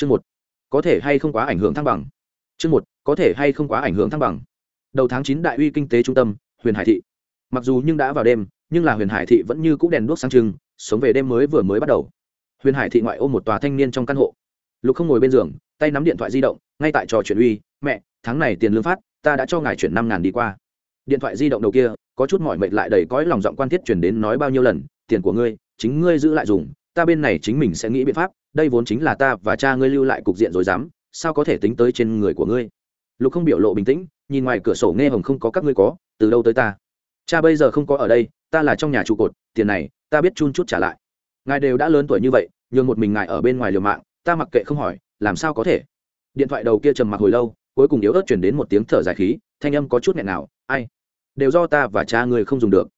chương một, có thể hay không quá ảnh hưởng thăng bằng? Chương một, có thể hay không quá ảnh hưởng thăng bằng? Đầu tháng chín đại uy kinh tế trung tâm, huyền hải thị. Mặc dù nhưng đã vào đêm, nhưng là huyền hải thị vẫn như c ũ đèn đuốc sáng trưng, sống về đêm mới vừa mới bắt đầu. Huyền hải thị ngoại ô một tòa thanh niên trong căn hộ. Lục không ngồi bên giường, tay nắm điện thoại di động, ngay tại trò chuyện uy, mẹ, tháng này tiền lương phát, ta đã cho ngài chuyển năm ngàn đi qua. Điện thoại di động đầu kia, có chút mỏi mệt lại đầy cõi lòng giọng quan thiết chuyển đến nói bao nhiêu lần, tiền của ngươi, chính ngươi giữ lại dùng, ta bên này chính mình sẽ nghĩ biện pháp đây vốn chính là ta và cha ngươi lưu lại cục diện rồi dám, sao có thể tính tới trên người của ngươi? Lục không biểu lộ bình tĩnh, nhìn ngoài cửa sổ nghe hồng không có các ngươi có, từ đâu tới ta? Cha bây giờ không có ở đây, ta là trong nhà trụ cột, tiền này, ta biết chun chút trả lại. Ngài đều đã lớn tuổi như vậy, nhường một mình ngài ở bên ngoài liều mạng, ta mặc kệ không hỏi, làm sao có thể? Điện thoại đầu kia trầm mặc hồi lâu, cuối cùng yếu ớt chuyển đến một tiếng thở dài khí, thanh âm có chút nghẹn nào, ai? Đều do ta và cha ngươi không dùng được.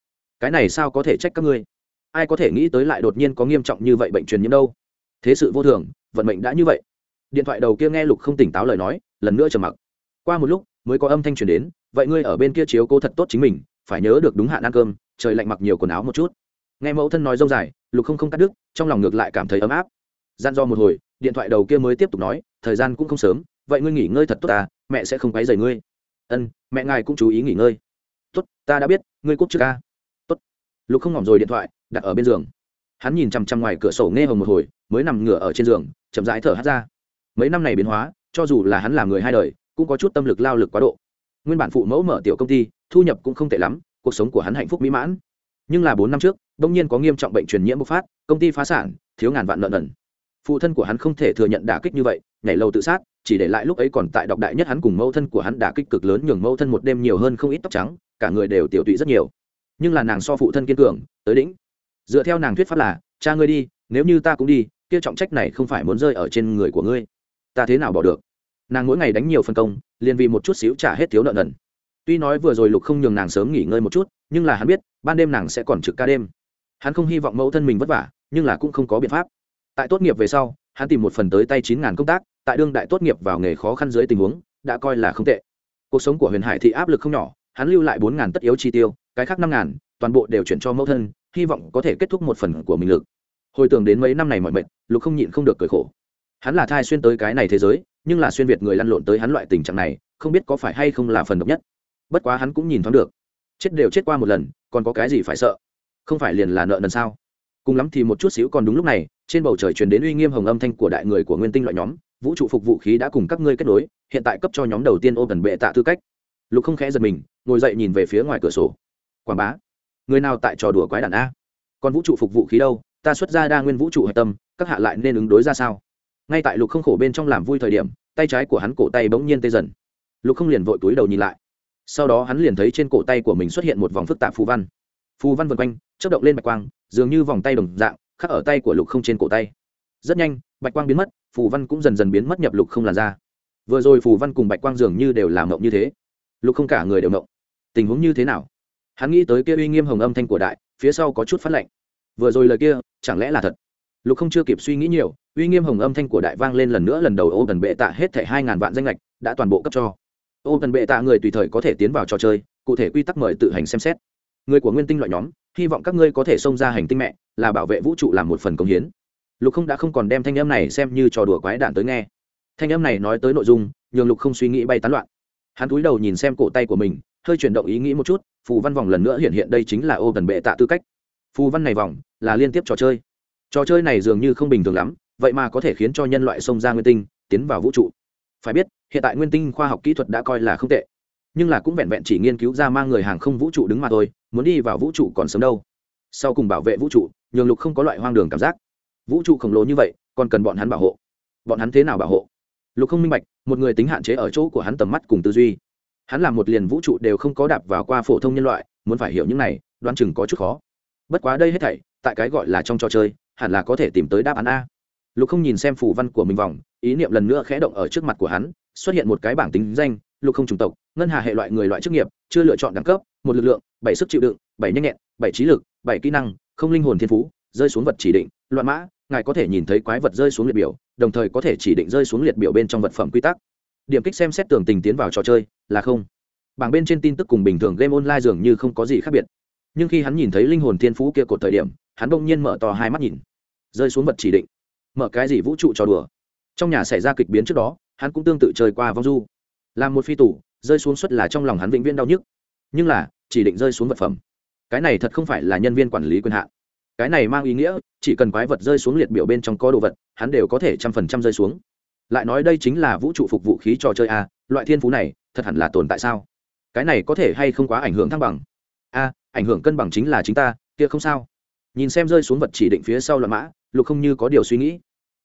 Cái này sao có thể trách các ngươi? Ai có thể nghĩ tới lại đột nhiên có nghiêm trọng như vậy bệnh truyền nhiễm đâu? Thế sự vô thường, vận mệnh đã như vậy. Điện thoại đầu kia nghe lục không tỉnh táo lời nói, lần nữa trầm mặc. Qua một lúc, mới có âm thanh truyền đến, vậy ngươi ở bên kia chiếu cố thật tốt chính mình, phải nhớ được đúng hạn ăn cơm, trời lạnh mặc nhiều quần áo một chút. Nghe mẫu thân nói dông dài, lục không không cắt đứt, trong lòng ngược lại cảm thấy ấm áp. Gian do một hồi, điện thoại đầu kia mới tiếp tục nói, thời gian cũng không sớm, vậy ngươi nghỉ ngơi thật tốt ta mẹ sẽ không quấy rầy ngươi. Ân, mẹ ngài cũng chú ý nghỉ ngơi. Tốt, ta đã biết, ngươi cúp trước ca. Tốt. Lục không ngỏm rồi điện thoại, đặt ở bên giường. Hắn nhìn chằm chằm ngoài cửa sổ nghe hồng một hồi mới nằm ngửa ở trên giường, chậm rãi thở hát ra. Mấy năm này biến hóa, cho dù là hắn làm người hai đời, cũng có chút tâm lực lao lực quá độ. Nguyên bản phụ mẫu mở tiểu công ty, thu nhập cũng không tệ lắm, cuộc sống của hắn hạnh phúc mỹ mãn. Nhưng là bốn năm trước đông nhiên có nghiêm trọng bệnh truyền nhiễm bộc phát, công ty phá sản, thiếu ngàn vạn lợn ẩn phụ thân của hắn không thể thừa nhận đả kích như vậy, nhảy lầu tự sát, chỉ để lại lúc ấy còn tại đọc đại nhất hắn cùng mẫu thân của hắn đả kích cực lớn nhường mẫu thân một đêm nhiều hơn không ít tóc trắng, cả người đều tiểu tụy rất nhiều. Nhưng là nàng so phụ thân kiên cường, tới đỉnh. Dựa theo nàng thuyết pháp là, cha ngươi đi, nếu như ta cũng đi kia trọng trách này không phải muốn rơi ở trên người của ngươi. Ta thế nào bỏ được? Nàng mỗi ngày đánh nhiều phân công, liền vì một chút xíu trả hết thiếu nợ nần. Tuy nói vừa rồi lục không nhường nàng sớm nghỉ ngơi một chút, nhưng là hắn biết, ban đêm nàng sẽ còn trực ca đêm. Hắn không hy vọng mẫu thân mình vất vả, nhưng là cũng không có biện pháp. Tại tốt nghiệp về sau, hắn tìm một phần tới tay chín ngàn công tác, tại đương đại tốt nghiệp vào nghề khó khăn dưới tình huống, đã coi là không tệ. Cuộc sống của huyền hải thị áp lực không nhỏ, hắn lưu lại bốn ngàn tất yếu chi tiêu, cái khác năm ngàn, toàn bộ đều chuyển cho mẫu thân, hy vọng có thể kết thúc một phần của mình lực hồi tưởng đến mấy năm này mọi mệt, lục không nhịn không được cười khổ. Hắn là thai xuyên tới cái này thế giới, nhưng là xuyên việt người lăn lộn tới hắn loại tình trạng này, không biết có phải hay không là phần độc nhất. Bất quá hắn cũng nhìn thoáng được. Chết đều chết qua một lần, còn có cái gì phải sợ? Không phải liền là nợ lần sao? Cùng lắm thì một chút xíu còn đúng lúc này, trên bầu trời truyền đến uy nghiêm hồng âm thanh của đại người của nguyên tinh loại nhóm, vũ trụ phục vũ khí đã cùng các ngươi kết nối, hiện tại cấp cho nhóm đầu tiên ô tần bệ tạ tư cách. Lục không khẽ giật mình, ngồi dậy nhìn về phía ngoài cửa sổ. Quảng bá, người nào tại trò đùa quái đàn a? Còn vũ trụ phục vũ khí đâu? Ta xuất ra đa nguyên vũ trụ hạch tâm, các hạ lại nên ứng đối ra sao? Ngay tại lục không khổ bên trong làm vui thời điểm, tay trái của hắn cổ tay bỗng nhiên tê dần. Lục không liền vội túi đầu nhìn lại. Sau đó hắn liền thấy trên cổ tay của mình xuất hiện một vòng phức tạp phù văn. Phù văn vân quanh chất động lên bạch quang, dường như vòng tay đồng dạng, khắc ở tay của lục không trên cổ tay. Rất nhanh, bạch quang biến mất, phù văn cũng dần dần biến mất nhập lục không làn ra vừa rồi phù văn cùng bạch quang dường như đều làm mộng như thế. Lục không cả người đều mộng. Tình huống như thế nào? Hắn nghĩ tới kia uy nghiêm hồng âm thanh của đại, phía sau có chút phát lệnh vừa rồi lời kia, chẳng lẽ là thật? Lục không chưa kịp suy nghĩ nhiều, uy nghiêm hồng âm thanh của đại vang lên lần nữa, lần đầu ô tần bệ tạ hết thẻ hai ngàn vạn danh lệch đã toàn bộ cấp cho. Ô tần bệ tạ người tùy thời có thể tiến vào trò chơi, cụ thể quy tắc mời tự hành xem xét. Người của nguyên tinh loại nhóm, hy vọng các ngươi có thể xông ra hành tinh mẹ, là bảo vệ vũ trụ làm một phần công hiến. Lục không đã không còn đem thanh âm này xem như trò đùa quái đạn tới nghe. Thanh âm này nói tới nội dung, nhường lục không suy nghĩ bay tán loạn. Hắn cúi đầu nhìn xem cổ tay của mình, hơi chuyển động ý nghĩ một chút, phù văn vòng lần nữa hiện hiện đây chính là ô tần bệ tạ tư cách phù văn này vòng là liên tiếp trò chơi. Trò chơi này dường như không bình thường lắm, vậy mà có thể khiến cho nhân loại xông ra nguyên tinh, tiến vào vũ trụ. Phải biết, hiện tại nguyên tinh khoa học kỹ thuật đã coi là không tệ. Nhưng là cũng vẹn vẹn chỉ nghiên cứu ra mang người hàng không vũ trụ đứng mà thôi, muốn đi vào vũ trụ còn sớm đâu. Sau cùng bảo vệ vũ trụ, nhường lục không có loại hoang đường cảm giác. Vũ trụ khổng lồ như vậy, còn cần bọn hắn bảo hộ. Bọn hắn thế nào bảo hộ? Lục không minh bạch, một người tính hạn chế ở chỗ của hắn tầm mắt cùng tư duy. Hắn làm một liền vũ trụ đều không có đạp vào qua phổ thông nhân loại, muốn phải hiểu những này, đoán chừng có chút khó bất quá đây hết thảy, tại cái gọi là trong trò chơi, hẳn là có thể tìm tới đáp án a. Lục không nhìn xem phù văn của mình vòng, ý niệm lần nữa khẽ động ở trước mặt của hắn, xuất hiện một cái bảng tính danh, lục không chủng tộc, ngân hà hệ loại người loại chức nghiệp, chưa lựa chọn đẳng cấp, một lực lượng, bảy sức chịu đựng, bảy nhanh nhẹn, bảy trí lực, bảy kỹ năng, không linh hồn thiên phú, rơi xuống vật chỉ định, loạn mã, ngài có thể nhìn thấy quái vật rơi xuống liệt biểu, đồng thời có thể chỉ định rơi xuống liệt biểu bên trong vật phẩm quy tắc. Điểm kích xem xét tường tình tiến vào trò chơi, là không. Bảng bên trên tin tức cùng bình thường game online dường như không có gì khác biệt nhưng khi hắn nhìn thấy linh hồn thiên phú kia cột thời điểm, hắn bỗng nhiên mở to hai mắt nhìn. Rơi xuống vật chỉ định. Mở cái gì vũ trụ trò đùa? Trong nhà xảy ra kịch biến trước đó, hắn cũng tương tự chơi qua vong du. Làm một phi tủ rơi xuống suất là trong lòng hắn vĩnh viễn đau nhức. Nhưng là, chỉ định rơi xuống vật phẩm. Cái này thật không phải là nhân viên quản lý quyền hạn. Cái này mang ý nghĩa, chỉ cần quái vật rơi xuống liệt biểu bên trong có đồ vật, hắn đều có thể trăm phần trăm rơi xuống. Lại nói đây chính là vũ trụ phục vũ khí trò chơi a, loại thiên phú này, thật hẳn là tồn tại sao? Cái này có thể hay không quá ảnh hưởng thăng bằng? Ảnh hưởng cân bằng chính là chính ta, kia không sao. Nhìn xem rơi xuống vật chỉ định phía sau loạn mã, lục không như có điều suy nghĩ.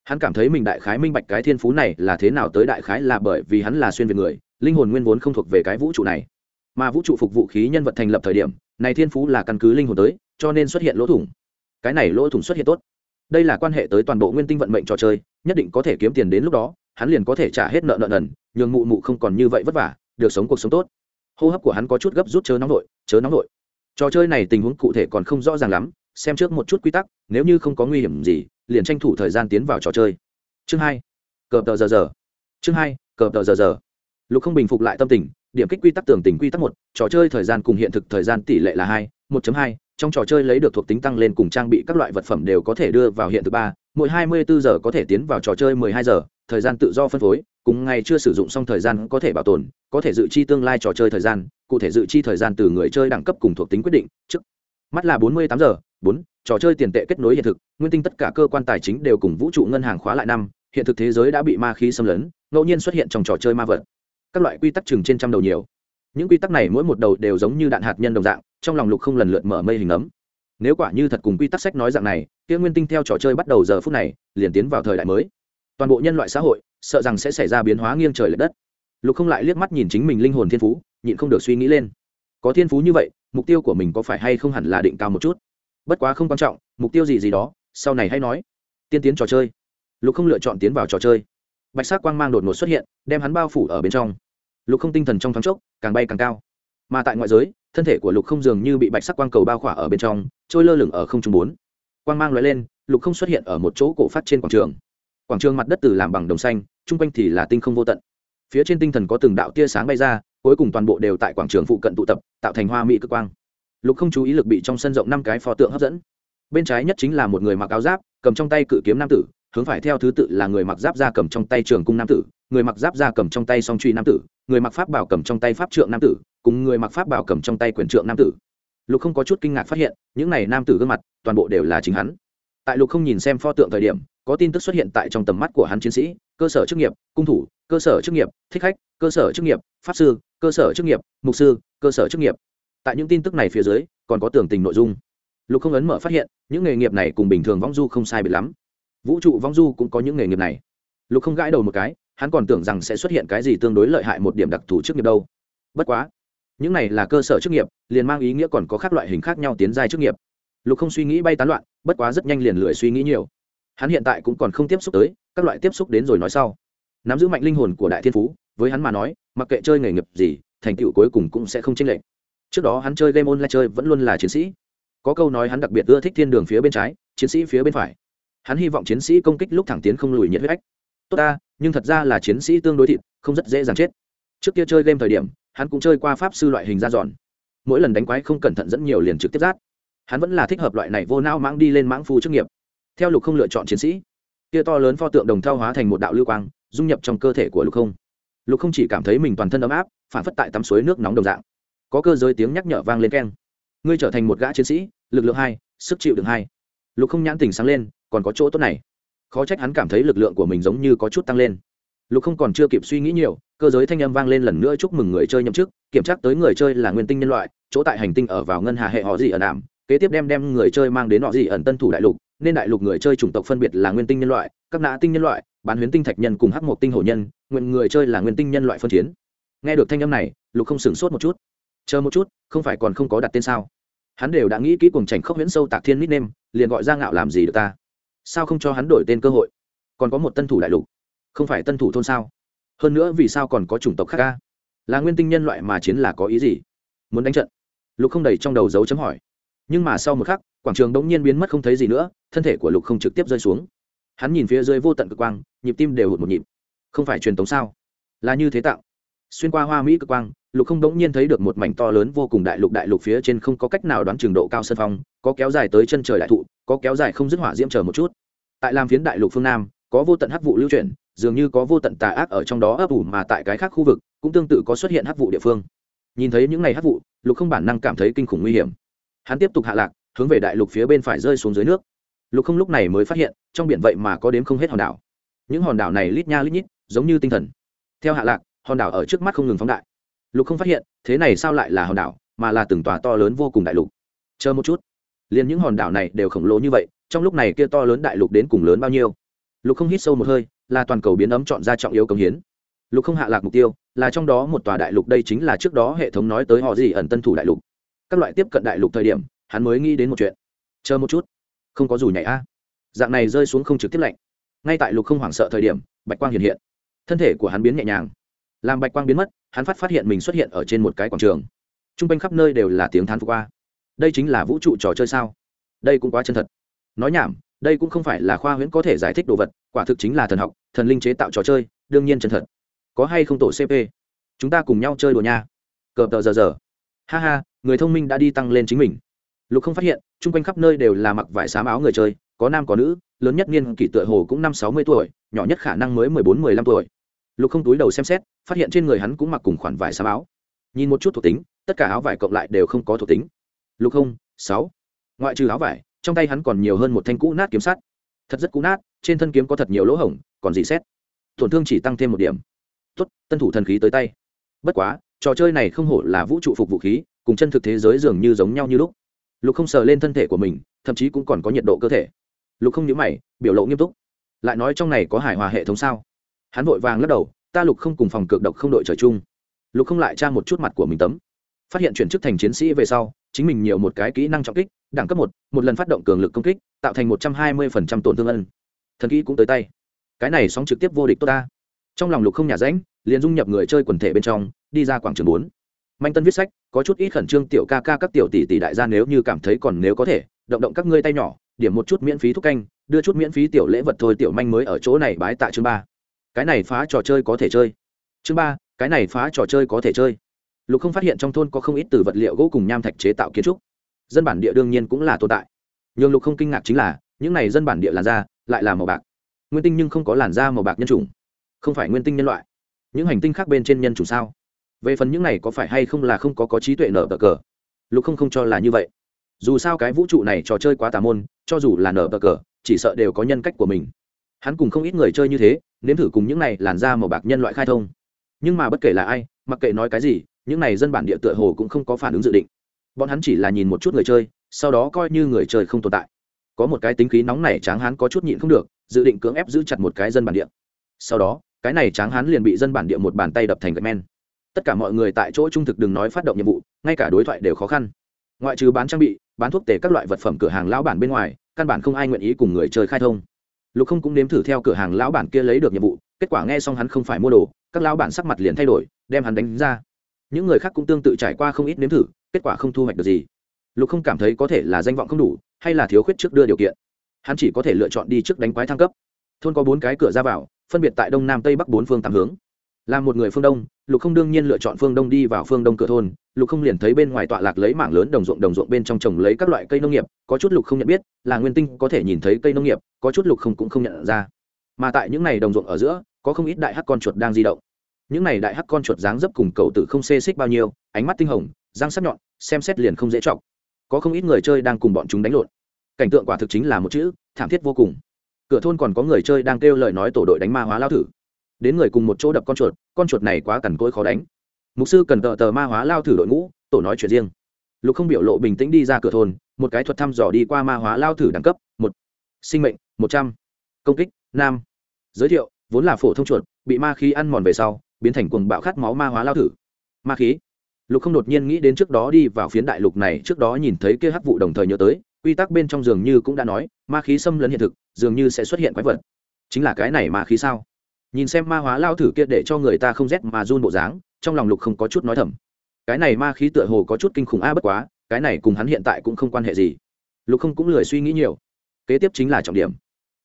Hắn cảm thấy mình đại khái minh bạch cái thiên phú này là thế nào tới đại khái là bởi vì hắn là xuyên về người, linh hồn nguyên vốn không thuộc về cái vũ trụ này. Mà vũ trụ phục vũ khí nhân vật thành lập thời điểm, này thiên phú là căn cứ linh hồn tới, cho nên xuất hiện lỗ thủng. Cái này lỗ thủng xuất hiện tốt. Đây là quan hệ tới toàn bộ nguyên tinh vận mệnh trò chơi, nhất định có thể kiếm tiền đến lúc đó, hắn liền có thể trả hết nợ nợ nần, nhường mụ mụ không còn như vậy vất vả, được sống cuộc sống tốt. Hô hấp của hắn có chút gấp rút chớ nóng vội, chớ nóng vội trò chơi này tình huống cụ thể còn không rõ ràng lắm, xem trước một chút quy tắc, nếu như không có nguy hiểm gì, liền tranh thủ thời gian tiến vào trò chơi. Chương hai, cờ tờ giờ giờ. Chương hai, cờ tờ giờ giờ. Lục không bình phục lại tâm tình, điểm kích quy tắc tưởng tình quy tắc một, trò chơi thời gian cùng hiện thực thời gian tỷ lệ là hai, một hai, trong trò chơi lấy được thuộc tính tăng lên cùng trang bị các loại vật phẩm đều có thể đưa vào hiện thực ba, mỗi hai mươi bốn giờ có thể tiến vào trò chơi mười hai giờ, thời gian tự do phân phối, cùng ngày chưa sử dụng xong thời gian có thể bảo tồn, có thể dự chi tương lai trò chơi thời gian cụ thể dự chi thời gian từ người chơi đẳng cấp cùng thuộc tính quyết định, trước. Mắt là bốn mươi tám giờ, bốn, trò chơi tiền tệ kết nối hiện thực, nguyên tinh tất cả cơ quan tài chính đều cùng vũ trụ ngân hàng khóa lại năm, hiện thực thế giới đã bị ma khí xâm lấn, ngẫu nhiên xuất hiện trong trò chơi ma vật. Các loại quy tắc chừng trên trăm đầu nhiều. Những quy tắc này mỗi một đầu đều giống như đạn hạt nhân đồng dạng, trong lòng lục không lần lượt mở mây hình ấm. Nếu quả như thật cùng quy tắc sách nói dạng này, kia nguyên tinh theo trò chơi bắt đầu giờ phút này, liền tiến vào thời đại mới. Toàn bộ nhân loại xã hội, sợ rằng sẽ xảy ra biến hóa nghiêng trời l ệ đất. Lục không lại liếc mắt nhìn chính mình linh hồn thiên phú nhịn không được suy nghĩ lên. Có thiên phú như vậy, mục tiêu của mình có phải hay không hẳn là định cao một chút? Bất quá không quan trọng, mục tiêu gì gì đó, sau này hay nói. Tiên tiến trò chơi. Lục không lựa chọn tiến vào trò chơi. Bạch sắc quang mang đột ngột xuất hiện, đem hắn bao phủ ở bên trong. Lục không tinh thần trong thoáng chốc, càng bay càng cao. Mà tại ngoại giới, thân thể của lục không dường như bị bạch sắc quang cầu bao khỏa ở bên trong, trôi lơ lửng ở không trung bốn. Quang mang loại lên, lục không xuất hiện ở một chỗ cổ phát trên quảng trường. Quảng trường mặt đất từ làm bằng đồng xanh, chung quanh thì là tinh không vô tận. Phía trên tinh thần có từng đạo tia sáng bay ra cuối cùng toàn bộ đều tại quảng trường phụ cận tụ tập, tạo thành hoa mỹ cơ quang. Lục không chú ý lực bị trong sân rộng năm cái pho tượng hấp dẫn. Bên trái nhất chính là một người mặc áo giáp, cầm trong tay cự kiếm nam tử, hướng phải theo thứ tự là người mặc giáp ra cầm trong tay trường cung nam tử, người mặc giáp ra cầm trong tay song truy nam tử, người mặc pháp bảo cầm trong tay pháp trượng nam tử, cùng người mặc pháp bảo cầm trong tay quyền trượng nam tử. Lục không có chút kinh ngạc phát hiện, những này nam tử gương mặt, toàn bộ đều là chính hắn. Tại lục không nhìn xem pho tượng thời điểm, có tin tức xuất hiện tại trong tầm mắt của hắn chiến sĩ, cơ sở chức nghiệp, cung thủ, cơ sở chức nghiệp, thích khách, cơ sở chức nghiệp, pháp sư cơ sở chức nghiệp, mục sư, cơ sở chức nghiệp. Tại những tin tức này phía dưới, còn có tường tình nội dung. Lục không ấn mở phát hiện, những nghề nghiệp này cùng bình thường vong du không sai biệt lắm. Vũ trụ vong du cũng có những nghề nghiệp này. Lục không gãi đầu một cái, hắn còn tưởng rằng sẽ xuất hiện cái gì tương đối lợi hại một điểm đặc thù chức nghiệp đâu. Bất quá, những này là cơ sở chức nghiệp, liền mang ý nghĩa còn có các loại hình khác nhau tiến giai chức nghiệp. Lục không suy nghĩ bay tán loạn, bất quá rất nhanh liền lười suy nghĩ nhiều. Hắn hiện tại cũng còn không tiếp xúc tới, các loại tiếp xúc đến rồi nói sau. Nắm giữ mạnh linh hồn của đại thiên phú với hắn mà nói, mặc kệ chơi nghề nghiệp gì, thành tựu cuối cùng cũng sẽ không chênh lệch. Trước đó hắn chơi game online chơi vẫn luôn là chiến sĩ. Có câu nói hắn đặc biệt ưa thích thiên đường phía bên trái, chiến sĩ phía bên phải. Hắn hy vọng chiến sĩ công kích lúc thẳng tiến không lùi nhiệt huyết ách. Tốt ta, nhưng thật ra là chiến sĩ tương đối thịt, không rất dễ dàng chết. Trước kia chơi game thời điểm, hắn cũng chơi qua pháp sư loại hình ra giòn mỗi lần đánh quái không cẩn thận dẫn nhiều liền trực tiếp rát hắn vẫn là thích hợp loại này vô nao mãng đi lên mãng phu chức nghiệp. Theo lục không lựa chọn chiến sĩ, kia to lớn pho tượng đồng thao hóa thành một đạo lưu quang, dung nhập trong cơ thể của lục không lục không chỉ cảm thấy mình toàn thân ấm áp phản phất tại tắm suối nước nóng đồng dạng có cơ giới tiếng nhắc nhở vang lên keng. ngươi trở thành một gã chiến sĩ lực lượng hai sức chịu đựng hai lục không nhãn tình sáng lên còn có chỗ tốt này khó trách hắn cảm thấy lực lượng của mình giống như có chút tăng lên lục không còn chưa kịp suy nghĩ nhiều cơ giới thanh âm vang lên lần nữa chúc mừng người chơi nhậm chức kiểm tra tới người chơi là nguyên tinh nhân loại chỗ tại hành tinh ở vào ngân hà hệ họ gì ở nạm kế tiếp đem đem người chơi mang đến họ gì ẩn tân thủ đại lục nên đại lục người chơi chủng tộc phân biệt là nguyên tinh nhân loại các nã tinh nhân loại bán huyến tinh thạch nhân cùng hắc một tinh hổ nhân, nguyện người chơi là nguyên tinh nhân loại phân chiến. Nghe được thanh âm này, lục không sửng sốt một chút. Chờ một chút, không phải còn không có đặt tên sao? Hắn đều đã nghĩ kỹ cùng chảnh khốc huyễn sâu tạc thiên nít nêm liền gọi ra ngạo làm gì được ta? Sao không cho hắn đổi tên cơ hội? Còn có một tân thủ đại lục. Không phải tân thủ thôn sao? Hơn nữa vì sao còn có chủng tộc khác ca? Là nguyên tinh nhân loại mà chiến là có ý gì? Muốn đánh trận? Lục không đầy trong đầu dấu chấm hỏi. Nhưng mà sau một khắc, quảng trường đống nhiên biến mất không thấy gì nữa, thân thể của lục không trực tiếp rơi xuống hắn nhìn phía dưới vô tận cực quang, nhịp tim đều hụt một nhịp. Không phải truyền tống sao? Là như thế tạo. Xuyên qua hoa mỹ cực quang, lục không đống nhiên thấy được một mảnh to lớn vô cùng đại lục đại lục phía trên không có cách nào đoán trường độ cao sân phong, có kéo dài tới chân trời đại thụ, có kéo dài không dứt hỏa diễm chờ một chút. Tại làm phiến đại lục phương nam, có vô tận hắc vụ lưu chuyển, dường như có vô tận tà ác ở trong đó ấp ủ mà tại cái khác khu vực, cũng tương tự có xuất hiện hắc vụ địa phương. Nhìn thấy những ngày hắc vụ, lục không bản năng cảm thấy kinh khủng nguy hiểm. Hắn tiếp tục hạ lạc, hướng về đại lục phía bên phải rơi xuống dưới nước lục không lúc này mới phát hiện, trong biển vậy mà có đếm không hết hòn đảo. Những hòn đảo này lít nha lít nhít, giống như tinh thần. Theo hạ lạc, hòn đảo ở trước mắt không ngừng phóng đại. Lục không phát hiện, thế này sao lại là hòn đảo, mà là từng tòa to lớn vô cùng đại lục. Chờ một chút. Liền những hòn đảo này đều khổng lồ như vậy, trong lúc này kia to lớn đại lục đến cùng lớn bao nhiêu? Lục không hít sâu một hơi, là toàn cầu biến ấm chọn ra trọng yếu công hiến. Lục không hạ lạc mục tiêu, là trong đó một tòa đại lục, đây chính là trước đó hệ thống nói tới họ gì ẩn tân thủ đại lục. Các loại tiếp cận đại lục thời điểm, hắn mới nghĩ đến một chuyện. Chờ một chút không có dù nhảy a. Dạng này rơi xuống không trực tiếp lạnh. Ngay tại lục không hoảng sợ thời điểm, bạch quang hiện hiện. Thân thể của hắn biến nhẹ nhàng. Làm bạch quang biến mất, hắn phát phát hiện mình xuất hiện ở trên một cái quảng trường. T r u n g quanh khắp nơi đều là tiếng thán phục qua. Đây chính là vũ trụ trò chơi sao? Đây cũng quá chân thật. Nói nhảm, đây cũng không phải là khoa huyễn có thể giải thích đồ vật, quả thực chính là thần học, thần linh chế tạo trò chơi, đương nhiên chân thật. Có hay không tổ cp chúng ta cùng nhau chơi đùa nha. Cờ tờ giờ giờ. Ha ha, người thông minh đã đi tăng lên chính mình lục không phát hiện, chung quanh khắp nơi đều là mặc vải xám áo người chơi, có nam có nữ, lớn nhất niên kỷ tựa hồ cũng năm sáu mươi tuổi, nhỏ nhất khả năng mới mười bốn, mười lăm tuổi. Lục không túi đầu xem xét, phát hiện trên người hắn cũng mặc cùng khoản vải xám áo. Nhìn một chút thuộc tính, tất cả áo vải cộng lại đều không có thuộc tính. Lục không, sáu. Ngoại trừ áo vải, trong tay hắn còn nhiều hơn một thanh cũ nát kiếm sắt. Thật rất cũ nát, trên thân kiếm có thật nhiều lỗ hổng, còn gì xét. Tổn thương chỉ tăng thêm một điểm. Tốt, tân thủ thần khí tới tay. Bất quá, trò chơi này không hổ là vũ trụ phục vũ khí, cùng chân thực thế giới dường như giống nhau như lúc lục không sờ lên thân thể của mình, thậm chí cũng còn có nhiệt độ cơ thể. Lục không nhớ mày, biểu lộ nghiêm túc. Lại nói trong này có hài hòa hệ thống sao? Hắn vội vàng lắc đầu, ta lục không cùng phòng cực độc không đội trời chung. Lục không lại tra một chút mặt của mình tấm. Phát hiện chuyển chức thành chiến sĩ về sau, chính mình nhiều một cái kỹ năng trọng kích, đẳng cấp một một lần phát động cường lực công kích, tạo thành một trăm hai mươi phần trăm tổn thương ân. Thần kỹ cũng tới tay. Cái này sóng trực tiếp vô địch tốt ta. Trong lòng lục không nhà rãnh, liền dung nhập người chơi quần thể bên trong, đi ra quảng trường bốn manh tân viết sách, có chút ít khẩn trương tiểu ca ca các tiểu tỷ tỷ đại gia nếu như cảm thấy còn nếu có thể, động động các ngươi tay nhỏ, điểm một chút miễn phí thuốc canh, đưa chút miễn phí tiểu lễ vật thôi, tiểu manh mới ở chỗ này bái tại chương ba. Cái này phá trò chơi có thể chơi. Chương ba, cái này phá trò chơi có thể chơi. Lục không phát hiện trong thôn có không ít từ vật liệu gỗ cùng nham thạch chế tạo kiến trúc. Dân bản địa đương nhiên cũng là tồn tại. Nhưng lục không kinh ngạc chính là, những này dân bản địa làn da lại là màu bạc. Nguyên tinh nhưng không có làn da màu bạc nhân chủng. Không phải nguyên tinh nhân loại. Những hành tinh khác bên trên nhân chủng sao? Về phần những này có phải hay không là không có có trí tuệ nở bờ cờ? Lục không không cho là như vậy. Dù sao cái vũ trụ này trò chơi quá tà môn, cho dù là nở bờ cờ, chỉ sợ đều có nhân cách của mình. Hắn cùng không ít người chơi như thế, nếm thử cùng những này làn ra màu bạc nhân loại khai thông. Nhưng mà bất kể là ai, mặc kệ nói cái gì, những này dân bản địa tựa hồ cũng không có phản ứng dự định. Bọn hắn chỉ là nhìn một chút người chơi, sau đó coi như người chơi không tồn tại. Có một cái tính khí nóng này tráng hắn có chút nhịn không được, dự định cưỡng ép giữ chặt một cái dân bản địa. Sau đó, cái này tráng hắn liền bị dân bản địa một bàn tay đập thành gạch men tất cả mọi người tại chỗ trung thực đừng nói phát động nhiệm vụ, ngay cả đối thoại đều khó khăn. Ngoại trừ bán trang bị, bán thuốc tể các loại vật phẩm cửa hàng lão bản bên ngoài, căn bản không ai nguyện ý cùng người chơi khai thông. Lục không cũng nếm thử theo cửa hàng lão bản kia lấy được nhiệm vụ, kết quả nghe xong hắn không phải mua đồ, các lão bản sắc mặt liền thay đổi, đem hắn đánh ra. Những người khác cũng tương tự trải qua không ít nếm thử, kết quả không thu hoạch được gì. Lục không cảm thấy có thể là danh vọng không đủ, hay là thiếu khuyết trước đưa điều kiện. Hắn chỉ có thể lựa chọn đi trước đánh quái thăng cấp. Thôn có bốn cái cửa ra vào, phân biệt tại đông nam tây bắc bốn phương tám hướng là một người phương đông, lục không đương nhiên lựa chọn phương đông đi vào phương đông cửa thôn, lục không liền thấy bên ngoài tọa lạc lấy mảng lớn đồng ruộng đồng ruộng bên trong trồng lấy các loại cây nông nghiệp, có chút lục không nhận biết, là nguyên tinh có thể nhìn thấy cây nông nghiệp, có chút lục không cũng không nhận ra. Mà tại những n à y đồng ruộng ở giữa, có không ít đại hắc con chuột đang di động. Những n à y đại hắc con chuột dáng dấp cùng cầu tử không xê xích bao nhiêu, ánh mắt tinh hồng, răng sắc nhọn, xem xét liền không dễ chọc. Có không ít người chơi đang cùng bọn chúng đánh lộn. Cảnh tượng quả thực chính là một chữ, thảm thiết vô cùng. Cửa thôn còn có người chơi đang kêu lời nói tổ đội đánh ma hóa lao thử đến người cùng một chỗ đập con chuột con chuột này quá cằn cỗi khó đánh. Mục sư cần tờ tờ ma hóa lao thử đội ngũ, tổ nói chuyện riêng. Lục không biểu lộ bình tĩnh đi ra cửa thôn, một cái thuật thăm dò đi qua ma hóa lao thử đẳng cấp, một. Sinh mệnh, một trăm. Công kích nam giới thiệu, vốn là phổ thông chuột, bị ma khí ăn mòn về sau, biến thành cuồng bạo khát máu ma hóa lao thử. Ma khí. Lục không đột nhiên nghĩ đến trước đó đi vào phiến đại lục này, trước đó nhìn thấy kia hắc vụ đồng thời nhớ tới, quy tắc bên trong dường như cũng đã nói, ma khí xâm lấn hiện thực, dường như sẽ xuất hiện quái vật. Chính là cái này ma khí sao? Nhìn xem ma hóa lao thử kia để cho người ta không rét mà run bộ dáng, trong lòng lục không có chút nói thầm. Cái này ma khí tựa hồ có chút kinh khủng a, bất quá, cái này cùng hắn hiện tại cũng không quan hệ gì. Lục không cũng lười suy nghĩ nhiều. Kế tiếp chính là trọng điểm.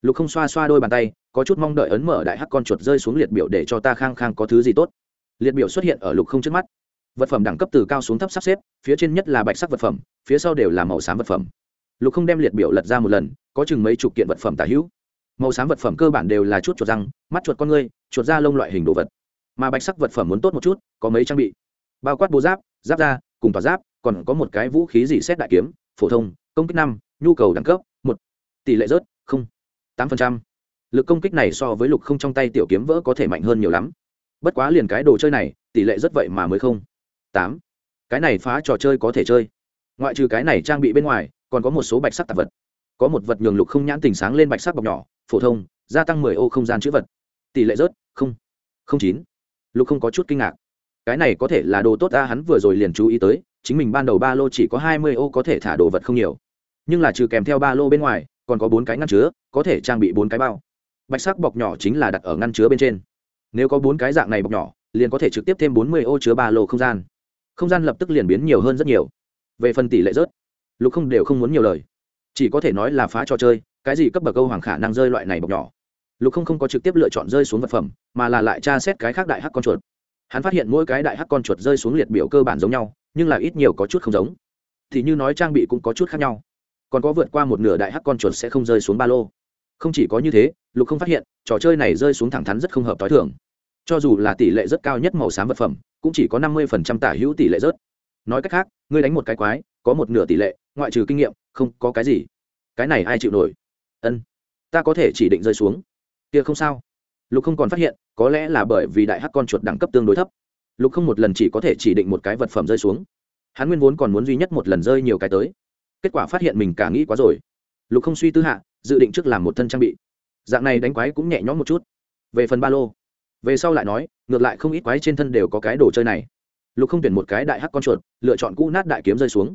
Lục không xoa xoa đôi bàn tay, có chút mong đợi ấn mở đại hắc con chuột rơi xuống liệt biểu để cho ta khang khang có thứ gì tốt. Liệt biểu xuất hiện ở lục không trước mắt. Vật phẩm đẳng cấp từ cao xuống thấp sắp xếp, phía trên nhất là bạch sắc vật phẩm, phía sau đều là màu xám vật phẩm. Lục không đem liệt biểu lật ra một lần, có chừng mấy chục kiện vật phẩm tả hữu màu xám vật phẩm cơ bản đều là chút chuột răng, mắt chuột con ngươi, chuột da lông loại hình đồ vật. Mà bạch sắc vật phẩm muốn tốt một chút, có mấy trang bị. Bao quát bố giáp giáp da, cùng tỏa giáp, còn có một cái vũ khí dỉ xét đại kiếm, phổ thông, công kích năm, nhu cầu đẳng cấp, một. Tỷ lệ rớt, không. tám phần trăm. Lực công kích này so với lục không trong tay tiểu kiếm vỡ có thể mạnh hơn nhiều lắm. Bất quá liền cái đồ chơi này, tỷ lệ rất vậy mà mới không. tám. Cái này phá trò chơi có thể chơi. Ngoại trừ cái này trang bị bên ngoài, còn có một số bạch sắc tạp vật. Có một vật nhường lục không nhãn tình sáng lên bạch sắc bọc nhỏ phổ thông, gia tăng mười ô không gian chữ vật. Tỷ lệ rớt, không không chín. Lục không có chút kinh ngạc. Cái này có thể là đồ tốt ta hắn vừa rồi liền chú ý tới, chính mình ban đầu ba lô chỉ có hai mươi ô có thể thả đồ vật không nhiều. Nhưng là trừ kèm theo ba lô bên ngoài, còn có bốn cái ngăn chứa, có thể trang bị bốn cái bao. Bạch sắc bọc nhỏ chính là đặt ở ngăn chứa bên trên. Nếu có bốn cái dạng này bọc nhỏ, liền có thể trực tiếp thêm bốn mươi ô chứa ba lô không gian. Không gian lập tức liền biến nhiều hơn rất nhiều. Về phần tỷ lệ rớt, lục không đều không muốn nhiều lời. Chỉ có thể nói là phá trò chơi cái gì cấp bậc câu hoàng khả năng rơi loại này bọc nhỏ? Lục không không có trực tiếp lựa chọn rơi xuống vật phẩm, mà là lại tra xét cái khác đại hắc con chuột. Hắn phát hiện mỗi cái đại hắc con chuột rơi xuống liệt biểu cơ bản giống nhau, nhưng là ít nhiều có chút không giống. Thì như nói trang bị cũng có chút khác nhau. Còn có vượt qua một nửa đại hắc con chuột sẽ không rơi xuống ba lô. Không chỉ có như thế, lục không phát hiện, trò chơi này rơi xuống thẳng thắn rất không hợp t h i thường. Cho dù là tỷ lệ rất cao nhất màu xám vật phẩm, cũng chỉ có năm mươi phần trăm tả hữu tỷ lệ rớt. Nói cách khác, ngươi đánh một cái quái, có một nửa tỷ lệ, ngoại trừ kinh nghiệm, không có cái gì. Cái này ai chịu nổi? Ân, ta có thể chỉ định rơi xuống. Kia không sao. Lục không còn phát hiện, có lẽ là bởi vì đại hắc con chuột đẳng cấp tương đối thấp. Lục không một lần chỉ có thể chỉ định một cái vật phẩm rơi xuống. Hắn nguyên vốn còn muốn duy nhất một lần rơi nhiều cái tới. Kết quả phát hiện mình cả nghĩ quá rồi. Lục không suy tư hạ, dự định trước làm một thân trang bị. Dạng này đánh quái cũng nhẹ nhõm một chút. Về phần ba lô. Về sau lại nói, ngược lại không ít quái trên thân đều có cái đồ chơi này. Lục không tuyển một cái đại hắc con chuột, lựa chọn cũ nát đại kiếm rơi xuống.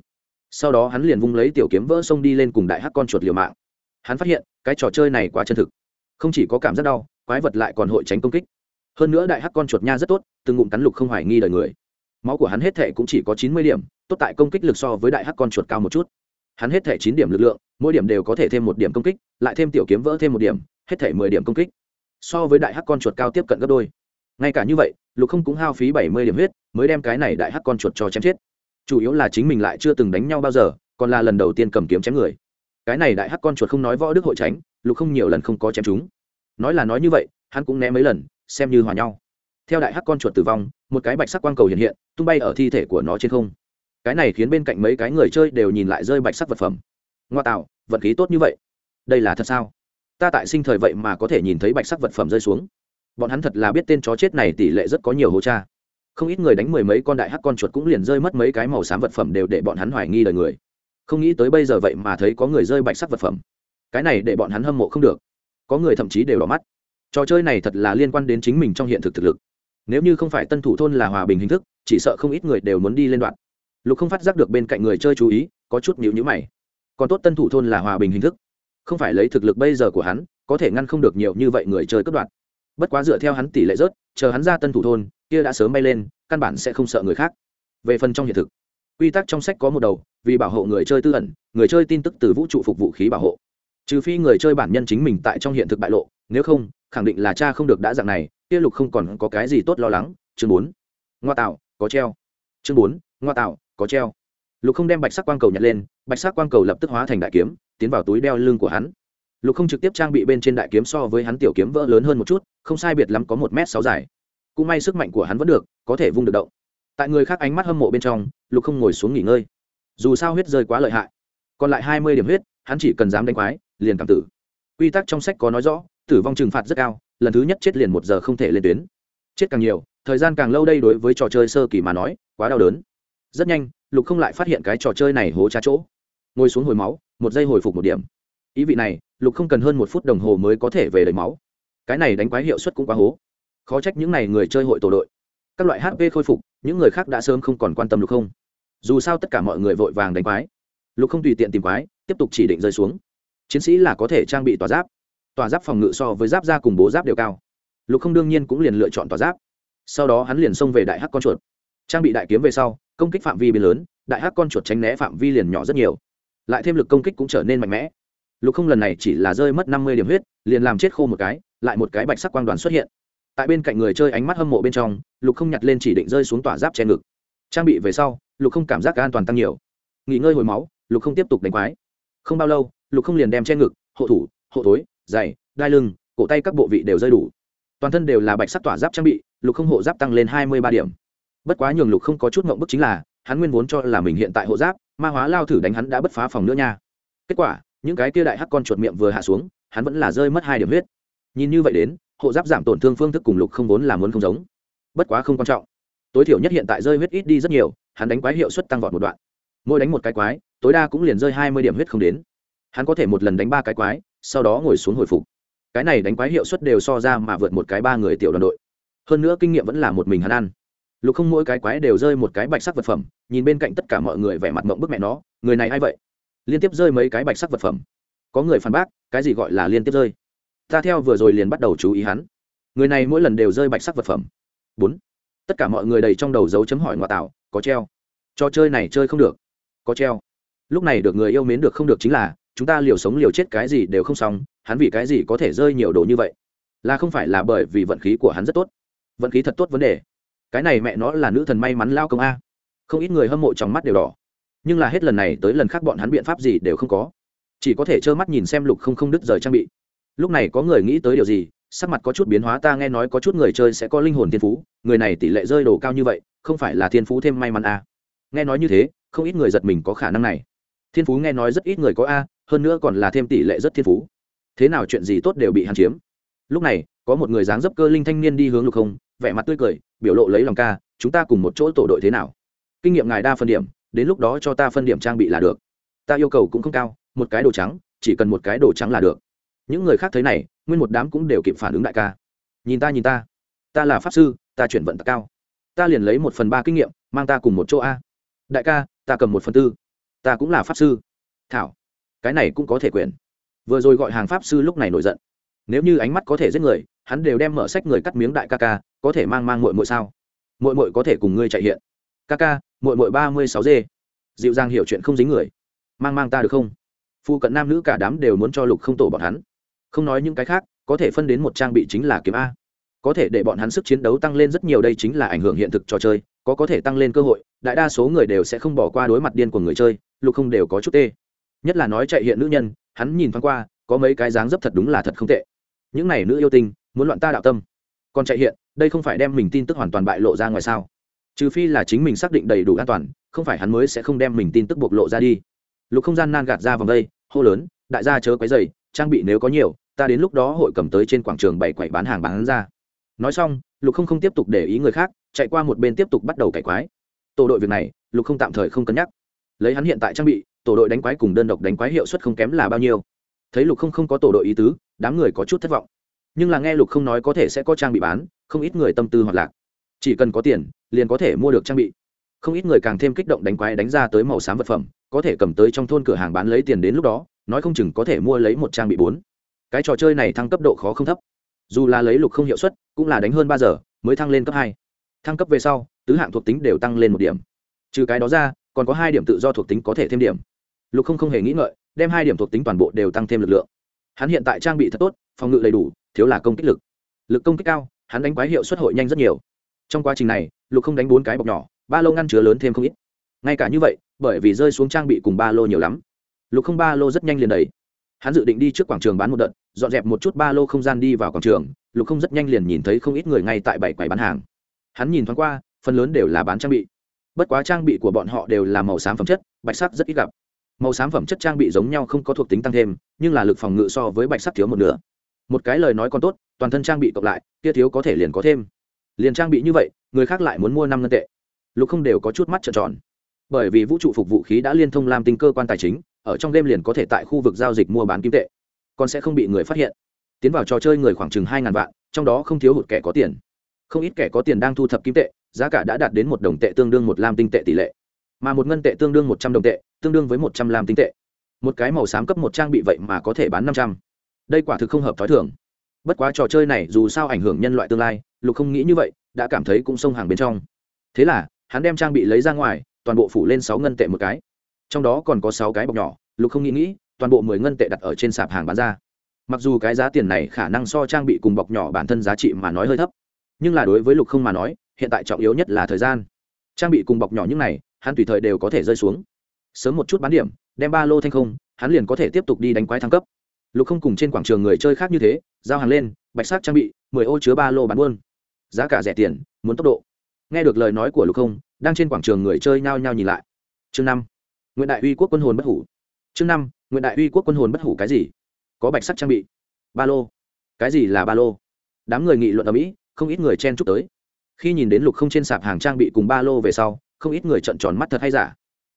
Sau đó hắn liền vung lấy tiểu kiếm vỡ sông đi lên cùng đại hắc con chuột liều mạng hắn phát hiện, cái trò chơi này quá chân thực. Không chỉ có cảm giác đau, quái vật lại còn hội tránh công kích. Hơn nữa đại hắc con chuột nha rất tốt, từng ngụm cắn lục không hoài nghi đời người. Máu của hắn hết thể cũng chỉ có chín mươi điểm, tốt tại công kích lực so với đại hắc con chuột cao một chút. Hắn hết thể chín điểm lực lượng, mỗi điểm đều có thể thêm một điểm công kích, lại thêm tiểu kiếm vỡ thêm một điểm, hết thể mười điểm công kích. So với đại hắc con chuột cao tiếp cận gấp đôi. Ngay cả như vậy, lục không cũng hao phí bảy mươi điểm huyết, mới đem cái này đại hắc con chuột cho chém chết. Chủ yếu là chính mình lại chưa từng đánh nhau bao giờ, còn là lần đầu tiên cầm kiếm chém người cái này đại hắc con chuột không nói võ đức hội tránh lục không nhiều lần không có chém chúng. Nói là nói như vậy, hắn cũng né mấy lần, xem như hòa nhau. Theo đại hắc con chuột tử vong, một cái bạch sắc quang cầu hiện hiện, tung bay ở thi thể của nó trên không. Cái này khiến bên cạnh mấy cái người chơi đều nhìn lại rơi bạch sắc vật phẩm. Ngoa tạo, vật khí tốt như vậy. Đây là thật sao? Ta tại sinh thời vậy mà có thể nhìn thấy bạch sắc vật phẩm rơi xuống. Bọn hắn thật là biết tên chó chết này tỷ lệ rất có nhiều hố cha. Không ít người đánh mười mấy con đại hắc con chuột cũng liền rơi mất mấy cái màu xám vật phẩm đều để bọn hắn hoài nghi đời người không nghĩ tới bây giờ vậy mà thấy có người rơi bạch sắc vật phẩm. Cái này để bọn hắn hâm mộ không được. Có người thậm chí đều đỏ mắt. Trò chơi này thật là liên quan đến chính mình trong hiện thực thực lực. Nếu như không phải tân thủ thôn là hòa bình hình thức, chỉ sợ không ít người đều muốn đi lên đoạn. Lục không phát giác được bên cạnh người chơi chú ý, có chút nhịu nhữ mày. Còn tốt tân thủ thôn là hòa bình hình thức. Không phải lấy thực lực bây giờ của hắn, có thể ngăn không được nhiều như vậy người chơi cất đoạn. Bất quá dựa theo hắn tỷ lệ rớt, chờ hắn ra tân thủ thôn, kia đã sớm bay lên, căn bản sẽ không sợ người khác. Về phần trong hiện thực quy tắc trong sách có một đầu, vì bảo hộ người chơi tư ẩn, người chơi tin tức từ vũ trụ phục vũ khí bảo hộ. Trừ phi người chơi bản nhân chính mình tại trong hiện thực bại lộ, nếu không, khẳng định là cha không được đã dạng này, kia lục không còn có cái gì tốt lo lắng. Chương bốn. Ngoa tạo, có treo. Chương bốn. Ngoa tạo, có treo. Lục không đem bạch sắc quang cầu nhặt lên, bạch sắc quang cầu lập tức hóa thành đại kiếm, tiến vào túi đeo lưng của hắn. Lục không trực tiếp trang bị bên trên đại kiếm so với hắn tiểu kiếm vỡ lớn hơn một chút, không sai biệt lắm có một m sáu dài. Cũng may sức mạnh của hắn vẫn được, có thể vung được động. Tại người khác ánh mắt hâm mộ bên trong lục không ngồi xuống nghỉ ngơi. Dù sao huyết rơi quá lợi hại. Còn lại hai mươi điểm huyết, hắn chỉ cần dám đánh quái, liền cảm tử. Quy tắc trong sách có nói rõ, tử vong trừng phạt rất cao, lần thứ nhất chết liền một giờ không thể lên tuyến. Chết càng nhiều, thời gian càng lâu đây đối với trò chơi sơ kỳ mà nói, quá đau đớn. Rất nhanh, lục không lại phát hiện cái trò chơi này hố trá chỗ. Ngồi xuống hồi máu, một giây hồi phục một điểm. Ý vị này, lục không cần hơn một phút đồng hồ mới có thể về đầy máu. Cái này đánh quái hiệu suất cũng quá hố. Khó trách những n à y người chơi hội tổ đội. Các loại hp khôi phục, những người khác đã sớm không còn quan tâm lục không dù sao tất cả mọi người vội vàng đánh quái. Lục không tùy tiện tìm quái, tiếp tục chỉ định rơi xuống. Chiến sĩ là có thể trang bị tòa giáp. Tòa giáp phòng ngự so với giáp da cùng bố giáp đều cao. Lục không đương nhiên cũng liền lựa chọn tòa giáp. Sau đó hắn liền xông về đại hắc con chuột. Trang bị đại kiếm về sau, công kích phạm vi biến lớn, đại hắc con chuột tránh né phạm vi liền nhỏ rất nhiều. Lại thêm lực công kích cũng trở nên mạnh mẽ. Lục không lần này chỉ là rơi mất năm mươi điểm huyết, liền làm chết khô một cái, lại một cái bạch sắc quang đoàn xuất hiện. Tại bên cạnh người chơi ánh mắt hâm mộ bên trong, lục không nhặt lên chỉ định rơi xuống tỏa giáp che ngực trang bị về sau, lục không cảm giác an toàn tăng nhiều. Nghỉ ngơi hồi máu, lục không tiếp tục đánh quái. Không bao lâu, lục không liền đem che ngực, hộ thủ, hộ tối dày đai lưng, cổ tay các bộ vị đều rơi đủ. Toàn thân đều là bạch sắc tỏa giáp trang bị, lục không hộ giáp tăng lên hai mươi ba điểm. Bất quá nhường lục không có chút mộng bức chính là, hắn nguyên vốn cho là mình hiện tại hộ giáp, ma hóa lao thử đánh hắn đã bất phá phòng nữa nha. Kết quả, những cái kia đại hắc con chuột miệng vừa hạ xuống, hắn vẫn là rơi mất hai điểm huyết. Nhìn như vậy đến, hộ giáp giảm tổn thương phương thức cùng lục không vốn là muốn không giống. Bất quá không quan trọng tối thiểu nhất hiện tại rơi huyết ít đi rất nhiều, hắn đánh quái hiệu suất tăng vọt một đoạn. Mỗi đánh một cái quái, tối đa cũng liền rơi hai mươi điểm huyết không đến. Hắn có thể một lần đánh ba cái quái, sau đó ngồi xuống hồi phục. Cái này đánh quái hiệu suất đều so ra mà vượt một cái ba người tiểu đoàn đội. Hơn nữa kinh nghiệm vẫn là một mình hắn ăn. Lục không mỗi cái quái đều rơi một cái bạch sắc vật phẩm, nhìn bên cạnh tất cả mọi người vẻ mặt mộng bức mẹ nó, người này a i vậy? Liên tiếp rơi mấy cái bạch sắc vật phẩm. Có người phản bác, cái gì gọi là liên tiếp rơi? Ta theo vừa rồi liền bắt đầu chú ý hắn. Người này mỗi lần đều rơi bạch sắc vật phẩm. Bốn tất cả mọi người đầy trong đầu dấu chấm hỏi ngoại tạo có treo. Trò chơi này chơi không được. Có treo. Lúc này được người yêu mến được không được chính là, chúng ta liều sống liều chết cái gì đều không xong, hắn vì cái gì có thể rơi nhiều đồ như vậy? Là không phải là bởi vì vận khí của hắn rất tốt. Vận khí thật tốt vấn đề. Cái này mẹ nó là nữ thần may mắn lao công a. Không ít người hâm mộ trong mắt đều đỏ. Nhưng là hết lần này tới lần khác bọn hắn biện pháp gì đều không có. Chỉ có thể trơ mắt nhìn xem lục không không đứt rời trang bị. Lúc này có người nghĩ tới điều gì, sắc mặt có chút biến hóa, ta nghe nói có chút người chơi sẽ có linh hồn thiên phú người này tỷ lệ rơi đồ cao như vậy, không phải là thiên phú thêm may mắn a nghe nói như thế, không ít người giật mình có khả năng này. Thiên phú nghe nói rất ít người có a, hơn nữa còn là thêm tỷ lệ rất thiên phú. Thế nào chuyện gì tốt đều bị hạn chiếm. Lúc này, có một người dáng dấp cơ linh thanh niên đi hướng lục không, vẻ mặt tươi cười, biểu lộ lấy lòng ca, chúng ta cùng một chỗ tổ đội thế nào? Kinh nghiệm ngài đa phân điểm, đến lúc đó cho ta phân điểm trang bị là được. Ta yêu cầu cũng không cao, một cái đồ trắng, chỉ cần một cái đồ trắng là được. Những người khác thấy này, nguyên một đám cũng đều kịp phản ứng đại ca. Nhìn ta nhìn ta. Ta là pháp sư ta chuyển vận tạc cao. Ta liền lấy một phần ba kinh nghiệm, mang ta cùng một chỗ a. Đại ca, ta cầm một phần tư. Ta cũng là pháp sư. Thảo, cái này cũng có thể quyền vừa rồi gọi hàng pháp sư lúc này nổi giận. Nếu như ánh mắt có thể giết người, hắn đều đem mở sách người cắt miếng đại ca ca, có thể mang mang mội mội sao? Mội mội có thể cùng ngươi chạy hiện. Ca ca mội mội ba mươi sáu d dịu dàng hiểu chuyện không dính người. Mang mang ta được không? Phụ cận nam nữ cả đám đều muốn cho lục không tổ bọn hắn. Không nói những cái khác, có thể phân đến một trang bị chính là kiếm a có thể để bọn hắn sức chiến đấu tăng lên rất nhiều, đây chính là ảnh hưởng hiện thực trò chơi, có có thể tăng lên cơ hội, đại đa số người đều sẽ không bỏ qua đối mặt điên của người chơi, lục không đều có chút tê. Nhất là nói chạy hiện nữ nhân, hắn nhìn thoáng qua, có mấy cái dáng dấp thật đúng là thật không tệ. Những này nữ yêu tinh, muốn loạn ta đạo tâm. Còn chạy hiện, đây không phải đem mình tin tức hoàn toàn bại lộ ra ngoài sao? Trừ phi là chính mình xác định đầy đủ an toàn, không phải hắn mới sẽ không đem mình tin tức bộc lộ ra đi. Lục không gian nan gạt ra vòng đây, hô lớn, đại gia chớ quấy dày trang bị nếu có nhiều, ta đến lúc đó hội cầm tới trên quảng trường bảy quậy bán hàng bán ra nói xong, lục không không tiếp tục để ý người khác, chạy qua một bên tiếp tục bắt đầu cải quái. Tổ đội việc này, lục không tạm thời không cân nhắc. Lấy hắn hiện tại trang bị, tổ đội đánh quái cùng đơn độc đánh quái hiệu suất không kém là bao nhiêu. Thấy lục không không có tổ đội ý tứ, đám người có chút thất vọng. Nhưng là nghe lục không nói có thể sẽ có trang bị bán, không ít người tâm tư hoạt lạc. Chỉ cần có tiền, liền có thể mua được trang bị. Không ít người càng thêm kích động đánh quái đánh ra tới màu xám vật phẩm, có thể cầm tới trong thôn cửa hàng bán lấy tiền đến lúc đó, nói không chừng có thể mua lấy một trang bị bốn. Cái trò chơi này thăng cấp độ khó không thấp dù là lấy lục không hiệu suất, cũng là đánh hơn ba giờ, mới thăng lên cấp hai. Thăng cấp về sau, tứ hạng thuộc tính đều tăng lên một điểm. Trừ cái đó ra, còn có hai điểm tự do thuộc tính có thể thêm điểm. Lục không không hề nghĩ ngợi, đem hai điểm thuộc tính toàn bộ đều tăng thêm lực lượng. Hắn hiện tại trang bị thật tốt, phòng ngự đầy đủ, thiếu là công kích lực. Lực công kích cao, hắn đánh quái hiệu suất hội nhanh rất nhiều. Trong quá trình này, lục không đánh bốn cái bọc nhỏ, ba lô ngăn chứa lớn thêm không ít. Ngay cả như vậy, bởi vì rơi xuống trang bị cùng ba lô nhiều lắm. Lục không ba lô rất nhanh liền đầy. Hắn dự định đi trước quảng trường bán một đợt dọn dẹp một chút ba lô không gian đi vào quảng trường, lục không rất nhanh liền nhìn thấy không ít người ngay tại bảy quầy bán hàng. Hắn nhìn thoáng qua, phần lớn đều là bán trang bị. Bất quá trang bị của bọn họ đều là màu xám phẩm chất, bạch sắc rất ít gặp. Màu xám phẩm chất trang bị giống nhau không có thuộc tính tăng thêm, nhưng là lực phòng ngự so với bạch sắc thiếu một nửa. Một cái lời nói còn tốt, toàn thân trang bị cộng lại, kia thiếu có thể liền có thêm. Liền trang bị như vậy, người khác lại muốn mua năm ngân tệ. Lục không đều có chút mắt trợn tròn. Bởi vì vũ trụ phục vũ khí đã liên thông làm tinh cơ quan tài chính, ở trong game liền có thể tại khu vực giao dịch mua bán kim tệ còn sẽ không bị người phát hiện. Tiến vào trò chơi người khoảng chừng hai ngàn vạn, trong đó không thiếu hụt kẻ có tiền. Không ít kẻ có tiền đang thu thập kim tệ, giá cả đã đạt đến một đồng tệ tương đương một lam tinh tệ tỷ lệ. Mà một ngân tệ tương đương một trăm đồng tệ, tương đương với một trăm lam tinh tệ. Một cái màu xám cấp một trang bị vậy mà có thể bán năm trăm. Đây quả thực không hợp t h ó i thường. Bất quá trò chơi này dù sao ảnh hưởng nhân loại tương lai, lục không nghĩ như vậy, đã cảm thấy cũng sông hàng bên trong. Thế là, hắn đem trang bị lấy ra ngoài, toàn bộ phủ lên sáu ngân tệ một cái. Trong đó còn có sáu cái bọc nhỏ, lục không nghĩ nghĩ toàn bộ mười ngân tệ đặt ở trên sạp hàng bán ra. Mặc dù cái giá tiền này khả năng so trang bị cùng bọc nhỏ bản thân giá trị mà nói hơi thấp, nhưng là đối với lục không mà nói, hiện tại trọng yếu nhất là thời gian. Trang bị cùng bọc nhỏ những này, hắn tùy thời đều có thể rơi xuống. Sớm một chút bán điểm, đem ba lô thanh không, hắn liền có thể tiếp tục đi đánh quái thăng cấp. Lục không cùng trên quảng trường người chơi khác như thế, giao hàng lên, bạch sắc trang bị, mười ô chứa ba lô bán buôn. Giá cả rẻ tiền, muốn tốc độ. Nghe được lời nói của lục không, đang trên quảng trường người chơi nhao nhao nhìn lại. Chương năm nguyễn đại uy quốc quân hồn bất hủ. Chương năm nguyễn đại uy quốc quân hồn bất hủ cái gì? Có bạch sắc trang bị. Ba lô. Cái gì là ba lô? Đám người nghị luận ở mỹ, không ít người chen chúc tới. Khi nhìn đến lục không trên sạp hàng trang bị cùng ba lô về sau, không ít người trợn tròn mắt thật hay giả.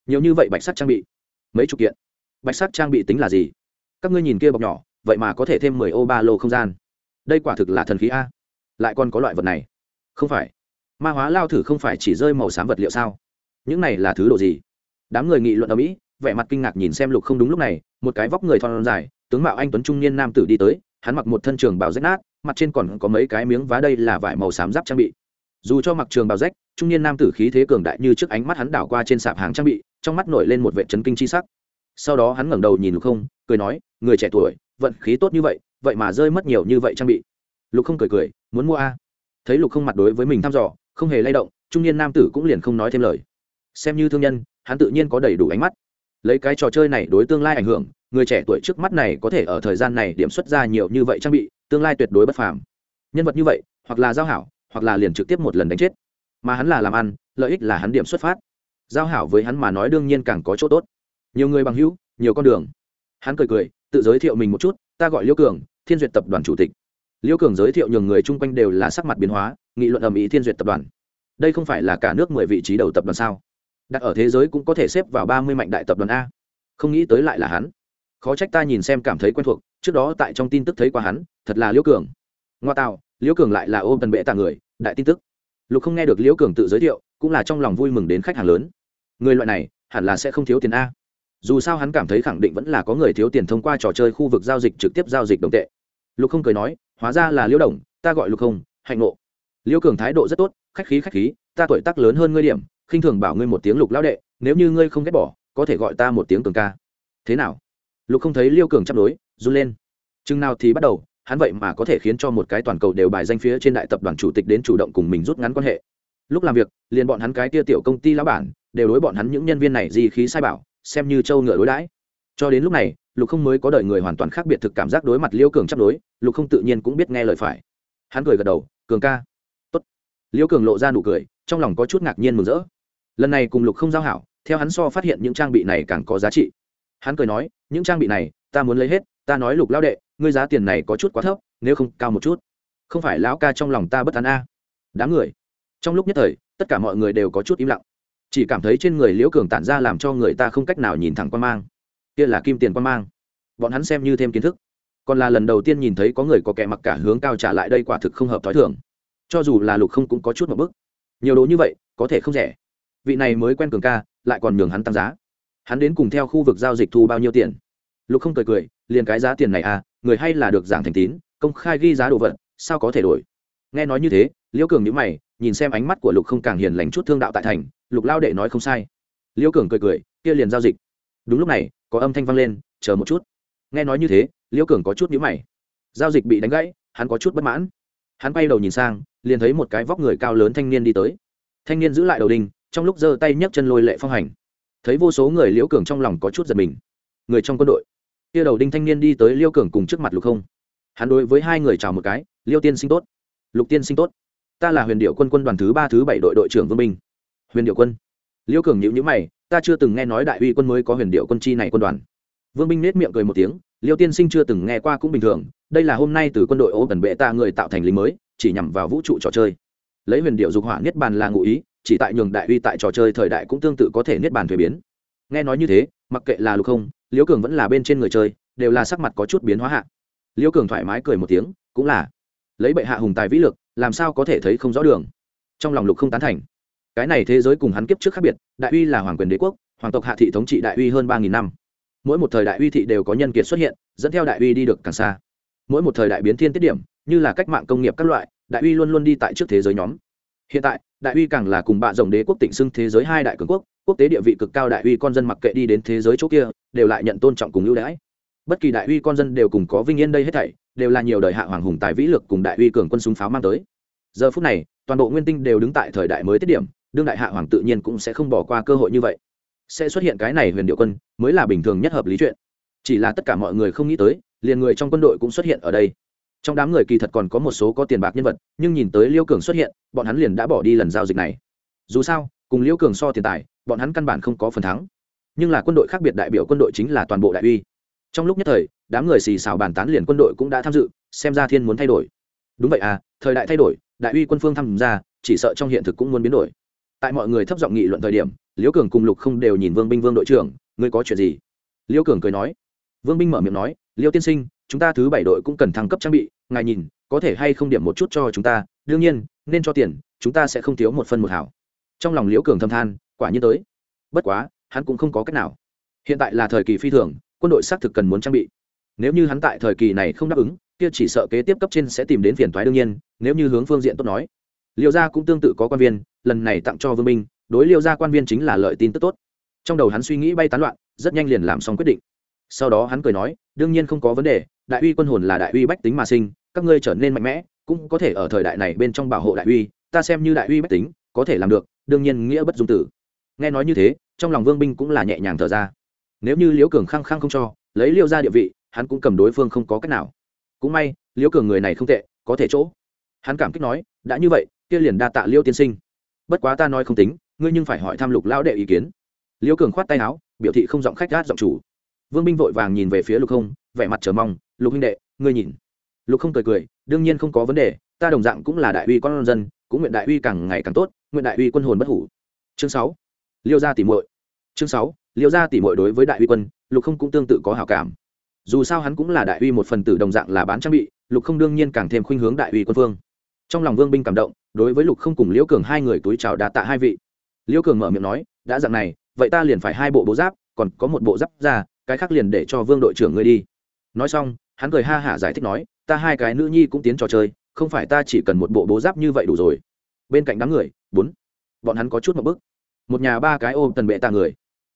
Nhiều như vậy bạch sắc trang bị. Mấy chục kiện. Bạch sắc trang bị tính là gì? Các ngươi nhìn kia bọc nhỏ, vậy mà có thể thêm mười ô ba lô không gian. Đây quả thực là thần khí a. Lại còn có loại vật này. Không phải. Ma hóa lao thử không phải chỉ rơi màu xám vật liệu sao? Những này là thứ đồ gì? Đám người nghị luận ở mỹ, vẻ mặt kinh ngạc nhìn xem lục không đúng lúc này một cái vóc người thon dài, tướng mạo anh tuấn trung niên nam tử đi tới, hắn mặc một thân trường bào rách nát, mặt trên còn có mấy cái miếng vá đây là vải màu xám giáp trang bị. Dù cho mặc trường bào rách, trung niên nam tử khí thế cường đại như trước ánh mắt hắn đảo qua trên sạp hàng trang bị, trong mắt nổi lên một vệ trấn kinh chi sắc. Sau đó hắn ngẩng đầu nhìn lục không, cười nói, người trẻ tuổi, vận khí tốt như vậy vậy mà rơi mất nhiều như vậy trang bị. Lục không cười cười, muốn mua a? Thấy lục không mặt đối với mình thăm dò, không hề lay động, trung niên nam tử cũng liền không nói thêm lời. Xem như thương nhân, hắn tự nhiên có đầy đủ ánh mắt lấy cái trò chơi này đối tương lai ảnh hưởng, người trẻ tuổi trước mắt này có thể ở thời gian này điểm xuất ra nhiều như vậy trang bị, tương lai tuyệt đối bất phàm. Nhân vật như vậy, hoặc là giao hảo, hoặc là liền trực tiếp một lần đánh chết. Mà hắn là làm ăn, lợi ích là hắn điểm xuất phát. Giao hảo với hắn mà nói đương nhiên càng có chỗ tốt. Nhiều người bằng hữu, nhiều con đường. Hắn cười cười, tự giới thiệu mình một chút, ta gọi liêu cường, thiên duyệt tập đoàn chủ tịch. Liêu cường giới thiệu nhường người chung quanh đều là sắc mặt biến hóa, nghị luận ầm ĩ thiên duyệt tập đoàn. Đây không phải là cả nước mười vị trí đầu tập đoàn sao? Đặt ở thế giới cũng có thể xếp vào ba mươi mạnh đại tập đoàn a. Không nghĩ tới lại là hắn. Khó trách ta nhìn xem cảm thấy quen thuộc, trước đó tại trong tin tức thấy qua hắn, thật là liễu cường. Ngoa tạo, liễu cường lại là ôm tần bệ tạ người, đại tin tức. Lục không nghe được liễu cường tự giới thiệu, cũng là trong lòng vui mừng đến khách hàng lớn. Người loại này, hẳn là sẽ không thiếu tiền a. Dù sao hắn cảm thấy khẳng định vẫn là có người thiếu tiền thông qua trò chơi khu vực giao dịch trực tiếp giao dịch đồng tệ. Lục không cười nói, hóa ra là liễu đồng, ta gọi lục không, hạnh ngộ. Liễu cường thái độ rất tốt, khách khí khách khí, ta tuổi tác lớn hơn ngươi điểm khinh thường bảo ngươi một tiếng lục lão đệ, nếu như ngươi không ghét bỏ, có thể gọi ta một tiếng cường ca. Thế nào? Lục không thấy liêu cường chấp đối, run lên. Chừng nào thì bắt đầu, hắn vậy mà có thể khiến cho một cái toàn cầu đều bài danh phía trên đại tập đoàn chủ tịch đến chủ động cùng mình rút ngắn quan hệ. Lúc làm việc, liền bọn hắn cái tia tiểu công ty lão bản, đều đối bọn hắn những nhân viên này di khí sai bảo, xem như trâu ngựa đối đãi. Cho đến lúc này, lục không mới có đợi người hoàn toàn khác biệt thực cảm giác đối mặt liêu cường chấp đối, lục không tự nhiên cũng biết nghe lời phải. Hắn cười gật đầu, cường ca. Tốt. Liêu cường lộ ra nụ cười, trong lòng có chút ngạc nhiên mừng rỡ lần này cùng lục không giao hảo, theo hắn so phát hiện những trang bị này càng có giá trị. Hắn cười nói, những trang bị này, ta muốn lấy hết, ta nói lục lao đệ, ngươi giá tiền này có chút quá thấp, nếu không cao một chút. Không phải lão ca trong lòng ta bất tán a. Đám người. Trong lúc nhất thời, tất cả mọi người đều có chút im lặng. Chỉ cảm thấy trên người liễu cường tản ra làm cho người ta không cách nào nhìn thẳng quan mang. Kia là kim tiền quan mang. Bọn hắn xem như thêm kiến thức. Còn là lần đầu tiên nhìn thấy có người có kẻ mặc cả hướng cao trả lại đây quả thực không hợp t h ó i thường. Cho dù là lục không cũng có chút một bức. Nhiều đồ như vậy, có thể không rẻ vị này mới quen cường ca, lại còn nhường hắn tăng giá. Hắn đến cùng theo khu vực giao dịch thu bao nhiêu tiền? Lục không cười cười, liền cái giá tiền này à người hay là được giảng thành tín, công khai ghi giá đồ vật, sao có thể đổi? Nghe nói như thế, liễu cường nhữ mày, nhìn xem ánh mắt của lục không càng hiền lành chút thương đạo tại thành, lục lao đệ nói không sai. Liễu cường cười cười, kia liền giao dịch. Đúng lúc này, có âm thanh vang lên, chờ một chút. Nghe nói như thế, liễu cường có chút nhữ mày. Giao dịch bị đánh gãy, hắn có chút bất mãn. Hắn bay đầu nhìn sang, liền thấy một cái vóc người cao lớn thanh niên đi tới. Thanh niên giữ lại đầu đinh trong lúc giơ tay nhấc chân lôi lệ phong hành. Thấy vô số người liễu cường trong lòng có chút giật mình. Người trong quân đội, kia đầu đinh thanh niên đi tới liêu cường cùng trước mặt lục không. Hắn đối với hai người chào một cái, liêu tiên sinh tốt, lục tiên sinh tốt, ta là huyền điệu quân quân đoàn thứ ba, thứ bảy đội đội trưởng vương minh. Huyền điệu quân? Liêu cường nhịu nhữ mày, ta chưa từng nghe nói đại uy quân mới có huyền điệu quân chi này quân đoàn. Vương minh nết miệng cười một tiếng, liêu tiên sinh chưa từng nghe qua cũng bình thường, đây là hôm nay từ quân đội ô cần bệ ta người tạo thành lính mới, chỉ nhằm vào vũ trụ trò chơi lấy huyền điệu dục hỏa niết bàn là ngụ ý, chỉ tại nhường đại uy tại trò chơi thời đại cũng tương tự có thể niết bàn thuế biến. Nghe nói như thế, mặc kệ là lục không, liễu cường vẫn là bên trên người chơi, đều là sắc mặt có chút biến hóa hạ. Liễu cường thoải mái cười một tiếng, cũng là. Lấy bệ hạ hùng tài vĩ lực, làm sao có thể thấy không rõ đường. Trong lòng lục không tán thành. Cái này thế giới cùng hắn kiếp trước khác biệt, đại uy là hoàng quyền đế quốc, hoàng tộc hạ thị thống trị đại uy hơn ba nghìn năm. Mỗi một thời đại uy thị đều có nhân kiệt xuất hiện, dẫn theo đại uy đi được càng xa. Mỗi một thời đại biến thiên tiết điểm, như là cách mạng công nghiệp các loại đại uy luôn luôn đi tại trước thế giới nhóm. Hiện tại, đại uy càng là cùng bạ rồng đế quốc tỉnh xưng thế giới hai đại cường quốc quốc tế địa vị cực cao đại uy con dân mặc kệ đi đến thế giới chỗ kia, đều lại nhận tôn trọng cùng ưu đãi. Bất kỳ đại uy con dân đều cùng có vinh yên đây hết thảy, đều là nhiều đời hạ hoàng hùng tài vĩ lực cùng đại uy cường quân súng pháo mang tới. Giờ phút này, toàn bộ nguyên tinh đều đứng tại thời đại mới tiết điểm, đương đại hạ hoàng tự nhiên cũng sẽ không bỏ qua cơ hội như vậy. Sẽ xuất hiện cái này huyền điệu quân, mới là bình thường nhất hợp lý chuyện. Chỉ là tất cả mọi người không nghĩ tới, liền người trong quân đội cũng xuất hiện ở đây trong đám người kỳ thật còn có một số có tiền bạc nhân vật, nhưng nhìn tới liêu cường xuất hiện, bọn hắn liền đã bỏ đi lần giao dịch này. Dù sao, cùng liêu cường so tiền tài, bọn hắn căn bản không có phần thắng. Nhưng là quân đội khác biệt đại biểu quân đội chính là toàn bộ đại uy. Trong lúc nhất thời, đám người xì xào bàn tán liền quân đội cũng đã tham dự, xem ra thiên muốn thay đổi. Đúng vậy à thời đại thay đổi, đại uy quân phương tham gia, chỉ sợ trong hiện thực cũng muốn biến đổi. Tại mọi người thấp giọng nghị luận thời điểm liễu cường cùng lục không đều nhìn vương binh vương đội trưởng, ngươi có chuyện gì? Liễu cường cười nói. Vương binh mở miệng nói liễu tiên sinh chúng ta thứ bảy đội cũng cần thăng cấp trang bị, ngài nhìn, có thể hay không điểm một chút cho chúng ta, đương nhiên, nên cho tiền, chúng ta sẽ không thiếu một phân một hảo trong lòng liễu cường thâm than, quả nhiên tới. Bất quá, hắn cũng không có cách nào. Hiện tại là thời kỳ phi thường, quân đội xác thực cần muốn trang bị. Nếu như hắn tại thời kỳ này không đáp ứng, kia chỉ sợ kế tiếp cấp trên sẽ tìm đến phiền toái đương nhiên, nếu như hướng phương diện tốt nói. Liệu gia cũng tương tự có quan viên, lần này tặng cho vương minh, đối liệu gia quan viên chính là lợi tin tức tốt. Trong đầu hắn suy nghĩ bay tán loạn, rất nhanh liền làm xong quyết định. Sau đó hắn cười nói đương nhiên không có vấn đề, đại uy quân hồn là đại uy bách tính mà sinh, các ngươi trở nên mạnh mẽ, cũng có thể ở thời đại này bên trong bảo hộ đại uy, ta xem như đại uy bách tính, có thể làm được, đương nhiên nghĩa bất dung tử. Nghe nói như thế, trong lòng vương binh cũng là nhẹ nhàng thở ra. Nếu như liễu cường khăng khăng không cho, lấy liêu ra địa vị, hắn cũng cầm đối phương không có cách nào. Cũng may, liễu cường người này không tệ, có thể chỗ. Hắn cảm kích nói, đã như vậy, kia liền đa tạ liêu tiên sinh. Bất quá ta nói không tính, ngươi nhưng phải hỏi tham lục lão đệ ý kiến. Liễu cường khoát tay áo, biểu thị không giọng khách gát giọng chủ vương binh vội vàng nhìn về phía lục không, vẻ mặt chờ mong, lục huynh đệ, ngươi nhìn. Lục không cười cười, đương nhiên không có vấn đề, ta đồng dạng cũng là đại uy con dân, cũng nguyện đại uy càng ngày càng tốt, nguyện đại uy quân hồn bất hủ. Chương sáu, liêu gia tỉ muội. Chương sáu, liêu gia tỉ muội đối với đại uy quân, lục không cũng tương tự có hảo cảm. Dù sao hắn cũng là đại uy một phần tử đồng dạng là bán trang bị, lục không đương nhiên càng thêm khuynh hướng đại uy quân vương. trong lòng vương binh cảm động, đối với lục không cùng liễu cường hai người túi chào đà tạ hai vị. Liễu cường mở miệng nói, đã dạng này, vậy ta liền phải hai bộ bố giáp, còn có một bộ giáp ra cái khác liền để cho vương đội trưởng ngươi đi. Nói xong, hắn cười ha hả giải thích nói, ta hai cái nữ nhi cũng tiến trò chơi, không phải ta chỉ cần một bộ bố giáp như vậy đủ rồi. Bên cạnh đám người, bốn, bọn hắn có chút một bức một nhà ba cái ôm tần bệ tạ người.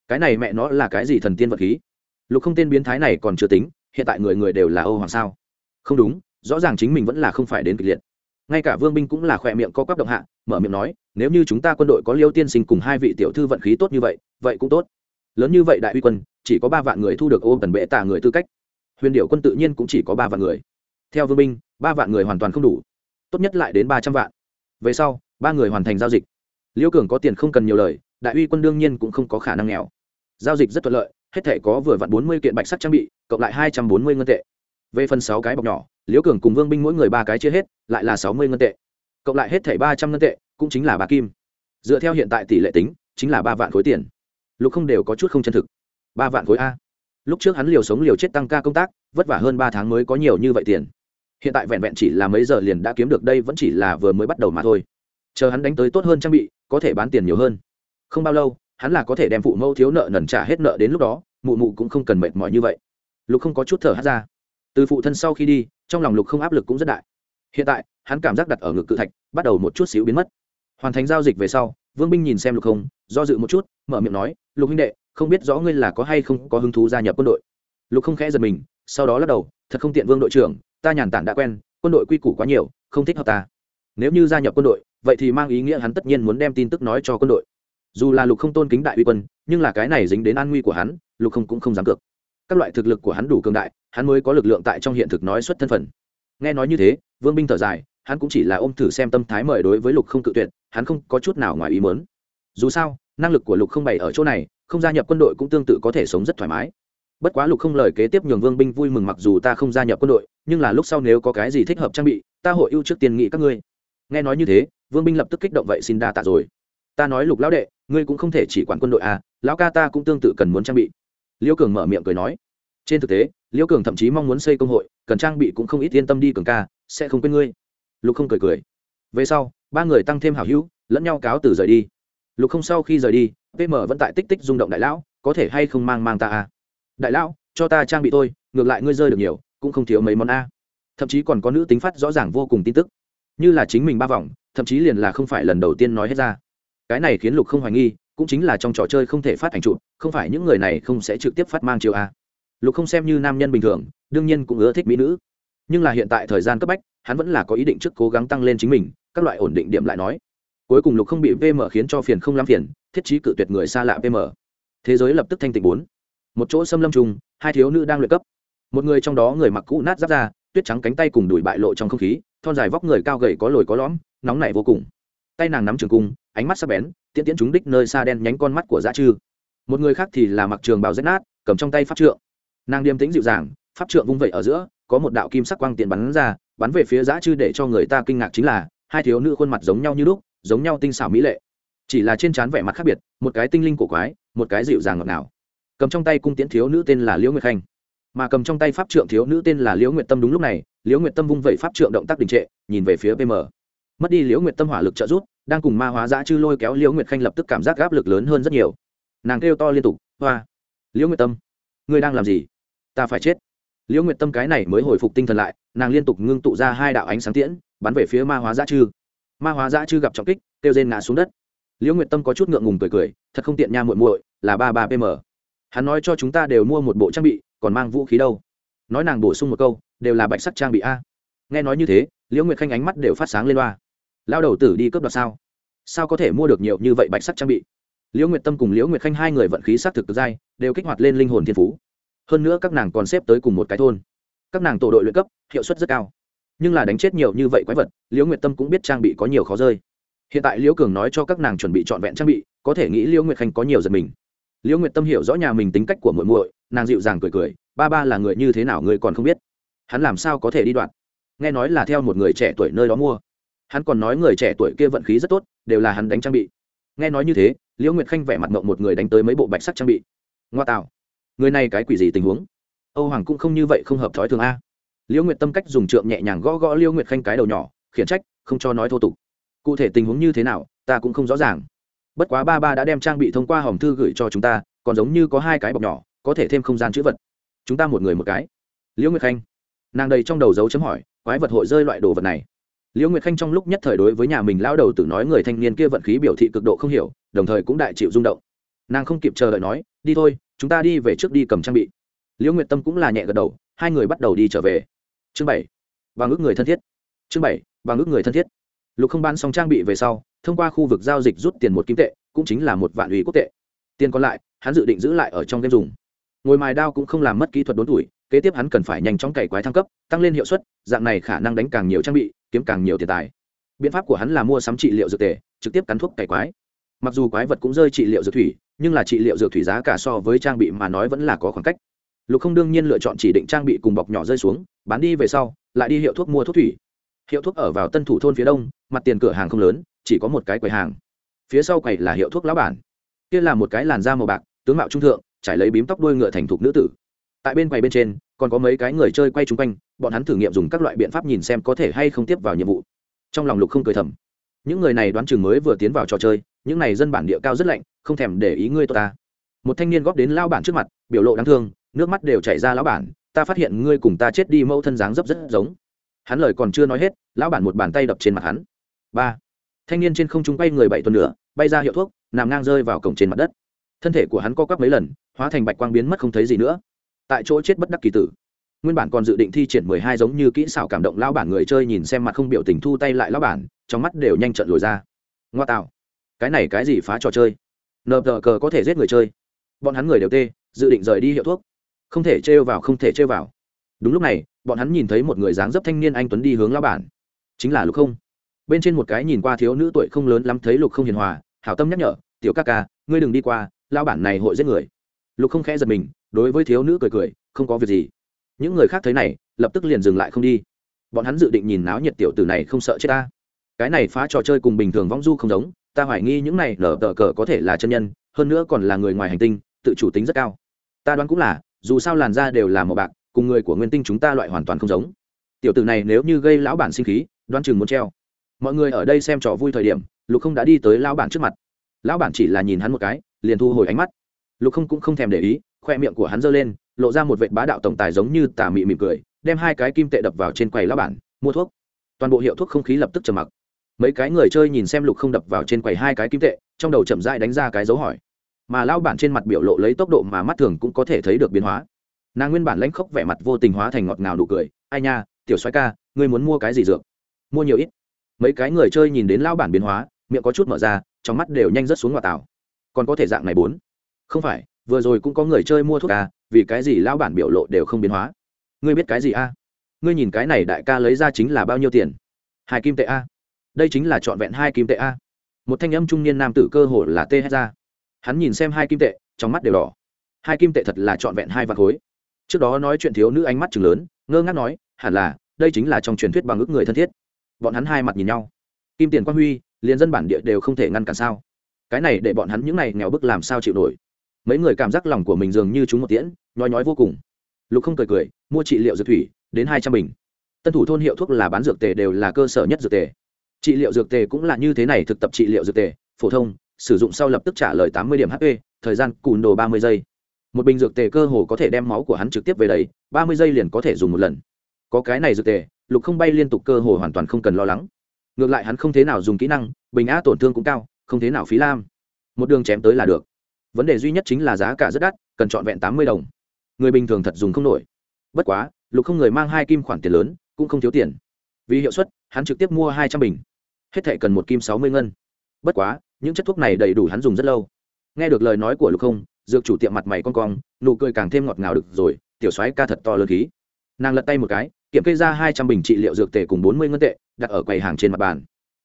Cái này mẹ nó là cái gì thần tiên vật khí? Lục không tên biến thái này còn chưa tính, hiện tại người người đều là ô hoàng sao? Không đúng, rõ ràng chính mình vẫn là không phải đến kịch liệt. Ngay cả vương binh cũng là khỏe miệng co quắp động hạ, mở miệng nói, nếu như chúng ta quân đội có liêu tiên sinh cùng hai vị tiểu thư vận khí tốt như vậy vậy cũng tốt. Lớn như vậy đại uy quân chỉ có ba vạn người thu được ôm tần bệ tạ người tư cách. Huyền điệu quân tự nhiên cũng chỉ có ba vạn người. Theo vương binh ba vạn người hoàn toàn không đủ. Tốt nhất lại đến ba trăm vạn. Về sau, ba người hoàn thành giao dịch. Liễu cường có tiền không cần nhiều lời, đại uy quân đương nhiên cũng không có khả năng nghèo. Giao dịch rất thuận lợi, hết thể có vừa vặn bốn mươi kiện bạch sắc trang bị, cộng lại hai trăm bốn mươi ngân tệ. Về phần sáu cái bọc nhỏ liễu cường cùng vương binh mỗi người ba cái chia hết, lại là sáu mươi ngân tệ. Cộng lại hết thể ba trăm ngân tệ, cũng chính là ba kim. Dựa theo hiện tại tỷ lệ tính, chính là ba vạn khối tiền. Lục không đều có chút không chân thực ba vạn khối a. Lúc trước hắn liều sống liều chết tăng ca công tác, vất vả hơn ba tháng mới có nhiều như vậy tiền. Hiện tại vẹn vẹn chỉ là mấy giờ liền đã kiếm được đây vẫn chỉ là vừa mới bắt đầu mà thôi. Chờ hắn đánh tới tốt hơn trang bị, có thể bán tiền nhiều hơn. Không bao lâu, hắn là có thể đem phụ mẫu thiếu nợ nần trả hết nợ đến lúc đó, mụ mụ cũng không cần mệt mỏi như vậy. Lục không có chút thở hát ra. Từ phụ thân sau khi đi, trong lòng lục không áp lực cũng rất đại. Hiện tại, hắn cảm giác đặt ở ngực cự thạch, bắt đầu một chút xíu biến mất. Hoàn thành giao dịch về sau, vương binh nhìn xem lục không, do dự một chút, mở miệng nói, lục huynh đệ không biết rõ ngươi là có hay không có hứng thú gia nhập quân đội. Lục không khẽ giật mình, sau đó lắc đầu, thật không tiện vương đội trưởng, ta nhàn tản đã quen, quân đội quy củ quá nhiều, không thích hợp ta. Nếu như gia nhập quân đội, vậy thì mang ý nghĩa hắn tất nhiên muốn đem tin tức nói cho quân đội. Dù là lục không tôn kính đại uy quân, nhưng là cái này dính đến an nguy của hắn, lục không cũng không dám cược. Các loại thực lực của hắn đủ cường đại, hắn mới có lực lượng tại trong hiện thực nói xuất thân phận. Nghe nói như thế, vương binh thở dài, hắn cũng chỉ là ôm thử xem tâm thái mời đối với lục không cự tuyệt, hắn không có chút nào ngoài ý mớn dù sao, năng lực của lục không bày ở chỗ này không gia nhập quân đội cũng tương tự có thể sống rất thoải mái. Bất quá lục không lời kế tiếp nhường vương binh vui mừng mặc dù ta không gia nhập quân đội, nhưng là lúc sau nếu có cái gì thích hợp trang bị, ta hội ưu trước tiền nghị các ngươi. Nghe nói như thế, vương binh lập tức kích động vậy xin đa tạ rồi. Ta nói lục lão đệ, ngươi cũng không thể chỉ quản quân đội à lão ca ta cũng tương tự cần muốn trang bị. Liễu cường mở miệng cười nói. Trên thực tế liễu cường thậm chí mong muốn xây công hội, cần trang bị cũng không ít yên tâm đi cường ca, sẽ không quên ngươi. Lục không cười cười. Về sau, ba người tăng thêm hảo hữu, lẫn nhau cáo từ rời đi. Lục không sau khi rời đi pm vẫn tại tích tích rung động đại lão, có thể hay không mang mang ta à? Đại lão, cho ta trang bị tôi, ngược lại ngươi rơi được nhiều, cũng không thiếu mấy món a. Thậm chí còn có nữ tính phát rõ ràng vô cùng tin tức. Như là chính mình ba vòng, thậm chí liền là không phải lần đầu tiên nói hết ra. Cái này khiến lục không hoài nghi, cũng chính là trong trò chơi không thể phát ảnh chụp, không phải những người này không sẽ trực tiếp phát mang chiều a. Lục không xem như nam nhân bình thường, đương nhiên cũng ưa thích mỹ nữ. Nhưng là hiện tại thời gian cấp bách, hắn vẫn là có ý định trước cố gắng tăng lên chính mình, các loại ổn định điểm lại nói. Cuối cùng lục không bị vm khiến cho phiền không lắm phiền thiết trí cự tuyệt người xa lạ pm thế giới lập tức thanh tịnh bốn. Một chỗ xâm lâm trùng, hai thiếu nữ đang luyện cấp. Một người trong đó người mặc cũ nát giáp ra tuyết trắng cánh tay cùng đùi bại lộ trong không khí, thon dài vóc người cao gầy có lồi có lõm, nóng nảy vô cùng. Tay nàng nắm trường cung, ánh mắt sắc bén, tiễn tiễn chúng đích nơi xa đen nhánh con mắt của dạ dã chư một người khác thì là mặc trường bào rách nát, cầm trong tay pháp trượng. Nàng điềm tĩnh dịu dàng, pháp trượng vung vẩy ở giữa, có một đạo kim sắc quang tiện bắn ra, bắn về phía dạ dã chư để cho người ta kinh ngạc chính là, hai thiếu nữ khuôn mặt giống nhau như lúc, giống nhau tinh xảo mỹ lệ chỉ là trên trán vẻ mặt khác biệt, một cái tinh linh cổ quái, một cái dịu dàng ngọt ngào. Cầm trong tay cung tiễn thiếu nữ tên là liễu nguyệt khanh. Mà cầm trong tay pháp trượng thiếu nữ tên là liễu nguyệt tâm đúng lúc này, liễu nguyệt tâm vung vẩy pháp trượng động tác đình trệ, nhìn về phía pm mất đi liễu nguyệt tâm hỏa lực trợ rút đang cùng ma hóa dã chư lôi kéo liễu nguyệt khanh lập tức cảm giác áp lực lớn hơn rất nhiều. Nàng kêu to liên tục, hoa! Liễu nguyệt tâm, ngươi đang làm gì? Ta phải chết. Liễu nguyệt tâm cái này mới hồi phục tinh thần lại, nàng liên tục ngưng tụ ra hai đạo ánh sáng tiễn, bắn về phía ma hóa dã chư. Ma hóa dã chư gặp trọng kích, kêu rên ngã xuống đất liễu nguyệt tâm có chút ngượng ngùng cười cười, thật không tiện nha muội muội, là ba ba pm hắn nói cho chúng ta đều mua một bộ trang bị, còn mang vũ khí đâu? Nói nàng bổ sung một câu, đều là bạch sắc trang bị a. Nghe nói như thế, liễu nguyệt khanh ánh mắt đều phát sáng lên loa. Lao đầu tử đi cướp đoạt sao? Sao có thể mua được nhiều như vậy bạch sắc trang bị? Liễu nguyệt tâm cùng liễu nguyệt khanh hai người vận khí s á c thực cực dai, đều kích hoạt lên linh hồn thiên phú. Hơn nữa các nàng còn xếp tới cùng một cái thôn. Các nàng tổ đội luyện cấp, hiệu suất rất cao. Nhưng là đánh chết nhiều như vậy quái vật, liễu nguyệt tâm cũng biết trang bị có nhiều khó rơi hiện tại liễu cường nói cho các nàng chuẩn bị trọn vẹn trang bị, có thể nghĩ liễu nguyệt khanh có nhiều giật mình. Liễu nguyệt tâm hiểu rõ nhà mình tính cách của muội muội, nàng dịu dàng cười cười, ba ba là người như thế nào người còn không biết? Hắn làm sao có thể đi đoạn? Nghe nói là theo một người trẻ tuổi nơi đó mua. Hắn còn nói người trẻ tuổi kia vận khí rất tốt, đều là hắn đánh trang bị. Nghe nói như thế, liễu nguyệt khanh vẻ mặt mộng một người đánh tới mấy bộ bạch sắc trang bị. Ngoa tạo. Người này cái quỷ gì tình huống? Âu hoàng cũng không như vậy không hợp thói thường a. Liễu nguyệt tâm cách dùng trượng nhẹ nhàng gõ gõ liễu nguyệt khanh cái đầu nhỏ, khiển trách, không cho nói thô tục cụ thể tình huống như thế nào, ta cũng không rõ ràng. Bất quá ba ba đã đem trang bị thông qua hòm thư gửi cho chúng ta, còn giống như có hai cái bọc nhỏ, có thể thêm không gian chữ vật. Chúng ta một người một cái. Liễu nguyệt khanh. Nàng đầy trong đầu dấu chấm hỏi, quái vật hội rơi loại đồ vật này. Liễu nguyệt khanh trong lúc nhất thời đối với nhà mình lao đầu tử nói người thanh niên kia vận khí biểu thị cực độ không hiểu, đồng thời cũng đại chịu rung động. Nàng không kịp chờ đợi nói, đi thôi, chúng ta đi về trước đi cầm trang bị. Liễu nguyệt tâm cũng là nhẹ gật đầu, hai người bắt đầu đi trở về. Chương bảy. Và ngước người thân thiết. Chương bảy. Và ngước người thân thiết lục không bán xong trang bị về sau, thông qua khu vực giao dịch rút tiền một kim tệ, cũng chính là một vạn ủy quốc tệ. Tiền còn lại, hắn dự định giữ lại ở trong game dùng. Ngồi mài đao cũng không làm mất kỹ thuật đốn tuổi, kế tiếp hắn cần phải nhanh chóng cày quái thăng cấp, tăng lên hiệu suất, dạng này khả năng đánh càng nhiều trang bị, kiếm càng nhiều tiền tài. Biện pháp của hắn là mua sắm trị liệu dược tề, trực tiếp cắn thuốc cày quái. Mặc dù quái vật cũng rơi trị liệu dược thủy, nhưng là trị liệu dược thủy giá cả so với trang bị mà nói vẫn là có khoảng cách. Lục không đương nhiên lựa chọn chỉ định trang bị cùng bọc nhỏ rơi xuống, bán đi về sau, lại đi hiệu thuốc mua thuốc thủy hiệu thuốc ở vào tân thủ thôn phía đông, mặt tiền cửa hàng không lớn, chỉ có một cái quầy hàng. Phía sau quầy là hiệu thuốc lão bản. Kia là một cái làn da màu bạc, tướng mạo trung thượng, trải lấy bím tóc đuôi ngựa thành thục nữ tử. Tại bên quầy bên trên, còn có mấy cái người chơi quay chung quanh, bọn hắn thử nghiệm dùng các loại biện pháp nhìn xem có thể hay không tiếp vào nhiệm vụ. Trong lòng lục không cười thầm. Những người này đoán chừng mới vừa tiến vào trò chơi, những này dân bản địa cao rất lạnh, không thèm để ý ngươi tôi ta. Một thanh niên góp đến lao bản trước mặt, biểu lộ đáng thương, nước mắt đều chảy ra lão bản, ta phát hiện ngươi cùng ta chết đi, mẫu thân dáng dấp rất giống hắn lời còn chưa nói hết, lão bản một bàn tay đập trên mặt hắn. Ba. Thanh niên trên không trung bay người bảy tuần nữa, bay ra hiệu thuốc, nằm ngang rơi vào cổng trên mặt đất. Thân thể của hắn co quắp mấy lần, hóa thành bạch quang biến mất không thấy gì nữa. Tại chỗ chết bất đắc kỳ tử. Nguyên bản còn dự định thi triển mười hai giống như kỹ xảo cảm động lão bản người chơi nhìn xem mặt không biểu tình thu tay lại lão bản, trong mắt đều nhanh trận lùi ra. Ngoa tạo. Cái này cái gì phá trò chơi? Nờ tờ cờ có thể giết người chơi. Bọn hắn người đều tê, dự định rời đi hiệu thuốc. Không thể trêu vào, không thể trêu vào đúng lúc này, bọn hắn nhìn thấy một người dáng dấp thanh niên anh tuấn đi hướng lao bản. Chính là lục không. Bên trên một cái nhìn qua thiếu nữ tuổi không lớn lắm thấy lục không hiền hòa, hảo tâm nhắc nhở, tiểu ca ca, ngươi đừng đi qua lao bản này hội giết người. Lục không khẽ giật mình, đối với thiếu nữ cười cười, không có việc gì. Những người khác thấy này, lập tức liền dừng lại không đi. Bọn hắn dự định nhìn náo nhiệt tiểu tử này không sợ chết ta. Cái này phá trò chơi cùng bình thường vong du không giống, ta hoài nghi những này nở tờ cờ có thể là chân nhân, hơn nữa còn là người ngoài hành tinh, tự chủ tính rất cao. Ta đoán cũng là, dù sao làn da đều là màu bạc cùng người của nguyên tinh chúng ta loại hoàn toàn không giống. Tiểu tử này nếu như gây lão bản sinh khí, đoán chừng muốn treo. Mọi người ở đây xem trò vui thời điểm, lục không đã đi tới lão bản trước mặt. Lão bản chỉ là nhìn hắn một cái, liền thu hồi ánh mắt. Lục không cũng không thèm để ý, khoe miệng của hắn giơ lên, lộ ra một vệ bá đạo tổng tài giống như tà mị mỉm cười, đem hai cái kim tệ đập vào trên quầy lão bản, mua thuốc. Toàn bộ hiệu thuốc không khí lập tức trầm mặc. Mấy cái người chơi nhìn xem lục không đập vào trên quầy hai cái kim tệ, trong đầu chậm rãi đánh ra cái dấu hỏi. Mà lão bản trên mặt biểu lộ lấy tốc độ mà mắt thường cũng có thể thấy được biến hóa nàng nguyên bản lãnh khốc vẻ mặt vô tình hóa thành ngọt ngào đủ cười, ai nha, tiểu xoái ca, ngươi muốn mua cái gì dược? Mua nhiều ít. Mấy cái người chơi nhìn đến lao bản biến hóa, miệng có chút mở ra, trong mắt đều nhanh rất xuống ngoại tảo. Còn có thể dạng này bốn? Không phải, vừa rồi cũng có người chơi mua thuốc ca vì cái gì lao bản biểu lộ đều không biến hóa? Ngươi biết cái gì a ngươi nhìn cái này đại ca lấy ra chính là bao nhiêu tiền? Hai kim tệ a. Đây chính là trọn vẹn hai kim tệ a. Một thanh âm trung niên nam tử cơ hồ là tê hết ra. Hắn nhìn xem hai kim tệ, trong mắt đều đỏ. Hai kim tệ thật là trọn vẹn hai vạn khối trước đó nói chuyện thiếu nữ ánh mắt chừng lớn, ngơ ngác nói, hẳn là, đây chính là trong truyền thuyết bằng ước người thân thiết. Bọn hắn hai mặt nhìn nhau. Kim tiền quang huy, liền dân bản địa đều không thể ngăn cản sao? Cái này để bọn hắn những này nghèo bức làm sao chịu nổi? Mấy người cảm giác lòng của mình dường như chúng một tiễn, nhói nhói vô cùng. Lục không cười cười, mua trị liệu dược thủy, đến hai trăm bình. Tân thủ thôn hiệu thuốc là bán dược tề đều là cơ sở nhất dược tề. Trị liệu dược tề cũng là như thế này thực tập trị liệu dược tề, phổ thông, sử dụng sau lập tức trả lời tám mươi điểm hp thời gian cùn đồ ba mươi giây một bình dược tề cơ hồ có thể đem máu của hắn trực tiếp về đấy ba mươi giây liền có thể dùng một lần. Có cái này dược tề, lục không bay liên tục cơ hồ hoàn toàn không cần lo lắng. Ngược lại hắn không thế nào dùng kỹ năng, bình á tổn thương cũng cao, không thế nào phí lam. Một đường chém tới là được. Vấn đề duy nhất chính là giá cả rất đắt, cần trọn vẹn tám mươi đồng. Người bình thường thật dùng không nổi. Bất quá, lục không người mang hai kim khoản tiền lớn, cũng không thiếu tiền. Vì hiệu suất, hắn trực tiếp mua hai trăm bình. Hết thệ cần một kim sáu mươi ngân. Bất quá, những chất thuốc này đầy đủ hắn dùng rất lâu. Nghe được lời nói của lục không dược chủ tiệm mặt mày con cong, nụ cười càng thêm ngọt ngào được rồi, tiểu soái ca thật to lớn khí. Nàng lật tay một cái, kiểm kê ra hai trăm bình trị liệu dược tề cùng bốn mươi ngân tệ, đặt ở quầy hàng trên mặt bàn.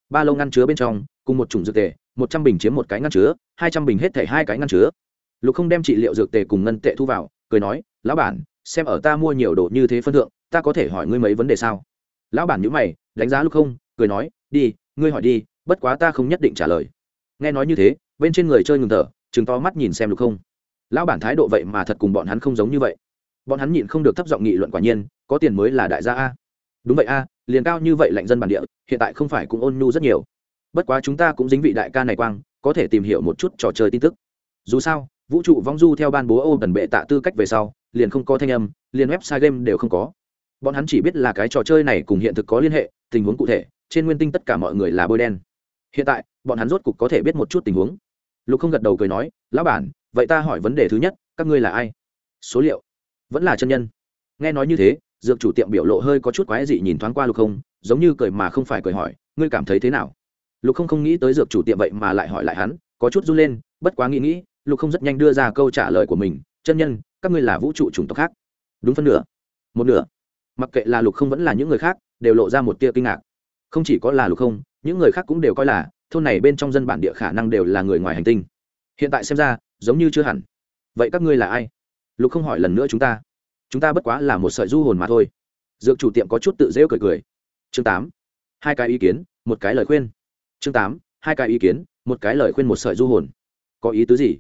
Ba lô ngăn chứa bên trong, cùng một chủng dược tề, một trăm bình chiếm một cái ngăn chứa, hai trăm bình hết thể hai cái ngăn chứa. Lục không đem trị liệu dược tề cùng ngân tệ thu vào, cười nói, lão bản, xem ở ta mua nhiều đồ như thế phân thượng, ta có thể hỏi ngươi mấy vấn đề sao? Lão bản nhữ mày, đánh giá lục không, cười nói, đi, ngươi hỏi đi, bất quá ta không nhất định trả lời. Nghe nói như thế, bên trên người chơi ngừng thở chừng to mắt nhìn xem lục không lão bản thái độ vậy mà thật cùng bọn hắn không giống như vậy. Bọn hắn nhịn không được thấp giọng nghị luận quả nhiên, có tiền mới là đại gia a. Đúng vậy a, liền cao như vậy lạnh dân bản địa, hiện tại không phải cũng ôn nhu rất nhiều. Bất quá chúng ta cũng dính vị đại ca này quang, có thể tìm hiểu một chút trò chơi tin tức. Dù sao, vũ trụ vong du theo ban bố ô tần bệ tạ tư cách về sau, liền không có thanh âm, liền website game đều không có. Bọn hắn chỉ biết là cái trò chơi này cùng hiện thực có liên hệ, tình huống cụ thể, trên nguyên tinh tất cả mọi người là bôi đen. Hiện tại, bọn hắn rốt cục có thể biết một chút tình huống. Lục không gật đầu cười nói, lão bản vậy ta hỏi vấn đề thứ nhất, các ngươi là ai? Số liệu. Vẫn là chân nhân. Nghe nói như thế, dược chủ tiệm biểu lộ hơi có chút quái dị nhìn thoáng qua lục không, giống như cười mà không phải cười hỏi, ngươi cảm thấy thế nào? Lục không không nghĩ tới dược chủ tiệm vậy mà lại hỏi lại hắn, có chút run lên, bất quá nghĩ nghĩ, lục không rất nhanh đưa ra câu trả lời của mình, chân nhân, các ngươi là vũ trụ chủng tộc khác. Đúng phân nửa. Một nửa. Mặc kệ là lục không vẫn là những người khác, đều lộ ra một tia kinh ngạc. Không chỉ có là lục không, những người khác cũng đều coi là, thôn này bên trong dân bản địa khả năng đều là người ngoài hành tinh. Hiện tại xem ra giống như chưa hẳn. Vậy các ngươi là ai? Lục không hỏi lần nữa chúng ta. Chúng ta bất quá là một sợi du hồn mà thôi. Dược chủ tiệm có chút tự rêu cười cười. Chương tám. Hai cái ý kiến, một cái lời khuyên. Chương tám. Hai cái ý kiến, một cái lời khuyên một sợi du hồn. Có ý tứ gì?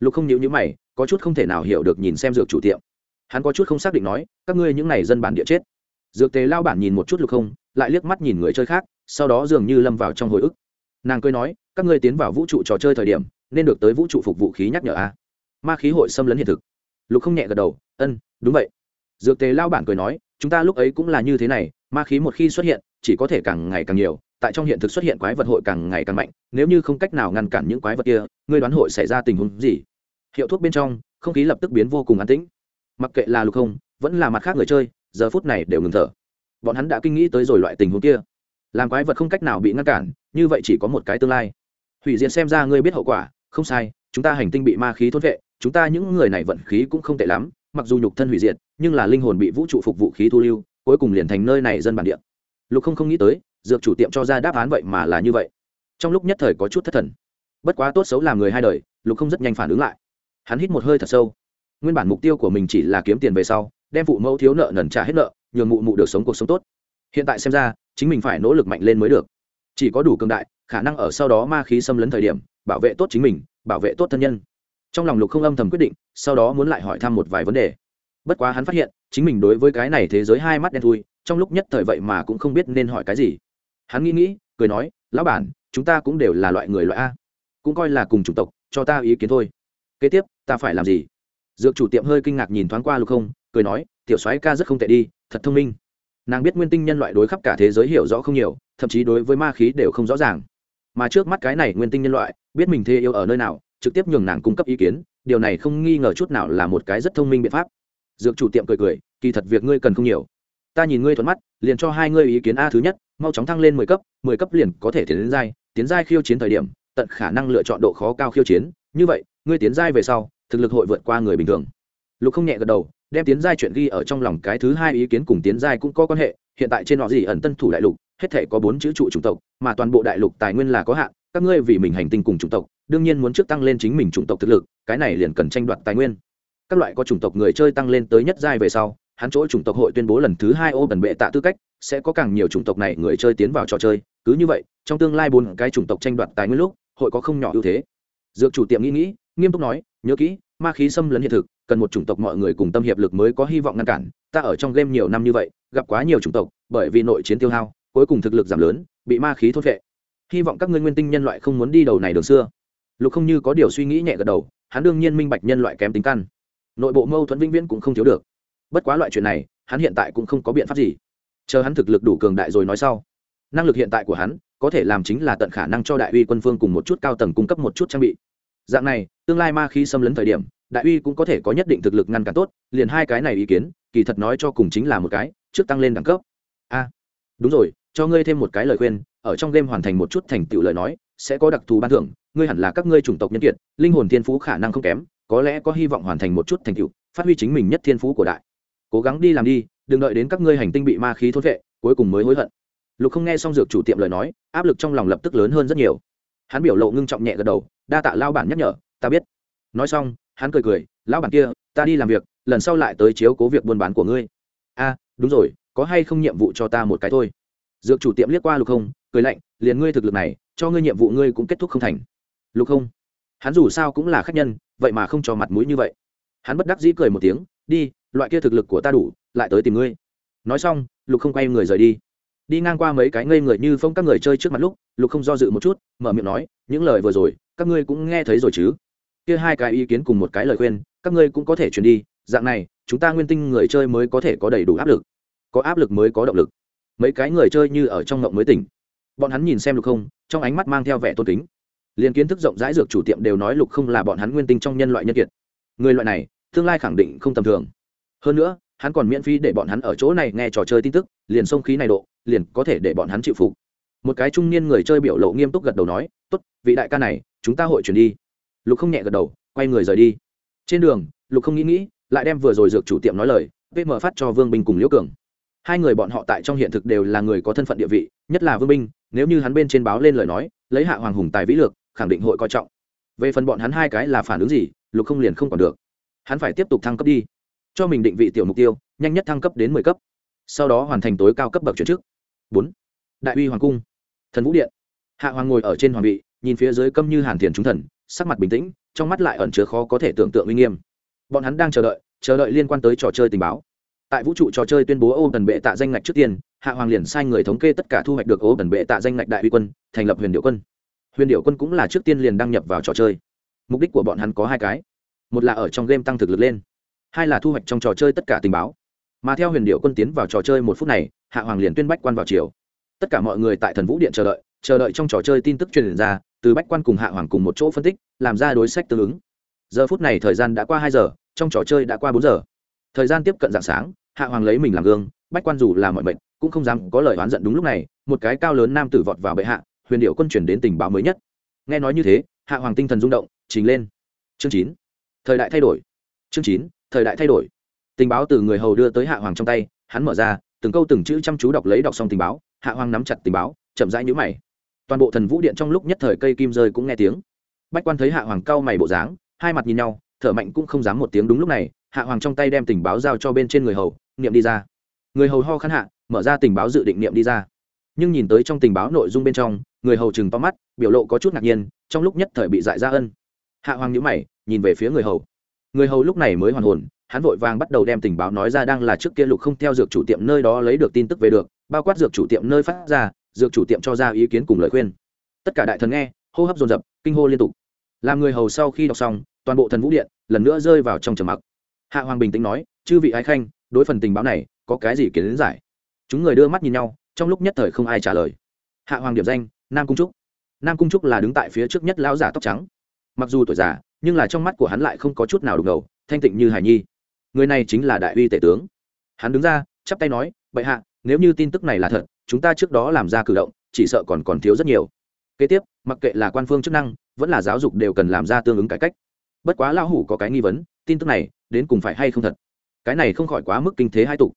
Lục không nhịu nhữ mày, có chút không thể nào hiểu được nhìn xem dược chủ tiệm. Hắn có chút không xác định nói, các ngươi những n à y dân bản địa chết. Dược tế lao bản nhìn một chút lục không, lại liếc mắt nhìn người chơi khác, sau đó dường như lâm vào trong hồi ức. Nàng cười nói các ngươi tiến vào vũ trụ trò chơi thời điểm, nên được tới vũ trụ phục vũ khí nhắc nhở a. Ma khí hội xâm lấn hiện thực. Lục không nhẹ gật đầu, ân, đúng vậy. Dược tề lao bản cười nói, chúng ta lúc ấy cũng là như thế này, ma khí một khi xuất hiện, chỉ có thể càng ngày càng nhiều, tại trong hiện thực xuất hiện quái vật hội càng ngày càng mạnh, nếu như không cách nào ngăn cản những quái vật kia, ngươi đoán hội xảy ra tình huống gì? Hiệu thuốc bên trong, không khí lập tức biến vô cùng an tĩnh. Mặc kệ là lục không, vẫn là mặt khác người chơi, giờ phút này đều ngừng thở. Bọn hắn đã kinh nghĩ tới rồi loại tình huống kia. Làm quái vật không cách nào bị ngăn cản, như vậy chỉ có một cái tương lai hủy diệt xem ra ngươi biết hậu quả, không sai, chúng ta hành tinh bị ma khí thốt vệ, chúng ta những người này vận khí cũng không tệ lắm, mặc dù nhục thân hủy diệt, nhưng là linh hồn bị vũ trụ phục vụ khí thu lưu, cuối cùng liền thành nơi này dân bản địa. Lục không không nghĩ tới, dược chủ tiệm cho ra đáp án vậy mà là như vậy. Trong lúc nhất thời có chút thất thần. Bất quá tốt xấu làm người hai đời, lục không rất nhanh phản ứng lại. Hắn hít một hơi thật sâu. Nguyên bản mục tiêu của mình chỉ là kiếm tiền về sau, đem phụ mẫu thiếu nợ nần trả hết nợ, nhường mụ mụ được sống cuộc sống tốt. Hiện tại xem ra, chính mình phải nỗ lực mạnh lên mới được chỉ có đủ cường đại, khả năng ở sau đó ma khí xâm lấn thời điểm, bảo vệ tốt chính mình, bảo vệ tốt thân nhân. Trong lòng lục không âm thầm quyết định, sau đó muốn lại hỏi thăm một vài vấn đề. Bất quá hắn phát hiện, chính mình đối với cái này thế giới hai mắt đen thui, trong lúc nhất thời vậy mà cũng không biết nên hỏi cái gì. Hắn nghĩ nghĩ, cười nói, lão bản, chúng ta cũng đều là loại người loại a. Cũng coi là cùng chủng tộc, cho ta ý kiến thôi. Kế tiếp, ta phải làm gì? Dược chủ tiệm hơi kinh ngạc nhìn thoáng qua lục không, cười nói, tiểu soái ca rất không tệ đi, thật thông minh nàng biết nguyên tinh nhân loại đối khắp cả thế giới hiểu rõ không nhiều, thậm chí đối với ma khí đều không rõ ràng. Mà trước mắt cái này nguyên tinh nhân loại, biết mình thê yêu ở nơi nào, trực tiếp nhường nàng cung cấp ý kiến, điều này không nghi ngờ chút nào là một cái rất thông minh biện pháp. Dược chủ tiệm cười cười, kỳ thật việc ngươi cần không nhiều. Ta nhìn ngươi thuận mắt, liền cho hai ngươi ý kiến a thứ nhất, mau chóng thăng lên mười cấp mười cấp liền có thể tiến đến giai, tiến giai khiêu chiến thời điểm, tận khả năng lựa chọn độ khó cao khiêu chiến, như vậy, ngươi tiến giai về sau, thực lực hội vượt qua người bình thường. Lục không nhẹ gật đầu đem tiến giai chuyện ghi ở trong lòng cái thứ hai ý kiến cùng tiến giai cũng có quan hệ, hiện tại trên họ gì ẩn tân thủ đại lục, hết thể có bốn chữ trụ chủng tộc, mà toàn bộ đại lục tài nguyên là có hạn, các ngươi vì mình hành tinh cùng chủng tộc, đương nhiên muốn trước tăng lên chính mình chủng tộc thực lực, cái này liền cần tranh đoạt tài nguyên. Các loại có chủng tộc người chơi tăng lên tới nhất giai về sau, hắn chỗ chủng tộc hội tuyên bố lần thứ hai ô bẩn bệ tạ tư cách, sẽ có càng nhiều chủng tộc này người chơi tiến vào trò chơi, cứ như vậy, trong tương lai bốn cái chủng tộc tranh đoạt tài nguyên lúc, hội có không nhỏ ưu thế. Dược chủ tiệm nghĩ nghĩ, nghiêm túc nói, nhớ kỹ ma khí xâm lấn hiện thực, cần một chủng tộc mọi người cùng tâm hiệp lực mới có hy vọng ngăn cản. Ta ở trong game nhiều năm như vậy, gặp quá nhiều chủng tộc, bởi vì nội chiến tiêu hao, cuối cùng thực lực giảm lớn, bị ma khí thốt vệ hy vọng các ngươi nguyên tinh nhân loại không muốn đi đầu này đường xưa. Lục không như có điều suy nghĩ nhẹ gật đầu, hắn đương nhiên minh bạch nhân loại kém tính căn. Nội bộ mâu thuẫn vĩnh viễn cũng không thiếu được. Bất quá loại chuyện này, hắn hiện tại cũng không có biện pháp gì. Chờ hắn thực lực đủ cường đại rồi nói sau. Năng lực hiện tại của hắn, có thể làm chính là tận khả năng cho đại uy quân phương cùng một chút cao tầng cung cấp một chút trang bị. Dạng này tương lai ma khí xâm lấn thời điểm, đại uy cũng có thể có nhất định thực lực ngăn cản tốt, liền hai cái này ý kiến, kỳ thật nói cho cùng chính là một cái, trước tăng lên đẳng cấp. A, đúng rồi, cho ngươi thêm một cái lời khuyên, ở trong game hoàn thành một chút thành tựu lời nói, sẽ có đặc thù ban thưởng, ngươi hẳn là các ngươi chủng tộc nhân kiệt, linh hồn thiên phú khả năng không kém, có lẽ có hy vọng hoàn thành một chút thành tựu, phát huy chính mình nhất thiên phú của đại. Cố gắng đi làm đi, đừng đợi đến các ngươi hành tinh bị ma khí thốt vệ, cuối cùng mới hối hận. Lục không nghe xong dược chủ tiệm lời nói, áp lực trong lòng lập tức lớn hơn rất nhiều. Hắn biểu lộ ngưng trọng nhẹ gật đầu, đa tạ lao bản nhắc nhở ta biết. Nói xong, hắn cười cười, lão bản kia, ta đi làm việc, lần sau lại tới chiếu cố việc buôn bán của ngươi. A, đúng rồi, có hay không nhiệm vụ cho ta một cái thôi. Dược chủ tiệm liếc qua lục không, cười lạnh, liền ngươi thực lực này, cho ngươi nhiệm vụ ngươi cũng kết thúc không thành. Lục không, hắn dù sao cũng là khách nhân, vậy mà không cho mặt mũi như vậy. Hắn bất đắc dĩ cười một tiếng, đi, loại kia thực lực của ta đủ, lại tới tìm ngươi. Nói xong, lục không quay người rời đi. Đi ngang qua mấy cái ngây người như phong các người chơi trước mặt lúc, lục không do dự một chút, mở miệng nói, những lời vừa rồi, các ngươi cũng nghe thấy rồi chứ? Kia hai cái ý kiến cùng một cái lời khuyên, các ngươi cũng có thể truyền đi, dạng này, chúng ta nguyên tinh người chơi mới có thể có đầy đủ áp lực. Có áp lực mới có động lực. Mấy cái người chơi như ở trong ngộng mới tỉnh. Bọn hắn nhìn xem lục không, trong ánh mắt mang theo vẻ tôn kính. Liền kiến thức rộng rãi dược chủ tiệm đều nói lục không là bọn hắn nguyên tinh trong nhân loại nhân kiệt. Người loại này, tương lai khẳng định không tầm thường. Hơn nữa, hắn còn miễn phí để bọn hắn ở chỗ này nghe trò chơi tin tức, liền sông khí này độ, liền có thể để bọn hắn chịu phục. Một cái trung niên người chơi biểu lộ nghiêm túc gật đầu nói, tốt, vị đại ca này, chúng ta hội chuyển đi lục không nhẹ gật đầu, quay người rời đi. Trên đường, lục không nghĩ nghĩ, lại đem vừa rồi dược chủ tiệm nói lời vm phát cho vương binh cùng liễu cường. Hai người bọn họ tại trong hiện thực đều là người có thân phận địa vị, nhất là vương binh, nếu như hắn bên trên báo lên lời nói, lấy hạ hoàng hùng tài vĩ lược, khẳng định hội coi trọng. Về phần bọn hắn hai cái là phản ứng gì, lục không liền không còn được. Hắn phải tiếp tục thăng cấp đi. Cho mình định vị tiểu mục tiêu, nhanh nhất thăng cấp đến mười cấp. Sau đó hoàn thành tối cao cấp bậc chuyển chức. Bốn. Đại uy hoàng cung. Thần vũ điện. Hạ hoàng ngồi ở trên hoàng vị, nhìn phía dưới câm như hàn thiền chúng thần sắc mặt bình tĩnh, trong mắt lại ẩn chứa khó có thể tưởng tượng uy nghiêm. Bọn hắn đang chờ đợi chờ đợi liên quan tới trò chơi tình báo. Tại vũ trụ trò chơi tuyên bố ô tần bệ tạ danh ngạch trước tiên, hạ hoàng liền sai người thống kê tất cả thu hoạch được ô tần bệ tạ danh ngạch đại uy quân, thành lập huyền điệu quân. Huyền điệu quân cũng là trước tiên liền đăng nhập vào trò chơi. Mục đích của bọn hắn có hai cái. Một là ở trong game tăng thực lực lên, hai là thu hoạch trong trò chơi tất cả tình báo. Mà theo huyền điệu quân tiến vào trò chơi một phút này, hạ hoàng liền tuyên bách quan vào chiều tất cả mọi người tại thần vũ điện chờ đợi chờ đợi trong trò chơi tin tức truyền ra, từ bách quan cùng hạ hoàng cùng một chỗ phân tích, làm ra đối sách tương ứng. Giờ phút này thời gian đã qua hai giờ, trong trò chơi đã qua bốn giờ. Thời gian tiếp cận dạng sáng, hạ hoàng lấy mình làm gương, bách quan dù là mọi mệnh, cũng không dám có lời oán giận đúng lúc này, một cái cao lớn nam tử vọt vào bệ hạ, huyền điệu quân chuyển đến tình báo mới nhất. Nghe nói như thế, hạ hoàng tinh thần rung động, trình lên. Chương chín. Thời đại thay đổi. Chương chín, thời đại thay đổi. Tình báo từ người hầu đưa tới hạ hoàng trong tay, hắn mở ra, từng câu từng chữ chăm chú đọc lấy đọc xong tình báo, hạ hoàng nắm chặt tình báo, chậm rãi nhũ mày toàn bộ thần vũ điện trong lúc nhất thời cây kim rơi cũng nghe tiếng. Bách quan thấy hạ hoàng cao mày bộ dáng, hai mặt nhìn nhau, thở mạnh cũng không dám một tiếng đúng lúc này, hạ hoàng trong tay đem tình báo giao cho bên trên người hầu, niệm đi ra. Người hầu ho khăn hạ, mở ra tình báo dự định niệm đi ra. Nhưng nhìn tới trong tình báo nội dung bên trong, người hầu chừng to mắt, biểu lộ có chút ngạc nhiên, trong lúc nhất thời bị dại ra ân. Hạ hoàng nhữ mày, nhìn về phía người hầu. Người hầu lúc này mới hoàn hồn, hắn vội vàng bắt đầu đem tình báo nói ra đang là trước kia lục không theo dược chủ tiệm nơi đó lấy được tin tức về được, bao quát dược chủ tiệm nơi phát ra dược chủ tiệm cho ra ý kiến cùng lời khuyên. Tất cả đại thần nghe, hô hấp dồn dập, kinh hô liên tục. Làm người hầu sau khi đọc xong, toàn bộ thần vũ điện lần nữa rơi vào trong trầm mặc. Hạ hoàng bình tĩnh nói, chư vị ái khanh, đối phần tình báo này có cái gì kiến giải? Chúng người đưa mắt nhìn nhau, trong lúc nhất thời không ai trả lời. Hạ hoàng điểm danh, nam cung trúc. Nam cung trúc là đứng tại phía trước nhất lão giả tóc trắng. Mặc dù tuổi già, nhưng là trong mắt của hắn lại không có chút nào đục ngầu, thanh tịnh như hải nhi. Người này chính là đại uy tể tướng. Hắn đứng ra, chắp tay nói, bệ hạ, nếu như tin tức này là thật chúng ta trước đó làm ra cử động, chỉ sợ còn còn thiếu rất nhiều. Kế tiếp, mặc kệ là quan phương chức năng, vẫn là giáo dục đều cần làm ra tương ứng cải cách. Bất quá lão hủ có cái nghi vấn, tin tức này, đến cùng phải hay không thật? Cái này không khỏi quá mức kinh thế hai tục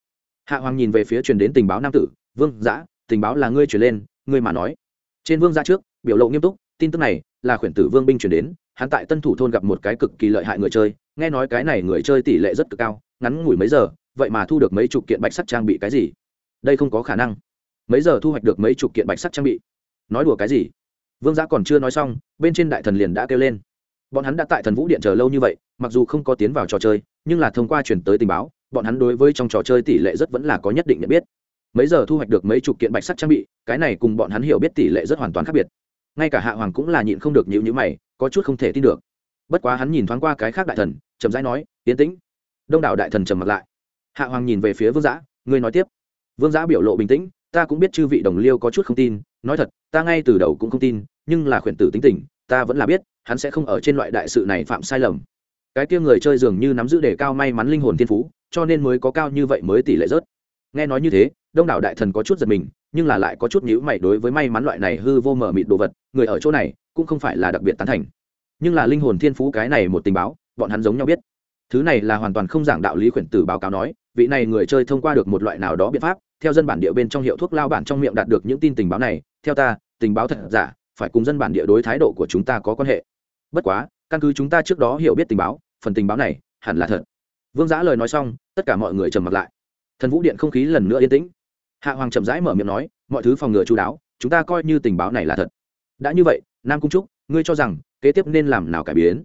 hạ hoàng nhìn về phía truyền đến tình báo nam tử, vương giã tình báo là ngươi truyền lên, ngươi mà nói. Trên vương giã trước, biểu lộ nghiêm túc, tin tức này là khuyển tử vương binh truyền đến, hắn tại tân thủ thôn gặp một cái cực kỳ lợi hại người chơi, nghe nói cái này người chơi tỷ lệ rất cực cao, ngắn ngủi mấy giờ, vậy mà thu được mấy chục kiện bạch sắt trang bị cái gì? Đây không có khả năng mấy giờ thu hoạch được mấy chục kiện bạch sắt trang bị? Nói đùa cái gì? Vương giã còn chưa nói xong, bên trên đại thần liền đã kêu lên. Bọn hắn đã tại thần vũ điện chờ lâu như vậy, mặc dù không có tiến vào trò chơi, nhưng là thông qua chuyển tới tình báo, bọn hắn đối với trong trò chơi tỷ lệ rất vẫn là có nhất định nhận biết. Mấy giờ thu hoạch được mấy chục kiện bạch sắt trang bị, cái này cùng bọn hắn hiểu biết tỷ lệ rất hoàn toàn khác biệt. Ngay cả hạ hoàng cũng là nhịn không được nhịu nhữ mày, có chút không thể tin được. Bất quá hắn nhìn thoáng qua cái khác đại thần, chậm rãi nói tiến tĩnh. Đông đảo đại thần trầm mặt lại. Hạ hoàng nhìn về phía vương giã, ngươi nói tiếp. Vương giã biểu lộ bình tĩnh ta cũng biết chư vị đồng liêu có chút không tin, nói thật, ta ngay từ đầu cũng không tin, nhưng là khuyển tử tính tình, ta vẫn là biết, hắn sẽ không ở trên loại đại sự này phạm sai lầm. Cái kia người chơi dường như nắm giữ đề cao may mắn linh hồn thiên phú, cho nên mới có cao như vậy mới tỷ lệ rớt. Nghe nói như thế, đông đảo đại thần có chút giật mình, nhưng là lại có chút nhữ mày đối với may mắn loại này hư vô mở mịt đồ vật, người ở chỗ này cũng không phải là đặc biệt tán thành. Nhưng là linh hồn thiên phú cái này một tình báo, bọn hắn giống nhau biết. Thứ này là hoàn toàn không giảng đạo lý khuyển tử báo cáo nói, vị này người chơi thông qua được một loại nào đó biện pháp theo dân bản địa bên trong hiệu thuốc lao bản trong miệng đạt được những tin tình báo này, theo ta, tình báo thật giả, phải cùng dân bản địa đối thái độ của chúng ta có quan hệ. Bất quá, căn cứ chúng ta trước đó hiểu biết tình báo, phần tình báo này hẳn là thật. Vương giã lời nói xong, tất cả mọi người trầm mặt lại. Thần vũ điện không khí lần nữa yên tĩnh. Hạ hoàng chậm rãi mở miệng nói, mọi thứ phòng ngừa chú đáo, chúng ta coi như tình báo này là thật. Đã như vậy, nam cung trúc, ngươi cho rằng kế tiếp nên làm nào cải biến?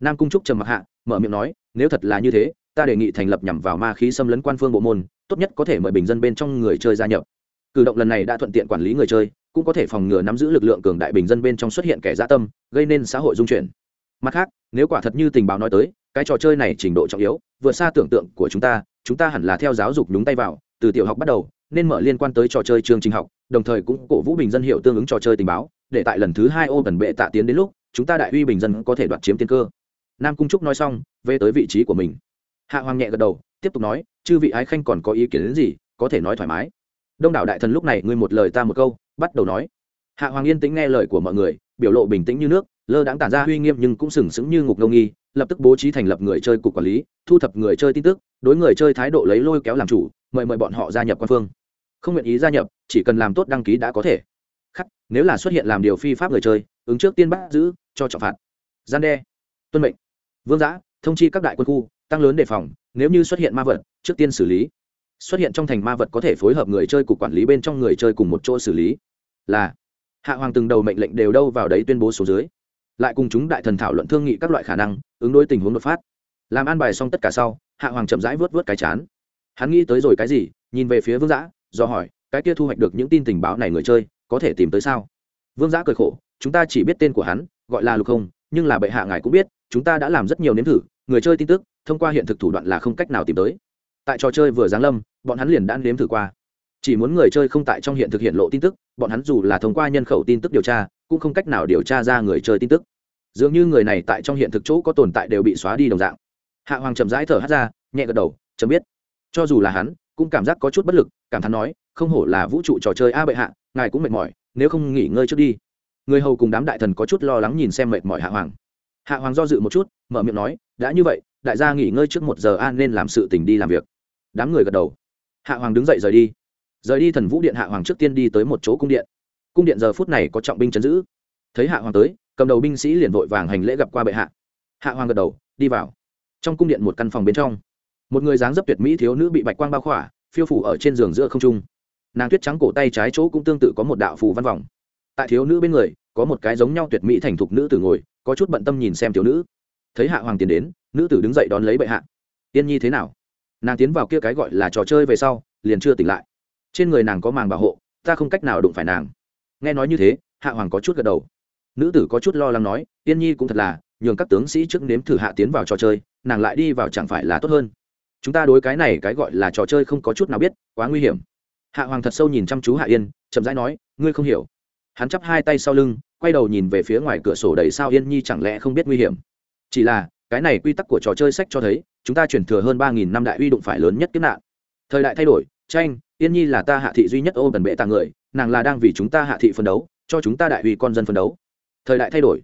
Nam cung trúc trầm mặc hạ, mở miệng nói, nếu thật là như thế, ta đề nghị thành lập nhằm vào ma khí xâm lấn quan phương bộ môn tốt nhất có thể mời bình dân bên trong người chơi gia nhập. Cử động lần này đã thuận tiện quản lý người chơi, cũng có thể phòng ngừa nắm giữ lực lượng cường đại bình dân bên trong xuất hiện kẻ gia tâm, gây nên xã hội dung chuyển. Mặt khác, nếu quả thật như tình báo nói tới, cái trò chơi này trình độ trọng yếu, vượt xa tưởng tượng của chúng ta chúng ta hẳn là theo giáo dục nhúng tay vào, từ tiểu học bắt đầu, nên mở liên quan tới trò chơi chương trình học, đồng thời cũng cổ vũ bình dân hiệu tương ứng trò chơi tình báo, để tại lần thứ hai ô gần bệ tạ tiến đến lúc, chúng ta đại uy bình dân có thể đoạt chiếm tiên cơ. Nam cung trúc nói xong, về tới vị trí của mình. Hạ hoàng nhẹ gật đầu, tiếp tục nói chư vị ái khanh còn có ý kiến đến gì, có thể nói thoải mái. Đông đảo đại thần lúc này ngươi một lời ta một câu, bắt đầu nói. Hạ hoàng yên tĩnh nghe lời của mọi người, biểu lộ bình tĩnh như nước, lơ đãng tản ra uy nghiêm nhưng cũng sừng sững như ngục ngâu nghi, lập tức bố trí thành lập người chơi cục quản lý, thu thập người chơi tin tức, đối người chơi thái độ lấy lôi kéo làm chủ, mời mời bọn họ gia nhập quan phương. Không nguyện ý gia nhập, chỉ cần làm tốt đăng ký đã có thể. Khắc, nếu là xuất hiện làm điều phi pháp người chơi, ứng trước tiên bắt giữ, cho trọng phạt. Gian đe. Tuân mệnh. Vương giã, thông chi các đại quân khu, tăng lớn đề phòng, nếu như xuất hiện ma vật trước tiên xử lý. Xuất hiện trong thành ma vật có thể phối hợp người chơi cục quản lý bên trong người chơi cùng một chỗ xử lý. Là, hạ hoàng từng đầu mệnh lệnh đều đâu vào đấy tuyên bố số dưới. Lại cùng chúng đại thần thảo luận thương nghị các loại khả năng, ứng đối tình huống đột phát. Làm an bài xong tất cả sau, hạ hoàng chậm rãi vớt vớt cái chán. Hắn nghĩ tới rồi cái gì, nhìn về phía vương giã do hỏi, cái kia thu hoạch được những tin tình báo này người chơi, có thể tìm tới sao? Vương giã cười khổ, chúng ta chỉ biết tên của hắn, gọi là lục không nhưng là bệ hạ ngài cũng biết, chúng ta đã làm rất nhiều nếm thử, người chơi tin tức, thông qua hiện thực thủ đoạn là không cách nào tìm tới tại trò chơi vừa giáng lâm, bọn hắn liền đã nếm thử qua. Chỉ muốn người chơi không tại trong hiện thực hiện lộ tin tức, bọn hắn dù là thông qua nhân khẩu tin tức điều tra, cũng không cách nào điều tra ra người chơi tin tức. Dường như người này tại trong hiện thực chỗ có tồn tại đều bị xóa đi đồng dạng. Hạ hoàng chậm rãi thở hắt ra, nhẹ gật đầu, chấm biết. Cho dù là hắn, cũng cảm giác có chút bất lực, cảm thán nói, không hổ là vũ trụ trò chơi a bệ hạ, ngài cũng mệt mỏi, nếu không nghỉ ngơi trước đi. Người hầu cùng đám đại thần có chút lo lắng nhìn xem mệt mỏi hạ hoàng. Hạ hoàng do dự một chút, mở miệng nói, đã như vậy, đại gia nghỉ ngơi trước một giờ an nên làm sự tình đi làm việc đám người gật đầu. Hạ hoàng đứng dậy rời đi. Rời đi thần vũ điện hạ hoàng trước tiên đi tới một chỗ cung điện. Cung điện giờ phút này có trọng binh chấn giữ. Thấy hạ hoàng tới, cầm đầu binh sĩ liền vội vàng hành lễ gặp qua bệ hạ. Hạ hoàng gật đầu, đi vào. Trong cung điện một căn phòng bên trong, một người dáng dấp tuyệt mỹ thiếu nữ bị bạch quang bao khỏa, phiêu phủ ở trên giường giữa không trung. Nàng tuyết trắng cổ tay trái chỗ cũng tương tự có một đạo phù văn vòng. Tại thiếu nữ bên người, có một cái giống nhau tuyệt mỹ thành thục nữ tử ngồi, có chút bận tâm nhìn xem thiếu nữ. Thấy hạ hoàng tiến đến, nữ tử đứng dậy đón lấy bệ hạ. Tiên nhi thế nào? Nàng tiến vào kia cái gọi là trò chơi về sau, liền chưa tỉnh lại. Trên người nàng có màng bảo hộ, ta không cách nào đụng phải nàng. Nghe nói như thế, hạ hoàng có chút gật đầu. Nữ tử có chút lo lắng nói, tiên nhi cũng thật là, nhường các tướng sĩ trước nếm thử hạ tiến vào trò chơi, nàng lại đi vào chẳng phải là tốt hơn. Chúng ta đối cái này cái gọi là trò chơi không có chút nào biết, quá nguy hiểm. Hạ hoàng thật sâu nhìn chăm chú hạ yên, chậm rãi nói, ngươi không hiểu. Hắn chắp hai tay sau lưng, quay đầu nhìn về phía ngoài cửa sổ đầy sao yên nhi chẳng lẽ không biết nguy hiểm. Chỉ là cái này quy tắc của trò chơi sách cho thấy, chúng ta chuyển thừa hơn ba nghìn năm đại uy đụng phải lớn nhất kiếp nạn. Thời đại thay đổi, tranh, yên nhi là ta hạ thị duy nhất ô bần bệ tàng người, nàng là đang vì chúng ta hạ thị phân đấu, cho chúng ta đại uy con dân phân đấu. Thời đại thay đổi.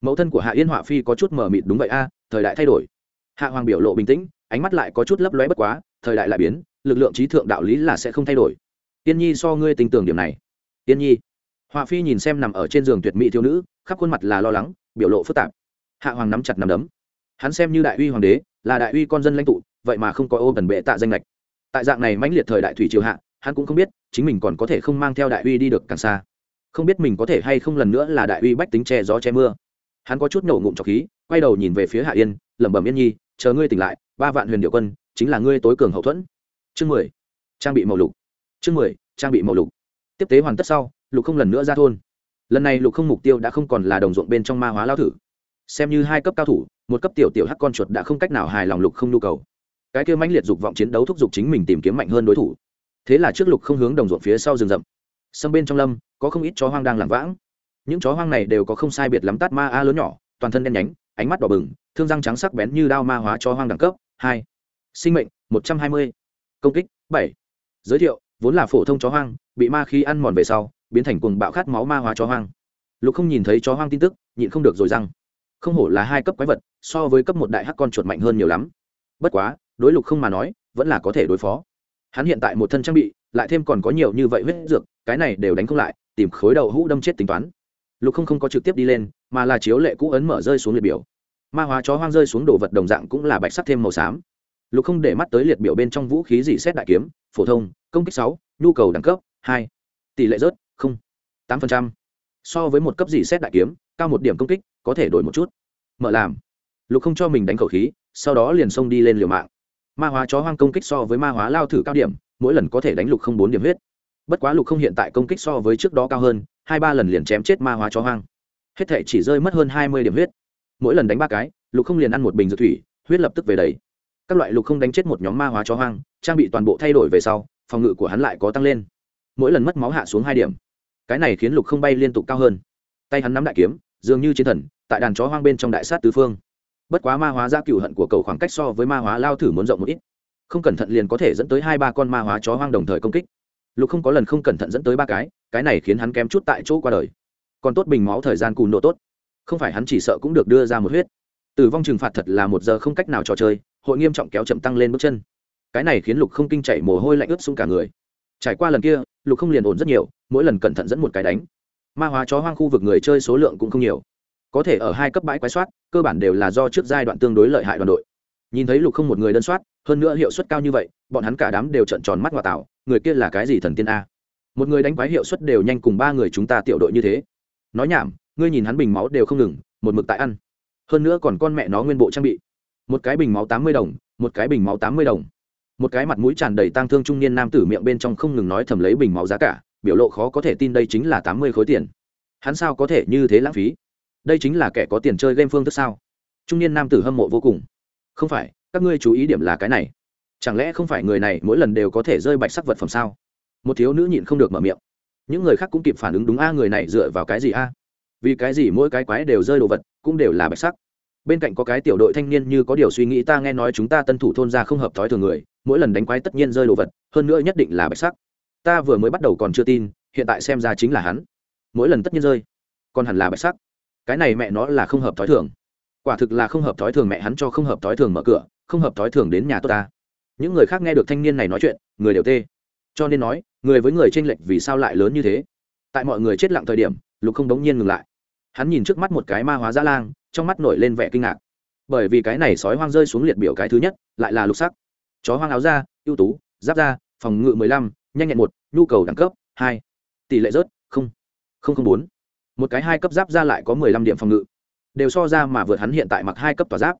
Mẫu thân của hạ yên họa phi có chút mờ mịt đúng vậy a, thời đại thay đổi. Hạ hoàng biểu lộ bình tĩnh, ánh mắt lại có chút lấp lóe bất quá, thời đại lại biến, lực lượng trí thượng đạo lý là sẽ không thay đổi. Yên nhi so ngươi tin tưởng điểm này. Yên nhi. Họa phi nhìn xem nằm ở trên giường tuyệt mỹ thiếu nữ, khắp khuôn mặt là lo lắng, biểu lộ phức tạp. Hạ hoàng nắm chặt nằm đấm hắn xem như đại uy hoàng đế, là đại uy con dân lãnh tụ, vậy mà không có ô tần bệ tạ danh lệch. Tại dạng này mãnh liệt thời đại thủy triều hạ, hắn cũng không biết chính mình còn có thể không mang theo đại uy đi được càng xa. Không biết mình có thể hay không lần nữa là đại uy bách tính che gió che mưa. Hắn có chút nổ ngụm trọc khí, quay đầu nhìn về phía hạ yên, lẩm bẩm yên nhi, chờ ngươi tỉnh lại, ba vạn huyền điệu quân, chính là ngươi tối cường hậu thuẫn. Chương mười, trang bị màu lục. Chương mười, trang bị màu lục. Tiếp tế hoàn tất sau, lục không lần nữa ra thôn. Lần này lục không mục tiêu đã không còn là đồng ruộng bên trong ma hóa lao thử. Xem như hai cấp cao thủ một cấp tiểu tiểu hắc con chuột đã không cách nào hài lòng lục không nhu cầu. Cái kia mãnh liệt dục vọng chiến đấu thúc giục chính mình tìm kiếm mạnh hơn đối thủ. Thế là trước lục không hướng đồng ruộng phía sau rừng rậm. Sâm bên trong lâm, có không ít chó hoang đang làm vãng. Những chó hoang này đều có không sai biệt lắm tát ma a lớn nhỏ, toàn thân đen nhánh, ánh mắt đỏ bừng, thương răng trắng sắc bén như đao ma hóa chó hoang đẳng cấp, hai. Sinh mệnh, một trăm hai mươi. Công kích, bảy. Giới thiệu, vốn là phổ thông chó hoang, bị ma khí ăn mòn về sau, biến thành cuồng bạo khát máu ma hóa chó hoang. Lục không nhìn thấy chó hoang tin tức, nhịn không được rồi răng không hổ là hai cấp quái vật, so với cấp một đại hắc con chuột mạnh hơn nhiều lắm. Bất quá, đối lục không mà nói, vẫn là có thể đối phó. Hắn hiện tại một thân trang bị, lại thêm còn có nhiều như vậy huyết dược, cái này đều đánh không lại, tìm khối đầu hũ đâm chết tính toán. Lục không không có trực tiếp đi lên, mà là chiếu lệ cũ ấn mở rơi xuống liệt biểu. Ma hóa chó hoang rơi xuống đồ vật đồng dạng cũng là bạch sắc thêm màu xám. Lục không để mắt tới liệt biểu bên trong vũ khí dị xét đại kiếm, phổ thông, công kích sáu, nhu cầu đẳng cấp hai. Tỷ lệ rớt, không. tám phần trăm. So với một cấp dị xét đại kiếm cao một điểm công kích, có thể đổi một chút. Mở làm. Lục không cho mình đánh khẩu khí, sau đó liền xông đi lên liều mạng. Ma hóa chó hoang công kích so với ma hóa lao thử cao điểm, mỗi lần có thể đánh lục không bốn điểm huyết. Bất quá lục không hiện tại công kích so với trước đó cao hơn, hai ba lần liền chém chết ma hóa chó hoang. Hết thể chỉ rơi mất hơn hai mươi điểm huyết. Mỗi lần đánh ba cái, lục không liền ăn một bình dược thủy, huyết lập tức về đầy. Các loại lục không đánh chết một nhóm ma hóa chó hoang, trang bị toàn bộ thay đổi về sau, phòng ngự của hắn lại có tăng lên. Mỗi lần mất máu hạ xuống hai điểm. Cái này khiến lục không bay liên tục cao hơn. Tay hắn nắm đại kiếm dường như chiến thần, tại đàn chó hoang bên trong đại sát tứ phương. Bất quá ma hóa ra cựu hận của cầu khoảng cách so với ma hóa lao thử muốn rộng một ít. Không cẩn thận liền có thể dẫn tới hai ba con ma hóa chó hoang đồng thời công kích. Lục không có lần không cẩn thận dẫn tới ba cái cái này khiến hắn kém chút tại chỗ qua đời. Còn tốt bình máu thời gian cùn độ tốt. Không phải hắn chỉ sợ cũng được đưa ra một huyết. Tử vong trừng phạt thật là một giờ không cách nào trò chơi, hội nghiêm trọng kéo chậm tăng lên bước chân. Cái này khiến lục không kinh chảy mồ hôi lạnh ướt xuống cả người. Trải qua lần kia, lục không liền ổn rất nhiều, mỗi lần cẩn thận dẫn một cái đánh ma hóa chó hoang khu vực người chơi số lượng cũng không nhiều. Có thể ở hai cấp bãi quái soát, cơ bản đều là do trước giai đoạn tương đối lợi hại đoàn đội. Nhìn thấy lục không một người đơn soát, hơn nữa hiệu suất cao như vậy, bọn hắn cả đám đều trận tròn mắt hòa tạo, người kia là cái gì thần tiên a? Một người đánh quái hiệu suất đều nhanh cùng ba người chúng ta tiểu đội như thế. Nói nhảm, ngươi nhìn hắn bình máu đều không ngừng, một mực tại ăn. Hơn nữa còn con mẹ nó nguyên bộ trang bị. Một cái bình máu tám mươi đồng, một cái bình máu tám mươi đồng. Một cái mặt mũi tràn đầy tang thương trung niên nam tử miệng bên trong không ngừng nói thầm lấy bình máu giá cả biểu lộ khó có thể tin đây chính là tám mươi khối tiền. Hắn sao có thể như thế lãng phí? Đây chính là kẻ có tiền chơi game phương thức sao? Trung niên nam tử hâm mộ vô cùng. Không phải, các ngươi chú ý điểm là cái này. Chẳng lẽ không phải người này mỗi lần đều có thể rơi bạch sắc vật phẩm sao? Một thiếu nữ nhịn không được mở miệng. Những người khác cũng kịp phản ứng đúng a à, người này dựa vào cái gì a? À? Vì cái gì mỗi cái quái đều rơi đồ vật, cũng đều là bạch sắc? Bên cạnh có cái tiểu đội thanh niên như có điều suy nghĩ, ta nghe nói chúng ta tân thủ thôn ra không hợp thói thường người, mỗi lần đánh quái tất nhiên rơi đồ vật, hơn nữa nhất định là bạch sắc ta vừa mới bắt đầu còn chưa tin, hiện tại xem ra chính là hắn. Mỗi lần tất nhiên rơi, còn hẳn là bạch sắc. Cái này mẹ nó là không hợp thói thường. Quả thực là không hợp thói thường mẹ hắn cho không hợp thói thường mở cửa, không hợp thói thường đến nhà tôi ta. Những người khác nghe được thanh niên này nói chuyện, người đều tê. Cho nên nói, người với người tranh lệch vì sao lại lớn như thế? Tại mọi người chết lặng thời điểm, lục không đống nhiên ngừng lại. Hắn nhìn trước mắt một cái ma hóa dã lang, trong mắt nổi lên vẻ kinh ngạc. Bởi vì cái này sói hoang rơi xuống liệt biểu cái thứ nhất, lại là lục sắc. Chó hoang áo da, ưu tú, giáp da, phòng ngự mười lăm nhanh nhẹn một, nhu cầu đẳng cấp, hai. Tỷ lệ rớt, không. Không không bốn. Một cái hai cấp giáp ra lại có mười lăm điểm phòng ngự. Đều so ra mà vượt hắn hiện tại mặc hai cấp tỏa giáp.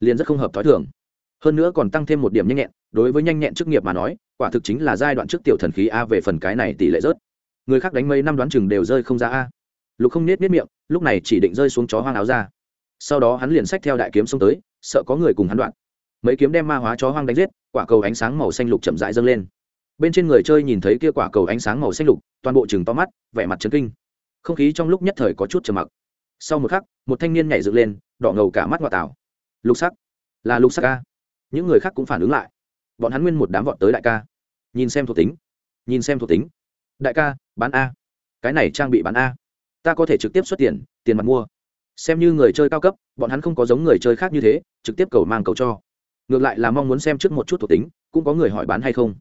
Liền rất không hợp t h ó i thường. Hơn nữa còn tăng thêm một điểm nhanh nhẹn, đối với nhanh nhẹn chức nghiệp mà nói, quả thực chính là giai đoạn trước tiểu thần khí a về phần cái này tỷ lệ rớt. Người khác đánh mấy năm đoán chừng đều rơi không ra a. Lục không nết nết miệng, lúc này chỉ định rơi xuống chó hoang áo ra. Sau đó hắn liền xách theo đại kiếm xông tới, sợ có người cùng hắn đoạn. Mấy kiếm đem ma hóa chó hoang đánh giết, quả cầu ánh sáng màu xanh lục chậm rãi dâng lên bên trên người chơi nhìn thấy kia quả cầu ánh sáng màu xanh lục, toàn bộ chừng to mắt, vẻ mặt chấn kinh. Không khí trong lúc nhất thời có chút trầm mặc. Sau một khắc, một thanh niên nhảy dựng lên, đỏ ngầu cả mắt ngoại tảo. Lục sắc. Là lục sắc ca. Những người khác cũng phản ứng lại. Bọn hắn nguyên một đám vọt tới đại ca. Nhìn xem thuộc tính. Nhìn xem thuộc tính. Đại ca, bán a. Cái này trang bị bán a. Ta có thể trực tiếp xuất tiền tiền mặt mua. Xem như người chơi cao cấp, bọn hắn không có giống người chơi khác như thế, trực tiếp cầu mang cầu cho. Ngược lại là mong muốn xem trước một chút thuộc tính, cũng có người hỏi bán hay không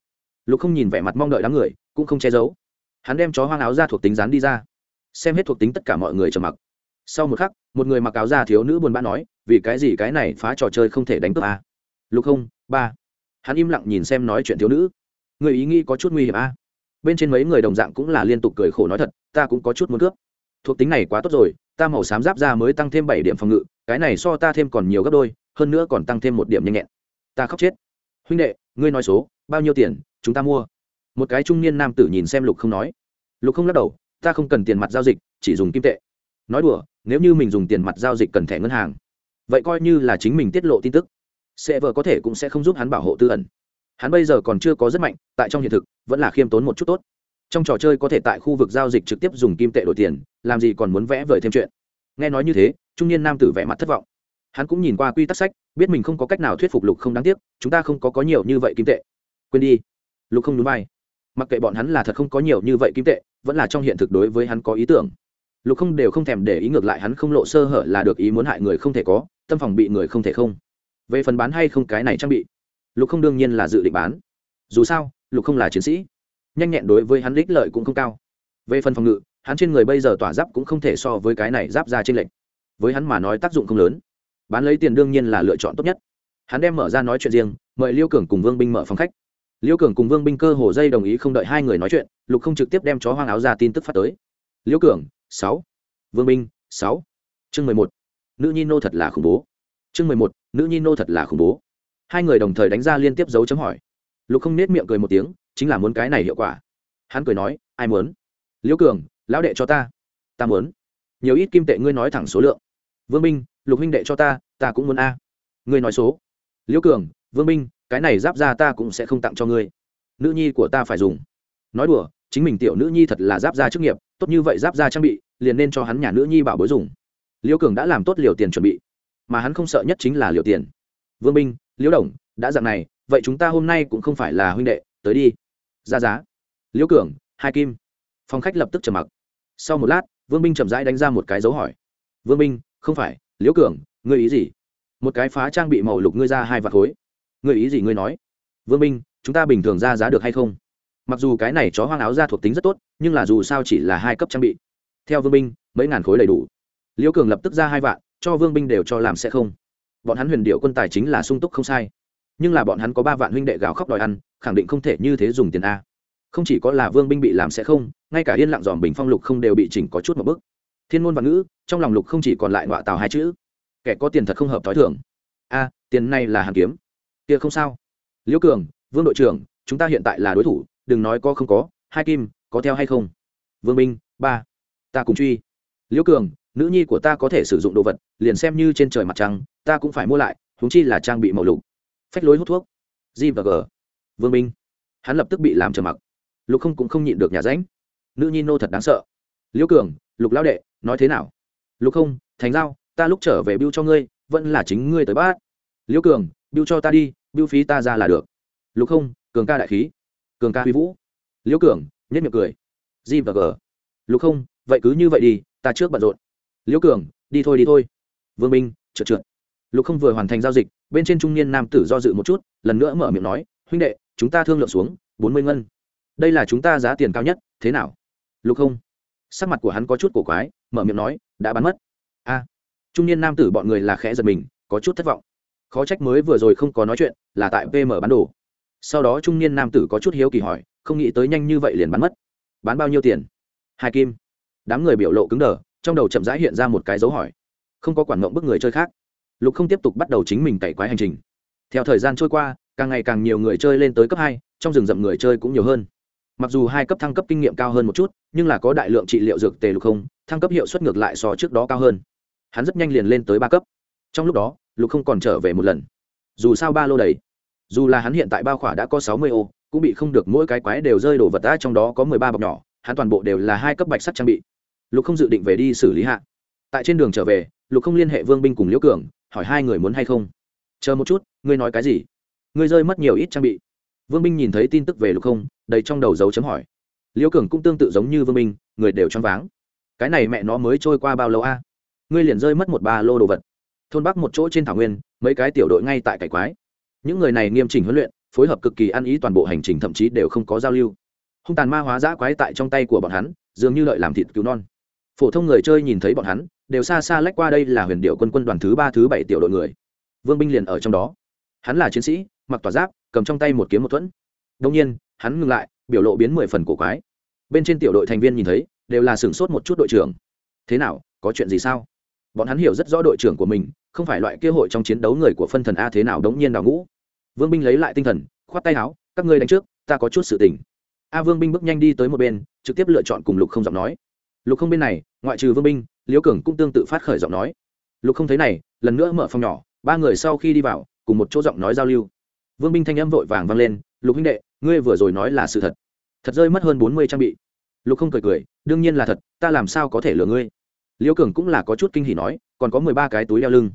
lục không nhìn vẻ mặt mong đợi đám người, cũng không che giấu. Hắn đem chó hoang áo ra thuộc tính dán đi ra. Xem hết thuộc tính tất cả mọi người trầm mặc. Sau một khắc, một người mặc áo da thiếu nữ buồn bã nói, vì cái gì cái này phá trò chơi không thể đánh cướp a lục không, ba. Hắn im lặng nhìn xem nói chuyện thiếu nữ. Người ý nghĩ có chút nguy hiểm a bên trên mấy người đồng dạng cũng là liên tục cười khổ nói thật, ta cũng có chút muốn cướp. Thuộc tính này quá tốt rồi, ta màu xám giáp ra mới tăng thêm bảy điểm phòng ngự, cái này so ta thêm còn nhiều gấp đôi, hơn nữa còn tăng thêm một điểm nhanh nhẹn. Ta khóc chết. Huynh đệ, ngươi nói số, bao nhiêu tiền chúng ta mua. Một cái trung niên nam tử nhìn xem lục không nói. Lục không lắc đầu, ta không cần tiền mặt giao dịch, chỉ dùng kim tệ. Nói đùa, nếu như mình dùng tiền mặt giao dịch cần thẻ ngân hàng, vậy coi như là chính mình tiết lộ tin tức. Sẽ vợ có thể cũng sẽ không giúp hắn bảo hộ tư ẩn. Hắn bây giờ còn chưa có rất mạnh, tại trong hiện thực, vẫn là khiêm tốn một chút tốt. Trong trò chơi có thể tại khu vực giao dịch trực tiếp dùng kim tệ đổi tiền, làm gì còn muốn vẽ vời thêm chuyện. Nghe nói như thế, trung niên nam tử vẻ mặt thất vọng. Hắn cũng nhìn qua quy tắc sách, biết mình không có cách nào thuyết phục lục không đáng tiếc, chúng ta không có có nhiều như vậy kim tệ. Quên đi lục không núi bay mặc kệ bọn hắn là thật không có nhiều như vậy kim tệ, vẫn là trong hiện thực đối với hắn có ý tưởng. Lục không đều không thèm để ý ngược lại hắn không lộ sơ hở là được ý muốn hại người không thể có, tâm phòng bị người không thể không. Về phần bán hay không cái này trang bị, lục không đương nhiên là dự định bán. Dù sao, lục không là chiến sĩ, nhanh nhẹn đối với hắn đích lợi cũng không cao. Về phần phòng ngự, hắn trên người bây giờ tỏa giáp cũng không thể so với cái này giáp ra trên lệnh với hắn mà nói tác dụng không lớn. Bán lấy tiền đương nhiên là lựa chọn tốt nhất. Hắn đem mở ra nói chuyện riêng, mời liêu cường cùng vương binh mở phòng khách. Liễu cường cùng vương binh cơ hồ dây đồng ý không đợi hai người nói chuyện, lục không trực tiếp đem chó hoang áo ra tin tức phát tới. Liễu cường, sáu. Vương binh, sáu. Chương mười một. Nữ nhi nô thật là khủng bố. Chương mười một. Nữ nhi nô thật là khủng bố. Hai người đồng thời đánh ra liên tiếp dấu chấm hỏi. Lục không nết miệng cười một tiếng, chính là muốn cái này hiệu quả. Hắn cười nói, ai muốn? Liễu cường, lão đệ cho ta. Ta muốn. Nhiều ít kim tệ ngươi nói thẳng số lượng. Vương minh lục huynh đệ cho ta ta cũng muốn a. Ngươi nói số. Liễu cường vương minh cái này giáp ra ta cũng sẽ không tặng cho ngươi. Nữ nhi của ta phải dùng. Nói đùa chính mình tiểu nữ nhi thật là giáp ra chức nghiệp tốt như vậy giáp ra trang bị liền nên cho hắn nhà nữ nhi bảo bối dùng. Liễu cường đã làm tốt liều tiền chuẩn bị mà hắn không sợ nhất chính là liều tiền. Vương minh liễu đồng đã dặn này vậy chúng ta hôm nay cũng không phải là huynh đệ tới đi. Ra giá. Liễu cường hai kim. Phòng khách lập tức trầm mặc. Sau một lát vương Minh chậm rãi đánh ra một cái dấu hỏi. Vương Minh, không phải liễu cường ngươi ý gì? Một cái phá trang bị màu lục ngươi ra hai vạt khối ngươi ý gì ngươi nói? Vương Minh, chúng ta bình thường ra giá được hay không? Mặc dù cái này chó hoang áo ra thuộc tính rất tốt nhưng là dù sao chỉ là hai cấp trang bị. Theo vương Minh, mấy ngàn khối đầy đủ. Liễu cường lập tức ra hai vạn cho vương binh đều cho làm sẽ không. Bọn hắn huyền điệu quân tài chính là sung túc không sai. Nhưng là bọn hắn có ba vạn huynh đệ gào khóc đòi ăn khẳng định không thể như thế dùng tiền a. Không chỉ có là vương binh bị làm sẽ không ngay cả yên lặng dòm bình phong lục không đều bị chỉnh có chút một bức thiên môn văn ngữ trong lòng lục không chỉ còn lại nọa tào hai chữ. Kẻ có tiền thật không hợp t h ó i thưởng a tiền này là hàng kiếm kia không sao. Liễu cường vương đội trưởng chúng ta hiện tại là đối thủ đừng nói có không có hai kim có theo hay không? Vương Minh ba ta cùng truy. Liễu cường nữ nhi của ta có thể sử dụng đồ vật liền xem như trên trời mặt trăng ta cũng phải mua lại húng chi là trang bị màu lục. Phách lối hút thuốc. G và g. Vương Minh, hắn lập tức bị làm trầm mặc. Lục không cũng không nhịn được nhà ránh. Nữ nhi nô thật đáng sợ. Liễu cường lục lão đệ nói thế nào? Lục không thành giao ta lúc trở về biêu cho ngươi vẫn là chính ngươi tới bát. Liễu cường biêu cho ta đi biêu phí ta ra là được. Lục không, cường ca đại khí. Cường ca huy vũ. Liễu cường nhất miệng cười. G và g. Lục không, vậy cứ như vậy đi, ta trước bận rộn. Liễu cường, đi thôi đi thôi. Vương minh, trượt trượt. Lục không vừa hoàn thành giao dịch, bên trên trung niên nam tử do dự một chút, lần nữa mở miệng nói, huynh đệ, chúng ta thương lượng xuống, bốn mươi ngân. Đây là chúng ta giá tiền cao nhất, thế nào? Lục không. Sắc mặt của hắn có chút cổ quái, mở miệng nói, đã bán mất. A. Trung niên nam tử bọn người là khẽ giật mình, có chút thất vọng khó trách mới vừa rồi không có nói chuyện, là tại pm bán đồ. Sau đó trung niên nam tử có chút hiếu kỳ hỏi, không nghĩ tới nhanh như vậy liền bán mất. Bán bao nhiêu tiền? Hai kim. Đám người biểu lộ cứng đờ, trong đầu chậm rãi hiện ra một cái dấu hỏi. Không có quản mộng bức người chơi khác. Lục không tiếp tục bắt đầu chính mình cày quái hành trình. Theo thời gian trôi qua, càng ngày càng nhiều người chơi lên tới cấp hai, trong rừng rậm người chơi cũng nhiều hơn. Mặc dù hai cấp thăng cấp kinh nghiệm cao hơn một chút, nhưng là có đại lượng trị liệu dược tề lục không, thăng cấp hiệu suất ngược lại so trước đó cao hơn. Hắn rất nhanh liền lên tới ba cấp. Trong lúc đó lục không còn trở về một lần. Dù sao ba lô đầy. Dù là hắn hiện tại bao khỏa đã có sáu mươi ô, cũng bị không được mỗi cái quái đều rơi đổ vật đã trong đó có mười ba bọc nhỏ, hắn toàn bộ đều là hai cấp bạch sắt trang bị. Lục không dự định về đi xử lý hạ. Tại trên đường trở về, lục không liên hệ vương binh cùng liễu cường, hỏi hai người muốn hay không. Chờ một chút, ngươi nói cái gì? Ngươi rơi mất nhiều ít trang bị. Vương binh nhìn thấy tin tức về lục không, đầy trong đầu dấu chấm hỏi. Liễu cường cũng tương tự giống như vương binh, người đều choáng váng. Cái này mẹ nó mới trôi qua bao lâu a? Ngươi liền rơi mất một ba lô đồ vật thôn bắc một chỗ trên thảo nguyên, mấy cái tiểu đội ngay tại cải quái. Những người này nghiêm chỉnh huấn luyện, phối hợp cực kỳ ăn ý toàn bộ hành trình thậm chí đều không có giao lưu. Hung tàn ma hóa giã quái tại trong tay của bọn hắn, dường như lợi làm thịt cứu non. Phổ thông người chơi nhìn thấy bọn hắn, đều xa xa lách qua đây là huyền điệu quân quân đoàn thứ ba, thứ bảy tiểu đội người. Vương binh liền ở trong đó. Hắn là chiến sĩ, mặc tỏa giáp, cầm trong tay một kiếm một thuẫn. Đông nhiên, hắn ngừng lại, biểu lộ biến mười phần cổ quái. Bên trên tiểu đội thành viên nhìn thấy, đều là sửng sốt một chút đội trưởng. Thế nào, có chuyện gì sao? Bọn hắn hiểu rất rõ đội trưởng của mình, không phải loại kia hội trong chiến đấu người của phân thần a thế nào đống nhiên đào ngũ. Vương binh lấy lại tinh thần, khoát tay áo, các ngươi đánh trước, ta có chút sự tình. A vương binh bước nhanh đi tới một bên, trực tiếp lựa chọn cùng lục không giọng nói. Lục không bên này, ngoại trừ vương binh, liễu cường cũng tương tự phát khởi giọng nói. Lục không thấy này, lần nữa mở phòng nhỏ, ba người sau khi đi vào, cùng một chỗ giọng nói giao lưu. Vương binh thanh âm vội vàng vang lên, lục huynh đệ, ngươi vừa rồi nói là sự thật. Thật rơi mất hơn bốn mươi trang bị. Lục không cười cười, đương nhiên là thật, ta làm sao có thể lừa ngươi? Liễu cường cũng là có chút kinh hỉ nói, còn có mười ba cái túi đeo lưng.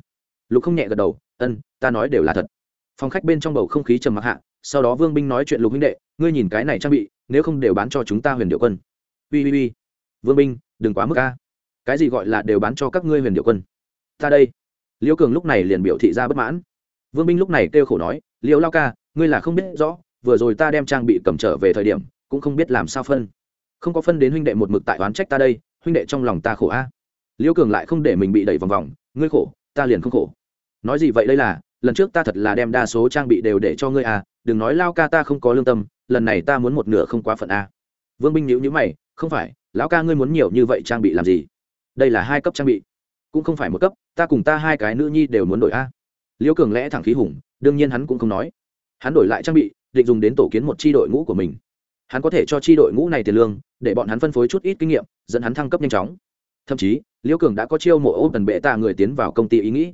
Lục không nhẹ gật đầu, ân, ta nói đều là thật. Phòng khách bên trong bầu không khí trầm mặc hạ, sau đó vương binh nói chuyện lục huynh đệ, ngươi nhìn cái này trang bị, nếu không đều bán cho chúng ta huyền điệu quân. Ui ui ui vương binh, đừng quá mức ca cái gì gọi là đều bán cho các ngươi huyền điệu quân? Ta đây. Liễu cường lúc này liền biểu thị ra bất mãn. Vương binh lúc này kêu khổ nói, liễu lao ca, ngươi là không biết rõ, vừa rồi ta đem trang bị cầm trở về thời điểm, cũng không biết làm sao phân. Không có phân đến huynh đệ một mực tại oán trách ta đây, huynh đệ trong lòng ta khổ a liễu cường lại không để mình bị đẩy vòng vòng, ngươi khổ, ta liền không khổ. Nói gì vậy đây là? Lần trước ta thật là đem đa số trang bị đều để cho ngươi à đừng nói lao ca ta không có lương tâm, lần này ta muốn một nửa không quá phận a vương binh nhữ nhữ mày, không phải, lão ca ngươi muốn nhiều như vậy trang bị làm gì? Đây là hai cấp trang bị. Cũng không phải một cấp, ta cùng ta hai cái nữ nhi đều muốn đổi à. a liễu cường lẽ thẳng khí hùng, đương nhiên hắn cũng không nói. Hắn đổi lại trang bị, định dùng đến tổ kiến một c h i đội ngũ của mình. Hắn có thể cho c h i đội ngũ này tiền lương, để bọn hắn phân phối chút ít kinh nghiệm, dẫn hắn thăng cấp nhanh chóng. Thậm chí liễu cường đã có chiêu mộ ôm tần bệ tạ người tiến vào công ty ý nghĩ.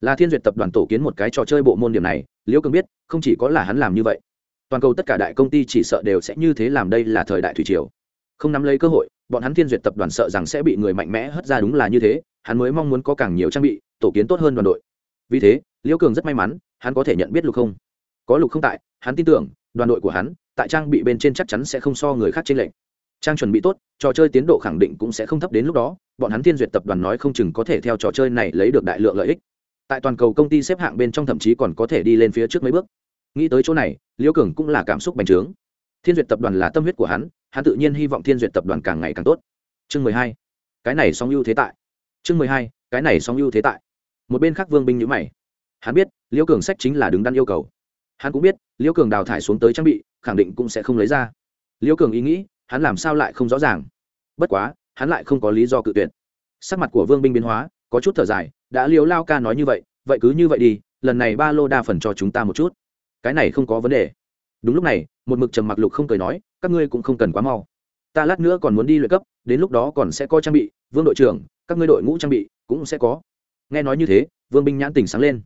Là thiên duyệt tập đoàn tổ kiến một cái trò chơi bộ môn điểm này, liễu cường biết, không chỉ có là hắn làm như vậy, toàn cầu tất cả đại công ty chỉ sợ đều sẽ như thế làm đây là thời đại thủy triều. Không nắm lấy cơ hội, bọn hắn thiên duyệt tập đoàn sợ rằng sẽ bị người mạnh mẽ hất ra đúng là như thế, hắn mới mong muốn có càng nhiều trang bị, tổ kiến tốt hơn đoàn đội. Vì thế, liễu cường rất may mắn, hắn có thể nhận biết lục không. Có lục không tại, hắn tin tưởng, đoàn đội của hắn, tại trang bị bên trên chắc chắn sẽ không so người khác trên lệnh trang chuẩn bị tốt, trò chơi tiến độ khẳng định cũng sẽ không thấp đến lúc đó, bọn hắn thiên duyệt tập đoàn nói không chừng có thể theo trò chơi này lấy được đại lượng lợi ích. Tại toàn cầu công ty xếp hạng bên trong thậm chí còn có thể đi lên phía trước mấy bước. Nghĩ tới chỗ này liễu cường cũng là cảm xúc bành trướng. Thiên duyệt tập đoàn là tâm huyết của hắn hắn tự nhiên hy vọng thiên duyệt tập đoàn càng ngày càng tốt. Chương mười hai, cái này song ưu thế tại. Chương mười hai, cái này song ưu thế tại. Một bên khác vương binh nhữ mày. Hắn biết liễu cường sách chính là đứng đắn yêu cầu. Hắn cũng biết liễu cường đào thải xuống tới trang bị, khẳng định cũng sẽ không lấy ra. Liễu cường ý nghĩ hắn làm sao lại không rõ ràng? Bất quá, hắn lại không có lý do cự tuyệt. Sắc mặt của vương binh biến hóa, có chút thở dài, đã liếu lao ca nói như vậy vậy cứ như vậy đi, lần này ba lô đa phần cho chúng ta một chút. Cái này không có vấn đề. Đúng lúc này, một mực trầm mặc lục không cười nói, các ngươi cũng không cần quá mau. Ta lát nữa còn muốn đi luyện cấp, đến lúc đó còn sẽ có trang bị, vương đội trưởng, các ngươi đội ngũ trang bị cũng sẽ có. Nghe nói như thế, vương binh nhãn tình sáng lên.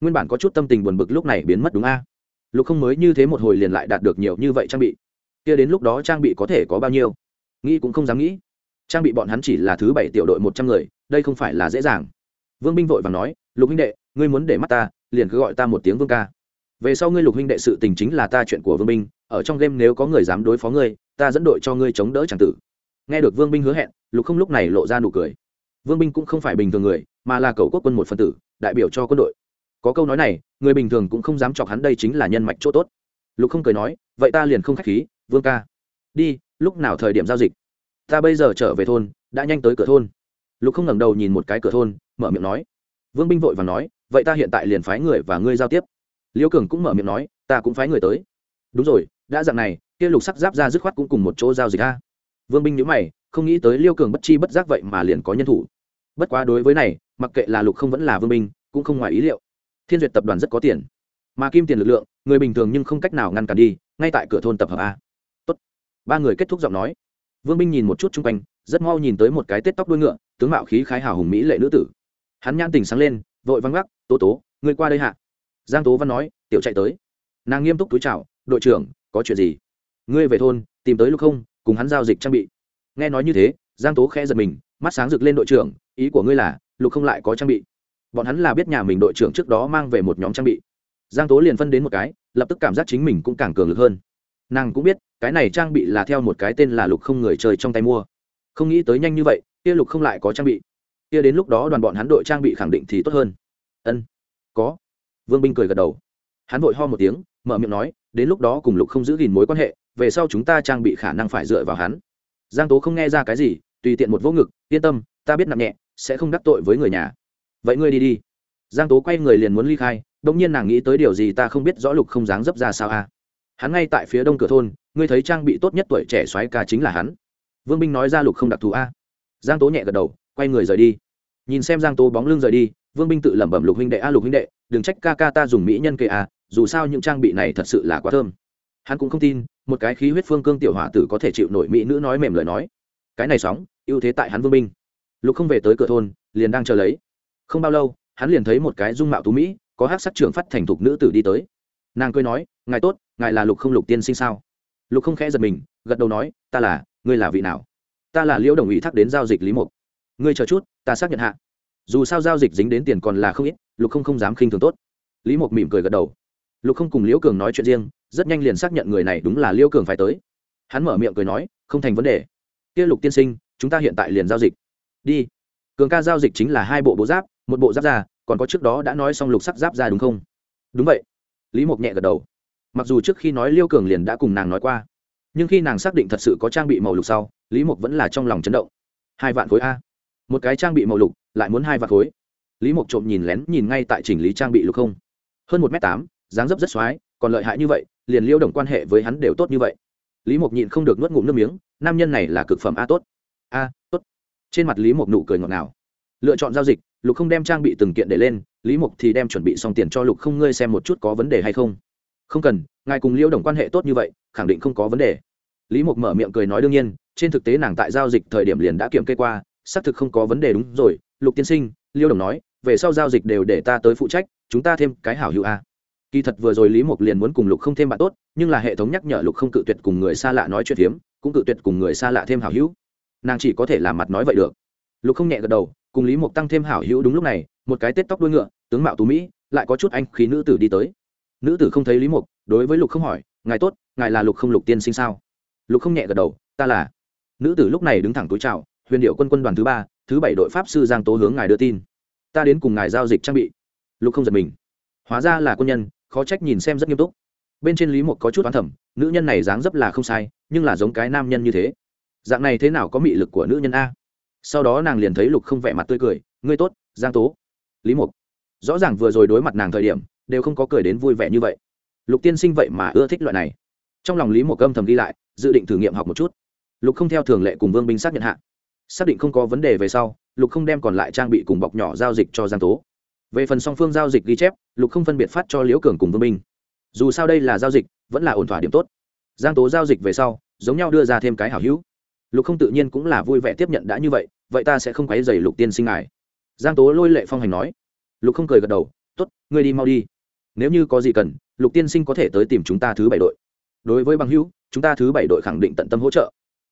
Nguyên bản có chút tâm tình buồn bực lúc này biến mất đúng a. Lục không mới như thế một hồi liền lại đạt được nhiều như vậy trang bị kia đến lúc đó trang bị có thể có bao nhiêu? Nghĩ cũng không dám nghĩ. Trang bị bọn hắn chỉ là thứ bảy tiểu đội một trăm người, đây không phải là dễ dàng. Vương binh vội và nói, lục huynh đệ, ngươi muốn để mắt ta, liền cứ gọi ta một tiếng vương ca. Về sau ngươi lục huynh đệ sự tình chính là ta chuyện của vương binh ở trong game nếu có người dám đối phó ngươi, ta dẫn đội cho ngươi chống đỡ c tử. Nghe được vương binh hứa hẹn, lục không lúc này lộ ra nụ cười. Vương binh cũng không phải bình thường người, mà là cầu quốc quân một phần tử, đại biểu cho quân đội. Có câu nói này, người bình thường cũng không dám chọc hắn, đây chính là nhân mạch chỗ tốt. Lục không cười nói, vậy ta liền không k h á c h khí vương ca. Đi, lúc nào thời điểm giao dịch? Ta bây giờ trở về thôn, đã nhanh tới cửa thôn. Lục không ngẩng đầu nhìn một cái cửa thôn, mở miệng nói. Vương binh vội và nói, vậy ta hiện tại liền phái người và ngươi giao tiếp. Liễu cường cũng mở miệng nói, ta cũng phái người tới. Đúng rồi, đã dặn này, kia lục sắc giáp ra dứt khoát cũng cùng một chỗ giao dịch a. Vương binh nhữ mày, không nghĩ tới liêu cường bất chi bất giác vậy mà liền có nhân thủ. Bất quá đối với này, mặc kệ là lục không vẫn là vương binh, cũng không ngoài ý liệu. Thiên duyệt tập đoàn rất có tiền. Mà kim tiền lực lượng, người bình thường nhưng không cách nào ngăn cản đi, ngay tại cửa thôn tập hợp a ba người kết thúc giọng nói. Vương binh nhìn một chút chung quanh, rất mau nhìn tới một cái tết tóc đuôi ngựa, tướng mạo khí khái hào hùng mỹ lệ nữ tử. Hắn nhãn tình sáng lên, vội văng gác, tố tố người qua đây hạ. Giang tố văn nói, tiểu chạy tới. Nàng nghiêm túc túi chào, đội trưởng, có chuyện gì? Ngươi về thôn, tìm tới lúc không, cùng hắn giao dịch trang bị. Nghe nói như thế, giang tố khẽ giật mình, mắt sáng rực lên đội trưởng, ý của ngươi là, lục không lại có trang bị? Bọn hắn là biết nhà mình đội trưởng trước đó mang về một nhóm trang bị. Giang tố liền phân đến một cái, lập tức cảm giác chính mình cũng càng cường lực hơn nàng cũng biết, cái này trang bị là theo một cái tên là lục không người chơi trong tay mua. Không nghĩ tới nhanh như vậy, kia lục không lại có trang bị. Kia đến lúc đó đoàn bọn hắn đội trang bị khẳng định thì tốt hơn. Ân, có. Vương binh cười gật đầu. Hắn vội ho một tiếng, mở miệng nói, đến lúc đó cùng lục không giữ gìn mối quan hệ, về sau chúng ta trang bị khả năng phải dựa vào hắn. Giang tố không nghe ra cái gì, tùy tiện một vô ngực, yên tâm, ta biết nặng nhẹ, sẽ không đắc tội với người nhà. Vậy ngươi đi đi. Giang tố quay người liền muốn ly khai đông nhiên nàng nghĩ tới điều gì ta không biết rõ lục không dáng dấp ra sao a hắn ngay tại phía đông cửa thôn, ngươi thấy trang bị tốt nhất tuổi trẻ soái ca chính là hắn. Vương binh nói ra lục không đặc thù a. Giang tố nhẹ gật đầu, quay người rời đi. Nhìn xem giang tố bóng lưng rời đi, vương binh tự lẩm bẩm lục huynh đệ a, lục huynh đệ, đừng trách ca ca ta dùng mỹ nhân kệ a, dù sao những trang bị này thật sự là quá thơm. Hắn cũng không tin, một cái khí huyết phương cương tiểu hỏa tử có thể chịu nổi mỹ nữ nói mềm lời nói. Cái này sóng, ưu thế tại hắn vương binh. Lục không về tới cửa thôn, liền đang chờ lấy. Không bao lâu, hắn liền thấy một cái dung mạo tú mỹ, có hát sắc trưởng phát thành thục nữ tử đi tới nàng cười nói, ngài tốt, ngài là lục không lục tiên sinh sao? Lục không khẽ giật mình, gật đầu nói, ta là, ngươi là vị nào? Ta là liễu đồng ý thắc đến giao dịch lý mục. Ngươi chờ chút, ta xác nhận hạ. Dù sao giao dịch dính đến tiền còn là không ít, lục không không dám khinh thường tốt. Lý mục mỉm cười gật đầu. Lục không cùng liễu cường nói chuyện riêng, rất nhanh liền xác nhận người này đúng là liễu cường phải tới. Hắn mở miệng cười nói, không thành vấn đề. Kia lục tiên sinh, chúng ta hiện tại liền giao dịch. Đi. Cường ca giao dịch chính là hai bộ bố giáp, một bộ giáp ra còn có trước đó đã nói xong lục sắc giáp ra đúng không? Đúng vậy lý mộc nhẹ gật đầu. Mặc dù trước khi nói liêu cường liền đã cùng nàng nói qua, nhưng khi nàng xác định thật sự có trang bị màu lục sau, lý mộc vẫn là trong lòng chấn động. Hai vạn khối a. Một cái trang bị màu lục, lại muốn hai vạn khối. Lý mộc trộm nhìn lén, nhìn ngay tại chỉnh lý trang bị lục không. Hơn một m tám, dáng dấp rất x o á i còn lợi hại như vậy, liền liêu đồng quan hệ với hắn đều tốt như vậy. Lý mộc nhịn không được nuốt ngụm nước miếng, nam nhân này là cực phẩm a tốt. A, tốt. Trên mặt lý mộc nụ cười ngọt ngào. Lựa chọn giao dịch lục không đem trang bị từng kiện để lên lý Mục thì đem chuẩn bị xong tiền cho lục không ngươi xem một chút có vấn đề hay không? Không cần ngài cùng liêu đồng quan hệ tốt như vậy khẳng định không có vấn đề. Lý Mục mở miệng cười nói đương nhiên trên thực tế nàng tại giao dịch thời điểm liền đã kiểm kê qua xác thực không có vấn đề đúng rồi lục tiên sinh liêu đồng nói về sau giao dịch đều để ta tới phụ trách chúng ta thêm cái hảo hữu a. Kỳ thật vừa rồi lý Mục liền muốn cùng lục không thêm bạn tốt nhưng là hệ thống nhắc nhở lục không cự tuyệt cùng người xa lạ nói chuyện hiếm, cũng cự tuyệt cùng người xa lạ thêm hảo hữu. Nàng chỉ có thể làm mặt nói vậy được. Lục không nhẹ gật đầu cùng lý mộc tăng thêm hảo hữu đúng lúc này, một cái tết tóc đuôi ngựa, tướng mạo tú mỹ, lại có chút anh khí nữ tử đi tới. Nữ tử không thấy lý mộc, đối với lục không hỏi, ngài tốt, ngài là lục không lục tiên sinh sao? Lục không nhẹ gật đầu, ta là. Nữ tử lúc này đứng thẳng túi trào huyền điệu quân quân đoàn thứ ba, thứ bảy đội pháp sư giang tố hướng ngài đưa tin. Ta đến cùng ngài giao dịch trang bị. Lục không giật mình. Hóa ra là quân nhân, khó trách nhìn xem rất nghiêm túc. Bên trên lý mộc có chút oán thẩm, nữ nhân này dáng dấp là không sai, nhưng là giống cái nam nhân như thế. Dạng này thế nào có mị lực của nữ nhân a? Sau đó nàng liền thấy lục không vẻ mặt tươi cười, ngươi tốt, giang tố. Lý mục. Rõ ràng vừa rồi đối mặt nàng thời điểm, đều không có cười đến vui vẻ như vậy. Lục tiên sinh vậy mà ưa thích loại này. Trong lòng lý mục âm thầm đi lại, dự định thử nghiệm học một chút. Lục không theo thường lệ cùng vương binh xác nhận hạ. Xác định không có vấn đề về sau, lục không đem còn lại trang bị cùng bọc nhỏ giao dịch cho giang tố. Về phần song phương giao dịch ghi chép, lục không phân biệt phát cho liễu cường cùng vương binh. Dù sao đây là giao dịch, vẫn là ổn thỏa điểm tốt. Giang tố giao dịch về sau, giống nhau đưa ra thêm cái hảo hữu lục không tự nhiên cũng là vui vẻ tiếp nhận đã như vậy vậy ta sẽ không quấy dày lục tiên sinh ngài. Giang tố lôi lệ phong hành nói. Lục không cười gật đầu t ố t ngươi đi mau đi. Nếu như có gì cần, lục tiên sinh có thể tới tìm chúng ta thứ bảy đội. Đối với bằng hữu, chúng ta thứ bảy đội khẳng định tận tâm hỗ trợ.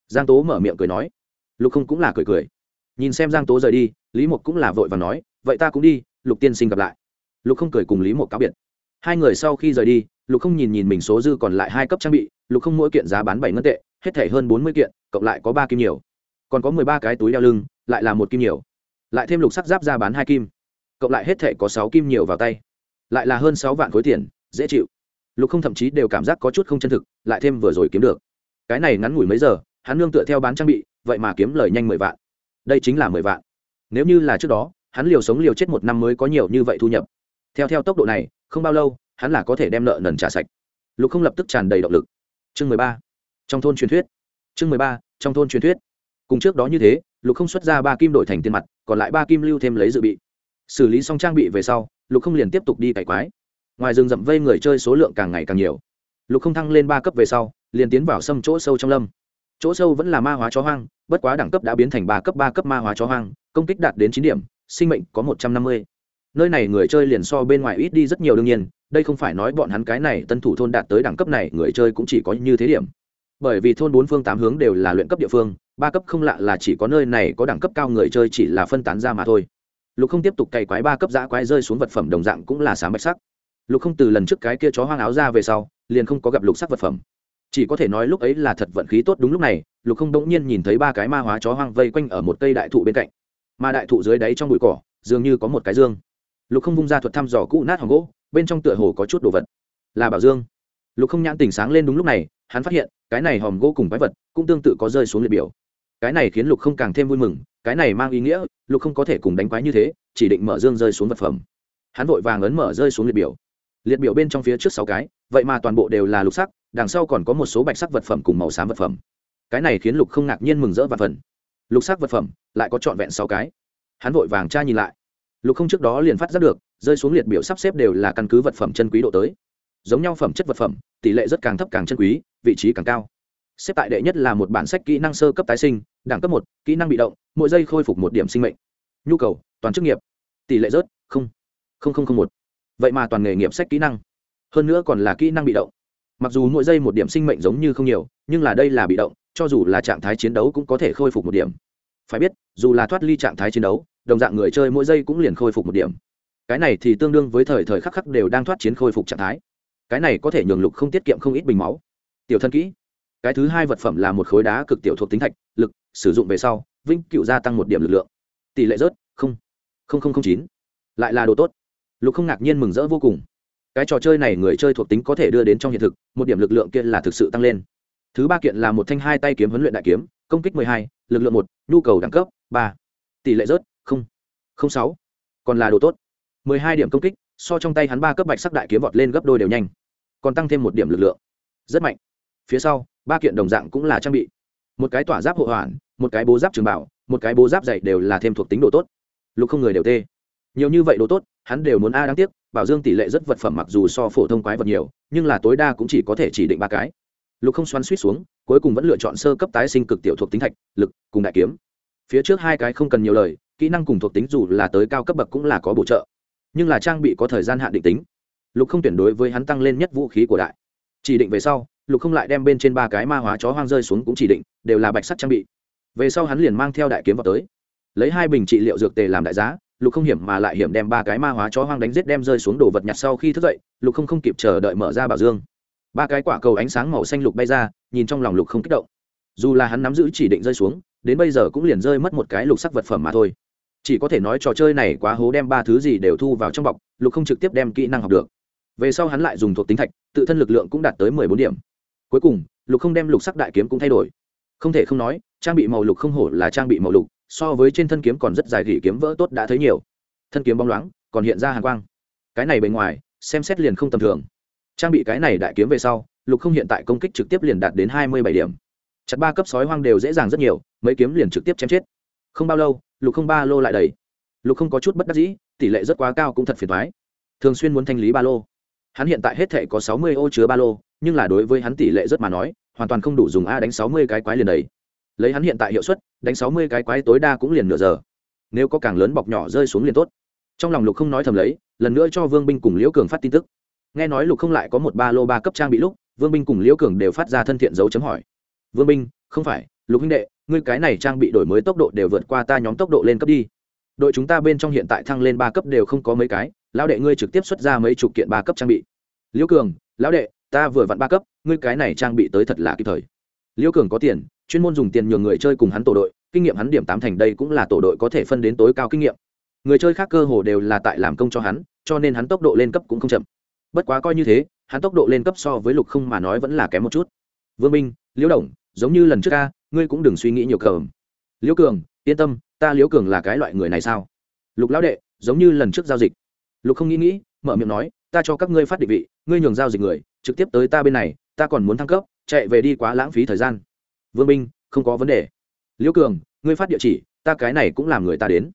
Giang tố mở miệng cười nói. Lục không cũng là cười cười. Nhìn xem giang tố rời đi, lý mộc cũng là vội và nói, vậy ta cũng đi, lục tiên sinh gặp lại. Lục không cười cùng lý mộc cáo biệt. Hai người sau khi rời đi, lục không nhìn nhìn mình số dư còn lại hai cấp trang bị, lục không mỗi kiện giá bán bảy ngân tệ hết thể hơn bốn mươi kiện, cộng lại có ba kim nhiều. Còn có mười ba cái túi đeo lưng, lại là một kim nhiều. Lại thêm lục sắc giáp ra bán hai kim. Cộng lại hết thể có sáu kim nhiều vào tay. Lại là hơn sáu vạn khối tiền, dễ chịu. Lục không thậm chí đều cảm giác có chút không chân thực, lại thêm vừa rồi kiếm được. Cái này ngắn ngủi mấy giờ, hắn nương tựa theo bán trang bị, vậy mà kiếm lời nhanh mười vạn. Đây chính là mười vạn. Nếu như là trước đó, hắn liều sống liều chết một năm mới có nhiều như vậy thu nhập. Theo theo tốc độ này, không bao lâu, hắn là có thể đem nợ nần trả sạch. Lục không lập tức tràn đầy động lực. Chương mười ba trong thôn truyền thuyết. Chương mười ba, trong thôn truyền thuyết. Cùng trước đó như thế, lục không xuất ra ba kim đổi thành tiền mặt, còn lại ba kim lưu thêm lấy dự bị. Xử lý xong trang bị về sau, lục không liền tiếp tục đi cải quái. Ngoài rừng rậm vây người chơi số lượng càng ngày càng nhiều. Lục không thăng lên ba cấp về sau, liền tiến vào xâm chỗ sâu trong lâm. Chỗ sâu vẫn là ma hóa chó hoang, bất quá đẳng cấp đã biến thành ba cấp ba cấp ma hóa chó hoang, công kích đạt đến chín điểm, sinh mệnh có một trăm năm mươi. Nơi này người chơi liền so bên ngoài ít đi rất nhiều đương nhiên, đây không phải nói bọn hắn cái này tân thủ thôn đạt tới đẳng cấp này, người chơi cũng chỉ có như thế điểm bởi vì thôn bốn phương tám hướng đều là luyện cấp địa phương, ba cấp không lạ là chỉ có nơi này có đẳng cấp cao người chơi chỉ là phân tán ra mà thôi. Lục không tiếp tục cày quái ba cấp giã quái rơi xuống vật phẩm đồng dạng cũng là sáng bạch sắc. Lục không từ lần trước cái kia chó hoang áo ra về sau, liền không có gặp lục sắc vật phẩm. Chỉ có thể nói lúc ấy là thật vận khí tốt đúng lúc này, lục không đỗng nhiên nhìn thấy ba cái ma hóa chó hoang vây quanh ở một cây đại thụ bên cạnh. Mà đại thụ dưới đáy trong bụi cỏ, dường như có một cái dương. Lục không vung ra thuật thăm dò cũ nát hòn gỗ, bên trong tựa hồ có chút đồ vật. Là bảo dương lục không nhãn tỉnh sáng lên đúng lúc này, hắn phát hiện, cái này hòm gỗ cùng quái vật cũng tương tự có rơi xuống liệt biểu. Cái này khiến lục không càng thêm vui mừng, cái này mang ý nghĩa, lục không có thể cùng đánh quái như thế, chỉ định mở dương rơi xuống vật phẩm. Hắn vội vàng ấn mở rơi xuống liệt biểu. Liệt biểu bên trong phía trước sáu cái, vậy mà toàn bộ đều là lục sắc, đằng sau còn có một số bạch sắc vật phẩm cùng màu xám vật phẩm. Cái này khiến lục không ngạc nhiên mừng rỡ và phần. Lục sắc vật phẩm, lại có trọn vẹn sáu cái. Hắn vội vàng tra nhìn lại. Lục không trước đó liền phát giác được, rơi xuống liệt biểu sắp xếp đều là căn cứ vật phẩm chân quý độ tới giống nhau phẩm chất vật phẩm, tỷ lệ rất càng thấp càng chân quý, vị trí càng cao. Xếp tại đệ nhất là một bản sách kỹ năng sơ cấp tái sinh, đẳng cấp một, kỹ năng bị động, mỗi giây khôi phục một điểm sinh mệnh. Nhu cầu, toàn chức nghiệp. Tỷ lệ rớt, không. Không không không một. Vậy mà toàn nghề nghiệp sách kỹ năng. Hơn nữa còn là kỹ năng bị động. Mặc dù mỗi giây một điểm sinh mệnh giống như không nhiều, nhưng là đây là bị động, cho dù là trạng thái chiến đấu cũng có thể khôi phục một điểm. Phải biết, dù là thoát ly trạng thái chiến đấu, đồng dạng người chơi mỗi giây cũng liền khôi phục một điểm. Cái này thì tương đương với thời thời khắc khắc đều đang thoát chiến khôi phục trạng thái cái này có thể nhường lục không tiết kiệm không ít bình máu. Tiểu thân kỹ, cái thứ hai vật phẩm là một khối đá cực tiểu thuộc tính thạch, lực, sử dụng về sau vinh cựu gia tăng một điểm lực lượng. Tỷ lệ rớt, không không không không chín. Lại là đồ tốt. Lục không ngạc nhiên mừng rỡ vô cùng. Cái trò chơi này người chơi thuộc tính có thể đưa đến trong hiện thực, một điểm lực lượng kia là thực sự tăng lên. Thứ ba kiện là một thanh hai tay kiếm huấn luyện đại kiếm, công kích mười hai, lực lượng một, nhu cầu đẳng cấp, ba. Tỷ lệ rớt, không không sáu. Còn là đồ tốt. mười hai điểm công kích, so trong tay hắn ba cấp bạch sắc đại kiếm vọt lên gấp đôi đều nhanh còn tăng thêm một điểm lực lượng. Rất mạnh. Phía sau, ba kiện đồng dạng cũng là trang bị. Một cái tỏa giáp hộ hoàn, một cái bố giáp trường bảo, một cái bố giáp dày đều là thêm thuộc tính độ tốt. Lục không người đều tê. Nhiều như vậy độ tốt, hắn đều muốn a đáng tiếc, bảo dương tỷ lệ rất vật phẩm mặc dù so phổ thông quái vật nhiều, nhưng là tối đa cũng chỉ có thể chỉ định ba cái. Lục không xoắn suýt xuống, cuối cùng vẫn lựa chọn sơ cấp tái sinh cực tiểu thuộc tính thạch, lực, cùng đại kiếm. Phía trước hai cái không cần nhiều lời, kỹ năng cùng thuộc tính dù là tới cao cấp bậc cũng là có bổ trợ. Nhưng là trang bị có thời gian hạn định tính lục không tuyển đối với hắn tăng lên nhất vũ khí của đại. Chỉ định về sau, lục không lại đem bên trên ba cái ma hóa chó hoang rơi xuống cũng chỉ định, đều là bạch sắt trang bị. Về sau hắn liền mang theo đại kiếm vào tới. Lấy hai bình trị liệu dược tề làm đại giá, lục không hiểm mà lại hiểm đem ba cái ma hóa chó hoang đánh giết đem rơi xuống đồ vật nhặt sau khi thức dậy, lục không không kịp chờ đợi mở ra bảo dương. Ba cái quả cầu ánh sáng màu xanh lục bay ra, nhìn trong lòng lục không kích động. Dù là hắn nắm giữ chỉ định rơi xuống, đến bây giờ cũng liền rơi mất một cái lục sắc vật phẩm mà thôi. Chỉ có thể nói trò chơi này quá hố đem ba thứ gì đều thu vào trong bọc, lục không trực tiếp đem kỹ năng học được về sau hắn lại dùng thuộc tính thạch, tự thân lực lượng cũng đạt tới mười bốn điểm. Cuối cùng, lục không đem lục sắc đại kiếm cũng thay đổi. Không thể không nói, trang bị màu lục không hổ là trang bị màu lục, so với trên thân kiếm còn rất dài gỉ kiếm vỡ tốt đã thấy nhiều. Thân kiếm bóng loáng, còn hiện ra hàng quang. Cái này bề ngoài, xem xét liền không tầm thường. Trang bị cái này đại kiếm về sau, lục không hiện tại công kích trực tiếp liền đạt đến hai mươi bảy điểm. Chặt ba cấp sói hoang đều dễ dàng rất nhiều, mấy kiếm liền trực tiếp chém chết. Không bao lâu, lục không ba lô lại đầy. Lục không có chút bất đắc dĩ, tỷ lệ rất quá cao cũng thật phiền thoái thường xuyên muốn thanh lý ba lô hắn hiện tại hết thể có sáu mươi ô chứa ba lô, nhưng là đối với hắn tỷ lệ rất mà nói, hoàn toàn không đủ dùng a đánh sáu mươi cái quái liền đấy lấy hắn hiện tại hiệu suất, đánh sáu mươi cái quái tối đa cũng liền nửa giờ. Nếu có càng lớn bọc nhỏ rơi xuống liền tốt. Trong lòng lục không nói thầm lấy, lần nữa cho vương binh cùng liễu cường phát tin tức. Nghe nói lục không lại có một ba lô ba cấp trang bị lúc, vương binh cùng liễu cường đều phát ra thân thiện dấu chấm hỏi. Vương binh, không phải, lục huynh đệ, ngươi cái này trang bị đổi mới tốc độ đều vượt qua ta nhóm tốc độ lên cấp đi. Đội chúng ta bên trong hiện tại thăng lên ba cấp đều không có mấy cái lão đệ ngươi trực tiếp xuất ra mấy chục kiện ba cấp trang bị. Liễu cường, lão đệ, ta vừa vặn ba cấp, ngươi cái này trang bị tới thật là kịp thời. Liễu cường có tiền, chuyên môn dùng tiền nhường người chơi cùng hắn tổ đội, kinh nghiệm hắn điểm tám thành đây cũng là tổ đội có thể phân đến tối cao kinh nghiệm. Người chơi khác cơ hồ đều là tại làm công cho hắn, cho nên hắn tốc độ lên cấp cũng không chậm. Bất quá coi như thế, hắn tốc độ lên cấp so với lục không mà nói vẫn là kém một chút. Vương minh liễu đồng, giống như lần trước ca, ngươi cũng đừng suy nghĩ nhiều cờm. Liễu cường, yên tâm, ta liễu cường là cái loại người này sao? Lục lão đệ, giống như lần trước giao dịch lục không nghĩ nghĩ, mở miệng nói, ta cho các ngươi phát định vị, ngươi nhường giao dịch người, trực tiếp tới ta bên này, ta còn muốn thăng cấp, chạy về đi quá lãng phí thời gian. Vương minh, không có vấn đề. Liễu cường, ngươi phát địa chỉ, ta cái này cũng làm người ta đến.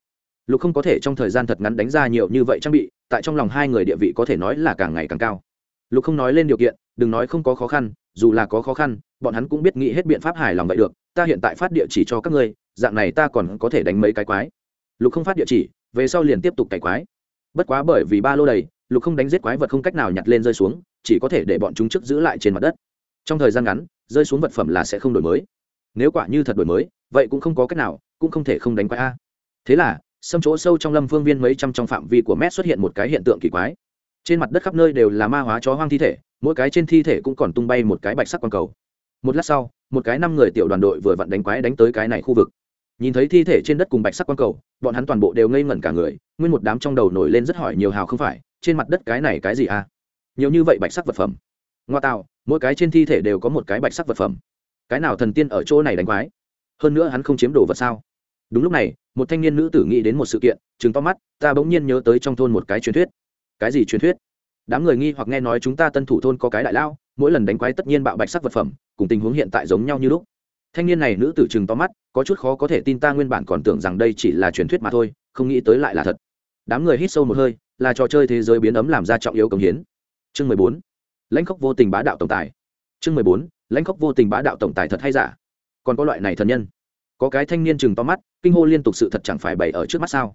Lục không có thể trong thời gian thật ngắn đánh ra nhiều như vậy trang bị, tại trong lòng hai người địa vị có thể nói là càng ngày càng cao. Lục không nói lên điều kiện, đừng nói không có khó khăn, dù là có khó khăn, bọn hắn cũng biết nghĩ hết biện pháp hài lòng vậy được, ta hiện tại phát địa chỉ cho các ngươi, dạng này ta còn có thể đánh mấy cái quái. Lục không phát địa chỉ, về sau liền tiếp tục cày quái bất quá bởi vì ba lô đầy, lục không đánh giết quái vật không cách nào nhặt lên rơi xuống, chỉ có thể để bọn chúng trước giữ lại trên mặt đất. Trong thời gian ngắn, rơi xuống vật phẩm là sẽ không đổi mới. Nếu quả như thật đổi mới, vậy cũng không có cách nào, cũng không thể không đánh quái a. Thế là, xâm chỗ sâu trong lâm phương viên mấy trăm trong phạm vi của mét xuất hiện một cái hiện tượng kỳ quái. Trên mặt đất khắp nơi đều là ma hóa chó hoang thi thể, mỗi cái trên thi thể cũng còn tung bay một cái bạch sắc quang cầu. Một lát sau, một cái năm người tiểu đoàn đội vừa vặn đánh quái đánh tới cái này khu vực. Nhìn thấy thi thể trên đất cùng bạch sắc quang cầu, bọn hắn toàn bộ đều ngây ngẩn cả người nguyên một đám trong đầu nổi lên rất hỏi nhiều hào không phải, trên mặt đất cái này cái gì à? Nhiều như vậy bạch sắc vật phẩm. Ngoa tạo, mỗi cái trên thi thể đều có một cái bạch sắc vật phẩm. Cái nào thần tiên ở chỗ này đánh quái? Hơn nữa hắn không chiếm đồ vật sao? Đúng lúc này, một thanh niên nữ tử nghĩ đến một sự kiện chứng to mắt, ta bỗng nhiên nhớ tới trong thôn một cái truyền thuyết. Cái gì truyền thuyết? Đám người nghi hoặc nghe nói chúng ta tân thủ thôn có cái đại lao, mỗi lần đánh quái tất nhiên bạo bạch sắc vật phẩm, cùng tình huống hiện tại giống nhau như lúc. Thanh niên này nữ tử chừng to mắt, có chút khó có thể tin ta nguyên bản còn tưởng rằng đây chỉ là truyền thuyết mà thôi, không nghĩ tới lại là thật đám người hít sâu một hơi, là trò chơi thế giới biến ấm làm ra trọng yếu công hiến. Chương mười bốn, lãnh khốc vô tình bá đạo tổng tài. Chương mười bốn, lãnh khốc vô tình bá đạo tổng tài thật hay giả? Còn có loại này thần nhân? Có cái thanh niên chừng to mắt, kinh hô liên tục sự thật chẳng phải bày ở trước mắt sao?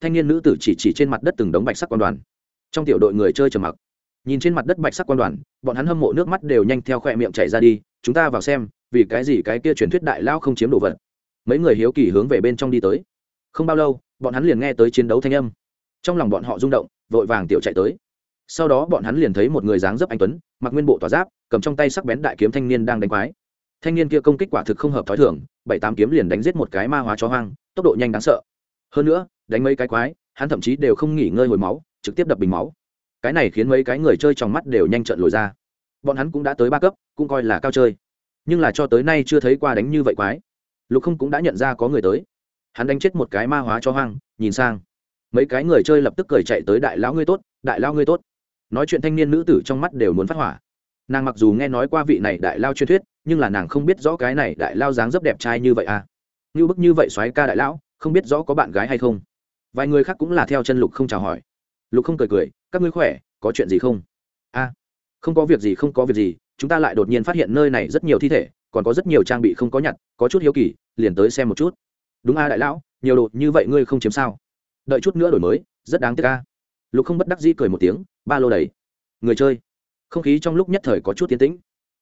Thanh niên nữ tử chỉ chỉ trên mặt đất từng đống bạch sắc quan đoàn. Trong tiểu đội người chơi trầm mặc. Nhìn trên mặt đất bạch sắc quan đoàn, bọn hắn hâm mộ nước mắt đều nhanh theo khoe miệng chảy ra đi, chúng ta vào xem, vì cái gì cái kia truyền thuyết đại lao không chiếm đồ vật? Mấy người hiếu kỳ hướng về bên trong đi tới. Không bao lâu, bọn hắn liền nghe tới chiến đấu thanh âm trong lòng bọn họ rung động, vội vàng tiểu chạy tới. Sau đó bọn hắn liền thấy một người dáng dấp anh tuấn, mặc nguyên bộ tỏa giáp, cầm trong tay sắc bén đại kiếm thanh niên đang đánh quái. Thanh niên kia công kích quả thực không hợp t h ó i thường, bảy tám kiếm liền đánh giết một cái ma hóa chó hoang, tốc độ nhanh đáng sợ. Hơn nữa, đánh mấy cái quái, hắn thậm chí đều không nghỉ ngơi hồi máu, trực tiếp đập bình máu. Cái này khiến mấy cái người chơi trong mắt đều nhanh trận lồi ra. Bọn hắn cũng đã tới ba cấp, cũng coi là cao chơi. Nhưng là cho tới nay chưa thấy qua đánh như vậy quái. Lục không cũng đã nhận ra có người tới. Hắn đánh chết một cái ma hóa cho hoang, nhìn sang mấy cái người chơi lập tức cười chạy tới đại lão ngươi tốt, đại lao ngươi tốt. Nói chuyện thanh niên nữ tử trong mắt đều muốn phát hỏa. Nàng mặc dù nghe nói qua vị này đại lao truyền thuyết, nhưng là nàng không biết rõ cái này đại lao dáng dấp đẹp trai như vậy à. Như bức như vậy soái ca đại lão, không biết rõ có bạn gái hay không. Vài người khác cũng là theo chân lục không chào hỏi. Lục không cười cười, các ngươi khỏe, có chuyện gì không? A không có việc gì, không có việc gì, chúng ta lại đột nhiên phát hiện nơi này rất nhiều thi thể, còn có rất nhiều trang bị không có nhặt, có chút hiếu kỳ, liền tới xem một chút. Đúng a đại lão, nhiều đồ như vậy ngươi không chiếm sao? Đợi chút nữa đổi mới, rất đáng tiếc a. Lục không bất đắc dĩ cười một tiếng, ba lô đầy. Người chơi. Không khí trong lúc nhất thời có chút tiến tĩnh.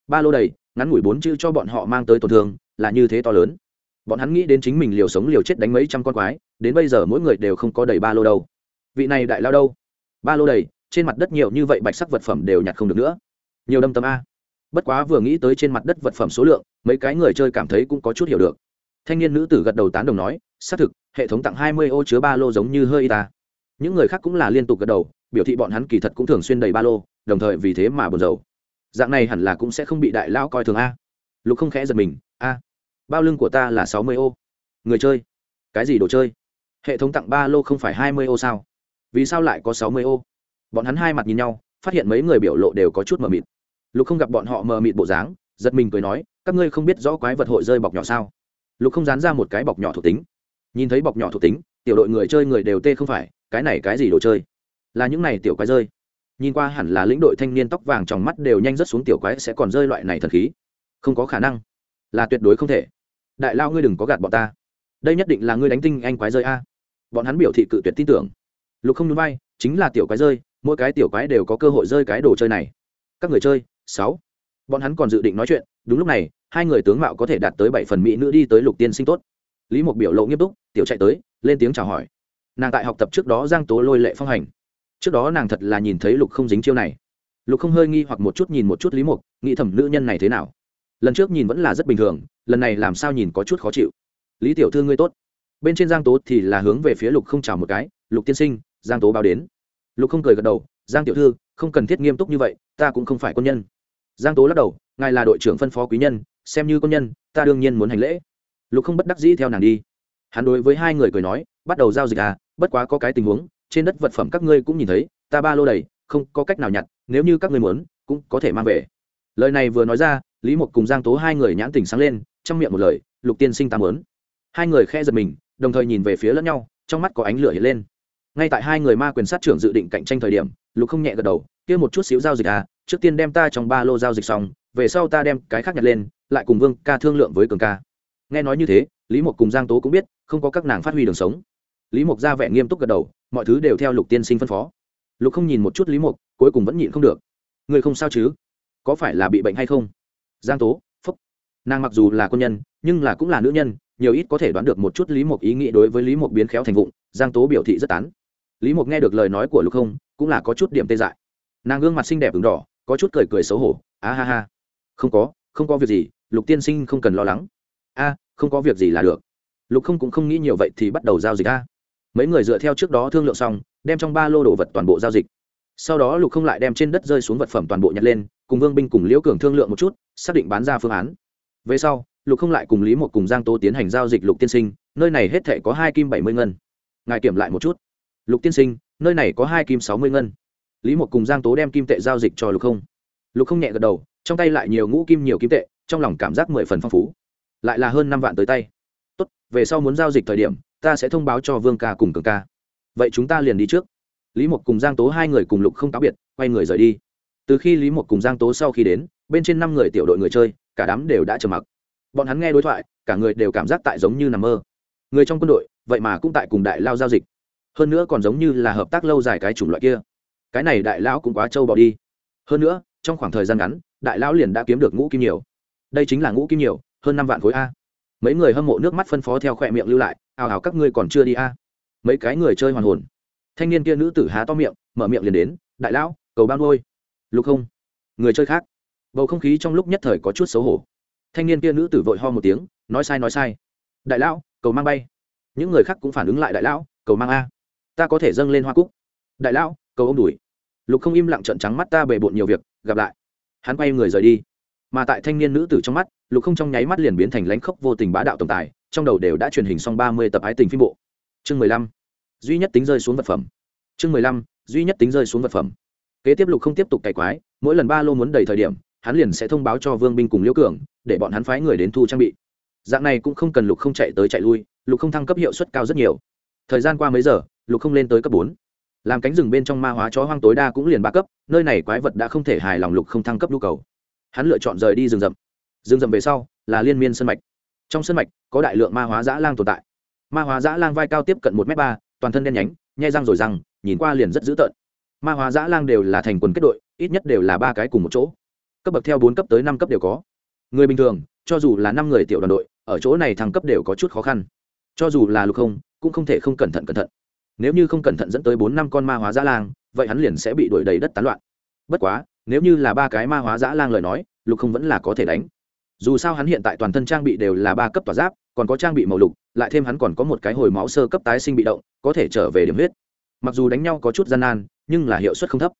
Ba lô đầy, ngắn ngủi bốn chữ cho bọn họ mang tới tổn thương, là như thế to lớn. Bọn hắn nghĩ đến chính mình liều sống liều chết đánh mấy trăm con quái, đến bây giờ mỗi người đều không có đầy ba lô đâu. Vị này đại lao đâu? Ba lô đầy, trên mặt đất nhiều như vậy bạch sắc vật phẩm đều nhặt không được nữa. Nhiều đâm tâm a. Bất quá vừa nghĩ tới trên mặt đất vật phẩm số lượng, mấy cái người chơi cảm thấy cũng có chút hiểu được. Thanh niên nữ tử gật đầu tán đồng nói, xác thực hệ thống tặng hai mươi ô chứa ba lô giống như hơi y ta. Những người khác cũng là liên tục gật đầu, biểu thị bọn hắn kỳ thật cũng thường xuyên đầy ba lô, đồng thời vì thế mà buồn rầu. Dạng này hẳn là cũng sẽ không bị đại lão coi thường a. Lục không khẽ giật mình, a, bao lưng của ta là sáu mươi ô. Người chơi, cái gì đồ chơi? Hệ thống tặng ba lô không phải hai mươi ô sao? Vì sao lại có sáu mươi ô? Bọn hắn hai mặt nhìn nhau, phát hiện mấy người biểu lộ đều có chút mờ mịt. Lục không gặp bọn họ mờ mịt bộ dáng, giật mình cười nói, các ngươi không biết rõ quái vật hội rơi bọc nhỏ sao? Lục không dán ra một cái bọc nhỏ thuộc tính nhìn thấy bọc nhỏ thuộc tính, tiểu đội người chơi người đều tê không phải, cái này cái gì đồ chơi? Là những này tiểu quái rơi. Nhìn qua hẳn là lĩnh đội thanh niên tóc vàng trong mắt đều nhanh rất xuống tiểu quái sẽ còn rơi loại này thần khí. Không có khả năng. Là tuyệt đối không thể. Đại lao ngươi đừng có gạt bọn ta. Đây nhất định là ngươi đánh tinh anh quái rơi a. Bọn hắn biểu thị cự tuyệt tin tưởng. Lục không núi bay chính là tiểu quái rơi, mỗi cái tiểu quái đều có cơ hội rơi cái đồ chơi này. Các người chơi, sáu. Bọn hắn còn dự định nói chuyện, đúng lúc này, hai người tướng mạo có thể đạt tới bảy phần mỹ nữ đi tới lục tiên sinh tốt lý mục biểu lộ nghiêm túc, tiểu chạy tới, lên tiếng chào hỏi. Nàng tại học tập trước đó giang tố lôi lệ phong hành. Trước đó nàng thật là nhìn thấy lục không dính chiêu này. Lục không hơi nghi hoặc một chút nhìn một chút lý mục nghĩ thầm nữ nhân này thế nào. Lần trước nhìn vẫn là rất bình thường, lần này làm sao nhìn có chút khó chịu. Lý tiểu thư ngươi tốt. Bên trên giang tố thì là hướng về phía lục không chào một cái, lục tiên sinh, giang tố báo đến. Lục không cười gật đầu, giang tiểu thư, không cần thiết nghiêm túc như vậy, ta cũng không phải quân nhân. Giang tố lắc đầu, ngài là đội trưởng phân phó quý nhân, xem như quân nhân, ta đương nhiên muốn hành lễ lục không bất đắc dĩ theo nàng đi. Hắn đối với hai người cười nói, bắt đầu giao dịch à bất quá có cái tình huống, trên đất vật phẩm các ngươi cũng nhìn thấy, ta ba lô đầy, không có cách nào nhặt, nếu như các ngươi muốn, cũng có thể mang về. Lời này vừa nói ra, lý mục cùng giang tố hai người nhãn tình sáng lên, trong miệng một lời, lục tiên sinh ta mớn hai người khe giật mình, đồng thời nhìn về phía lẫn nhau, trong mắt có ánh lửa hiện lên. Ngay tại hai người ma quyền sát trưởng dự định cạnh tranh thời điểm, lục không nhẹ gật đầu, kia một chút xíu giao dịch à trước tiên đem ta trong ba lô giao dịch xong, về sau ta đem cái khác nhặt lên, lại cùng vương ca thương lượng với cường ca nghe nói như thế, lý mục cùng giang tố cũng biết, không có các nàng phát huy đường sống. Lý mục ra vẻ nghiêm túc gật đầu, mọi thứ đều theo lục tiên sinh phân phó. Lục không nhìn một chút lý mục cuối cùng vẫn nhịn không được. Người không sao chứ? Có phải là bị bệnh hay không? Giang tố, phúc. Nàng mặc dù là quân nhân, nhưng là cũng là nữ nhân, nhiều ít có thể đoán được một chút lý mục ý nghĩ đối với lý mục biến khéo thành vụng, giang tố biểu thị rất tán. Lý mục nghe được lời nói của lục không, cũng là có chút điểm tê dại. Nàng gương mặt xinh đẹp v đỏ, có chút cười cười xấu hổ, a ha ha. Không có không có việc gì, lục tiên sinh không cần lo lắng a, không có việc gì là được. Lục không cũng không nghĩ nhiều vậy thì bắt đầu giao dịch a. Mấy người dựa theo trước đó thương lượng xong, đem trong ba lô đồ vật toàn bộ giao dịch. Sau đó lục không lại đem trên đất rơi xuống vật phẩm toàn bộ nhặt lên, cùng vương binh cùng liễu cường thương lượng một chút, xác định bán ra phương án. Về sau, lục không lại cùng lý một cùng giang tô tiến hành giao dịch lục tiên sinh, nơi này hết thể có hai kim bảy mươi ngân. Ngài kiểm lại một chút. Lục tiên sinh, nơi này có hai kim sáu mươi ngân. Lý một cùng giang tố đem kim tệ giao dịch cho lục không. Lục không nhẹ gật đầu, trong tay lại nhiều ngũ kim nhiều kim tệ, trong lòng cảm giác mười phần phong phú lại là hơn năm vạn tới tay. Tốt, về sau muốn giao dịch thời điểm, ta sẽ thông báo cho vương ca cùng cường ca. Vậy chúng ta liền đi trước. Lý mục cùng giang tố hai người cùng lục không táo biệt, quay người rời đi. Từ khi lý mục cùng giang tố sau khi đến, bên trên năm người tiểu đội người chơi, cả đám đều đã trầm mặc. Bọn hắn nghe đối thoại, cả người đều cảm giác tại giống như nằm mơ. Người trong quân đội, vậy mà cũng tại cùng đại lao giao dịch. Hơn nữa còn giống như là hợp tác lâu dài cái chủng loại kia. Cái này đại lão cũng quá trâu bỏ đi. Hơn nữa, trong khoảng thời gian ngắn, đại lão liền đã kiếm được ngũ kim nhiều. Đây chính là ngũ kim nhiều hơn năm vạn khối a. Mấy người hâm mộ nước mắt phân phó theo khỏe miệng lưu lại, ào ào các ngươi còn chưa đi a? Mấy cái người chơi hoàn hồn. Thanh niên kia nữ tử há to miệng, mở miệng liền đến, đại lão, cầu ban ngôi lục không. Người chơi khác. Bầu không khí trong lúc nhất thời có chút xấu hổ. Thanh niên kia nữ tử vội ho một tiếng, nói sai nói sai. Đại lão, cầu mang bay. Những người khác cũng phản ứng lại, đại lão, cầu mang a. Ta có thể dâng lên hoa cúc. Đại lão, cầu ông đùi lục không im lặng trận trắng mắt ta bề bộn nhiều việc, gặp lại. Hắn quay người rời đi. Mà tại thanh niên nữ tử trong mắt lục không trong nháy mắt liền biến thành lãnh khốc vô tình bá đạo tổng tài, trong đầu đều đã truyền hình xong ba mươi tập ái tình phim bộ. Chương mười lăm, duy nhất tính rơi xuống vật phẩm. Chương mười lăm, duy nhất tính rơi xuống vật phẩm. Kế tiếp lục không tiếp tục cày quái, mỗi lần ba lô muốn đầy thời điểm, hắn liền sẽ thông báo cho vương binh cùng liễu cường, để bọn hắn phái người đến thu trang bị. Dạng này cũng không cần lục không chạy tới chạy lui, lục không thăng cấp hiệu suất cao rất nhiều. Thời gian qua mấy giờ, lục không lên tới cấp bốn. Làm cánh rừng bên trong ma hóa chó hoang tối đa cũng liền ba cấp, nơi này quái vật đã không thể hài lòng lục không thăng cấp nhu cầu. Hắn lựa chọn rời đi rừng rậm rừng rậm về sau là liên miên sân mạch. Trong sân mạch có đại lượng ma hóa dã lang tồn tại. Ma hóa dã lang vai cao tiếp cận một m ba, toàn thân đen nhánh nhai răng rồi răng, nhìn qua liền rất dữ tợn. Ma hóa dã lang đều là thành quần kết đội, ít nhất đều là ba cái cùng một chỗ. Cấp bậc theo bốn cấp tới năm cấp đều có. Người bình thường, cho dù là năm người tiểu đoàn đội, ở chỗ này thăng cấp đều có chút khó khăn. Cho dù là lục không, cũng không thể không cẩn thận cẩn thận. Nếu như không cẩn thận dẫn tới bốn năm con ma hóa dã lang, vậy hắn liền sẽ bị đuổi đầy đất tán loạn. Bất quá, nếu như là ba cái ma hóa dã lang lời nói, lục không vẫn là có thể đánh dù sao hắn hiện tại toàn thân trang bị đều là ba cấp tỏa giáp, còn có trang bị màu lục, lại thêm hắn còn có một cái hồi máu sơ cấp tái sinh bị động, có thể trở về điểm huyết. Mặc dù đánh nhau có chút gian nan, nhưng là hiệu suất không thấp.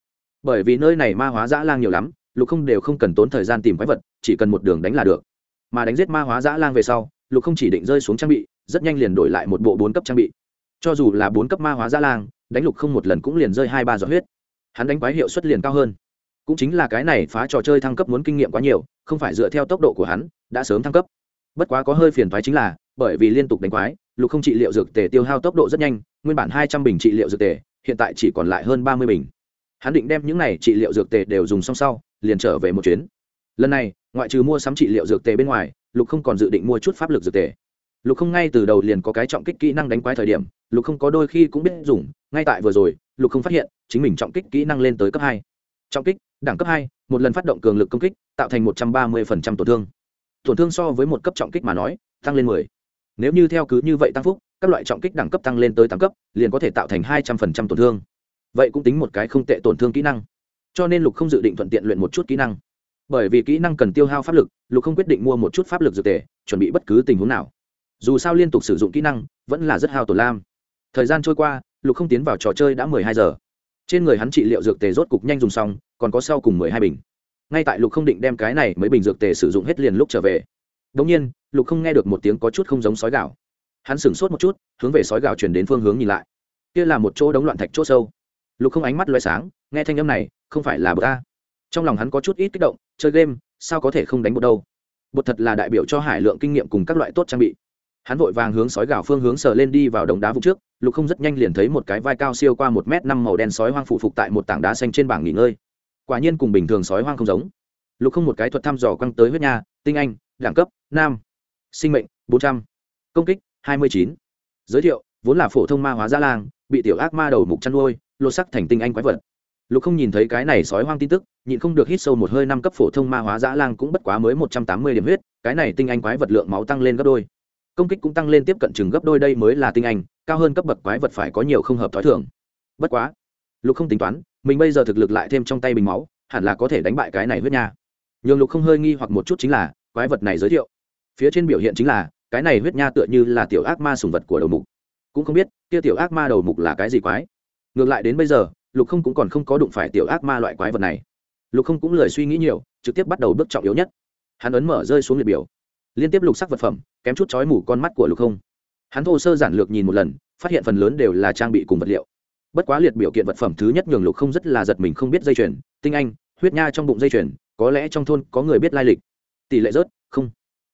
Bởi vì nơi này ma hóa dã lang nhiều lắm, lục không đều không cần tốn thời gian tìm quái vật, chỉ cần một đường đánh là được. Mà đánh giết ma hóa dã lang về sau, lục không chỉ định rơi xuống trang bị, rất nhanh liền đổi lại một bộ bốn cấp trang bị. Cho dù là bốn cấp ma hóa dã lang, đánh lục không một lần cũng liền rơi hai ba giọt huyết. Hắn đánh quái hiệu suất liền cao hơn cũng chính là cái này phá trò chơi thăng cấp muốn kinh nghiệm quá nhiều, không phải dựa theo tốc độ của hắn, đã sớm thăng cấp. Bất quá có hơi phiền thoái chính là, bởi vì liên tục đánh quái, lục không trị liệu dược tề tiêu hao tốc độ rất nhanh, nguyên bản hai trăm bình trị liệu dược tề, hiện tại chỉ còn lại hơn ba mươi bình. Hắn định đem những này trị liệu dược tề đều dùng xong sau, liền trở về một chuyến. Lần này, ngoại trừ mua sắm trị liệu dược tề bên ngoài, lục không còn dự định mua chút pháp lực dược tề. Lục không ngay từ đầu liền có cái trọng kích kỹ năng đánh quái thời điểm, lục không có đôi khi cũng biết dùng, ngay tại vừa rồi, lục không phát hiện, chính mình trọng kích kỹ năng lên tới cấp hai trọng kích, đẳng cấp hai, một lần phát động cường lực công kích, tạo thành một trăm ba mươi tổn thương. Tổn thương so với một cấp trọng kích mà nói, tăng lên mười. Nếu như theo cứ như vậy tăng phúc, các loại trọng kích đẳng cấp tăng lên tới tám cấp, liền có thể tạo thành hai trăm phần trăm tổn thương. Vậy cũng tính một cái không tệ tổn thương kỹ năng. Cho nên lục không dự định thuận tiện luyện một chút kỹ năng. Bởi vì kỹ năng cần tiêu hao pháp lực, lục không quyết định mua một chút pháp lực dược tề, chuẩn bị bất cứ tình huống nào. Dù sao liên tục sử dụng kỹ năng, vẫn là rất hao tổn lam. Thời gian trôi qua, lục không tiến vào trò chơi đã mười hai giờ trên người hắn trị liệu dược tề rốt cục nhanh dùng xong, còn có sau cùng mười hai bình. Ngay tại lục không định đem cái này mấy bình dược tề sử dụng hết liền lúc trở về. Đ ỗ n g nhiên, lục không nghe được một tiếng có chút không giống sói gạo. Hắn sửng sốt một chút, hướng về sói gạo chuyển đến phương hướng nhìn lại. Kia là một chỗ đống loạn thạch c h ỗ sâu. Lục không ánh mắt loay sáng, nghe thanh âm này, không phải là bờ ta trong lòng hắn có chút ít kích động, chơi game, sao có thể không đánh bột đâu? Bột thật là đại biểu cho hải lượng kinh nghiệm cùng các loại tốt trang bị hắn vội vàng hướng sói gạo phương hướng sờ lên đi vào đống đá vụ trước, lục không rất nhanh liền thấy một cái vai cao siêu qua một m năm màu đen sói hoang phụ phục tại một tảng đá xanh trên bảng nghỉ ngơi. Quả nhiên cùng bình thường sói hoang không giống. Lục không một cái thuật thăm dò quăng tới huyết nha, tinh anh, đẳng cấp, nam. Sinh mệnh, bốn trăm. Công kích, hai mươi chín. Giới thiệu, vốn là phổ thông ma hóa gia lang bị tiểu ác ma đầu mục chăn nuôi, lột sắc thành tinh anh quái vật. Lục không nhìn thấy cái này sói hoang tin tức, nhịn không được hít sâu một hơi năm cấp phổ thông ma hóa dã lang cũng bất quá mới một trăm tám mươi điểm huyết, cái này tinh anh quái vật lượng máu tăng lên gấp đôi công kích cũng tăng lên tiếp cận chừng gấp đôi đây mới là tinh anh, cao hơn cấp bậc quái vật phải có nhiều không hợp t h ó i thường. Bất quá, lục không tính toán, mình bây giờ thực lực lại thêm trong tay bình máu, hẳn là có thể đánh bại cái này huyết nha. Nhường lục không hơi nghi hoặc một chút chính là, quái vật này giới thiệu. Phía trên biểu hiện chính là, cái này huyết nha tựa như là tiểu ác ma sùng vật của đầu mục. Cũng không biết, kia tiểu ác ma đầu mục là cái gì quái? Ngược lại đến bây giờ, lục không cũng còn không có đụng phải tiểu ác ma loại quái vật này. Lục không cũng lười suy nghĩ nhiều, trực tiếp bắt đầu bước trọng yếu nhất. Hắn ấn mở rơi xuống liệt biểu liên tiếp lục sắc vật phẩm, kém chút chói mủ con mắt của lục không. Hắn thô sơ giản lược nhìn một lần, phát hiện phần lớn đều là trang bị cùng vật liệu. Bất quá liệt biểu kiện vật phẩm thứ nhất nhường lục không rất là giật mình không biết dây chuyền, tinh anh, huyết nha trong bụng dây chuyền, có lẽ trong thôn có người biết lai lịch. Tỷ lệ rớt, không.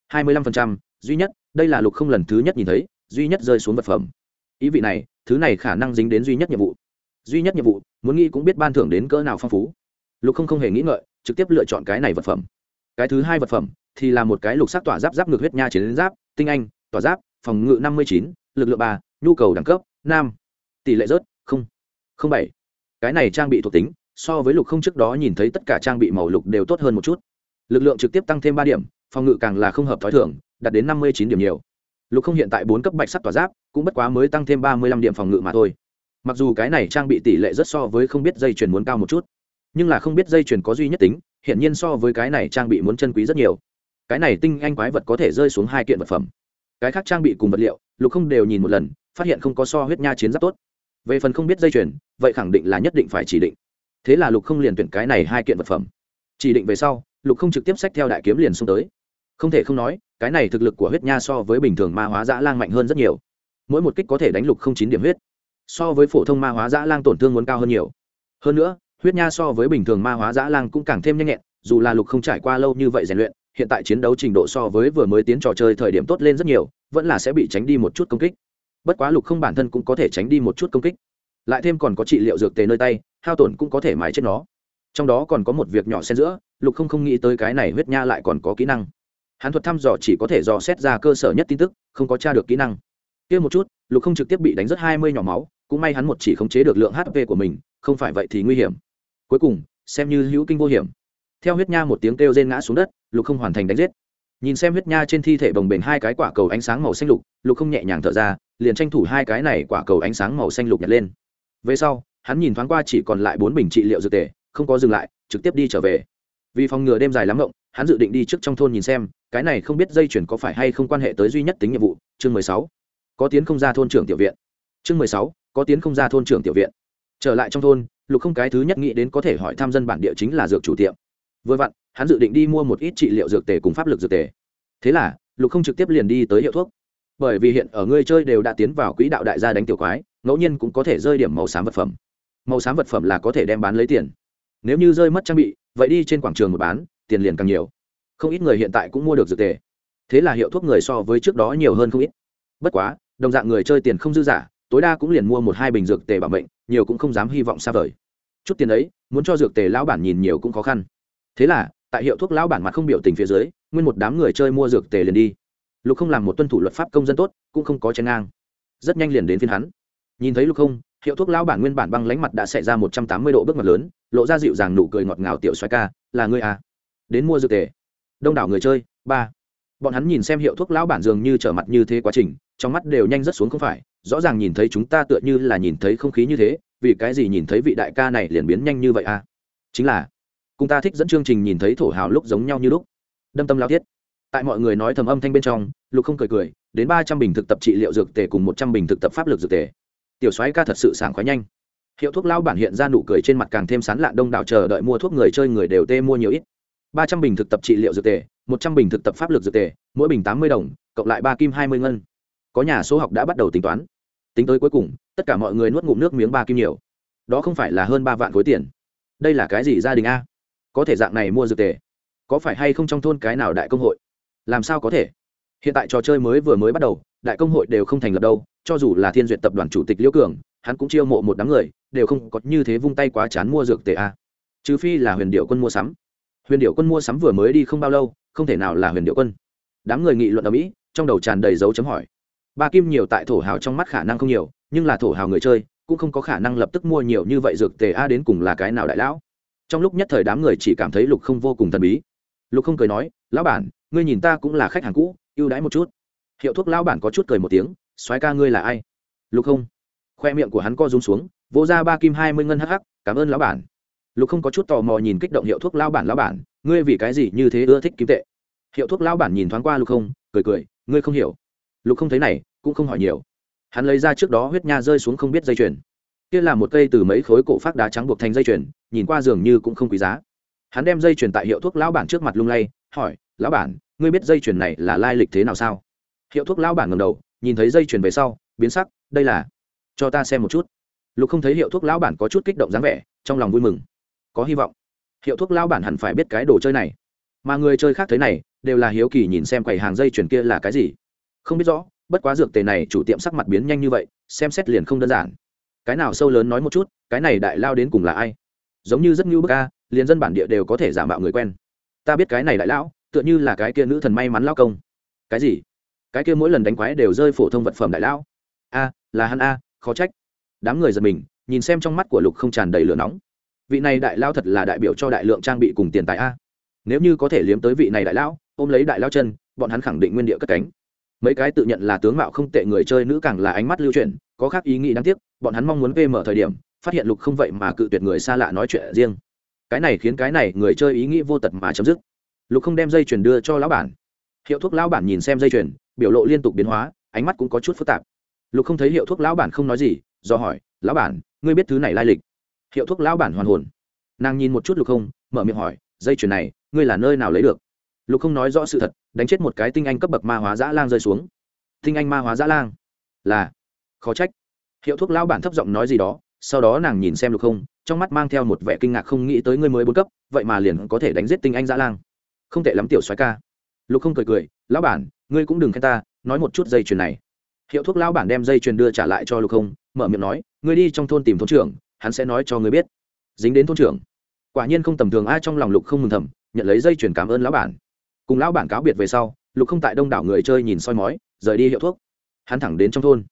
hai mươi lăm phần trăm, duy nhất, đây là lục không lần thứ nhất nhìn thấy, duy nhất rơi xuống vật phẩm. Ý vị này, thứ này khả năng dính đến duy nhất nhiệm vụ. Duy nhất nhiệm vụ, muốn nghĩ cũng biết ban thưởng đến cỡ nào phong phú. Lục không không hề nghĩ ngợi, trực tiếp lựa chọn cái này vật phẩm. Cái thứ hai vật phẩm thì là một cái lục sắc tỏa giáp giáp ngược huyết nha chiến giáp, tinh anh, tỏa giáp, phòng ngự năm mươi chín, lực lượng ba, nhu cầu đẳng cấp nam tỷ lệ rớt, không. Không bảy. Cái này trang bị thuộc tính, so với lục không trước đó nhìn thấy tất cả trang bị màu lục đều tốt hơn một chút. Lực lượng trực tiếp tăng thêm ba điểm, phòng ngự càng là không hợp t h ó i thưởng đạt đến năm mươi chín điểm nhiều. Lục không hiện tại bốn cấp bạch sắc tỏa giáp, cũng bất quá mới tăng thêm ba mươi lăm điểm phòng ngự mà thôi. Mặc dù cái này trang bị tỷ lệ rất so với không biết dây chuyền muốn cao một chút, nhưng là không biết dây chuyền có duy nhất tính hiện nhiên so với cái này trang bị muốn chân quý rất nhiều cái này tinh anh quái vật có thể rơi xuống hai kiện vật phẩm. Cái khác trang bị cùng vật liệu, lục không đều nhìn một lần, phát hiện không có so huyết nha chiến giáp tốt. Về phần không biết dây chuyền, vậy khẳng định là nhất định phải chỉ định. Thế là lục không liền tuyển cái này hai kiện vật phẩm. Chỉ định về sau, lục không trực tiếp xách theo đại kiếm liền xuống tới. Không thể không nói, cái này thực lực của huyết nha so với bình thường ma hóa dã lang mạnh hơn rất nhiều. Mỗi một kích có thể đánh lục không chín điểm huyết. So với phổ thông ma hóa dã lang tổn thương muốn cao hơn nhiều. Hơn nữa, huyết nha so với bình thường ma hóa dã lang cũng càng thêm nhanh nhẹn, dù là lục không trải qua lâu như vậy rèn luyện hiện tại chiến đấu trình độ so với vừa mới tiến trò chơi thời điểm tốt lên rất nhiều, vẫn là sẽ bị tránh đi một chút công kích. Bất quá lục không bản thân cũng có thể tránh đi một chút công kích. Lại thêm còn có trị liệu dược tề nơi tay, hao tổn cũng có thể mái chết nó. Trong đó còn có một việc nhỏ xen giữa, lục không không nghĩ tới cái này huyết nha lại còn có kỹ năng. Hắn thuật thăm dò chỉ có thể dò xét ra cơ sở nhất tin tức, không có tra được kỹ năng. Kia một chút, lục không trực tiếp bị đánh rất hai mươi nhỏ máu, cũng may hắn một chỉ khống chế được lượng hp của mình, không phải vậy thì nguy hiểm. Cuối cùng, xem như hữu kinh vô hiểm. Theo huyết nha một tiếng kêu rên ngã xuống đất lục không hoàn thành đánh giết. Nhìn xem huyết nha trên thi thể bồng bềnh hai cái quả cầu ánh sáng màu xanh lục lục không nhẹ nhàng thở ra, liền tranh thủ hai cái này quả cầu ánh sáng màu xanh lục nhặt lên. Về sau, hắn nhìn thoáng qua chỉ còn lại bốn bình trị liệu dược tề, không có dừng lại, trực tiếp đi trở về. Vì phòng ngừa đêm dài lắm rộng hắn dự định đi trước trong thôn nhìn xem, cái này không biết dây chuyển có phải hay không quan hệ tới duy nhất tính nhiệm vụ, chương mười sáu. Có tiến không ra thôn trưởng tiểu viện. Chương mười sáu, có tiến không ra thôn trưởng tiểu viện. Trở lại trong thôn, lục không cái thứ nhất nghĩ đến có thể hỏi thăm dân bản địa chính là dược chủ tiệm. Vừa vặn hắn dự định đi mua một ít trị liệu dược tề cùng pháp lực dược tề. Thế là, lục không trực tiếp liền đi tới hiệu thuốc. Bởi vì hiện ở ngươi chơi đều đã tiến vào quỹ đạo đại gia đánh tiểu quái, ngẫu nhiên cũng có thể rơi điểm màu xám vật phẩm. Màu xám vật phẩm là có thể đem bán lấy tiền. Nếu như rơi mất trang bị, vậy đi trên quảng trường một bán, tiền liền càng nhiều. Không ít người hiện tại cũng mua được dược tề. Thế là hiệu thuốc người so với trước đó nhiều hơn không ít. Bất quá, đồng dạng người chơi tiền không dư giả, tối đa cũng liền mua một hai bình dược tề bảo mệnh, nhiều cũng không dám hy vọng xa vời. Chút tiền ấy, muốn cho dược tề lão bản nhìn nhiều cũng khó khăn. Thế là tại hiệu thuốc lão bản mặt không biểu tình phía dưới, nguyên một đám người chơi mua dược tề liền đi. Lục không làm một tuân thủ luật pháp công dân tốt, cũng không có chén ngang. Rất nhanh liền đến phiên hắn. Nhìn thấy lục không, hiệu thuốc lão bản nguyên bản băng lánh mặt đã xảy ra một trăm tám mươi độ bước mặt lớn, lộ ra dịu dàng nụ cười ngọt ngào tiểu xoay ca, là ngươi à? Đến mua dược tề. Đông đảo người chơi, ba. Bọn hắn nhìn xem hiệu thuốc lão bản dường như trở mặt như thế quá trình, trong mắt đều nhanh rất xuống không phải, rõ ràng nhìn thấy chúng ta tựa như là nhìn thấy không khí như thế, vì cái gì nhìn thấy vị đại ca này liền biến nhanh như vậy à? Chính là cùng ta thích dẫn chương trình nhìn thấy thổ hào lúc giống nhau như lúc. Đâm tâm lao thiết. Tại mọi người nói thầm âm thanh bên trong, lục không cười cười, đến ba trăm bình thực tập trị liệu dược tề cùng một trăm bình thực tập pháp lực dược tề. Tiểu soái ca thật sự sảng khoái nhanh. Hiệu thuốc lao bản hiện ra nụ cười trên mặt càng thêm sán lạ đông đảo chờ đợi mua thuốc người chơi người đều tê mua nhiều ít. Ba trăm bình thực tập trị liệu dược tề, một trăm bình thực tập pháp lực dược tề, mỗi bình tám mươi đồng, cộng lại ba kim hai mươi ngân. Có nhà số học đã bắt đầu tính toán. Tính tới cuối cùng, tất cả mọi người nuốt ngụm nước miếng ba kim nhiều. Đó không phải là hơn ba vạn khối tiền. Đây là cái gì gia đình a? Có thể dạng này mua dược tề? Có phải hay không trong thôn cái nào đại công hội? Làm sao có thể? Hiện tại trò chơi mới vừa mới bắt đầu, đại công hội đều không thành lập đâu, cho dù là thiên duyệt tập đoàn chủ tịch liễu cường, hắn cũng chiêu mộ một đám người, đều không có như thế vung tay quá chán mua dược tề a. Trừ phi là huyền điệu quân mua sắm. Huyền điệu quân mua sắm vừa mới đi không bao lâu, không thể nào là huyền điệu quân. Đám người nghị luận ở mỹ, trong đầu tràn đầy dấu chấm hỏi. Ba kim nhiều tại thổ hào trong mắt khả năng không nhiều, nhưng là thổ hào người chơi, cũng không có khả năng lập tức mua nhiều như vậy dược tề a đến cùng là cái nào đại lão trong lúc nhất thời đám người chỉ cảm thấy lục không vô cùng thần bí. Lục không cười nói, lão bản, ngươi nhìn ta cũng là khách hàng cũ, ưu đãi một chút. Hiệu thuốc lão bản có chút cười một tiếng, soái ca ngươi là ai? Lục không. Khoe miệng của hắn co rúm xuống vỗ ra ba kim hai mươi ngân hắc hắc, cảm ơn lão bản. Lục không có chút tò mò nhìn kích động hiệu thuốc lão bản lão bản, ngươi vì cái gì như thế ưa thích kim tệ? Hiệu thuốc lão bản nhìn thoáng qua lục không, cười cười, ngươi không hiểu. Lục không thấy này, cũng không hỏi nhiều. Hắn lấy ra trước đó huyết nha rơi xuống không biết dây chuyền kia là một cây từ mấy khối cổ phát đá trắng buộc thành dây chuyền, nhìn qua dường như cũng không quý giá. Hắn đem dây chuyền tại hiệu thuốc lão bản trước mặt lung lay, hỏi, lão bản, ngươi biết dây chuyền này là lai lịch thế nào sao? Hiệu thuốc lão bản ngầm đầu, nhìn thấy dây chuyền về sau, biến sắc, đây là, cho ta xem một chút. Lục không thấy hiệu thuốc lão bản có chút kích động dáng vẻ, trong lòng vui mừng. Có hy vọng. Hiệu thuốc lão bản hẳn phải biết cái đồ chơi này. Mà người chơi khác thế này, đều là hiếu kỳ nhìn xem quầy hàng dây chuyền kia là cái gì. Không biết rõ, bất quá dược tề này chủ tiệm sắc mặt biến nhanh như vậy, xem xét liền không đơn giản cái nào sâu lớn nói một chút, cái này đại lao đến cùng là ai? Giống như rất ngưu bức ca liền dân bản địa đều có thể giả mạo người quen. Ta biết cái này đại lão, tựa như là cái kia nữ thần may mắn lao công. Cái gì? Cái kia mỗi lần đánh quái đều rơi phổ thông vật phẩm đại lão? A, là hắn a, khó trách. Đám người giật mình, nhìn xem trong mắt của lục không tràn đầy lửa nóng. Vị này đại lao thật là đại biểu cho đại lượng trang bị cùng tiền tài a. Nếu như có thể liếm tới vị này đại lão, ôm lấy đại lao chân, bọn hắn khẳng định nguyên địa cất cánh mấy cái tự nhận là tướng mạo không tệ người chơi nữ càng là ánh mắt lưu chuyển, có khác ý nghĩ đáng tiếc, bọn hắn mong muốn pm thời điểm, phát hiện lục không vậy mà cự tuyệt người xa lạ nói chuyện riêng. Cái này khiến cái này người chơi ý nghĩ vô tật mà chấm dứt. Lục không đem dây chuyền đưa cho lão bản. Hiệu thuốc lão bản nhìn xem dây chuyền, biểu lộ liên tục biến hóa, ánh mắt cũng có chút phức tạp. Lục không thấy hiệu thuốc lão bản không nói gì, do hỏi, lão bản, ngươi biết thứ này lai lịch? Hiệu thuốc lão bản hoàn hồn. Nàng nhìn một chút lục không, mở miệng hỏi, dây chuyền này, ngươi là nơi nào lấy được? Lục không nói rõ sự thật, đánh chết một cái tinh anh cấp bậc ma hóa dã lang rơi xuống. Tinh anh ma hóa dã lang? Là. Khó trách. Hiệu thuốc lão bản thấp giọng nói gì đó, sau đó nàng nhìn xem lục không, trong mắt mang theo một vẻ kinh ngạc không nghĩ tới ngươi mới bốn cấp, vậy mà liền có thể đánh giết tinh anh dã lang. Không tệ lắm tiểu soái ca. Lục không cười cười, lão bản, ngươi cũng đừng khen ta, nói một chút dây chuyền này. Hiệu thuốc lão bản đem dây chuyền đưa trả lại cho lục không, mở miệng nói, ngươi đi trong thôn tìm thôn trưởng, hắn sẽ nói cho ngươi biết. Dính đến thôn trưởng. Quả nhiên không tầm thường, ai trong lòng lục không mừng thầm, nhận lấy dây chuyền cảm ơn lão bản cùng lão bản cáo biệt về sau, lục không tại đông đảo người chơi nhìn soi mói, rời đi hiệu thuốc. Hắn thẳng đến trong thôn.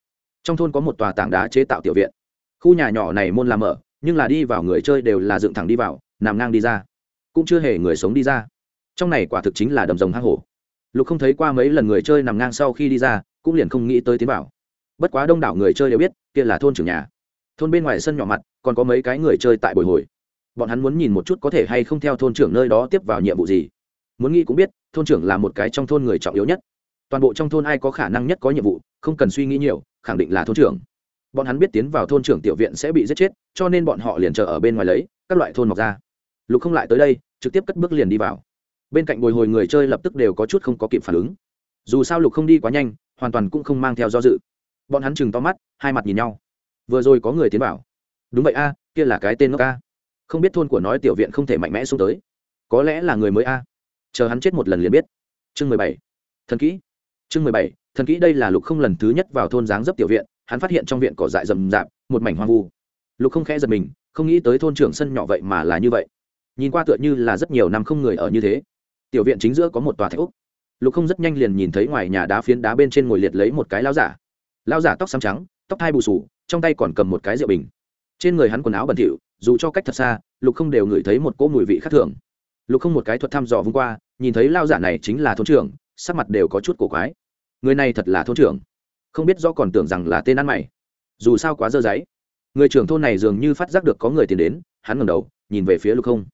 Trong thôn có một tòa tảng đá chế tạo tiểu viện. Khu nhà nhỏ này môn làm mở, nhưng là đi vào người chơi đều là dựng thẳng đi vào, nằm ngang đi ra. Cũng chưa hề người sống đi ra. Trong này quả thực chính là đầm rồng hang hổ. Lục không thấy qua mấy lần người chơi nằm ngang sau khi đi ra, cũng liền không nghĩ tới tiến vào. Bất quá đông đảo người chơi đều biết, kia là thôn trưởng nhà. Thôn bên ngoài sân nhỏ mặt, còn có mấy cái người chơi tại bồi hồi. Bọn hắn muốn nhìn một chút có thể hay không theo thôn trưởng nơi đó tiếp vào nhiệm vụ gì. Muốn nghĩ cũng biết thôn trưởng là một cái trong thôn người trọng yếu nhất. Toàn bộ trong thôn ai có khả năng nhất có nhiệm vụ, không cần suy nghĩ nhiều, khẳng định là thôn trưởng. Bọn hắn biết tiến vào thôn trưởng tiểu viện sẽ bị giết chết, cho nên bọn họ liền chờ ở bên ngoài lấy, các loại thôn mọc ra. Lục không lại tới đây, trực tiếp cất bước liền đi vào. Bên cạnh bồi hồi người chơi lập tức đều có chút không có kịp phản ứng. Dù sao lục không đi quá nhanh, hoàn toàn cũng không mang theo do dự. Bọn hắn chừng to mắt, hai mặt nhìn nhau. Vừa rồi có người tiến vào. Đúng vậy a, kia là cái tên ngốc a. Không biết thôn của nói tiểu viện không thể mạnh mẽ xuống tới. Có lẽ là người mới a chờ hắn chết một lần liền biết. Chương mười bảy. Thần kỹ. Chương mười bảy. Thần kỹ đây là lục không lần thứ nhất vào thôn dáng dấp tiểu viện, hắn phát hiện trong viện cỏ dại rậm rạp, một mảnh hoang vu. Lục không khẽ giật mình, không nghĩ tới thôn trưởng sân nhỏ vậy mà là như vậy. Nhìn qua tựa như là rất nhiều năm không người ở như thế. Tiểu viện chính giữa có một tòa thạch úc. Lục không rất nhanh liền nhìn thấy ngoài nhà đá phiến đá bên trên ngồi liệt lấy một cái lao giả. Lao giả tóc xám trắng, tóc thai bù sù trong tay còn cầm một cái rượu bình. Trên người hắn quần áo bẩn thỉu, dù cho cách thật xa, lục không đều ngửi thấy một cỗ mùi vị khác thường. Lục không một cái thuật thăm dò vung qua nhìn thấy lao giả này chính là thôn trưởng, sắc mặt đều có chút cổ quái. Người này thật là thôn trưởng. Không biết do còn tưởng rằng là tên ăn mày. Dù sao quá dơ giấy. Người trưởng thôn này dường như phát giác được có người tìm đến, hắn ngẩng đầu, nhìn về phía lục không.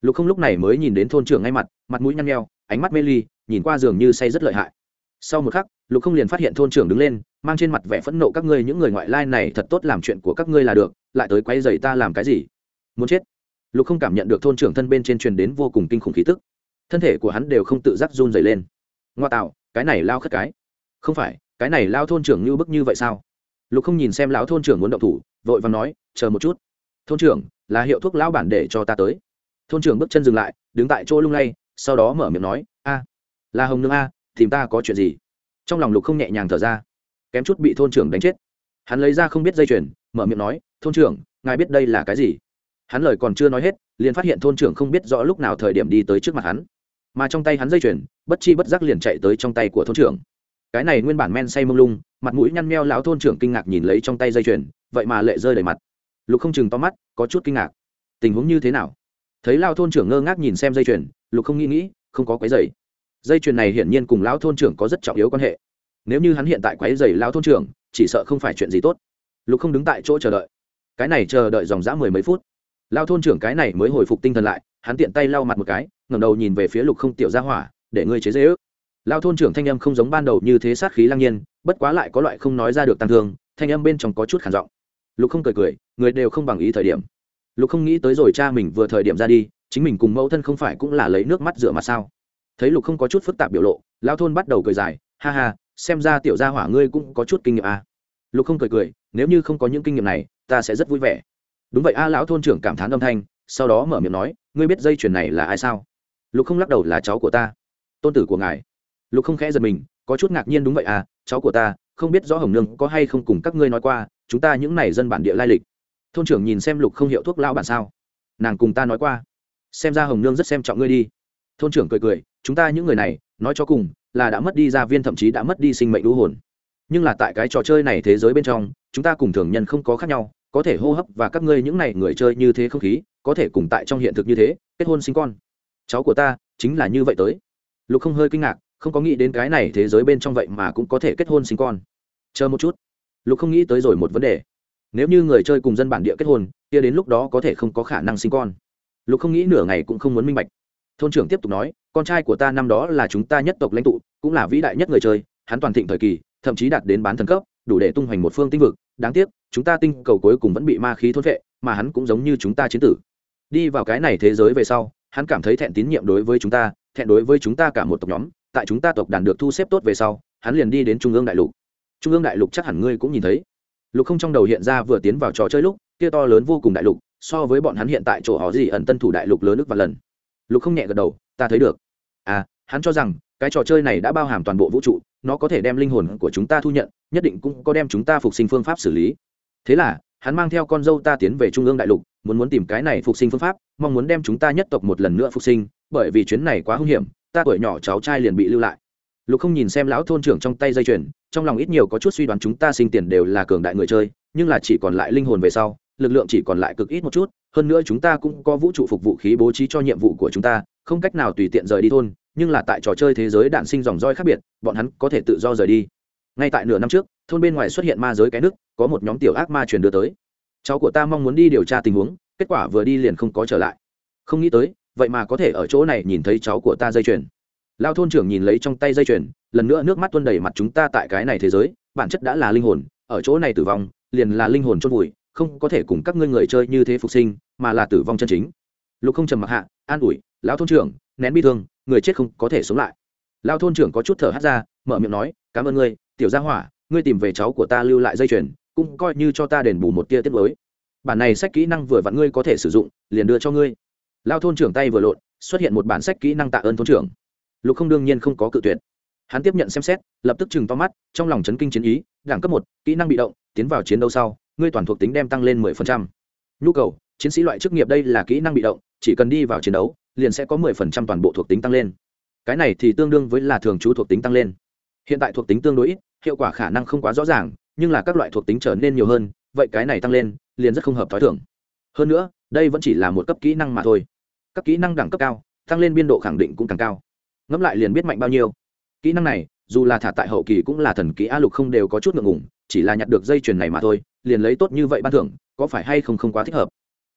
Lục không lúc này mới nhìn đến thôn trưởng ngay mặt mặt mũi nhăn nheo, ánh mắt mê ly, nhìn qua dường như say rất lợi hại. Sau một khắc, lục không liền phát hiện thôn trưởng đứng lên, mang trên mặt vẻ phẫn nộ các ngươi những người ngoại lai này thật tốt làm chuyện của các ngươi là được, lại tới quay dày ta làm cái gì? Muốn chết. Lục không cảm nhận được thôn trưởng thân bên trên truyền đến vô cùng kinh khủng khí tức thân thể của hắn đều không tự giác run dày lên. Ngoa tạo, cái này lao khất cái. Không phải, cái này lao thôn trưởng như bức như vậy sao? Lục không nhìn xem lão thôn trưởng muốn động thủ, vội và nói, chờ một chút. Thôn trưởng, là hiệu thuốc lão bản để cho ta tới. Thôn trưởng bước chân dừng lại, đứng tại chỗ lung lay, sau đó mở miệng nói, a, là hồng nương a, tìm ta có chuyện gì? Trong lòng lục không nhẹ nhàng thở ra, kém chút bị thôn trưởng đánh chết. Hắn lấy ra không biết dây chuyền, mở miệng nói, thôn trưởng, ngài biết đây là cái gì? Hắn lời còn chưa nói hết, liền phát hiện thôn trưởng không biết rõ lúc nào thời điểm đi tới trước mặt hắn mà trong tay hắn dây chuyền, bất chi bất giác liền chạy tới trong tay của thôn trưởng. Cái này nguyên bản men say mông lung, mặt mũi nhăn meo lão thôn trưởng kinh ngạc nhìn lấy trong tay dây chuyền, vậy mà lệ rơi đầy mặt. Lục không chừng to mắt, có chút kinh ngạc. Tình huống như thế nào? Thấy lao thôn trưởng ngơ ngác nhìn xem dây chuyền, lục không nghĩ nghĩ, không có quái dày dây chuyền này hiển nhiên cùng lão thôn trưởng có rất trọng yếu quan hệ. Nếu như hắn hiện tại quái dày lão thôn trưởng, chỉ sợ không phải chuyện gì tốt. Lục không đứng tại chỗ chờ đợi. Cái này chờ đợi dòng dã mười mấy phút. Lao thôn trưởng cái này mới hồi phục tinh thần lại hắn tiện tay lau mặt một cái, ngẩng đầu nhìn về phía lục không tiểu ra hỏa, để ngươi chế dễ ước. Lao thôn trưởng thanh âm không giống ban đầu như thế sát khí lang nhiên, bất quá lại có loại không nói ra được tăng thương, thanh âm bên trong có chút khản giọng. Lục không cười cười, người đều không bằng ý thời điểm. Lục không nghĩ tới rồi cha mình vừa thời điểm ra đi, chính mình cùng mẫu thân không phải cũng là lấy nước mắt rửa mặt sao? Thấy lục không có chút phức tạp biểu lộ, lao thôn bắt đầu cười dài, ha ha, xem ra tiểu gia hỏa ngươi cũng có chút kinh nghiệm à. lục không cười cười, nếu như không có những kinh nghiệm này, ta sẽ rất vui vẻ. Đúng vậy a, lão thôn trưởng cảm thán âm thanh sau đó mở miệng nói, ngươi biết dây chuyền này là ai sao? Lục không lắc đầu là cháu của ta. Tôn tử của ngài. Lục không khẽ giật mình, có chút ngạc nhiên đúng vậy à cháu của ta, không biết rõ hồng nương có hay không cùng các ngươi nói qua, chúng ta những này dân bản địa lai lịch. Thôn trưởng nhìn xem lục không hiệu thuốc lao bản sao. Nàng cùng ta nói qua. Xem ra hồng nương rất xem trọng ngươi đi. Thôn trưởng cười cười, chúng ta những người này, nói cho cùng, là đã mất đi gia viên thậm chí đã mất đi sinh mệnh đũ hồn. Nhưng là tại cái trò chơi này thế giới bên trong, chúng ta cùng thường nhân không có khác nhau có thể hô hấp và các ngươi những này người chơi như thế không khí, có thể cùng tại trong hiện thực như thế, kết hôn sinh con. Cháu của ta chính là như vậy tới. Lục không hơi kinh ngạc, không có nghĩ đến cái này thế giới bên trong vậy mà cũng có thể kết hôn sinh con. Chờ một chút. Lục không nghĩ tới rồi một vấn đề. Nếu như người chơi cùng dân bản địa kết hôn, kia đến lúc đó có thể không có khả năng sinh con. Lục không nghĩ nửa ngày cũng không muốn minh bạch. Thôn trưởng tiếp tục nói, con trai của ta năm đó là chúng ta nhất tộc lãnh tụ, cũng là vĩ đại nhất người chơi, hắn toàn thịnh thời kỳ, thậm chí đạt đến bán thần cấp, đủ để tung hoành một phương tinh vực đáng tiếc, chúng ta tinh cầu cuối cùng vẫn bị ma khí thôn vệ, mà hắn cũng giống như chúng ta chiến tử. Đi vào cái này thế giới về sau, hắn cảm thấy thẹn tín nhiệm đối với chúng ta, thẹn đối với chúng ta cả một tộc nhóm. Tại chúng ta tộc đàn được thu xếp tốt về sau, hắn liền đi đến trung ương đại lục. Trung ương đại lục chắc hẳn ngươi cũng nhìn thấy. Lục không trong đầu hiện ra vừa tiến vào trò chơi lúc, kia to lớn vô cùng đại lục, so với bọn hắn hiện tại chỗ họ gì ẩn tân thủ đại lục lớn nước và lần. Lục không nhẹ gật đầu, ta thấy được. À hắn cho rằng, cái trò chơi này đã bao hàm toàn bộ vũ trụ nó có thể đem linh hồn của chúng ta thu nhận, nhất định cũng có đem chúng ta phục sinh phương pháp xử lý. Thế là, hắn mang theo con dâu ta tiến về trung ương đại lục, muốn muốn tìm cái này phục sinh phương pháp, mong muốn đem chúng ta nhất tộc một lần nữa phục sinh, bởi vì chuyến này quá hung hiểm, ta tuổi nhỏ cháu trai liền bị lưu lại. Lục không nhìn xem lão thôn trưởng trong tay dây chuyền, trong lòng ít nhiều có chút suy đoán chúng ta sinh tiền đều là cường đại người chơi, nhưng là chỉ còn lại linh hồn về sau, lực lượng chỉ còn lại cực ít một chút, hơn nữa chúng ta cũng có vũ trụ phục vụ khí bố trí cho nhiệm vụ của chúng ta không cách nào tùy tiện rời đi thôn, nhưng là tại trò chơi thế giới đạn sinh dòng roi khác biệt, bọn hắn có thể tự do rời đi. Ngay tại nửa năm trước, thôn bên ngoài xuất hiện ma giới cái nước, có một nhóm tiểu ác ma truyền đưa tới. Cháu của ta mong muốn đi điều tra tình huống, kết quả vừa đi liền không có trở lại. Không nghĩ tới, vậy mà có thể ở chỗ này nhìn thấy cháu của ta dây chuyền. Lao thôn trưởng nhìn lấy trong tay dây chuyền, lần nữa nước mắt tuôn đầy mặt chúng ta tại cái này thế giới, bản chất đã là linh hồn, ở chỗ này tử vong, liền là linh hồn chôn vùi, không có thể cùng các ngươi người chơi như thế phục sinh, mà là tử vong chân chính lục không trầm mặc hạ, an ủi, lão thôn trưởng, nén bi thương, người chết không có thể sống lại. Lão thôn trưởng có chút thở hắt ra, mở miệng nói, cảm ơn ngươi, tiểu gia hỏa, ngươi tìm về cháu của ta lưu lại dây chuyền, cũng coi như cho ta đền bù một tia tiết mới. Bản này sách kỹ năng vừa vặn ngươi có thể sử dụng, liền đưa cho ngươi. Lao thôn trưởng tay vừa lộn, xuất hiện một bản sách kỹ năng tạ ơn thôn trưởng. Lục không đương nhiên không có cự tuyệt. Hắn tiếp nhận xem xét, lập tức chừng to mắt, trong lòng chấn kinh chiến ý, đẳng cấp một, kỹ năng bị động, tiến vào chiến đấu sau, ngươi toàn thuộc tính đem tăng lên 10%. nhu cầu chiến sĩ loại chức nghiệp đây là kỹ năng bị động, chỉ cần đi vào chiến đấu, liền sẽ có 10% toàn bộ thuộc tính tăng lên. Cái này thì tương đương với là thường trú thuộc tính tăng lên. Hiện tại thuộc tính tương đối ít, hiệu quả khả năng không quá rõ ràng, nhưng là các loại thuộc tính trở nên nhiều hơn, vậy cái này tăng lên, liền rất không hợp t h ó i thưởng hơn nữa, đây vẫn chỉ là một cấp kỹ năng mà thôi. Các kỹ năng đẳng cấp cao, tăng lên biên độ khẳng định cũng càng cao. Ngẫm lại liền biết mạnh bao nhiêu. Kỹ năng này, dù là thả tại hậu kỳ cũng là thần kỹ a lục không đều có chút ngượng ngủng chỉ là nhặt được dây chuyền này mà thôi, liền lấy tốt như vậy ban thưởng, có phải hay không không quá thích hợp?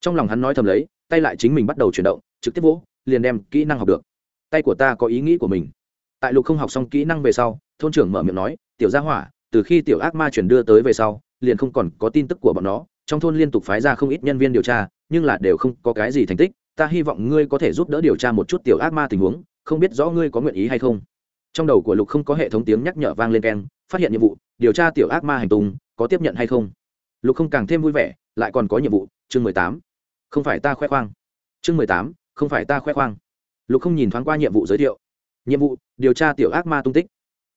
Trong lòng hắn nói thầm lấy, tay lại chính mình bắt đầu chuyển động, trực tiếp vỗ, liền đem kỹ năng học được. Tay của ta có ý nghĩ của mình. Tại lục không học xong kỹ năng về sau, thôn trưởng mở miệng nói, tiểu gia hỏa, từ khi tiểu ác ma chuyển đưa tới về sau, liền không còn có tin tức của bọn nó. Trong thôn liên tục phái ra không ít nhân viên điều tra, nhưng là đều không có cái gì thành tích. Ta hy vọng ngươi có thể giúp đỡ điều tra một chút tiểu ác ma tình huống, không biết rõ ngươi có nguyện ý hay không. Trong đầu của lục không có hệ thống tiếng nhắc nhở vang lên keng, phát hiện nhiệm vụ, điều tra tiểu ác ma hành tung, có tiếp nhận hay không? Lục không càng thêm vui vẻ, lại còn có nhiệm vụ, chương mười tám không phải ta khoe khoang. Chương mười tám, không phải ta khoe khoang. Lục không nhìn thoáng qua nhiệm vụ giới thiệu. Nhiệm vụ, điều tra tiểu ác ma tung tích.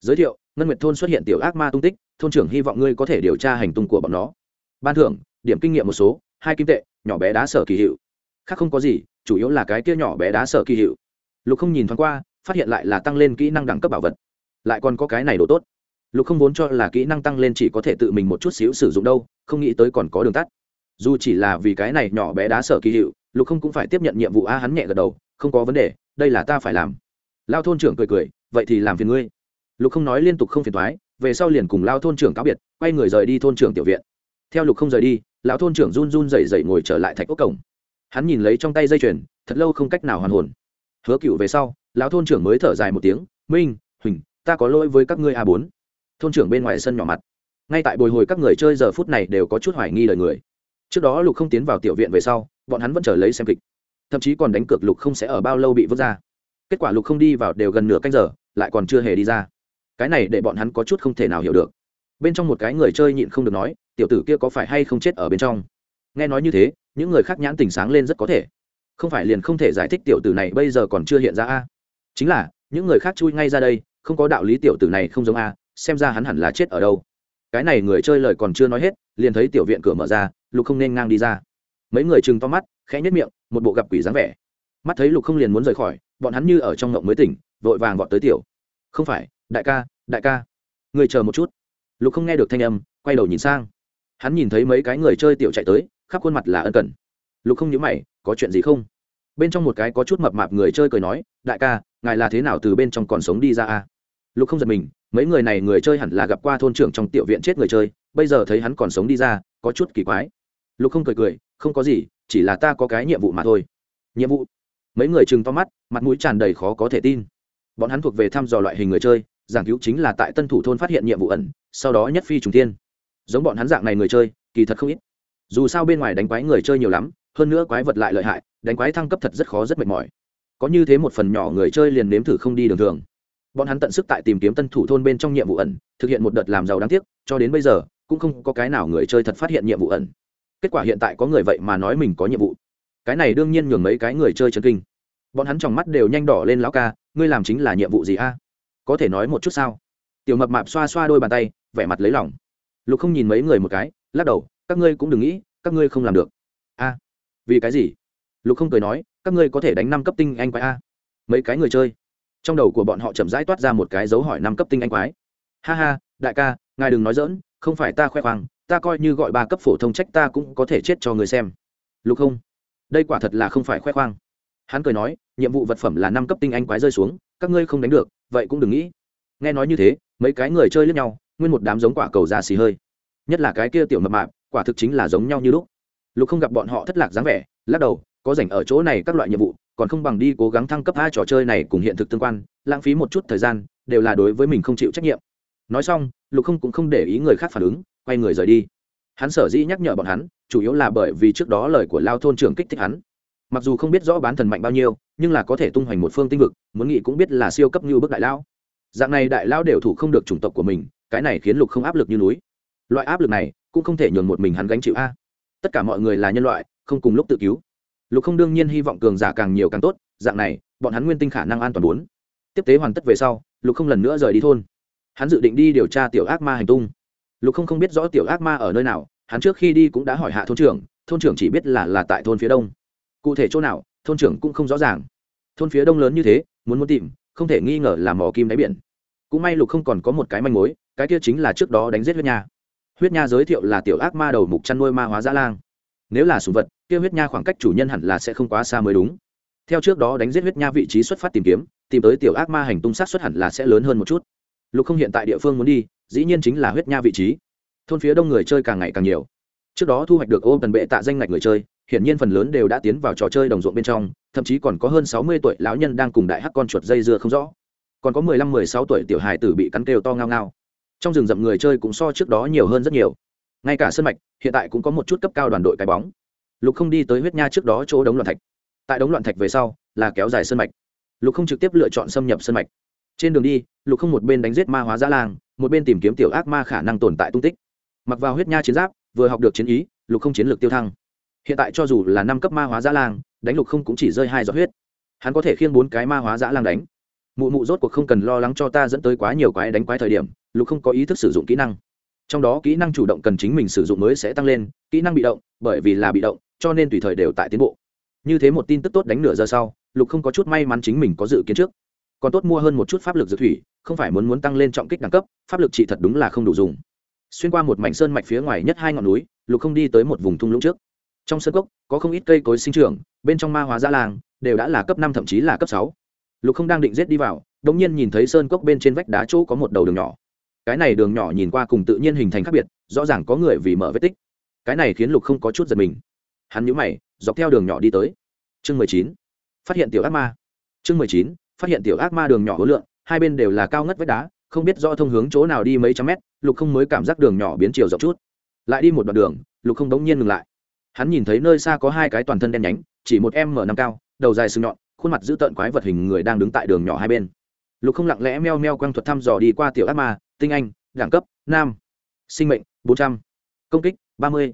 Giới thiệu, ngân nguyệt thôn xuất hiện tiểu ác ma tung tích, thôn trưởng hy vọng ngươi có thể điều tra hành tung của bọn nó. Ban thưởng, điểm kinh nghiệm một số, hai kim tệ, nhỏ bé đá sở kỳ hiệu. Khác không có gì, chủ yếu là cái kia nhỏ bé đá sở kỳ hiệu. Lục không nhìn thoáng qua, phát hiện lại là tăng lên kỹ năng đẳng cấp bảo vật. Lại còn có cái này đồ tốt. Lục không vốn cho là kỹ năng tăng lên chỉ có thể tự mình một chút xíu sử dụng đâu, không nghĩ tới còn có đường tắt dù chỉ là vì cái này nhỏ bé đá sở kỳ hiệu, lục không cũng phải tiếp nhận nhiệm vụ a hắn nhẹ gật đầu, không có vấn đề, đây là ta phải làm. Lao thôn trưởng cười cười, vậy thì làm phiền ngươi. Lục không nói liên tục không phiền thoái về sau liền cùng lao thôn trưởng cáo biệt, quay người rời đi thôn trưởng tiểu viện. Theo lục không rời đi, lão thôn trưởng run run rẩy rẩy ngồi trở lại thạch ốc cổng. Hắn nhìn lấy trong tay dây chuyền, thật lâu không cách nào hoàn hồn. Hứa cựu về sau, lão thôn trưởng mới thở dài một tiếng, minh, huỳnh, ta có lỗi với các ngươi a bốn. Thôn trưởng bên ngoài sân nhỏ mặt. Ngay tại bồi hồi các người chơi giờ phút này đều có chút hoài nghi lời người trước đó lục không tiến vào tiểu viện về sau, bọn hắn vẫn chờ lấy xem kịch. Thậm chí còn đánh cược lục không sẽ ở bao lâu bị vứt ra. Kết quả lục không đi vào đều gần nửa canh giờ, lại còn chưa hề đi ra. Cái này để bọn hắn có chút không thể nào hiểu được. Bên trong một cái người chơi nhịn không được nói, tiểu tử kia có phải hay không chết ở bên trong? Nghe nói như thế, những người khác nhãn tình sáng lên rất có thể. Không phải liền không thể giải thích tiểu tử này bây giờ còn chưa hiện ra a. Chính là, những người khác chui ngay ra đây, không có đạo lý tiểu tử này không giống a, xem ra hắn hẳn là chết ở đâu. Cái này người chơi lời còn chưa nói hết liền thấy tiểu viện cửa mở ra, lục không nên ngang đi ra. Mấy người chừng to mắt, khẽ nhất miệng, một bộ gặp quỷ dáng vẻ. Mắt thấy lục không liền muốn rời khỏi, bọn hắn như ở trong ngộng mới tỉnh, vội vàng vọt tới tiểu. Không phải, đại ca đại ca. Người chờ một chút. Lục không nghe được thanh âm, quay đầu nhìn sang. Hắn nhìn thấy mấy cái người chơi tiểu chạy tới, khắp khuôn mặt là ân cần. Lục không nhớ mày, có chuyện gì không? Bên trong một cái có chút mập mạp người chơi cười nói, đại ca, ngài là thế nào từ bên trong còn sống đi ra à? lục không giật mình mấy người này người chơi hẳn là gặp qua thôn trưởng trong tiểu viện chết người chơi, bây giờ thấy hắn còn sống đi ra, có chút kỳ quái. Lục không cười cười, không có gì, chỉ là ta có cái nhiệm vụ mà thôi. Nhiệm vụ? Mấy người chừng to mắt, mặt mũi tràn đầy khó có thể tin. Bọn hắn thuộc về thăm dò loại hình người chơi, giảng cứu chính là tại tân thủ thôn phát hiện nhiệm vụ ẩn, sau đó nhất phi trùng tiên giống bọn hắn dạng này người chơi, kỳ thật không ít. Dù sao bên ngoài đánh quái người chơi nhiều lắm, hơn nữa quái vật lại lợi hại, đánh quái thăng cấp thật rất khó rất mệt mỏi. Có như thế một phần nhỏ người chơi liền nếm thử không đi đường thường bọn hắn tận sức tại tìm kiếm tân thủ thôn bên trong nhiệm vụ ẩn, thực hiện một đợt làm giàu đáng tiếc, cho đến bây giờ, cũng không có cái nào người chơi thật phát hiện nhiệm vụ ẩn. Kết quả hiện tại có người vậy mà nói mình có nhiệm vụ. Cái này đương nhiên nhường mấy cái người chơi chân kinh. Bọn hắn trong mắt đều nhanh đỏ lên lão ca, ngươi làm chính là nhiệm vụ gì a? Có thể nói một chút sao? Tiểu mập mạp xoa xoa đôi bàn tay, vẻ mặt lấy lòng. Lục không nhìn mấy người một cái, lắc đầu, các ngươi cũng đừng nghĩ, các ngươi không làm được. A, vì cái gì? Lục không cười nói, các ngươi có thể đánh năm cấp tinh anh quái a. Mấy cái người chơi trong đầu của bọn họ chậm rãi toát ra một cái dấu hỏi năm cấp tinh anh quái. Ha ha, đại ca, ngài đừng nói dỡn không phải ta khoe khoang, ta coi như gọi ba cấp phổ thông trách ta cũng có thể chết cho người xem. Lục không đây quả thật là không phải khoe khoang. Hắn cười nói, nhiệm vụ vật phẩm là năm cấp tinh anh quái rơi xuống, các ngươi không đánh được, vậy cũng đừng nghĩ. Nghe nói như thế, mấy cái người chơi lẫn nhau, nguyên một đám giống quả cầu da xì hơi. Nhất là cái kia tiểu mập mạp, quả thực chính là giống nhau như lúc. Lục không gặp bọn họ thất lạc dáng vẻ, lắc đầu có rảnh ở chỗ này các loại nhiệm vụ, còn không bằng đi cố gắng thăng cấp hai trò chơi này cùng hiện thực tương quan, lãng phí một chút thời gian, đều là đối với mình không chịu trách nhiệm. Nói xong, lục không cũng không để ý người khác phản ứng, quay người rời đi. Hắn sở dĩ nhắc nhở bọn hắn, chủ yếu là bởi vì trước đó lời của lao thôn trưởng kích thích hắn. Mặc dù không biết rõ bán thần mạnh bao nhiêu, nhưng là có thể tung hoành một phương tinh vực, muốn nghĩ cũng biết là siêu cấp như bức đại lao dạng này đại lao đều thủ không được chủng tộc của mình, cái này khiến lục không áp lực như núi. Loại áp lực này cũng không thể nhường một mình hắn gánh chịu a. Tất cả mọi người là nhân loại, không cùng lúc tự cứu lục không đương nhiên hy vọng cường giả càng nhiều càng tốt, dạng này, bọn hắn nguyên tinh khả năng an toàn bốn. Tiếp tế hoàn tất về sau, lục không lần nữa rời đi thôn. Hắn dự định đi điều tra tiểu ác ma hành tung. Lục không không biết rõ tiểu ác ma ở nơi nào, hắn trước khi đi cũng đã hỏi hạ thôn trưởng thôn trưởng chỉ biết là là tại thôn phía đông. Cụ thể chỗ nào, thôn trưởng cũng không rõ ràng. Thôn phía đông lớn như thế, muốn muốn tìm, không thể nghi ngờ là mỏ kim đáy biển. Cũng may lục không còn có một cái manh mối, cái kia chính là trước đó đánh giết huyết nha. Huyết nha giới thiệu là tiểu ác ma đầu mục chăn nuôi ma hóa dã lang nếu là sùng vật, kia huyết nha khoảng cách chủ nhân hẳn là sẽ không quá xa mới đúng. Theo trước đó đánh giết huyết nha vị trí xuất phát tìm kiếm, tìm tới tiểu ác ma hành tung sát xuất hẳn là sẽ lớn hơn một chút. Lục không hiện tại địa phương muốn đi, dĩ nhiên chính là huyết nha vị trí. Thôn phía đông người chơi càng ngày càng nhiều. Trước đó thu hoạch được ôm tần bệ tạ danh ngạch người chơi, hiển nhiên phần lớn đều đã tiến vào trò chơi đồng ruộng bên trong, thậm chí còn có hơn sáu mươi tuổi lão nhân đang cùng đại hắc con chuột dây dưa không rõ. Còn có mười lăm, mười sáu tuổi tiểu hài tử bị cắn kêu to ngao ngao. Trong rừng rậm người chơi cũng so trước đó nhiều hơn rất nhiều ngay cả sân mạch, hiện tại cũng có một chút cấp cao đoàn đội cái bóng. Lục không đi tới huyết nha trước đó chỗ đống loạn thạch. Tại đống loạn thạch về sau, là kéo dài sân mạch. Lục không trực tiếp lựa chọn xâm nhập sân mạch. Trên đường đi, lục không một bên đánh giết ma hóa giã lang, một bên tìm kiếm tiểu ác ma khả năng tồn tại tung tích. Mặc vào huyết nha chiến giáp, vừa học được chiến ý, lục không chiến lược tiêu thăng. Hiện tại cho dù là năm cấp ma hóa giã lang, đánh lục không cũng chỉ rơi hai giọt huyết. Hắn có thể khiêng bốn cái ma hóa giã lang đánh. Mụ mụ rốt cuộc không cần lo lắng cho ta dẫn tới quá nhiều quái đánh quái thời điểm, lục không có ý thức sử dụng kỹ năng trong đó kỹ năng chủ động cần chính mình sử dụng mới sẽ tăng lên, kỹ năng bị động, bởi vì là bị động, cho nên tùy thời đều tại tiến bộ. Như thế một tin tức tốt đánh nửa giờ sau, lục không có chút may mắn chính mình có dự kiến trước. Còn tốt mua hơn một chút pháp lực dược thủy, không phải muốn muốn tăng lên trọng kích đẳng cấp, pháp lực trị thật đúng là không đủ dùng. Xuyên qua một mảnh sơn mạch phía ngoài nhất hai ngọn núi, lục không đi tới một vùng thung lũng trước. Trong sân cốc, có không ít cây cối sinh trưởng, bên trong ma hóa gia làng, đều đã là cấp năm thậm chí là cấp sáu. Lục không đang định rết đi vào đ ỗ n g nhiên nhìn thấy sơn cốc bên trên vách đá chỗ có một đầu đường nhỏ cái này đường nhỏ nhìn qua cùng tự nhiên hình thành khác biệt, rõ ràng có người vì mở vết tích. Cái này khiến lục không có chút giật mình. Hắn nhũ mày, dọc theo đường nhỏ đi tới. Chương mười chín, phát hiện tiểu ác ma. Chương mười chín, phát hiện tiểu ác ma đường nhỏ hối lượng hai bên đều là cao ngất vách đá, không biết do thông hướng chỗ nào đi mấy trăm mét, lục không mới cảm giác đường nhỏ biến chiều rộng chút. Lại đi một đoạn đường, lục không đống nhiên ngừng lại. Hắn nhìn thấy nơi xa có hai cái toàn thân đen nhánh, chỉ một em mở năm cao, đầu dài sừng nhọn, khuôn mặt giữ tợn quái vật hình người đang đứng tại đường nhỏ hai bên. Lục không lặng lẽ meo meo quang thuật thăm dò đi qua tiểu ác ma tinh anh, đẳng cấp, nam. Sinh mệnh, bốn trăm. Công kích, ba mươi.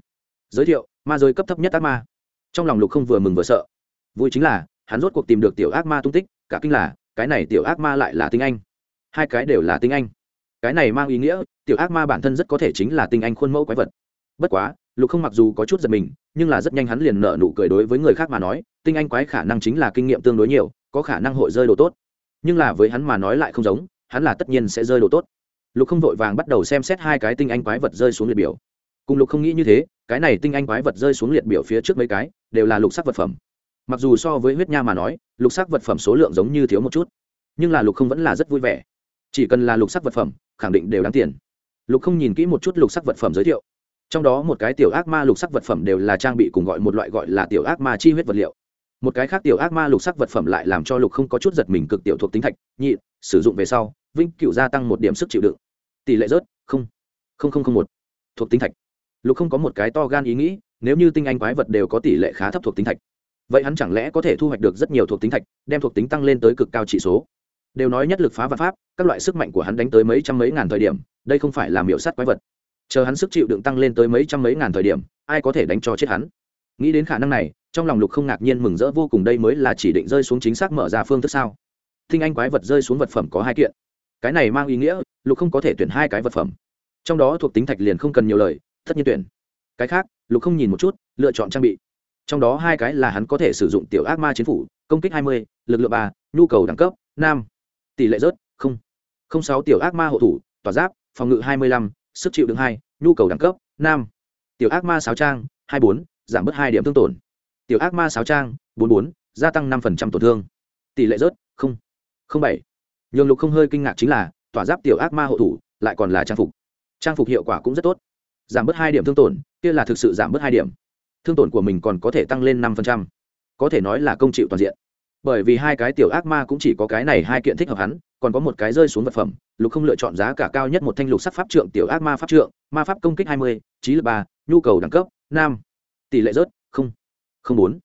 Giới thiệu, ma giới cấp thấp nhất ác ma. Trong lòng lục không vừa mừng vừa sợ. Vui chính là, hắn rốt cuộc tìm được tiểu ác ma tung tích, cả kinh là, cái này tiểu ác ma lại là tinh anh. Hai cái đều là tinh anh. Cái này mang ý nghĩa, tiểu ác ma bản thân rất có thể chính là tinh anh khuôn mẫu quái vật. Bất quá, lục không mặc dù có chút giật mình, nhưng là rất nhanh hắn liền nợ nụ cười đối với người khác mà nói, tinh anh quái khả năng chính là kinh nghiệm tương đối nhiều, có khả năng hội rơi đồ tốt. Nhưng là với hắn mà nói lại không giống, hắn là tất nhiên sẽ rơi đồ tốt lục không vội vàng bắt đầu xem xét hai cái tinh anh quái vật rơi xuống liệt biểu. Cùng lục không nghĩ như thế, cái này tinh anh quái vật rơi xuống liệt biểu phía trước mấy cái, đều là lục sắc vật phẩm. Mặc dù so với huyết nha mà nói, lục sắc vật phẩm số lượng giống như thiếu một chút, nhưng là lục không vẫn là rất vui vẻ. Chỉ cần là lục sắc vật phẩm, khẳng định đều đáng tiền. Lục không nhìn kỹ một chút lục sắc vật phẩm giới thiệu. Trong đó một cái tiểu ác ma lục sắc vật phẩm đều là trang bị cùng gọi một loại gọi là tiểu ác ma chi huyết vật liệu một cái khác tiểu ác ma lục sắc vật phẩm lại làm cho lục không có chút giật mình cực tiểu thuộc tính thạch, nhị, sử dụng về sau, vĩnh cựu gia tăng một điểm sức chịu đựng. Tỷ lệ rớt, không không không không một. Thuộc tính thạch. Lục không có một cái to gan ý nghĩ, nếu như tinh anh quái vật đều có tỷ lệ khá thấp thuộc tính thạch, vậy hắn chẳng lẽ có thể thu hoạch được rất nhiều thuộc tính thạch, đem thuộc tính tăng lên tới cực cao chỉ số? Đều nói nhất lực phá vật pháp, các loại sức mạnh của hắn đánh tới mấy trăm mấy ngàn thời điểm, đây không phải là miểu sát quái vật. Chờ hắn sức chịu đựng tăng lên tới mấy trăm mấy ngàn thời điểm, ai có thể đánh cho chết hắn? Nghĩ đến khả năng này trong lòng lục không ngạc nhiên mừng rỡ vô cùng đây mới là chỉ định rơi xuống chính xác mở ra phương thức sao. Thinh anh quái vật rơi xuống vật phẩm có hai kiện. Cái này mang ý nghĩa, lục không có thể tuyển hai cái vật phẩm. Trong đó thuộc tính thạch liền không cần nhiều lời, tất nhiên tuyển. Cái khác, lục không nhìn một chút, lựa chọn trang bị. Trong đó hai cái là hắn có thể sử dụng tiểu ác ma chiến phủ, công kích hai mươi, lực lượng ba, nhu cầu đẳng cấp nam tỷ lệ rớt, không. Không sáu tiểu ác ma hộ thủ, tỏa giáp, phòng ngự hai mươi lăm, sức chịu đựng hai, nhu cầu đẳng cấp nam tiểu ác ma sáo trang, hai bốn, giảm bớt hai điểm thương tổn tiểu ác ma sáo trang, bốn bốn, gia tăng năm phần trăm tổn thương. Tỷ lệ rớt, không không bảy. Nhường lục không hơi kinh ngạc chính là, tỏa giáp tiểu ác ma hộ thủ, lại còn là trang phục. Trang phục hiệu quả cũng rất tốt. Giảm bớt hai điểm thương tổn, kia là thực sự giảm bớt hai điểm. Thương tổn của mình còn có thể tăng lên năm phần trăm. Có thể nói là công chịu toàn diện. Bởi vì hai cái tiểu ác ma cũng chỉ có cái này hai kiện thích hợp hắn, còn có một cái rơi xuống vật phẩm. Lục không lựa chọn giá cả cao nhất một thanh lục sắc pháp trượng tiểu ác ma pháp trượng, ma pháp công kích hai mươi, trí lực ba, nhu cầu đẳng cấp nam tỷ lệ rớt không muốn, bốn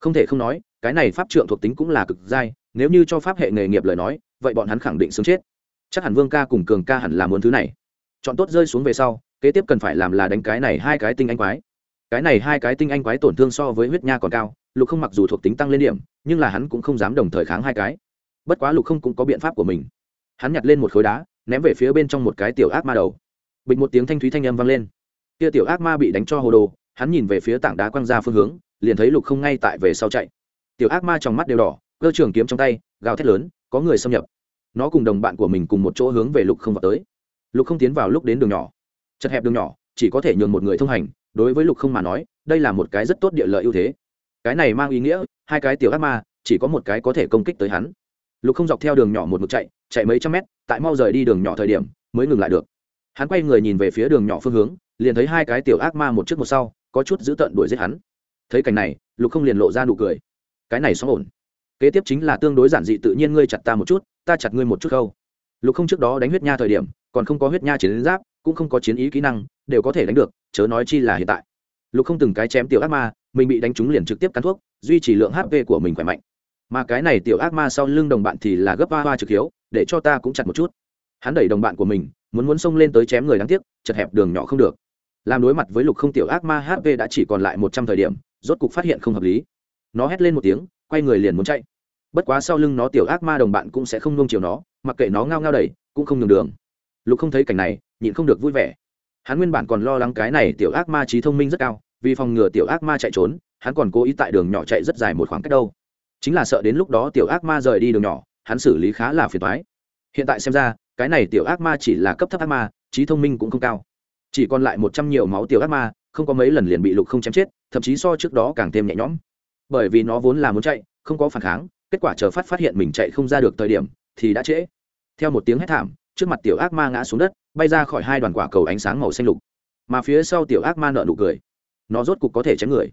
không thể không nói cái này pháp trượng thuộc tính cũng là cực dai nếu như cho pháp hệ nghề nghiệp lời nói vậy bọn hắn khẳng định sướng chết. Chắc hẳn vương ca cùng cường ca hẳn là muốn thứ này. Chọn tốt rơi xuống về sau kế tiếp cần phải làm là đánh cái này hai cái tinh anh quái. Cái này hai cái tinh anh quái tổn thương so với huyết nha còn cao lục không mặc dù thuộc tính tăng lên điểm nhưng là hắn cũng không dám đồng thời kháng hai cái. Bất quá lục không cũng có biện pháp của mình. Hắn nhặt lên một khối đá ném về phía bên trong một cái tiểu ác ma đầu. Bịch một tiếng thanh thúy thanh âm vang lên. Kia tiểu ác ma bị đánh cho hồ đồ hắn nhìn về phía tảng đá quăng ra phương hướng liền thấy lục không ngay tại về sau chạy. Tiểu ác ma trong mắt đều đỏ, cơ trường kiếm trong tay, gào thét lớn, có người xâm nhập. Nó cùng đồng bạn của mình cùng một chỗ hướng về lục không vào tới. Lục không tiến vào lúc đến đường nhỏ. Chật hẹp đường nhỏ, chỉ có thể nhường một người thông hành, đối với lục không mà nói, đây là một cái rất tốt địa lợi ưu thế. Cái này mang ý nghĩa, hai cái tiểu ác ma, chỉ có một cái có thể công kích tới hắn. Lục không dọc theo đường nhỏ một mực chạy chạy mấy trăm mét, tại mau rời đi đường nhỏ thời điểm, mới ngừng lại được. Hắn quay người nhìn về phía đường nhỏ phương hướng, liền thấy hai cái tiểu ác ma một trước một sau, có chút giữ tận đuổi giết hắn thấy cảnh này, lục không liền lộ ra nụ cười. Cái này xong ổn. Kế tiếp chính là tương đối giản dị tự nhiên ngươi chặt ta một chút, ta chặt ngươi một chút khâu lục không trước đó đánh huyết nha thời điểm, còn không có huyết nha chiến giáp, cũng không có chiến ý kỹ năng, đều có thể đánh được, chớ nói chi là hiện tại. Lục không từng cái chém tiểu ác ma, mình bị đánh trúng liền trực tiếp cắn thuốc, duy trì lượng hp của mình khỏe mạnh. Mà cái này tiểu ác ma sau lưng đồng bạn thì là gấp ba hoa trực hiếu, để cho ta cũng chặt một chút. Hắn đẩy đồng bạn của mình, muốn muốn xông lên tới chém người đáng tiếc, chật hẹp đường nhỏ không được. Làm đối mặt với lục không tiểu ác ma hp đã chỉ còn lại một trăm thời điểm rốt cục phát hiện không hợp lý. Nó hét lên một tiếng, quay người liền muốn chạy. Bất quá sau lưng nó tiểu ác ma đồng bạn cũng sẽ không nông chiều nó, mặc kệ nó ngao ngao đẩy, cũng không nhường đường. Lục không thấy cảnh này, nhịn không được vui vẻ. Hắn nguyên bản còn lo lắng cái này tiểu ác ma trí thông minh rất cao, vì phòng ngừa tiểu ác ma chạy trốn, hắn còn cố ý tại đường nhỏ chạy rất dài một khoảng cách đâu. Chính là sợ đến lúc đó tiểu ác ma rời đi đường nhỏ, hắn xử lý khá là phiền thoái hiện tại xem ra, cái này tiểu ác ma chỉ là cấp thấp ác ma, trí thông minh cũng không cao. Chỉ còn lại một trăm nhiều máu tiểu ác ma không có mấy lần liền bị lục không chém chết, thậm chí so trước đó càng thêm nhẹ nhõm. Bởi vì nó vốn là muốn chạy, không có phản kháng, kết quả chờ phát phát hiện mình chạy không ra được thời điểm, thì đã trễ. Theo một tiếng hét thảm, trước mặt tiểu ác ma ngã xuống đất, bay ra khỏi hai đoàn quả cầu ánh sáng màu xanh lục. Mà phía sau tiểu ác ma nợ nụ cười. Nó rốt cục có thể chém người.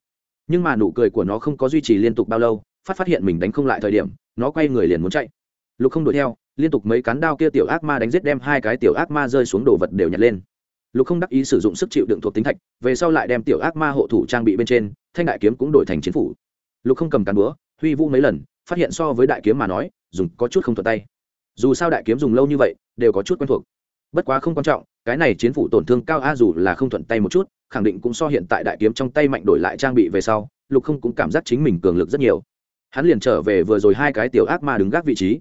Nhưng mà nụ cười của nó không có duy trì liên tục bao lâu, phát phát hiện mình đánh không lại thời điểm, nó quay người liền muốn chạy. Lục không đuổi theo, liên tục mấy cán đao kia tiểu ác ma đánh giết đem hai cái tiểu ác ma rơi xuống đồ vật đều nhặt lên lục không đắc ý sử dụng sức chịu đựng thuộc tính thạch, về sau lại đem tiểu ác ma hộ thủ trang bị bên trên, thanh đại kiếm cũng đổi thành chiến phủ. Lục không cầm cán búa, huy vũ mấy lần, phát hiện so với đại kiếm mà nói, dùng có chút không thuận tay. Dù sao đại kiếm dùng lâu như vậy, đều có chút quen thuộc. Bất quá không quan trọng, cái này chiến phủ tổn thương cao a dù là không thuận tay một chút, khẳng định cũng so hiện tại đại kiếm trong tay mạnh đổi lại trang bị về sau, lục không cũng cảm giác chính mình cường lực rất nhiều. Hắn liền trở về vừa rồi hai cái tiểu ác ma đứng gác vị trí.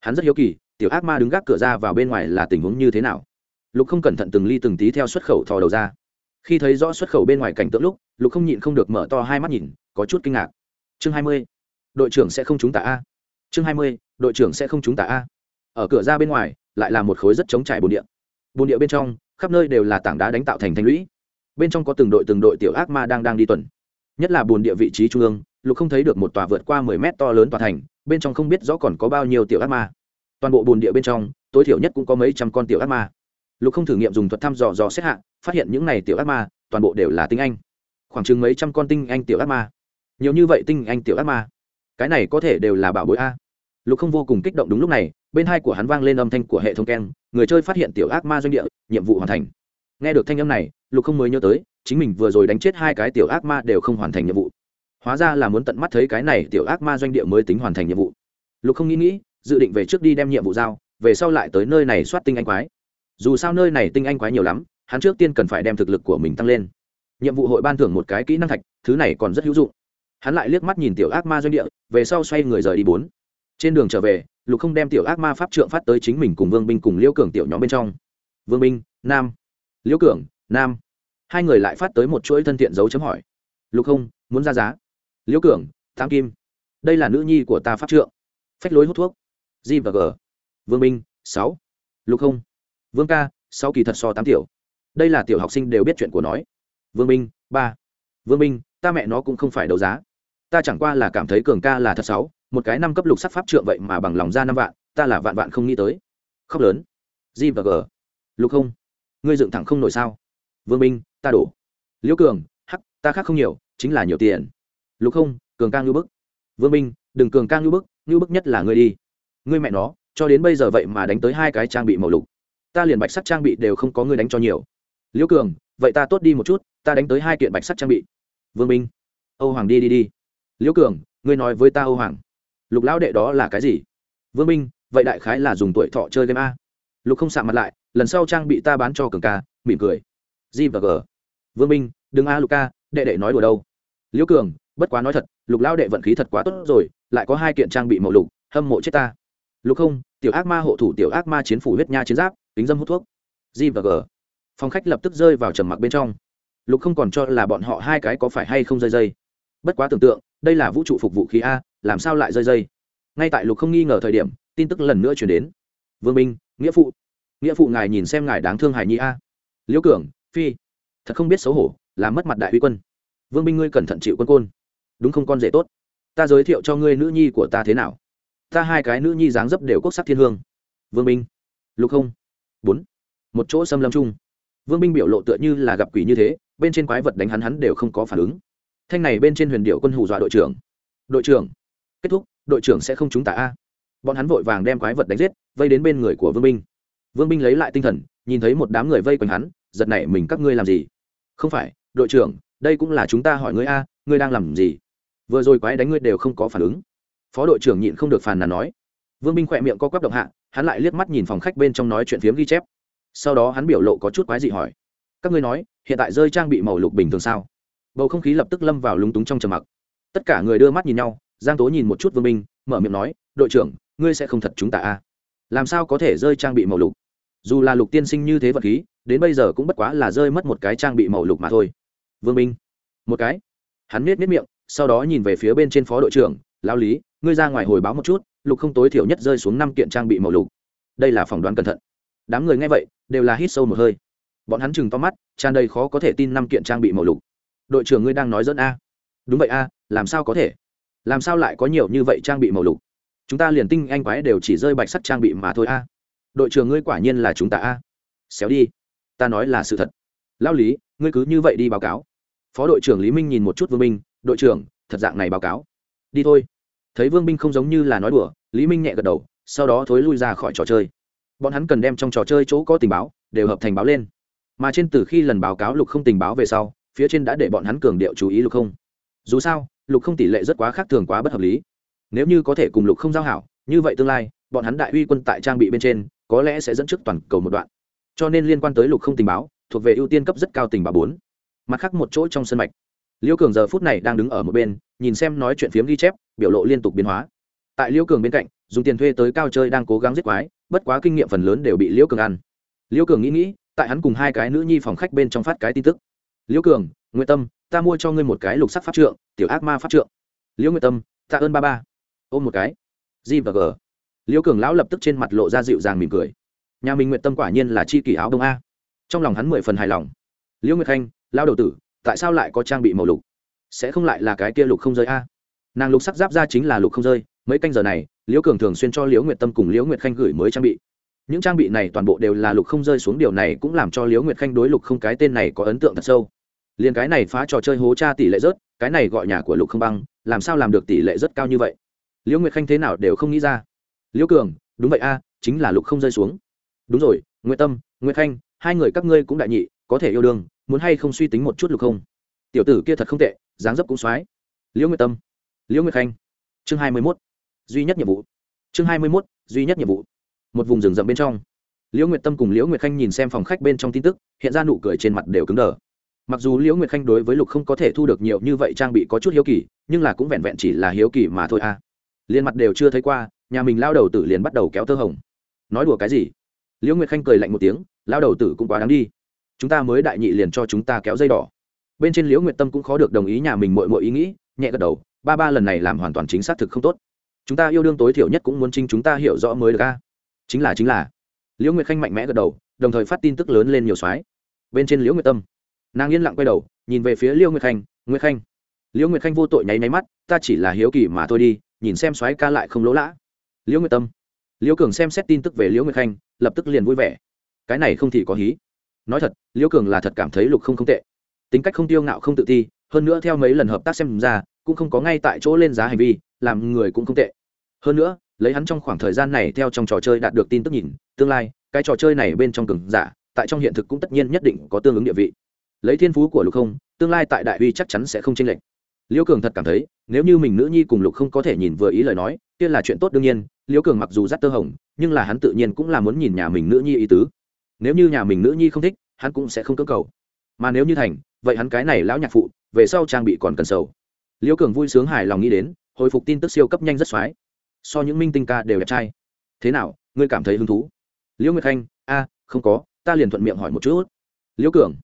Hắn rất hiếu kỳ, tiểu ác ma đứng gác cửa ra vào bên ngoài là tình huống như thế nào lục không cẩn thận từng ly từng tí theo xuất khẩu thò đầu ra. Khi thấy rõ xuất khẩu bên ngoài cảnh tượng lúc, lục không nhịn không được mở to hai mắt nhìn, có chút kinh ngạc. Chương hai mươi, đội trưởng sẽ không chúng tả a? Chương hai mươi, đội trưởng sẽ không chúng tả a? Ở cửa ra bên ngoài, lại là một khối rất chống trải bồn địa. Bồn địa bên trong, khắp nơi đều là tảng đá đánh tạo thành thành lũy. Bên trong có từng đội từng đội tiểu ác ma đang đang đi tuần. Nhất là bồn địa vị trí trung ương, lục không thấy được một tòa vượt qua mười mét to lớn tòa thành, bên trong không biết rõ còn có bao nhiêu tiểu ác ma. Toàn bộ bồn địa bên trong, tối thiểu nhất cũng có mấy trăm con tiểu ác ma lục không thử nghiệm dùng thuật thăm dò dò xét hạ, phát hiện những này tiểu ác ma, toàn bộ đều là tinh anh. Khoảng chừng mấy trăm con tinh anh tiểu ác ma. Nhiều như vậy tinh anh tiểu ác ma. Cái này có thể đều là bảo bối a. Lục không vô cùng kích động đúng lúc này, bên hai của hắn vang lên âm thanh của hệ thống keng, người chơi phát hiện tiểu ác ma doanh địa, nhiệm vụ hoàn thành. Nghe được thanh âm này, lục không mới nhớ tới, chính mình vừa rồi đánh chết hai cái tiểu ác ma đều không hoàn thành nhiệm vụ. Hóa ra là muốn tận mắt thấy cái này tiểu ác ma doanh địa mới tính hoàn thành nhiệm vụ. Lục không nghĩ nghĩ, dự định về trước đi đem nhiệm vụ giao, về sau lại tới nơi này soát tinh anh quái dù sao nơi này tinh anh quá nhiều lắm, hắn trước tiên cần phải đem thực lực của mình tăng lên. Nhiệm vụ hội ban thưởng một cái kỹ năng thạch, thứ này còn rất hữu dụng. Hắn lại liếc mắt nhìn tiểu ác ma doanh địa, về sau xoay người rời đi bốn. Trên đường trở về, lục không đem tiểu ác ma pháp trượng phát tới chính mình cùng vương binh cùng liễu cường tiểu nhóm bên trong. Vương binh, nam. Liễu cường, nam. Hai người lại phát tới một chuỗi thân thiện dấu chấm hỏi. Lục không, muốn ra giá? Liễu cường tám kim. Đây là nữ nhi của ta pháp trượng. Phách lối hút thuốc. G và g. Vương binh, sáu. Lục không vương ca sáu kỳ thật so tám tiểu. Đây là tiểu học sinh đều biết chuyện của nói. Vương Minh, ba. Vương Minh, ta mẹ nó cũng không phải đấu giá. Ta chẳng qua là cảm thấy cường ca là thật sáu một cái năm cấp lục sắc pháp trượng vậy mà bằng lòng ra năm vạn ta là vạn vạn không nghĩ tới. Khóc lớn. G và g. Lục không. Ngươi dựng thẳng không nổi sao? Vương Minh, ta đổ. Liễu cường hắc ta khác không nhiều chính là nhiều tiền. Lục không cường ca ngưu bức. Vương Minh, đừng cường ca ngưu bức ngưu bức nhất là ngươi đi. Ngươi mẹ nó cho đến bây giờ vậy mà đánh tới hai cái trang bị màu lục ta liền bạch sắc trang bị đều không có người đánh cho nhiều. Liễu cường vậy ta tốt đi một chút ta đánh tới hai kiện bạch sắc trang bị. Vương Minh, âu hoàng đi đi đi. Liễu cường ngươi nói với ta âu hoàng lục lão đệ đó là cái gì? Vương minh vậy đại khái là dùng tuổi thọ chơi game a. Lục không sạm mặt lại lần sau trang bị ta bán cho cường ca mỉm cười. G và g. Vương minh đừng a lục ca đệ đệ nói đùa đâu. Liễu cường bất quá nói thật lục lão đệ vận khí thật quá tốt rồi lại có hai kiện trang bị màu lục hâm mộ chết ta. Lục không tiểu ác ma hộ thủ tiểu ác ma chiến phủ huyết nha chiến giáp kính dâm hút thuốc. G và g. Phòng khách lập tức rơi vào trầm mặc bên trong. Lục không còn cho là bọn họ hai cái có phải hay không rơi dây. Bất quá tưởng tượng, đây là vũ trụ phục vụ khí a, làm sao lại rơi dây? Ngay tại lục không nghi ngờ thời điểm, tin tức lần nữa chuyển đến. Vương minh, nghĩa phụ. Nghĩa phụ ngài nhìn xem ngài đáng thương hải nhi a. Liễu cường, phi. Thật không biết xấu hổ làm mất mặt đại huy quân. Vương minh ngươi cẩn thận chịu quân côn. Đúng không con rể tốt? Ta giới thiệu cho ngươi nữ nhi của ta thế nào. Ta hai cái nữ nhi dáng dấp đều quốc sắc thiên hương. Vương minh. Lục không bốn. Một chỗ xâm lâm chung. Vương minh biểu lộ tựa như là gặp quỷ như thế, bên trên quái vật đánh hắn hắn đều không có phản ứng. Thanh này bên trên huyền điệu quân hù dọa đội trưởng. Đội trưởng, kết thúc, đội trưởng sẽ không chúng tả a. Bọn hắn vội vàng đem quái vật đánh giết, vây đến bên người của vương binh. Vương binh lấy lại tinh thần, nhìn thấy một đám người vây quanh hắn, giật nảy mình, các ngươi làm gì? Không phải, đội trưởng, đây cũng là chúng ta hỏi ngươi a, ngươi đang làm gì? Vừa rồi quái đánh ngươi đều không có phản ứng. Phó đội trưởng nhịn không được phàn nàn nói. Vương binh khỏe miệng co quắp động hạ hắn lại liếc mắt nhìn phòng khách bên trong nói chuyện phiếm ghi chép. Sau đó hắn biểu lộ có chút quái dị hỏi, các ngươi nói, hiện tại rơi trang bị màu lục bình thường sao? Bầu không khí lập tức lâm vào lúng túng trong trầm mặc. Tất cả người đưa mắt nhìn nhau, giang tố nhìn một chút vương minh, mở miệng nói, đội trưởng, ngươi sẽ không thật chúng ta a à? làm sao có thể rơi trang bị màu lục? Dù là lục tiên sinh như thế vật khí, đến bây giờ cũng bất quá là rơi mất một cái trang bị màu lục mà thôi. Vương minh, một cái. Hắn miết miết miệng, sau đó nhìn về phía bên trên phó đội trưởng lao lý, ngươi ra ngoài hồi báo một chút lục không tối thiểu nhất rơi xuống năm kiện trang bị màu lục. Đây là phỏng đoán cẩn thận. Đám người nghe vậy, đều là hít sâu một hơi. Bọn hắn chừng to mắt, tràn đầy khó có thể tin năm kiện trang bị màu lục. Đội trưởng ngươi đang nói dẫn a? Đúng vậy a, làm sao có thể? Làm sao lại có nhiều như vậy trang bị màu lục? Chúng ta liền tinh anh quái đều chỉ rơi bạch sắt trang bị mà thôi a. Đội trưởng ngươi quả nhiên là chúng ta a. Xéo đi. Ta nói là sự thật. Lao lý, ngươi cứ như vậy đi báo cáo. Phó đội trưởng lý minh nhìn một chút vương minh, đội trưởng, thật dạng này báo cáo. Đi thôi thấy vương minh không giống như là nói đùa, lý minh nhẹ gật đầu, sau đó thối lui ra khỏi trò chơi. Bọn hắn cần đem trong trò chơi chỗ có tình báo, đều hợp thành báo lên. Mà trên từ khi lần báo cáo lục không tình báo về sau, phía trên đã để bọn hắn cường điệu chú ý lục không. Dù sao, lục không tỷ lệ rất quá khác thường quá bất hợp lý. Nếu như có thể cùng lục không giao hảo, như vậy tương lai, bọn hắn đại uy quân tại trang bị bên trên, có lẽ sẽ dẫn trước toàn cầu một đoạn. Cho nên liên quan tới lục không tình báo, thuộc về ưu tiên cấp rất cao tình báo bốn. Mặt khác một chỗ trong sân mạch liêu cường giờ phút này đang đứng ở một bên, nhìn xem nói chuyện phiếm ghi chép, biểu lộ liên tục biến hóa. Tại liêu cường bên cạnh, dùng tiền thuê tới cao chơi đang cố gắng giết quái, bất quá kinh nghiệm phần lớn đều bị liêu cường ăn. Liêu cường nghĩ nghĩ, tại hắn cùng hai cái nữ nhi phòng khách bên trong phát cái tin tức. Liêu cường nguyện tâm, ta mua cho ngươi một cái lục sắc pháp trượng, tiểu ác ma pháp trượng. Liêu nguyện tâm tạ ơn ba ba. Ôm một cái. G và g. Liêu cường lão lập tức trên mặt lộ ra dịu dàng mỉm cười. Nhà mình nguyện tâm quả nhiên là chi kỷ áo đông a. Trong lòng hắn mười phần hài lòng. Liêu nguyệt khanh lao đầu tử tại sao lại có trang bị màu lục? Sẽ không lại là cái kia lục không rơi a? Nàng lục sắc giáp ra chính là lục không rơi, mấy canh giờ này, liễu cường thường xuyên cho liễu nguyệt tâm cùng liễu nguyệt khanh gửi mới trang bị. Những trang bị này toàn bộ đều là lục không rơi xuống, điều này cũng làm cho liễu nguyệt khanh đối lục không cái tên này có ấn tượng thật sâu. Liền cái này phá trò chơi hố cha tỷ lệ rớt, cái này gọi nhà của lục không băng, làm sao làm được tỷ lệ rất cao như vậy? Liễu nguyệt khanh thế nào đều không nghĩ ra. Liễu cường, đúng vậy a, chính là lục không rơi xuống. Đúng rồi, nguyệt tâm, nguyệt khanh, hai người các ngươi cũng đại nhị có thể yêu đương, muốn hay không suy tính một chút lục không? Tiểu tử kia thật không tệ, dáng dấp cũng soái liễu nguyệt tâm. Liễu nguyệt khanh. Chương hai mươi mốt. Duy nhất nhiệm vụ. Chương hai mươi mốt, duy nhất nhiệm vụ. Một vùng rừng rậm bên trong. Liễu nguyệt tâm cùng liễu nguyệt khanh nhìn xem phòng khách bên trong tin tức, hiện ra nụ cười trên mặt đều cứng đờ. Mặc dù liễu nguyệt khanh đối với lục không có thể thu được nhiều như vậy trang bị có chút hiếu kỳ, nhưng là cũng vẹn vẹn chỉ là hiếu kỳ mà thôi a à. liên mặt đều chưa thấy qua, nhà mình lao đầu tử liền bắt đầu kéo tơ hồng. Nói đùa cái gì? Liễu nguyệt khanh cười lạnh một tiếng, lao đầu tử cũng quá đáng đi chúng ta mới đại nhị liền cho chúng ta kéo dây đỏ. Bên trên liễu nguyệt tâm cũng khó được đồng ý nhà mình mội mội ý nghĩ, nhẹ gật đầu, ba ba lần này làm hoàn toàn chính xác thực không tốt. Chúng ta yêu đương tối thiểu nhất cũng muốn chính chúng ta hiểu rõ mới được ca chính là chính là. Liễu nguyệt khanh mạnh mẽ gật đầu, đồng thời phát tin tức lớn lên nhiều soái. Bên trên liễu nguyệt tâm, nàng yên lặng quay đầu, nhìn về phía liễu nguyệt khanh nguyệt khanh. Liễu nguyệt khanh vô tội nháy máy mắt, ta chỉ là hiếu kỳ mà thôi đi, nhìn xem soái ca lại không lỗ lã. Liễu nguyệt tâm, liễu cường xem xét tin tức về liễu nguyệt khanh, lập tức liền vui vẻ. Cái này không thì có hí nói thật, liễu cường là thật cảm thấy lục không không tệ. Tính cách không tiêu ngạo không tự ti, hơn nữa theo mấy lần hợp tác xem ra, cũng không có ngay tại chỗ lên giá hành vi, làm người cũng không tệ. Hơn nữa, lấy hắn trong khoảng thời gian này theo trong trò chơi đạt được tin tức nhìn, tương lai, cái trò chơi này bên trong cường giả, tại trong hiện thực cũng tất nhiên nhất định có tương ứng địa vị. Lấy thiên phú của lục không, tương lai tại đại uy chắc chắn sẽ không chênh lệch. Liễu cường thật cảm thấy, nếu như mình nữ nhi cùng lục không có thể nhìn vừa ý lời nói, kia là chuyện tốt đương nhiên, liễu cường mặc dù dắt tơ hồng, nhưng là hắn tự nhiên cũng là muốn nhìn nhà mình nữ nhi ý tứ nếu như nhà mình nữ nhi không thích, hắn cũng sẽ không cơ cầu. Mà nếu như thành, vậy hắn cái này lão nhạc phụ, về sau trang bị còn cần sầu. Liễu cường vui sướng hài lòng nghĩ đến, hồi phục tin tức siêu cấp nhanh rất x so những minh tinh ca đều đẹp trai. Thế nào, ngươi cảm thấy hứng thú? Liễu nguyệt khanh, a, không có, ta liền thuận miệng hỏi một chút. Liễu cường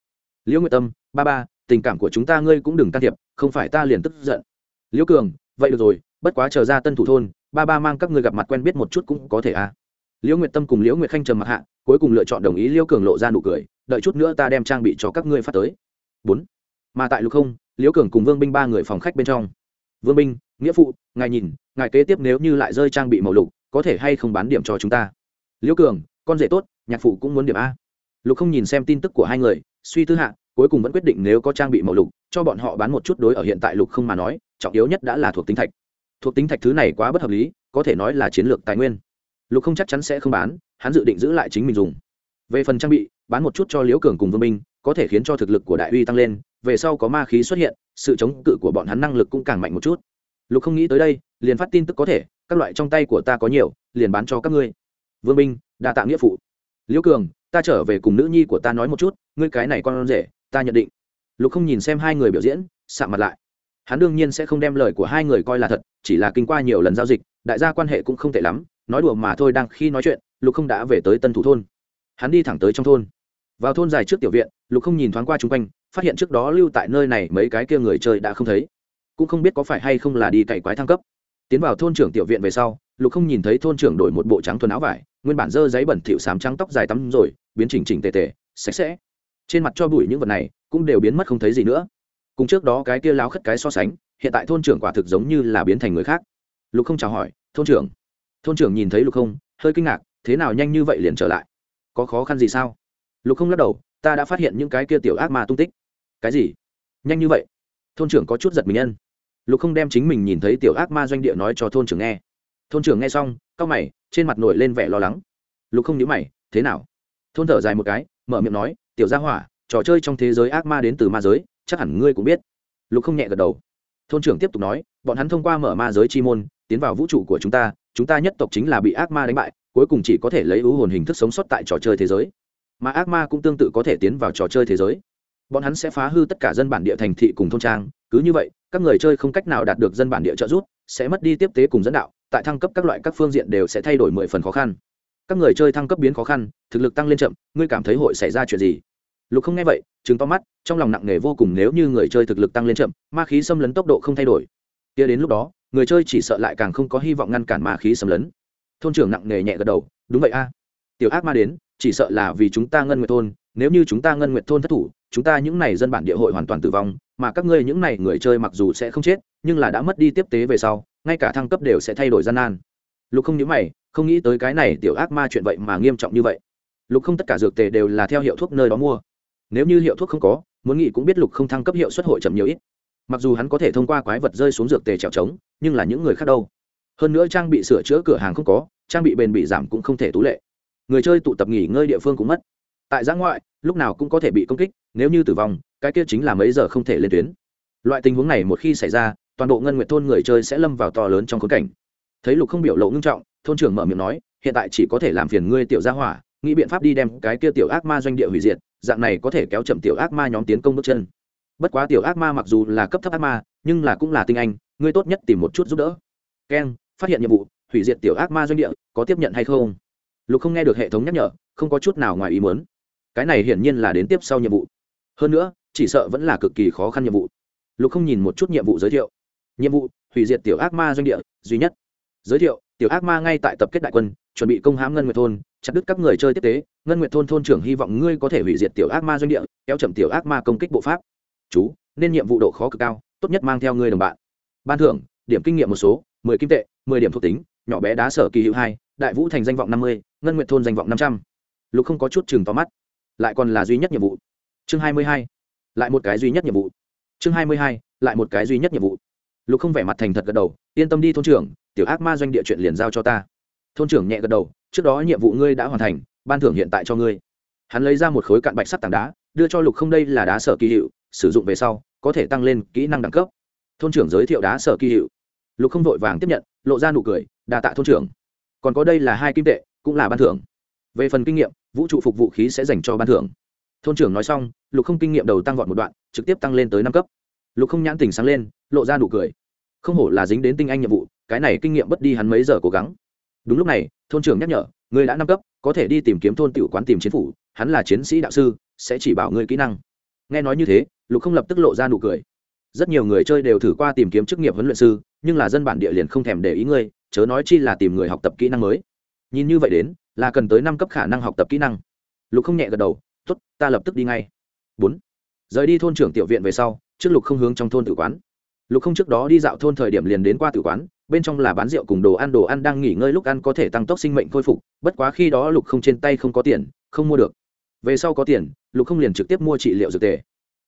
liễu nguyệt tâm, ba ba, tình cảm của chúng ta ngươi cũng đừng can thiệp, không phải ta liền tức giận. Liễu cường, vậy được rồi, bất quá chờ ra tân thủ thôn, ba ba mang các ngươi gặp mặt quen biết một chút cũng có thể a liễu nguyệt tâm cùng liễu nguyệt khanh trầm mặt hạ, cuối cùng lựa chọn đồng ý liễu cường lộ ra nụ cười, đợi chút nữa ta đem trang bị cho các ngươi phát tới. Bốn. Mà tại lục không, liễu cường cùng vương binh ba người phòng khách bên trong. Vương binh, nghĩa phụ, ngài nhìn, ngài kế tiếp nếu như lại rơi trang bị màu lục, có thể hay không bán điểm cho chúng ta? Liễu cường, con rể tốt, nhạc phụ cũng muốn điểm a. Lục không nhìn xem tin tức của hai người, suy tư hạ, cuối cùng vẫn quyết định nếu có trang bị màu lục, cho bọn họ bán một chút đối ở hiện tại lục không mà nói, trọng yếu nhất đã là thuộc tính thạch. Thuộc tính thạch thứ này quá bất hợp lý, có thể nói là chiến lược tài nguyên lục không chắc chắn sẽ không bán, hắn dự định giữ lại chính mình dùng. Về phần trang bị, bán một chút cho liễu cường cùng vương minh, có thể khiến cho thực lực của đại uy tăng lên, về sau có ma khí xuất hiện, sự chống cự của bọn hắn năng lực cũng càng mạnh một chút. Lục không nghĩ tới đây, liền phát tin tức có thể, các loại trong tay của ta có nhiều, liền bán cho các ngươi. Vương minh, đa tạ nghĩa phụ. Liễu cường, ta trở về cùng nữ nhi của ta nói một chút, ngươi cái này con rể, ta nhận định. Lục không nhìn xem hai người biểu diễn, sạm mặt lại. Hắn đương nhiên sẽ không đem lời của hai người coi là thật, chỉ là kinh qua nhiều lần giao dịch, đại gia quan hệ cũng không tệ lắm nói đùa mà thôi đang khi nói chuyện, lục không đã về tới tân thủ thôn. Hắn đi thẳng tới trong thôn. Vào thôn dài trước tiểu viện, lục không nhìn thoáng qua chung quanh, phát hiện trước đó lưu tại nơi này mấy cái kia người chơi đã không thấy. Cũng không biết có phải hay không là đi cày quái thăng cấp. Tiến vào thôn trưởng tiểu viện về sau, lục không nhìn thấy thôn trưởng đổi một bộ trắng thuần áo vải, nguyên bản dơ giấy bẩn thịu sám trắng tóc dài tắm rồi, biến chỉnh chỉnh tề tề, sạch sẽ. Trên mặt cho bụi những vật này, cũng đều biến mất không thấy gì nữa. Cùng trước đó cái kia láo khất cái so sánh, hiện tại thôn trưởng quả thực giống như là biến thành người khác. Lục không chào hỏi, thôn trưởng thôn trưởng nhìn thấy lục không, hơi kinh ngạc, thế nào nhanh như vậy liền trở lại? Có khó khăn gì sao? Lục không lắc đầu, ta đã phát hiện những cái kia tiểu ác ma tung tích. Cái gì? Nhanh như vậy? Thôn trưởng có chút giật mình nhân lục không đem chính mình nhìn thấy tiểu ác ma doanh địa nói cho thôn trưởng nghe. Thôn trưởng nghe xong c a o mày, trên mặt nổi lên vẻ lo lắng. Lục không nhớ mày, thế nào? Thôn thở dài một cái, mở miệng nói, tiểu gia hỏa, trò chơi trong thế giới ác ma đến từ ma giới, chắc hẳn ngươi cũng biết. Lục không nhẹ gật đầu. Thôn trưởng tiếp tục nói, bọn hắn thông qua mở ma giới chi môn tiến vào vũ trụ của chúng ta chúng ta nhất tộc chính là bị ác ma đánh bại, cuối cùng chỉ có thể lấy ưu hồn hình thức sống sót tại trò chơi thế giới. Mà ác ma cũng tương tự có thể tiến vào trò chơi thế giới. Bọn hắn sẽ phá hư tất cả dân bản địa thành thị cùng thôn trang. Cứ như vậy, các người chơi không cách nào đạt được dân bản địa trợ giúp, sẽ mất đi tiếp tế cùng dẫn đạo, tại thăng cấp các loại các phương diện đều sẽ thay đổi mười phần khó khăn. Các người chơi thăng cấp biến khó khăn, thực lực tăng lên chậm, ngươi cảm thấy hội xảy ra chuyện gì? Lục không nghe vậy chứng to mắt, trong lòng nặng nề vô cùng nếu như người chơi thực lực tăng lên chậm, ma khí xâm lấn tốc độ không thay đổi. Kia đến lúc đó người chơi chỉ sợ lại càng không có hy vọng ngăn cản ma khí xâm lấn. Thôn trưởng nặng nề nhẹ gật đầu, đúng vậy a. Tiểu ác ma đến, chỉ sợ là vì chúng ta ngân nguyệt thôn, nếu như chúng ta ngân nguyệt thôn thất thủ, chúng ta những này dân bản địa hội hoàn toàn tử vong, mà các ngươi những này người chơi mặc dù sẽ không chết, nhưng là đã mất đi tiếp tế về sau, ngay cả thăng cấp đều sẽ thay đổi gian nan. Lục không nhớ mày, không nghĩ tới cái này tiểu ác ma chuyện vậy mà nghiêm trọng như vậy. Lục không tất cả dược tề đều là theo hiệu thuốc nơi đó mua. Nếu như hiệu thuốc không có, muốn nghĩ cũng biết lục không thăng cấp hiệu suất hội chậm nhiều ít mặc dù hắn có thể thông qua quái vật rơi xuống dược tề trèo trống, nhưng là những người khác đâu. Hơn nữa trang bị sửa chữa cửa hàng không có, trang bị bền bị giảm cũng không thể tú lệ. Người chơi tụ tập nghỉ ngơi địa phương cũng mất. Tại giã ngoại, lúc nào cũng có thể bị công kích, nếu như tử vong, cái kia chính là mấy giờ không thể lên tuyến. Loại tình huống này một khi xảy ra, toàn bộ ngân nguyện thôn người chơi sẽ lâm vào to lớn trong khốn cảnh. Thấy lục không biểu lộ ngưng trọng, thôn trưởng mở miệng nói, hiện tại chỉ có thể làm phiền ngươi tiểu gia hỏa, nghĩ biện pháp đi đem cái kia tiểu ác ma doanh địa hủy diệt, dạng này có thể kéo chậm tiểu ác ma nhóm tiến công bước chân bất quá tiểu ác ma mặc dù là cấp thấp ác ma, nhưng là cũng là tinh anh, ngươi tốt nhất tìm một chút giúp đỡ. Keng phát hiện nhiệm vụ, hủy diệt tiểu ác ma doanh địa, có tiếp nhận hay không? Lục không nghe được hệ thống nhắc nhở, không có chút nào ngoài ý muốn. Cái này hiển nhiên là đến tiếp sau nhiệm vụ. Hơn nữa, chỉ sợ vẫn là cực kỳ khó khăn nhiệm vụ. Lục không nhìn một chút nhiệm vụ giới thiệu. Nhiệm vụ, hủy diệt tiểu ác ma doanh địa, duy nhất. Giới thiệu, tiểu ác ma ngay tại tập kết đại quân, chuẩn bị công hãm ngân nguyệt thôn, chặt đứt các người chơi tiếp tế. Ngân nguyệt thôn thôn trưởng hy vọng ngươi có thể hủy diệt tiểu ác ma doanh địa, kéo chậm tiểu ác ma công kích bộ pháp chú, nên nhiệm vụ độ khó cực cao, tốt nhất mang theo ngươi đồng bạn. Ban thưởng, điểm kinh nghiệm một số, mười kim tệ, mười điểm thuộc tính, nhỏ bé đá sở kỳ hữu hai, đại vũ thành danh vọng năm mươi, ngân nguyện thôn danh vọng năm trăm. L ụ c không có chút chừng tóm mắt. Lại còn là duy nhất nhiệm vụ. Chương hai mươi hai, lại một cái duy nhất nhiệm vụ. Chương hai mươi hai, lại một cái duy nhất nhiệm vụ. Lục không vẻ mặt thành thật gật đầu, yên tâm đi thôn trưởng, tiểu ác ma doanh địa chuyện liền giao cho ta. Thôn trưởng nhẹ gật đầu, trước đó nhiệm vụ ngươi đã hoàn thành, ban thưởng hiện tại cho ngươi. Hắn lấy ra một khối cạn bạch sắt tảng đá, đưa cho lục không đây là đá sở kỳ hiệu sử dụng về sau, có thể tăng lên kỹ năng đẳng cấp. Thôn trưởng giới thiệu đá sở kỳ hiệu. Lục không vội vàng tiếp nhận, lộ ra nụ cười đà tạ thôn trưởng. Còn có đây là hai kim tệ, cũng là ban thưởng. Về phần kinh nghiệm, vũ trụ phục vũ khí sẽ dành cho ban thưởng. Thôn trưởng nói xong, lục không kinh nghiệm đầu tăng vọt một đoạn, trực tiếp tăng lên tới năm cấp. Lục không nhãn tỉnh sáng lên, lộ ra nụ cười. Không hổ là dính đến tinh anh nhiệm vụ, cái này kinh nghiệm bất đi hắn mấy giờ cố gắng. Đúng lúc này, thôn trưởng nhắc nhở người đã năm cấp, có thể đi tìm kiếm thôn tiểu quán tìm chiến phủ, hắn là chiến sĩ đạo sư, sẽ chỉ bảo ngươi kỹ năng. Nghe nói như thế lục không lập tức lộ ra nụ cười. Rất nhiều người chơi đều thử qua tìm kiếm chức nghiệp huấn luyện sư, nhưng là dân bản địa liền không thèm để ý ngươi, chớ nói chi là tìm người học tập kỹ năng mới. Nhìn như vậy đến, là cần tới năm cấp khả năng học tập kỹ năng. Lục không nhẹ gật đầu t ố t ta lập tức đi ngay. Bốn. Rời đi thôn trưởng tiểu viện về sau, trước lục không hướng trong thôn tử quán. Lục không trước đó đi dạo thôn thời điểm liền đến qua tử quán, bên trong là bán rượu cùng đồ ăn đồ ăn đang nghỉ ngơi lúc ăn có thể tăng tốc sinh mệnh khôi phục, bất quá khi đó lục không trên tay không có tiền, không mua được. Về sau có tiền, lục không liền trực tiếp mua trị liệu dược tề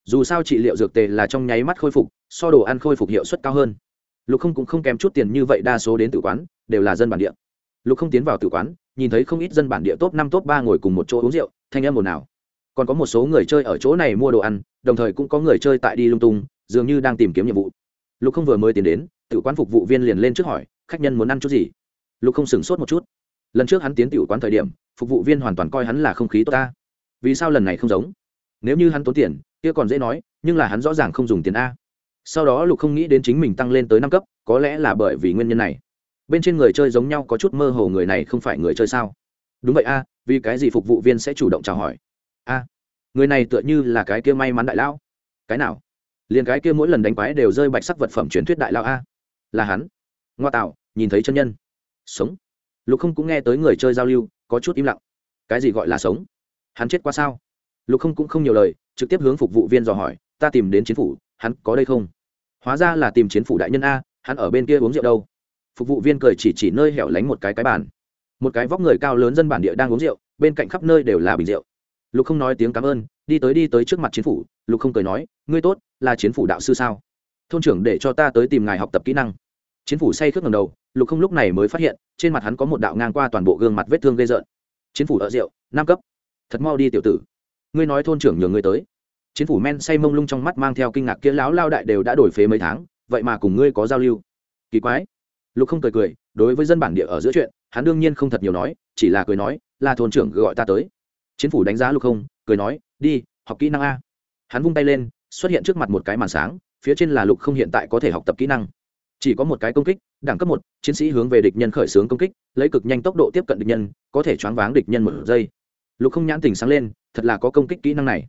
dù sao trị liệu dược tề là trong nháy mắt khôi phục, so đồ ăn khôi phục hiệu suất cao hơn. Lục không cũng không kém chút tiền như vậy đa số đến tử quán, đều là dân bản địa. Lục không tiến vào tử quán, nhìn thấy không ít dân bản địa top năm, top ba ngồi cùng một chỗ uống rượu, thanh em ồn ào. Còn có một số người chơi ở chỗ này mua đồ ăn, đồng thời cũng có người chơi tại đi lung tung, dường như đang tìm kiếm nhiệm vụ. Lục không vừa mới tiến đến tự quán phục vụ viên liền lên trước hỏi, khách nhân muốn ăn chút gì? Lục không sửng sốt một chút. Lần trước hắn tiến tiểu quán thời điểm, phục vụ viên hoàn toàn coi hắn là không khí tốt ta. Vì sao lần này không giống? Nếu như hắn tốn tiền kia còn dễ nói, nhưng là hắn rõ ràng không dùng tiền a. Sau đó lục không nghĩ đến chính mình tăng lên tới năm cấp, có lẽ là bởi vì nguyên nhân này. Bên trên người chơi giống nhau có chút mơ hồ người này không phải người chơi sao? Đúng vậy a, vì cái gì phục vụ viên sẽ chủ động chào hỏi? A, người này tựa như là cái kia may mắn đại lão. Cái nào? Liền cái kia mỗi lần đánh quái đều rơi bạch sắc vật phẩm truyền thuyết đại lão a. Là hắn. Ngoa tạo, nhìn thấy chân nhân. Sống. Lục không cũng nghe tới người chơi giao lưu, có chút im lặng. Cái gì gọi là sống? Hắn chết qua sao? Lục không cũng không nhiều lời trực tiếp hướng phục vụ viên dò hỏi, ta tìm đến chiến phủ, hắn có đây không? Hóa ra là tìm chiến phủ đại nhân a, hắn ở bên kia uống rượu đâu. Phục vụ viên cười chỉ chỉ nơi hẻo lánh một cái cái bàn. Một cái vóc người cao lớn dân bản địa đang uống rượu, bên cạnh khắp nơi đều là bình rượu. Lục không nói tiếng cảm ơn, đi tới đi tới trước mặt chiến phủ, lục không cười nói, ngươi tốt, là chiến phủ đạo sư sao? Thôn trưởng để cho ta tới tìm ngài học tập kỹ năng. Chiến phủ say khước ngầm đầu, lục không lúc này mới phát hiện, trên mặt hắn có một đạo ngang qua toàn bộ gương mặt vết thương gây rợn. Chiến phủ ở rượu, năm cấp. Thật mau đi tiểu tử. Ngươi nói thôn trưởng nhường ngươi tới chiến phủ men say mông lung trong mắt mang theo kinh ngạc kia lão lao đại đều đã đổi phế mấy tháng, vậy mà cùng ngươi có giao lưu? Kỳ quái. Lục không cười cười, đối với dân bản địa ở giữa chuyện, hắn đương nhiên không thật nhiều nói, chỉ là cười nói, là thôn trưởng gọi ta tới. Chiến phủ đánh giá lục không, cười nói, đi, học kỹ năng a. Hắn vung tay lên, xuất hiện trước mặt một cái màn sáng, phía trên là lục không hiện tại có thể học tập kỹ năng. Chỉ có một cái công kích, đẳng cấp một, chiến sĩ hướng về địch nhân khởi xướng công kích, lấy cực nhanh tốc độ tiếp cận địch nhân, có thể choáng váng địch nhân một giây. Lục không nhãn tình sáng lên, thật là có công kích kỹ năng này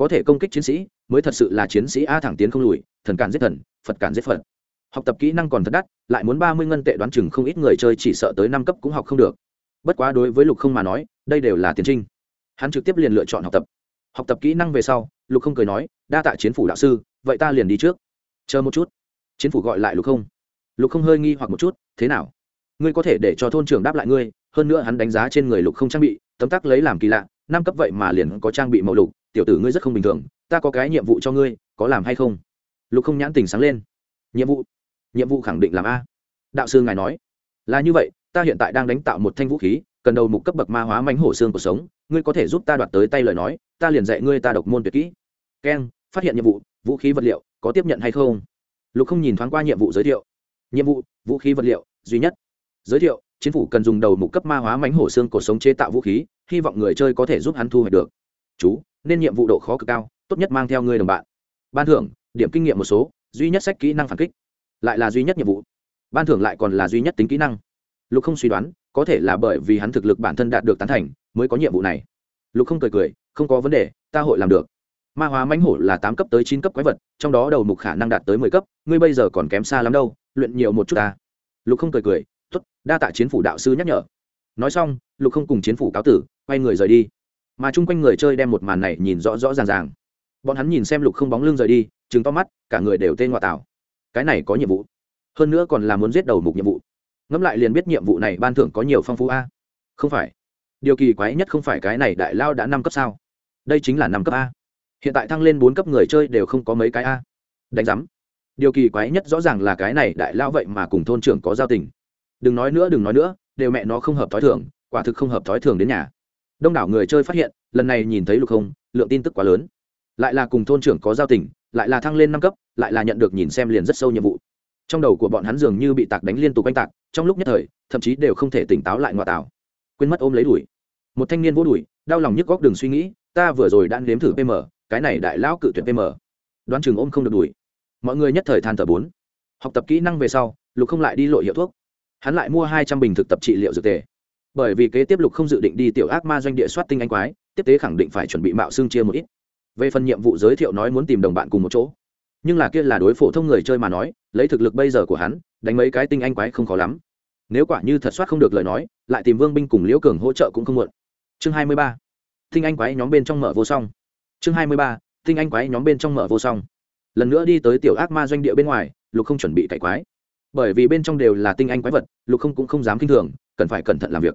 có thể công kích chiến sĩ, mới thật sự là chiến sĩ a thẳng tiến không lùi, thần cản giết thần, phật cản giết phật. Học tập kỹ năng còn thật đắt, lại muốn ba mươi ngân tệ đoán chừng không ít người chơi chỉ sợ tới năm cấp cũng học không được. Bất quá đối với lục không mà nói, đây đều là tiến trinh. Hắn trực tiếp liền lựa chọn học tập. Học tập kỹ năng về sau, lục không cười nói, đa tạ chiến phủ đạo sư, vậy ta liền đi trước. Chờ một chút. Chiến phủ gọi lại lục không. Lục không hơi nghi hoặc một chút, thế nào? Ngươi có thể để cho thôn trưởng đáp lại ngươi, hơn nữa hắn đánh giá trên người lục không trang bị, tấm tắc lấy làm kỳ lạ, năm cấp vậy mà liền có trang bị màu lục tiểu tử ngươi rất không bình thường, ta có cái nhiệm vụ cho ngươi, có làm hay không? Lục không nhãn tình sáng lên. Nhiệm vụ? Nhiệm vụ khẳng định làm a. Đạo sư ngài nói. Là như vậy, ta hiện tại đang đánh tạo một thanh vũ khí, cần đầu mục cấp bậc ma hóa mánh hổ xương cuộc sống, ngươi có thể giúp ta đoạt tới tay lời nói, ta liền dạy ngươi ta độc môn tuyệt kỹ. Keng phát hiện nhiệm vụ, vũ khí vật liệu, có tiếp nhận hay không? Lục không nhìn thoáng qua nhiệm vụ giới thiệu. Nhiệm vụ, vũ khí vật liệu, duy nhất. Giới thiệu, chính phủ cần dùng đầu mục cấp ma hóa mánh hổ xương cuộc sống chế tạo vũ khí, hy vọng người chơi có thể giúp hắn thu hoạch được chú, nên nhiệm vụ độ khó cực cao, tốt nhất mang theo người đồng bạn. Ban thưởng, điểm kinh nghiệm một số, duy nhất sách kỹ năng phản kích, lại là duy nhất nhiệm vụ. Ban thưởng lại còn là duy nhất tính kỹ năng. Lục không suy đoán, có thể là bởi vì hắn thực lực bản thân đạt được tán thành, mới có nhiệm vụ này. Lục không cười cười, không có vấn đề, ta hội làm được. Ma hóa mãnh hổ là tám cấp tới chín cấp quái vật, trong đó đầu mục khả năng đạt tới mười cấp, ngươi bây giờ còn kém xa lắm đâu, luyện nhiều một chút ta. Lục không cười cười t ố t đa tạ chiến phủ đạo sư nhắc nhở. Nói xong, lục không cùng chiến phủ cáo tử, quay người rời đi mà chung quanh người chơi đem một màn này nhìn rõ rõ ràng ràng. Bọn hắn nhìn xem lục không bóng lưng rời đi chứng to mắt, cả người đều tên ngoại tảo. Cái này có nhiệm vụ. Hơn nữa còn là muốn giết đầu mục nhiệm vụ. Ngẫm lại liền biết nhiệm vụ này ban thưởng có nhiều phong phú a. Không phải. Điều kỳ quái nhất không phải cái này đại lao đã năm cấp sao? Đây chính là năm cấp a. Hiện tại thăng lên bốn cấp người chơi đều không có mấy cái a. Đánh giám. Điều kỳ quái nhất rõ ràng là cái này đại lao vậy mà cùng thôn trưởng có giao tình. Đừng nói nữa, đừng nói nữa, đều mẹ nó không hợp thói thường, quả thực không hợp thói thường đến nhà đông đảo người chơi phát hiện, lần này nhìn thấy lục không, lượng tin tức quá lớn. Lại là cùng thôn trưởng có giao tình, lại là thăng lên năm cấp, lại là nhận được nhìn xem liền rất sâu nhiệm vụ. Trong đầu của bọn hắn dường như bị tạc đánh liên tục oanh tạc, trong lúc nhất thời, thậm chí đều không thể tỉnh táo lại ngoại tảo quên mất ôm lấy đuổi. Một thanh niên vô đuổi, đau lòng nhức góc đường suy nghĩ, ta vừa rồi đã nếm thử pm cái này đại lão cự tuyệt pm đoán chừng ôm không được đuổi. Mọi người nhất thời than thở bốn. Học tập kỹ năng về sau, lục không lại đi lội hiệu thuốc. Hắn lại mua hai trăm bình thực tập trị liệu dược tề bởi vì kế tiếp lục không dự định đi tiểu ác ma doanh địa soát tinh anh quái, tiếp tế khẳng định phải chuẩn bị mạo xương chia một ít. Về phần nhiệm vụ giới thiệu nói muốn tìm đồng bạn cùng một chỗ. Nhưng là kia là đối phổ thông người chơi mà nói, lấy thực lực bây giờ của hắn, đánh mấy cái tinh anh quái không khó lắm. Nếu quả như thật soát không được lời nói, lại tìm vương binh cùng liễu cường hỗ trợ cũng không muộn. Chương hai mươi ba. Tinh anh quái nhóm bên trong mở vô song. Chương hai mươi ba. Tinh anh quái nhóm bên trong mở vô song. Lần nữa đi tới tiểu ác ma doanh địa bên ngoài, lục không chuẩn bị cải quái. Bởi vì bên trong đều là tinh anh quái vật, lục không cũng không dám k i n h thường cần phải cẩn thận làm việc.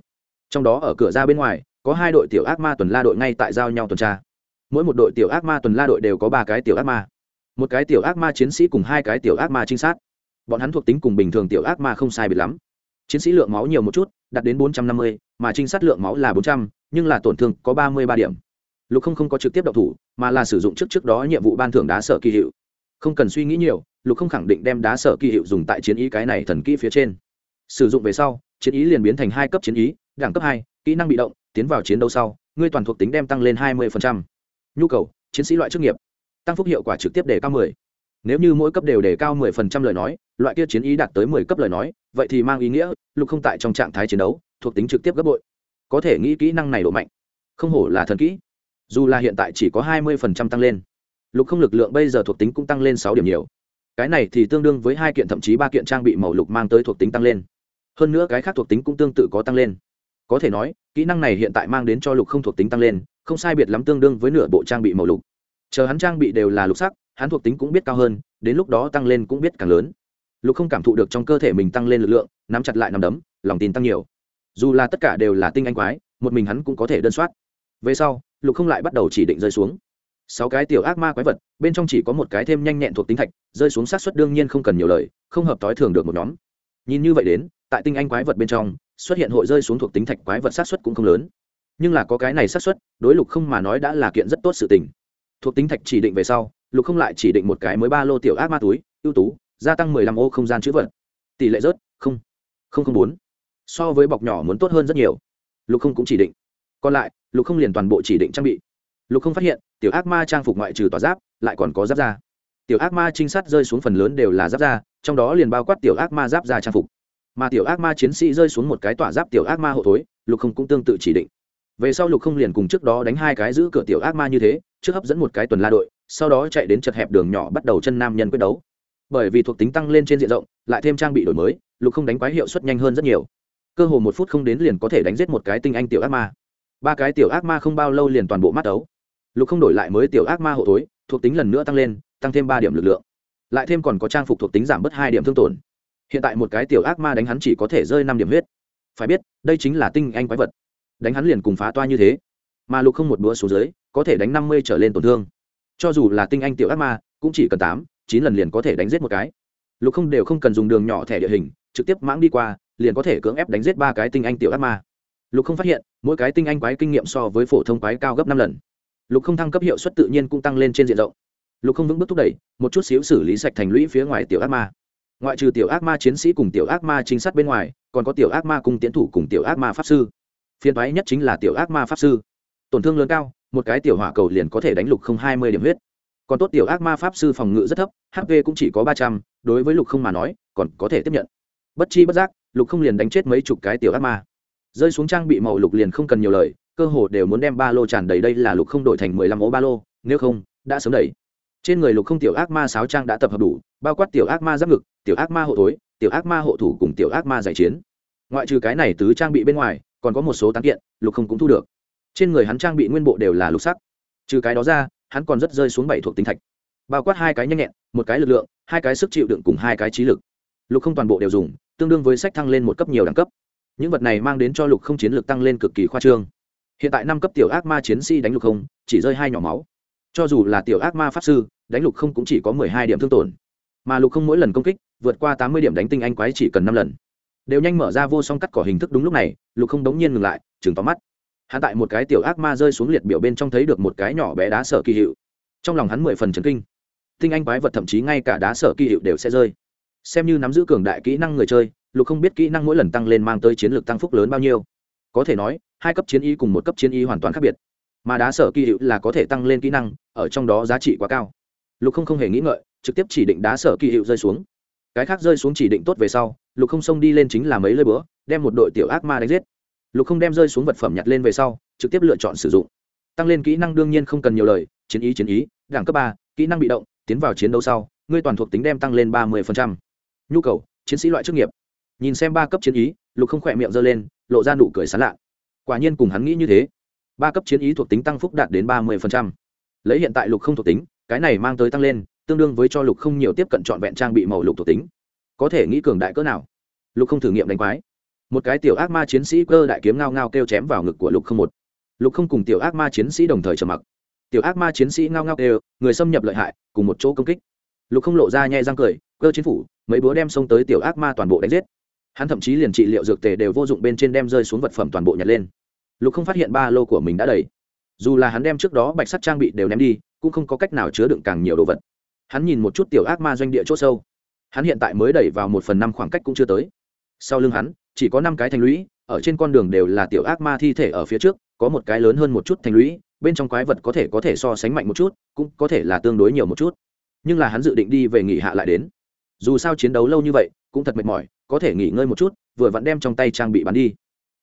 Trong đó ở cửa ra bên ngoài, có hai đội tiểu ác ma tuần la đội ngay tại giao nhau tuần tra. Mỗi một đội tiểu ác ma tuần la đội đều có ba cái tiểu ác ma. Một cái tiểu ác ma chiến sĩ cùng hai cái tiểu ác ma trinh sát. Bọn hắn thuộc tính cùng bình thường tiểu ác ma không sai biệt lắm. Chiến sĩ lượng máu nhiều một chút, đạt đến bốn trăm năm mươi, mà trinh sát lượng máu là bốn trăm, nhưng là tổn thương có ba mươi ba điểm. Lục không không có trực tiếp động thủ, mà là sử dụng trước trước đó nhiệm vụ ban thưởng đá sở kỳ hiệu. Không cần suy nghĩ nhiều, lục không khẳng định đem đá sở kỳ hiệu dùng tại chiến ý cái này thần kỹ phía trên. Sử dụng về sau chiến ý liền biến thành hai cấp chiến ý đẳng cấp hai kỹ năng bị động tiến vào chiến đấu sau ngươi toàn thuộc tính đem tăng lên hai mươi nhu cầu chiến sĩ loại chức nghiệp tăng phúc hiệu quả trực tiếp đề cao 10. Nếu như mỗi cấp đều đề cao 10% lời nói, loại kia chiến ý đạt tới 10 cấp lời nói, vậy thì mang ý nghĩa lục không tại trong trạng thái chiến đấu, thuộc tính trực tiếp gấp bội. Có thể nghĩ kỹ năng này độ mạnh. Không hổ là thần kỹ. Dù là hiện tại chỉ có 20% tăng lên, lục không lực lượng bây giờ thuộc tính cũng tăng lên sáu điểm nhiều. Cái này thì tương đương với hai kiện thậm chí ba kiện trang bị màu lục mang tới thuộc tính tăng lên. Hơn nữa cái khác thuộc tính cũng tương tự có tăng lên. Có thể nói, kỹ năng này hiện tại mang đến cho lục không thuộc tính tăng lên, không sai biệt lắm tương đương với nửa bộ trang bị màu lục. Chờ hắn trang bị đều là lục sắc hắn thuộc tính cũng biết cao hơn đến lúc đó tăng lên cũng biết càng lớn. Lục không cảm thụ được trong cơ thể mình tăng lên lực lượng nắm chặt lại nằm đấm lòng tin tăng nhiều. Dù là tất cả đều là tinh anh quái một mình hắn cũng có thể đơn soát. Về sau lục không lại bắt đầu chỉ định rơi xuống. Sáu cái tiểu ác ma quái vật bên trong chỉ có một cái thêm nhanh nhẹn thuộc tính thạch rơi xuống sát xuất đương nhiên không cần nhiều lời không hợp t ố i thường được một nhóm. Nhìn như vậy đến tại tinh anh quái vật bên trong, xuất hiện hội rơi xuống thuộc tính thạch quái vật sát xuất cũng không lớn. Nhưng là có cái này sát xuất đối lục không mà nói đã là kiện rất tốt sự tình. Thuộc tính thạch chỉ định về sau, lục không lại chỉ định một cái mới ba lô tiểu ác ma túi, ưu tú, gia tăng mười lăm ô không gian chữ vật. Tỷ lệ rớt, không không không bốn. So với bọc nhỏ muốn tốt hơn rất nhiều. Lục không cũng chỉ định. Còn lại, lục không liền toàn bộ chỉ định trang bị. Lục không phát hiện, tiểu ác ma trang phục ngoại trừ tỏa giáp, lại còn có giáp da. Tiểu ác ma trinh sát rơi xuống phần lớn đều là giáp da, trong đó liền bao quát tiểu ác ma giáp da trang phục mà tiểu ác ma chiến sĩ rơi xuống một cái tỏa giáp tiểu ác ma hộ thối, lục không cũng tương tự chỉ định. Về sau lục không liền cùng trước đó đánh hai cái giữ cửa tiểu ác ma như thế, trước hấp dẫn một cái tuần la đội, sau đó chạy đến chật hẹp đường nhỏ bắt đầu chân nam nhân quyết đấu. Bởi vì thuộc tính tăng lên trên diện rộng, lại thêm trang bị đổi mới, lục không đánh quái hiệu suất nhanh hơn rất nhiều. Cơ hồ một phút không đến liền có thể đánh giết một cái tinh anh tiểu ác ma. Ba cái tiểu ác ma không bao lâu liền toàn bộ mắt đấu. Lục không đổi lại mới tiểu ác ma hộ thối, thuộc tính lần nữa tăng lên, tăng thêm ba điểm lực lượng. Lại thêm còn có trang phục thuộc tính giảm bớt hai điểm thương tổn hiện tại một cái tiểu ác ma đánh hắn chỉ có thể rơi năm điểm huyết. Phải biết, đây chính là tinh anh quái vật. Đánh hắn liền cùng phá toa như thế. Mà lục không một đũa xuống dưới, có thể đánh năm mươi trở lên tổn thương. Cho dù là tinh anh tiểu ác ma, cũng chỉ cần tám, chín lần liền có thể đánh giết một cái. Lục không đều không cần dùng đường nhỏ thẻ địa hình, trực tiếp mãng đi qua, liền có thể cưỡng ép đánh giết ba cái tinh anh tiểu ác ma. Lục không phát hiện, mỗi cái tinh anh quái kinh nghiệm so với phổ thông quái cao gấp năm lần. Lục không thăng cấp hiệu suất tự nhiên cũng tăng lên trên diện rộng. Lục không vững bước thúc đẩy, một chút xíu xử lý sạch thành lũy phía ngoài tiểu ác ma ngoại trừ tiểu ác ma chiến sĩ cùng tiểu ác ma trinh sát bên ngoài, còn có tiểu ác ma cùng tiến thủ cùng tiểu ác ma pháp sư. Phiên thoái nhất chính là tiểu ác ma pháp sư. Tổn thương lớn cao, một cái tiểu hỏa cầu liền có thể đánh lục không hai mươi điểm huyết. Còn tốt tiểu ác ma pháp sư phòng ngự rất thấp hp cũng chỉ có ba trăm, đối với lục không mà nói, còn có thể tiếp nhận. Bất chi bất giác, lục không liền đánh chết mấy chục cái tiểu ác ma. Rơi xuống trang bị màu lục liền không cần nhiều lời, cơ hồ đều muốn đem ba lô tràn đầy đây là lục không đổi thành mười lăm ố ba lô, nếu không, đã sớm đầy. Trên người lục không tiểu ác ma sáo trang đã tập hợp đủ, bao quát tiểu ác ma giáp ngực tiểu ác ma hộ thối, tiểu ác ma hộ thủ cùng tiểu ác ma giải chiến. Ngoại trừ cái này tứ trang bị bên ngoài, còn có một số tán kiện, lục không cũng thu được. Trên người hắn trang bị nguyên bộ đều là lục sắc. Trừ cái đó ra, hắn còn rất rơi xuống bảy thuộc tính thạch. Bao quát hai cái nhanh nhẹn, một cái lực lượng, hai cái sức chịu đựng cùng hai cái trí lực. Lục không toàn bộ đều dùng, tương đương với sách thăng lên một cấp nhiều đẳng cấp. Những vật này mang đến cho lục không chiến lược tăng lên cực kỳ khoa trương. Hiện tại năm cấp tiểu ác ma chiến sĩ đánh lục không, chỉ rơi hai nhỏ máu. Cho dù là tiểu ác ma pháp sư, đánh lục không cũng chỉ có mười hai điểm thương tổn mà lục không mỗi lần công kích, vượt qua tám mươi điểm đánh tinh anh quái chỉ cần năm lần. Đều nhanh mở ra vô song cắt cỏ hình thức đúng lúc này, lục không đống nhiên ngừng lại chừng tóm mắt. Hắn tại một cái tiểu ác ma rơi xuống liệt biểu bên trong thấy được một cái nhỏ bé đá sở kỳ hiệu. Trong lòng hắn mười phần trấn kinh. Tinh anh quái vật thậm chí ngay cả đá sở kỳ hiệu đều sẽ rơi. Xem như nắm giữ cường đại kỹ năng người chơi, lục không biết kỹ năng mỗi lần tăng lên mang tới chiến lược tăng phúc lớn bao nhiêu. Có thể nói, hai cấp chiến y cùng một cấp chiến y hoàn toàn khác biệt. Mà đá sở kỳ hiệu là có thể tăng lên kỹ năng, ở trong đó giá trị quá cao. Lục không không hề nghĩ ngợi trực tiếp chỉ định đá sở kỳ hiệu rơi xuống. Cái khác rơi xuống chỉ định tốt về sau, lục không xông đi lên chính là mấy lơi bữa đem một đội tiểu ác ma đánh giết. Lục không đem rơi xuống vật phẩm nhặt lên về sau, trực tiếp lựa chọn sử dụng. Tăng lên kỹ năng đương nhiên không cần nhiều lời, chiến ý chiến ý, đẳng cấp ba, kỹ năng bị động, tiến vào chiến đấu sau, ngươi toàn thuộc tính đem tăng lên ba mươi nhu cầu, chiến sĩ loại chức nghiệp. Nhìn xem ba cấp chiến ý, lục không khỏe miệng giơ lên, lộ ra nụ cười sán lạ. Quả nhiên cùng hắn nghĩ như thế. Ba cấp chiến ý thuộc tính tăng phúc đạt đến ba mươi lấy hiện tại lục không thuộc tính, cái này mang tới tăng lên tương đương với cho lục không nhiều tiếp cận trọn vẹn trang bị màu lục thuộc tính. Có thể nghĩ cường đại cỡ nào? Lục không thử nghiệm đánh quái. Một cái tiểu ác ma chiến sĩ cơ đại kiếm ngao ngao kêu chém vào ngực của lục không một. Lục không cùng tiểu ác ma chiến sĩ đồng thời trầm mặc. Tiểu ác ma chiến sĩ ngao ngao kêu, người xâm nhập lợi hại, cùng một chỗ công kích. Lục không lộ ra nhẹ răng cười, cơ chiến phủ, mấy búa đem xông tới tiểu ác ma toàn bộ đánh giết. Hắn thậm chí liền trị liệu dược tề đều vô dụng bên trên đem rơi xuống vật phẩm toàn bộ nhặt lên. Lục không phát hiện ba lô của mình đã đầy. Dù là hắn đem trước đó bạch sắt trang bị đều ném đi, cũng không có cách nào chứa đựng càng nhiều đồ vật hắn nhìn một chút tiểu ác ma doanh địa c h ỗ sâu. Hắn hiện tại mới đẩy vào một phần năm khoảng cách cũng chưa tới. Sau lưng hắn, chỉ có năm cái thành lũy, ở trên con đường đều là tiểu ác ma thi thể ở phía trước, có một cái lớn hơn một chút thành lũy, bên trong quái vật có thể có thể so sánh mạnh một chút, cũng có thể là tương đối nhiều một chút. Nhưng là hắn dự định đi về nghỉ hạ lại đến. Dù sao chiến đấu lâu như vậy, cũng thật mệt mỏi, có thể nghỉ ngơi một chút, vừa vặn đem trong tay trang bị bắn đi.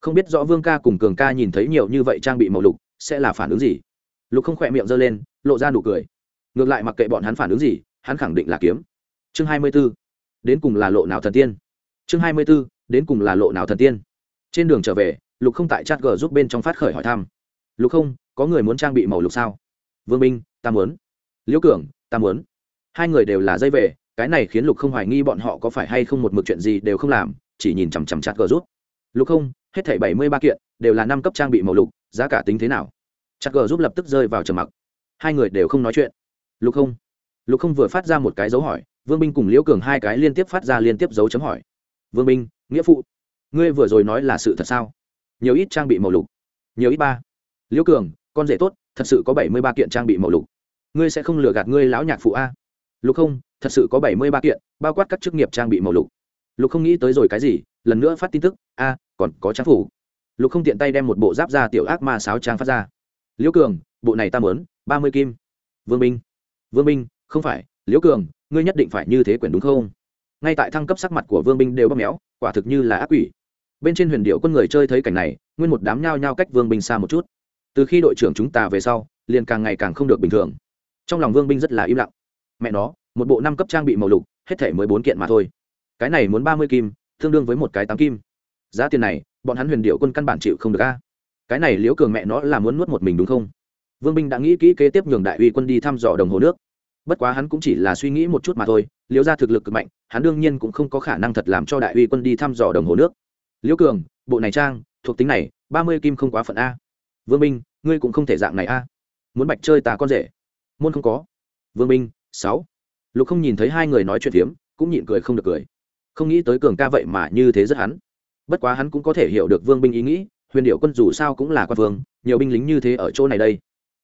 Không biết rõ vương ca cùng cường ca nhìn thấy nhiều như vậy trang bị màu lục, sẽ là phản ứng gì? Lục không khỏe miệng giơ lên, lộ ra nụ cười ngược lại mặc kệ bọn hắn phản ứng gì, hắn khẳng định là kiếm. Chương hai mươi b ố đến cùng là lộ nào thần tiên? Chương hai mươi b ố đến cùng là lộ nào thần tiên? Trên đường trở về, lục không tại chat g giúp bên trong phát khởi hỏi thăm. Lục không, có người muốn trang bị màu lục sao? Vương minh, ta muốn. Liễu cường, ta muốn. Hai người đều là dây về, cái này khiến lục không hoài nghi bọn họ có phải hay không một mực chuyện gì đều không làm, chỉ nhìn chằm chằm chặt gờ rút lục không, hết thảy bảy mươi ba kiện, đều là năm cấp trang bị màu lục, giá cả tính thế nào? Chặt gờ rút lập tức rơi vào trầm mặc. Hai người đều không nói chuyện lục không. Lục không vừa phát ra một cái dấu hỏi, vương binh cùng liễu cường hai cái liên tiếp phát ra liên tiếp dấu chấm hỏi. Vương binh, nghĩa phụ, ngươi vừa rồi nói là sự thật sao? Nhiều ít trang bị màu lục, nhiều ít ba. Liễu cường, con rể tốt, thật sự có bảy mươi ba kiện trang bị màu lục. Ngươi sẽ không lừa gạt ngươi lão nhạc phụ a? Lục không, thật sự có bảy mươi ba kiện, bao quát các chức nghiệp trang bị màu lục. Lục không nghĩ tới rồi cái gì, lần nữa phát tin tức, a, còn có trang phủ lục không tiện tay đem một bộ giáp ra tiểu ác ma sáo trang phát ra. Liễu cường, bộ này ta mớn ba mươi kim. Vương minh vương minh không phải, liễu cường, ngươi nhất định phải như thế quyển đúng không? Ngay tại thăng cấp sắc mặt của vương binh đều bóp méo, quả thực như là ác quỷ. Bên trên huyền điệu quân người chơi thấy cảnh này, nguyên một đám nhao nhao cách vương binh xa một chút. Từ khi đội trưởng chúng ta về sau, liền càng ngày càng không được bình thường. Trong lòng vương binh rất là im lặng. Mẹ nó, một bộ năm cấp trang bị màu lục, hết thể mới bốn kiện mà thôi. Cái này muốn ba mươi kim, tương đương với một cái tám kim. Giá tiền này, bọn hắn huyền điệu quân căn bản chịu không được a. Cái này liễu cường mẹ nó là muốn nuốt một mình đúng không? Vương binh đã nghĩ kỹ kế tiếp nhường đại uy quân đi thăm dò đồng hồ nước. Bất quá hắn cũng chỉ là suy nghĩ một chút mà thôi, liễu ra thực lực cực mạnh, hắn đương nhiên cũng không có khả năng thật làm cho đại uy quân đi thăm dò đồng hồ nước. Liễu cường, bộ này trang, thuộc tính này, ba mươi kim không quá phận a. Vương minh ngươi cũng không thể dạng này a. Muốn bạch chơi tà con rể. Môn không có. Vương minh sáu. Lục không nhìn thấy hai người nói chuyện phiếm, cũng nhịn cười không được cười. Không nghĩ tới cường ca vậy mà như thế rất hắn. Bất quá hắn cũng có thể hiểu được vương binh ý nghĩ, huyền điệu quân dù sao cũng là quan vương, nhiều binh lính như thế ở chỗ này đây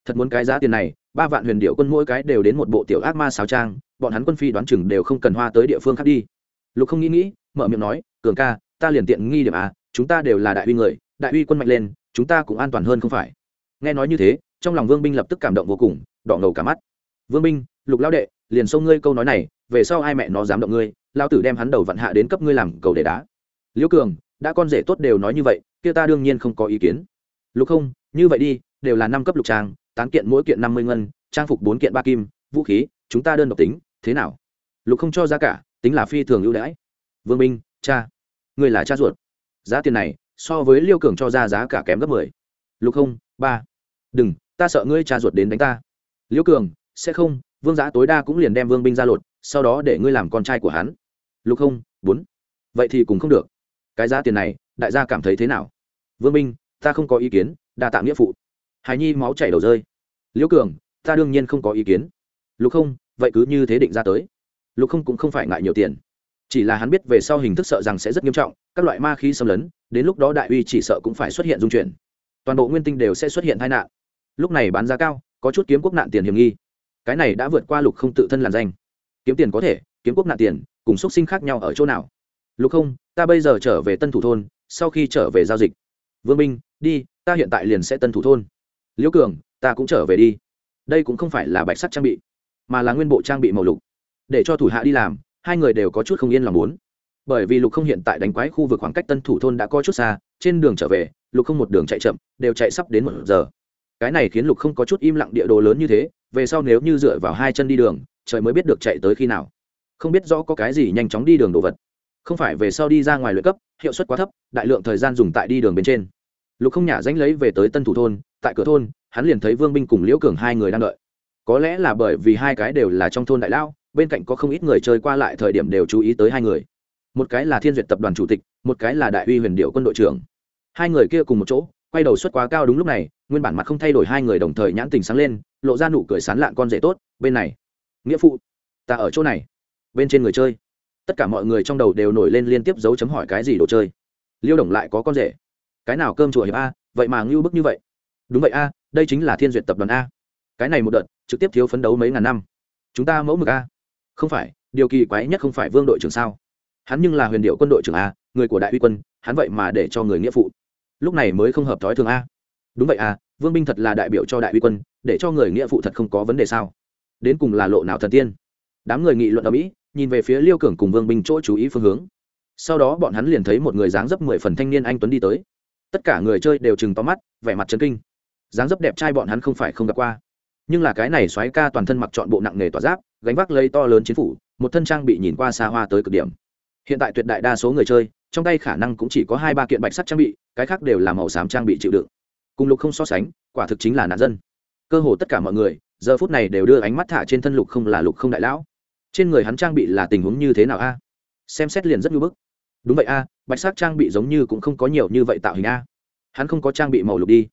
thật muốn cái giá tiền này, ba vạn huyền điệu quân mỗi cái đều đến một bộ tiểu ác ma xáo trang, bọn hắn quân phi đoán chừng đều không cần hoa tới địa phương khác đi. Lục không nghĩ nghĩ, mở miệng nói, cường ca, ta liền tiện nghi điểm à chúng ta đều là đại uy người, đại uy quân mạnh lên, chúng ta cũng an toàn hơn không phải. Nghe nói như thế, trong lòng vương binh lập tức cảm động vô cùng, đỏ ngầu cả mắt. Vương binh, lục lao đệ, liền xông ngươi câu nói này, về sau ai mẹ nó dám động ngươi lao tử đem hắn đầu vặn hạ đến cấp ngươi làm cầu để đá. Liễu cường, đã con rể tốt đều nói như vậy, kia ta đương nhiên không có ý kiến. Lục không, như vậy đi, đều là năm cấp lục trang tán kiện mỗi kiện năm mươi ngân, trang phục bốn kiện ba kim, vũ khí, chúng ta đơn độc tính, thế nào? Lục không cho giá cả, tính là phi thường ưu đãi. Vương minh, cha. Người là cha ruột. Giá tiền này, so với liêu cường cho ra giá cả kém gấp mười. Lục không, ba. Đừng, ta sợ ngươi cha ruột đến đánh ta. Liêu cường, sẽ không, vương giá tối đa cũng liền đem vương binh ra lột, sau đó để ngươi làm con trai của hắn. Lục không, bốn. Vậy thì cũng không được. Cái giá tiền này, đại gia cảm thấy thế nào? Vương binh ta không có ý kiến, đa tạm nghĩa phụ hài nhi máu chảy đầu rơi. Liễu cường, ta đương nhiên không có ý kiến. Lục không, vậy cứ như thế định ra tới. Lục không cũng không phải ngại nhiều tiền. Chỉ là hắn biết về sau hình thức sợ rằng sẽ rất nghiêm trọng, các loại ma khí xâm lấn, đến lúc đó đại uy chỉ sợ cũng phải xuất hiện dung chuyển. Toàn bộ nguyên tinh đều sẽ xuất hiện tai nạn. Lúc này bán giá cao, có chút kiếm quốc nạn tiền hiểm nghi. Cái này đã vượt qua lục không tự thân làn danh. Kiếm tiền có thể, kiếm quốc nạn tiền, cùng x u ấ t sinh khác nhau ở chỗ nào? Lục không, ta bây giờ trở về tân thủ thôn, sau khi trở về giao dịch. Vương minh, đi, ta hiện tại liền sẽ tân thủ thôn liễu cường, ta cũng trở về đi. Đây cũng không phải là bạch sắt trang bị, mà là nguyên bộ trang bị màu lục. Để cho thủ hạ đi làm, hai người đều có chút không yên lòng muốn. Bởi vì lục không hiện tại đánh quái khu vực khoảng cách tân thủ thôn đã có chút xa, trên đường trở về, lục không một đường chạy chậm, đều chạy sắp đến một giờ. Cái này khiến lục không có chút im lặng địa đồ lớn như thế, về sau nếu như dựa vào hai chân đi đường, trời mới biết được chạy tới khi nào. Không biết rõ có cái gì nhanh chóng đi đường đồ vật. Không phải về sau đi ra ngoài luyện cấp, hiệu suất quá thấp, đại lượng thời gian dùng tại đi đường bên trên lục không nhả danh lấy về tới tân thủ thôn, tại cửa thôn, hắn liền thấy vương binh cùng liễu cường hai người đang đợi. Có lẽ là bởi vì hai cái đều là trong thôn đại lao bên cạnh có không ít người chơi qua lại thời điểm đều chú ý tới hai người. Một cái là thiên duyệt tập đoàn chủ tịch, một cái là đại uy huyền điệu quân đội trưởng. Hai người kia cùng một chỗ, quay đầu xuất quá cao đúng lúc này, nguyên bản mặt không thay đổi hai người đồng thời nhãn tình sáng lên, lộ ra nụ cười sán lạn con rể tốt, bên này, nghĩa phụ, ta ở chỗ này. Bên trên người chơi, tất cả mọi người trong đầu đều nổi lên liên tiếp dấu chấm hỏi cái gì đồ chơi. Liêu đồng lại có con rể cái nào cơm chùa hiệp a, vậy mà ngưu bức như vậy. Đúng vậy a, đây chính là thiên duyệt tập đoàn a. Cái này một đợt, trực tiếp thiếu phấn đấu mấy ngàn năm. Chúng ta mẫu mực a. Không phải, điều kỳ quái nhất không phải vương đội trưởng sao? Hắn nhưng là huyền điệu quân đội trưởng a, người của đại uy quân, hắn vậy mà để cho người nghĩa phụ. Lúc này mới không hợp thói thường a. Đúng vậy a, vương binh thật là đại biểu cho đại uy quân, để cho người nghĩa phụ thật không có vấn đề sao? Đến cùng là lộ nào thần tiên? Đám người nghị luận ở mỹ, nhìn về phía liêu cường cùng vương binh chỗ chú ý phương hướng. Sau đó bọn hắn liền thấy một người dáng dấp mười phần thanh niên anh tuấn đi tới tất cả người chơi đều chừng to mắt, vẻ mặt chấn kinh. Dáng dấp đẹp trai bọn hắn không phải không gặp qua. Nhưng là cái này xoáy ca toàn thân mặc trọn bộ nặng nghề tỏa giáp, gánh vác lấy to lớn chiến phủ, một thân trang bị nhìn qua xa hoa tới cực điểm. Hiện tại tuyệt đại đa số người chơi, trong tay khả năng cũng chỉ có hai ba kiện bạch sắt trang bị, cái khác đều là màu xám trang bị chịu đựng. Cùng lục không so sánh, quả thực chính là nạn dân. Cơ hồ tất cả mọi người, giờ phút này đều đưa ánh mắt thả trên thân lục không là lục không đại lão. Trên người hắn trang bị là tình huống như thế nào a? Xem xét liền rất ngưỡng bức đúng vậy a, bạch sắc trang bị giống như cũng không có nhiều như vậy tạo hình a. Hắn không có trang bị màu lục đi.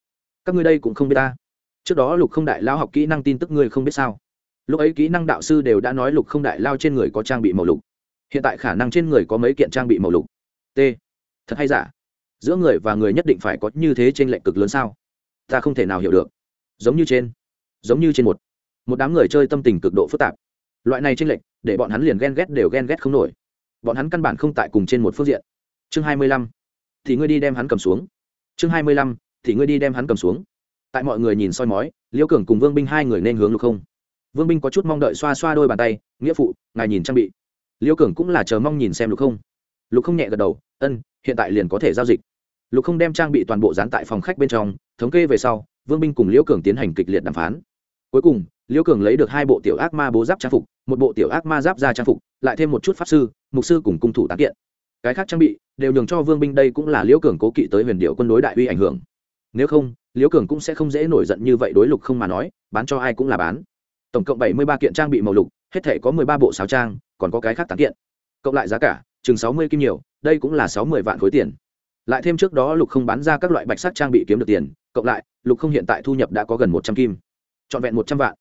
Các ngươi đây cũng không biết ta. Trước đó lục không đại lao học kỹ năng tin tức ngươi không biết sao? Lúc ấy kỹ năng đạo sư đều đã nói lục không đại lao trên người có trang bị màu lục. Hiện tại khả năng trên người có mấy kiện trang bị màu lục. T. Thật hay giả? Giữa người và người nhất định phải có như thế trên lệnh cực lớn sao? Ta không thể nào hiểu được. Giống như trên. Giống như trên một. Một đám người chơi tâm tình cực độ phức tạp. Loại này trên lệnh để bọn hắn liền ghen ghét đều ghen ghét không nổi bọn hắn căn bản không tại cùng trên một phương diện. Chương hai mươi lăm, thì ngươi đi đem hắn cầm xuống. Chương hai mươi lăm, thì ngươi đi đem hắn cầm xuống. Tại mọi người nhìn soi mói liêu cường cùng vương binh hai người nên hướng lục không. Vương binh có chút mong đợi xoa xoa đôi bàn tay, nghĩa phụ, ngài nhìn trang bị. Liêu cường cũng là chờ mong nhìn xem lục không. Lục không nhẹ gật đầu, ân, hiện tại liền có thể giao dịch. Lục không đem trang bị toàn bộ dán tại phòng khách bên trong, thống kê về sau, vương binh cùng liễu cường tiến hành kịch liệt đàm phán cuối cùng, liễu cường lấy được hai bộ tiểu ác ma bố giáp trang phục, một bộ tiểu ác ma giáp ra trang phục, lại thêm một chút pháp sư, mục sư cùng cung thủ tán kiện. Cái khác trang bị đều nhường cho vương binh đây cũng là liễu cường cố kỵ tới huyền điệu quân đối đại uy ảnh hưởng. Nếu không, liễu cường cũng sẽ không dễ nổi giận như vậy đối lục không mà nói, bán cho ai cũng là bán. Tổng cộng bảy mươi ba kiện trang bị màu lục, hết thể có mười ba bộ sáo trang, còn có cái khác tán kiện. Cộng lại giá cả, chừng sáu mươi kim nhiều, đây cũng là sáu mươi vạn khối tiền. Lại thêm trước đó lục không bán ra các loại bạch sắc trang bị kiếm được tiền, cộng lại, lục không hiện tại thu nhập đã có gần một trăm kim trọn vẹn một trăm vạn.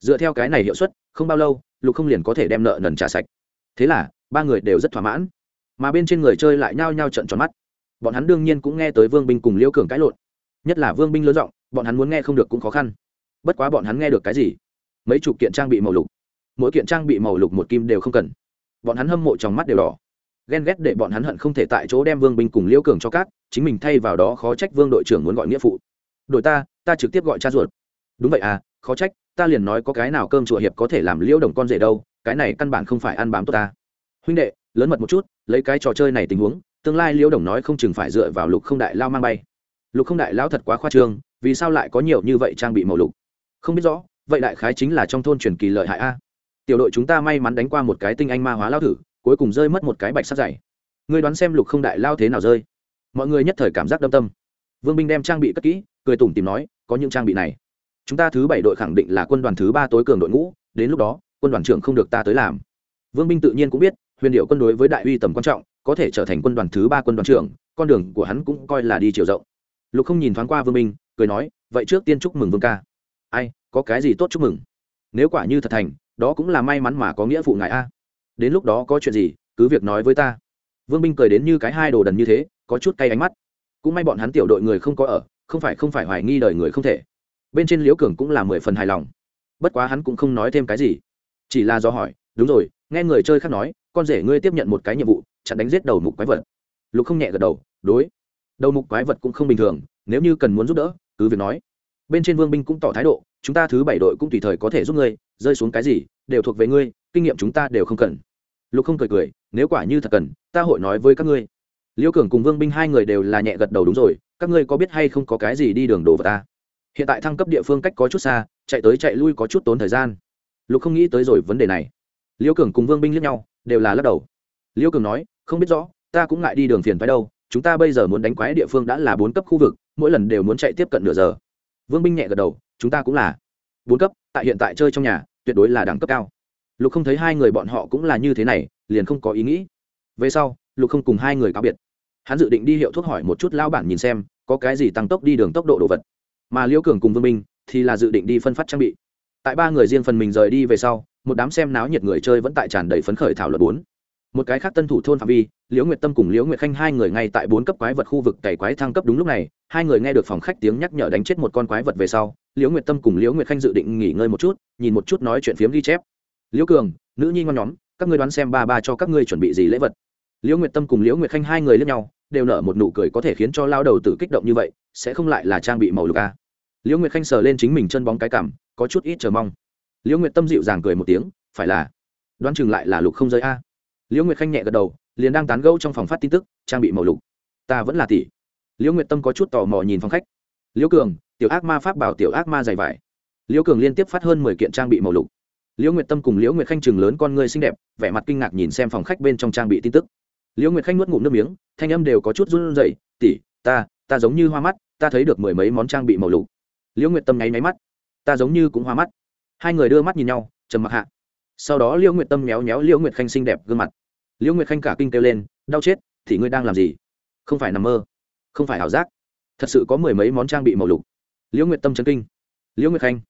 Dựa theo cái này hiệu suất, không bao lâu, lục không liền có thể đem nợ nần trả sạch. Thế là, ba người đều rất thỏa mãn. Mà bên trên người chơi lại nhao nhao trận tròn mắt. Bọn hắn đương nhiên cũng nghe tới vương binh cùng liễu cường cãi lộn. Nhất là vương binh lớn giọng, bọn hắn muốn nghe không được cũng khó khăn. Bất quá bọn hắn nghe được cái gì? Mấy chục kiện trang bị màu lục. Mỗi kiện trang bị màu lục một kim đều không cần. Bọn hắn hâm mộ trong mắt đều đỏ. Ghen ghét để bọn hắn hận không thể tại chỗ đem vương binh cùng liễu cường cho các chính mình thay vào đó khó trách vương đội trưởng muốn gọi nghĩa phụ. Đội ta ta trực tiếp gọi cha ruột. Đúng vậy à khó trách, ta liền nói có cái nào cơm chùa hiệp có thể làm liễu đồng con rể đâu, cái này căn bản không phải ăn bám tốt ta. Huynh đệ, lớn mật một chút, lấy cái trò chơi này tình huống, tương lai liễu đồng nói không chừng phải dựa vào lục không đại lao mang bay. Lục không đại lao thật quá khoa trương, vì sao lại có nhiều như vậy trang bị màu lục? Không biết rõ, vậy đại khái chính là trong thôn truyền kỳ lợi hại a. Tiểu đội chúng ta may mắn đánh qua một cái tinh anh ma hóa lao thử, cuối cùng rơi mất một cái bạch sắt dày. Ngươi đoán xem lục không đại lao thế nào rơi? Mọi người nhất thời cảm giác đâm tâm. Vương binh đem trang bị cất kỹ, cười tủm tìm nói, có những trang bị này chúng ta thứ bảy đội khẳng định là quân đoàn thứ ba tối cường đội ngũ, đến lúc đó, quân đoàn trưởng không được ta tới làm. Vương binh tự nhiên cũng biết, huyền điệu quân đối với đại uy tầm quan trọng, có thể trở thành quân đoàn thứ ba quân đoàn trưởng, con đường của hắn cũng coi là đi chiều rộng. Lục không nhìn thoáng qua vương minh cười nói, vậy trước tiên chúc mừng vương ca. Ai, có cái gì tốt chúc mừng? Nếu quả như thật thành, đó cũng là may mắn mà có nghĩa phụ ngại a. Đến lúc đó có chuyện gì, cứ việc nói với ta. Vương minh cười đến như cái hai đồ đần như thế, có chút cay ánh mắt. Cũng may bọn hắn tiểu đội người không có ở, không phải không phải hoài nghi đời người không thể bên trên liễu cường cũng là mười phần hài lòng. Bất quá hắn cũng không nói thêm cái gì. Chỉ là do hỏi, đúng rồi, nghe người chơi khác nói, con rể ngươi tiếp nhận một cái nhiệm vụ, chặn đánh giết đầu mục quái vật. Lục không nhẹ gật đầu, đối. Đầu mục quái vật cũng không bình thường, nếu như cần muốn giúp đỡ, cứ việc nói. Bên trên vương binh cũng tỏ thái độ, chúng ta thứ bảy đội cũng tùy thời có thể giúp ngươi, rơi xuống cái gì, đều thuộc về ngươi, kinh nghiệm chúng ta đều không cần. Lục không cười cười, nếu quả như thật cần, ta hội nói với các ngươi. Liêu cường cùng vương binh hai người đều là nhẹ gật đầu, đúng rồi, các ngươi có biết hay không có cái gì đi đường đổ vào ta? Hiện tại thăng cấp địa phương cách có chút xa, chạy tới chạy lui có chút tốn thời gian. Lục không nghĩ tới rồi vấn đề này. Liêu cường cùng vương binh lẫn nhau, đều là lắc đầu. Liêu cường nói, không biết rõ, ta cũng ngại đi đường phiền phái đâu, chúng ta bây giờ muốn đánh quái địa phương đã là bốn cấp khu vực, mỗi lần đều muốn chạy tiếp cận nửa giờ. Vương binh nhẹ gật đầu, chúng ta cũng là bốn cấp, tại hiện tại chơi trong nhà, tuyệt đối là đẳng cấp cao. Lục không thấy hai người bọn họ cũng là như thế này, liền không có ý nghĩ. Về sau, lục không cùng hai người cáo biệt. Hắn dự định đi hiệu thuốc hỏi một chút lao bản nhìn xem, có cái gì tăng tốc đi đường tốc độ đồ vật mà liễu cường cùng vương minh thì là dự định đi phân phát trang bị. Tại ba người riêng phần mình rời đi về sau, một đám xem náo nhiệt người chơi vẫn tại tràn đầy phấn khởi thảo luận bốn. Một cái khác tân thủ thôn phạm vi, liễu nguyệt tâm cùng liễu nguyệt khanh hai người ngay tại bốn cấp quái vật khu vực cày quái thăng cấp đúng lúc này, hai người nghe được phòng khách tiếng nhắc nhở đánh chết một con quái vật về sau, liễu nguyệt tâm cùng liễu nguyệt khanh dự định nghỉ ngơi một chút, nhìn một chút nói chuyện phiếm ghi chép. Liễu cường, nữ nhi ngon nhóm, các ngươi đoán xem ba ba cho các ngươi chuẩn bị gì lễ vật? Liễu nguyệt tâm cùng liễu nguyệt khanh hai người lẫn nhau, đều nở một nụ cười có thể khiến cho lao đầu tử kích động như vậy, sẽ không lại là trang bị màu lục a liễu nguyệt khanh sờ lên chính mình chân bóng cái cảm, có chút ít chờ mong. Liễu nguyệt tâm dịu dàng cười một tiếng, phải là, đoán chừng lại là lục không giới a. Liễu nguyệt khanh nhẹ gật đầu, liền đang tán gẫu trong phòng phát tin tức, trang bị màu lục. Ta vẫn là tỷ. Liễu nguyệt tâm có chút tò mò nhìn phòng khách. Liễu cường, tiểu ác ma pháp bảo tiểu ác ma dày vải. Liễu cường liên tiếp phát hơn mười kiện trang bị màu lục. Liễu nguyệt tâm cùng liễu nguyệt khanh chừng lớn con ngươi xinh đẹp, vẻ mặt kinh ngạc nhìn xem phòng khách bên trong trang bị tin tức. Liễu nguyệt khanh nuốt ngụm nước miếng, thanh âm đều có chút run rẩy, tỷ, ta ta giống như hoa mắt, ta thấy được mười mấy món trang bị màu lục liễu nguyệt tâm nháy máy mắt. Ta giống như cũng hoa mắt. Hai người đưa mắt nhìn nhau, trầm mặc hạ. Sau đó liễu nguyệt tâm méo méo liễu nguyệt khanh xinh đẹp gương mặt. Liễu nguyệt khanh cả kinh kêu lên, đau chết, thì ngươi đang làm gì? Không phải nằm mơ, không phải ảo giác. Thật sự có mười mấy món trang bị màu lục. Liễu nguyệt tâm chấn kinh. Liễu nguyệt khanh.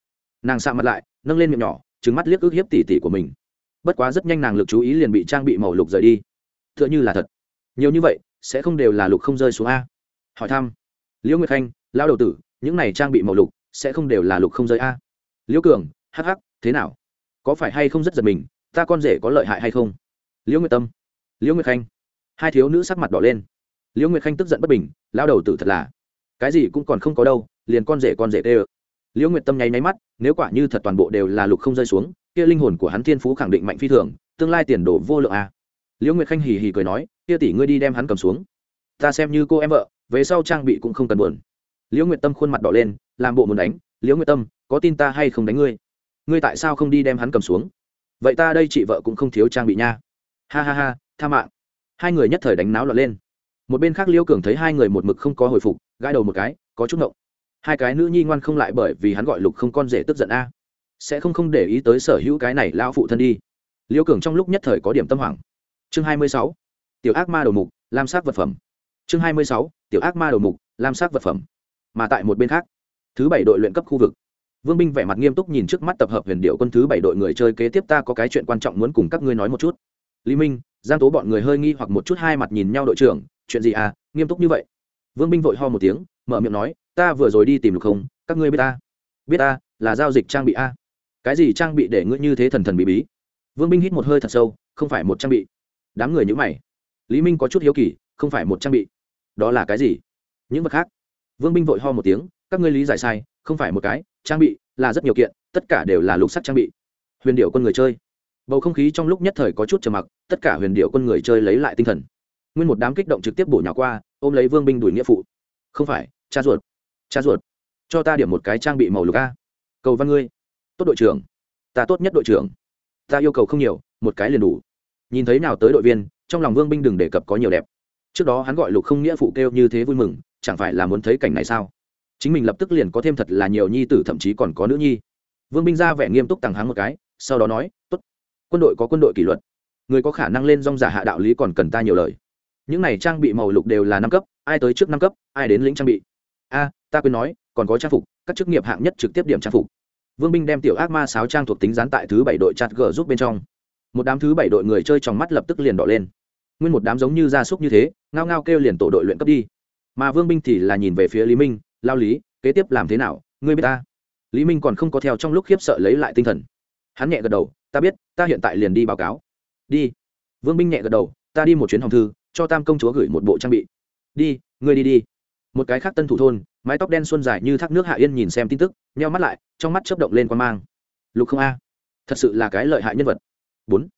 Nàng sạ mặt lại, nâng lên miệng nhỏ trứng mắt liếc ước hiếp tỉ tỉ của mình. Bất quá rất nhanh nàng lực chú ý liền bị trang bị màu lục rời đi. T h ư ợ n h ư là thật. Nhiều như vậy, sẽ không đều là lục không rơi xuống a? Hỏi thăm. Liễu nguyệt khanh lao đầu tử những này trang bị màu lục sẽ không đều là lục không rơi a. Liễu cường, hắc hắc, thế nào? Có phải hay không rất giật mình, ta con rể có lợi hại hay không? Liễu nguyệt tâm liễu nguyệt khanh. Hai thiếu nữ sắc mặt đỏ lên. Liễu nguyệt khanh tức giận bất bình, lao đầu tử thật là. Cái gì cũng còn không có đâu, liền con rể con rể tê ơ. Liễu nguyệt tâm nháy nháy mắt, nếu quả như thật toàn bộ đều là lục không rơi xuống, kia linh hồn của hắn thiên phú khẳng định mạnh phi thường, tương lai tiền đồ vô lượng a. Liễu nguyệt khanh hì hì cười nói, kia tỷ ngươi đi đem hắn cầm xuống. Ta xem như cô em vợ, về sau trang bị cũng không cần buồn liễu nguyệt tâm khuôn mặt đỏ lên, làm bộ muốn đánh, liễu nguyệt tâm, có tin ta hay không đánh ngươi? Ngươi tại sao không đi đem hắn cầm xuống? Vậy ta đây chị vợ cũng không thiếu trang bị nha. Ha ha ha, tha mạng. Hai người nhất thời đánh náo lọt lên. Một bên khác liễu cường thấy hai người một mực không có hồi phục, gãi đầu một cái, có chút ngộng. Hai cái nữ nhi ngoan không lại bởi vì hắn gọi lục không con rể tức giận a. Sẽ không không để ý tới sở hữu cái này lao phụ thân đi. Liễu cường trong lúc nhất thời có điểm tâm hoảng. Chương hai mươi sáu, tiểu ác ma đầu mục, lam sắc vật phẩm. Chương hai mươi sáu, tiểu ác ma đầu mục, lam sắc vật phẩm mà tại một bên khác, thứ bảy đội luyện cấp khu vực. Vương binh vẻ mặt nghiêm túc nhìn trước mắt tập hợp huyền điệu quân thứ bảy đội người chơi kế tiếp ta có cái chuyện quan trọng muốn cùng các ngươi nói một chút. Lý minh, giang tố bọn người hơi nghi hoặc một chút hai mặt nhìn nhau đội trưởng, chuyện gì à nghiêm túc như vậy? Vương binh vội ho một tiếng, mở miệng nói, ta vừa rồi đi tìm được không, các ngươi biết ta? Biết ta, là giao dịch trang bị a. Cái gì trang bị để ngươi như thế thần thần bí bí? Vương binh hít một hơi thật sâu, không phải một trang bị. Đám người nhữ mày. Lý minh có chút hiếu kỳ, không phải một trang bị. Đó là cái gì? Những vật khác vương binh vội ho một tiếng, các ngươi lý giải sai, không phải một cái, trang bị là rất nhiều kiện, tất cả đều là lục sắc trang bị. Huyền điệu quân người chơi. Bầu không khí trong lúc nhất thời có chút trầm mặc, tất cả huyền điệu quân người chơi lấy lại tinh thần. Nguyên một đám kích động trực tiếp bổ nhỏ qua, ôm lấy vương binh đuổi nghĩa phụ. Không phải, cha ruột cha ruột, cho ta điểm một cái trang bị màu lục a. Cầu văn ngươi. Tốt đội trưởng. Ta tốt nhất đội trưởng. Ta yêu cầu không nhiều, một cái liền đủ. Nhìn thấy nào tới đội viên, trong lòng vương binh đừng đề cập có nhiều đẹp. Trước đó hắn gọi lục không nghĩa phụ kêu như thế vui mừng chẳng phải là muốn thấy cảnh này sao? Chính mình lập tức liền có thêm thật là nhiều nhi tử, thậm chí còn có nữ nhi. Vương binh ra vẻ nghiêm túc tằng hắng một cái, sau đó nói, tốt, quân đội có quân đội kỷ luật. Người có khả năng lên dong giả hạ đạo lý còn cần ta nhiều lời. Những này trang bị màu lục đều là năm cấp, ai tới trước năm cấp, ai đến lĩnh trang bị. A, ta quên nói, còn có trang phục, các chức nghiệp hạng nhất trực tiếp điểm trang phục. Vương binh đem tiểu ác ma sáo trang thuộc tính gián tại thứ bảy đội chặt g giúp bên trong. Một đám thứ bảy đội người chơi trong mắt lập tức liền đỏ lên. Nguyên một đám giống như gia súc như thế, ngao ngao kêu liền tổ đội luyện cấp đi mà vương binh thì là nhìn về phía lý minh, lao lý, kế tiếp làm thế nào, ngươi biết ta? Lý minh còn không có theo trong lúc khiếp sợ lấy lại tinh thần. Hắn nhẹ gật đầu, ta biết, ta hiện tại liền đi báo cáo. Đi. Vương binh nhẹ gật đầu, ta đi một chuyến hồng thư, cho tam công chúa gửi một bộ trang bị. Đi, ngươi đi đi. Một cái khác tân thủ thôn, mái tóc đen xuân dài như thác nước hạ yên nhìn xem tin tức, nheo mắt lại, trong mắt chớp động lên quan mang. Lục không a. Thật sự là cái lợi hại nhân vật. Bốn.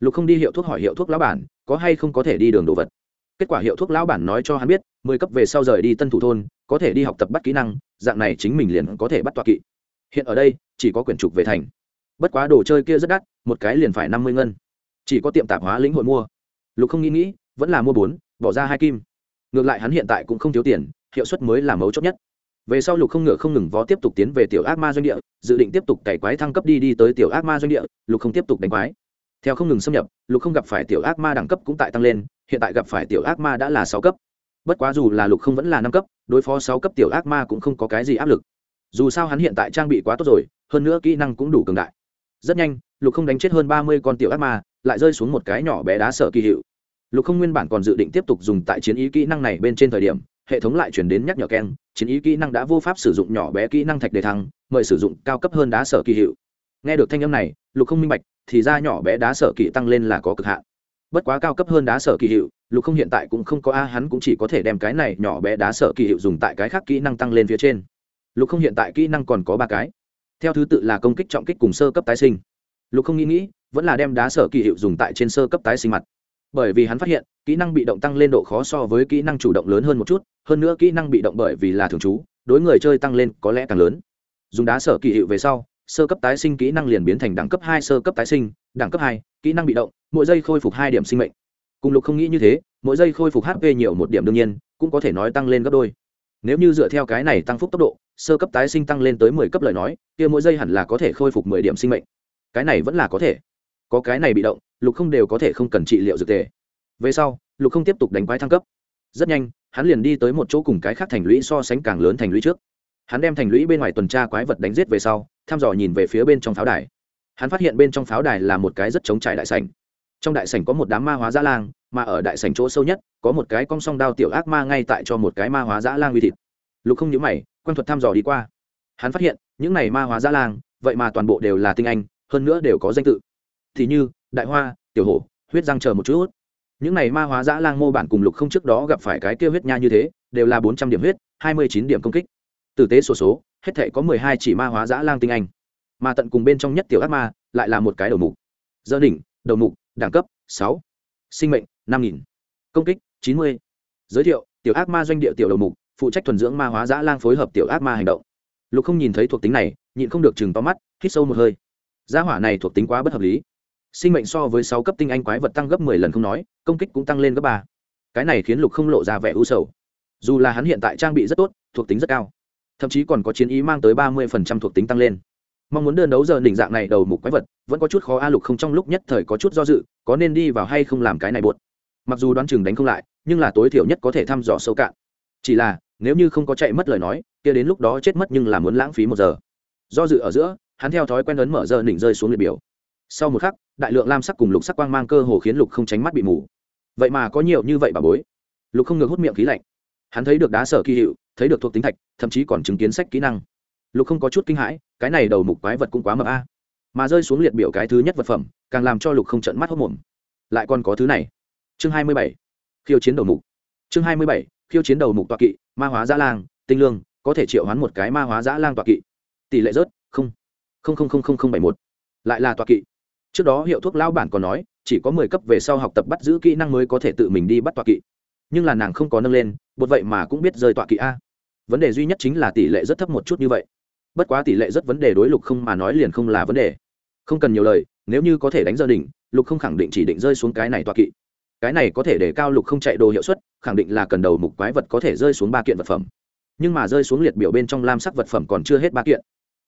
Lục không đi hiệu thuốc hỏi hiệu thuốc lá bản, có hay không có thể đi đường đồ vật? Kết quả hiệu thuốc lão bản nói cho hắn biết, mười cấp về sau rời đi tân thủ thôn, có thể đi học tập bắt kỹ năng, dạng này chính mình liền có thể bắt tọa kỵ. Hiện ở đây, chỉ có quyển trục về thành. Bất quá đồ chơi kia rất đắt, một cái liền phải năm mươi ngân. Chỉ có tiệm tạp hóa lĩnh hội mua. Lục không nghĩ nghĩ, vẫn là mua bốn, bỏ ra hai kim. Ngược lại hắn hiện tại cũng không thiếu tiền, hiệu suất mới là mấu chốt nhất. Về sau lục không ngựa không ngừng vó tiếp tục tiến về tiểu ác ma doanh địa, dự định tiếp tục cày quái thăng cấp đi đi tới tiểu ác ma doanh địa, lục không tiếp tục đánh quái theo không ngừng xâm nhập, lục không gặp phải tiểu ác ma đẳng cấp cũng tại tăng lên, hiện tại gặp phải tiểu ác ma đã là sáu cấp. Bất quá dù là lục không vẫn là năm cấp, đối phó sáu cấp tiểu ác ma cũng không có cái gì áp lực. Dù sao hắn hiện tại trang bị quá tốt rồi, hơn nữa kỹ năng cũng đủ cường đại. Rất nhanh, lục không đánh chết hơn ba mươi con tiểu ác ma, lại rơi xuống một cái nhỏ bé đá sở kỳ hiệu. Lục không nguyên bản còn dự định tiếp tục dùng tại chiến ý kỹ năng này bên trên thời điểm, hệ thống lại chuyển đến nhắc nhở keng, chiến ý kỹ năng đã vô pháp sử dụng nhỏ bé kỹ năng thạch đề thăng, mời sử dụng cao cấp hơn đá sở kỳ hiệu. Nghe được thanh âm này, lục không minh bạch thì ra nhỏ bé đá sở kỳ tăng lên là có cực hạn. Bất quá cao cấp hơn đá sở kỳ hiệu, lục không hiện tại cũng không có a, hắn cũng chỉ có thể đem cái này nhỏ bé đá sở kỳ hiệu dùng tại cái khác kỹ năng tăng lên phía trên. Lục không hiện tại kỹ năng còn có ba cái. Theo thứ tự là công kích trọng kích cùng sơ cấp tái sinh. Lục không nghĩ nghĩ, vẫn là đem đá sở kỳ hiệu dùng tại trên sơ cấp tái sinh mặt. Bởi vì hắn phát hiện, kỹ năng bị động tăng lên độ khó so với kỹ năng chủ động lớn hơn một chút, hơn nữa kỹ năng bị động bởi vì là thường trú, đối người chơi tăng lên có lẽ càng lớn. Dùng đá sở kỳ hiệu về sau sơ cấp tái sinh kỹ năng liền biến thành đẳng cấp hai sơ cấp tái sinh, đẳng cấp hai, kỹ năng bị động, mỗi giây khôi phục hai điểm sinh mệnh. Cùng lục không nghĩ như thế, mỗi giây khôi phục hp nhiều một điểm đương nhiên, cũng có thể nói tăng lên gấp đôi. Nếu như dựa theo cái này tăng phúc tốc độ, sơ cấp tái sinh tăng lên tới mười cấp lời nói, kia mỗi giây hẳn là có thể khôi phục mười điểm sinh mệnh. Cái này vẫn là có thể. Có cái này bị động, lục không đều có thể không cần trị liệu dược tề. Về sau, lục không tiếp tục đánh quái thăng cấp. Rất nhanh, hắn liền đi tới một chỗ cùng cái khác thành lũy so sánh càng lớn thành lũy trước hắn đem thành lũy bên ngoài tuần tra quái vật đánh giết về sau, thăm dò nhìn về phía bên trong pháo đài. Hắn phát hiện bên trong pháo đài là một cái rất trống trải đại sảnh. Trong đại sảnh có một đám ma hóa gia lang, mà ở đại sảnh chỗ sâu nhất, có một cái cong song đao tiểu ác ma ngay tại cho một cái ma hóa dã lang uy thịt. Lục không nhớ mày quan thuật thăm dò đi qua. Hắn phát hiện, những này ma hóa dã lang, vậy mà toàn bộ đều là tinh anh, hơn nữa đều có danh tự. Thì như, đại hoa, tiểu hổ, huyết răng chờ một chút. Những này ma hóa dã lang mô bản cùng lục không trước đó gặp phải cái kêu huyết nha như thế, đều là bốn trăm điểm huyết, hai mươi chín điểm công kích tử tế sổ số, số hết thể có mười hai chỉ ma hóa giã lang tinh anh. Mà tận cùng bên trong nhất tiểu ác ma lại là một cái đầu mục. Giờ đỉnh đầu mục đẳng cấp sáu. Sinh mệnh năm nghìn. Công kích chín mươi. Giới thiệu tiểu ác ma doanh địa tiểu đầu mục phụ trách thuần dưỡng ma hóa giã lang phối hợp tiểu ác ma hành động. Lục không nhìn thấy thuộc tính này nhịn không được chừng to mắt hít sâu một hơi. Gia hỏa này thuộc tính quá bất hợp lý. Sinh mệnh so với sáu cấp tinh anh quái vật tăng gấp mười lần không nói công kích cũng tăng lên gấp ba. Cái này khiến lục không lộ ra vẻ u sầu. Dù là hắn hiện tại trang bị rất tốt thuộc tính rất cao thậm chí còn có chiến ý mang tới ba mươi phần trăm thuộc tính tăng lên. Mong muốn đơn đấu giờ đỉnh dạng này đầu mục quái vật, vẫn có chút khó a lục không trong lúc nhất thời có chút do dự, có nên đi vào hay không làm cái này buột mặc dù đoán chừng đánh không lại, nhưng là tối thiểu nhất có thể thăm dò sâu cạn. Chỉ là, nếu như không có chạy mất lời nói, kia đến lúc đó chết mất nhưng là muốn lãng phí một giờ. Do dự ở giữa, hắn theo thói quen ấn mở giờ đỉnh rơi xuống liệt biểu. Sau một khắc, đại lượng lam sắc cùng lục sắc quang mang cơ hồ khiến lục không tránh mắt bị mù. Vậy mà có nhiều như vậy bà bối. Lục không ngừng hút miệng khí lạnh. Hắn thấy được đá sở kỳ hiệu thấy được thuộc tính thạch, thậm chí còn chứng kiến sách kỹ năng. Lục không có chút kinh hãi, cái này đầu mục quái vật cũng quá mập a. Mà rơi xuống liệt biểu cái thứ nhất vật phẩm, càng làm cho lục không trận mắt hốc mồm lại còn có thứ này. Chương hai mươi bảy. Khiêu chiến đầu mục. Chương hai mươi bảy. Khiêu chiến đầu mục toạ kỵ, ma hóa giã lang, tinh lương, có thể triệu hoán một cái ma hóa giã lang toạ kỵ. Tỷ lệ rớt, không. Không không không không không bảy một. Lại là toạ kỵ. Trước đó hiệu thuốc lao bản còn nói, chỉ có mười cấp về sau học tập bắt giữ kỹ năng mới có thể tự mình đi bắt toạ kỵ nhưng là nàng không có nâng lên, bột vậy mà cũng biết rơi toạ kỵ a. Vấn đề duy nhất chính là tỷ lệ rất thấp một chút như vậy. Bất quá tỷ lệ rất vấn đề đối lục không mà nói liền không là vấn đề. Không cần nhiều lời, nếu như có thể đánh gia đình lục không khẳng định chỉ định rơi xuống cái này toạ kỵ. Cái này có thể để cao lục không chạy đồ hiệu suất, khẳng định là cần đầu mục quái vật có thể rơi xuống ba kiện vật phẩm. Nhưng mà rơi xuống liệt biểu bên trong lam sắc vật phẩm còn chưa hết ba kiện.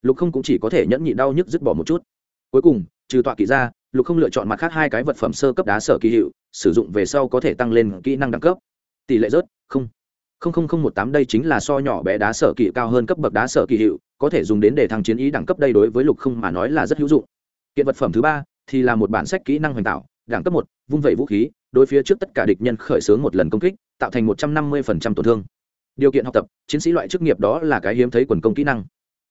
Lục không cũng chỉ có thể nhẫn nhịn đau nhức dứt bỏ một chút. Cuối cùng, trừ tọa kỵ ra, lục không lựa chọn mặt khác hai cái vật phẩm sơ cấp đá sở kỳ hiệu, sử dụng về sau có thể tăng lên kỹ năng đẳng cấp tỷ lệ rớt, không. Không không không, một tám đây chính là so nhỏ bé đá sở kỳ cao hơn cấp bậc đá sở kỳ hiệu, có thể dùng đến để thăng chiến ý đẳng cấp đây đối với lục không mà nói là rất hữu dụng. Kiện vật phẩm thứ ba thì là một bản sách kỹ năng hoành tạo, đẳng cấp một, vung vẩy vũ khí, đối phía trước tất cả địch nhân khởi xướng một lần công kích, tạo thành một trăm năm mươi phần trăm tổn thương. Điều kiện học tập, chiến sĩ loại chức nghiệp đó là cái hiếm thấy quần công kỹ năng.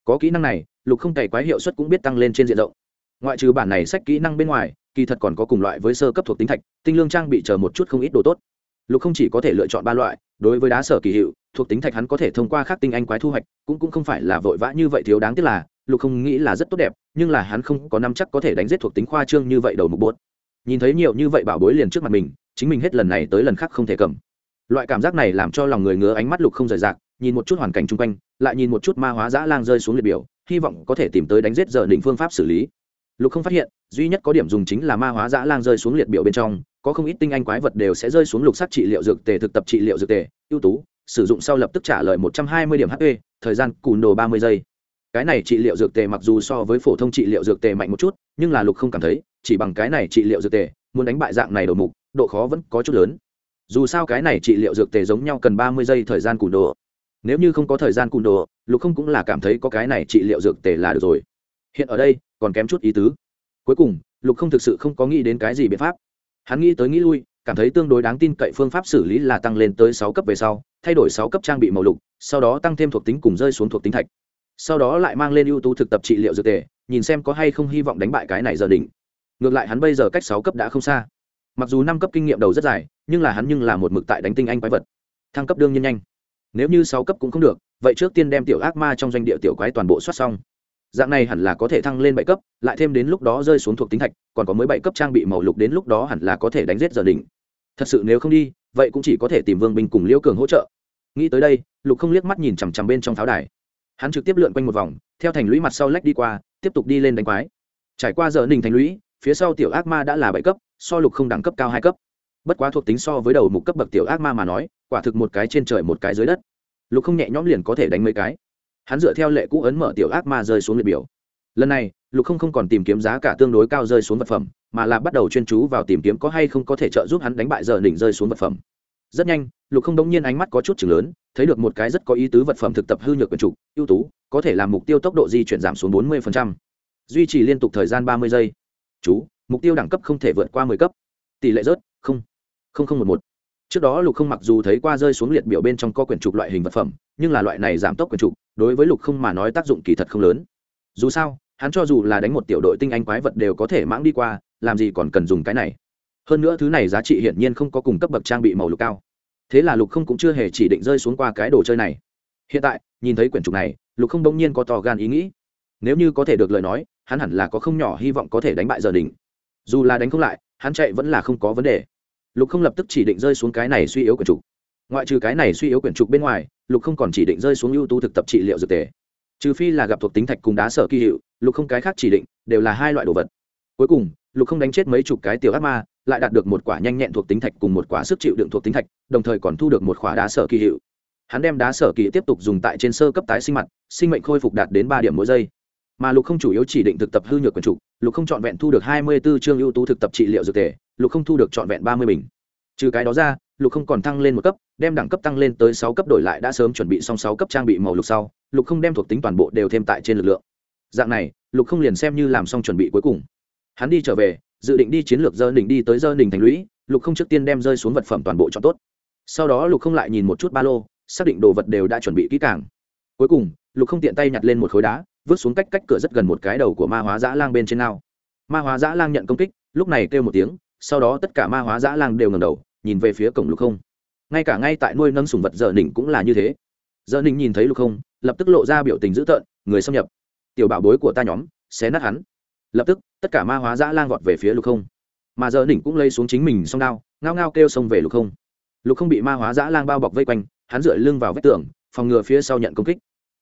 Có kỹ năng này, lục không cày quái hiệu suất cũng biết tăng lên trên diện rộng. Ngoại trừ bản này sách kỹ năng bên ngoài, kỳ thật còn có cùng loại với sơ cấp thuộc tính thạch, tinh lương trang bị chờ một chút không ít đồ tốt lục không chỉ có thể lựa chọn ba loại, đối với đá sở kỳ hiệu, thuộc tính thạch hắn có thể thông qua khắc tinh anh quái thu hoạch, cũng cũng không phải là vội vã như vậy thiếu đáng tiếc là, lục không nghĩ là rất tốt đẹp, nhưng là hắn không có năm chắc có thể đánh giết thuộc tính khoa trương như vậy đầu mục bốt nhìn thấy nhiều như vậy bảo bối liền trước mặt mình, chính mình hết lần này tới lần khác không thể cầm. Loại cảm giác này làm cho lòng người ngứa ánh mắt lục không rời rạc, nhìn một chút hoàn cảnh chung quanh, lại nhìn một chút ma hóa dã lang rơi xuống liệt biểu, hy vọng có thể tìm tới đánh giết giờ định phương pháp xử lý. Lục không phát hiện, duy nhất có điểm dùng chính là ma hóa dã lang rơi xuống liệt biểu bên trong có không ít tinh anh quái vật đều sẽ rơi xuống lục sắc trị liệu dược tề, thực tập trị liệu dược tề, ưu tú, sử dụng sau lập tức trả lời một trăm hai mươi điểm hp thời gian cùn đồ ba mươi giây. Cái này trị liệu dược tề mặc dù so với phổ thông trị liệu dược tề mạnh một chút, nhưng là lục không cảm thấy, chỉ bằng cái này trị liệu dược tề, muốn đánh bại dạng này đầu mục, độ khó vẫn có chút lớn. Dù sao cái này trị liệu dược tề giống nhau cần ba mươi giây thời gian cùn đồ. Nếu như không có thời gian cùn đồ, lục không cũng là cảm thấy có cái này trị liệu dược tề là được rồi. Hiện ở đây, còn kém chút ý tứ. Cuối cùng, lục không thực sự không có nghĩ đến cái gì biện pháp hắn nghĩ tới nghĩ lui, cảm thấy tương đối đáng tin cậy phương pháp xử lý là tăng lên tới sáu cấp về sau, thay đổi sáu cấp trang bị màu lục, sau đó tăng thêm thuộc tính cùng rơi xuống thuộc tính thạch. Sau đó lại mang lên ưu tú thực tập trị liệu dược tề, nhìn xem có hay không hy vọng đánh bại cái này giờ đỉnh. Ngược lại hắn bây giờ cách sáu cấp đã không xa. Mặc dù năm cấp kinh nghiệm đầu rất dài, nhưng là hắn nhưng là một mực tại đánh tinh anh quái vật. Thăng cấp đương nhiên nhanh. Nếu như sáu cấp cũng không được, vậy trước tiên đem tiểu ác ma trong doanh địa tiểu quái toàn bộ soát xong dạng này hẳn là có thể thăng lên bảy cấp, lại thêm đến lúc đó rơi xuống thuộc tính thạch, còn có mới bảy cấp trang bị màu lục đến lúc đó hẳn là có thể đánh giết giờ đỉnh. Thật sự nếu không đi, vậy cũng chỉ có thể tìm vương binh cùng liễu cường hỗ trợ. Nghĩ tới đây, lục không liếc mắt nhìn chằm chằm bên trong pháo đài. Hắn trực tiếp lượn quanh một vòng, theo thành lũy mặt sau lách đi qua, tiếp tục đi lên đánh quái. Trải qua giờ đỉnh thành lũy, phía sau tiểu ác ma đã là bảy cấp, so lục không đẳng cấp cao hai cấp. Bất quá thuộc tính so với đầu mục cấp bậc tiểu ác ma mà nói, quả thực một cái trên trời một cái dưới đất. Lục không nhẹ nhõm liền có thể đánh mấy cái hắn dựa theo lệ cũ ấn mở tiểu ác ma rơi xuống liệt biểu. Lần này, lục không không còn tìm kiếm giá cả tương đối cao rơi xuống vật phẩm, mà là bắt đầu chuyên chú vào tìm kiếm có hay không có thể trợ giúp hắn đánh bại giờ đỉnh rơi xuống vật phẩm. Rất nhanh, lục không đống nhiên ánh mắt có chút chừng lớn, thấy được một cái rất có ý tứ vật phẩm thực tập hư nhược quần trục, ưu tú, có thể làm mục tiêu tốc độ di chuyển giảm xuống bốn mươi duy trì liên tục thời gian ba mươi giây. Chú, mục tiêu đẳng cấp không thể vượt qua mười cấp. Tỷ lệ rớt, không. Không không một một trước đó lục không mặc dù thấy qua rơi xuống liệt biểu bên trong co quyển trục loại hình vật phẩm, nhưng là loại này giảm tốc quyển trục, đối với lục không mà nói tác dụng kỳ thật không lớn. Dù sao, hắn cho dù là đánh một tiểu đội tinh anh quái vật đều có thể mãng đi qua, làm gì còn cần dùng cái này. Hơn nữa thứ này giá trị hiển nhiên không có cùng cấp bậc trang bị màu lục cao. Thế là lục không cũng chưa hề chỉ định rơi xuống qua cái đồ chơi này. Hiện tại, nhìn thấy quyển trục này, lục không bỗng nhiên có to gan ý nghĩ. Nếu như có thể được lời nói, hắn hẳn là có không nhỏ hy vọng có thể đánh bại giờ đỉnh. Dù là đánh không lại, hắn chạy vẫn là không có vấn đề lục không lập tức chỉ định rơi xuống cái này suy yếu quyển trục. Ngoại trừ cái này suy yếu quyển trục bên ngoài, lục không còn chỉ định rơi xuống ưu tú thực tập trị liệu dược tề. Trừ phi là gặp thuộc tính thạch cùng đá sở kỳ hiệu, lục không cái khác chỉ định đều là hai loại đồ vật. Cuối cùng, lục không đánh chết mấy chục cái tiểu ác ma, lại đạt được một quả nhanh nhẹn thuộc tính thạch cùng một quả sức chịu đựng thuộc tính thạch, đồng thời còn thu được một quả đá sở kỳ hiệu. Hắn đem đá sở kỳ tiếp tục dùng tại trên sơ cấp tái sinh mặt, sinh mệnh khôi phục đạt đến ba điểm mỗi giây. Mà lục không chủ yếu chỉ định thực tập hư nhược quần trục, lục không trọn vẹn thu được hai mươi b ố chương ưu tú thực tập trị liệu dược thể lục không thu được trọn vẹn ba mươi bình. Trừ cái đó ra, lục không còn thăng lên một cấp, đem đẳng cấp tăng lên tới sáu cấp đổi lại đã sớm chuẩn bị xong sáu cấp trang bị màu lục sau, lục không đem thuộc tính toàn bộ đều thêm tại trên lực lượng. Dạng này, lục không liền xem như làm xong chuẩn bị cuối cùng. Hắn đi trở về, dự định đi chiến lược dơ đỉnh đi tới dơ đỉnh thành lũy, lục không trước tiên đem rơi xuống vật phẩm toàn bộ cho tốt. Sau đó lục không lại nhìn một chút ba lô, xác định đồ vật đều đã chuẩn bị kỹ càng. Cuối cùng, lục không tiện tay nhặt lên một khối đá, vứt xuống cách cách cửa rất gần một cái đầu của ma hóa dã lang bên trên ao. Ma hóa dã lang nhận công kích, lúc này kêu một tiếng sau đó tất cả ma hóa dã lang đều ngầm đầu nhìn về phía cổng lục không. Ngay cả ngay tại nuôi nâng sùng vật giờ nỉnh cũng là như thế. Giờ nỉnh nhìn thấy lục không lập tức lộ ra biểu tình dữ tợn người xâm nhập. Tiểu bảo bối của ta nhóm xé nát hắn. Lập tức tất cả ma hóa dã lang vọt về phía lục không. Mà giờ nỉnh cũng lây xuống chính mình song đao ngao ngao kêu xông về lục không. Lục không bị ma hóa dã lang bao bọc vây quanh hắn dựa lưng vào vách tường phòng ngừa phía sau nhận công kích.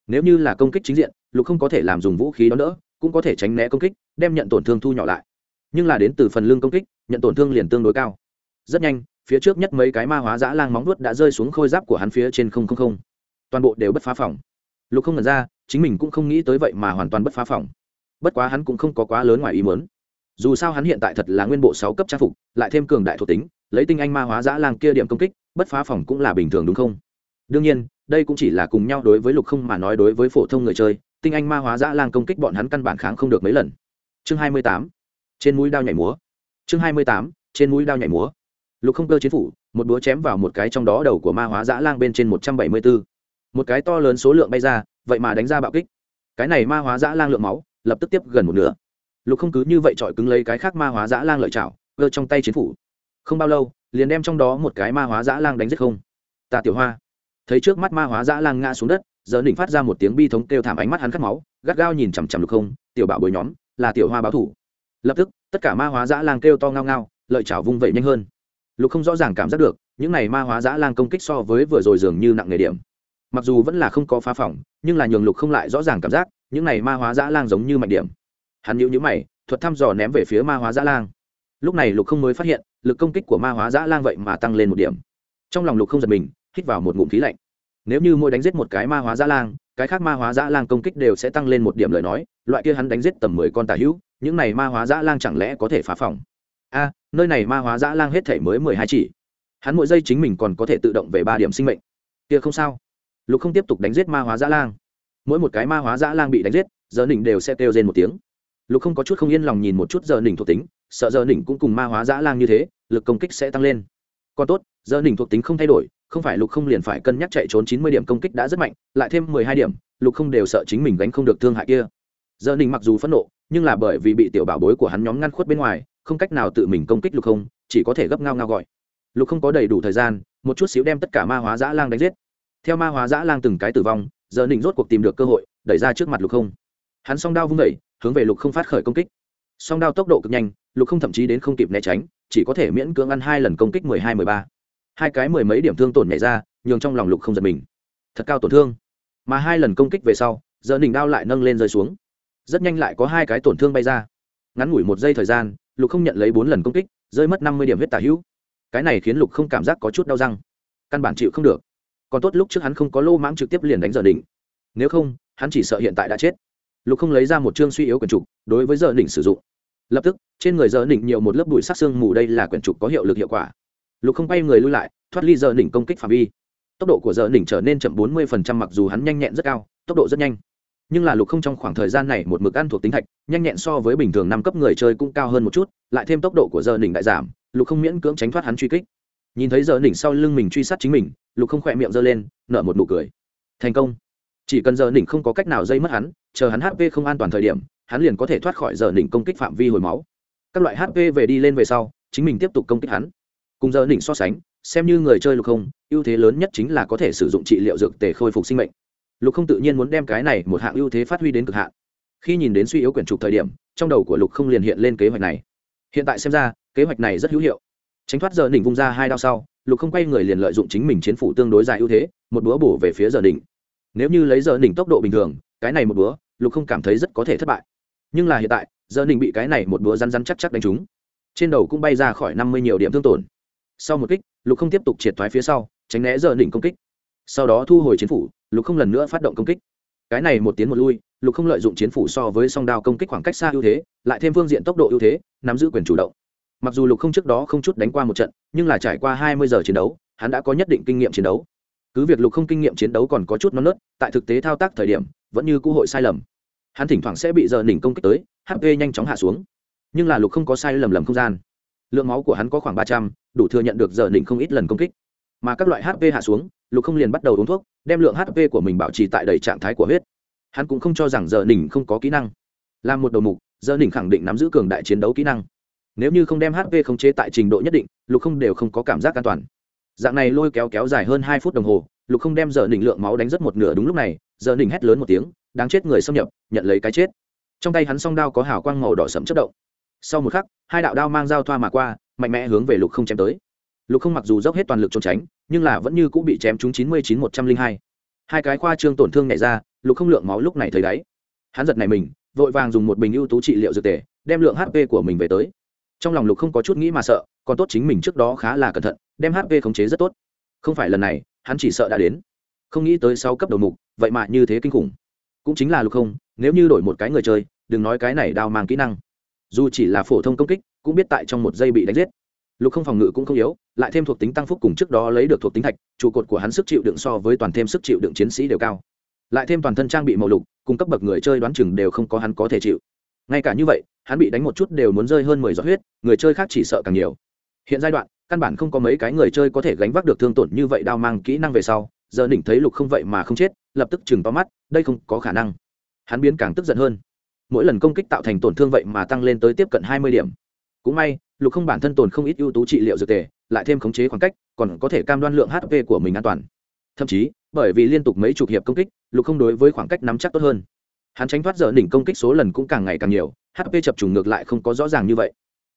Nếu như là công kích chính diện lục không có thể làm dùng vũ khí đó nữa, cũng có thể tránh né công kích đem nhận tổn thương thu nhỏ lại nhưng là đến từ phần lưng công kích, nhận tổn thương liền tương đối cao. Rất nhanh, phía trước nhất mấy cái ma hóa dã lang móng vuốt đã rơi xuống khôi giáp của hắn phía trên không không không. Toàn bộ đều bất phá phòng. Lục không nhận ra, chính mình cũng không nghĩ tới vậy mà hoàn toàn bất phá phòng. Bất quá hắn cũng không có quá lớn ngoài ý muốn. Dù sao hắn hiện tại thật là nguyên bộ sáu cấp trang phục, lại thêm cường đại thuộc tính, lấy tinh anh ma hóa dã lang kia điểm công kích, bất phá phòng cũng là bình thường đúng không? Đương nhiên, đây cũng chỉ là cùng nhau đối với lục không mà nói đối với phổ thông người chơi, tinh anh ma hóa dã lang công kích bọn hắn căn bản kháng không được mấy lần. Chương hai mươi tám trên mũi đao nhảy múa. Chương hai mươi tám, trên mũi đao nhảy múa. Lục không cơ chiến phủ, một búa chém vào một cái trong đó đầu của ma hóa dã lang bên trên một trăm bảy mươi bốn một cái to lớn số lượng bay ra, vậy mà đánh ra bạo kích. Cái này ma hóa dã lang lượng máu, lập tức tiếp gần một nửa. Lục không cứ như vậy chọi cứng lấy cái khác ma hóa dã lang lợi chảo cơ trong tay chiến phủ. Không bao lâu, liền đem trong đó một cái ma hóa dã lang đánh giết không. Ta tiểu hoa. Thấy trước mắt ma hóa dã lang ngã xuống đất, giờ đỉnh phát ra một tiếng bi thống kêu thảm ánh mắt hắn cắt máu, gắt gao nhìn chằm chằm lục không, tiểu bảo bồi nhóm, là tiểu hoa báo thủ lập tức, tất cả ma hóa dã lang kêu to ngao ngao, lợi chảo vung vẩy nhanh hơn. Lục không rõ ràng cảm giác được, những này ma hóa dã lang công kích so với vừa rồi dường như nặng nghề điểm. Mặc dù vẫn là không có phá phỏng nhưng là nhường lục không lại rõ ràng cảm giác, những này ma hóa dã lang giống như mạnh điểm. Hắn nhữ nhữ mày, thuật thăm dò ném về phía ma hóa dã lang. Lúc này lục không mới phát hiện, lực công kích của ma hóa dã lang vậy mà tăng lên một điểm. Trong lòng lục không giật mình, hít vào một ngụm khí lạnh. Nếu như mỗi đánh giết một cái ma hóa dã lang, cái khác ma hóa dã lang công kích đều sẽ tăng lên một điểm lời nói, loại kia hắn đánh giết tầm mười con tà hữu những này ma hóa dã lang chẳng lẽ có thể phá phòng? A, nơi này ma hóa dã lang hết thể mới mười hai chỉ. Hắn mỗi giây chính mình còn có thể tự động về ba điểm sinh mệnh. Kia không sao. Lục không tiếp tục đánh giết ma hóa dã lang. Mỗi một cái ma hóa dã lang bị đánh giết, giờ nỉnh đều sẽ kêu trên một tiếng. Lục không có chút không yên lòng nhìn một chút giờ nỉnh thuộc tính, sợ giờ nỉnh cũng cùng ma hóa dã lang như thế, lực công kích sẽ tăng lên. Còn tốt, giờ nỉnh thuộc tính không thay đổi, không phải lục không liền phải cân nhắc chạy trốn chín mươi điểm công kích đã rất mạnh, lại thêm mười hai điểm, lục không đều sợ chính mình gánh không được thương hại kia. Giờ nỉnh mặc dù phẫn nộ nhưng là bởi vì bị tiểu bảo bối của hắn nhóm ngăn khuất bên ngoài, không cách nào tự mình công kích lục không, chỉ có thể gấp ngao ngao gọi. Lục không có đầy đủ thời gian, một chút xíu đem tất cả ma hóa dã lang đánh giết. Theo ma hóa dã lang từng cái tử vong, giờ nỉnh rốt cuộc tìm được cơ hội, đẩy ra trước mặt lục không. Hắn song đao vung vẩy hướng về lục không phát khởi công kích. Song đao tốc độ cực nhanh, lục không thậm chí đến không kịp né tránh, chỉ có thể miễn cưỡng ăn hai lần công kích mười hai, mười ba. Hai cái mười mấy điểm thương tổn nhảy ra, nhường trong lòng lục không giật mình. Thật cao tổn thương. Mà hai lần công kích về sau, giờ nỉnh đao lại nâng lên rơi xuống rất nhanh lại có hai cái tổn thương bay ra. Ngắn ngủi một giây thời gian, lục không nhận lấy bốn lần công kích, rơi mất năm mươi điểm huyết tả hữu. Cái này khiến lục không cảm giác có chút đau răng. Căn bản chịu không được. Còn tốt lúc trước hắn không có lô mãng trực tiếp liền đánh giờ đỉnh. Nếu không, hắn chỉ sợ hiện tại đã chết. Lục không lấy ra một chương suy yếu quyển trục, đối với giờ đỉnh sử dụng. Lập tức, trên người giờ đỉnh nhiều một lớp bụi sắc xương mù đây là quyển trục có hiệu lực hiệu quả. Lục không bay người lui lại, thoát ly giờ đỉnh công kích phạm vi. Tốc độ của giờ đỉnh trở nên chậm bốn mươi mặc dù hắn nhanh nhẹn rất cao, tốc độ rất nhanh nhưng là lục không trong khoảng thời gian này một mực ăn thuộc tính thạch, nhanh nhẹn so với bình thường năm cấp người chơi cũng cao hơn một chút, lại thêm tốc độ của giờ đỉnh đại giảm, lục không miễn cưỡng tránh thoát hắn truy kích. Nhìn thấy giờ đỉnh sau lưng mình truy sát chính mình, lục không khỏe miệng giơ lên, nở một nụ cười. Thành công. Chỉ cần giờ đỉnh không có cách nào dây mất hắn, chờ hắn hp không an toàn thời điểm, hắn liền có thể thoát khỏi giờ đỉnh công kích phạm vi hồi máu. Các loại hp về đi lên về sau, chính mình tiếp tục công kích hắn. Cùng giờ đỉnh so sánh, xem như người chơi lục không, ưu thế lớn nhất chính là có thể sử dụng trị liệu dược tề khôi phục sinh mệnh lục không tự nhiên muốn đem cái này một hạng ưu thế phát huy đến cực hạn. Khi nhìn đến suy yếu quyển trục thời điểm, trong đầu của lục không liền hiện lên kế hoạch này. Hiện tại xem ra, kế hoạch này rất hữu hiệu. Tránh thoát giờ đỉnh vung ra hai đao sau, lục không quay người liền lợi dụng chính mình chiến phủ tương đối dài ưu thế, một búa bổ về phía giờ đỉnh. Nếu như lấy giờ đỉnh tốc độ bình thường, cái này một búa, lục không cảm thấy rất có thể thất bại. Nhưng là hiện tại, giờ đỉnh bị cái này một búa rắn rắn chắc chắc đánh trúng. Trên đầu cũng bay ra khỏi năm mươi nhiều điểm thương tổn. Sau một kích, lục không tiếp tục triệt thoái phía sau, tránh né giờ đỉnh công kích sau đó thu hồi chiến phủ, lục không lần nữa phát động công kích. Cái này một tiến một lui, lục không lợi dụng chiến phủ so với song đao công kích khoảng cách xa ưu thế, lại thêm phương diện tốc độ ưu thế, nắm giữ quyền chủ động. Mặc dù lục không trước đó không chút đánh qua một trận, nhưng là trải qua hai mươi giờ chiến đấu, hắn đã có nhất định kinh nghiệm chiến đấu. Cứ việc lục không kinh nghiệm chiến đấu còn có chút non nớt, tại thực tế thao tác thời điểm, vẫn như cơ hội sai lầm. Hắn thỉnh thoảng sẽ bị giờ đỉnh công kích tới hp nhanh chóng hạ xuống. Nhưng là lục không có sai lầm lầm không gian. Lượng máu của hắn có khoảng ba trăm, đủ thừa nhận được giờ đỉnh không ít lần công kích mà các loại hp hạ xuống, lục không liền bắt đầu uống thuốc, đem lượng hp của mình bảo trì tại đầy trạng thái của huyết. Hắn cũng không cho rằng giờ Ninh không có kỹ năng. Làm một đầu mục giờ Ninh khẳng định nắm giữ cường đại chiến đấu kỹ năng. Nếu như không đem hp khống chế tại trình độ nhất định, lục không đều không có cảm giác an toàn. Dạng này lôi kéo kéo dài hơn hai phút đồng hồ, lục không đem giờ Ninh lượng máu đánh rất một nửa đúng lúc này giờ Ninh hét lớn một tiếng, đáng chết người xâm nhập, nhận lấy cái chết. Trong tay hắn song đao có hào quang màu đỏ sẫm chất động. Sau một khắc, hai đạo đao mang dao thoa mà qua, mạnh mẽ hướng về lục không chém tới lục không mặc dù dốc hết toàn lực trốn tránh, nhưng là vẫn như cũng bị chém trúng chín mươi chín, một trăm linh hai. Hai cái khoa trương tổn thương nhảy ra, lục không lượng máu lúc này thấy đáy. Hắn giật này mình, vội vàng dùng một bình ưu tú trị liệu dược tề, đem lượng hp của mình về tới. Trong lòng lục không có chút nghĩ mà sợ, còn tốt chính mình trước đó khá là cẩn thận, đem hp khống chế rất tốt. Không phải lần này, hắn chỉ sợ đã đến. Không nghĩ tới sáu cấp đầu mục, vậy mà như thế kinh khủng. Cũng chính là lục không, nếu như đổi một cái người chơi, đừng nói cái này đao mang kỹ năng. Dù chỉ là phổ thông công kích, cũng biết tại trong một giây bị đánh giết lục không phòng ngự cũng không yếu, lại thêm thuộc tính tăng phúc cùng trước đó lấy được thuộc tính thạch, trụ cột của hắn sức chịu đựng so với toàn thêm sức chịu đựng chiến sĩ đều cao. Lại thêm toàn thân trang bị màu lục cung cấp bậc người chơi đoán chừng đều không có hắn có thể chịu. Ngay cả như vậy, hắn bị đánh một chút đều muốn rơi hơn mười giọt huyết, người chơi khác chỉ sợ càng nhiều. Hiện giai đoạn, căn bản không có mấy cái người chơi có thể gánh vác được thương tổn như vậy đao mang kỹ năng về sau, giờ đỉnh thấy lục không vậy mà không chết, lập tức chừng to mắt, đây không có khả năng. Hắn biến càng tức giận hơn. Mỗi lần công kích tạo thành tổn thương vậy mà tăng lên tới tiếp cận hai mươi điểm. Cũng may lục không bản thân tồn không ít ưu tú trị liệu dược tề, lại thêm khống chế khoảng cách, còn có thể cam đoan lượng hp của mình an toàn. Thậm chí, bởi vì liên tục mấy chục hiệp công kích, lục không đối với khoảng cách nắm chắc tốt hơn. Hắn tránh thoát giờ đỉnh công kích số lần cũng càng ngày càng nhiều hp chập trùng ngược lại không có rõ ràng như vậy.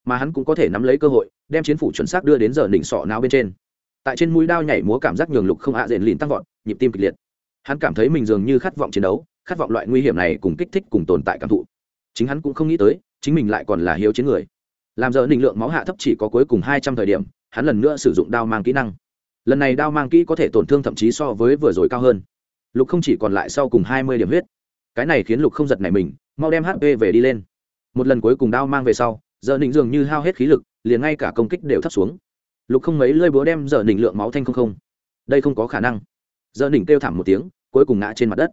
Mà hắn cũng có thể nắm lấy cơ hội, đem chiến phủ chuẩn xác đưa đến giờ đỉnh sọ não bên trên. Tại trên mũi đao nhảy múa cảm giác nhường lục không hạ à diện lìn tăng vọt, nhịp tim kịch liệt. Hắn cảm thấy mình dường như khát vọng chiến đấu, khát vọng loại nguy hiểm này cùng kích thích cùng tồn tại cảm thụ. Chính hắn cũng không nghĩ tới, chính mình lại còn là hiếu chiến người làm giờ định lượng máu hạ thấp chỉ có cuối cùng hai trăm thời điểm, hắn lần nữa sử dụng đao mang kỹ năng. Lần này đao mang kỹ có thể tổn thương thậm chí so với vừa rồi cao hơn. Lục không chỉ còn lại sau cùng hai mươi điểm huyết. Cái này khiến lục không giật này mình, mau đem hp về đi lên. Một lần cuối cùng đao mang về sau, giờ định dường như hao hết khí lực, liền ngay cả công kích đều thấp xuống. Lục không mấy lơi búa đem giờ định lượng máu thanh không không. Đây không có khả năng. Giờ định kêu thảm một tiếng, cuối cùng ngã trên mặt đất.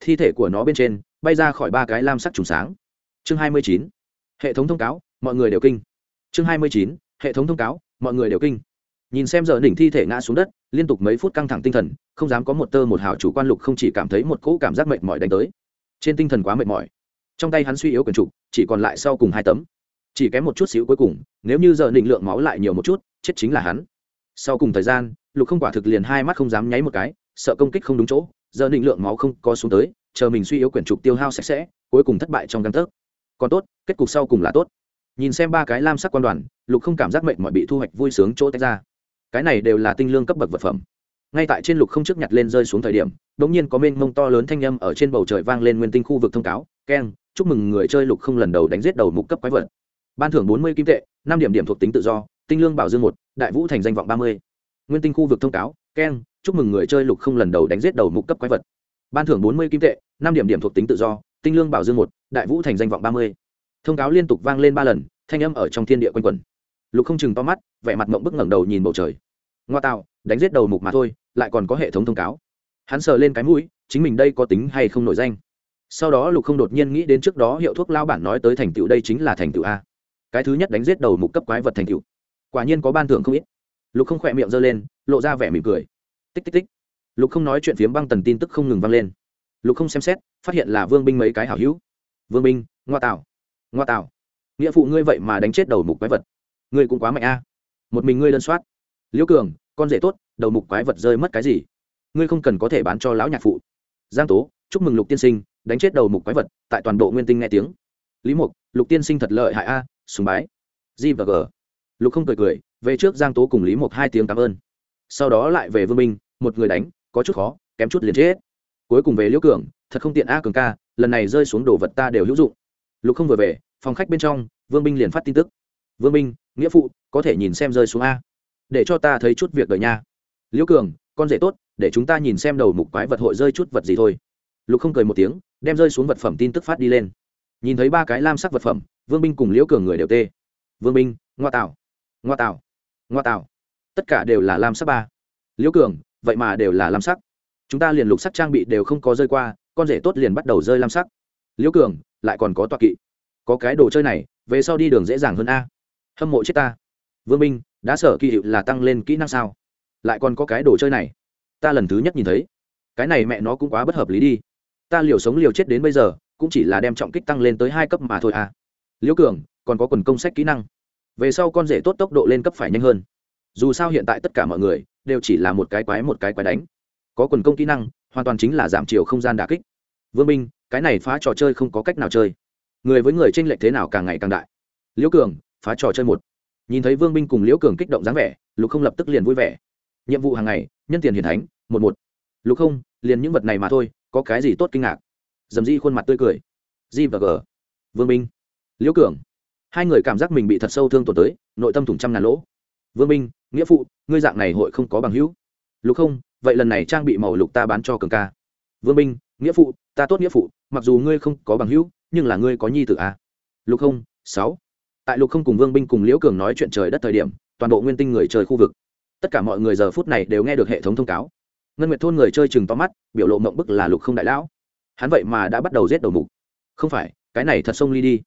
Thi thể của nó bên trên, bay ra khỏi ba cái lam sắc trùng sáng. Chương hai mươi chín. Hệ thống thông cáo mọi người đều kinh. Chương hai mươi chín, hệ thống thông cáo, mọi người đều kinh. Nhìn xem giờ đỉnh thi thể ngã xuống đất, liên tục mấy phút căng thẳng tinh thần, không dám có một tơ một hào chủ quan lục không chỉ cảm thấy một cỗ cảm giác mệt mỏi đánh tới. Trên tinh thần quá mệt mỏi. Trong tay hắn suy yếu quyền trục chỉ còn lại sau cùng hai tấm. Chỉ kém một chút xíu cuối cùng, nếu như giờ định lượng máu lại nhiều một chút, chết chính là hắn. Sau cùng thời gian, lục không quả thực liền hai mắt không dám nháy một cái, sợ công kích không đúng chỗ, giờ định lượng máu không có xuống tới, chờ mình suy yếu quyển trục tiêu hao sạch sẽ, cuối cùng thất bại trong găng tấc. Còn tốt, kết cục sau cùng là tốt nhìn xem ba cái lam sắc quan đoàn, lục không cảm giác mệnh mọi bị thu hoạch vui sướng chỗ tách ra. Cái này đều là tinh lương cấp bậc vật phẩm. Ngay tại trên lục không trước nhặt lên rơi xuống thời điểm đ ỗ n g nhiên có mênh mông to lớn thanh â m ở trên bầu trời vang lên nguyên tinh khu vực thông cáo, keng, chúc mừng người chơi lục không lần đầu đánh giết đầu mục cấp quái vật. Ban thưởng bốn mươi kim tệ, năm điểm điểm thuộc tính tự do, tinh lương bảo dương một, đại vũ thành danh vọng ba mươi. Nguyên tinh khu vực thông cáo, keng, chúc mừng người chơi lục không lần đầu đánh giết đầu mục cấp quái vật. Ban thưởng bốn mươi kim tệ, năm điểm điểm thuộc tính tự do, tinh lương bảo dương một, đại vũ thành danh vọng ba mươi thông cáo liên tục vang lên ba lần, thanh âm ở trong thiên địa quanh quẩn. Lục không chừng to mắt, vẻ mặt mộng bức ngẩng đầu nhìn bầu trời. Ngoa tạo, đánh giết đầu mục mà thôi, lại còn có hệ thống thông cáo. Hắn sờ lên cái mũi, chính mình đây có tính hay không nổi danh. Sau đó lục không đột nhiên nghĩ đến trước đó hiệu thuốc lao bản nói tới thành tựu đây chính là thành tựu a. Cái thứ nhất đánh giết đầu mục cấp quái vật thành tựu. Quả nhiên có ban thưởng không ít. Lục không khỏe miệng giơ lên, lộ ra vẻ mỉm cười. Tích tích tích. Lục không nói chuyện phiếm băng tần tin tức không ngừng vang lên. Lục không xem xét, phát hiện là vương binh mấy cái hảo hữu. Vương binh, ngoa tạo ngoa tạo nghĩa phụ ngươi vậy mà đánh chết đầu mục quái vật. Ngươi cũng quá mạnh a. Một mình ngươi đơn soát. Liễu cường, con rể tốt, đầu mục quái vật rơi mất cái gì? Ngươi không cần có thể bán cho lão nhạc phụ. Giang tố, chúc mừng lục tiên sinh, đánh chết đầu mục quái vật, tại toàn bộ nguyên tinh nghe tiếng. Lý mục, lục tiên sinh thật lợi hại a, sùng bái. G và g. Lục không cười cười, về trước giang tố cùng lý mục hai tiếng cảm ơn. Sau đó lại về vương minh, một người đánh, có chút khó, kém chút liền chết. Cuối cùng về liễu cường, thật không tiện a cường ca, lần này rơi xuống đồ vật ta đều hữu dụng lục không vừa về, phòng khách bên trong, vương binh liền phát tin tức. Vương binh, nghĩa phụ, có thể nhìn xem rơi xuống a. Để cho ta thấy chút việc đời nha. Liễu cường, con rể tốt, để chúng ta nhìn xem đầu mục quái vật hội rơi chút vật gì thôi. Lục không cười một tiếng, đem rơi xuống vật phẩm tin tức phát đi lên. Nhìn thấy ba cái lam sắc vật phẩm, vương binh cùng liễu cường người đều tê. Vương binh, ngoa tạo ngoa tạo ngoa tạo. Tất cả đều là lam sắc ba. Liễu cường, vậy mà đều là lam sắc. Chúng ta liền lục sắc trang bị đều không có rơi qua, con rể tốt liền bắt đầu rơi lam sắc liễu cường, lại còn có toa kỵ. Có cái đồ chơi này, về sau đi đường dễ dàng hơn a. Hâm mộ chết ta. Vương minh, đã sở kỳ hiệu là tăng lên kỹ năng sao? Lại còn có cái đồ chơi này. Ta lần thứ nhất nhìn thấy. Cái này mẹ nó cũng quá bất hợp lý đi. Ta liều sống liều chết đến bây giờ, cũng chỉ là đem trọng kích tăng lên tới hai cấp mà thôi à liễu cường, còn có quần công sách kỹ năng. Về sau con rể tốt tốc độ lên cấp phải nhanh hơn. Dù sao hiện tại tất cả mọi người, đều chỉ là một cái quái một cái quái đánh. Có quần công kỹ năng, hoàn toàn chính là giảm chiều không gian đà kích vương minh cái này phá trò chơi không có cách nào chơi. Người với người tranh lệch thế nào càng ngày càng đại. Liễu cường phá trò chơi một. Nhìn thấy vương Minh cùng liễu cường kích động dáng vẻ lục không lập tức liền vui vẻ. Nhiệm vụ hàng ngày nhân tiền hiền thánh một một. Lục không liền những vật này mà thôi có cái gì tốt kinh ngạc? Dầm di khuôn mặt tươi cười. Di và g. Vương Minh, liễu cường. Hai người cảm giác mình bị thật sâu thương tổn tới nội tâm thủng trăm ngàn lỗ. Vương Minh, nghĩa phụ ngươi dạng này hội không có bằng hữu. Lục không vậy lần này trang bị màu lục ta bán cho cường ca. Vương Minh nghĩa phụ, ta tốt nghĩa phụ, mặc dù ngươi không có bằng hữu, nhưng là ngươi có nhi tử à? lục không, sáu. Tại lục không cùng vương binh cùng liễu cường nói chuyện trời đất thời điểm, toàn bộ nguyên tinh người chơi khu vực, tất cả mọi người giờ phút này đều nghe được hệ thống thông cáo. Ngân nguyệt thôn người chơi chừng to mắt, biểu lộ mộng bức là lục không đại lão. Hắn vậy mà đã bắt đầu giết đầu mục. Không phải, cái này thật sông ly đi.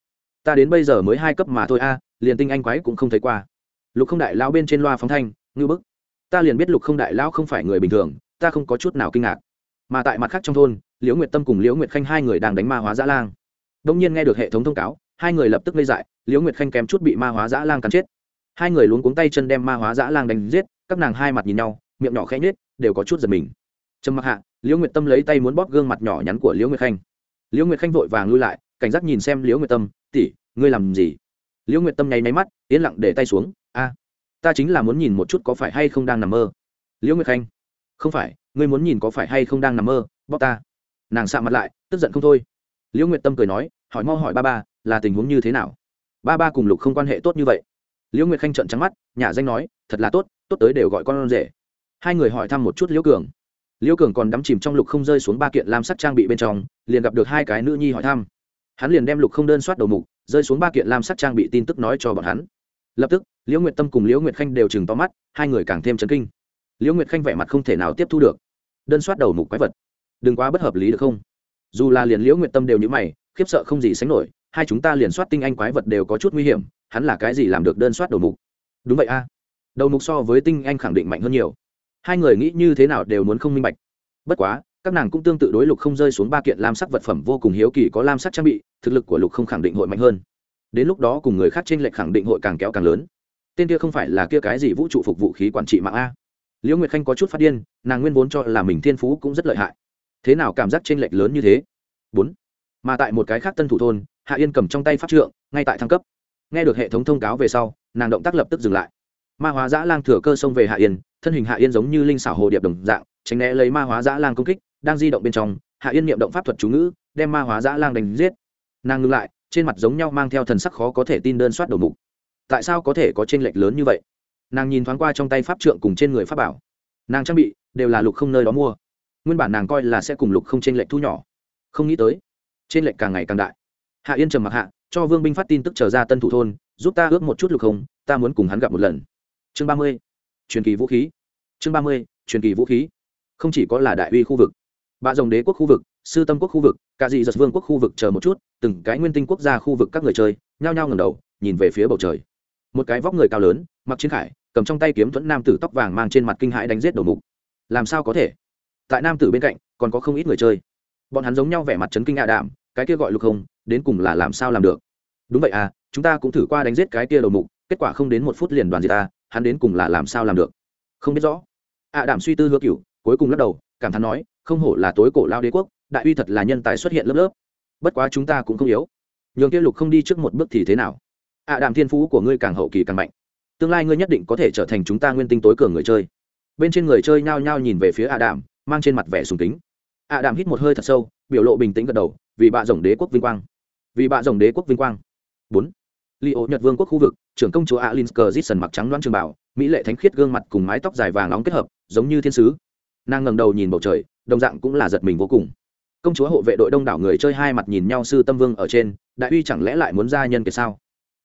Ta đến bây giờ mới hai cấp mà thôi a, liền tinh anh quái cũng không thấy qua. Lục không đại lão bên trên loa phóng thanh ngư bức. Ta liền biết lục không đại lão không phải người bình thường, ta không có chút nào kinh ngạc. Mà tại mặt khác trong thôn liễu nguyệt tâm cùng liễu nguyệt khanh hai người đang đánh ma hóa dã lang. Đông nhiên nghe được hệ thống thông cáo, hai người lập tức lây dại, liễu nguyệt khanh kém chút bị ma hóa dã lang cắn chết. Hai người luống cuống tay chân đem ma hóa dã lang đánh giết, các nàng hai mặt nhìn nhau, miệng nhỏ khẽ nhết đều có chút giật mình. Trầm mặc hạ, liễu nguyệt tâm lấy tay muốn bóp gương mặt nhỏ nhắn của liễu nguyệt khanh. Liễu nguyệt khanh vội vàng lui lại, cảnh giác nhìn xem liễu nguyệt tâm tỉ ngươi làm gì? Liễu nguyệt tâm nháy máy mắt, yên lặng để tay xuống, a, ta chính là muốn nhìn một chút có phải hay không đang nằm mơ. Liễu nguyệt khanh, không phải, ngươi muốn nhìn có phải hay không đang nằm mơ, bóp ta nàng sạ mặt lại, tức giận không thôi. Liễu nguyệt tâm cười nói, hỏi mau hỏi ba ba, là tình huống như thế nào? Ba ba cùng lục không quan hệ tốt như vậy. Liễu nguyệt khanh trợn trắng mắt, nhà danh nói, thật là tốt tốt tới đều gọi con rể. Hai người hỏi thăm một chút liễu cường. Liễu cường còn đắm chìm trong lục không rơi xuống ba kiện lam sắc trang bị bên trong, liền gặp được hai cái nữ nhi hỏi thăm. Hắn liền đem lục không đơn soát đầu mục, rơi xuống ba kiện lam sắc trang bị tin tức nói cho bọn hắn. Lập tức, liễu nguyệt tâm cùng liễu nguyệt khanh đều chừng to mắt, hai người càng thêm chấn kinh. Liễu nguyệt khanh vẻ mặt không thể nào tiếp thu được. Đơn soát đầu mục quái vật đừng quá bất hợp lý được không? Dù là liền liễu nguyệt tâm đều như mày, khiếp sợ không gì sánh nổi, hai chúng ta liền soát tinh anh quái vật đều có chút nguy hiểm, hắn là cái gì làm được đơn soát đầu mục? Đúng vậy a. Đầu mục so với tinh anh khẳng định mạnh hơn nhiều. Hai người nghĩ như thế nào đều muốn không minh bạch. Bất quá, các nàng cũng tương tự đối lục không rơi xuống ba kiện lam sắc vật phẩm vô cùng hiếu kỳ có lam sắc trang bị, thực lực của lục không khẳng định hội mạnh hơn. Đến lúc đó cùng người khác trên lệch khẳng định hội càng kéo càng lớn. Tên kia không phải là kia cái gì vũ trụ phục vũ khí quản trị mạng a? Liễu nguyệt khanh có chút phát điên, nàng nguyên vốn cho là mình thiên phú cũng rất lợi hại thế nào cảm giác t r ê n lệch lớn như thế? Bốn. Mà tại một cái khác tân thủ thôn, hạ yên cầm trong tay pháp trượng, ngay tại thăng cấp. Nghe được hệ thống thông cáo về sau, nàng động tác lập tức dừng lại. Ma hóa giã lang thừa cơ xông về hạ yên, thân hình hạ yên giống như linh xảo hồ điệp đồng dạng, tránh né lấy ma hóa giã lang công kích, đang di động bên trong, hạ yên niệm động pháp thuật chú ngữ, đem ma hóa giã lang đánh giết. Nàng ngừng lại, trên mặt giống nhau mang theo thần sắc khó có thể tin đơn soát đầu mục. Tại sao có thể có t r ê n lệch lớn như vậy? Nàng nhìn thoáng qua trong tay pháp trượng cùng trên người pháp bảo. Nàng trang bị đều là lục không nơi đó mua nguyên bản nàng coi là sẽ cùng lục không t r ê n lệch thu nhỏ. Không nghĩ tới trên lệch càng ngày càng đại. Hạ yên trầm mặc hạ, cho vương binh phát tin tức trở ra tân thủ thôn, giúp ta ước một chút lục không, ta muốn cùng hắn gặp một lần. Chương ba mươi, truyền kỳ vũ khí. Chương ba mươi, truyền kỳ vũ khí. Không chỉ có là đại uy khu vực, bạ rồng đế quốc khu vực, sư tâm quốc khu vực cả dị giật vương quốc khu vực chờ một chút, từng cái nguyên tinh quốc gia khu vực các người chơi, nhao nhao ngầm đầu, nhìn về phía bầu trời. Một cái vóc người cao lớn, mặc chiến khải, cầm trong tay kiếm thuẫn nam tử tóc vàng mang trên mặt kinh hãi đánh giết đầu mục. Làm sao có thể? Tại nam tử bên cạnh, còn có không ít người chơi. Bọn hắn giống nhau vẻ mặt chấn kinh ạ đạm, cái kia gọi lục không đến cùng là làm sao làm được? Đúng vậy à chúng ta cũng thử qua đánh giết cái kia đầu mục, kết quả không đến một phút liền đoàn diệt ta, hắn đến cùng là làm sao làm được? Không biết rõ. Ạ đạm suy tư hứa cựu cuối cùng lắc đầu, cảm thán nói, không hổ là tối cổ lao đế quốc, đại uy thật là nhân tài xuất hiện lớp lớp. Bất quá chúng ta cũng không yếu. Nhường kia lục không đi trước một bước thì thế nào? Ạ đạm thiên phú của ngươi càng hậu kỳ càng mạnh. Tương lai ngươi nhất định có thể trở thành chúng ta nguyên tinh tối cường người chơi. Bên trên người chơi nhao nhao nhìn về phía ạ đạm mang trên mặt vẻ sùng kính. Ạ đạm hít một hơi thật sâu, biểu lộ bình tĩnh gật đầu, vì bạ rồng đế quốc vinh quang. Vì bạ rồng đế quốc vinh quang. Bốn. Li ô nhật vương quốc khu vực, trưởng công chúa alin cờ dít mặc trắng đoan trường bảo mỹ lệ thánh khiết gương mặt cùng mái tóc dài vàng nóng kết hợp, giống như thiên sứ. Nàng ngẩng đầu nhìn bầu trời, đồng dạng cũng là giật mình vô cùng. Công chúa hộ vệ đội đông đảo người chơi hai mặt nhìn nhau sư tâm vương ở trên, đại uy chẳng lẽ lại muốn ra nhân kiệt sao?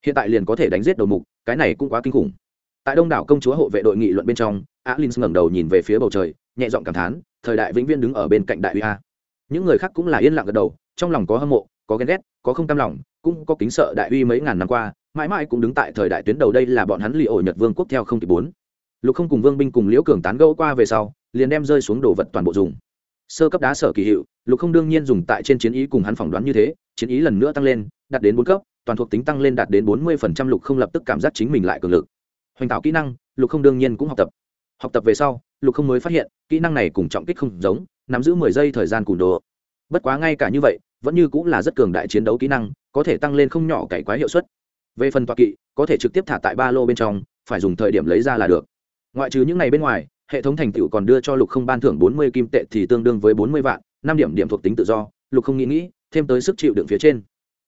Hiện tại liền có thể đánh giết đầu mục, cái này cũng quá kinh khủng. Tại đông đảo công chúa hộ vệ đội nghị luận bên trong, alin ngẩng đầu nhìn về phía bầu trời, nhẹ giọng cảm thán thời đại vĩnh viễn đứng ở bên cạnh đại uy a. Những người khác cũng là yên lặng gật đầu, trong lòng có hâm mộ, có ghen ghét, có không cam lòng, cũng có kính sợ đại uy mấy ngàn năm qua, mãi mãi cũng đứng tại thời đại tuyến đầu đây là bọn hắn lì ổ nhật vương quốc theo không kịp bốn. Lục không cùng vương binh cùng liễu cường tán gẫu qua về sau, liền đem rơi xuống đồ vật toàn bộ dùng. Sơ cấp đá sở kỳ hiệu, lục không đương nhiên dùng tại trên chiến ý cùng hắn phỏng đoán như thế, chiến ý lần nữa tăng lên, đạt đến bốn cấp, toàn thuộc tính tăng lên đạt đến bốn mươi phần trăm lục không lập tức cảm giác chính mình lại cường lực. Hoành tạo kỹ năng, lục không đương nhiên cũng học tập. Học tập về sau, lục không mới phát hiện kỹ năng này cùng trọng kích không giống, nắm giữ mười giây thời gian cùn đồ. Bất quá ngay cả như vậy, vẫn như cũng là rất cường đại chiến đấu kỹ năng, có thể tăng lên không nhỏ cải quái hiệu suất. Về phần toa kỵ, có thể trực tiếp thả tại ba lô bên trong, phải dùng thời điểm lấy ra là được. Ngoại trừ những ngày bên ngoài, hệ thống thành tựu còn đưa cho lục không ban thưởng bốn mươi kim tệ thì tương đương với bốn mươi vạn, năm điểm điểm thuộc tính tự do, lục không nghĩ nghĩ, thêm tới sức chịu đựng phía trên.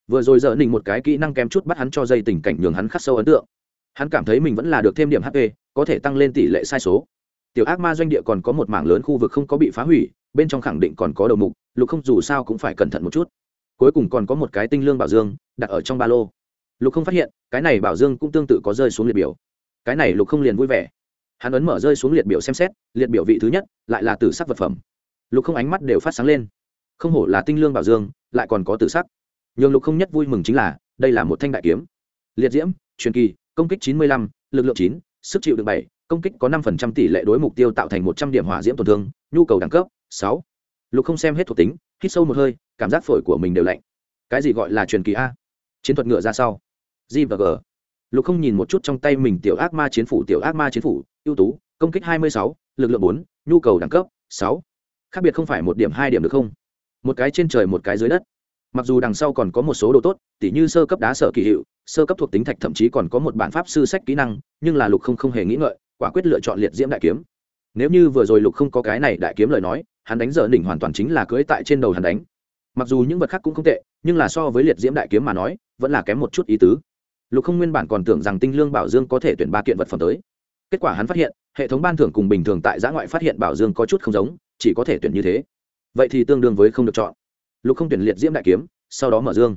Vừa rồi dở nình một cái kỹ năng kém chút bắt hắn cho dây tình cảnh nhường hắn khắc sâu ấn tượng. Hắn cảm thấy mình vẫn là được thêm điểm hp có thể tăng lên tỷ lệ sai số tiểu ác ma doanh địa còn có một mảng lớn khu vực không có bị phá hủy, bên trong khẳng định còn có đầu mục, lục không dù sao cũng phải cẩn thận một chút. Cuối cùng còn có một cái tinh lương bảo dương, đặt ở trong ba lô. Lục không phát hiện, cái này bảo dương cũng tương tự có rơi xuống liệt biểu. Cái này lục không liền vui vẻ. Hắn ấn mở rơi xuống liệt biểu xem xét, liệt biểu vị thứ nhất, lại là tử sắc vật phẩm. Lục không ánh mắt đều phát sáng lên. Không hổ là tinh lương bảo dương, lại còn có tử sắc. Nhường lục không nhất vui mừng chính là, đây là một thanh đại kiếm. Liệt diễm, truyền kỳ, công kích chín mươi lăm, lực lượng chín, sức chịu được bảy công kích có năm phần trăm tỷ lệ đối mục tiêu tạo thành một trăm điểm hỏa diễm tổn thương, nhu cầu đẳng cấp, sáu. Lục không xem hết thuộc tính, hít sâu một hơi, cảm giác phổi của mình đều lạnh. Cái gì gọi là truyền kỳ a? Chiến thuật ngựa ra sau. G và g. Lục không nhìn một chút trong tay mình tiểu ác ma chiến phủ, tiểu ác ma chiến phủ, ưu tú, công kích hai mươi sáu, lực lượng bốn, nhu cầu đẳng cấp, sáu. Khác biệt không phải một điểm, hai điểm được không? Một cái trên trời, một cái dưới đất. Mặc dù đằng sau còn có một số đồ tốt, tỉ như sơ cấp đá sở kỳ hiệu, sơ cấp thuộc tính thạch thậm chí còn có một bản pháp sư sách kỹ năng, nhưng là lục không không hề nghĩ ngợi quả quyết lựa chọn liệt diễm đại kiếm. Nếu như vừa rồi lục không có cái này đại kiếm lời nói, hắn đánh giờ đỉnh hoàn toàn chính là cưới tại trên đầu hắn đánh. Mặc dù những vật khác cũng không tệ, nhưng là so với liệt diễm đại kiếm mà nói, vẫn là kém một chút ý tứ. Lục không nguyên bản còn tưởng rằng tinh lương bảo dương có thể tuyển ba kiện vật phẩm tới. Kết quả hắn phát hiện, hệ thống ban thưởng cùng bình thường tại giã ngoại phát hiện bảo dương có chút không giống, chỉ có thể tuyển như thế. Vậy thì tương đương với không được chọn. Lục không tuyển liệt diễm đại kiếm, sau đó mở dương.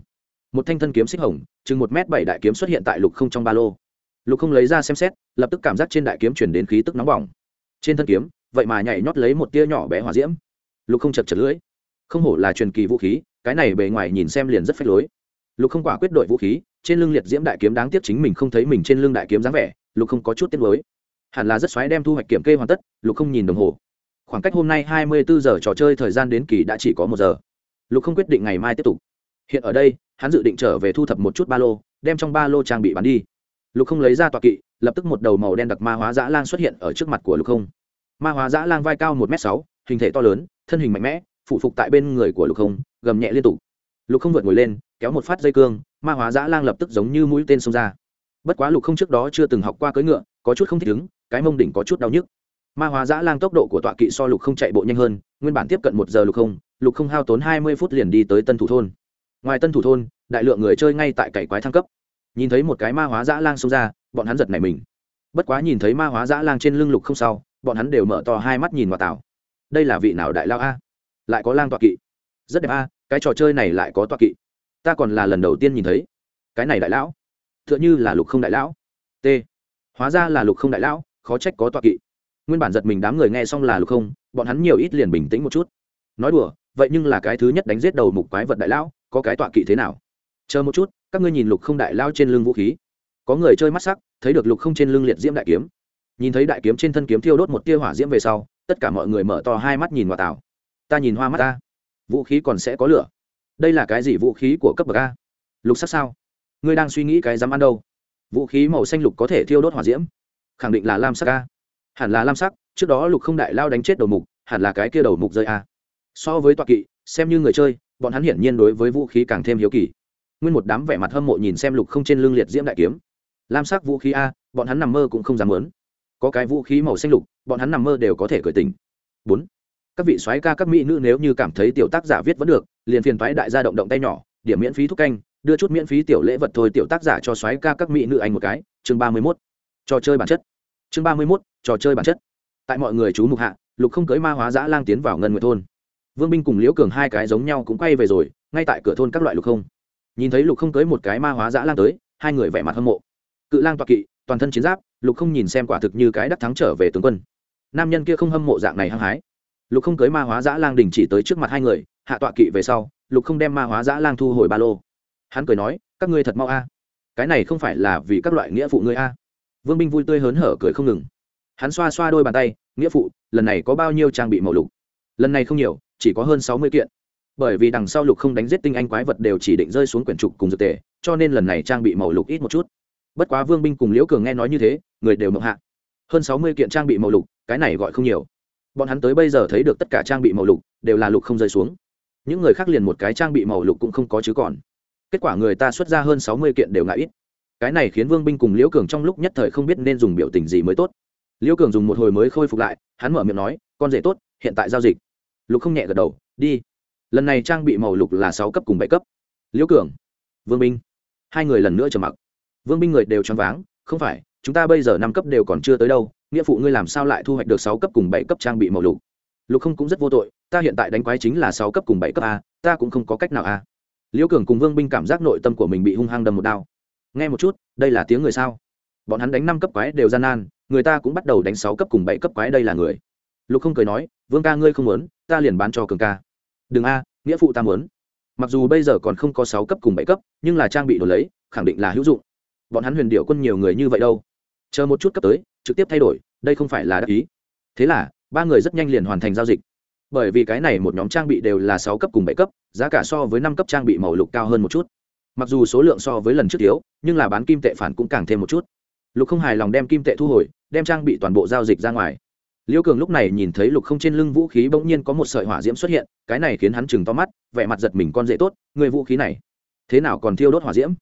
Một thanh thân kiếm xích hồng, chừng một m bảy đại kiếm xuất hiện tại lục không trong ba lô lục không lấy ra xem xét, lập tức cảm giác trên đại kiếm chuyển đến khí tức nóng bỏng. Trên thân kiếm, vậy mà nhảy nhót lấy một tia nhỏ bé hỏa diễm. Lục không chật chật lưỡi. Không hổ là truyền kỳ vũ khí, cái này bề ngoài nhìn xem liền rất phách lối. Lục không quả quyết đội vũ khí, trên lưng liệt diễm đại kiếm đáng tiếc chính mình không thấy mình trên lưng đại kiếm dáng vẻ, lục không có chút tiếc lối hẳn là rất xoáy đem thu hoạch kiểm kê hoàn tất, lục không nhìn đồng hồ. Khoảng cách hôm nay hai mươi bốn giờ trò chơi thời gian đến kỳ đã chỉ có một giờ. Lục không quyết định ngày mai tiếp tục. Hiện ở đây, hắn dự định trở về thu thập một chút ba lô, đem trong ba lô trang bị bắn đi lục không lấy ra tọa kỵ, lập tức một đầu màu đen đặc ma hóa dã lang xuất hiện ở trước mặt của lục không. Ma hóa dã lang vai cao một m sáu, hình thể to lớn, thân hình mạnh mẽ, phụ phục tại bên người của lục không, gầm nhẹ liên tục. Lục không vượt ngồi lên, kéo một phát dây cương, ma hóa dã lang lập tức giống như mũi tên xông ra. Bất quá lục không trước đó chưa từng học qua cưỡi ngựa, có chút không thích ứng, cái mông đỉnh có chút đau nhức. Ma hóa dã lang tốc độ của tọa kỵ so lục không chạy bộ nhanh hơn, nguyên bản tiếp cận một giờ lục không lục không hao tốn hai mươi phút liền đi tới tân thủ thôn. Ngoài tân thủ thôn, đại lượng người chơi ngay tại cày quái thăng cấp nhìn thấy một cái ma hóa dã lang xông ra, bọn hắn giật nảy mình. Bất quá nhìn thấy ma hóa dã lang trên lưng lục không sau, bọn hắn đều mở to hai mắt nhìn vào tảo đây là vị nào đại lao a? Lại có lang tọa kỵ. Rất đẹp a, cái trò chơi này lại có tọa kỵ. Ta còn là lần đầu tiên nhìn thấy. Cái này đại lão. T h ư ợ n h ư là lục không đại lão. T. Hóa ra là lục không đại lão, khó trách có tọa kỵ. Nguyên bản giật mình đám người nghe xong là lục không, bọn hắn nhiều ít liền bình tĩnh một chút. Nói đùa, vậy nhưng là cái thứ nhất đánh giết đầu mục quái vật đại lão, có cái tọa kỵ thế nào? Chờ một chút, các ngươi nhìn lục không đại lao trên lưng vũ khí. Có người chơi mắt sắc, thấy được lục không trên lưng liệt diễm đại kiếm. Nhìn thấy đại kiếm trên thân kiếm thiêu đốt một tia hỏa diễm về sau, tất cả mọi người mở to hai mắt nhìn vào tảo. Ta nhìn hoa mắt ta. Vũ khí còn sẽ có lửa. Đây là cái gì vũ khí của cấp bậc a? Lục sắc sao? Ngươi đang suy nghĩ cái dám ăn đâu? Vũ khí màu xanh lục có thể thiêu đốt hỏa diễm? Khẳng định là lam sắc a. Hẳn là lam sắc, trước đó lục không đại lao đánh chết đầu mục, hẳn là cái kia đầu mục rơi a. So với toạc kỵ, xem như người chơi, bọn hắn hiển nhiên đối với vũ khí càng thêm hiếu kỳ nguyên một đám vẻ mặt hâm mộ nhìn xem lục không trên lưng liệt diễm đại kiếm. Lam sắc vũ khí a, bọn hắn nằm mơ cũng không dám lớn có cái vũ khí màu xanh lục, bọn hắn nằm mơ đều có thể cởi tình bốn, các vị soái ca, các mỹ nữ nếu như cảm thấy tiểu tác giả viết vẫn được, liền phiền thoái đại gia động động tay nhỏ, điểm miễn phí thúc canh, đưa chút miễn phí tiểu lễ vật thôi tiểu tác giả cho soái ca, các mỹ nữ anh một cái. Chương ba mươi mốt, trò chơi bản chất. Chương ba mươi mốt, trò chơi bản chất. Tại mọi người chú mục hạ, lục không cưới ma hóa giã lang tiến vào ngân nguyệt thôn. Vương binh cùng liễu cường hai cái giống nhau cũng quay về rồi, ngay tại cửa thôn các loại lục không nhìn thấy lục không cưới một cái ma hóa giã lang tới, hai người vẻ mặt hâm mộ. Cự lang toạc kỵ, toàn thân chiến giáp, lục không nhìn xem quả thực như cái đắc thắng trở về tướng quân. Nam nhân kia không hâm mộ dạng này hăng hái. Lục không cưới ma hóa giã lang đình chỉ tới trước mặt hai người, hạ tọa kỵ về sau, lục không đem ma hóa giã lang thu hồi ba lô. Hắn cười nói, các ngươi thật mau a. Cái này không phải là vì các loại nghĩa phụ ngươi a. Vương binh vui tươi hớn hở cười không ngừng. Hắn xoa xoa đôi bàn tay, nghĩa phụ, lần này có bao nhiêu trang bị màu lục? Lần này không nhiều, chỉ có hơn sáu mươi kiện bởi vì đằng sau lục không đánh giết tinh anh quái vật đều chỉ định rơi xuống quyển trục cùng dược tề, cho nên lần này trang bị màu lục ít một chút. Bất quá vương binh cùng liễu cường nghe nói như thế, người đều mộng hạ. Hơn sáu mươi kiện trang bị màu lục, cái này gọi không nhiều. Bọn hắn tới bây giờ thấy được tất cả trang bị màu lục, đều là lục không rơi xuống. Những người khác liền một cái trang bị màu lục cũng không có chứ còn. Kết quả người ta xuất ra hơn sáu mươi kiện đều ngại ít. Cái này khiến vương binh cùng liễu cường trong lúc nhất thời không biết nên dùng biểu tình gì mới tốt. Liễu cường dùng một hồi mới khôi phục lại, hắn mở miệng nói, con rể tốt, hiện tại giao dịch. Lục không nhẹ gật đầu, đi lần này trang bị màu lục là sáu cấp cùng bảy cấp. Liễu cường, vương binh, hai người lần nữa trầm mặc. Vương binh người đều choáng váng, không phải, chúng ta bây giờ năm cấp đều còn chưa tới đâu, nghĩa phụ ngươi làm sao lại thu hoạch được sáu cấp cùng bảy cấp trang bị màu lục? Lục không cũng rất vô tội, ta hiện tại đánh quái chính là sáu cấp cùng bảy cấp a, ta cũng không có cách nào a. Liễu cường cùng vương binh cảm giác nội tâm của mình bị hung hăng đâm một đao. Nghe một chút, đây là tiếng người sao? Bọn hắn đánh năm cấp quái đều gian nan, người ta cũng bắt đầu đánh sáu cấp cùng bảy cấp quái đây là người. Lục không cười nói, vương ca ngươi không muốn, ta liền bán cho cường ca đừng a, nghĩa phụ ta muốn. Mặc dù bây giờ còn không có sáu cấp cùng bảy cấp, nhưng là trang bị đồ lấy, khẳng định là hữu dụng. Bọn hắn huyền điệu quân nhiều người như vậy đâu? Chờ một chút cấp tới, trực tiếp thay đổi, đây không phải là đắc ý. Thế là, ba người rất nhanh liền hoàn thành giao dịch. Bởi vì cái này một nhóm trang bị đều là sáu cấp cùng bảy cấp, giá cả so với năm cấp trang bị màu lục cao hơn một chút. Mặc dù số lượng so với lần trước thiếu nhưng là bán kim tệ phản cũng càng thêm một chút. Lục không hài lòng đem kim tệ thu hồi, đem trang bị toàn bộ giao dịch ra ngoài liễu cường lúc này nhìn thấy lục không trên lưng vũ khí bỗng nhiên có một sợi hỏa diễm xuất hiện, cái này khiến hắn chừng to mắt, vẻ mặt giật mình con dễ tốt, người vũ khí này, thế nào còn thiêu đốt hỏa diễm?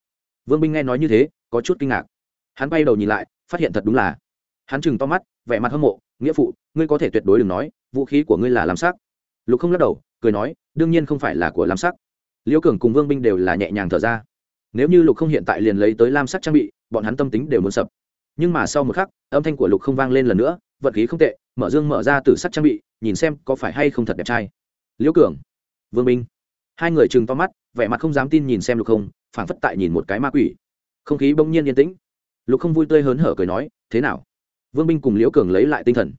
Vương binh nghe nói như thế, có chút kinh ngạc. Hắn bay đầu nhìn lại, phát hiện thật đúng là, hắn chừng to mắt, vẻ mặt hâm mộ, nghĩa phụ, ngươi có thể tuyệt đối đừng nói, vũ khí của ngươi là làm sắc. Lục không lắc đầu, cười nói, đương nhiên không phải là của làm sắc. Liễu cường cùng vương binh đều là nhẹ nhàng thở ra. Nếu như lục không hiện tại liền lấy tới lam sắc trang bị, bọn hắn tâm tính đều muốn sập. Nhưng mà sau một khắc, âm thanh của lục không vang lên lần nữa vận khí không tệ, mở dương mở ra từ sắc trang bị, nhìn xem có phải hay không thật đẹp trai. Liễu cường, vương minh. Hai người chừng to mắt, vẻ mặt không dám tin nhìn xem lục không, phảng phất tại nhìn một cái ma quỷ. Không khí bỗng nhiên yên tĩnh. Lục không vui tươi hớn hở cười nói, thế nào? Vương binh cùng liễu cường lấy lại tinh thần.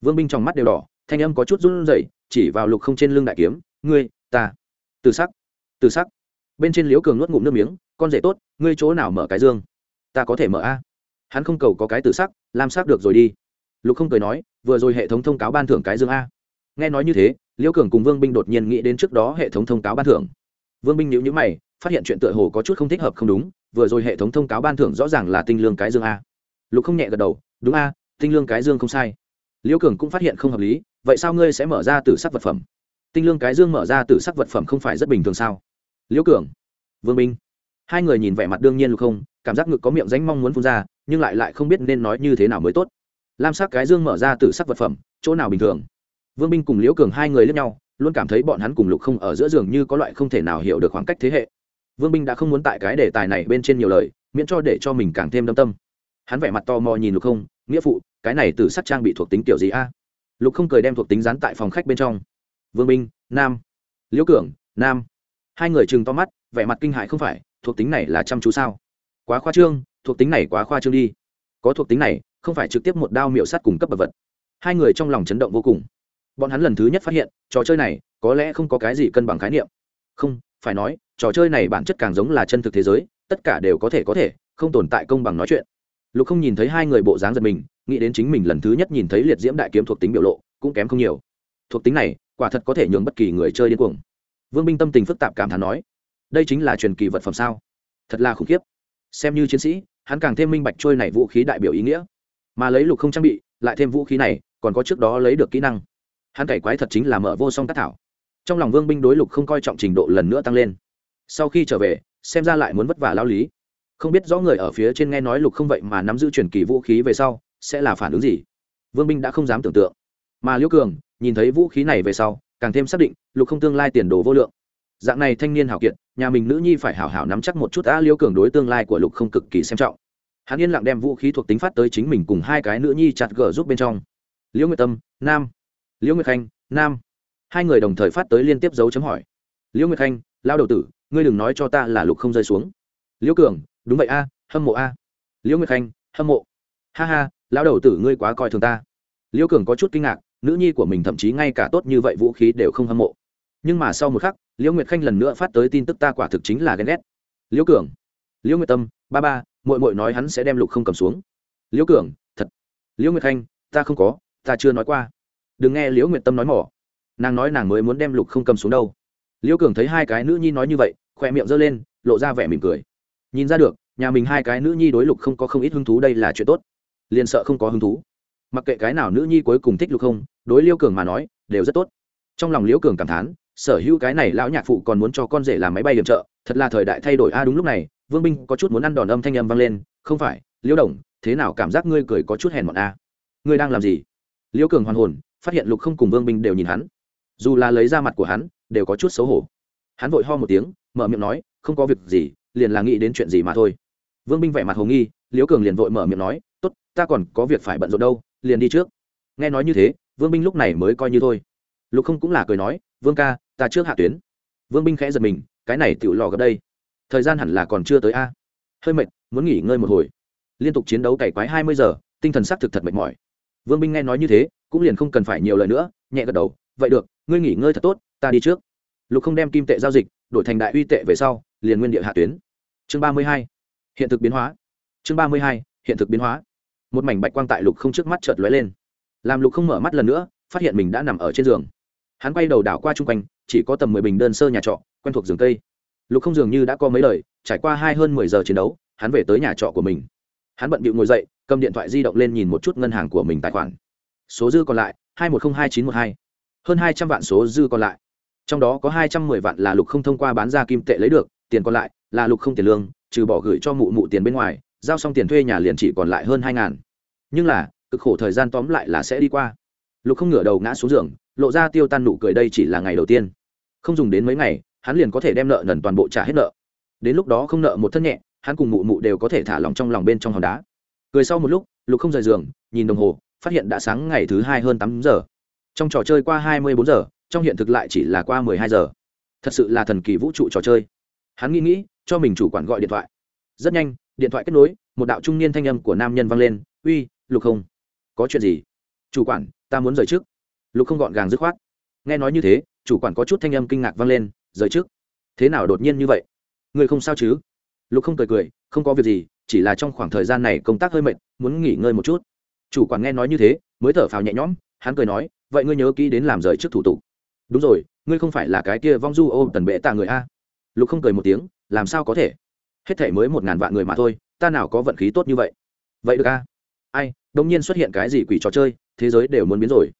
Vương binh trong mắt đều đỏ, thanh âm có chút run rẩy, chỉ vào lục không trên lưng đại kiếm, ngươi, ta. Từ sắc từ sắc. Bên trên liễu cường nuốt ngụm nước miếng, con rể tốt, ngươi chỗ nào mở cái dương? Ta có thể mở a. Hắn không cầu có cái từ sắc làm sắc được rồi đi lục không cười nói vừa rồi hệ thống thông cáo ban thưởng cái dương a. Nghe nói như thế liễu cường cùng vương binh đột nhiên nghĩ đến trước đó hệ thống thông cáo ban thưởng. Vương binh nhíu nhíu mày phát hiện chuyện tựa hồ có chút không thích hợp không đúng vừa rồi hệ thống thông cáo ban thưởng rõ ràng là tinh lương cái dương a. Lục không nhẹ gật đầu đúng a tinh lương cái dương không sai. Liễu cường cũng phát hiện không hợp lý vậy sao ngươi sẽ mở ra từ sắc vật phẩm? Tinh lương cái dương mở ra từ sắc vật phẩm không phải rất bình thường sao? Liễu cường vương Binh, hai người nhìn vẻ mặt đương nhiên lục không cảm giác ngực có miệng ránh mong muốn phun ra nhưng lại lại không biết nên nói như thế nào mới tốt lam sắc cái dương mở ra từ sắc vật phẩm, chỗ nào bình thường? Vương minh cùng liễu cường hai người lướt nhau, luôn cảm thấy bọn hắn cùng lục không ở giữa giường như có loại không thể nào hiểu được khoảng cách thế hệ. Vương binh đã không muốn tại cái đề tài này bên trên nhiều lời, miễn cho để cho mình càng thêm đâm tâm. Hắn vẻ mặt to mò nhìn lục không, nghĩa phụ, cái này từ sắc trang bị thuộc tính kiểu gì a? Lục không cười đem thuộc tính dán tại phòng khách bên trong. Vương binh, nam. Liễu cường, nam. Hai người chừng to mắt, vẻ mặt kinh hại không phải, thuộc tính này là chăm chú sao? Quá khoa trương, thuộc tính này quá khoa trương đi. Có thuộc tính này không phải trực tiếp một đao miệu sắt cùng cấp bậc vật. Hai người trong lòng chấn động vô cùng. Bọn hắn lần thứ nhất phát hiện, trò chơi này có lẽ không có cái gì cân bằng khái niệm. Không, phải nói, trò chơi này bản chất càng giống là chân thực thế giới, tất cả đều có thể có thể, không tồn tại công bằng nói chuyện. Lục không nhìn thấy hai người bộ dáng giật mình, nghĩ đến chính mình lần thứ nhất nhìn thấy liệt diễm đại kiếm thuộc tính biểu lộ, cũng kém không nhiều. Thuộc tính này, quả thật có thể nhường bất kỳ người chơi điên cuồng. Vương binh tâm tình phức tạp cảm thán nói, đây chính là truyền kỳ vật phẩm sao? Thật là khủng khiếp. Xem như chiến sĩ, hắn càng thêm minh bạch trôi này vũ khí đại biểu ý nghĩa mà lấy lục không trang bị, lại thêm vũ khí này, còn có trước đó lấy được kỹ năng. Hắn cày quái thật chính là mở vô song tác thảo. Trong lòng vương binh đối lục không coi trọng trình độ lần nữa tăng lên. Sau khi trở về, xem ra lại muốn vất vả lao lý. Không biết rõ người ở phía trên nghe nói lục không vậy mà nắm giữ truyền kỳ vũ khí về sau, sẽ là phản ứng gì? Vương binh đã không dám tưởng tượng. Mà liễu cường, nhìn thấy vũ khí này về sau, càng thêm xác định, lục không tương lai tiền đồ vô lượng. Dạng này thanh niên hảo kiện nhà mình nữ nhi phải hảo hảo nắm chắc một chút đã liễu cường đối tương lai của lục không cực kỳ xem trọng hắn yên lặng đem vũ khí thuộc tính phát tới chính mình cùng hai cái nữ nhi chặt gờ giúp bên trong. Liễu nguyệt tâm, nam. Liễu nguyệt khanh, nam. Hai người đồng thời phát tới liên tiếp dấu chấm hỏi. Liễu nguyệt khanh, lao đầu tử, ngươi đừng nói cho ta là lục không rơi xuống. Liễu cường, đúng vậy a, hâm mộ a. Liễu nguyệt khanh, hâm mộ. Ha ha, lao đầu tử ngươi quá coi thường ta. Liễu cường có chút kinh ngạc, nữ nhi của mình thậm chí ngay cả tốt như vậy vũ khí đều không hâm mộ. Nhưng mà sau một khắc, liễu nguyệt khanh lần nữa phát tới tin tức ta quả thực chính là ghen ghét. Liễu cường, liễu nguyệt tâm, ba ba mội mội nói hắn sẽ đem lục không cầm xuống. Liễu cường, thật. Liễu nguyệt khanh, ta không có, ta chưa nói qua. Đừng nghe liễu nguyệt tâm nói mỏ. Nàng nói nàng mới muốn đem lục không cầm xuống đâu. Liễu cường thấy hai cái nữ nhi nói như vậy khoe miệng giơ lên, lộ ra vẻ mỉm cười. Nhìn ra được, nhà mình hai cái nữ nhi đối lục không có không ít hứng thú đây là chuyện tốt. Liền sợ không có hứng thú. Mặc kệ cái nào nữ nhi cuối cùng thích lục không, đối liễu cường mà nói, đều rất tốt. Trong lòng liễu cường cảm thán, sở hữu cái này lão nhạc phụ còn muốn cho con rể làm máy bay điểm trợ, thật là thời đại thay đổi. A đúng lúc này vương binh có chút muốn ăn đòn âm thanh âm vang lên, không phải, liễu đồng, thế nào cảm giác ngươi cười có chút hèn mọn a ngươi đang làm gì? Liễu cường hoàn hồn, phát hiện lục không cùng vương binh đều nhìn hắn. Dù là lấy ra mặt của hắn, đều có chút xấu hổ. Hắn vội ho một tiếng, mở miệng nói, không có việc gì, liền là nghĩ đến chuyện gì mà thôi. Vương binh vẻ mặt hồ nghi, liễu cường liền vội mở miệng nói, tốt, ta còn có việc phải bận rộn đâu, liền đi trước. Nghe nói như thế, vương binh lúc này mới coi như thôi. Lục không cũng là cười nói, vương ca, ta trước hạ tuyến. Vương binh khẽ giật mình, cái này tự lò gấp đây thời gian hẳn là còn chưa tới a. Hơi mệt, muốn nghỉ ngơi một hồi. Liên tục chiến đấu cày quái hai mươi giờ, tinh thần xác thực thật mệt mỏi. Vương binh nghe nói như thế, cũng liền không cần phải nhiều lời nữa, nhẹ gật đầu. Vậy được, ngươi nghỉ ngơi thật tốt, ta đi trước. Lục không đem kim tệ giao dịch, đổi thành đại uy tệ về sau, liền nguyên địa hạ tuyến. Chương ba mươi hai, hiện thực biến hóa. Chương ba mươi hai, hiện thực biến hóa. Một mảnh bạch quang tại lục không trước mắt chợt lóe lên. Làm lục không mở mắt lần nữa, phát hiện mình đã nằm ở trên giường. Hắn quay đầu đảo qua chung quanh, chỉ có tầm mười bình đơn sơ nhà trọ, quen thuộc giường cây lục không dường như đã có mấy lời, trải qua hai hơn mười giờ chiến đấu, hắn về tới nhà trọ của mình. Hắn bận bịu ngồi dậy, cầm điện thoại di động lên nhìn một chút ngân hàng của mình tài khoản. Số dư còn lại, hai một không hai chín một hai. Hơn hai trăm vạn số dư còn lại. Trong đó có hai trăm mười vạn là lục không thông qua bán ra kim tệ lấy được, tiền còn lại là lục không tiền lương, trừ bỏ gửi cho mụ mụ tiền bên ngoài, giao xong tiền thuê nhà liền chỉ còn lại hơn hai ngàn. Nhưng là, cực khổ thời gian tóm lại là sẽ đi qua. Lục không ngửa đầu ngã xuống giường, lộ ra tiêu tan nụ cười đây chỉ là ngày đầu tiên. Không dùng đến mấy ngày hắn liền có thể đem nợ nần toàn bộ trả hết nợ. Đến lúc đó không nợ một thân nhẹ, hắn cùng mụ mụ đều có thể thả lòng trong lòng bên trong hòn đá. Cười sau một lúc, lục không rời giường, nhìn đồng hồ, phát hiện đã sáng ngày thứ hai hơn tám giờ. Trong trò chơi qua hai mươi bốn giờ, trong hiện thực lại chỉ là qua mười hai giờ. Thật sự là thần kỳ vũ trụ trò chơi. Hắn nghĩ nghĩ, cho mình chủ quản gọi điện thoại. Rất nhanh, điện thoại kết nối, một đạo trung niên thanh âm của nam nhân vang lên, uy, lục không, có chuyện gì? Chủ quản, ta muốn rời trước. Lục không gọn gàng dứt khoát. Nghe nói như thế, chủ quản có chút thanh âm kinh ngạc vang lên rời trước. Thế nào đột nhiên như vậy? Người không sao chứ? Lục không cười cười, không có việc gì, chỉ là trong khoảng thời gian này công tác hơi mệt, muốn nghỉ ngơi một chút. Chủ quản nghe nói như thế, mới thở phào nhẹ nhõm, hắn cười nói, vậy ngươi nhớ kỹ đến làm rời trước thủ tục. Đúng rồi, ngươi không phải là cái kia vong du ô tần bệ tạ người a? Lục không cười một tiếng, làm sao có thể? Hết thể mới một ngàn vạn người mà thôi, ta nào có vận khí tốt như vậy? Vậy được a? Ai đông nhiên xuất hiện cái gì quỷ trò chơi, thế giới đều muốn biến rồi.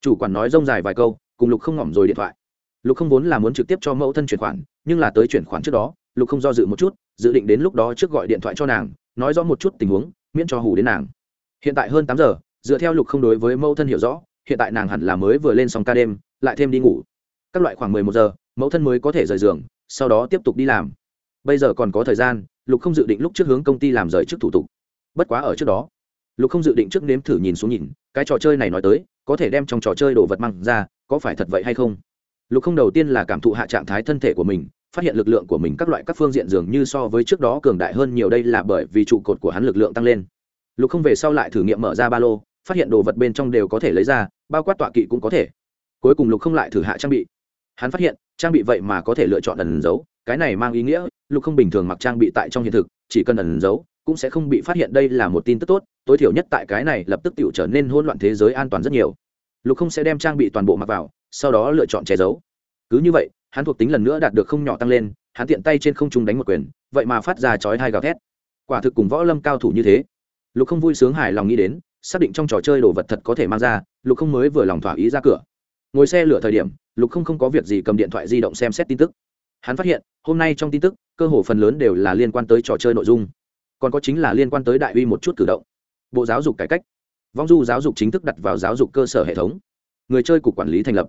Chủ quản nói rông dài vài câu, cùng lục không ngỏm rồi điện thoại lục không vốn là muốn trực tiếp cho mẫu thân chuyển khoản, nhưng là tới chuyển khoản trước đó, lục không do dự một chút, dự định đến lúc đó trước gọi điện thoại cho nàng, nói rõ một chút tình huống, miễn cho hủ đến nàng. Hiện tại hơn tám giờ, dựa theo lục không đối với mẫu thân hiểu rõ, hiện tại nàng hẳn là mới vừa lên xong ca đêm, lại thêm đi ngủ. Các loại khoảng mười một giờ, mẫu thân mới có thể rời giường, sau đó tiếp tục đi làm. Bây giờ còn có thời gian, lục không dự định lúc trước hướng công ty làm rời trước thủ tục. Bất quá ở trước đó, lục không dự định trước nếm thử nhìn xuống nhìn, cái trò chơi này nói tới, có thể đem trong trò chơi đồ vật mang ra, có phải thật vậy hay không? Lục không đầu tiên là cảm thụ hạ trạng thái thân thể của mình, phát hiện lực lượng của mình các loại các phương diện dường như so với trước đó cường đại hơn nhiều đây là bởi vì trụ cột của hắn lực lượng tăng lên. Lục không về sau lại thử nghiệm mở ra ba lô, phát hiện đồ vật bên trong đều có thể lấy ra, bao quát tọa kỵ cũng có thể. Cuối cùng lục không lại thử hạ trang bị. Hắn phát hiện, trang bị vậy mà có thể lựa chọn ẩn giấu, cái này mang ý nghĩa, lục không bình thường mặc trang bị tại trong hiện thực, chỉ cần ẩn giấu, cũng sẽ không bị phát hiện đây là một tin tức tốt, tối thiểu nhất tại cái này lập tức tự trở nên hỗn loạn thế giới an toàn rất nhiều. Lục không sẽ đem trang bị toàn bộ mặc vào sau đó lựa chọn che giấu. Cứ như vậy, hắn thuộc tính lần nữa đạt được không nhỏ tăng lên, hắn tiện tay trên không trung đánh một quyền, vậy mà phát ra chói hai gào thét. Quả thực cùng võ lâm cao thủ như thế. Lục không vui sướng hài lòng nghĩ đến, xác định trong trò chơi đồ vật thật có thể mang ra, lục không mới vừa lòng thỏa ý ra cửa. Ngồi xe lửa thời điểm, lục không không có việc gì cầm điện thoại di động xem xét tin tức. Hắn phát hiện, hôm nay trong tin tức, cơ hồ phần lớn đều là liên quan tới trò chơi nội dung. Còn có chính là liên quan tới đại uy một chút cử động. Bộ giáo dục cải cách. Vong du giáo dục chính thức đặt vào giáo dục cơ sở hệ thống. Người chơi cục quản lý thành lập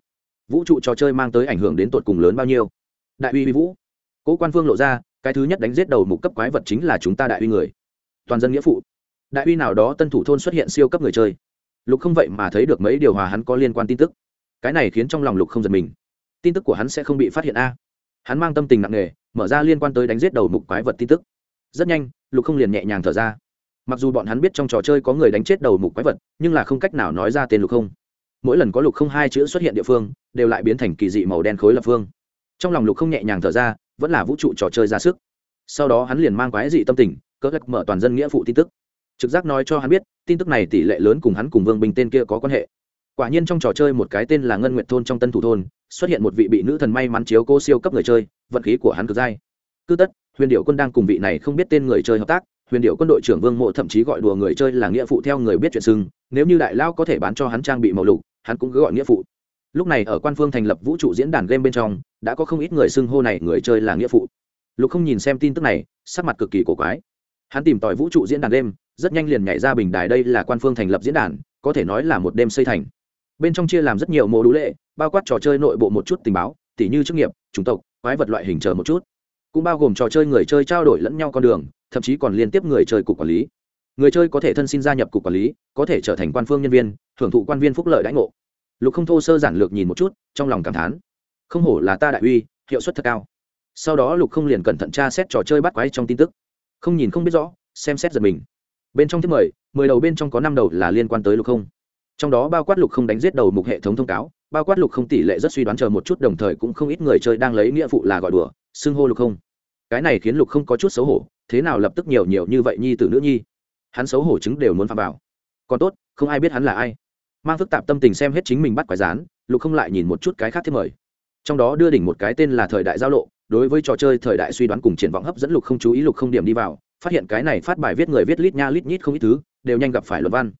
vũ trụ trò chơi mang tới ảnh hưởng đến tột cùng lớn bao nhiêu. Đại uy vũ. Cố quan phương lộ ra, cái thứ nhất đánh giết đầu mục cấp quái vật chính là chúng ta đại uy người. Toàn dân nghĩa phụ. Đại uy nào đó tân thủ thôn xuất hiện siêu cấp người chơi. Lục không vậy mà thấy được mấy điều hòa hắn có liên quan tin tức. Cái này khiến trong lòng lục không giật mình. Tin tức của hắn sẽ không bị phát hiện a. Hắn mang tâm tình nặng nề, mở ra liên quan tới đánh giết đầu mục quái vật tin tức. Rất nhanh, lục không liền nhẹ nhàng thở ra. Mặc dù bọn hắn biết trong trò chơi có người đánh chết đầu mục quái vật, nhưng là không cách nào nói ra tên lục không mỗi lần có lục không hai chữ xuất hiện địa phương, đều lại biến thành kỳ dị màu đen khối lập phương. Trong lòng lục không nhẹ nhàng thở ra, vẫn là vũ trụ trò chơi ra sức. Sau đó hắn liền mang quái dị tâm tình cỡ gạch mở toàn dân nghĩa phụ tin tức. Trực giác nói cho hắn biết, tin tức này tỷ lệ lớn cùng hắn cùng vương bình tên kia có quan hệ. Quả nhiên trong trò chơi một cái tên là ngân nguyệt thôn trong tân thủ thôn, xuất hiện một vị bị nữ thần may mắn chiếu cô siêu cấp người chơi, vận khí của hắn cực dai. Cứ tất, huyền điệu quân đang cùng vị này không biết tên người chơi hợp tác, huyền điệu quân đội trưởng vương mộ thậm chí gọi đùa người chơi là nghĩa phụ theo người biết chuyện sưng nếu như đại lao có thể bán cho hắn trang bị màu lục hắn cũng cứ gọi nghĩa phụ. Lúc này ở quan phương thành lập vũ trụ diễn đàn game bên trong, đã có không ít người xưng hô này người chơi là nghĩa phụ. Lục không nhìn xem tin tức này, sắc mặt cực kỳ cổ quái. Hắn tìm tòi vũ trụ diễn đàn đêm rất nhanh liền nhảy ra bình đài đây là quan phương thành lập diễn đàn, có thể nói là một đêm xây thành. Bên trong chia làm rất nhiều mô đũ lệ, bao quát trò chơi nội bộ một chút tình báo, tỉ như chức nghiệp, chủng tộc, quái vật loại hình chờ một chút. Cũng bao gồm trò chơi người chơi trao đổi lẫn nhau con đường, thậm chí còn liên tiếp người chơi cục quản lý người chơi có thể thân xin gia nhập cục quản lý, có thể trở thành quan phương nhân viên hưởng thụ quan viên phúc lợi đãi ngộ. Lục không thô sơ giản lược nhìn một chút, trong lòng cảm thán. Không hổ là ta đại uy, hiệu suất thật cao. Sau đó lục không liền cẩn thận tra xét trò chơi bắt quái trong tin tức. Không nhìn không biết rõ, xem xét giật mình. Bên trong thứ mười mười đầu bên trong có năm đầu là liên quan tới lục không. Trong đó bao quát lục không đánh giết đầu mục hệ thống thông cáo, bao quát lục không tỷ lệ rất suy đoán chờ một chút, đồng thời cũng không ít người chơi đang lấy nghĩa phụ là gọi đùa, xưng hô lục không. Cái này khiến lục không có chút xấu hổ, thế nào lập tức nhiều nhiều như vậy nhi từ nữ nhi hắn xấu hổ chứng đều muốn phạm vào. Còn tốt, không ai biết hắn là ai. Mang phức tạp tâm tình xem hết chính mình bắt quái rán, lục không lại nhìn một chút cái khác thiết mời. Trong đó đưa đỉnh một cái tên là thời đại giao lộ, đối với trò chơi thời đại suy đoán cùng triển vọng hấp dẫn lục không chú ý, lục không điểm đi vào, phát hiện cái này phát bài viết người viết lít nha lít nhít không ít thứ, đều nhanh gặp phải luật văn.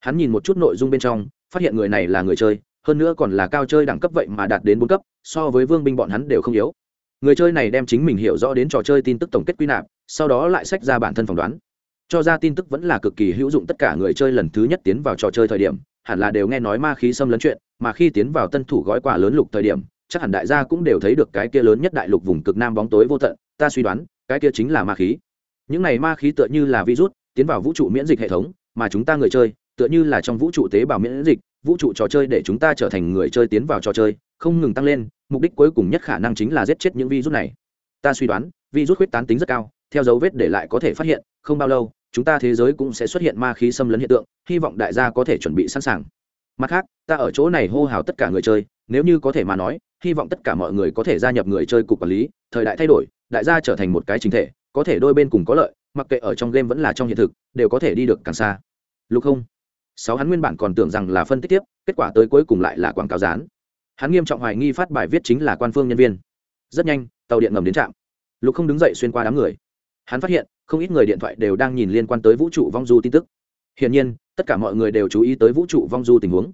Hắn nhìn một chút nội dung bên trong, phát hiện người này là người chơi, hơn nữa còn là cao chơi đẳng cấp vậy mà đạt đến bốn cấp, so với vương binh bọn hắn đều không yếu. Người chơi này đem chính mình hiểu rõ đến trò chơi tin tức tổng kết quy nạp, sau đó lại sách ra bản thân phỏng đoán cho ra tin tức vẫn là cực kỳ hữu dụng, tất cả người chơi lần thứ nhất tiến vào trò chơi thời điểm, hẳn là đều nghe nói ma khí xâm lấn chuyện, mà khi tiến vào tân thủ gói quà lớn lục thời điểm, chắc hẳn đại gia cũng đều thấy được cái kia lớn nhất đại lục vùng cực nam bóng tối vô tận, ta suy đoán, cái kia chính là ma khí. Những này ma khí tựa như là virus, tiến vào vũ trụ miễn dịch hệ thống, mà chúng ta người chơi, tựa như là trong vũ trụ tế bào miễn dịch, vũ trụ trò chơi để chúng ta trở thành người chơi tiến vào trò chơi, không ngừng tăng lên, mục đích cuối cùng nhất khả năng chính là giết chết những virus này. Ta suy đoán, virus huyết tán tính rất cao, theo dấu vết để lại có thể phát hiện, không bao lâu chúng ta thế giới cũng sẽ xuất hiện ma khí xâm lấn hiện tượng, hy vọng đại gia có thể chuẩn bị sẵn sàng. Mặt khác, ta ở chỗ này hô hào tất cả người chơi, nếu như có thể mà nói, hy vọng tất cả mọi người có thể gia nhập người chơi cục quản lý, thời đại thay đổi, đại gia trở thành một cái chính thể, có thể đôi bên cùng có lợi, mặc kệ ở trong game vẫn là trong hiện thực, đều có thể đi được càng xa. Lục không? Sáu hắn nguyên bản còn tưởng rằng là phân tích tiếp, kết quả tới cuối cùng lại là quảng cáo rán hắn nghiêm trọng hoài nghi phát bài viết chính là quan phương nhân viên. Rất nhanh, tàu điện ngầm đến trạm. Lục không đứng dậy xuyên qua đám người. Hắn phát hiện không ít người điện thoại đều đang nhìn liên quan tới vũ trụ vong du tin tức. Hiển nhiên, tất cả mọi người đều chú ý tới vũ trụ vong du tình huống.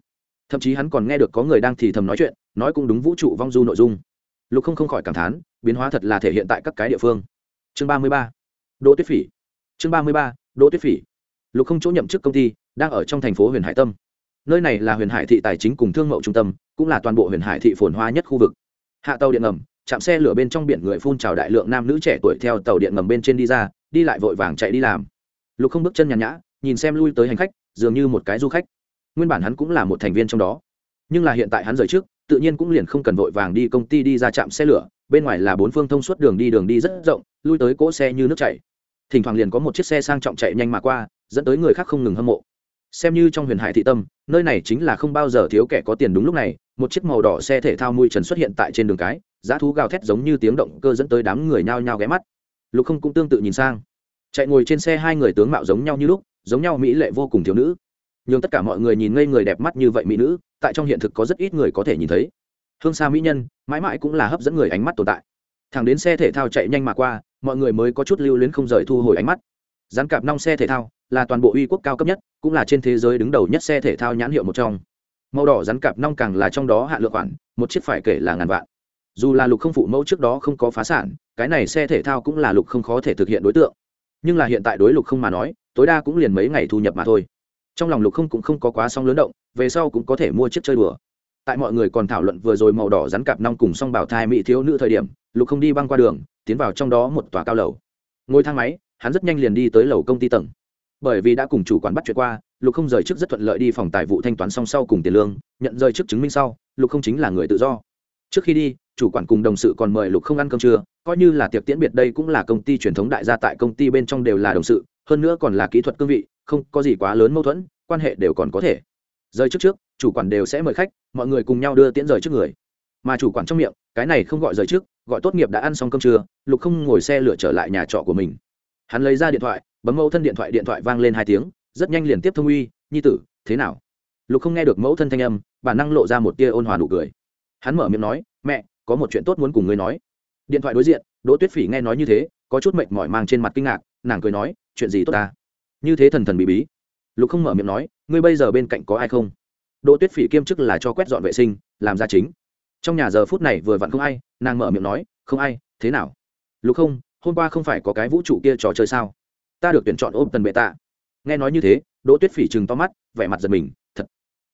Thậm chí hắn còn nghe được có người đang thì thầm nói chuyện, nói cũng đúng vũ trụ vong du nội dung. Lục không không khỏi cảm thán, biến hóa thật là thể hiện tại các cái địa phương. Chương ba mươi ba, đỗ tuyết phỉ. Chương ba mươi ba, đỗ tuyết phỉ. Lục không chỗ nhậm chức công ty, đang ở trong thành phố huyền hải tâm. Nơi này là huyền hải thị tài chính cùng thương mậu trung tâm, cũng là toàn bộ huyền hải thị phồn hoa nhất khu vực. Hạ tàu điện ngầm chạm xe lửa bên trong biển người phun trào đại lượng nam nữ trẻ tuổi theo tàu điện ngầm bên trên đi ra, đi lại vội vàng chạy đi làm. Lục không bước chân nhàn nhã, nhìn xem lui tới hành khách, dường như một cái du khách. Nguyên bản hắn cũng là một thành viên trong đó. Nhưng là hiện tại hắn rời trước, tự nhiên cũng liền không cần vội vàng đi công ty đi ra trạm xe lửa, bên ngoài là bốn phương thông suốt đường đi đường đi rất rộng, lui tới cỗ xe như nước chảy. Thỉnh thoảng liền có một chiếc xe sang trọng chạy nhanh mà qua, dẫn tới người khác không ngừng hâm mộ xem như trong huyền hải thị tâm, nơi này chính là không bao giờ thiếu kẻ có tiền đúng lúc này, một chiếc màu đỏ xe thể thao mùi trần xuất hiện tại trên đường cái, giá thú gào thét giống như tiếng động cơ dẫn tới đám người nhao nhao ghé mắt. Lục không cũng tương tự nhìn sang. Chạy ngồi trên xe hai người tướng mạo giống nhau như lúc, giống nhau mỹ lệ vô cùng thiếu nữ. Nhưng tất cả mọi người nhìn ngây người đẹp mắt như vậy mỹ nữ, tại trong hiện thực có rất ít người có thể nhìn thấy. Hương xa mỹ nhân, mãi mãi cũng là hấp dẫn người ánh mắt tồn tại. Thẳng đến xe thể thao chạy nhanh mà qua, mọi người mới có chút lưu luyến không rời thu hồi ánh mắt. Dán cạp nong xe thể thao là toàn bộ uy quốc cao cấp nhất, cũng là trên thế giới đứng đầu nhất xe thể thao nhãn hiệu một trong. Màu đỏ rắn cạp nong càng là trong đó hạ lượng khoản, một chiếc phải kể là ngàn vạn. Dù là lục không phụ mẫu trước đó không có phá sản, cái này xe thể thao cũng là lục không khó thể thực hiện đối tượng. Nhưng là hiện tại đối lục không mà nói, tối đa cũng liền mấy ngày thu nhập mà thôi. Trong lòng lục không cũng không có quá song lớn động, về sau cũng có thể mua chiếc chơi đùa. Tại mọi người còn thảo luận vừa rồi màu đỏ rắn cạp nong cùng song bảo thai mỹ thiếu nữ thời điểm, lục không đi băng qua đường, tiến vào trong đó một tòa cao lầu. Ngồi thang máy, hắn rất nhanh liền đi tới lầu công ty tầng bởi vì đã cùng chủ quản bắt chuyện qua, lục không rời chức rất thuận lợi đi phòng tài vụ thanh toán song sau cùng tiền lương, nhận rời chức chứng minh sau, lục không chính là người tự do. Trước khi đi, chủ quản cùng đồng sự còn mời lục không ăn cơm trưa, coi như là tiệc tiễn biệt đây cũng là công ty truyền thống đại gia tại công ty bên trong đều là đồng sự, hơn nữa còn là kỹ thuật cương vị, không có gì quá lớn mâu thuẫn, quan hệ đều còn có thể. Rời trước trước, chủ quản đều sẽ mời khách, mọi người cùng nhau đưa tiễn rời trước người. Mà chủ quản trong miệng, cái này không gọi rời trước gọi tốt nghiệp đã ăn xong cơm trưa, lục không ngồi xe lửa trở lại nhà trọ của mình hắn lấy ra điện thoại, bấm mẫu thân điện thoại điện thoại vang lên hai tiếng, rất nhanh liền tiếp thông uy, nhi tử, thế nào? Lục không nghe được mẫu thân thanh âm, bản năng lộ ra một tia ôn hòa nụ cười. Hắn mở miệng nói, mẹ, có một chuyện tốt muốn cùng ngươi nói. Điện thoại đối diện, đỗ tuyết phỉ nghe nói như thế, có chút mệt mỏi mang trên mặt kinh ngạc, nàng cười nói, chuyện gì tốt ta? Như thế thần thần bí bí. Lục không mở miệng nói, ngươi bây giờ bên cạnh có ai không? Đỗ tuyết phỉ kiêm chức là cho quét dọn vệ sinh, làm ra chính. Trong nhà giờ phút này vừa vặn không ai, nàng mở miệng nói, không ai, thế nào? Lục không hôm qua không phải có cái vũ trụ kia trò chơi sao? Ta được tuyển chọn ôm tần bệ tạ nghe nói như thế, đỗ tuyết phỉ chừng to mắt, vẻ mặt giật mình, thật.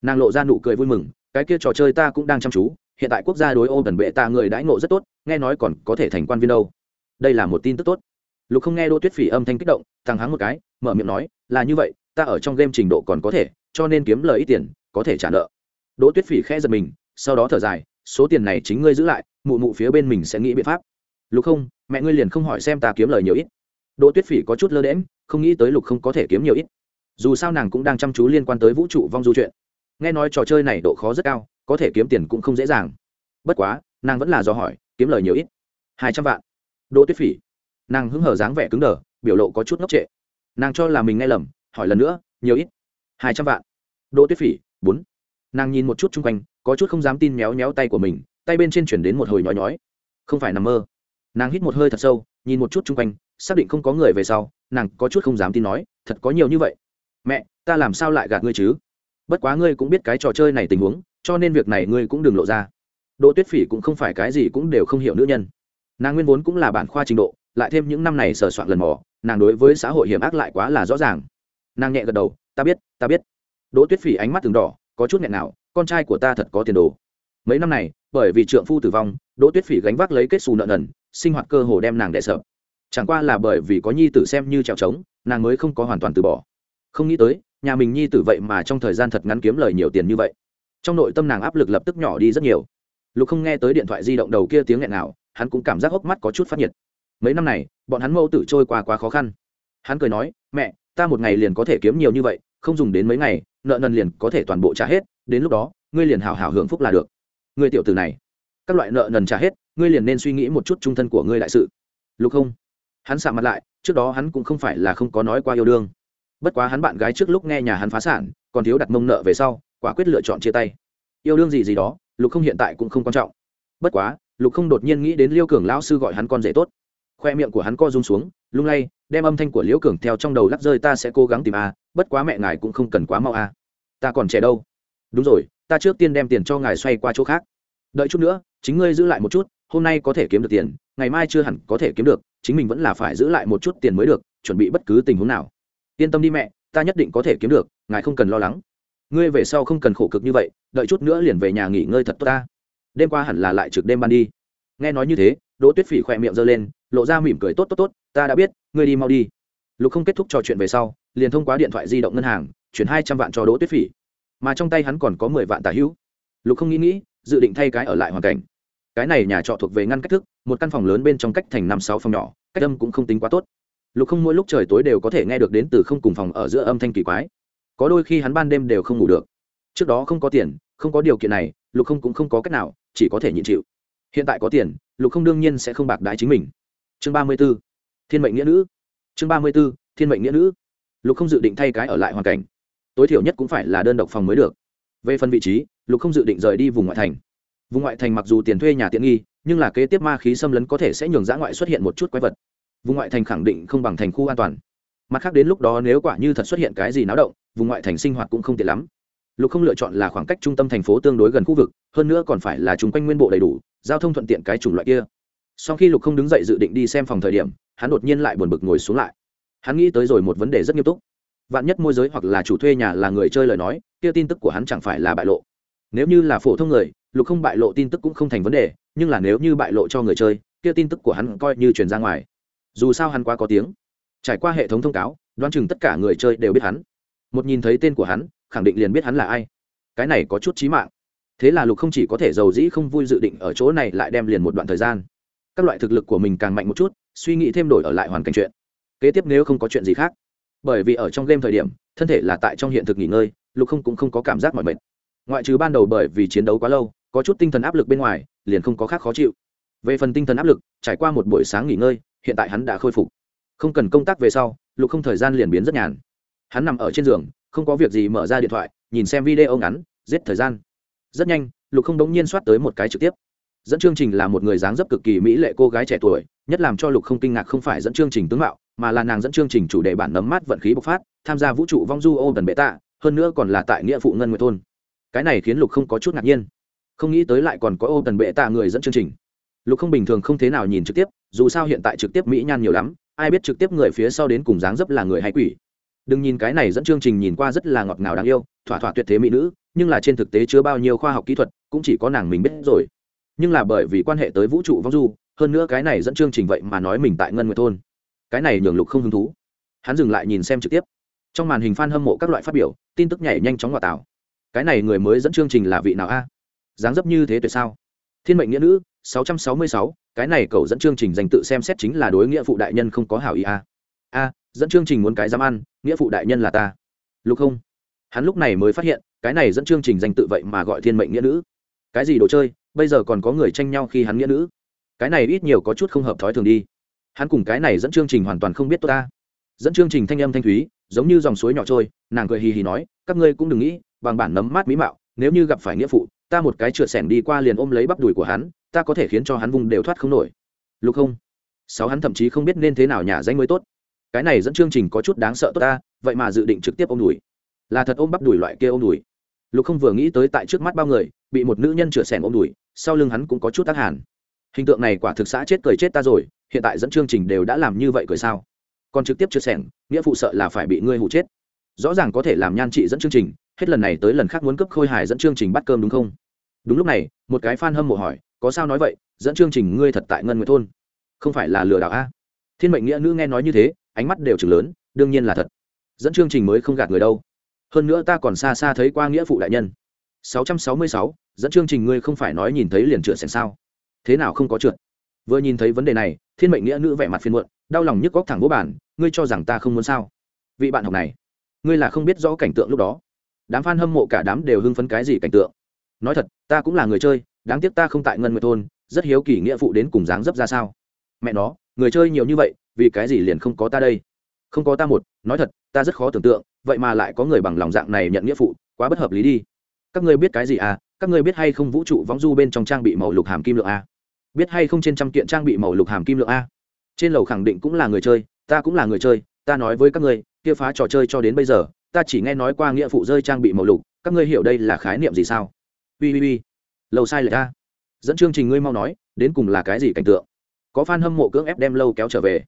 Nàng lộ ra nụ cười vui mừng, cái kia trò chơi ta cũng đang chăm chú, hiện tại quốc gia đối ôm tần bệ tạ người đãi ngộ rất tốt, nghe nói còn có thể thành quan viên đâu. Đây là một tin tức tốt. Lục không nghe đỗ tuyết phỉ âm thanh kích động, thằng hắng một cái, mở miệng nói, là như vậy, ta ở trong game trình độ còn có thể, cho nên kiếm lời ít tiền, có thể trả nợ. Đỗ tuyết phỉ khẽ giật mình, sau đó thở dài, số tiền này chính ngươi giữ lại, mụ mụ phía bên mình sẽ nghĩ biện pháp. Lục không mẹ ngươi liền không hỏi xem ta kiếm lời nhiều ít. Đỗ tuyết phỉ có chút lơ đễm không nghĩ tới lục không có thể kiếm nhiều ít. Dù sao nàng cũng đang chăm chú liên quan tới vũ trụ vong du chuyện. Nghe nói trò chơi này độ khó rất cao, có thể kiếm tiền cũng không dễ dàng. Bất quá, nàng vẫn là do hỏi, kiếm lời nhiều ít? Hai trăm vạn. Đỗ tuyết phỉ. Nàng hứng hở dáng vẻ cứng đờ, biểu lộ có chút ngốc trệ. Nàng cho là mình nghe lầm, hỏi lần nữa, nhiều ít? Hai trăm vạn. Đỗ tuyết phỉ, bốn. Nàng nhìn một chút chung quanh, có chút không dám tin méo méo tay của mình, tay bên trên chuyển đến một hồi nhói nhói. Không phải nằm mơ nàng hít một hơi thật sâu, nhìn một chút chung quanh, xác định không có người về sau, nàng có chút không dám tin nói, thật có nhiều như vậy? Mẹ, ta làm sao lại gạt ngươi chứ? Bất quá ngươi cũng biết cái trò chơi này tình huống, cho nên việc này ngươi cũng đừng lộ ra. Đỗ tuyết phỉ cũng không phải cái gì cũng đều không hiểu nữ nhân. Nàng nguyên vốn cũng là bản khoa trình độ, lại thêm những năm này sờ soạn lần mò, nàng đối với xã hội hiểm ác lại quá là rõ ràng. Nàng nhẹ gật đầu, ta biết ta biết. Đỗ tuyết phỉ ánh mắt từng đỏ, có chút nghẹn nào, con trai của ta thật có tiền đồ. Mấy năm này, bởi vì trượng phu tử vong, đỗ tuyết phỉ gánh vác lấy kết xù nợ nần sinh hoạt cơ hồ đem nàng đẻ sợ chẳng qua là bởi vì có nhi tử xem như trèo trống, nàng mới không có hoàn toàn từ bỏ. Không nghĩ tới, nhà mình nhi tử vậy mà trong thời gian thật ngắn kiếm lời nhiều tiền như vậy. Trong nội tâm nàng áp lực lập tức nhỏ đi rất nhiều. Lục không nghe tới điện thoại di động đầu kia tiếng nghẹn nào hắn cũng cảm giác hốc mắt có chút phát nhiệt. Mấy năm này, bọn hắn mẫu tử trôi qua quá khó khăn. Hắn cười nói, mẹ, ta một ngày liền có thể kiếm nhiều như vậy, không dùng đến mấy ngày, nợ nần liền có thể toàn bộ trả hết, đến lúc đó, ngươi liền hào hào hưởng phúc là được. Ngươi tiểu tử này, các loại nợ nần trả hết ngươi liền nên suy nghĩ một chút trung thân của ngươi đại sự. Lục không hắn sạ mặt lại, trước đó hắn cũng không phải là không có nói qua yêu đương. Bất quá hắn bạn gái trước lúc nghe nhà hắn phá sản, còn thiếu đặt mông nợ về sau, quả quyết lựa chọn chia tay. Yêu đương gì gì đó, lục không hiện tại cũng không quan trọng. Bất quá, lục không đột nhiên nghĩ đến liêu cường lão sư gọi hắn con rể tốt. Khoe miệng của hắn co rung xuống, lung lay, đem âm thanh của liễu cường theo trong đầu lắc rơi, ta sẽ cố gắng tìm a, bất quá mẹ ngài cũng không cần quá mau a. Ta còn trẻ đâu. Đúng rồi, ta trước tiên đem tiền cho ngài xoay qua chỗ khác. Đợi chút nữa, chính ngươi giữ lại một chút hôm nay có thể kiếm được tiền, ngày mai chưa hẳn có thể kiếm được, chính mình vẫn là phải giữ lại một chút tiền mới được, chuẩn bị bất cứ tình huống nào. Yên tâm đi mẹ, ta nhất định có thể kiếm được, ngài không cần lo lắng. Ngươi về sau không cần khổ cực như vậy, đợi chút nữa liền về nhà nghỉ ngơi thật tốt ta. Đêm qua hẳn là lại trực đêm ban đi. Nghe nói như thế, đỗ tuyết phỉ khỏe miệng giơ lên, lộ ra mỉm cười tốt tốt tốt, ta đã biết, ngươi đi mau đi. Lục không kết thúc trò chuyện về sau, liền thông qua điện thoại di động ngân hàng, chuyển hai trăm vạn cho đỗ tuyết phỉ. Mà trong tay hắn còn có mười vạn tả hữu. Lục không nghĩ nghĩ, dự định thay cái ở lại hoàn cảnh cái này nhà trọ thuộc về ngăn cách thức, một căn phòng lớn bên trong cách thành năm sáu phòng nhỏ, cách âm cũng không tính quá tốt. Lục không mỗi lúc trời tối đều có thể nghe được đến từ không cùng phòng ở giữa âm thanh kỳ quái. Có đôi khi hắn ban đêm đều không ngủ được. Trước đó không có tiền, không có điều kiện này, lục không cũng không có cách nào, chỉ có thể nhịn chịu. Hiện tại có tiền, lục không đương nhiên sẽ không bạc đái chính mình. Chương ba mươi b ố thiên mệnh nghĩa nữ. Chương ba mươi b ố thiên mệnh nghĩa nữ. Lục không dự định thay cái ở lại hoàn cảnh. Tối thiểu nhất cũng phải là đơn độc phòng mới được. Về phần vị trí, lục không dự định rời đi vùng ngoại thành vùng ngoại thành mặc dù tiền thuê nhà tiện nghi, nhưng là kế tiếp ma khí xâm lấn có thể sẽ nhường dã ngoại xuất hiện một chút quái vật. Vùng ngoại thành khẳng định không bằng thành khu an toàn. Mặt khác đến lúc đó nếu quả như thật xuất hiện cái gì náo động, vùng ngoại thành sinh hoạt cũng không tiện lắm. Lục không lựa chọn là khoảng cách trung tâm thành phố tương đối gần khu vực, hơn nữa còn phải là chung quanh nguyên bộ đầy đủ, giao thông thuận tiện cái chủng loại kia. Sau khi lục không đứng dậy dự định đi xem phòng thời điểm, hắn đột nhiên lại buồn bực ngồi xuống lại. Hắn nghĩ tới rồi một vấn đề rất nghiêm túc. Vạn nhất môi giới hoặc là chủ thuê nhà là người chơi lời nói, kia tin tức của hắn chẳng phải là bại lộ nếu như là phổ thông người, lục không bại lộ tin tức cũng không thành vấn đề, nhưng là nếu như bại lộ cho người chơi, kia tin tức của hắn coi như truyền ra ngoài. Dù sao hắn quá có tiếng. Trải qua hệ thống thông cáo, đoán chừng tất cả người chơi đều biết hắn. Một nhìn thấy tên của hắn, khẳng định liền biết hắn là ai. Cái này có chút trí mạng. Thế là lục không chỉ có thể giàu dĩ không vui dự định ở chỗ này lại đem liền một đoạn thời gian. Các loại thực lực của mình càng mạnh một chút, suy nghĩ thêm đổi ở lại hoàn cảnh chuyện. Kế tiếp nếu không có chuyện gì khác. Bởi vì ở trong game thời điểm, thân thể là tại trong hiện thực nghỉ ngơi, lục không cũng không có cảm giác mỏi mệt ngoại trừ ban đầu bởi vì chiến đấu quá lâu, có chút tinh thần áp lực bên ngoài, liền không có khác khó chịu. Về phần tinh thần áp lực, trải qua một buổi sáng nghỉ ngơi, hiện tại hắn đã khôi phục. Không cần công tác về sau, lục không thời gian liền biến rất nhàn. Hắn nằm ở trên giường, không có việc gì mở ra điện thoại, nhìn xem video ngắn, giết thời gian. Rất nhanh, lục không đống nhiên soát tới một cái trực tiếp. Dẫn chương trình là một người dáng dấp cực kỳ mỹ lệ cô gái trẻ tuổi, nhất làm cho lục không kinh ngạc không phải dẫn chương trình tướng mạo, mà là nàng dẫn chương trình chủ đề bản nấm mát vận khí bộc phát, tham gia vũ trụ vong du ô tần bệ tạ, hơn nữa còn là tại nghĩa phụ ngân nguyệt thôn cái này khiến lục không có chút ngạc nhiên. Không nghĩ tới lại còn có ô tần bệ tạ người dẫn chương trình. Lục không bình thường không thế nào nhìn trực tiếp, dù sao hiện tại trực tiếp mỹ nhan nhiều lắm, ai biết trực tiếp người phía sau đến cùng dáng dấp là người hay quỷ. Đừng nhìn cái này dẫn chương trình nhìn qua rất là ngọt ngào đáng yêu, thỏa thỏa tuyệt thế mỹ nữ, nhưng là trên thực tế chứa bao nhiêu khoa học kỹ thuật, cũng chỉ có nàng mình biết rồi. Nhưng là bởi vì quan hệ tới vũ trụ vong du, hơn nữa cái này dẫn chương trình vậy mà nói mình tại ngân nguyệt thôn. Cái này nhường lục không hứng thú. Hắn dừng lại nhìn xem trực tiếp. Trong màn hình f a n hâm mộ các loại phát biểu, tin tức nhảy nhanh chóng ngoại tảo cái này người mới dẫn chương trình là vị nào a? Dáng dấp như thế tuyệt sao? Thiên mệnh nghĩa nữ 666, cái này cậu dẫn chương trình dành tự xem xét chính là đối nghĩa phụ đại nhân không có hảo ý a. A dẫn chương trình muốn cái dám ăn nghĩa phụ đại nhân là ta. Lúc không? Hắn lúc này mới phát hiện cái này dẫn chương trình danh tự vậy mà gọi thiên mệnh nghĩa nữ. Cái gì đồ chơi? Bây giờ còn có người tranh nhau khi hắn nghĩa nữ. Cái này ít nhiều có chút không hợp thói thường đi. Hắn cùng cái này dẫn chương trình hoàn toàn không biết tôi ta. Dẫn chương trình thanh âm thanh thúy giống như dòng suối nhỏ trôi nàng cười hì hì nói các ngươi cũng đừng nghĩ bằng bản nấm mát mỹ mạo, nếu như gặp phải nghĩa phụ, ta một cái trượt sẻn đi qua liền ôm lấy bắp đùi của hắn, ta có thể khiến cho hắn vùng đều thoát không nổi. Lục không sáu hắn thậm chí không biết nên thế nào nhà danh mới tốt. Cái này dẫn chương trình có chút đáng sợ tốt ta, vậy mà dự định trực tiếp ôm đùi. Là thật ôm bắp đùi loại kia ôm đùi. Lục không vừa nghĩ tới tại trước mắt bao người, bị một nữ nhân chửa sẻn ôm đùi, sau lưng hắn cũng có chút tác hàn. Hình tượng này quả thực xã chết cười chết ta rồi, hiện tại dẫn chương trình đều đã làm như vậy cười sao? Còn trực tiếp chửa sẻn nghĩa phụ sợ là phải bị ngươi hụ chết. Rõ ràng có thể làm nhan trị dẫn chương trình hết lần này tới lần khác muốn cấp khôi hài dẫn chương trình bắt cơm đúng không? Đúng lúc này một cái fan hâm mộ hỏi có sao nói vậy? Dẫn chương trình ngươi thật tại ngân nguyệt thôn. Không phải là lừa đảo a? Thiên mệnh nghĩa nữ nghe nói như thế ánh mắt đều chừng lớn đương nhiên là thật. Dẫn chương trình mới không gạt người đâu. Hơn nữa ta còn xa xa thấy qua nghĩa phụ đại nhân. 666, dẫn chương trình ngươi không phải nói nhìn thấy liền trượt xem sao? Thế nào không có trượt? Vừa nhìn thấy vấn đề này thiên mệnh nghĩa nữ vẻ mặt phiền muộn đau lòng nhức góc thẳng vô bản ngươi cho rằng ta không muốn sao? Vị bạn học này ngươi là không biết rõ cảnh tượng lúc đó đám f a n hâm mộ cả đám đều hưng phấn cái gì cảnh tượng. Nói thật, ta cũng là người chơi, đáng tiếc ta không tại ngân nguyệt thôn, rất hiếu kỳ nghĩa phụ đến cùng dáng dấp ra sao. Mẹ nó, người chơi nhiều như vậy, vì cái gì liền không có ta đây? Không có ta một, nói thật, ta rất khó tưởng tượng, vậy mà lại có người bằng lòng dạng này nhận nghĩa phụ, quá bất hợp lý đi. Các ngươi biết cái gì à? Các ngươi biết hay không vũ trụ võng du bên trong trang bị màu lục hàm kim lượng a? Biết hay không trên trăm kiện trang bị màu lục hàm kim lượng a? Trên lầu khẳng định cũng là người chơi, ta cũng là người chơi, ta nói với các ngươi, kia phá trò chơi cho đến bây giờ ta chỉ nghe nói qua nghĩa phụ rơi trang bị màu lục, các ngươi hiểu đây là khái niệm gì sao? Ui ui ui lâu sai lệch ta dẫn chương trình ngươi mau nói, đến cùng là cái gì cảnh tượng? Có fan hâm mộ cưỡng ép đem lâu kéo trở về.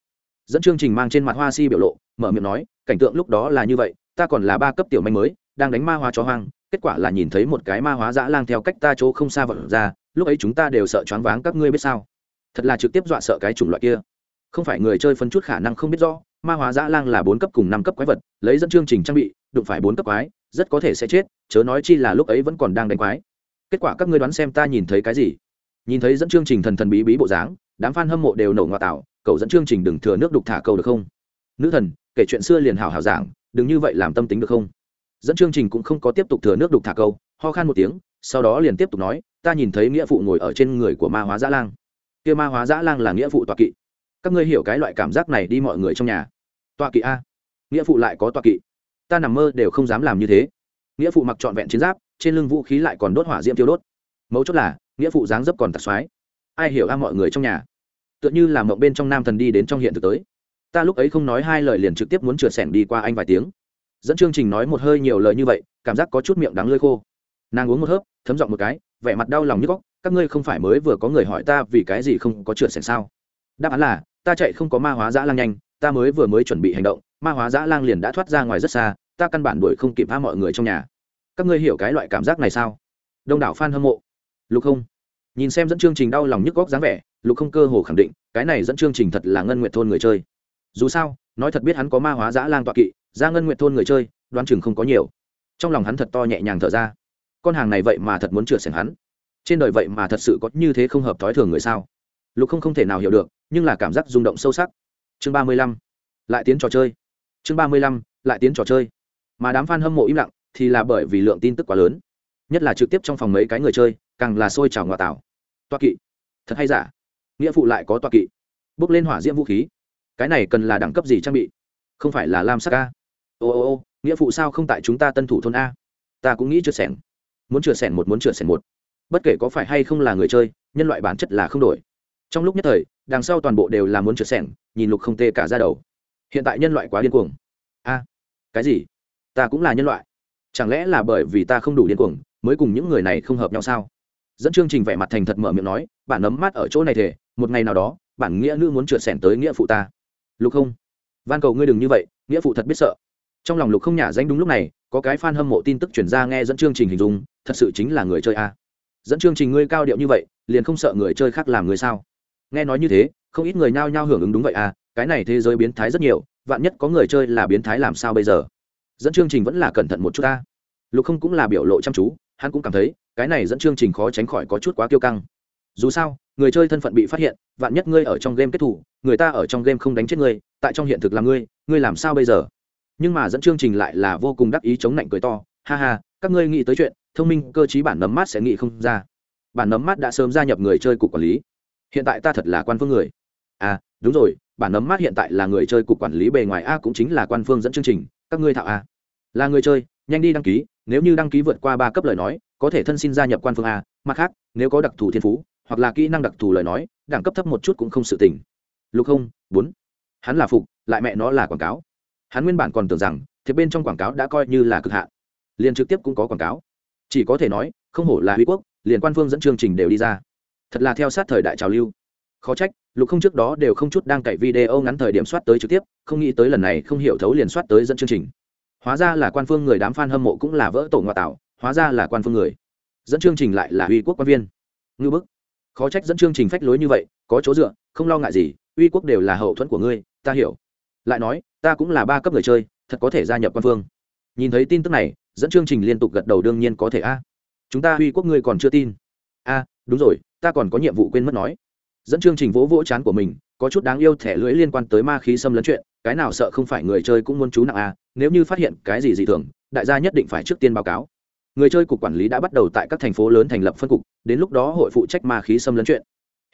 Dẫn chương trình mang trên mặt hoa si biểu lộ, mở miệng nói, cảnh tượng lúc đó là như vậy, ta còn là ba cấp tiểu manh mới, đang đánh ma hóa chó hoang, kết quả là nhìn thấy một cái ma hóa dã lang theo cách ta chỗ không xa vật ra, lúc ấy chúng ta đều sợ choáng váng, các ngươi biết sao? Thật là trực tiếp dọa sợ cái chủng loại kia không phải người chơi phân chút khả năng không biết rõ, ma hóa dã lang là bốn cấp cùng năm cấp quái vật, lấy dẫn chương trình trang bị, đụng phải bốn cấp quái, rất có thể sẽ chết, chớ nói chi là lúc ấy vẫn còn đang đánh quái. Kết quả các ngươi đoán xem ta nhìn thấy cái gì? Nhìn thấy dẫn chương trình thần thần bí bí bộ dáng, đám f a n hâm mộ đều nổ ngoa tạo, cậu dẫn chương trình đừng thừa nước đục thả câu được không? Nữ thần, kể chuyện xưa liền hào hào giảng, đừng như vậy làm tâm tính được không? Dẫn chương trình cũng không có tiếp tục thừa nước đục thả câu, ho khan một tiếng, sau đó liền tiếp tục nói, ta nhìn thấy nghĩa phụ ngồi ở trên người của ma hóa dã lang. Kia ma hóa dã lang là nghĩa phụ toạc kỵ các ngươi hiểu cái loại cảm giác này đi mọi người trong nhà. Tọa kỵ a. Nghĩa phụ lại có tọa kỵ. Ta nằm mơ đều không dám làm như thế. Nghĩa phụ mặc trọn vẹn chiến giáp, trên lưng vũ khí lại còn đốt hỏa diễm tiêu đốt. Mấu chốt là, nghĩa phụ dáng dấp còn tạc xoái. Ai hiểu a mọi người trong nhà? Tựa như là mộng bên trong nam thần đi đến trong hiện thực tới. Ta lúc ấy không nói hai lời liền trực tiếp muốn trượt sẻng đi qua anh vài tiếng. Dẫn chương trình nói một hơi nhiều lời như vậy, cảm giác có chút miệng đắng lơi khô. Nàng uống một hớp, thấm giọng một cái, vẻ mặt đau lòng như góc, các ngươi không phải mới vừa có người hỏi ta vì cái gì không có trượt sẻng sao? Đáp án là ta chạy không có ma hóa dã lang nhanh, ta mới vừa mới chuẩn bị hành động, ma hóa dã lang liền đã thoát ra ngoài rất xa, ta căn bản đuổi không kịp tha mọi người trong nhà. Các ngươi hiểu cái loại cảm giác này sao? Đông đảo f a n hâm mộ. Lục không. Nhìn xem dẫn chương trình đau lòng nhức góc dáng vẻ, lục không cơ hồ khẳng định, cái này dẫn chương trình thật là ngân nguyện thôn người chơi. Dù sao, nói thật biết hắn có ma hóa dã lang tọa kỵ, ra ngân nguyện thôn người chơi, đoán chừng không có nhiều. Trong lòng hắn thật to nhẹ nhàng thở ra. Con hàng này vậy mà thật muốn chửa xẻng hắn. Trên đời vậy mà thật sự có như thế không hợp thói thường người sao? Lục không không thể nào hiểu được, nhưng là cảm giác rung động sâu sắc. Chương ba mươi lăm, lại tiến trò chơi. Chương ba mươi lăm, lại tiến trò chơi. Mà đám f a n hâm mộ im lặng thì là bởi vì lượng tin tức quá lớn. Nhất là trực tiếp trong phòng mấy cái người chơi, càng là sôi trào ngoại tảo toa kỵ. Thật hay giả? Nghĩa phụ lại có toa kỵ. Bước lên hỏa diễm vũ khí. Cái này cần là đẳng cấp gì trang bị? Không phải là lam sắc a. Ô ô ô, nghĩa phụ sao không tại chúng ta tân thủ thôn a? Ta cũng nghĩ chưa sẻng muốn chưa sẻn một, muốn chưa sẻn một. Bất kể có phải hay không là người chơi, nhân loại bản chất là không đổi trong lúc nhất thời, đằng sau toàn bộ đều là muốn trượt sẻng, nhìn lục không tê cả ra đầu. Hiện tại nhân loại quá điên cuồng. A, cái gì? Ta cũng là nhân loại. Chẳng lẽ là bởi vì ta không đủ điên cuồng, mới cùng những người này không hợp nhau sao? Dẫn chương trình vẻ mặt thành thật mở miệng nói bản nấm mát ở chỗ này thể một ngày nào đó bản nghĩa nữ muốn trượt sẻn tới nghĩa phụ ta. Lục không, van cầu ngươi đừng như vậy, nghĩa phụ thật biết sợ. Trong lòng lục không nhả danh đúng lúc này, có cái fan hâm mộ tin tức chuyển ra nghe dẫn chương trình hình dung, thật sự chính là người chơi a. Dẫn chương trình ngươi cao điệu như vậy, liền không sợ người chơi khác làm người sao? Nghe nói như thế, không ít người nhao nhao hưởng ứng đúng vậy à cái này thế giới biến thái rất nhiều, vạn nhất có người chơi là biến thái làm sao bây giờ? Dẫn chương trình vẫn là cẩn thận một chút ta. Lục không cũng là biểu lộ chăm chú, hắn cũng cảm thấy, cái này dẫn chương trình khó tránh khỏi có chút quá kiêu căng. Dù sao, người chơi thân phận bị phát hiện, vạn nhất ngươi ở trong game kết thủ, người ta ở trong game không đánh chết ngươi, tại trong hiện thực là ngươi ngươi làm sao bây giờ? Nhưng mà dẫn chương trình lại là vô cùng đắc ý chống lạnh cười to, ha ha, các ngươi nghĩ tới chuyện, thông minh, cơ chí bản nấm mát sẽ nghĩ không ra. Bản nấm mát đã sớm gia nhập người chơi cục quản lý hiện tại ta thật là quan phương người. À đúng rồi, bản nấm mát hiện tại là người chơi cục quản lý bề ngoài a cũng chính là quan phương dẫn chương trình, các ngươi thạo a. Là người chơi, nhanh đi đăng ký, nếu như đăng ký vượt qua ba cấp lời nói, có thể thân xin gia nhập quan phương a, mặt khác, nếu có đặc thù thiên phú, hoặc là kỹ năng đặc thù lời nói, đẳng cấp thấp một chút cũng không sự tình. lục không bốn. Hắn là phục, lại mẹ nó là quảng cáo. Hắn nguyên bản còn tưởng rằng, thì bên trong quảng cáo đã coi như là cực hạn. Liền trực tiếp cũng có quảng cáo. Chỉ có thể nói, không hổ là huy quốc, liền quan phương dẫn chương trình đều đi ra thật là theo sát thời đại trào lưu. Khó trách, lục không trước đó đều không chút đang cậy video ngắn thời điểm soát tới trực tiếp, không nghĩ tới lần này không hiểu thấu liền soát tới dẫn chương trình. Hóa ra là quan phương người đám f a n hâm mộ cũng là vỡ tổ ngoại tạo, hóa ra là quan phương người. Dẫn chương trình lại là uy quốc quan viên. Ngư bức. Khó trách dẫn chương trình phách lối như vậy, có chỗ dựa, không lo ngại gì, uy quốc đều là hậu thuẫn của ngươi, ta hiểu. Lại nói, ta cũng là ba cấp người chơi, thật có thể gia nhập quan phương. Nhìn thấy tin tức này, dẫn chương trình liên tục gật đầu đương nhiên có thể a. Chúng ta uy quốc ngươi còn chưa tin. A, đúng rồi ta còn có nhiệm vụ quên mất nói. Dẫn chương trình vỗ vỗ chán của mình, có chút đáng yêu thẻ lưỡi liên quan tới ma khí xâm lấn chuyện, cái nào sợ không phải người chơi cũng muốn chú nặng a nếu như phát hiện cái gì dị thường, đại gia nhất định phải trước tiên báo cáo. Người chơi cục quản lý đã bắt đầu tại các thành phố lớn thành lập phân cục, đến lúc đó hội phụ trách ma khí xâm lấn chuyện.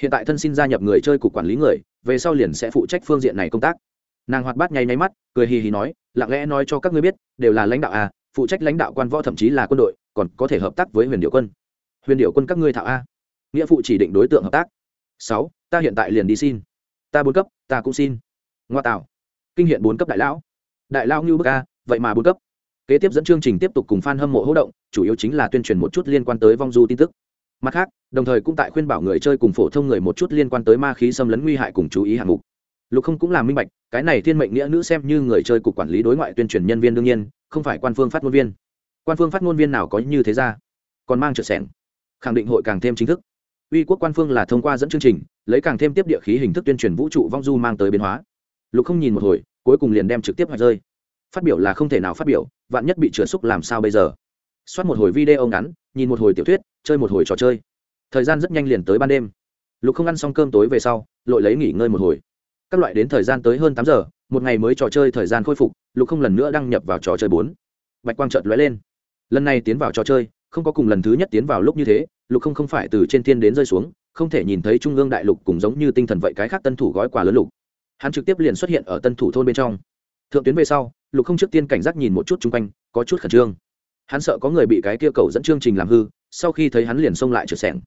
Hiện tại thân xin gia nhập người chơi cục quản lý người, về sau liền sẽ phụ trách phương diện này công tác. Nàng hoạt bát nháy nháy mắt, cười hì hì nói, lặng lẽ nói cho các ngươi biết, đều là lãnh đạo a phụ trách lãnh đạo quan võ thậm chí là quân đội, còn có thể hợp tác với huyền điệu quân. Huyền điệu quân các ngươi thạo a nghĩa phụ chỉ định đối tượng hợp tác. Sáu, ta hiện tại liền đi xin. Ta bốn cấp, ta cũng xin. Ngoa tạo. Kinh hiện bốn cấp đại lão. Đại lão như bức a, vậy mà bốn cấp. Kế tiếp dẫn chương trình tiếp tục cùng f a n hâm mộ hỗ động, chủ yếu chính là tuyên truyền một chút liên quan tới vong du tin tức. Mặt khác, đồng thời cũng tại khuyên bảo người chơi cùng phổ thông người một chút liên quan tới ma khí xâm lấn nguy hại cùng chú ý hạng mục. Lục không cũng là minh bạch, cái này thiên mệnh nghĩa nữ xem như người chơi cục quản lý đối ngoại tuyên truyền nhân viên đương nhiên, không phải quan phương phát ngôn viên. Quan phương phát ngôn viên nào có như thế ra? Còn mang trợ sẻng. Khẳng định hội càng thêm chính thức uy quốc quan phương là thông qua dẫn chương trình, lấy càng thêm tiếp địa khí hình thức tuyên truyền vũ trụ vong du mang tới biến hóa. Lục không nhìn một hồi, cuối cùng liền đem trực tiếp hoạch rơi. Phát biểu là không thể nào phát biểu, vạn nhất bị trượt xúc làm sao bây giờ? Soát một hồi video ngắn, nhìn một hồi tiểu thuyết, chơi một hồi trò chơi. Thời gian rất nhanh liền tới ban đêm. Lục không ăn xong cơm tối về sau, lội lấy nghỉ ngơi một hồi. Các loại đến thời gian tới hơn tám giờ, một ngày mới trò chơi thời gian khôi phục, lục không lần nữa đăng nhập vào trò chơi bốn. Bạch quang trợt lóe lên. Lần này tiến vào trò chơi không có cùng lần thứ nhất tiến vào lúc như thế, lục không không phải từ trên thiên đến rơi xuống, không thể nhìn thấy trung ương đại lục cùng giống như tinh thần vậy cái khác tân thủ gói quà lớn lục. Hắn trực tiếp liền xuất hiện ở tân thủ thôn bên trong. Thượng tuyến về sau, lục không trước tiên cảnh giác nhìn một chút chung quanh, có chút khẩn trương. Hắn sợ có người bị cái kia cầu dẫn chương trình làm hư, sau khi thấy hắn liền xông lại trượt sẻng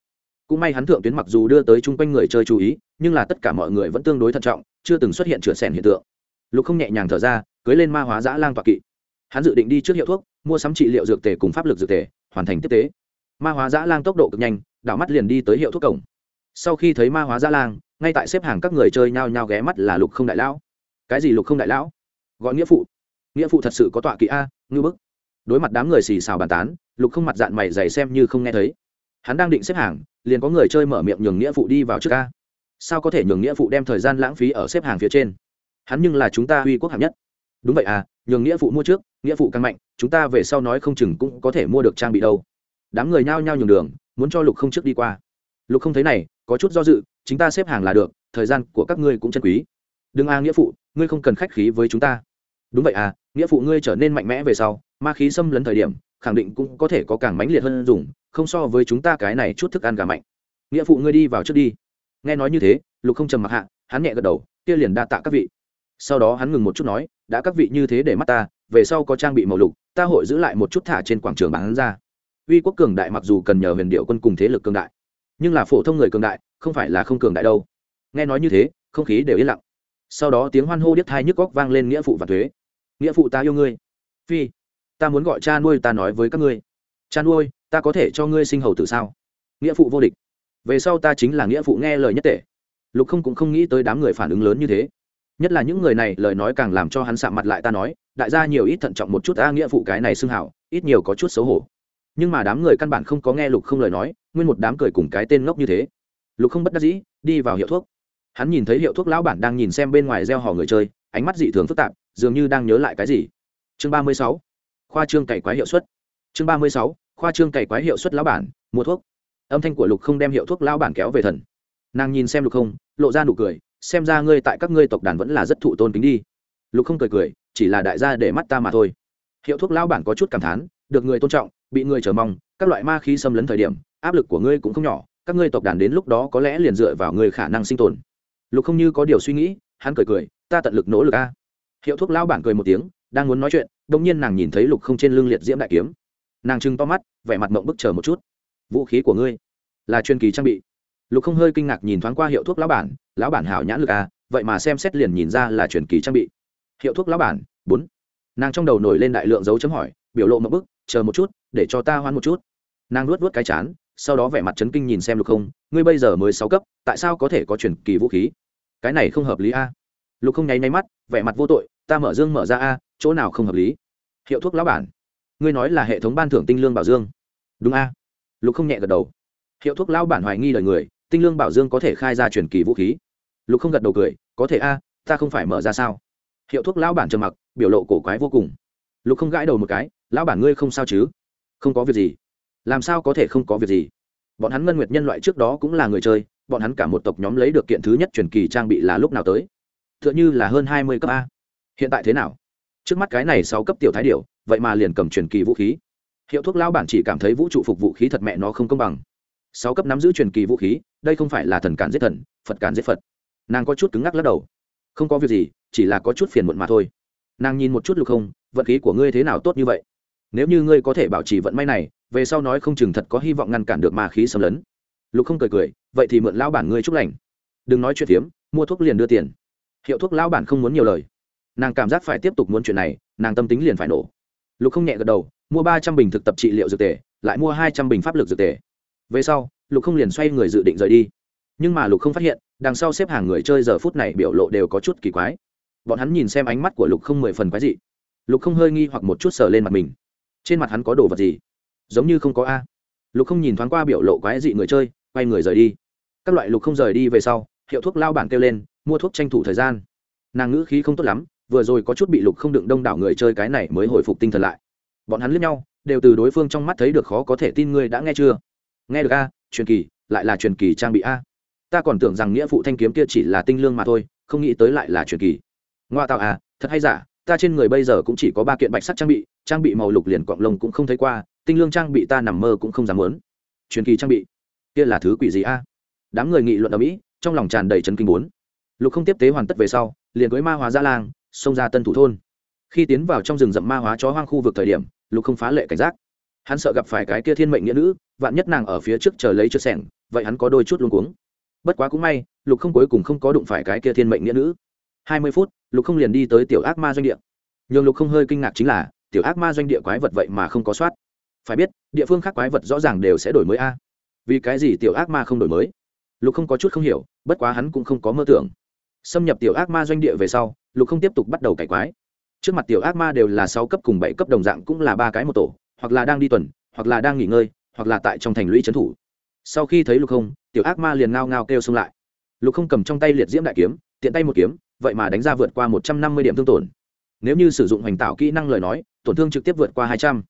cũng may hắn thượng tuyến mặc dù đưa tới chung quanh người chơi chú ý, nhưng là tất cả mọi người vẫn tương đối thận trọng, chưa từng xuất hiện trượt sẻng hiện tượng. Lục không nhẹ nhàng thở ra, cưới lên ma hóa giã lang toạc kỵ. Hắn dự định đi trước hiệu thuốc, mua sắm trị liệu dược tề cùng pháp lực dược tề hoàn thành tiếp tế. Ma hóa dã lang tốc độ cực nhanh, đảo mắt liền đi tới hiệu thuốc cổng. Sau khi thấy ma hóa dã lang, ngay tại xếp hàng các người chơi nhao nhao ghé mắt là lục không đại lão. Cái gì lục không đại lão? Gọi nghĩa phụ. Nghĩa phụ thật sự có tọa kỵ a, ngư bức. Đối mặt đám người xì xào bàn tán, lục không mặt dạng mày dày xem như không nghe thấy. Hắn đang định xếp hàng, liền có người chơi mở miệng nhường nghĩa phụ đi vào trước a. Sao có thể nhường nghĩa phụ đem thời gian lãng phí ở xếp hàng phía trên? Hắn nhưng là chúng ta uy quốc hạng nhất. Đúng vậy à nhường nghĩa phụ mua trước, nghĩa phụ càng mạnh chúng ta về sau nói không chừng cũng có thể mua được trang bị đâu. Đám người nhao nhao nhường đường, muốn cho lục không trước đi qua. Lục không thấy này, có chút do dự chúng ta xếp hàng là được, thời gian của các ngươi cũng chân quý. Đừng a, nghĩa phụ, ngươi không cần khách khí với chúng ta. Đúng vậy à nghĩa phụ ngươi trở nên mạnh mẽ về sau, ma khí xâm lấn thời điểm, khẳng định cũng có thể có càng mãnh liệt hơn dùng, không so với chúng ta cái này chút thức ăn gà mạnh. Nghĩa phụ ngươi đi vào trước đi. Nghe nói như thế, lục không trầm mặc hạ, hắn nhẹ gật đầu, kia liền đa tạ các vị. Sau đó hắn ngừng một chút nói, đã các vị như thế để mắt ta về sau có trang bị màu lục, ta hội giữ lại một chút thả trên quảng trường bán ra. Uy quốc cường đại mặc dù cần nhờ huyền điệu quân cùng thế lực cường đại, nhưng là phổ thông người cường đại, không phải là không cường đại đâu. Nghe nói như thế, không khí đều yên lặng. Sau đó tiếng hoan hô điếc thai nhức góc vang lên nghĩa phụ và thuế. Nghĩa phụ ta yêu ngươi. Phi, ta muốn gọi cha nuôi ta nói với các ngươi. Cha nuôi, ta có thể cho ngươi sinh hầu tử sao? Nghĩa phụ vô địch. Về sau ta chính là nghĩa phụ nghe lời nhất tể. Lục không cũng không nghĩ tới đám người phản ứng lớn như thế. Nhất là những người này, lời nói càng làm cho hắn sạm mặt lại ta nói đại gia nhiều ít thận trọng một chút a nghĩa phụ cái này xưng hảo, ít nhiều có chút xấu hổ. Nhưng mà đám người căn bản không có nghe lục không lời nói, nguyên một đám cười cùng cái tên ngốc như thế. Lục không bất đắc dĩ, đi vào hiệu thuốc. Hắn nhìn thấy hiệu thuốc lão bản đang nhìn xem bên ngoài gieo hò người chơi, ánh mắt dị thường phức tạp, dường như đang nhớ lại cái gì. Chương ba mươi sáu, khoa trương cày quái hiệu suất. Chương ba mươi sáu, khoa trương cày quái hiệu suất lão bản, mua thuốc. Âm thanh của lục không đem hiệu thuốc lão bản kéo về thần. Nàng nhìn xem lục không, lộ ra nụ cười, xem ra ngươi tại các ngươi tộc đàn vẫn là rất thụ tôn kính đi. Lục không cười cười chỉ là đại gia để mắt ta mà thôi. Hiệu thuốc lão bản có chút cảm thán, được người tôn trọng, bị người chờ mong, các loại ma khí xâm lấn thời điểm, áp lực của ngươi cũng không nhỏ, các ngươi tộc đàn đến lúc đó có lẽ liền dựa vào người khả năng sinh tồn. Lục không như có điều suy nghĩ, hắn cười cười, ta tận lực nỗ lực a. Hiệu thuốc lão bản cười một tiếng, đang muốn nói chuyện đông nhiên nàng nhìn thấy lục không trên lưng liệt diễm đại kiếm. Nàng trưng to mắt, vẻ mặt mộng bức chờ một chút. Vũ khí của ngươi là chuyên kỳ trang bị. Lục không hơi kinh ngạc nhìn thoáng qua hiệu thuốc lão bản lão bản hảo nhãn lực à vậy mà xem xét liền nhìn ra là truyền kỳ trang bị hiệu thuốc lão bản, bốn. Nàng trong đầu nổi lên đại lượng dấu chấm hỏi, biểu lộ mậm bức, chờ một chút, để cho ta hoan một chút. Nàng luốt vớt cái chán, sau đó vẻ mặt chấn kinh nhìn xem lục không, ngươi bây giờ mới sáu cấp, tại sao có thể có chuyển kỳ vũ khí? Cái này không hợp lý a. Lục không nháy nháy mắt, vẻ mặt vô tội, ta mở dương mở ra a, chỗ nào không hợp lý? Hiệu thuốc lão bản, ngươi nói là hệ thống ban thưởng tinh lương bảo dương. Đúng a. Lục không nhẹ gật đầu. Hiệu thuốc lão bản hoài nghi lời người, tinh lương bảo dương có thể khai ra truyền kỳ vũ khí. Lục không gật đầu cười, có thể a, ta không phải mở ra sao? Hiệu thuốc lão bản trầm mặc, biểu lộ cổ quái vô cùng. Lục không gãi đầu một cái, lão bản ngươi không sao chứ? Không có việc gì. Làm sao có thể không có việc gì? Bọn hắn ngân nguyệt nhân loại trước đó cũng là người chơi, bọn hắn cả một tộc nhóm lấy được kiện thứ nhất truyền kỳ trang bị là lúc nào tới? T h ư ợ n h ư là hơn hai mươi cấp a. Hiện tại thế nào? Trước mắt cái này sáu cấp tiểu thái điệu vậy mà liền cầm truyền kỳ vũ khí. Hiệu thuốc lão bản chỉ cảm thấy vũ trụ phục vũ khí thật mẹ nó không công bằng. Sáu cấp nắm giữ truyền kỳ vũ khí, đây không phải là thần cản giết thần, phật cản giết phật. Nàng có chút cứng ngắc lắc đầu không có việc gì, chỉ là có chút phiền muộn mà thôi. Nàng nhìn một chút lục không vận khí của ngươi thế nào tốt như vậy? Nếu như ngươi có thể bảo trì vận may này, về sau nói không chừng thật có hy vọng ngăn cản được ma khí xâm lấn. Lục không cười cười, vậy thì mượn lão bản ngươi chúc lành. Đừng nói chuyện phiếm, mua thuốc liền đưa tiền. Hiệu thuốc lão bản không muốn nhiều lời. Nàng cảm giác phải tiếp tục muốn chuyện này, nàng tâm tính liền phải nổ. Lục không nhẹ gật đầu, mua ba trăm bình thực tập trị liệu dược tề, lại mua hai trăm bình pháp lực dược tề. Về sau, lục không liền xoay người dự định rời đi nhưng mà lục không phát hiện, đằng sau xếp hàng người chơi giờ phút này biểu lộ đều có chút kỳ quái. Bọn hắn nhìn xem ánh mắt của lục không mười phần quái dị. Lục không hơi nghi hoặc một chút sờ lên mặt mình. Trên mặt hắn có đồ vật gì? Giống như không có a. Lục không nhìn thoáng qua biểu lộ quái dị người chơi, quay người rời đi. Các loại lục không rời đi về sau, hiệu thuốc lao bản kêu lên, mua thuốc tranh thủ thời gian. Nàng ngữ khí không tốt lắm, vừa rồi có chút bị lục không đựng đông đảo người chơi cái này mới hồi phục tinh thần lại. Bọn hắn lướt nhau, đều từ đối phương trong mắt thấy được khó có thể tin ngươi đã nghe chưa? Nghe được a, truyền kỳ, lại là truyền kỳ trang bị a ta còn tưởng rằng nghĩa phụ thanh kiếm kia chỉ là tinh lương mà thôi, không nghĩ tới lại là truyền kỳ. Ngoa tạo à thật hay giả, ta trên người bây giờ cũng chỉ có ba kiện bạch sắc trang bị trang bị màu lục liền cọng lông cũng không thấy qua, tinh lương trang bị ta nằm mơ cũng không dám muốn. Truyền kỳ trang bị? Kia là thứ quỷ gì a? Đám người nghị luận ở mỹ, trong lòng tràn đầy chấn kinh bốn. Lục không tiếp tế hoàn tất về sau, liền với ma hóa gia lang, xông ra tân thủ thôn. Khi tiến vào trong rừng rậm ma hóa chó hoang khu vực thời điểm, lục không phá lệ cảnh giác. Hắn sợ gặp phải cái kia thiên mệnh nghĩa nữ, vạn nhất nàng ở phía trước chờ lấy chiếc sẻng, vậy hắn có đôi chút luôn cuống bất quá cũng may, lục không cuối cùng không có đụng phải cái kia thiên mệnh nghĩa nữ. Hai mươi phút, lục không liền đi tới tiểu ác ma doanh địa. Nhường lục không hơi kinh ngạc chính là, tiểu ác ma doanh địa quái vật vậy mà không có soát. Phải biết, địa phương khác quái vật rõ ràng đều sẽ đổi mới a. Vì cái gì tiểu ác ma không đổi mới? Lục không có chút không hiểu, bất quá hắn cũng không có mơ tưởng. Xâm nhập tiểu ác ma doanh địa về sau, lục không tiếp tục bắt đầu cải quái. Trước mặt tiểu ác ma đều là sáu cấp cùng bảy cấp đồng dạng cũng là ba cái một tổ, hoặc là đang đi tuần, hoặc là đang nghỉ ngơi, hoặc là tại trong thành lũy trấn thủ sau khi thấy lục không tiểu ác ma liền ngao ngao kêu xông lại. Lục không cầm trong tay liệt diễm đại kiếm, tiện tay một kiếm, vậy mà đánh ra vượt qua một trăm năm mươi điểm thương tổn. Nếu như sử dụng hoành tạo kỹ năng lời nói, tổn thương trực tiếp vượt qua hai trăm.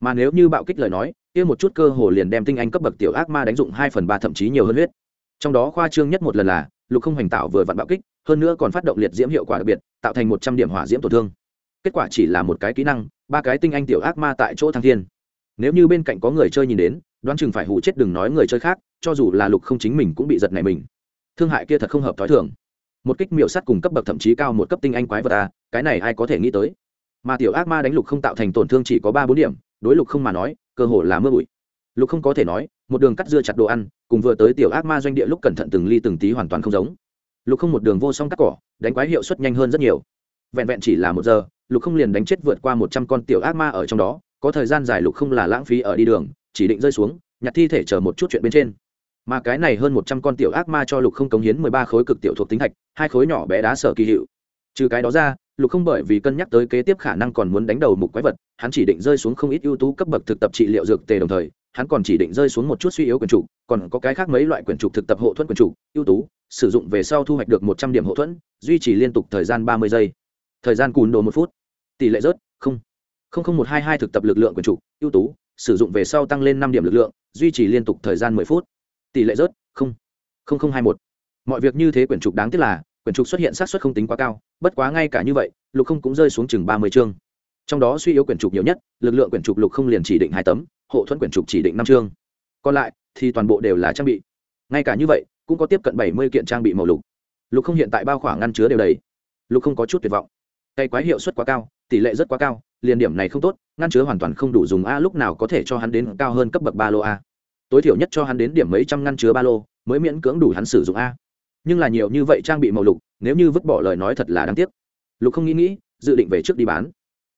Mà nếu như bạo kích lời nói, kia một chút cơ hồ liền đem tinh anh cấp bậc tiểu ác ma đánh dụng hai phần ba thậm chí nhiều hơn huyết. Trong đó khoa trương nhất một lần là, lục không hoành tạo vừa vặn bạo kích, hơn nữa còn phát động liệt diễm hiệu quả đặc biệt, tạo thành một trăm điểm hỏa diễm tổn thương. Kết quả chỉ là một cái kỹ năng, ba cái tinh anh tiểu ác ma tại chỗ thăng thiên. Nếu như bên cạnh có người chơi nhìn đến đoán chừng phải hụ chết đừng nói người chơi khác, cho dù là lục không chính mình cũng bị giật này mình. Thương hại kia thật không hợp t h ó i thường. Một kích miểu sắt cùng cấp bậc thậm chí cao một cấp tinh anh quái vật à cái này ai có thể nghĩ tới? Mà tiểu ác ma đánh lục không tạo thành tổn thương chỉ có ba bốn điểm, đối lục không mà nói, cơ hồ là mưa bụi. Lục không có thể nói, một đường cắt dưa chặt đồ ăn, cùng vừa tới tiểu ác ma doanh địa lúc cẩn thận từng ly từng tí hoàn toàn không giống. Lục không một đường vô song cắt cỏ, đánh quái hiệu suất nhanh hơn rất nhiều. Vẹn vẹn chỉ là một giờ, lục không liền đánh chết vượt qua một trăm con tiểu ác ma ở trong đó, có thời gian dài lục không là lãng phí ở đi đường chỉ định rơi xuống, nhặt thi thể chờ một chút chuyện bên trên. Mà cái này hơn một trăm con tiểu ác ma cho lục không cống hiến mười ba khối cực tiểu thuộc tính thạch, hai khối nhỏ bé đá sở kỳ hiệu. Trừ cái đó ra, lục không bởi vì cân nhắc tới kế tiếp khả năng còn muốn đánh đầu mục quái vật, hắn chỉ định rơi xuống không ít ưu tú cấp bậc thực tập trị liệu dược tề đồng thời, hắn còn chỉ định rơi xuống một chút suy yếu quyền trục, còn có cái khác mấy loại quyền trục thực tập hộ thuẫn quyền trục, ưu tú, sử dụng về sau thu hoạch được một trăm điểm hộ thuẫn, duy trì liên tục thời gian ba mươi giây. Thời gian cùn đồ một phút. Tỷ lệ rớt, không. Không không một hai hai thực tập lực lượng quyền trục, ưu tú sử dụng về sau tăng lên năm điểm lực lượng, duy trì liên tục thời gian mười phút. Tỷ lệ rớt, không không không hai một. Mọi việc như thế quyển trục đáng tiếc là, quyển trục xuất hiện sát xuất không tính quá cao, bất quá ngay cả như vậy, lục không cũng rơi xuống chừng ba mươi chương. Trong đó suy yếu quyển trục nhiều nhất, lực lượng quyển trục lục không liền chỉ định hai tấm, hộ thuẫn quyển trục chỉ định năm chương. Còn lại, thì toàn bộ đều là trang bị. Ngay cả như vậy, cũng có tiếp cận bảy mươi kiện trang bị màu lục. Lục không hiện tại bao khoảng ngăn chứa đều đầy. Lục không có chút tuyệt vọng cây quái hiệu suất quá cao, tỷ lệ rất quá cao, liền điểm này không tốt, ngăn chứa hoàn toàn không đủ dùng a lúc nào có thể cho hắn đến cao hơn cấp bậc ba lô a. Tối thiểu nhất cho hắn đến điểm mấy trăm ngăn chứa ba lô, mới miễn cưỡng đủ hắn sử dụng a. Nhưng là nhiều như vậy trang bị màu lục, nếu như vứt bỏ lời nói thật là đáng tiếc. Lục không nghĩ nghĩ, dự định về trước đi bán.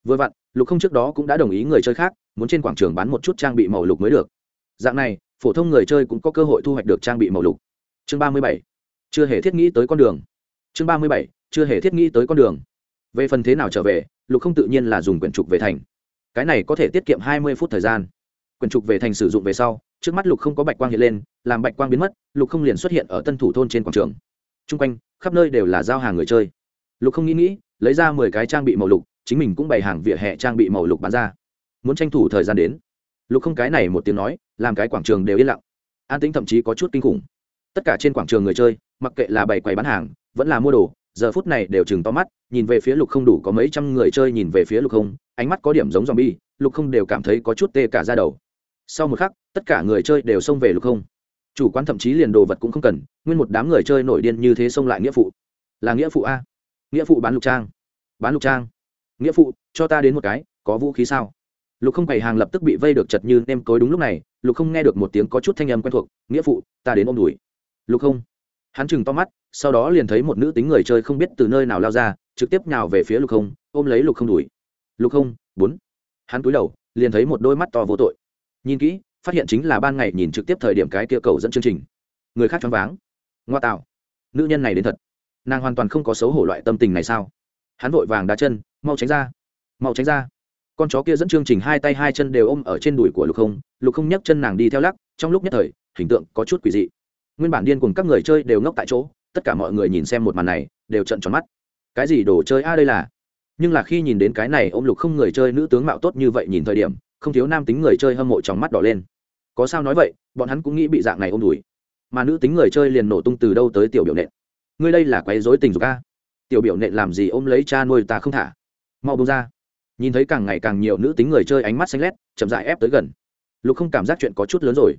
Vừa vặn, lục không trước đó cũng đã đồng ý người chơi khác, muốn trên quảng trường bán một chút trang bị màu lục mới được. Dạng này, phổ thông người chơi cũng có cơ hội thu hoạch được trang bị màu lục. Chương ba mươi bảy. Chưa hề thiết nghĩ tới con đường. Chương ba mươi bảy. Chưa hề thiết nghĩ tới con đường về phần thế nào trở về, lục không tự nhiên là dùng quyển trục về thành. Cái này có thể tiết kiệm hai mươi phút thời gian. Quyển trục về thành sử dụng về sau, trước mắt lục không có bạch quang hiện lên, làm bạch quang biến mất, lục không liền xuất hiện ở tân thủ thôn trên quảng trường. T r u n g quanh, khắp nơi đều là giao hàng người chơi. Lục không nghĩ nghĩ, lấy ra mười cái trang bị màu lục, chính mình cũng bày hàng vỉa hè trang bị màu lục bán ra. Muốn tranh thủ thời gian đến, lục không cái này một tiếng nói, làm cái quảng trường đều yên lặng. An tính thậm chí có chút kinh khủng. Tất cả trên quảng trường người chơi, mặc kệ là bày quầy bán hàng, vẫn là mua đồ giờ phút này đều chừng to mắt, nhìn về phía lục không đủ có mấy trăm người chơi nhìn về phía lục không, ánh mắt có điểm giống z o m bi e lục không đều cảm thấy có chút tê cả ra đầu. Sau một khắc, tất cả người chơi đều xông về lục không. Chủ quán thậm chí liền đồ vật cũng không cần, nguyên một đám người chơi nổi điên như thế xông lại nghĩa phụ. Là nghĩa phụ a. Nghĩa phụ bán lục trang. Bán lục trang. Nghĩa phụ, cho ta đến một cái, có vũ khí sao? Lục không bày hàng lập tức bị vây được chật như nêm cối đúng lúc này, lục không nghe được một tiếng có chút thanh âm quen thuộc, nghĩa phụ, ta đến ôm đùi lục không hắn chừng to mắt, sau đó liền thấy một nữ tính người chơi không biết từ nơi nào lao ra, trực tiếp nhào về phía lục không, ôm lấy lục không đùi lục không, bốn. Hắn cúi đầu, liền thấy một đôi mắt to vô tội. Nhìn kỹ, phát hiện chính là ban ngày nhìn trực tiếp thời điểm cái kia cầu dẫn chương trình. Người khác choáng váng. Ngoa tạo. Nữ nhân này đến thật. Nàng hoàn toàn không có xấu hổ loại tâm tình này sao? Hắn vội vàng đá chân, mau tránh ra. Mau tránh ra. Con chó kia dẫn chương trình hai tay hai chân đều ôm ở trên đùi của lục không. Lục không nhấc chân nàng đi theo lắc, trong lúc nhất thời, hình tượng có chút quỷ dị nguyên bản điên cùng các người chơi đều ngốc tại chỗ, tất cả mọi người nhìn xem một màn này, đều trận tròn mắt. Cái gì đồ chơi a, đây là? Nhưng là khi nhìn đến cái này ôm lục không người chơi nữ tướng mạo tốt như vậy nhìn thời điểm, không thiếu nam tính người chơi hâm mộ trong mắt đỏ lên. Có sao nói vậy, bọn hắn cũng nghĩ bị dạng này ôm đùi. Mà nữ tính người chơi liền nổ tung từ đâu tới tiểu biểu nện. Ngươi đây là quấy dối tình dục a? Tiểu biểu nện làm gì ôm lấy cha nuôi ta không thả? Mau bông ra. Nhìn thấy càng ngày càng nhiều nữ tính người chơi ánh mắt xanh lét, chậm dại ép tới gần. Lục không cảm giác chuyện có chút lớn rồi.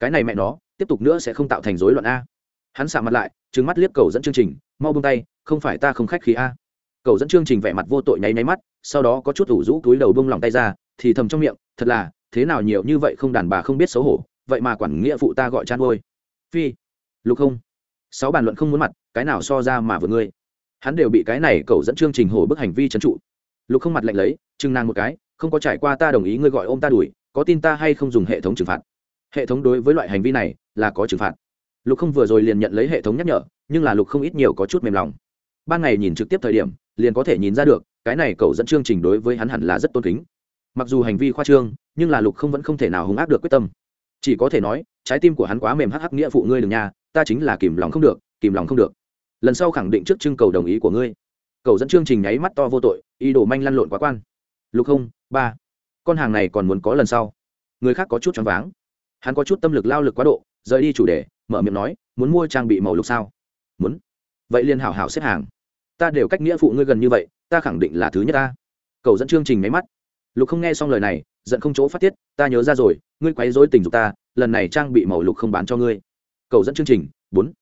Cái này mẹ nó tiếp tục nữa sẽ không tạo thành rối loạn a. Hắn xạ mặt lại trứng mắt liếc cầu dẫn chương trình, mau bông tay, không phải ta không khách khí a. Cầu dẫn chương trình vẻ mặt vô tội nháy nháy mắt, sau đó có chút ủ rũ túi đầu bông lòng tay ra, thì thầm trong miệng, thật là, thế nào nhiều như vậy không đàn bà không biết xấu hổ, vậy mà quản nghĩa phụ ta gọi chan ôi phi, lục không. Sáu bàn luận không muốn mặt, cái nào so ra mà vừa ngươi. Hắn đều bị cái này cầu dẫn chương trình hổ bức hành vi trấn trụ. Lục không mặt lạnh lấy chừng nàng một cái, không có trải qua ta đồng ý ngươi gọi ô m ta đuổi, có tin ta hay không dùng hệ thống trừng phạt. Hệ thống đối với loại hành vi này là có trừng phạt. Lục không vừa rồi liền nhận lấy hệ thống nhắc nhở, nhưng là lục không ít nhiều có chút mềm lòng. Ban ngày nhìn trực tiếp thời điểm, liền có thể nhìn ra được, cái này cậu dẫn chương trình đối với hắn hẳn là rất tôn kính. Mặc dù hành vi khoa trương, nhưng là lục không vẫn không thể nào hung ác được quyết tâm. Chỉ có thể nói, trái tim của hắn quá mềm hắc hắc nghĩa phụ ngươi đừng nha, ta chính là kìm lòng không được, kìm lòng không được. Lần sau khẳng định trước trưng cầu đồng ý của ngươi. Cầu dẫn chương trình nháy mắt to vô tội, ý đồ manh lăn lộn quá quan. Lục không, ba. Con hàng này còn muốn có lần sau. Người khác có chút choáng váng. Hắn có chút tâm lực lao lực quá độ rời đi chủ đề, mở miệng nói, muốn mua trang bị màu lục sao? Muốn. Vậy liền hảo hảo xếp hàng. Ta đều cách nghĩa phụ ngươi gần như vậy, ta khẳng định là thứ nhất ta. Cầu dẫn chương trình máy mắt. Lục không nghe xong lời này, giận không chỗ phát tiết, ta nhớ ra rồi, ngươi quấy dối tình dục ta, lần này trang bị màu lục không bán cho ngươi. Cầu dẫn chương trình, bốn.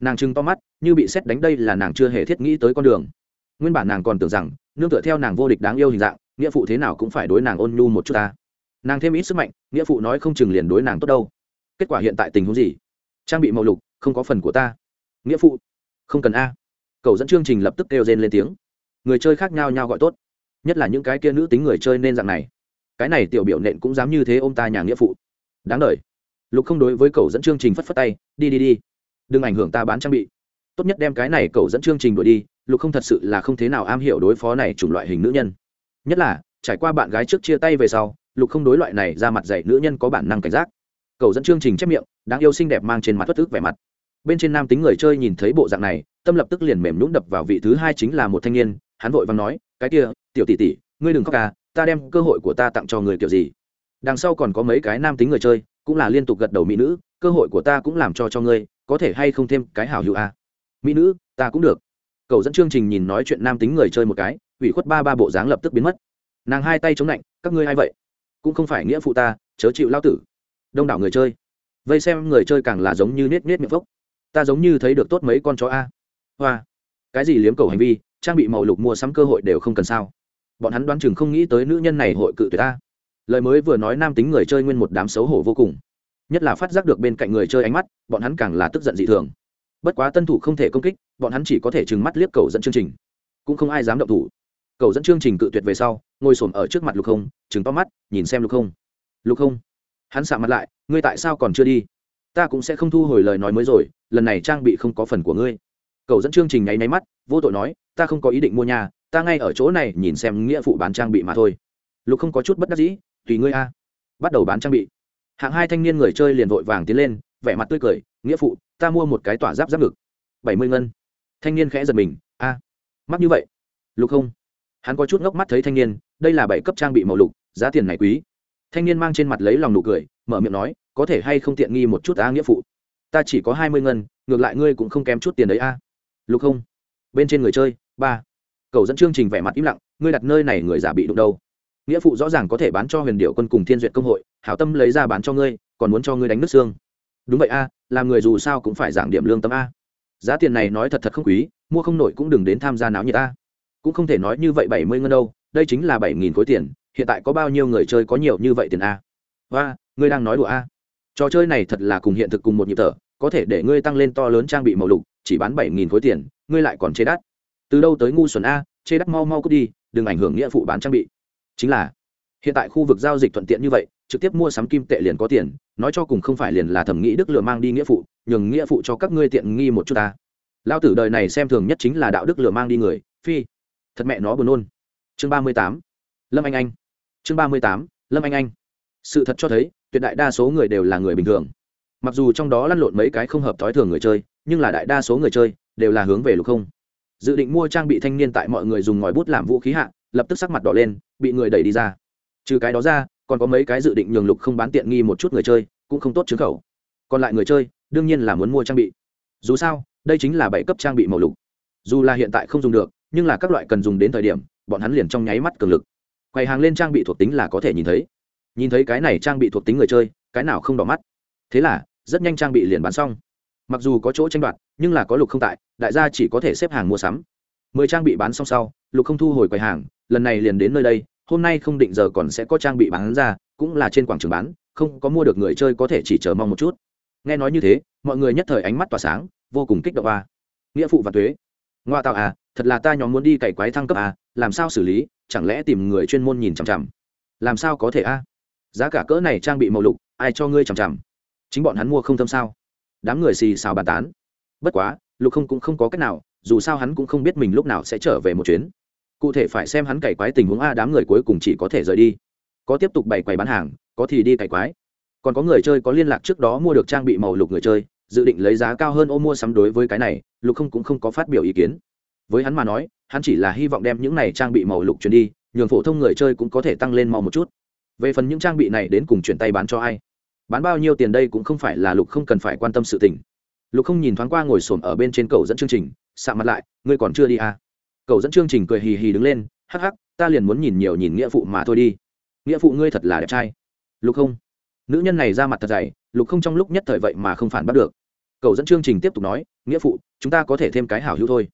Nàng trưng to mắt, như bị xét đánh đây là nàng chưa hề thiết nghĩ tới con đường. Nguyên bản nàng còn tưởng rằng, nương tựa theo nàng vô địch đáng yêu hình dạng, nghĩa phụ thế nào cũng phải đối nàng ôn nhu một chút ta. Nàng thêm ít sức mạnh, nghĩa phụ nói không chừng liền đối nàng tốt đâu kết quả hiện tại tình huống gì? Trang bị màu lục, không có phần của ta. Nghĩa phụ, không cần a. Cầu dẫn chương trình lập tức kêu rên lên tiếng. Người chơi khác nhau nhau gọi tốt. Nhất là những cái kia nữ tính người chơi nên dạng này. Cái này tiểu biểu nện cũng dám như thế ô m ta nhà nghĩa phụ. Đáng đ lục không đối với cầu dẫn chương trình phất phất tay, đi đi đi. Đừng ảnh hưởng ta bán trang bị. Tốt nhất đem cái này cầu dẫn chương trình đuổi đi, lục không thật sự là không thế nào am hiểu đối phó này chủng loại hình nữ nhân. Nhất là, trải qua bạn gái trước chia tay về sau, lục không đối loại này ra mặt dạy nữ nhân có bản năng cảnh giác cầu dẫn chương trình chép miệng đáng yêu xinh đẹp mang trên mặt thất thức vẻ mặt. Bên trên nam tính người chơi nhìn thấy bộ dạng này tâm lập tức liền mềm nhũng đập vào vị thứ hai chính là một thanh niên hắn vội vàng nói cái kia tiểu tỷ tỷ ngươi đừng khóc ca à, ta đem cơ hội của ta tặng cho người kiểu gì? Đằng sau còn có mấy cái nam tính người chơi cũng là liên tục gật đầu mỹ nữ cơ hội của ta cũng làm cho cho ngươi có thể hay không thêm cái hảo hữu a à? mỹ nữ ta cũng được. Cầu dẫn chương trình nhìn nói chuyện nam tính người chơi một cái ủy khuất ba ba bộ dáng lập tức biến mất. Nàng hai tay chống lạnh các ngươi a i vậy? Cũng không phải nghĩa phụ ta chớ chịu lao tử đông đảo người chơi. Vây xem người chơi càng là giống như nết nết miệng phốc. Ta giống như thấy được tốt mấy con chó a. Hoa. Cái gì liếm cầu hành vi, trang bị màu lục mua sắm cơ hội đều không cần sao. Bọn hắn đoán chừng không nghĩ tới nữ nhân này hội cự tuyệt ta lời mới vừa nói nam tính người chơi nguyên một đám xấu hổ vô cùng. Nhất là phát giác được bên cạnh người chơi ánh mắt, bọn hắn càng là tức giận dị thường. Bất quá tân thủ không thể công kích, bọn hắn chỉ có thể trừng mắt liếc cầu dẫn chương trình. Cũng không ai dám động thủ. Cầu dẫn chương trình cự tuyệt về sau, ngồi s ở trước mặt lục không trừng to mắt, nhìn xem lục không lục không hắn sạ mặt lại ngươi tại sao còn chưa đi? Ta cũng sẽ không thu hồi lời nói mới rồi lần này trang bị không có phần của ngươi. Cầu dẫn chương trình nháy máy mắt vô tội nói ta không có ý định mua nhà ta ngay ở chỗ này nhìn xem nghĩa phụ bán trang bị mà thôi. Lục không có chút bất đắc dĩ tùy ngươi a. Bắt đầu bán trang bị. Hạng hai thanh niên người chơi liền vội vàng tiến lên vẻ mặt tươi cười nghĩa phụ ta mua một cái tỏa giáp giáp ngực. Bảy mươi ngân. Thanh niên khẽ giật mình a à, mắc như vậy? Lục không. Hắn có chút ngốc mắt thấy thanh niên đây là bảy cấp trang bị màu lục giá tiền này quý thanh niên mang trên mặt lấy lòng nụ cười, mở miệng nói, có thể hay không tiện nghi một chút a nghĩa phụ? Ta chỉ có hai mươi ngân, ngược lại ngươi cũng không kém chút tiền đấy a lục không, bên trên người chơi, ba. Cầu dẫn chương trình vẻ mặt im lặng, ngươi đặt nơi này người giả bị đụng đâu? Nghĩa phụ rõ ràng có thể bán cho huyền điệu quân cùng thiên duyệt công hội, hảo tâm lấy ra bán cho ngươi, còn muốn cho ngươi đánh nước xương. Đúng vậy a làm người dù sao cũng phải giảng điểm lương tâm a giá tiền này nói thật thật không quý, mua không nổi cũng đừng đến tham gia náo nhiệt a cũng không thể nói như vậy bảy mươi ngân đâu, đây chính là bảy nghìn khối tiền hiện tại có bao nhiêu người chơi có nhiều như vậy tiền a? Và ngươi đang nói đùa a? Trò chơi này thật là cùng hiện thực cùng một nhịp thở, có thể để ngươi tăng lên to lớn trang bị màu lục, chỉ bán bảy nghìn khối tiền, ngươi lại còn chê đắt. Từ đâu tới ngu xuẩn a, chê đắt mau mau cút đi, đừng ảnh hưởng nghĩa phụ bán trang bị. Chính là, hiện tại khu vực giao dịch thuận tiện như vậy, trực tiếp mua sắm kim tệ liền có tiền, nói cho cùng không phải liền là thẩm nghĩ đức lừa mang đi nghĩa phụ, nhường nghĩa phụ cho các ngươi tiện nghi một chút ta. Lao tử đời này xem thường nhất chính là đạo đức lừa mang đi người, phi. Thật mẹ nó buồn nôn. Chương ba mươi tám. Lâm anh anh chương ba mươi tám, lâm anh anh. Sự thật cho thấy, tuyệt đại đa số người đều là người bình thường. Mặc dù trong đó lăn lộn mấy cái không hợp thói thường người chơi, nhưng là đại đa số người chơi đều là hướng về lục không. Dự định mua trang bị thanh niên tại mọi người dùng ngòi bút làm vũ khí hạ, lập tức sắc mặt đỏ lên, bị người đẩy đi ra. Trừ cái đó ra, còn có mấy cái dự định nhường lục không bán tiện nghi một chút người chơi, cũng không tốt chứng khẩu. Còn lại người chơi, đương nhiên là muốn mua trang bị. Dù sao, đây chính là bảy cấp trang bị màu lục. Dù là hiện tại không dùng được, nhưng là các loại cần dùng đến thời điểm, bọn hắn liền trong nháy mắt cường lực quầy hàng lên trang bị thuộc tính là có thể nhìn thấy. Nhìn thấy cái này trang bị thuộc tính người chơi, cái nào không đỏ mắt. Thế là, rất nhanh trang bị liền bán xong. Mặc dù có chỗ tranh đoạt, nhưng là có lục không tại, đại gia chỉ có thể xếp hàng mua sắm. Mười trang bị bán xong sau, lục không thu hồi quầy hàng, lần này liền đến nơi đây, hôm nay không định giờ còn sẽ có trang bị bán ra, cũng là trên quảng trường bán, không có mua được người chơi có thể chỉ chờ mong một chút. Nghe nói như thế, mọi người nhất thời ánh mắt tỏa sáng, vô cùng kích động a nghĩa phụ và thuế ngoa tạo à thật là ta nhóm muốn đi cày quái thăng cấp à làm sao xử lý, chẳng lẽ tìm người chuyên môn nhìn chằm chằm? Làm sao có thể a? Giá cả cỡ này trang bị màu lục, ai cho ngươi chằm chằm? Chính bọn hắn mua không thâm sao? Đám người xì xào bàn tán. Bất quá, lục không cũng không có cách nào, dù sao hắn cũng không biết mình lúc nào sẽ trở về một chuyến. Cụ thể phải xem hắn cày quái tình huống a, đám người cuối cùng chỉ có thể rời đi. Có tiếp tục bày quầy bán hàng, có thì đi cày quái. Còn có người chơi có liên lạc trước đó mua được trang bị màu lục người chơi, dự định lấy giá cao hơn ô mua sắm đối với cái này, lục không cũng không có phát biểu ý kiến. Với hắn mà nói hắn chỉ là hy vọng đem những này trang bị màu lục chuyển đi, nhường phổ thông người chơi cũng có thể tăng lên mau một chút. Về phần những trang bị này đến cùng chuyển tay bán cho ai? Bán bao nhiêu tiền đây cũng không phải là lục không cần phải quan tâm sự tình. Lục không nhìn thoáng qua ngồi xổm ở bên trên cầu dẫn chương trình sạ mặt lại, ngươi còn chưa đi à. cầu dẫn chương trình cười hì hì đứng lên, hắc hắc, ta liền muốn nhìn nhiều nhìn nghĩa phụ mà thôi đi. Nghĩa phụ ngươi thật là đẹp trai. Lục không? Nữ nhân này ra mặt thật dày, lục không trong lúc nhất thời vậy mà không phản bắt được. Cầu dẫn chương trình tiếp tục nói, nghĩa phụ, chúng ta có thể thêm cái hảo hữu thôi.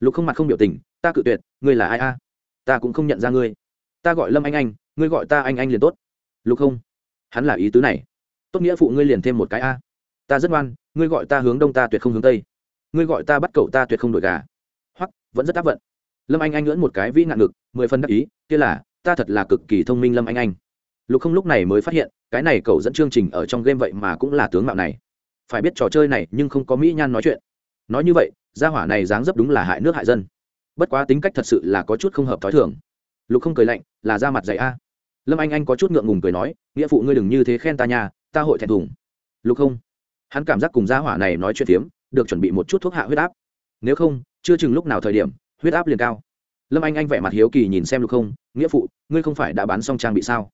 Lục không mặt không biểu tình ta cự tuyệt, ngươi là ai a? Ta cũng không nhận ra ngươi. Ta gọi lâm anh anh, ngươi gọi ta anh anh liền tốt. Lục không, hắn là ý tứ này. Tốt nghĩa phụ ngươi liền thêm một cái a. Ta rất ngoan, ngươi gọi ta hướng đông ta tuyệt không hướng tây. Ngươi gọi ta bắt cậu ta tuyệt không đổi gà. Hoặc vẫn rất áp vận. Lâm anh anh ngưỡn một cái vĩ ngạn ngực, mười phân đắc ý, kia là, ta thật là cực kỳ thông minh lâm anh anh. Lục không lúc này mới phát hiện, cái này cậu dẫn chương trình ở trong game vậy mà cũng là tướng mạo này. Phải biết trò chơi này nhưng không có mỹ nhan nói chuyện. Nói như vậy, gia hỏa này dáng dấp đúng là hại nước hại dân bất quá tính cách thật sự là có chút không hợp t h ó i thường. Lục không cười lạnh, là ra mặt dạy a. Lâm anh anh có chút ngượng ngùng cười nói, nghĩa phụ ngươi đừng như thế khen ta nhà ta hội thẹn thùng. Lục không. Hắn cảm giác cùng gia hỏa này nói chuyện phiếm, được chuẩn bị một chút thuốc hạ huyết áp. Nếu không, chưa chừng lúc nào thời điểm, huyết áp liền cao. Lâm anh anh vẻ mặt hiếu kỳ nhìn xem lục không, nghĩa phụ, ngươi không phải đã bán xong trang bị sao?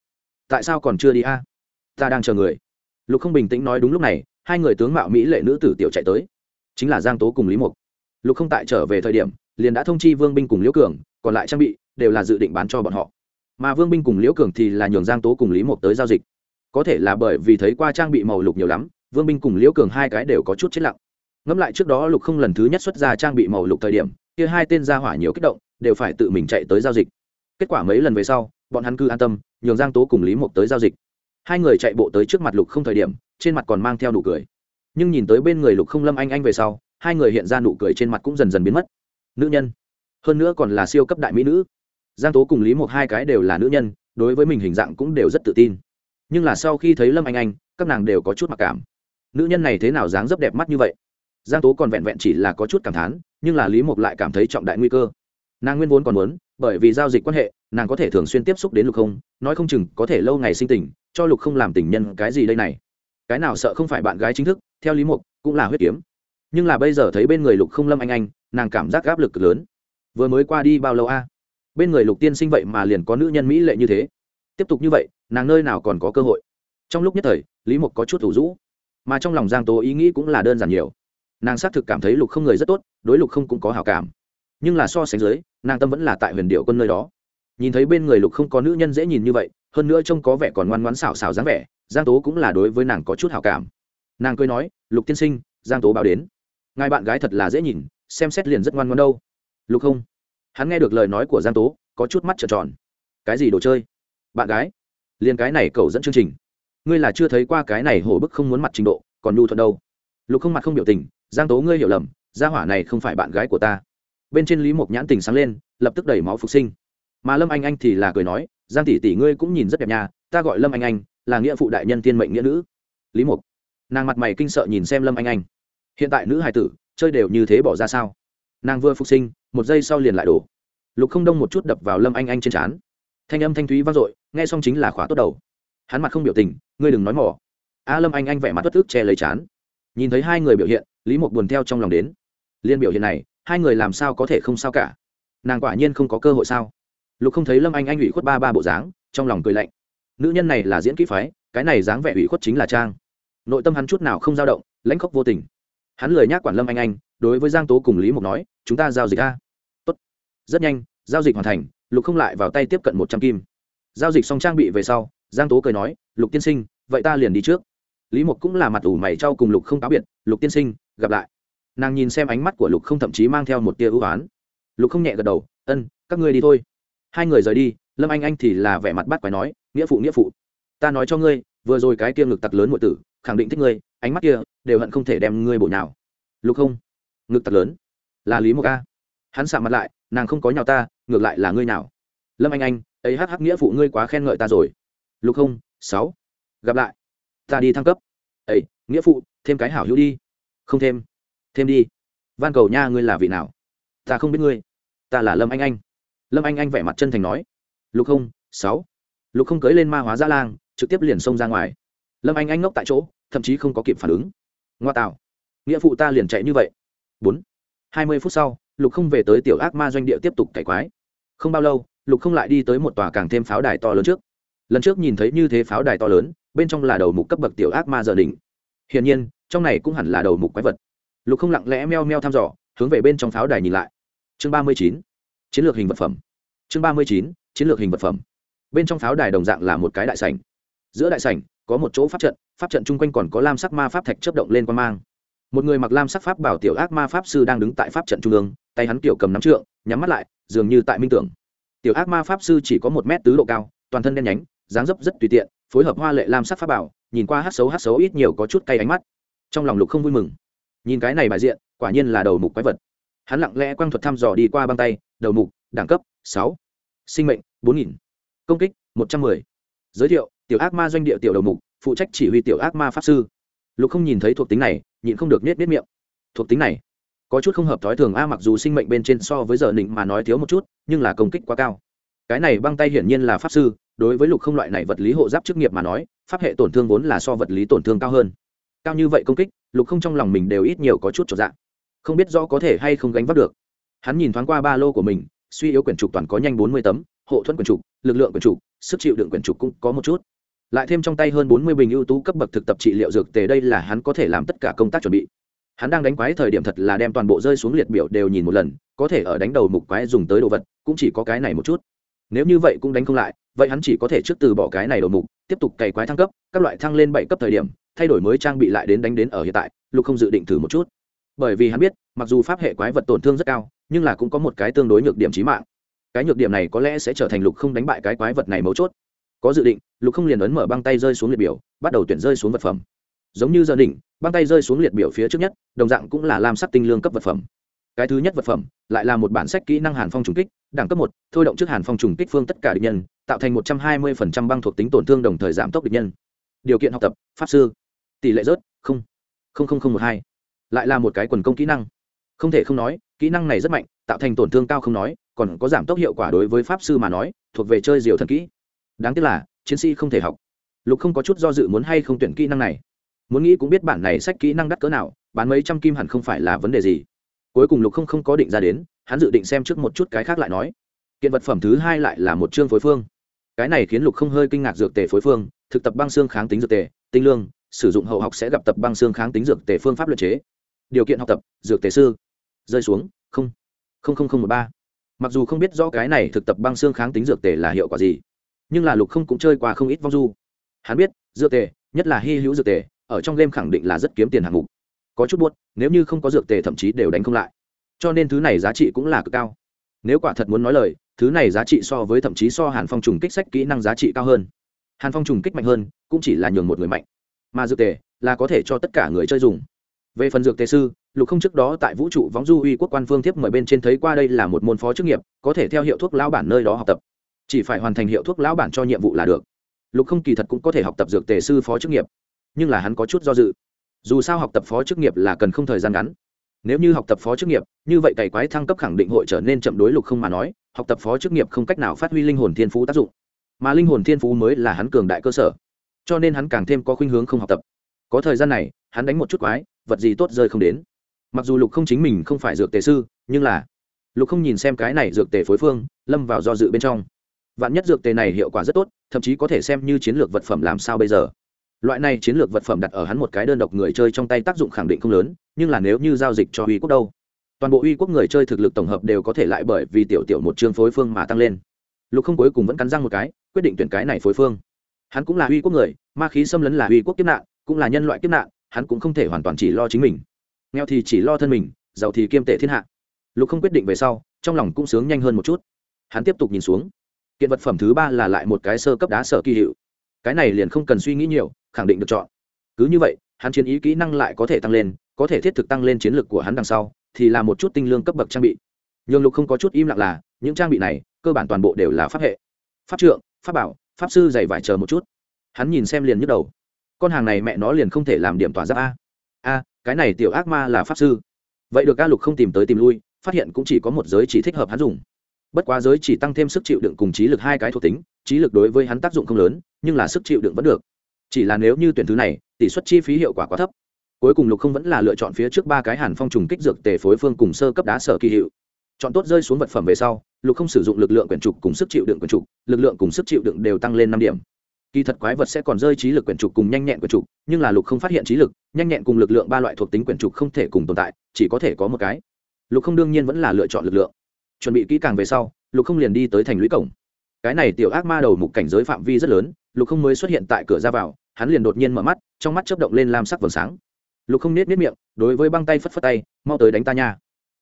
Tại sao còn chưa đi a? Ta đang chờ người. Lục không bình tĩnh nói đúng lúc này, hai người tướng mạo mỹ lệ nữ tử tiểu chạy tới. Chính là giang tố cùng lý mục. Lục không tại trở về thời điểm liền đã thông chi vương binh cùng liễu cường, còn lại trang bị đều là dự định bán cho bọn họ. Mà vương binh cùng liễu cường thì là nhường giang tố cùng lý một tới giao dịch. Có thể là bởi vì thấy qua trang bị màu lục nhiều lắm, vương binh cùng liễu cường hai cái đều có chút chết lặng. Ngẫm lại trước đó lục không lần thứ nhất xuất ra trang bị màu lục thời điểm, kia hai tên gia hỏa nhiều kích động, đều phải tự mình chạy tới giao dịch. Kết quả mấy lần về sau, bọn hắn cư an tâm, nhường giang tố cùng lý một tới giao dịch. Hai người chạy bộ tới trước mặt lục không thời điểm, trên mặt còn mang theo nụ cười. Nhưng nhìn tới bên người lục không lâm anh anh về sau, hai người hiện ra nụ cười trên mặt cũng dần dần biến mất nữ nhân. Hơn nữa còn là siêu cấp đại mỹ nữ. Giang tố cùng lý một hai cái đều là nữ nhân, đối với mình hình dạng cũng đều rất tự tin. Nhưng là sau khi thấy lâm anh anh, các nàng đều có chút mặc cảm. Nữ nhân này thế nào dáng dấp đẹp mắt như vậy? Giang tố còn vẹn vẹn chỉ là có chút cảm thán, nhưng là lý mộc lại cảm thấy trọng đại nguy cơ. Nàng nguyên vốn còn muốn, bởi vì giao dịch quan hệ, nàng có thể thường xuyên tiếp xúc đến lục không, nói không chừng có thể lâu ngày sinh tình, cho lục không làm tình nhân cái gì đây này. Cái nào sợ không phải bạn gái chính thức, theo lý mục cũng là huyết kiếm nhưng là bây giờ thấy bên người lục không lâm anh anh, nàng cảm giác áp lực cực lớn. Vừa mới qua đi bao lâu a? Bên người lục tiên sinh vậy mà liền có nữ nhân mỹ lệ như thế. Tiếp tục như vậy, nàng nơi nào còn có cơ hội? Trong lúc nhất thời, lý mục có chút thủ rũ. Mà trong lòng giang tố ý nghĩ cũng là đơn giản nhiều. Nàng xác thực cảm thấy lục không người rất tốt, đối lục không cũng có hào cảm. Nhưng là so sánh dưới, nàng tâm vẫn là tại huyền điệu quân nơi đó. Nhìn thấy bên người lục không có nữ nhân dễ nhìn như vậy, hơn nữa trông có vẻ còn ngoan ngoãn xảo xảo dáng vẻ, giang tố cũng là đối với nàng có chút hào cảm. Nàng cười nói, lục tiên sinh, giang tố báo đến ngài bạn gái thật là dễ nhìn, xem xét liền rất ngoan ngoan đâu. Lục không hắn nghe được lời nói của giang tố, có chút mắt trợn tròn. Cái gì đồ chơi? Bạn gái. Liền cái này cầu dẫn chương trình. Ngươi là chưa thấy qua cái này hổ bức không muốn mặt trình độ, còn nhu thuận đâu. Lục không mặt không biểu tình, giang tố ngươi hiểu lầm, gia hỏa này không phải bạn gái của ta. Bên trên lý mộc nhãn tình sáng lên, lập tức đẩy máu phục sinh. Mà lâm anh anh thì là cười nói, giang tỷ tỷ ngươi cũng nhìn rất đẹp nhà ta gọi lâm anh anh, là nghĩa phụ đại nhân tiên mệnh nghĩa nữ. Lý mục nàng mặt mày kinh sợ nhìn xem lâm anh anh hiện tại nữ hài tử, chơi đều như thế bỏ ra sao? Nàng vừa phục sinh, một giây sau liền lại đổ. Lục không đông một chút đập vào lâm anh anh trên trán. Thanh âm thanh thúy vang dội, nghe xong chính là khóa tốt đầu. Hắn mặt không biểu tình, ngươi đừng nói mỏ. A lâm anh anh vẻ mặt bất ức che lấy chán nhìn thấy hai người biểu hiện, lý mục buồn theo trong lòng đến. Liên biểu hiện này, hai người làm sao có thể không sao cả? Nàng quả nhiên không có cơ hội sao? Lục không thấy lâm anh anh ủy khuất ba ba bộ dáng, trong lòng cười lạnh. Nữ nhân này là diễn kỹ phái, cái này dáng vẻ ủy khuất chính là trang. Nội tâm hắn chút nào không dao động, lãnh khóc vô tình hắn lời nhắc quản lâm anh anh, đối với giang tố cùng lý mục nói, chúng ta giao dịch a. Tốt. rất nhanh, giao dịch hoàn thành, lục không lại vào tay tiếp cận một trăm kim. Giao dịch xong trang bị về sau, giang tố cười nói, lục tiên sinh, vậy ta liền đi trước. Lý mục cũng là mặt ủ mày trao cùng lục không cáo biệt, lục tiên sinh, gặp lại. Nàng nhìn xem ánh mắt của lục không thậm chí mang theo một tia ưu oán. Lục không nhẹ gật đầu, ân, các ngươi đi thôi. Hai người rời đi, lâm anh anh thì là vẻ mặt bắt quái nói, nghĩa phụ nghĩa phụ, ta nói cho ngươi, vừa rồi cái tiêm ngực tặc lớn ngụy tử khẳng định thích ngươi, ánh mắt kia đều hận không thể đem ngươi bổ nào lục không ngực tật lớn. Là lý Mộc A. hắn sạ mặt lại, nàng không có nhào ta, ngược lại là ngươi nào lâm anh anh, ấy hắc hắc nghĩa phụ ngươi quá khen ngợi ta rồi. Lục không sáu. Gặp lại. Ta đi thăng cấp. Ấy, nghĩa phụ, thêm cái hảo hữu đi. Không thêm. Thêm đi. Van cầu nha, ngươi là vị nào? Ta không biết ngươi. Ta là lâm anh anh. Lâm anh anh vẻ mặt chân thành nói. Lục không sáu. Lục không cưới lên ma hóa gia lang, trực tiếp liền xông ra ngoài. Lâm anh anh ngốc tại chỗ thậm chí không có kịp phản ứng. Ngoa tạo. Nghĩa phụ ta liền chạy như vậy. Bốn. Hai mươi phút sau, lục không về tới tiểu ác ma doanh địa tiếp tục cải quái. Không bao lâu, lục không lại đi tới một tòa càng thêm pháo đài to lớn trước. Lần trước nhìn thấy như thế pháo đài to lớn, bên trong là đầu mục cấp bậc tiểu ác ma giờ đỉnh. Hiển nhiên, trong này cũng hẳn là đầu mục quái vật. Lục không lặng lẽ meo meo thăm dò, hướng về bên trong pháo đài nhìn lại. Chương ba mươi chín. Chiến lược hình vật phẩm. Chương ba mươi chín. Chiến lược hình vật phẩm. Bên trong pháo đài đồng dạng là một cái đại sảnh. Giữa đại sảnh, có một chỗ pháp trận pháp trận chung quanh còn có lam sắc ma pháp thạch chấp động lên quan mang. Một người mặc lam sắc pháp bảo tiểu ác ma pháp sư đang đứng tại pháp trận trung ương, tay hắn tiểu cầm nắm trượng, nhắm mắt lại, dường như tại minh tưởng. Tiểu ác ma pháp sư chỉ có một mét tứ độ cao, toàn thân đen nhánh, dáng dấp rất tùy tiện, phối hợp hoa lệ lam sắc pháp bảo, nhìn qua hát xấu hát xấu ít nhiều có chút cay ánh mắt. Trong lòng lục không vui mừng. Nhìn cái này bài diện, quả nhiên là đầu mục quái vật. Hắn lặng lẽ quang thuật thăm dò đi qua băng tay, đầu mục, đẳng cấp, sáu. Sinh mệnh, bốn nghìn. Công kích, một trăm mười. Giới thiệu, tiểu ác ma doanh địa tiểu đầu mục phụ trách chỉ huy tiểu ác ma pháp sư. Lục không nhìn thấy thuộc tính này, nhịn không được nết nết miệng. Thuộc tính này, có chút không hợp thói thường a, mặc dù sinh mệnh bên trên so với giờ nịnh mà nói thiếu một chút, nhưng là công kích quá cao. Cái này băng tay hiển nhiên là pháp sư, đối với lục không loại này vật lý hộ giáp chức nghiệp mà nói, pháp hệ tổn thương vốn là so vật lý tổn thương cao hơn. Cao như vậy công kích, lục không trong lòng mình đều ít nhiều có chút trọn dạng không biết do có thể hay không gánh vác được. Hắn nhìn thoáng qua ba lô của mình, suy yếu quyển trục toàn có nhanh bốn mươi tấm, hộ thuẫn quyển trục, lực lượng quyển trục, sức chịu đựng quyển trục cũng có một chút lại thêm trong tay hơn bốn mươi bình ưu tú cấp bậc thực tập trị liệu dược tề, đây là hắn có thể làm tất cả công tác chuẩn bị. Hắn đang đánh quái thời điểm thật là đem toàn bộ rơi xuống liệt biểu đều nhìn một lần, có thể ở đánh đầu mục quái dùng tới đồ vật, cũng chỉ có cái này một chút. Nếu như vậy cũng đánh không lại, vậy hắn chỉ có thể trước từ bỏ cái này đầu mục, tiếp tục cày quái thăng cấp, các loại thăng lên bảy cấp thời điểm, thay đổi mới trang bị lại đến đánh đến ở hiện tại, lục không dự định thử một chút. Bởi vì hắn biết, mặc dù pháp hệ quái vật tổn thương rất cao, nhưng là cũng có một cái tương đối nhược điểm trí mạng. Cái nhược điểm này có lẽ sẽ trở thành lục không đánh bại cái quái vật này mấu chốt có dự định, lục không liền ấn mở băng tay rơi xuống liệt biểu, bắt đầu tuyển rơi xuống vật phẩm. Giống như giờ đỉnh, băng tay rơi xuống liệt biểu phía trước nhất, đồng dạng cũng là lam sắc tinh lương cấp vật phẩm. Cái thứ nhất vật phẩm lại là một bản sách kỹ năng hàn phong trùng kích, đẳng cấp một, thôi động trước hàn phong trùng kích phương tất cả địch nhân, tạo thành một trăm hai mươi băng thuộc tính tổn thương đồng thời giảm tốc địch nhân. Điều kiện học tập, pháp sư. Tỷ lệ rớt, không. Không không không, một, hai. Lại là một cái quần công kỹ năng. Không thể không nói, kỹ năng này rất mạnh, tạo thành tổn thương cao không nói, còn có giảm tốc hiệu quả đối với pháp sư mà nói, thuộc về chơi diều thần kỹ đáng tiếc là, chiến sĩ không thể học. Lục không có chút do dự muốn hay không tuyển kỹ năng này. Muốn nghĩ cũng biết bản này sách kỹ năng đắt cỡ nào, bán mấy trăm kim hẳn không phải là vấn đề gì. Cuối cùng lục không không có định ra đến, hắn dự định xem trước một chút cái khác lại nói. Kiện vật phẩm thứ hai lại là một chương phối phương. Cái này khiến lục không hơi kinh ngạc dược tề phối phương, thực tập băng xương kháng tính dược tề, tinh lương, sử dụng hậu học sẽ gặp tập băng xương kháng tính dược tề phương pháp luật chế. Điều kiện học tập, dược tề sư. Rơi xuống, không. Không không không một ba. Mặc dù không biết rõ cái này thực tập băng xương kháng tính dược tề là hiệu quả gì nhưng là lục không cũng chơi qua không ít vong du. Hắn biết, dược tề, nhất là hy hữu dược tề, ở trong game khẳng định là rất kiếm tiền hạng mục. Có chút buốt, nếu như không có dược tề thậm chí đều đánh không lại. Cho nên thứ này giá trị cũng là cực cao. Nếu quả thật muốn nói lời, thứ này giá trị so với thậm chí so hàn phong trùng kích sách kỹ năng giá trị cao hơn. Hàn phong trùng kích mạnh hơn, cũng chỉ là nhường một người mạnh. Mà dược tề là có thể cho tất cả người chơi dùng. Về phần dược tề sư, lục không trước đó tại vũ trụ võng du uy quốc quan phương thiếp mời bên trên thấy qua đây là một môn phó chức nghiệp, có thể theo hiệu thuốc lao bản nơi đó học tập chỉ phải hoàn thành hiệu thuốc lão bản cho nhiệm vụ là được. Lục không kỳ thật cũng có thể học tập dược tề sư phó chức nghiệp, nhưng là hắn có chút do dự. Dù sao học tập phó chức nghiệp là cần không thời gian ngắn. Nếu như học tập phó chức nghiệp, như vậy cày quái thăng cấp khẳng định hội trở nên chậm đối lục không mà nói, học tập phó chức nghiệp không cách nào phát huy linh hồn thiên phú tác dụng. Mà linh hồn thiên phú mới là hắn cường đại cơ sở, cho nên hắn càng thêm có khuynh hướng không học tập. Có thời gian này, hắn đánh một chút quái, vật gì tốt rơi không đến. Mặc dù lục không chính mình không phải dược tề sư, nhưng là lục không nhìn xem cái này dược tề phối phương, lâm vào do dự bên trong vạn nhất dược tề này hiệu quả rất tốt, thậm chí có thể xem như chiến lược vật phẩm làm sao bây giờ. Loại này chiến lược vật phẩm đặt ở hắn một cái đơn độc người chơi trong tay tác dụng khẳng định không lớn, nhưng là nếu như giao dịch cho uy quốc đâu, toàn bộ uy quốc người chơi thực lực tổng hợp đều có thể lại bởi vì tiểu tiểu một chương phối phương mà tăng lên. Lục không cuối cùng vẫn cắn răng một cái, quyết định tuyển cái này phối phương. Hắn cũng là uy quốc người, ma khí xâm lấn là uy quốc kiếp nạn, cũng là nhân loại kiếp nạn, hắn cũng không thể hoàn toàn chỉ lo chính mình. Nghèo thì chỉ lo thân mình, giàu thì kiêm tệ thiên hạ. Lục không quyết định về sau, trong lòng cũng sướng nhanh hơn một chút. Hắn tiếp tục nhìn xuống kiện vật phẩm thứ ba là lại một cái sơ cấp đá sở kỳ hiệu. Cái này liền không cần suy nghĩ nhiều, khẳng định được chọn. Cứ như vậy, hắn chiến ý kỹ năng lại có thể tăng lên, có thể thiết thực tăng lên chiến lược của hắn đằng sau, thì là một chút tinh lương cấp bậc trang bị. Nhường lục không có chút im lặng là, những trang bị này, cơ bản toàn bộ đều là pháp hệ. Pháp trượng, pháp bảo, pháp sư dày vải chờ một chút. Hắn nhìn xem liền nhức đầu. Con hàng này mẹ nó liền không thể làm điểm tỏa giáp a. A, cái này tiểu ác ma là pháp sư. Vậy được a lục không tìm tới tìm lui, phát hiện cũng chỉ có một giới chỉ thích hợp hắn dùng bất quá giới chỉ tăng thêm sức chịu đựng cùng trí lực hai cái thuộc tính, trí lực đối với hắn tác dụng không lớn, nhưng là sức chịu đựng vẫn được. Chỉ là nếu như tuyển thứ này, tỷ suất chi phí hiệu quả quá thấp. Cuối cùng lục không vẫn là lựa chọn phía trước ba cái hàn phong trùng kích dược tề phối phương cùng sơ cấp đá sở kỳ hiệu. Chọn tốt rơi xuống vật phẩm về sau, lục không sử dụng lực lượng quyển trục cùng sức chịu đựng quyển trục, lực lượng cùng sức chịu đựng đều tăng lên năm điểm. Kỳ thật quái vật sẽ còn rơi trí lực quyển trục cùng nhanh nhẹn quyển trục, nhưng là lục không phát hiện trí lực, nhanh nhẹn cùng lực lượng ba loại thuộc tính quyển trục không thể cùng tồn tại, chỉ có thể có một cái. Lục không đương nhiên vẫn là lựa chọn lực lượng chuẩn bị kỹ càng về sau, lục không liền đi tới thành lũy cổng. Cái này tiểu ác ma đầu mục cảnh giới phạm vi rất lớn, lục không mới xuất hiện tại cửa ra vào, hắn liền đột nhiên mở mắt, trong mắt chớp động lên lam sắc vầng sáng. Lục không nết nết miệng, đối với băng tay phất phất tay, mau tới đánh ta nha.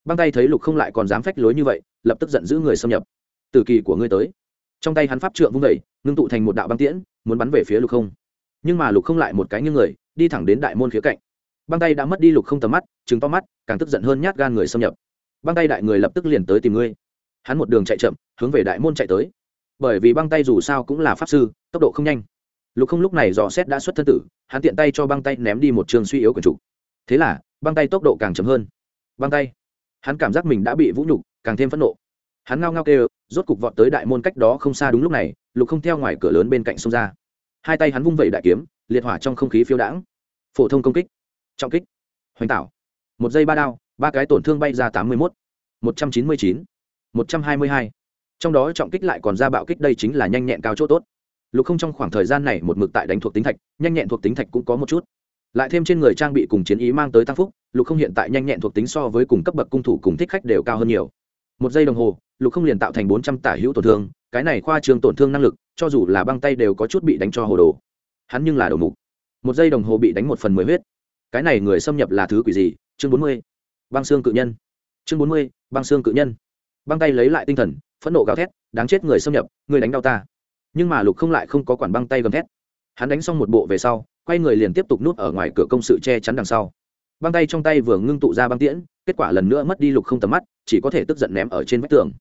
Băng tay thấy lục không lại còn dám phách lối như vậy, lập tức giận giữ người xâm nhập. Từ kỳ của ngươi tới. Trong tay hắn pháp trượng vung vẩy ngưng tụ thành một đạo băng tiễn, muốn bắn về phía lục không. Nhưng mà lục không lại một cái như người, đi thẳng đến đại môn phía cạnh. Băng tay đã mất đi lục không tầm mắt chứng to mắt, càng tức giận hơn nhát gan người xâm nhập băng tay đại người lập tức liền tới tìm ngươi. Hắn một đường chạy chậm, hướng về đại môn chạy tới. Bởi vì băng tay dù sao cũng là pháp sư, tốc độ không nhanh. Lục không lúc này dò xét đã xuất thân tử, hắn tiện tay cho băng tay ném đi một trường suy yếu của chủ. Thế là, băng tay tốc độ càng chậm hơn. Băng tay. Hắn cảm giác mình đã bị vũ nhục, càng thêm phẫn nộ. Hắn ngao ngao kêu, rốt cục vọt tới đại môn cách đó không xa đúng lúc này, lục không theo ngoài cửa lớn bên cạnh sông ra. Hai tay hắn vung vẩy đại kiếm, liệt hỏa trong không khí phiêu đãng. Phổ thông công kích. Trọng kích. Hoành tảo. một giây ba đao ba cái tổn thương bay ra tám mươi mốt, một trăm chín mươi chín, một trăm hai mươi hai. Trong đó trọng kích lại còn ra bạo kích đây chính là nhanh nhẹn cao chỗ tốt. Lục không trong khoảng thời gian này một mực tại đánh thuộc tính thạch, nhanh nhẹn thuộc tính thạch cũng có một chút. Lại thêm trên người trang bị cùng chiến ý mang tới tăng phúc, lục không hiện tại nhanh nhẹn thuộc tính so với cùng cấp bậc cung thủ cùng thích khách đều cao hơn nhiều. Một giây đồng hồ, lục không liền tạo thành bốn trăm tả hữu tổn thương, cái này khoa trương tổn thương năng lực, cho dù là băng tay đều có chút bị đánh cho hồ đồ. Hắn nhưng là đầu mục. Một giây đồng hồ bị đánh một phần mười huyết. Cái này người xâm nhập là thứ quỷ gì? Chương bốn mươi băng xương cự nhân. Chương bốn mươi, băng xương cự nhân. Băng tay lấy lại tinh thần, phẫn nộ gào thét, đáng chết người xâm nhập, người đánh đau ta. Nhưng mà lục không lại không có quản băng tay gầm thét. Hắn đánh xong một bộ về sau, quay người liền tiếp tục núp ở ngoài cửa công sự che chắn đằng sau. Băng tay trong tay vừa ngưng tụ ra băng tiễn, kết quả lần nữa mất đi lục không tầm mắt, chỉ có thể tức giận ném ở trên vách tường.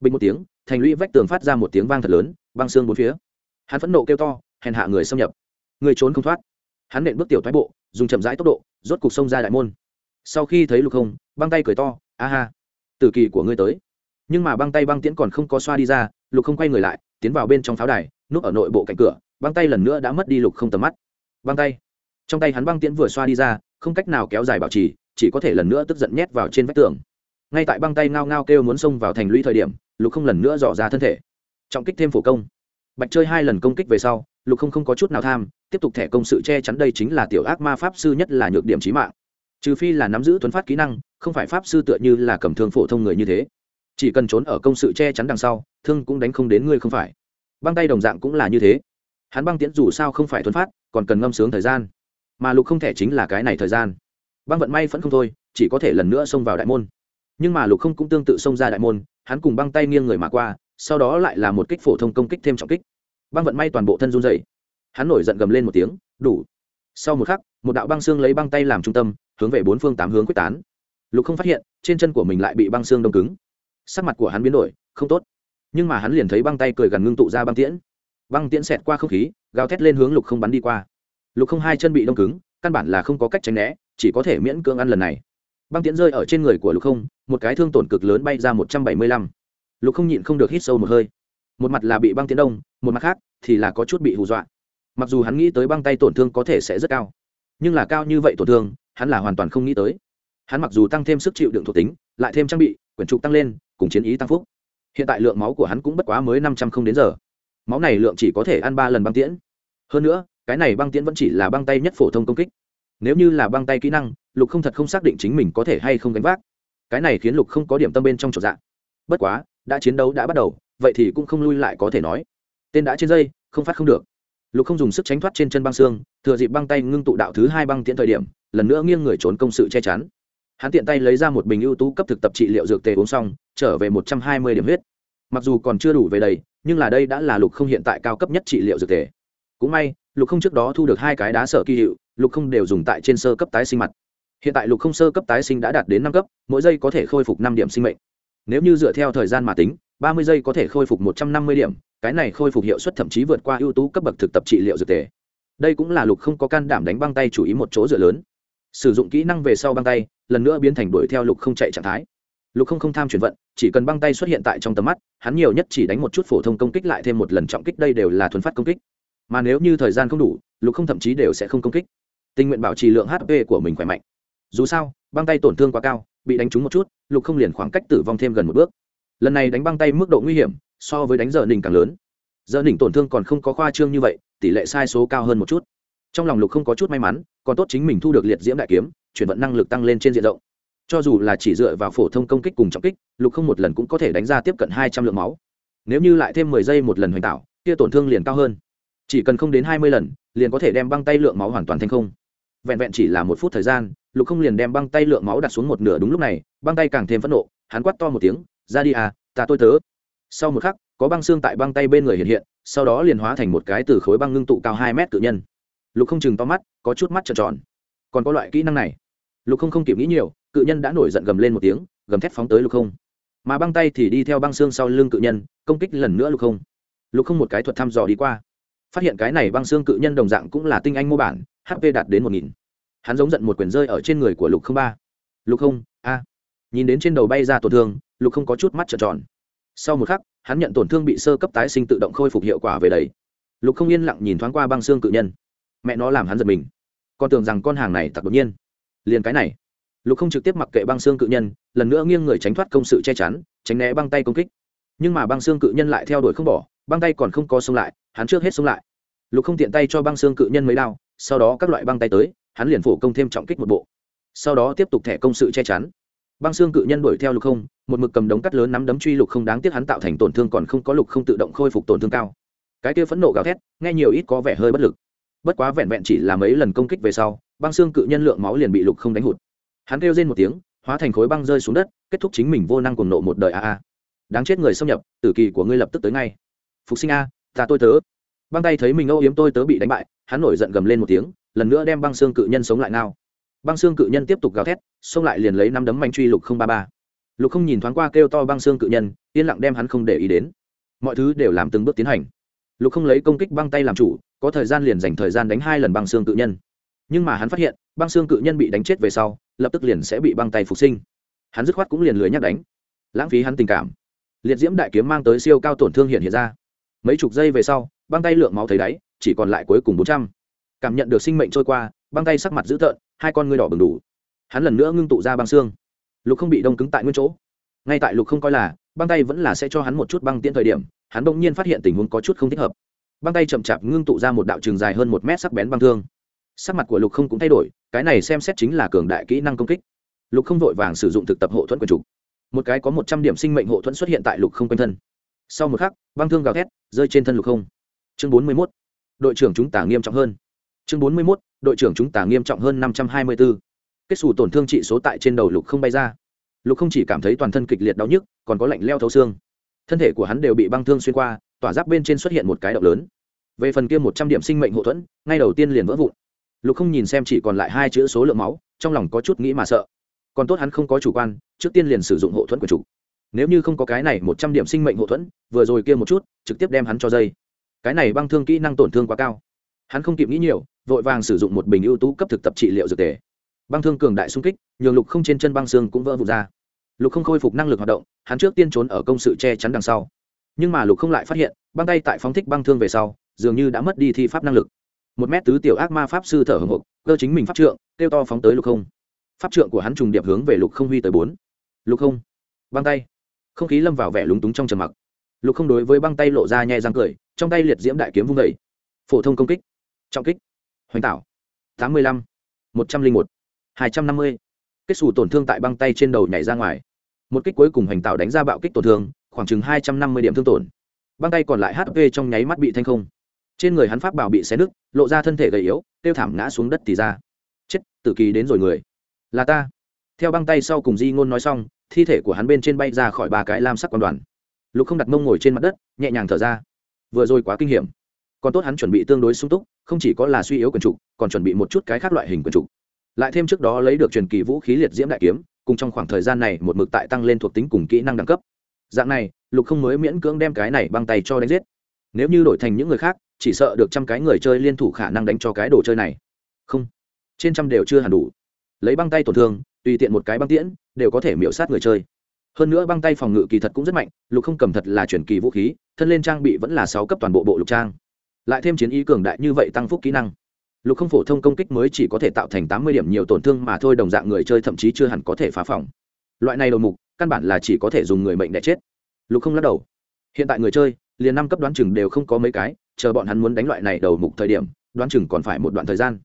Bình một tiếng, thành lũy vách tường phát ra một tiếng vang thật lớn, băng xương bốn phía. Hắn phẫn nộ kêu to, hèn hạ người xâm nhập. Người trốn không thoát. Hắn nện bước tiểu thoái bộ, dùng chậm rãi tốc độ, rốt cục sông ra đại môn sau khi thấy lục không, băng tay cười to, a ha, tử kỳ của ngươi tới. Nhưng mà băng tay băng tiễn còn không có xoa đi ra, lục không quay người lại, tiến vào bên trong pháo đài, núp ở nội bộ cạnh cửa, băng tay lần nữa đã mất đi lục không tầm mắt. Băng tay. Trong tay hắn băng tiễn vừa xoa đi ra, không cách nào kéo dài bảo trì, chỉ có thể lần nữa tức giận nhét vào trên vách tường. Ngay tại băng tay ngao ngao kêu muốn xông vào thành lũy thời điểm, lục không lần nữa dò ra thân thể. Trọng kích thêm phổ công. Bạch chơi hai lần công kích về sau, lục không không có chút nào tham, tiếp tục thẻ công sự che chắn đây chính là tiểu ác ma pháp sư nhất là nhược điểm trí mạng trừ phi là nắm giữ tuấn phát kỹ năng, không phải pháp sư tựa như là cầm thương phổ thông người như thế. Chỉ cần trốn ở công sự che chắn đằng sau, thương cũng đánh không đến ngươi không phải. Băng tay đồng dạng cũng là như thế. Hắn băng tiễn dù sao không phải tuấn phát, còn cần ngâm sướng thời gian. Mà lục không thể chính là cái này thời gian. Băng vận may vẫn không thôi, chỉ có thể lần nữa xông vào đại môn. Nhưng mà lục không cũng tương tự xông ra đại môn, hắn cùng băng tay nghiêng người mà qua, sau đó lại là một kích phổ thông công kích thêm trọng kích. Băng vận may toàn bộ thân run dày hắn nổi giận gầm lên một tiếng, đủ sau một khắc, một đạo băng xương lấy băng tay làm trung tâm, hướng về bốn phương tám hướng quyết tán. Lục không phát hiện, trên chân của mình lại bị băng xương đông cứng. Sắc mặt của hắn biến đổi, không tốt. Nhưng mà hắn liền thấy băng tay cười gần ngưng tụ ra băng tiễn. Băng tiễn xẹt qua không khí, gào thét lên hướng lục không bắn đi qua. Lục không hai chân bị đông cứng, căn bản là không có cách tránh né, chỉ có thể miễn cưỡng ăn lần này. Băng tiễn rơi ở trên người của lục không, một cái thương tổn cực lớn bay ra một trăm bảy mươi lăm. Lục không nhịn không được hít sâu một hơi. Một mặt là bị băng tiễn đông, một mặt khác thì là có chút bị hù dọa mặc dù hắn nghĩ tới băng tay tổn thương có thể sẽ rất cao, nhưng là cao như vậy tổn thương, hắn là hoàn toàn không nghĩ tới. Hắn mặc dù tăng thêm sức chịu đựng thuộc tính, lại thêm trang bị, quyển trục tăng lên, cùng chiến ý tăng phúc. Hiện tại lượng máu của hắn cũng bất quá mới năm trăm không đến giờ. Máu này lượng chỉ có thể ăn ba lần băng tiễn. Hơn nữa, cái này băng tiễn vẫn chỉ là băng tay nhất phổ thông công kích. Nếu như là băng tay kỹ năng, lục không thật không xác định chính mình có thể hay không gánh vác. Cái này khiến lục không có điểm tâm bên trong trọn dạng bất quá, đã chiến đấu đã bắt đầu, vậy thì cũng không lui lại có thể nói. Tên đã trên dây, không phát không được lục không dùng sức tránh thoát trên chân băng xương, thừa dịp băng tay ngưng tụ đạo thứ hai băng tiễn thời điểm, lần nữa nghiêng người trốn công sự che chắn. Hắn tiện tay lấy ra một bình ưu tú cấp thực tập trị liệu dược tề uống xong, trở về một trăm hai mươi điểm huyết. Mặc dù còn chưa đủ về đầy, nhưng là đây đã là lục không hiện tại cao cấp nhất trị liệu dược tề. cũng may, lục không trước đó thu được hai cái đá sở kỳ hiệu, lục không đều dùng tại trên sơ cấp tái sinh mặt. Hiện tại lục không sơ cấp tái sinh đã đạt đến năm cấp, mỗi giây có thể khôi phục năm điểm sinh mệnh. Nếu như dựa theo thời gian mà tính ba mươi giây có thể khôi phục một trăm năm mươi điểm, cái này khôi phục hiệu suất thậm chí vượt qua ưu tú cấp bậc thực tập trị liệu dược tề. Đây cũng là lục không có can đảm đánh băng tay chủ ý một chỗ dựa lớn. Sử dụng kỹ năng về sau băng tay, lần nữa biến thành đuổi theo lục không chạy trạng thái. Lục không không tham chuyển vận, chỉ cần băng tay xuất hiện tại trong tầm mắt, hắn nhiều nhất chỉ đánh một chút phổ thông công kích lại thêm một lần trọng kích đây đều là thuần phát công kích. Mà nếu như thời gian không đủ, lục không thậm chí đều sẽ không công kích. Tình nguyện bảo trì lượng hp của mình khỏe mạnh. Dù sao, băng tay tổn thương quá cao, bị đánh trúng một chút, lục không liền khoảng cách tử vong thêm gần một bước lần này đánh băng tay mức độ nguy hiểm so với đánh giờ đỉnh càng lớn giờ đỉnh tổn thương còn không có khoa trương như vậy tỷ lệ sai số cao hơn một chút trong lòng lục không có chút may mắn còn tốt chính mình thu được liệt diễm đại kiếm chuyển vận năng lực tăng lên trên diện rộng cho dù là chỉ dựa vào phổ thông công kích cùng trọng kích lục không một lần cũng có thể đánh ra tiếp cận hai trăm lượng máu nếu như lại thêm mười giây một lần hoành tạo kia tổn thương liền cao hơn chỉ cần không đến hai mươi lần liền có thể đem băng tay lượng máu hoàn toàn thành không vẹn vẹn chỉ là một phút thời gian lục không liền đem băng tay lượng máu đặt xuống một nửa đúng lúc này băng tay càng thêm phẫn nộ hắn quát to một tiếng ra đi à ta tôi tớ. Sau một khắc, có băng xương tại băng tay bên người hiện hiện, sau đó liền hóa thành một cái từ khối băng ngưng tụ cao hai mét tự nhân. Lục không chừng to mắt, có chút mắt trợn tròn. Còn có loại kỹ năng này. Lục không không kịp nghĩ nhiều, cự nhân đã nổi giận gầm lên một tiếng, gầm thét phóng tới lục không. Mà băng tay thì đi theo băng xương sau lưng cự nhân, công kích lần nữa lục không. Lục không một cái thuật thăm dò đi qua. Phát hiện cái này băng xương cự nhân đồng dạng cũng là tinh anh mô bản hp đạt đến một nghìn. Hắn giống giận một quyền rơi ở trên người của lục không ba. Lục không, a. Nhìn đến trên đầu bay ra tổn thương lục không có chút mắt trợn tròn. Sau một khắc, hắn nhận tổn thương bị sơ cấp tái sinh tự động khôi phục hiệu quả về đấy. Lục không yên lặng nhìn thoáng qua băng xương cự nhân. Mẹ nó làm hắn giật mình. Con tưởng rằng con hàng này thật đột nhiên. Liền cái này. Lục không trực tiếp mặc kệ băng xương cự nhân, lần nữa nghiêng người tránh thoát công sự che chắn, tránh né băng tay công kích. Nhưng mà băng xương cự nhân lại theo đuổi không bỏ, băng tay còn không có xông lại, hắn trước hết xông lại. Lục không tiện tay cho băng xương cự nhân mấy đao, sau đó các loại băng tay tới, hắn liền phổ công thêm trọng kích một bộ. Sau đó tiếp tục thẻ công sự che chắn băng xương cự nhân đuổi theo lục không, một mực cầm đống cắt lớn nắm đấm truy lục không đáng tiếc hắn tạo thành tổn thương còn không có lục không tự động khôi phục tổn thương cao. Cái kia phẫn nộ gào thét, nghe nhiều ít có vẻ hơi bất lực. Bất quá vẹn vẹn chỉ là mấy lần công kích về sau, băng xương cự nhân lượng máu liền bị lục không đánh hụt. Hắn kêu lên một tiếng, hóa thành khối băng rơi xuống đất, kết thúc chính mình vô năng cùng nộ một đời a a. Đáng chết người xâm nhập, tử kỳ của ngươi lập tức tới ngay. Phục sinh a, ta tôi tớ. Băng tay thấy mình âu yếm tôi tớ bị đánh bại, hắn nổi giận gầm lên một tiếng, lần nữa đem băng xương cự nhân sống lại ngao băng xương cự nhân tiếp tục gào thét, xông lại liền lấy năm đấm manh truy lục không ba ba. Lục không nhìn thoáng qua kêu to băng xương cự nhân, yên lặng đem hắn không để ý đến. Mọi thứ đều làm từng bước tiến hành. Lục không lấy công kích băng tay làm chủ, có thời gian liền dành thời gian đánh hai lần băng xương cự nhân. Nhưng mà hắn phát hiện, băng xương cự nhân bị đánh chết về sau, lập tức liền sẽ bị băng tay phục sinh. Hắn dứt khoát cũng liền lười nhắc đánh. Lãng phí hắn tình cảm. Liệt diễm đại kiếm mang tới siêu cao tổn thương hiện hiện ra. Mấy chục giây về sau, băng tay lượng máu thấy đáy, chỉ còn lại cuối cùng bốn trăm. Cảm nhận được sinh mệnh trôi qua, băng tay sắc mặt dữ tợn hai con ngươi đỏ bừng đủ. Hắn lần nữa ngưng tụ ra băng xương. Lục không bị đông cứng tại nguyên chỗ. Ngay tại lục không coi là, băng tay vẫn là sẽ cho hắn một chút băng tiễn thời điểm, hắn bỗng nhiên phát hiện tình huống có chút không thích hợp. Băng tay chậm chạp ngưng tụ ra một đạo trường dài hơn một mét sắc bén băng thương. Sắc mặt của lục không cũng thay đổi, cái này xem xét chính là cường đại kỹ năng công kích. Lục không vội vàng sử dụng thực tập hộ thuẫn quần trục một cái có một trăm điểm sinh mệnh hộ thuẫn xuất hiện tại lục không quanh thân. Sau một khắc, băng thương gào thét, rơi trên thân lục không. Chương bốn mươi mốt. Đội trưởng chúng tả nghiêm trọng hơn. Chương bốn mươi mốt đội trưởng chúng ta nghiêm trọng hơn năm trăm hai mươi b ố kết sủ tổn thương trị số tại trên đầu lục không bay ra. Lục không chỉ cảm thấy toàn thân kịch liệt đau nhức, còn có lạnh leo thấu xương. Thân thể của hắn đều bị băng thương xuyên qua, tỏa giáp bên trên xuất hiện một cái độc lớn. Về phần kia một trăm điểm sinh mệnh hộ thuẫn, ngay đầu tiên liền vỡ vụn. Lục không nhìn xem chỉ còn lại hai chữ số lượng máu, trong lòng có chút nghĩ mà sợ. Còn tốt hắn không có chủ quan, trước tiên liền sử dụng hộ thuẫn của chủ. Nếu như không có cái này một trăm điểm sinh mệnh hộ thuẫn, vừa rồi kia một chút, trực tiếp đem hắn cho dây. Cái này băng thương kỹ năng tổn thương quá cao. Hắn không kịp nghĩ nhiều vội vàng sử dụng một bình ưu tú cấp thực tập trị liệu dược tề. Băng thương cường đại xung kích, nhường lục không trên chân băng xương cũng vỡ vụt ra. Lục không khôi phục năng lực hoạt động, hắn trước tiên trốn ở công sự che chắn đằng sau. Nhưng mà lục không lại phát hiện, băng tay tại phóng thích băng thương về sau, dường như đã mất đi thi pháp năng lực. Một mét tứ tiểu ác ma pháp sư thở hồng hộc, cơ chính mình pháp trượng, kêu to phóng tới lục không. Pháp trượng của hắn trùng điệp hướng về lục không huy tới bốn. Lục không. Băng tay. Không khí lâm vào vẻ lúng túng trong trầm mặc. Lục không đối với băng tay lộ ra nhẹ răng cười, trong tay liệt diễm đại kiếm vung đầy phổ thông công kích. Trọng kích hoành tạo tám mươi lăm. một trăm linh một. hai trăm năm mươi. Kết xù tổn thương tại băng tay trên đầu nhảy ra ngoài. Một kích cuối cùng hoành tạo đánh ra bạo kích tổn thương, khoảng chừng hai trăm năm mươi điểm thương tổn. Băng tay còn lại hp trong nháy mắt bị thanh không. Trên người hắn pháp bảo bị xé nứt, lộ ra thân thể gầy yếu tiêu thảm ngã xuống đất thì ra. Chết tự kỳ đến rồi người. Là ta. Theo băng tay sau cùng di ngôn nói xong, thi thể của hắn bên trên bay ra khỏi ba cái lam sắc quan đoàn. Lục không đặt mông ngồi trên mặt đất, nhẹ nhàng thở ra. Vừa rồi quá kinh hiểm còn tốt hắn chuẩn bị tương đối sung túc, không chỉ có là suy yếu quần trục, còn chuẩn bị một chút cái khác loại hình quần trục. Lại thêm trước đó lấy được truyền kỳ vũ khí liệt diễm đại kiếm, cùng trong khoảng thời gian này một mực tại tăng lên thuộc tính cùng kỹ năng đẳng cấp. Dạng này, lục không mới miễn cưỡng đem cái này băng tay cho đánh giết. Nếu như đổi thành những người khác, chỉ sợ được trăm cái người chơi liên thủ khả năng đánh cho cái đồ chơi này. Không. Trên trăm đều chưa hẳn đủ. Lấy băng tay tổn thương, tùy tiện một cái băng tiễn, đều có thể miễu sát người chơi. Hơn nữa băng tay phòng ngự kỳ thật cũng rất mạnh, lục không cầm thật là chuyển kỳ vũ khí, thân lên trang bị vẫn là sáu cấp toàn bộ bộ lục trang lại thêm chiến ý cường đại như vậy tăng phúc kỹ năng. Lục không phổ thông công kích mới chỉ có thể tạo thành tám mươi điểm nhiều tổn thương mà thôi, đồng dạng người chơi thậm chí chưa hẳn có thể phá phòng. Loại này đầu mục, căn bản là chỉ có thể dùng người mệnh để chết. Lục không lắc đầu. Hiện tại người chơi, liền năm cấp đoán chừng đều không có mấy cái, chờ bọn hắn muốn đánh loại này đầu mục thời điểm, đoán chừng còn phải một đoạn thời gian.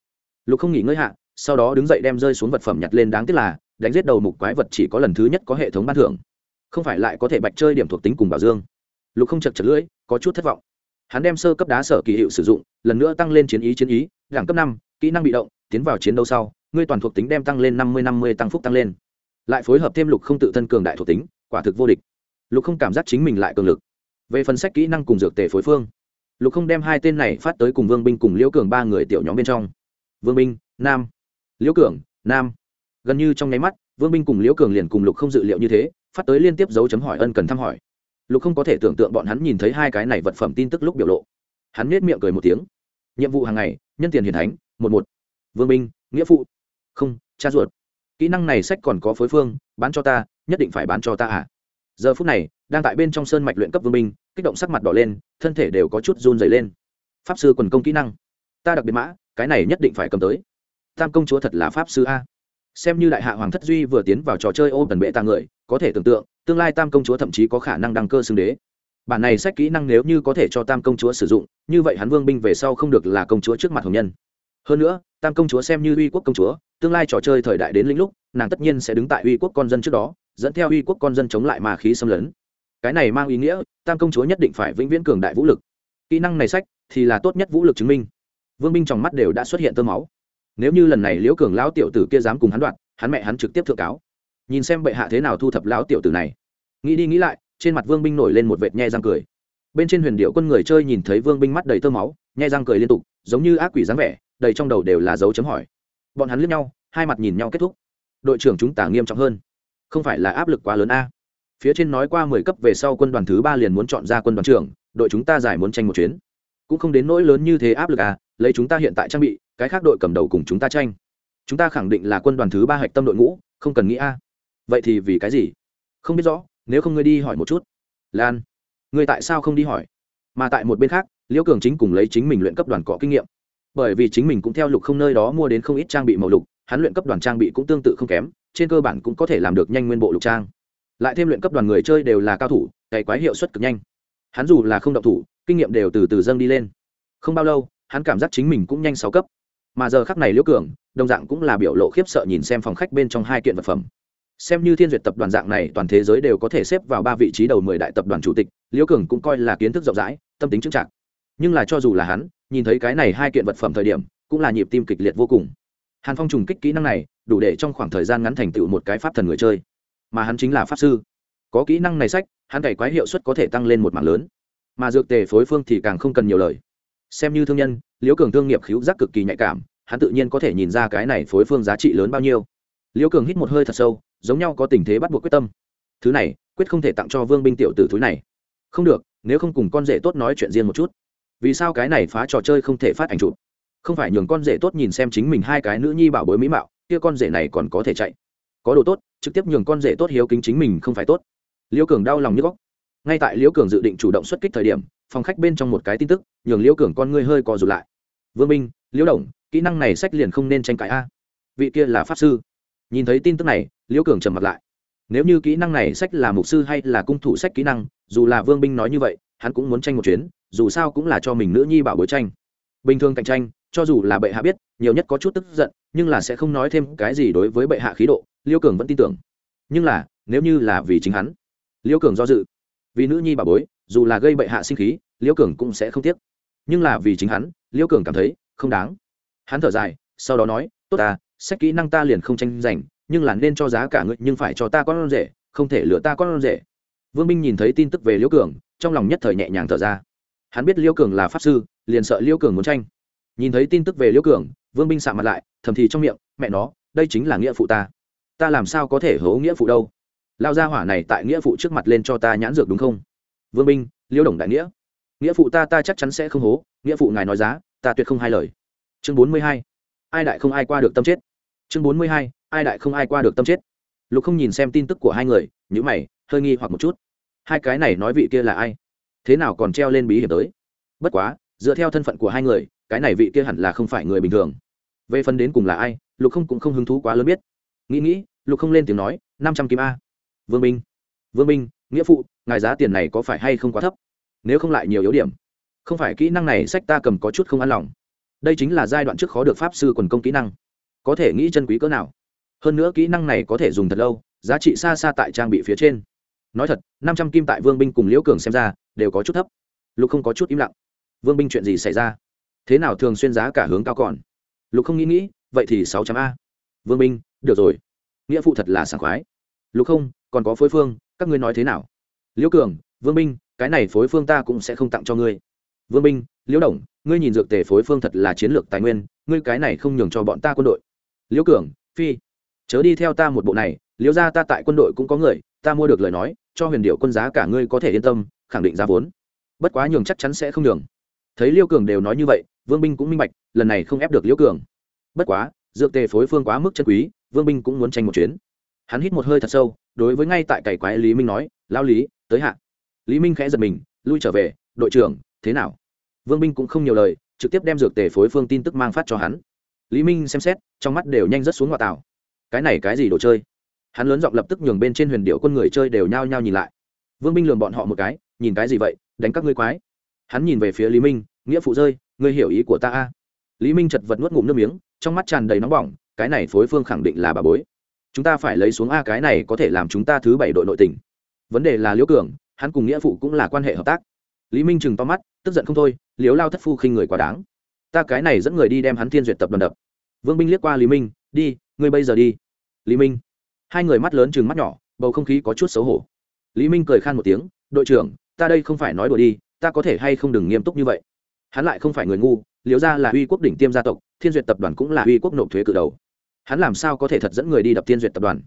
Lục không nghỉ ngơi hạ, sau đó đứng dậy đem rơi xuống vật phẩm nhặt lên đáng tiếc là, đánh giết đầu mục quái vật chỉ có lần thứ nhất có hệ thống ban thưởng. Không phải lại có thể bạch chơi điểm thuộc tính cùng bảo dương. Lục không chật chật lưỡi, có chút thất vọng hắn đem sơ cấp đá sở kỳ hiệu sử dụng, lần nữa tăng lên chiến ý chiến ý, đẳng cấp năm, kỹ năng bị động, tiến vào chiến đấu sau, ngươi toàn thuộc tính đem tăng lên năm mươi năm mươi, tăng phúc tăng lên. Lại phối hợp thêm lục không tự thân cường đại thuộc tính, quả thực vô địch. Lục không cảm giác chính mình lại cường lực. Về phần sách kỹ năng cùng dược tề phối phương, lục không đem hai tên này phát tới cùng vương binh cùng liễu cường ba người tiểu nhóm bên trong. Vương binh, nam. Liễu cường, nam. Gần như trong nháy mắt, vương binh cùng liễu cường liền cùng lục không dự liệu như thế, phát tới liên tiếp dấu chấm hỏi ân cần thăm hỏi lục không có thể tưởng tượng bọn hắn nhìn thấy hai cái này vật phẩm tin tức lúc biểu lộ. Hắn nết miệng cười một tiếng. Nhiệm vụ hàng ngày nhân tiền hiền thánh một một. Vương minh, nghĩa phụ. Không cha ruột. Kỹ năng này sách còn có phối phương bán cho ta nhất định phải bán cho ta à? Giờ phút này đang tại bên trong sơn mạch luyện cấp vương minh, kích động sắc mặt đỏ lên thân thể đều có chút run dày lên. Pháp sư quần công kỹ năng. Ta đặc biệt mã cái này nhất định phải cầm tới. Tam công chúa thật là pháp sư a. Xem như đại hạ hoàng thất duy vừa tiến vào trò chơi ô tần bệ ta người có thể tưởng tượng tương lai tam công chúa thậm chí có khả năng đăng cơ xưng đế. Bản này sách kỹ năng nếu như có thể cho tam công chúa sử dụng, như vậy hắn vương binh về sau không được là công chúa trước mặt hồng nhân. Hơn nữa, tam công chúa xem như uy quốc công chúa, tương lai trò chơi thời đại đến lĩnh lúc, nàng tất nhiên sẽ đứng tại uy quốc con dân trước đó, dẫn theo uy quốc con dân chống lại mà khí xâm lấn. Cái này mang ý nghĩa, tam công chúa nhất định phải vĩnh viễn cường đại vũ lực. Kỹ năng này sách thì là tốt nhất vũ lực chứng minh. Vương binh trong mắt đều đã xuất hiện tơ máu. Nếu như lần này liễu cường lão tiểu tử kia dám cùng hắn đoạn, hắn mẹ hắn trực tiếp thượng cáo nhìn xem bệ hạ thế nào thu thập lão tiểu tử này. Nghĩ đi nghĩ lại, trên mặt vương binh nổi lên một vệt nhe răng cười. Bên trên huyền điệu quân người chơi nhìn thấy vương binh mắt đầy tơ máu, nhe răng cười liên tục, giống như ác quỷ dáng vẻ, đầy trong đầu đều là dấu chấm hỏi. Bọn hắn liếc nhau, hai mặt nhìn nhau kết thúc. Đội trưởng chúng ta nghiêm trọng hơn. Không phải là áp lực quá lớn a? Phía trên nói qua mười cấp về sau quân đoàn thứ ba liền muốn chọn ra quân đoàn trưởng, đội chúng ta giải muốn tranh một chuyến. Cũng không đến nỗi lớn như thế áp lực à lấy chúng ta hiện tại trang bị, cái khác đội cầm đầu cùng chúng ta tranh. Chúng ta khẳng định là quân đoàn thứ ba hạch tâm đội ngũ, không cần nghĩ a vậy thì vì cái gì? Không biết rõ, nếu không ngươi đi hỏi một chút. Lan, ngươi tại sao không đi hỏi? Mà tại một bên khác, liễu cường chính cùng lấy chính mình luyện cấp đoàn cọ kinh nghiệm. Bởi vì chính mình cũng theo lục không nơi đó mua đến không ít trang bị màu lục, hắn luyện cấp đoàn trang bị cũng tương tự không kém, trên cơ bản cũng có thể làm được nhanh nguyên bộ lục trang. Lại thêm luyện cấp đoàn người chơi đều là cao thủ cày quái hiệu suất cực nhanh. Hắn dù là không động thủ, kinh nghiệm đều từ từ dâng đi lên. Không bao lâu, hắn cảm giác chính mình cũng nhanh sáu cấp. Mà giờ khắc này liễu cường, đồng dạng cũng là biểu lộ khiếp sợ nhìn xem phòng khách bên trong hai kiện vật phẩm xem như thiên duyệt tập đoàn dạng này, toàn thế giới đều có thể xếp vào ba vị trí đầu mười đại tập đoàn chủ tịch, liễu cường cũng coi là kiến thức rộng rãi, tâm tính chững chạc. Nhưng là cho dù là hắn, nhìn thấy cái này hai kiện vật phẩm thời điểm, cũng là nhịp tim kịch liệt vô cùng. Hàn phong trùng kích kỹ năng này, đủ để trong khoảng thời gian ngắn thành tựu một cái pháp thần người chơi. Mà hắn chính là pháp sư. Có kỹ năng này sách, hắn cày quái hiệu suất có thể tăng lên một mảng lớn. Mà dược tề phối phương thì càng không cần nhiều lời. Xem như thương nhân, liễu cường thương nghiệp khíu giác cực kỳ nhạy cảm, hắn tự nhiên có thể nhìn ra cái này phối phương giá trị lớn bao nhiêu. Liễu cường hít một hơi thật sâu giống nhau có tình thế bắt buộc quyết tâm. Thứ này, quyết không thể tặng cho vương binh tiểu tử thúi này. Không được, nếu không cùng con rể tốt nói chuyện riêng một chút. Vì sao cái này phá trò chơi không thể phát ảnh chụp? Không phải nhường con rể tốt nhìn xem chính mình hai cái nữ nhi bảo bối mỹ mạo, kia con rể này còn có thể chạy. Có đồ tốt, trực tiếp nhường con rể tốt hiếu kính chính mình không phải tốt. Liễu cường đau lòng như góc. Ngay tại liễu cường dự định chủ động xuất kích thời điểm, phòng khách bên trong một cái tin tức, nhường liễu cường con ngươi hơi co rụt lại. Vương minh liễu đồng, kỹ năng này sách liền không nên tranh cãi a. Vị kia là pháp sư nhìn thấy tin tức này, liễu cường trầm mặt lại. Nếu như kỹ năng này sách là mục sư hay là cung thủ sách kỹ năng, dù là vương binh nói như vậy, hắn cũng muốn tranh một chuyến, dù sao cũng là cho mình nữ nhi bảo bối tranh. Bình thường cạnh tranh, cho dù là bệ hạ biết, nhiều nhất có chút tức giận, nhưng là sẽ không nói thêm cái gì đối với bệ hạ khí độ liêu cường vẫn tin tưởng. Nhưng là, nếu như là vì chính hắn liêu cường do dự. Vì nữ nhi bảo bối, dù là gây bệ hạ sinh khí liêu cường cũng sẽ không tiếc. Nhưng là vì chính hắn liêu cường cảm thấy không đáng. Hắn thở dài, sau đó nói, tốt ta sách kỹ năng ta liền không tranh giành, nhưng là nên cho giá cả ngươi, nhưng phải cho ta con rể, không thể lừa ta con rể. Vương binh nhìn thấy tin tức về liễu cường, trong lòng nhất thời nhẹ nhàng thở ra. Hắn biết liễu cường là pháp sư, liền sợ liễu cường muốn tranh. Nhìn thấy tin tức về liễu cường, vương binh sạ mặt lại, thầm thì trong miệng, mẹ nó, đây chính là nghĩa phụ ta. Ta làm sao có thể hố nghĩa phụ đâu? Lao ra hỏa này tại nghĩa phụ trước mặt lên cho ta nhãn dược đúng không? Vương binh liễu đồng đại nghĩa. Nghĩa phụ ta ta chắc chắn sẽ không hố, nghĩa phụ ngài nói giá, ta tuyệt không hai lời. Chương bốn mươi hai. Ai đại không ai qua được tâm chết chương bốn mươi hai, ai đại không ai qua được tâm chết. Lục không nhìn xem tin tức của hai người nhữ mày, hơi nghi hoặc một chút. Hai cái này nói vị kia là ai? Thế nào còn treo lên bí hiểm tới? Bất quá, dựa theo thân phận của hai người, cái này vị kia hẳn là không phải người bình thường. Về phần đến cùng là ai, lục không cũng không hứng thú quá lớn biết. Nghĩ nghĩ, lục không lên tiếng nói, năm trăm kim a. Vương minh. Vương minh, nghĩa phụ, ngài giá tiền này có phải hay không quá thấp? Nếu không lại nhiều yếu điểm. Không phải kỹ năng này sách ta cầm có chút không an lòng. Đây chính là giai đoạn trước khó được pháp sư quần công kỹ năng có thể nghĩ chân quý cỡ nào. Hơn nữa kỹ năng này có thể dùng thật lâu, giá trị xa xa tại trang bị phía trên. Nói thật, năm trăm kim tại vương binh cùng liễu cường xem ra, đều có chút thấp. Lục không có chút im lặng. Vương binh chuyện gì xảy ra? Thế nào thường xuyên giá cả hướng cao còn? Lục không nghĩ nghĩ, vậy thì sáu trăm a. Vương binh, được rồi. Nghĩa phụ thật là sảng khoái. Lục không, còn có phối phương, các ngươi nói thế nào? Liễu cường, vương binh, cái này phối phương ta cũng sẽ không tặng cho ngươi. Vương binh, liễu đồng, ngươi nhìn dược tề phối phương thật là chiến lược tài nguyên, ngươi cái này không nhường cho bọn ta quân đội liễu cường, phi, chớ đi theo ta một bộ này, liễu ra ta tại quân đội cũng có người, ta mua được lời nói, cho huyền điệu quân giá cả ngươi có thể yên tâm, khẳng định ra vốn. Bất quá nhường chắc chắn sẽ không nhường. Thấy liêu cường đều nói như vậy, vương binh cũng minh bạch, lần này không ép được liêu cường. Bất quá, dược tề phối phương quá mức chân quý, vương binh cũng muốn tranh một chuyến. Hắn hít một hơi thật sâu, đối với ngay tại cày quái lý minh nói lao lý, tới hạ. Lý minh khẽ giật mình, lui trở về, đội trưởng, thế nào? Vương binh cũng không nhiều lời, trực tiếp đem dược tề phối phương tin tức mang phát cho hắn lý minh xem xét, trong mắt đều nhanh rất xuống ngoại tảo. Cái này cái gì đồ chơi? Hắn lớn giọng lập tức nhường bên trên huyền điệu quân người chơi đều nhao nhao nhìn lại. Vương binh lường bọn họ một cái, nhìn cái gì vậy, đánh các ngươi quái. Hắn nhìn về phía lý minh, nghĩa phụ rơi, ngươi hiểu ý của ta a? Lý minh chật vật nuốt ngụm nước miếng, trong mắt tràn đầy nóng bỏng, cái này phối phương khẳng định là bà bối. Chúng ta phải lấy xuống a cái này có thể làm chúng ta thứ bảy đội nội tình. Vấn đề là liễu cường, hắn cùng nghĩa phụ cũng là quan hệ hợp tác. Lý minh chừng to mắt, tức giận không thôi liếu lao thất phu khinh người quá đáng. Ta cái này dẫn người đi đem hắn thiên duyệt tập đoàn đập vương binh liếc qua lý minh, đi, ngươi bây giờ đi. Lý minh? Hai người mắt lớn chừng mắt nhỏ, bầu không khí có chút xấu hổ. Lý minh cười khan một tiếng, đội trưởng, ta đây không phải nói đùa đi, ta có thể hay không đừng nghiêm túc như vậy? Hắn lại không phải người ngu liễu ra là uy quốc đỉnh tiêm gia tộc, thiên duyệt tập đoàn cũng là uy quốc nộp thuế cự đầu. Hắn làm sao có thể thật dẫn người đi đập thiên duyệt tập đoàn?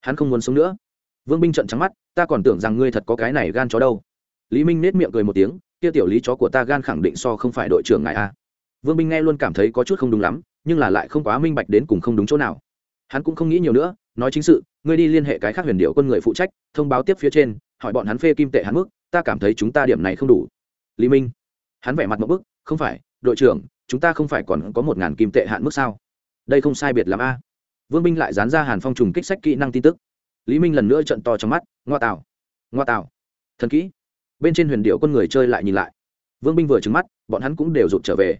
Hắn không muốn sống nữa. Vương binh trận trắng mắt, ta còn tưởng rằng ngươi thật có cái này gan chó đâu. Lý minh nết miệng cười một tiếng, kia tiểu lý chó của ta gan khẳng định so không phải đội trưởng ngài a. Vương binh nghe luôn cảm thấy có chút không đúng lắm nhưng là lại không quá minh bạch đến cùng không đúng chỗ nào. Hắn cũng không nghĩ nhiều nữa, nói chính sự, ngươi đi liên hệ cái khác huyền điệu quân người phụ trách, thông báo tiếp phía trên, hỏi bọn hắn phê kim tệ hắn mức, ta cảm thấy chúng ta điểm này không đủ. Lý minh, hắn vẻ mặt một bức, không phải, đội trưởng, chúng ta không phải còn có một ngàn kim tệ hạn mức sao? Đây không sai biệt l a. Vương minh lại dán ra hàn phong trùng kích sách kỹ năng tin tức. Lý minh lần nữa trận to trong mắt, ngoa tạo ngoa tạo, thần kỹ. Bên trên huyền điệu quân người chơi lại nhìn lại. Vương Minh vừa trứng mắt, bọn hắn cũng đều rụt trở về.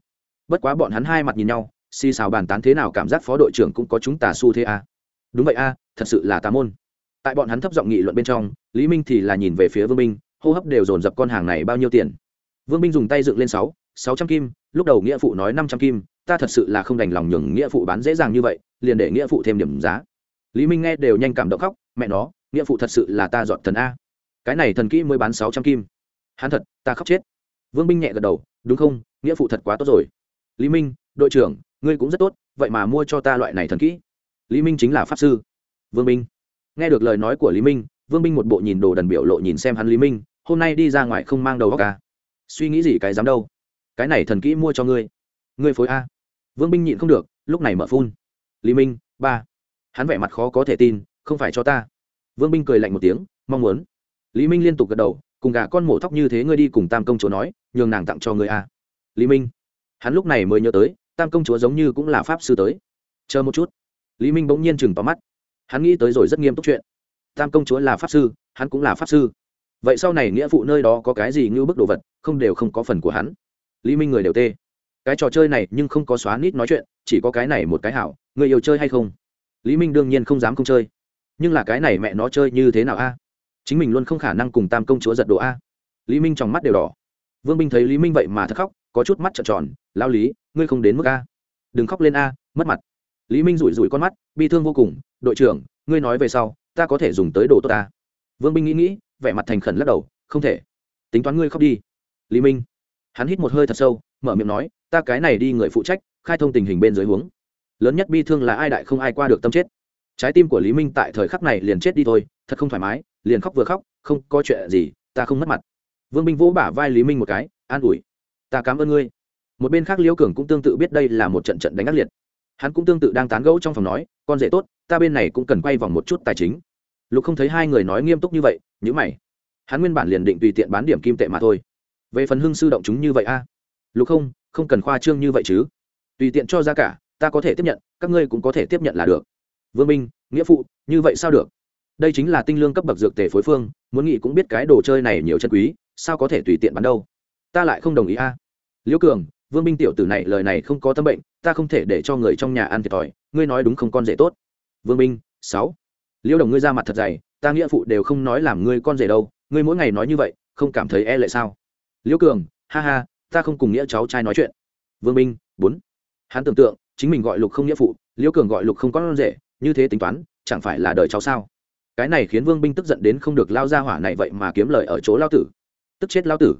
Bất quá bọn hắn hai mặt nhìn nhau xì xào bàn tán thế nào cảm giác phó đội trưởng cũng có chúng tà su thế a đúng vậy a thật sự là tà môn. Tại bọn hắn thấp giọng nghị luận bên trong, lý minh thì là nhìn về phía vương minh hô hấp đều dồn dập con hàng này bao nhiêu tiền. Vương minh dùng tay dựng lên sáu sáu trăm kim, lúc đầu nghĩa phụ nói năm trăm kim, ta thật sự là không đành lòng nhường nghĩa phụ bán dễ dàng như vậy, liền để nghĩa phụ thêm điểm giá. Lý minh nghe đều nhanh cảm động khóc, mẹ nó, nghĩa phụ thật sự là ta dọn thần a. Cái này thần kỹ mới bán sáu trăm kim. Hắn thật, ta khóc chết. Vương minh nhẹ gật đầu, đúng không, nghĩa phụ thật quá tốt rồi. Lý minh, đội trưởng ngươi cũng rất tốt, vậy mà mua cho ta loại này thần kỹ. Lý minh chính là pháp sư. Vương minh. Nghe được lời nói của lý minh, vương minh một bộ nhìn đồ đần biểu lộ nhìn xem hắn lý minh, hôm nay đi ra ngoài không mang đầu góc ca à? suy nghĩ gì cái dám đâu? Cái này thần kỹ mua cho ngươi. Ngươi phối a. Vương minh nhịn không được, lúc này mở phun. Lý minh, ba. Hắn vẻ mặt khó có thể tin, không phải cho ta. Vương minh cười lạnh một tiếng, mong muốn. Lý minh liên tục gật đầu, cùng gà con mổ thóc như thế ngươi đi cùng tam công chúa nói, nhường nàng tặng cho ngươi a. Lý minh. Hắn lúc này mới nhớ tới tam công chúa giống như cũng là pháp sư tới. Chờ một chút. Lý minh bỗng nhiên chừng tóm mắt. Hắn nghĩ tới rồi rất nghiêm túc chuyện. Tam công chúa là pháp sư, hắn cũng là pháp sư. Vậy sau này nghĩa phụ nơi đó có cái gì như bức đồ vật, không đều không có phần của hắn. Lý minh người đều tê. Cái trò chơi này nhưng không có xóa nít nói chuyện, chỉ có cái này một cái hảo, người yêu chơi hay không? Lý minh đương nhiên không dám không chơi. Nhưng là cái này mẹ nó chơi như thế nào a? Chính mình luôn không khả năng cùng tam công chúa giật đồ a. Lý minh trong mắt đều đỏ. Vương minh thấy lý minh vậy mà thật khóc, có chút mắt trợn tròn, lao lý ngươi không đến mức a. Đừng khóc lên a, mất mặt. Lý minh rủi rủi con mắt, bi thương vô cùng, đội trưởng, ngươi nói về sau, ta có thể dùng tới đồ tốt ta. Vương binh nghĩ nghĩ, vẻ mặt thành khẩn lắc đầu, không thể. Tính toán ngươi khóc đi. Lý minh, hắn hít một hơi thật sâu, mở miệng nói, ta cái này đi người phụ trách, khai thông tình hình bên dưới huống. Lớn nhất bi thương là ai đại không ai qua được tâm chết. Trái tim của lý minh tại thời khắc này liền chết đi thôi, thật không thoải mái, liền khóc vừa khóc, không có chuyện gì, ta không mất mặt. Vương binh vỗ bả vai lý minh một cái, an ủi, ta cảm ơn ngươi một bên khác liễu cường cũng tương tự biết đây là một trận trận đánh ác liệt. Hắn cũng tương tự đang tán gẫu trong phòng nói, con rể tốt, ta bên này cũng cần quay vòng một chút tài chính. Lục không thấy hai người nói nghiêm túc như vậy nhữ mày. Hắn nguyên bản liền định tùy tiện bán điểm kim tệ mà thôi. Về phần hưng sư động chúng như vậy a? Lục không không cần khoa trương như vậy chứ. Tùy tiện cho ra cả, ta có thể tiếp nhận, các ngươi cũng có thể tiếp nhận là được. Vương minh, nghĩa phụ, như vậy sao được? Đây chính là tinh lương cấp bậc dược tề phối phương, muốn nghĩ cũng biết cái đồ chơi này nhiều chân quý, sao có thể tùy tiện bán đâu? Ta lại không đồng ý a. Liễu cường vương binh tiểu tử này lời này không có tâm bệnh, ta không thể để cho người trong nhà ăn thiệt thòi, ngươi nói đúng không con rể tốt? Vương binh, sáu. Liễu đồng ngươi ra mặt thật dày, ta nghĩa phụ đều không nói làm ngươi con rể đâu, ngươi mỗi ngày nói như vậy, không cảm thấy e lệ sao? Liễu cường, ha ha, ta không cùng nghĩa cháu trai nói chuyện. Vương binh, bốn. Hắn tưởng tượng, chính mình gọi lục không nghĩa phụ liễu cường gọi lục không con rể, như thế tính toán, chẳng phải là đời cháu sao? Cái này khiến vương binh tức giận đến không được lao ra hỏa này vậy mà kiếm lời ở chỗ lao tử. Tức chết lao tử.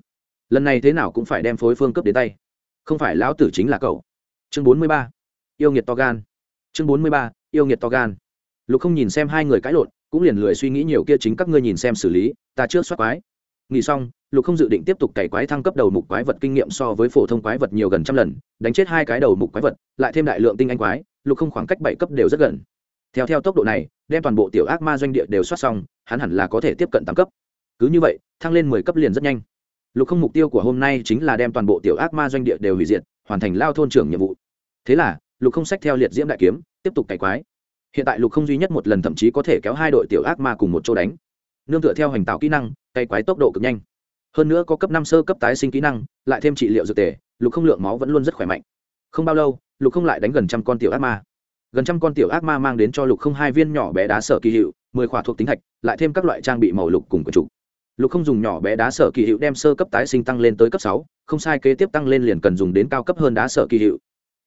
Lần này thế nào cũng phải đem phối phương cấp đến tay không phải lão tử chính là cậu. Chương bốn mươi ba. Yêu nghiệt to gan. Chương bốn mươi ba, yêu nghiệt to gan. Lục không nhìn xem hai người cãi lộn, cũng liền lười suy nghĩ nhiều kia chính các ngươi nhìn xem xử lý, ta trước soát quái. Nghỉ xong, lục không dự định tiếp tục cày quái thăng cấp đầu mục quái vật kinh nghiệm so với phổ thông quái vật nhiều gần trăm lần, đánh chết hai cái đầu mục quái vật, lại thêm đại lượng tinh anh quái, lục không khoảng cách bảy cấp đều rất gần. Theo theo tốc độ này, đem toàn bộ tiểu ác ma doanh địa đều soát xong, hắn hẳn là có thể tiếp cận tám cấp. Cứ như vậy, thăng lên mười cấp liền rất nhanh lục không mục tiêu của hôm nay chính là đem toàn bộ tiểu ác ma doanh địa đều hủy diệt, hoàn thành lao thôn trưởng nhiệm vụ. Thế là, lục không sách theo liệt diễm đại kiếm, tiếp tục cày quái. Hiện tại lục không duy nhất một lần thậm chí có thể kéo hai đội tiểu ác ma cùng một chỗ đánh. Nương tựa theo hành tạo kỹ năng, cày quái tốc độ cực nhanh. Hơn nữa có cấp năm sơ cấp tái sinh kỹ năng, lại thêm trị liệu dược tề, lục không lượng máu vẫn luôn rất khỏe mạnh. Không bao lâu, lục không lại đánh gần trăm con tiểu ác ma. Gần trăm con tiểu ác ma mang đến cho lục không hai viên nhỏ bé đá sở kỳ hiệu, mười khỏa thuộc tính thạch, lại thêm các loại trang bị màu lục cùng quần trục lục không dùng nhỏ bé đá sở kỳ hiệu đem sơ cấp tái sinh tăng lên tới cấp sáu, không sai kế tiếp tăng lên liền cần dùng đến cao cấp hơn đá sở kỳ hiệu.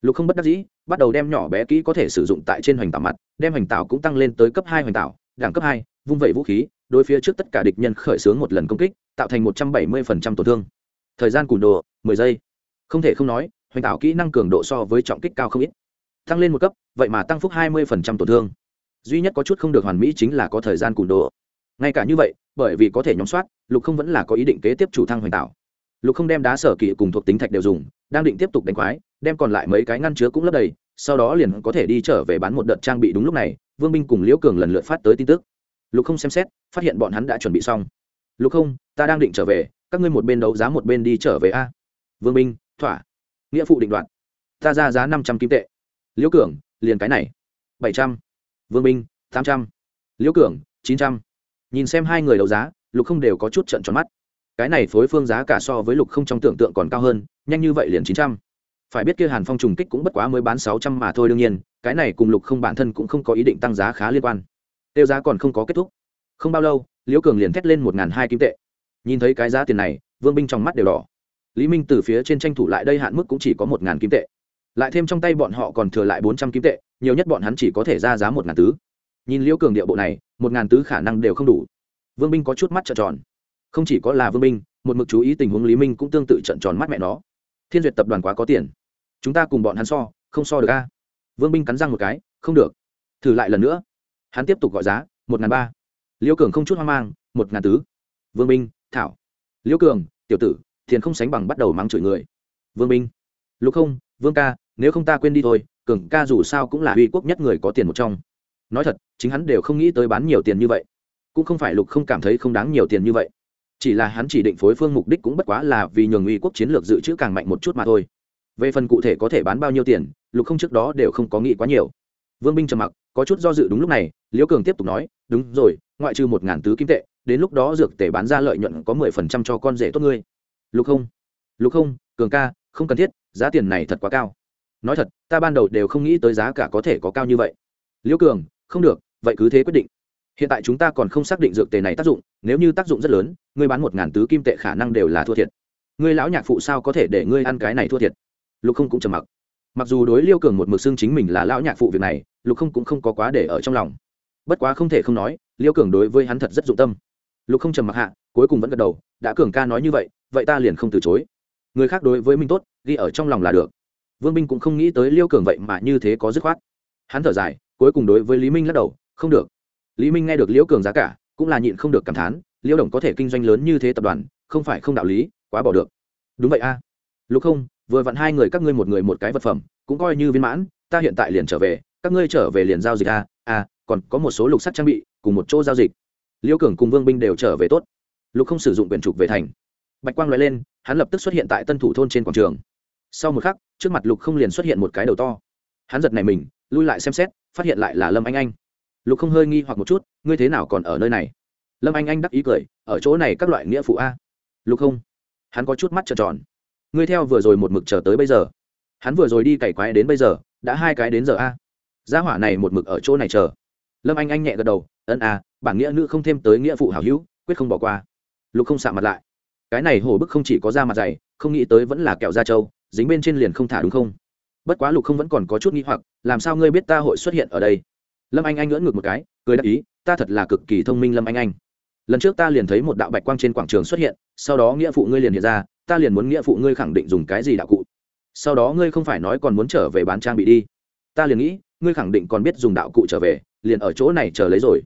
Lục không bất đắc dĩ, bắt đầu đem nhỏ bé kỹ có thể sử dụng tại trên hoành tạo mặt, đem hoành tạo cũng tăng lên tới cấp hai hoành tạo, đẳng cấp hai, vung vẩy vũ khí, đối phía trước tất cả địch nhân khởi xướng một lần công kích, tạo thành một trăm bảy mươi tổn thương. Thời gian cùn đồ, mười giây. Không thể không nói, hoành tạo kỹ năng cường độ so với trọng kích cao không ít. Tăng lên một cấp, vậy mà tăng phúc hai mươi tổn thương. Duy nhất có chút không được hoàn mỹ chính là có thời gian cùn đồ ngay cả như vậy, bởi vì có thể nhóm soát, lục không vẫn là có ý định kế tiếp chủ thăng hoành tạo. Lục không đem đá sở kỳ cùng thuộc tính thạch đều dùng, đang định tiếp tục đánh quái, đem còn lại mấy cái ngăn chứa cũng lấp đầy, sau đó liền có thể đi trở về bán một đợt trang bị đúng lúc này, vương binh cùng liễu cường lần lượt phát tới tin tức. Lục không xem xét, phát hiện bọn hắn đã chuẩn bị xong. Lục không, ta đang định trở về, các ngươi một bên đấu giá một bên đi trở về a. Vương binh, thỏa. Nghĩa phụ định đoạt. Ta ra giá năm trăm kim tệ. Liễu cường, liền cái này. Bảy trăm. Vương binh, tám trăm. Liễu cường, chín trăm nhìn xem hai người đấu giá, lục không đều có chút trận tròn mắt. Cái này phối phương giá cả so với lục không trong tưởng tượng còn cao hơn, nhanh như vậy liền chín trăm. Phải biết kia hàn phong trùng kích cũng bất quá mới bán sáu trăm mà thôi đương nhiên, cái này cùng lục không bản thân cũng không có ý định tăng giá khá liên quan. Tiêu giá còn không có kết thúc. Không bao lâu, liễu cường liền thét lên một n g h n hai kim tệ. Nhìn thấy cái giá tiền này, vương binh trong mắt đều đỏ. Lý minh từ phía trên tranh thủ lại đây hạn mức cũng chỉ có một n g h n kim tệ. Lại thêm trong tay bọn họ còn thừa lại bốn trăm kim tệ, nhiều nhất bọn hắn chỉ có thể ra giá một ngàn tứ nhìn liễu cường địa bộ này, một ngàn tứ khả năng đều không đủ. Vương binh có chút mắt trợn tròn. Không chỉ có là vương binh, một mực chú ý tình huống lý minh cũng tương tự trợn tròn mắt mẹ nó. Thiên duyệt tập đoàn quá có tiền. Chúng ta cùng bọn hắn so, không so được a. Vương binh cắn răng một cái, không được. Thử lại lần nữa. Hắn tiếp tục gọi giá, một ngàn ba. Liễu cường không chút hoang mang, một ngàn tứ. Vương binh, thảo. Liễu cường, tiểu tử, thiền không sánh bằng bắt đầu mắng chửi người. Vương binh. Lục không, vương ca, nếu không ta quên đi thôi, cường ca dù sao cũng là uy quốc nhất người có tiền một trong nói thật, chính hắn đều không nghĩ tới bán nhiều tiền như vậy. Cũng không phải lục không cảm thấy không đáng nhiều tiền như vậy. Chỉ là hắn chỉ định phối phương mục đích cũng bất quá là vì nhường uy quốc chiến lược dự trữ càng mạnh một chút mà thôi. Về phần cụ thể có thể bán bao nhiêu tiền, lục không trước đó đều không có nghĩ quá nhiều. Vương binh trầm mặc, có chút do dự đúng lúc này, liễu cường tiếp tục nói, đúng rồi, ngoại trừ một ngàn tứ kim tệ, đến lúc đó dược tể bán ra lợi nhuận có mười phần trăm cho con rể tốt ngươi. Lục không lục không, cường ca, không cần thiết, giá tiền này thật quá cao. Nói thật, ta ban đầu đều không nghĩ tới giá cả có thể có cao như vậy. Liễu cường không được, vậy cứ thế quyết định. Hiện tại chúng ta còn không xác định dược tề này tác dụng, nếu như tác dụng rất lớn, ngươi bán một ngàn tứ kim tệ khả năng đều là thua thiệt. Ngươi lão nhạc phụ sao có thể để ngươi ăn cái này thua thiệt? Lục không cũng trầm mặc. Mặc dù đối liêu cường một mực xương chính mình là lão nhạc phụ việc này, lục không cũng không có quá để ở trong lòng. Bất quá không thể không nói, liêu cường đối với hắn thật rất dụng tâm. Lục không trầm mặc hạ, cuối cùng vẫn gật đầu, đã cường ca nói như vậy vậy ta liền không từ chối. Người khác đối với minh tốt, ghi ở trong lòng là được. Vương binh cũng không nghĩ tới liêu cường vậy mà như thế có dứt khoát. Hắn thở dài cuối cùng đối với lý minh lắc đầu, không được. Lý minh nghe được liễu cường giá cả, cũng là nhịn không được cảm thán, liễu đồng có thể kinh doanh lớn như thế tập đoàn, không phải không đạo lý, quá bỏ được. Đúng vậy a. Lục không, vừa vặn hai người các ngươi một người một cái vật phẩm, cũng coi như viên mãn, ta hiện tại liền trở về, các ngươi trở về liền giao dịch a a, còn có một số lục sắt trang bị, cùng một chỗ giao dịch. Liễu cường cùng vương binh đều trở về tốt. Lục không sử dụng quyền trục về thành. Bạch quang loại lên, hắn lập tức xuất hiện tại tân thủ thôn trên quảng trường. Sau một khắc, trước mặt lục không liền xuất hiện một cái đầu to. Hắn giật này mình lui lại xem xét, phát hiện lại là lâm anh anh. Lục không hơi nghi hoặc một chút, ngươi thế nào còn ở nơi này? Lâm anh anh đắc ý cười, ở chỗ này các loại nghĩa phụ a. Lục không, hắn có chút mắt trợn tròn. Ngươi theo vừa rồi một mực chờ tới bây giờ. Hắn vừa rồi đi cày quái đến bây giờ, đã hai cái đến giờ a. Gia hỏa này một mực ở chỗ này chờ. Lâm anh anh nhẹ gật đầu, ân a bản nghĩa nữ không thêm tới nghĩa phụ hảo hữu, quyết không bỏ qua. Lục không xạ mặt lại. Cái này hổ bức không chỉ có da mặt dày, không nghĩ tới vẫn là kẹo da trâu, dính bên trên liền không thả đúng không? Bất quá lục không vẫn còn có chút nghi hoặc, làm sao ngươi biết ta hội xuất hiện ở đây? Lâm anh anh ngỡ ngược một cái, cười đáp ý, ta thật là cực kỳ thông minh lâm anh anh. Lần trước ta liền thấy một đạo bạch quang trên quảng trường xuất hiện, sau đó nghĩa phụ ngươi liền hiện ra, ta liền muốn nghĩa phụ ngươi khẳng định dùng cái gì đạo cụ. Sau đó ngươi không phải nói còn muốn trở về bán trang bị đi. Ta liền nghĩ, ngươi khẳng định còn biết dùng đạo cụ trở về, liền ở chỗ này chờ lấy rồi.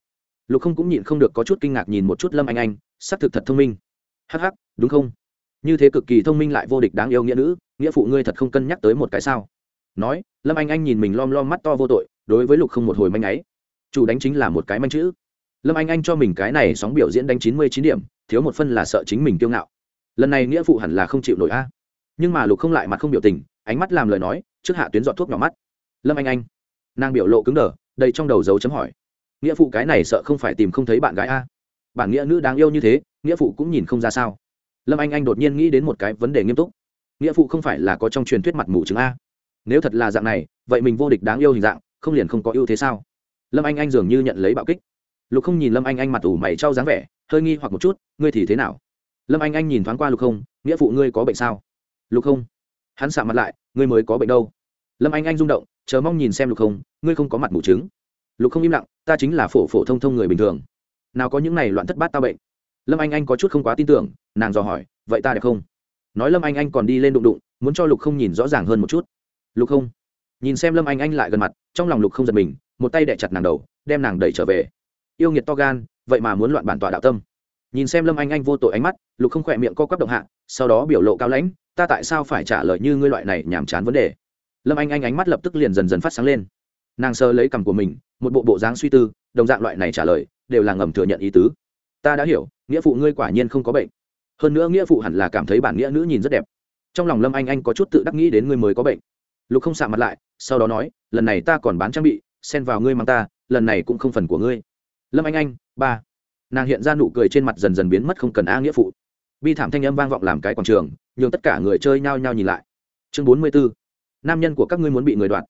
Lục không cũng nhịn không được có chút kinh ngạc nhìn một chút lâm anh anh, xác thực thật thông minh. Hh đúng không? Như thế cực kỳ thông minh lại vô địch đáng yêu nghĩa nữ, nghĩa phụ ngươi thật không cân nhắc tới một cái sao? Nói, lâm anh anh nhìn mình lom lom mắt to vô tội, đối với lục không một hồi manh ấy. Chủ đánh chính là một cái manh chữ. Lâm anh anh cho mình cái này sóng biểu diễn đánh chín mươi chín điểm, thiếu một phân là sợ chính mình kiêu ngạo. Lần này nghĩa phụ hẳn là không chịu nổi a. Nhưng mà lục không lại mặt không biểu tình, ánh mắt làm lời nói, trước hạ tuyến dọn thuốc nhỏ mắt. Lâm anh anh. Nàng biểu lộ cứng đờ đây trong đầu dấu chấm hỏi. Nghĩa phụ cái này sợ không phải tìm không thấy bạn gái a? Bản nghĩa nữ đáng yêu như thế, nghĩa phụ cũng nhìn không ra sao? Lâm anh anh đột nhiên nghĩ đến một cái vấn đề nghiêm túc. Nghĩa phụ không phải là có trong truyền thuyết mặt mù chứng a? Nếu thật là dạng này, vậy mình vô địch đáng yêu hình dạng, không liền không có ưu thế sao? Lâm anh anh dường như nhận lấy bạo kích. Lục không nhìn lâm anh anh mặt ủ mày trao dáng vẻ, hơi nghi hoặc một chút, ngươi thì thế nào? Lâm anh anh nhìn thoáng qua lục không, nghĩa phụ ngươi có bệnh sao? Lục không. Hắn sạ mặt lại, ngươi mới có bệnh đâu. Lâm anh anh rung động, chờ mong nhìn xem lục không, ngươi không có mặt mù chứng. Lục không im lặng, ta chính là phổ phổ thông thông người bình thường. Nào có những này loạn thất bát tao bệnh. Lâm anh anh có chút không quá tin tưởng, nàng dò hỏi, vậy ta đẹp không? Nói lâm anh anh còn đi lên đụng đụng, muốn cho lục không nhìn rõ ràng hơn một chút lục không? Nhìn xem lâm anh anh lại gần mặt, trong lòng lục không giật mình, một tay đẻ chặt nàng đầu, đem nàng đẩy trở về. Yêu nghiệt to gan, vậy mà muốn loạn bản tọa đạo tâm. Nhìn xem lâm anh anh vô tội ánh mắt, lục không khỏe miệng co quắp động hạ, sau đó biểu lộ cao lãnh, ta tại sao phải trả lời như ngươi loại này nhàm chán vấn đề? Lâm anh anh ánh mắt lập tức liền dần dần phát sáng lên. Nàng sơ lấy cằm của mình, một bộ bộ dáng suy tư, đồng dạng loại này trả lời, đều là ngầm thừa nhận ý tứ. Ta đã hiểu, nghĩa phụ ngươi quả nhiên không có bệnh. Hơn nữa nghĩa phụ hẳn là cảm thấy bản nghĩa nữ nhìn rất đẹp. Trong lòng lâm anh anh có chút tự đắc nghĩ đến ngươi mới có bệnh lục không xạ mặt lại, sau đó nói, lần này ta còn bán trang bị, xen vào ngươi mang ta, lần này cũng không phần của ngươi. Lâm anh anh, ba. Nàng hiện ra nụ cười trên mặt dần dần biến mất không cần a nghĩa phụ. Bi thảm thanh âm vang vọng làm cái quảng trường, nhường tất cả người chơi nhao nhao nhìn lại. Chương bốn mươi bốn. Nam nhân của các ngươi muốn bị người đoạt.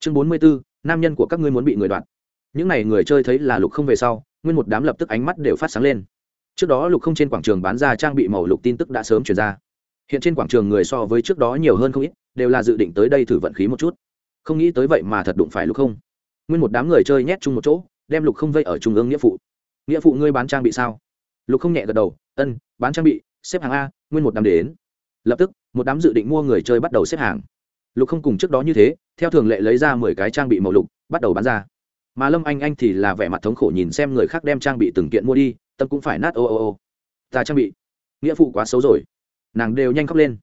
Chương bốn mươi bốn. Nam nhân của các ngươi muốn bị người đoạt. Những n à y người chơi thấy là lục không về sau, nguyên một đám lập tức ánh mắt đều phát sáng lên. Trước đó lục không trên quảng trường bán ra trang bị màu lục tin tức đã sớm chuyển ra. Hiện trên quảng trường người so với trước đó nhiều hơn không ít đều là dự định tới đây thử vận khí một chút. Không nghĩ tới vậy mà thật đụng phải lục không. Nguyên một đám người chơi nhét chung một chỗ, đem lục không vây ở trung ương nghĩa phụ. Nghĩa phụ ngươi bán trang bị sao? Lục không nhẹ gật đầu, ân, bán trang bị, xếp hàng a, nguyên một đám đến. Lập tức, một đám dự định mua người chơi bắt đầu xếp hàng. Lục không cùng trước đó như thế, theo thường lệ lấy ra mười cái trang bị màu lục, bắt đầu bán ra. Mà lâm anh anh thì là vẻ mặt thống khổ nhìn xem người khác đem trang bị từng kiện mua đi, tâm cũng phải nát ô ô ô. Ta trang bị. Nghĩa phụ quá xấu rồi. Nàng đều nhanh khóc lên.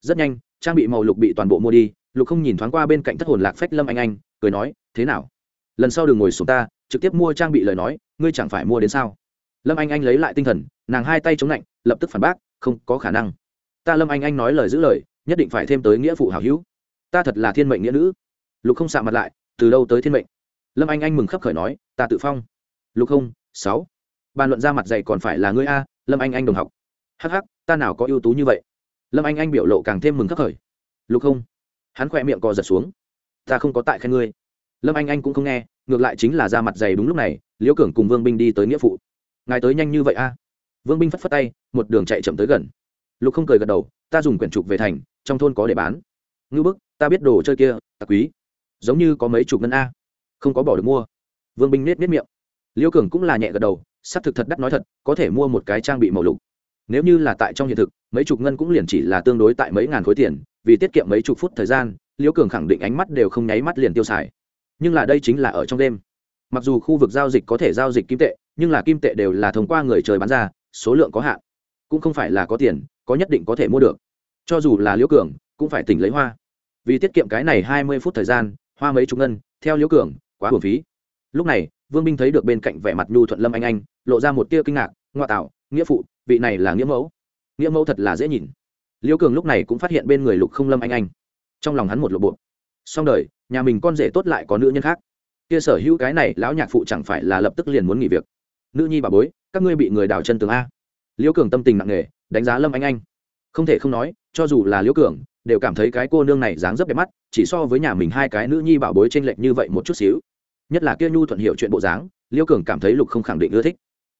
Rất nhanh trang bị màu lục bị toàn bộ mua đi, lục không nhìn thoáng qua bên cạnh thất hồn lạc phách lâm anh anh, cười nói, thế nào? Lần sau đừng ngồi xuống ta, trực tiếp mua trang bị lời nói, ngươi chẳng phải mua đến sao? Lâm anh anh lấy lại tinh thần, nàng hai tay chống lạnh, lập tức phản bác, không có khả năng. Ta lâm anh anh nói lời giữ lời, nhất định phải thêm tới nghĩa phụ hảo hữu. Ta thật là thiên mệnh nghĩa nữ. Lục không xạ mặt lại, từ đâu tới thiên mệnh? Lâm anh anh mừng khấp khởi nói, ta tự phong. Lục không, sáu. Bàn luận ra mặt dày còn phải là ngươi a, lâm anh anh đồng học. Hh ta nào có ưu tú như vậy? Lâm anh anh biểu lộ càng thêm mừng khắc khởi. Lục không. Hắn khỏe miệng co giật xuống. Ta không có tại khen ngươi. Lâm anh anh cũng không nghe, ngược lại chính là ra mặt dày đúng lúc này, liễu cường cùng vương binh đi tới nghĩa phụ. Ngài tới nhanh như vậy a? Vương binh phất phất tay, một đường chạy chậm tới gần. Lục không cười gật đầu, ta dùng quyển trục về thành, trong thôn có để bán. Ngư bức, ta biết đồ chơi kia tạc quý. Giống như có mấy chục ngân a. Không có bỏ được mua. Vương binh nết nết miệng. Liễu cường cũng là nhẹ gật đầu s ắ c thực thật đắt nói thật, có thể mua một cái trang bị màu lục nếu như là tại trong hiện thực, mấy chục ngân cũng liền chỉ là tương đối tại mấy ngàn khối tiền, vì tiết kiệm mấy chục phút thời gian, liễu cường khẳng định ánh mắt đều không nháy mắt liền tiêu xài. Nhưng là đây chính là ở trong đêm. Mặc dù khu vực giao dịch có thể giao dịch kim tệ, nhưng là kim tệ đều là thông qua người trời bán ra, số lượng có hạn. Cũng không phải là có tiền, có nhất định có thể mua được. Cho dù là liễu cường, cũng phải tỉnh lấy hoa. Vì tiết kiệm cái này hai mươi phút thời gian, hoa mấy chục ngân, theo liễu cường, quá hồn phí. Lúc này, vương binh thấy được bên cạnh vẻ mặt nhu thuận lâm anh anh, lộ ra một tia kinh ngạc ngoại tạo, nghĩa phụ vị này là nghĩa mẫu. Nghĩa mẫu thật là dễ nhìn. Liễu cường lúc này cũng phát hiện bên người lục không lâm anh anh. Trong lòng hắn một lộ bộ. Xong đời, nhà mình con rể tốt lại có nữ nhân khác. Kia sở hữu cái này, lão nhạc phụ chẳng phải là lập tức liền muốn nghỉ việc. Nữ nhi bà bối, các ngươi bị người đào chân tường a. Liễu cường tâm tình nặng nề, đánh giá lâm anh anh. Không thể không nói, cho dù là liễu cường, đều cảm thấy cái cô nương này dáng dấp đẹp mắt, chỉ so với nhà mình hai cái nữ nhi bảo bối t r ê n lệch như vậy một chút xíu. Nhất là kia nhu thuận hiệu chuyện bộ dáng liễu cường cảm thấy lục không khẳng định ưa thích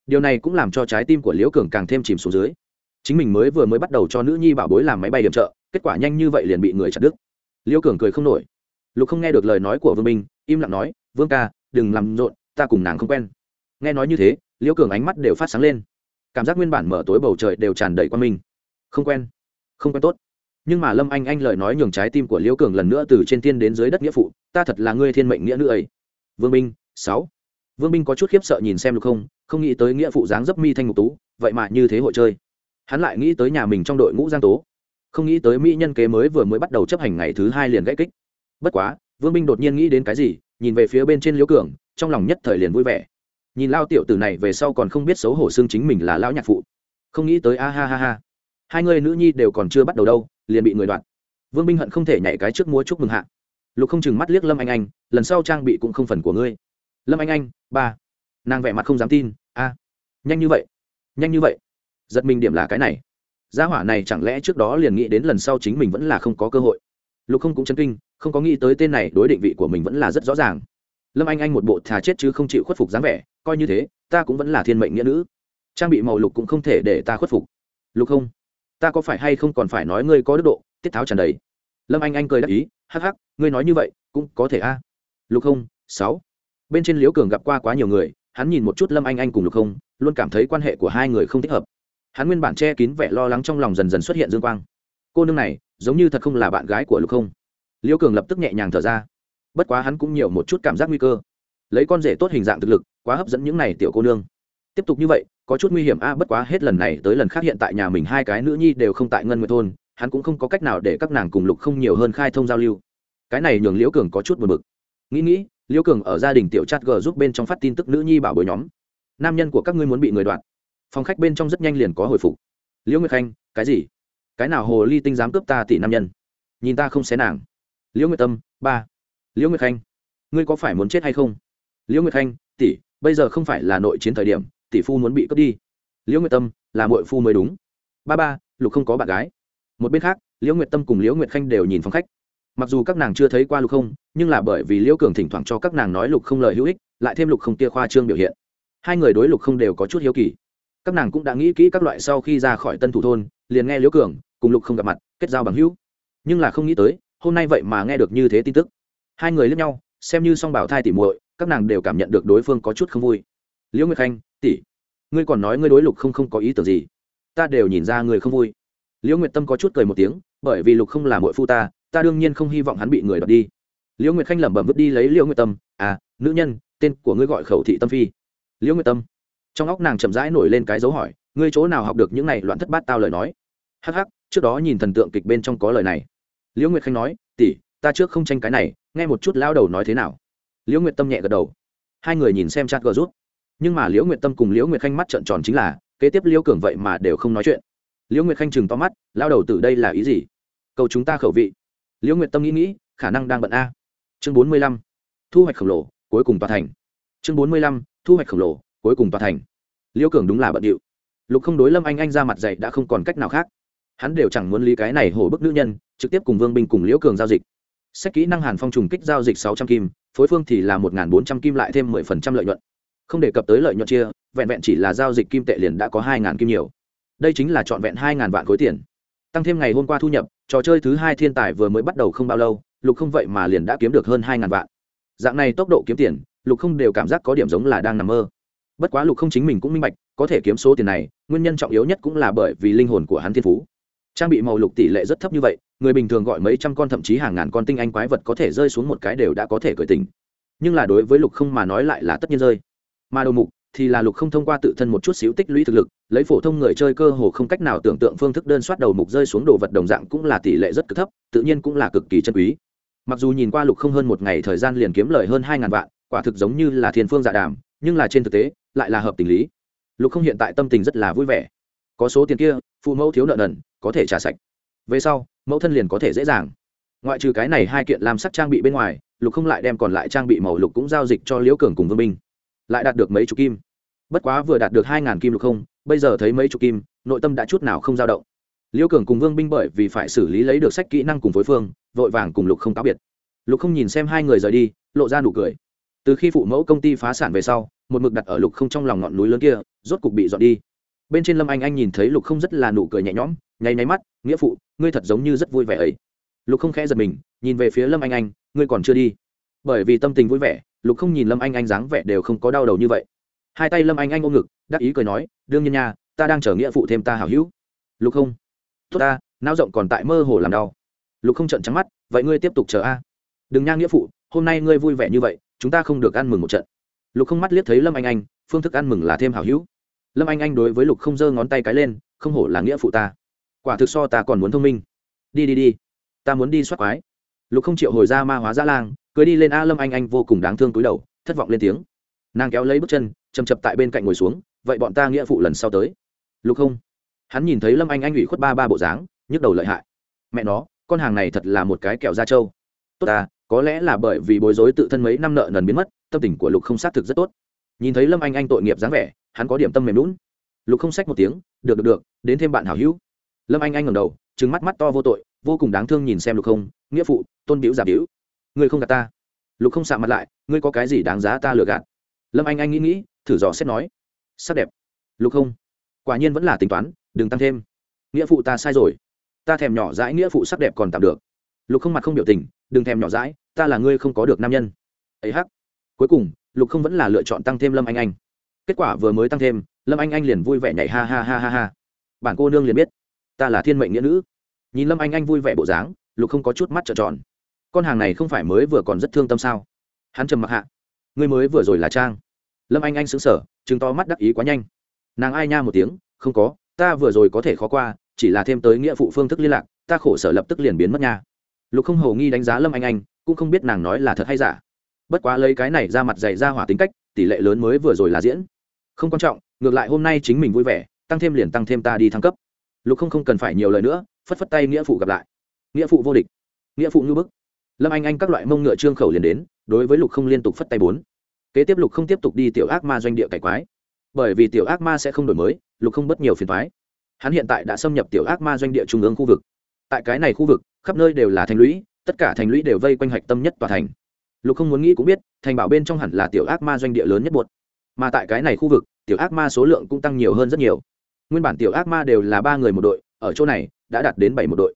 điều này cũng làm cho trái tim của liễu cường càng thêm chìm xuống dưới. Chính mình mới vừa mới bắt đầu cho nữ nhi bảo bối làm máy bay điểm trợ, kết quả nhanh như vậy liền bị người chặt đứt. Liễu cường cười không nổi. Lục không nghe được lời nói của vương minh, im lặng nói, vương ca, đừng làm rộn, ta cùng nàng không quen. Nghe nói như thế, liễu cường ánh mắt đều phát sáng lên. Cảm giác nguyên bản mở tối bầu trời đều tràn đầy qua mình không quen không quen tốt. Nhưng mà lâm anh anh lời nói nhường trái tim của liễu cường lần nữa từ trên tiên đến dưới đất nghĩa phụ, ta thật là ngươi thiên mệnh nghĩa nữ ấy. Vương minh, sáu. Vương minh có chút khiếp sợ nhìn xem lục không không nghĩ tới nghĩa phụ dáng dấp mi thanh ngục tú, vậy mà như thế hội chơi. Hắn lại nghĩ tới nhà mình trong đội ngũ giang tố. Không nghĩ tới mỹ nhân kế mới vừa mới bắt đầu chấp hành ngày thứ hai liền gãy kích. Bất quá, vương minh đột nhiên nghĩ đến cái gì, nhìn về phía bên trên liễu cường, trong lòng nhất thời liền vui vẻ. Nhìn lao tiểu tử này về sau còn không biết xấu hổ xương chính mình là lão nhạc phụ. Không nghĩ tới, a ha ha ha. Hai người nữ nhi đều còn chưa bắt đầu đâu, liền bị người đoạn vương minh hận không thể nhảy cái trước múa chúc mừng hạ. Lục không chừng mắt liếc lâm anh anh, lần sau trang bị cũng không phần của ngươi. Lâm anh anh, ba nàng vẻ mặt không dám tin, a, nhanh như vậy, nhanh như vậy. Giật mình điểm là cái này. Gia hỏa này chẳng lẽ trước đó liền nghĩ đến lần sau chính mình vẫn là không có cơ hội. Lục không cũng chấn kinh, không có nghĩ tới tên này đối định vị của mình vẫn là rất rõ ràng. Lâm anh anh một bộ thà chết chứ không chịu khuất phục dáng vẻ, coi như thế, ta cũng vẫn là thiên mệnh nghĩa nữ. Trang bị màu lục cũng không thể để ta khuất phục. Lục không, ta có phải hay không còn phải nói ngươi có đức độ? Tiết tháo tràn đầy. Lâm anh anh cười đáp ý, hắc hắc, ngươi nói như vậy cũng có thể a. Lục không, sáu. Bên trên liễu cường gặp qua quá nhiều người hắn nhìn một chút lâm anh anh cùng lục không, luôn cảm thấy quan hệ của hai người không thích hợp. Hắn nguyên bản che kín vẻ lo lắng trong lòng dần dần xuất hiện dương quang. Cô nương này, giống như thật không là bạn gái của lục không. Liễu cường lập tức nhẹ nhàng thở ra. Bất quá hắn cũng nhiều một chút cảm giác nguy cơ. Lấy con rể tốt hình dạng thực lực, quá hấp dẫn những này tiểu cô nương. Tiếp tục như vậy, có chút nguy hiểm a, bất quá hết lần này tới lần khác hiện tại nhà mình hai cái nữ nhi đều không tại ngân nguyệt thôn, hắn cũng không có cách nào để các nàng cùng lục không nhiều hơn khai thông giao lưu. Cái này nhường liễu cường có chút buồn bực. Nghĩ nghĩ liễu cường ở gia đình tiểu chat g giúp bên trong phát tin tức nữ nhi bảo bồi nhóm. Nam nhân của các ngươi muốn bị người đoạt. Phòng khách bên trong rất nhanh liền có hồi phục. Liễu nguyệt khanh, cái gì? Cái nào hồ ly tinh dám cướp ta tỷ nam nhân? Nhìn ta không xé nàng. Liễu nguyệt tâm, ba. Liễu nguyệt khanh, ngươi có phải muốn chết hay không? Liễu nguyệt khanh, tỷ, bây giờ không phải là nội chiến thời điểm, tỷ phu muốn bị cướp đi. Liễu nguyệt tâm, là mội phu mới đúng. Ba ba, lục không có bạn gái. Một bên khác, liễu nguyệt tâm cùng liễu nguyệt khanh đều nhìn phòng khách mặc dù các nàng chưa thấy qua lục không, nhưng là bởi vì liễu cường thỉnh thoảng cho các nàng nói lục không lời hữu ích, lại thêm lục không tia khoa trương biểu hiện. Hai người đối lục không đều có chút hiếu kỳ. Các nàng cũng đã nghĩ kỹ các loại sau khi ra khỏi tân thủ thôn, liền nghe liễu cường cùng lục không gặp mặt, kết giao bằng hữu. Nhưng là không nghĩ tới, hôm nay vậy mà nghe được như thế tin tức. Hai người lẫn nhau, xem như song bảo thai tỉ muội, các nàng đều cảm nhận được đối phương có chút không vui. Liễu nguyệt khanh, tỷ, ngươi còn nói ngươi đối lục không không có ý tưởng gì? Ta đều nhìn ra người không vui. Liễu nguyệt tâm có chút cười một tiếng, bởi vì lục không là mội phu ta ta đương nhiên không hy vọng hắn bị người đọc đi. Liễu nguyệt khanh lẩm bẩm vứt đi lấy liễu nguyệt tâm. À nữ nhân, tên của ngươi gọi khẩu thị tâm phi. Liễu nguyệt tâm. Trong óc nàng chậm rãi nổi lên cái dấu hỏi, ngươi chỗ nào học được những này loạn thất bát tao lời nói? Hắc hắc, trước đó nhìn thần tượng kịch bên trong có lời này. Liễu nguyệt khanh nói, tỷ, ta trước không tranh cái này, nghe một chút lao đầu nói thế nào. Liễu nguyệt tâm nhẹ gật đầu. Hai người nhìn xem chat gờ rút. Nhưng mà liễu nguyệt tâm cùng liễu nguyệt khanh mắt trợn tròn chính là, kế tiếp liễu cường vậy mà đều không nói chuyện. Liễu nguyệt khanh chừng to mắt lao đầu từ đây là ý gì? Cầu chúng ta khẩu vị liễu nguyệt tâm nghĩ nghĩ, khả năng đang bận a. Chương bốn mươi lăm, thu hoạch khổng lồ, cuối cùng tòa thành. Chương bốn mươi lăm, thu hoạch khổng lồ, cuối cùng tòa thành. Liễu cường đúng là bận điệu. Lục không đối lâm anh anh ra mặt dạy đã không còn cách nào khác. Hắn đều chẳng muốn lý cái này hổ bức nữ nhân, trực tiếp cùng vương binh cùng liễu cường giao dịch. Xét kỹ năng hàn phong trùng kích giao dịch sáu trăm kim, phối phương thì là một bốn trăm kim lại thêm mười phần trăm lợi nhuận. Không đề cập tới lợi nhuận chia, vẹn vẹn chỉ là giao dịch kim tệ liền đã có hai kim nhiều. Đây chính là trọn vẹn hai vạn khối tiền tăng thêm ngày hôm qua thu nhập, trò chơi thứ hai thiên tài vừa mới bắt đầu không bao lâu, lục không vậy mà liền đã kiếm được hơn hai ngàn vạn. Dạng này tốc độ kiếm tiền, lục không đều cảm giác có điểm giống là đang nằm mơ. Bất quá lục không chính mình cũng minh bạch, có thể kiếm số tiền này, nguyên nhân trọng yếu nhất cũng là bởi vì linh hồn của hắn thiên phú. Trang bị màu lục tỷ lệ rất thấp như vậy, người bình thường gọi mấy trăm con thậm chí hàng ngàn con tinh anh quái vật có thể rơi xuống một cái đều đã có thể cởi tình nhưng là đối với lục không mà nói lại là tất nhiên rơi. Mà đầu mục thì là lục không thông qua tự thân một chút xíu tích lũy thực lực, lấy phổ thông người chơi cơ hồ không cách nào tưởng tượng phương thức đơn soát đầu mục rơi xuống đồ vật đồng dạng cũng là tỷ lệ rất cực thấp, tự nhiên cũng là cực kỳ chân quý. Mặc dù nhìn qua lục không hơn một ngày thời gian liền kiếm lời hơn hai ngàn vạn, quả thực giống như là thiên phương dạ đàm, nhưng là trên thực tế, lại là hợp tình lý. Lục không hiện tại tâm tình rất là vui vẻ. Có số tiền kia, phụ mẫu thiếu nợ nần, có thể trả sạch. Về sau, mẫu thân liền có thể dễ dàng. Ngoại trừ cái này hai kiện làm sắc trang bị bên ngoài, lục không lại đem còn lại trang bị màu lục cũng giao dịch cho liễu cường cùng vương binh lại đạt được mấy chục kim bất quá vừa đạt được hai ngàn kim lục không, bây giờ thấy mấy chục kim, nội tâm đã chút nào không dao động. Liễu cường cùng vương binh bởi vì phải xử lý lấy được sách kỹ năng cùng phối phương, vội vàng cùng lục không cáo biệt. Lục không nhìn xem hai người rời đi, lộ ra nụ cười. Từ khi phụ mẫu công ty phá sản về sau, một mực đặt ở lục không trong lòng ngọn núi lớn kia, rốt cục bị dọn đi. Bên trên lâm anh anh nhìn thấy lục không rất là nụ cười nhẹ nhõm, nháy nháy mắt, nghĩa phụ, ngươi thật giống như rất vui vẻ ấy. Lục không khẽ giật mình, nhìn về phía lâm anh anh, ngươi còn chưa đi? Bởi vì tâm tình vui vẻ, lục không nhìn lâm anh anh dáng vẻ đều không có đau đầu như vậy hai tay lâm anh anh ôm ngực, đắc ý cười nói, đương nhiên nha, ta đang chờ nghĩa phụ thêm ta hảo hữu. Lục không. Tốt ta nao rộng còn tại mơ hồ làm đau. Lục không trận trắng mắt, vậy ngươi tiếp tục chờ a. Đừng nha nghĩa phụ, hôm nay ngươi vui vẻ như vậy, chúng ta không được ăn mừng một trận. Lục không mắt liếc thấy lâm anh anh, phương thức ăn mừng là thêm hảo hữu. Lâm anh anh đối với lục không giơ ngón tay cái lên, không hổ là nghĩa phụ ta. Quả thực so ta còn muốn thông minh. Đi đi đi, ta muốn đi soát quái. Lục không chịu hồi ra ma hóa ra lang cưới đi lên a lâm anh anh vô cùng đáng thương túi đầu, thất vọng lên tiếng. Nàng kéo lấy bước chân chầm chập tại bên cạnh ngồi xuống, vậy bọn ta nghĩa phụ lần sau tới. Lục không hắn nhìn thấy lâm anh anh ủy khuất ba ba bộ dáng, nhức đầu lợi hại. Mẹ nó, con hàng này thật là một cái kẹo da trâu. Tốt ta có lẽ là bởi vì bối rối tự thân mấy năm nợ nần biến mất, tâm tình của lục không xác thực rất tốt. Nhìn thấy lâm anh anh tội nghiệp dáng vẻ, hắn có điểm tâm mềm lún lục không sách một tiếng, được được được, đến thêm bạn hảo hữu. Lâm anh anh ngầm đầu trứng mắt mắt to vô tội, vô cùng đáng thương nhìn xem lục không nghĩa phụ, tôn biểu giả biểu ngươi không gạt ta. Lục không sạ mặt lại, ngươi có cái gì đáng giá ta lừa gạt? Lâm anh anh nghĩ nghĩ thử dò xét nói, sắc đẹp, lục không? Quả nhiên vẫn là tính toán, đừng tăng thêm. Nghĩa phụ ta sai rồi. Ta thèm nhỏ dãi nghĩa phụ sắc đẹp còn tạm được. Lục không mặt không biểu tình, đừng thèm nhỏ dãi, ta là ngươi không có được nam nhân. Ấy hắc. Cuối cùng, lục không vẫn là lựa chọn tăng thêm lâm anh anh. Kết quả vừa mới tăng thêm, lâm anh anh liền vui vẻ nhảy ha ha ha ha ha. Bản cô nương liền biết, ta là thiên mệnh nghĩa nữ. Nhìn lâm anh anh vui vẻ bộ dáng, lục không có chút mắt trợn tròn. Con hàng này không phải mới vừa còn rất thương tâm sao? Hắn trầm mặc hạ, ngươi mới vừa rồi là trang lâm anh anh xứng sở chứng to mắt đắc ý quá nhanh. Nàng ai nha một tiếng, không có, ta vừa rồi có thể khó qua, chỉ là thêm tới nghĩa phụ phương thức liên lạc, ta khổ sở lập tức liền biến mất nha. Lục không hầu nghi đánh giá lâm anh anh, cũng không biết nàng nói là thật hay giả. Bất quá lấy cái này ra mặt dày ra hỏa tính cách, tỷ lệ lớn mới vừa rồi là diễn. Không quan trọng, ngược lại hôm nay chính mình vui vẻ, tăng thêm liền tăng thêm ta đi thăng cấp. Lục không không cần phải nhiều lời nữa, phất phất tay nghĩa phụ gặp lại. Nghĩa phụ vô địch, nghĩa phụ ngư bức. Lâm anh anh các loại mông ngựa trương khẩu liền đến, đối với lục không liên tục phất tay bốn kế tiếp lục không tiếp tục đi tiểu ác ma doanh địa cải quái bởi vì tiểu ác ma sẽ không đổi mới lục không bất nhiều phiền thoái hắn hiện tại đã xâm nhập tiểu ác ma doanh địa trung ương khu vực tại cái này khu vực khắp nơi đều là thành lũy tất cả thành lũy đều vây quanh hạch tâm nhất tòa thành lục không muốn nghĩ cũng biết thành bảo bên trong hẳn là tiểu ác ma doanh địa lớn nhất một mà tại cái này khu vực tiểu ác ma số lượng cũng tăng nhiều hơn rất nhiều nguyên bản tiểu ác ma đều là ba người một đội ở chỗ này đã đạt đến bảy một đội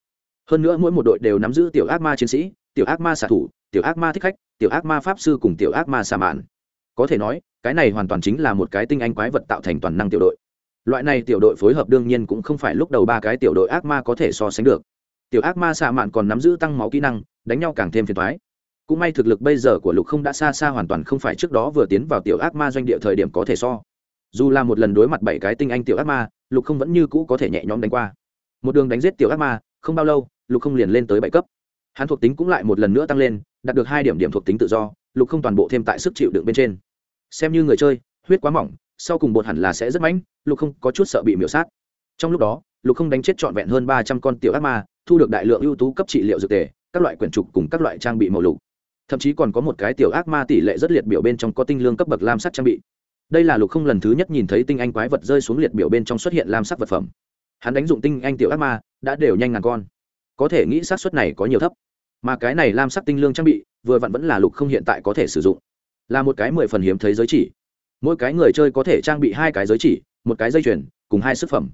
hơn nữa mỗi một đội đều nắm giữ tiểu ác ma chiến sĩ tiểu ác ma xạ thủ tiểu ác ma thích khách tiểu ác ma pháp sư cùng tiểu ác ma xà mạn có thể nói, cái này hoàn toàn chính là một cái tinh anh quái vật tạo thành toàn năng tiểu đội. Loại này tiểu đội phối hợp đương nhiên cũng không phải lúc đầu ba cái tiểu đội ác ma có thể so sánh được. Tiểu ác ma xạ mạn còn nắm giữ tăng máu kỹ năng, đánh nhau càng thêm phiền thoái cũng may thực lực bây giờ của lục không đã xa xa hoàn toàn không phải trước đó vừa tiến vào tiểu ác ma doanh địa thời điểm có thể so. Dù là một lần đối mặt bảy cái tinh anh tiểu ác ma, lục không vẫn như cũ có thể nhẹ nhõm đánh qua. Một đường đánh giết tiểu ác ma, không bao lâu, lục không liền lên tới bảy cấp. Hắn thuộc tính cũng lại một lần nữa tăng lên, đạt được hai điểm điểm thuộc tính tự do, lục không toàn bộ thêm tại sức chịu đựng bên trên xem như người chơi, huyết quá mỏng, sau cùng bột hẳn là sẽ rất mãnh, lục không có chút sợ bị miễu sát. Trong lúc đó, lục không đánh chết trọn vẹn hơn ba trăm con tiểu ác ma, thu được đại lượng ưu tú cấp trị liệu dược tề, các loại quyển trục cùng các loại trang bị màu lục. Thậm chí còn có một cái tiểu ác ma tỷ lệ rất liệt biểu bên trong có tinh lương cấp bậc lam sắc trang bị. Đây là lục không lần thứ nhất nhìn thấy tinh anh quái vật rơi xuống liệt biểu bên trong xuất hiện lam sắc vật phẩm. Hắn đánh dụng tinh anh tiểu ác ma, đã đều nhanh ngàn con. Có thể nghĩ sát suất này có nhiều thấp. Mà cái này lam sắc tinh lương trang bị, vừa vặn vẫn là lục không hiện tại có thể sử dụng là một cái mười phần hiếm thấy giới chỉ. Mỗi cái người chơi có thể trang bị hai cái giới chỉ, một cái dây chuyền, cùng hai sức phẩm.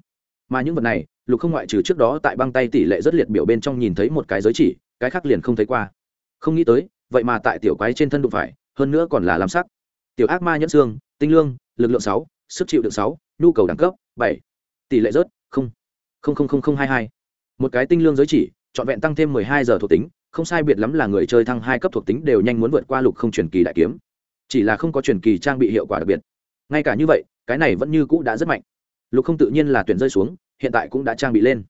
Mà những vật này, lục không ngoại trừ trước đó tại băng tay tỷ lệ rất liệt biểu bên trong nhìn thấy một cái giới chỉ, cái khác liền không thấy qua. Không nghĩ tới, vậy mà tại tiểu quái trên thân đụng phải, hơn nữa còn là làm sắc. Tiểu ác ma nhẫn xương, tinh lương, lực lượng sáu, sức chịu đựng sáu, nhu cầu đẳng cấp, bảy. Tỷ lệ rớt, không. Không không không không, hai hai. Một cái tinh lương giới chỉ, trọn vẹn tăng thêm mười hai giờ thuộc tính, không sai biệt lắm là người chơi thăng hai cấp thuộc tính đều nhanh muốn vượt qua lục không truyền kỳ đại kiếm chỉ là không có truyền kỳ trang bị hiệu quả đặc biệt. Ngay cả như vậy, cái này vẫn như cũ đã rất mạnh. Lục không tự nhiên là tuyển rơi xuống, hiện tại cũng đã trang bị lên.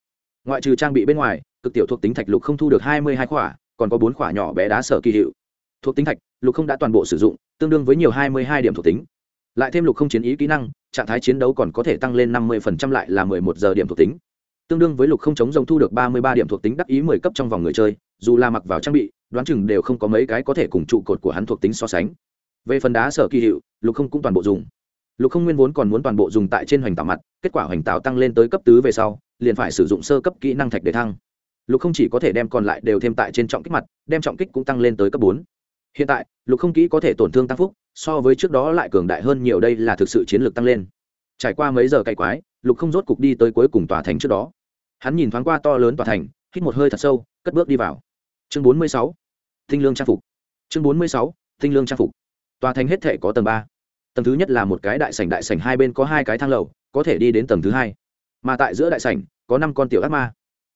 Ngoại trừ trang bị bên ngoài, cực tiểu thuộc tính thạch lục không thu được hai mươi hai khỏa, còn có bốn khỏa nhỏ bé đá sở kỳ hiệu. Thuộc tính thạch, lục không đã toàn bộ sử dụng, tương đương với nhiều hai mươi hai điểm thuộc tính. Lại thêm lục không chiến ý kỹ năng, trạng thái chiến đấu còn có thể tăng lên năm mươi lại là mười một giờ điểm thuộc tính. Tương đương với lục không chống rồng thu được ba mươi ba điểm thuộc tính đắc ý mười cấp trong vòng người chơi, dù là mặc vào trang bị, đoán chừng đều không có mấy cái có thể cùng trụ cột của hắn thuộc tính so sánh về phần đá sở kỳ hiệu, lục không cũng toàn bộ dùng. Lục không nguyên vốn còn muốn toàn bộ dùng tại trên hoành tạo mặt, kết quả hoành tạo tăng lên tới cấp tứ về sau, liền phải sử dụng sơ cấp kỹ năng thạch để thăng. Lục không chỉ có thể đem còn lại đều thêm tại trên trọng kích mặt, đem trọng kích cũng tăng lên tới cấp bốn. Hiện tại, lục không kỹ có thể tổn thương tăng phúc, so với trước đó lại cường đại hơn nhiều đây là thực sự chiến lược tăng lên. Trải qua mấy giờ cày quái, lục không rốt cục đi tới cuối cùng tòa thành trước đó. Hắn nhìn thoáng qua to lớn tòa thành, hít một hơi thật sâu, cất bước đi vào. Chương bốn mươi sáu tinh lương trang phục. Chương bốn mươi sáu tinh lương trang phục tòa thành hết thể có tầng ba. Tầng thứ nhất là một cái đại sảnh đại sảnh hai bên có hai cái thang lầu, có thể đi đến tầng thứ hai. Mà tại giữa đại sảnh, có năm con tiểu ác ma.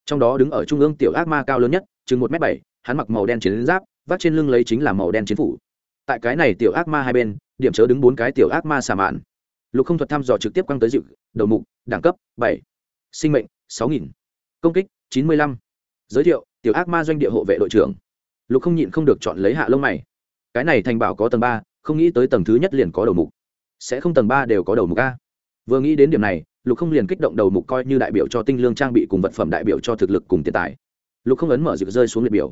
Trong đó đứng ở trung ương tiểu ác ma cao lớn nhất, chừng một m bảy, hắn mặc màu đen chiến giáp, vác trên lưng lấy chính là màu đen chiến phủ. Tại cái này tiểu ác ma hai bên, điểm chớ đứng bốn cái tiểu ác ma xà mạn. Lục không thuật thăm dò trực tiếp quăng tới dịu đầu mục, đẳng cấp, bảy. Sinh mệnh, sáu nghìn. Công kích, chín mươi lăm. Giới thiệu, tiểu ác ma doanh địa hộ vệ đội trưởng. Lục không nhịn không được chọn lấy hạ lông mày. Cái này thành bảo có tầng ba không nghĩ tới tầng thứ nhất liền có đầu mục. Sẽ không tầng ba đều có đầu mục a. Vừa nghĩ đến điểm này, lục không liền kích động đầu mục coi như đại biểu cho tinh lương trang bị cùng vật phẩm đại biểu cho thực lực cùng tiền tài. Lục không ấn mở rực rơi xuống liệt biểu.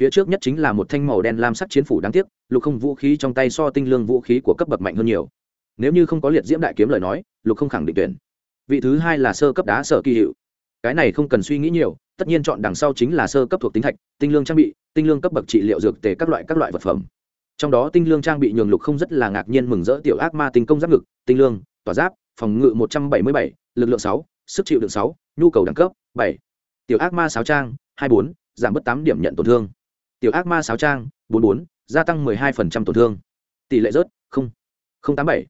Phía trước nhất chính là một thanh màu đen lam sắc chiến phủ đáng tiếc, lục không vũ khí trong tay so tinh lương vũ khí của cấp bậc mạnh hơn nhiều. Nếu như không có liệt diễm đại kiếm lời nói, lục không khẳng định tuyển. Vị thứ hai là sơ cấp đá sở kỳ hiệu. Cái này không cần suy nghĩ nhiều, tất nhiên chọn đằng sau chính là sơ cấp thuộc tính thạch, tinh lương trang bị, tinh lương cấp bậc trị liệu dược tề các loại các loại vật phẩm trong đó tinh lương trang bị nhường lục không rất là ngạc nhiên mừng rỡ tiểu ác ma tinh công giáp ngực, tinh lương, tỏa giáp, phòng ngự một trăm bảy mươi bảy, lực lượng sáu, sức chịu đựng sáu, nhu cầu đẳng cấp bảy. Tiểu ác ma sáo trang, hai bốn, giảm bớt tám điểm nhận tổn thương. Tiểu ác ma sáo trang, bốn bốn, gia tăng mười hai phần trăm tổn thương. Tỷ lệ rớt, không không tám bảy.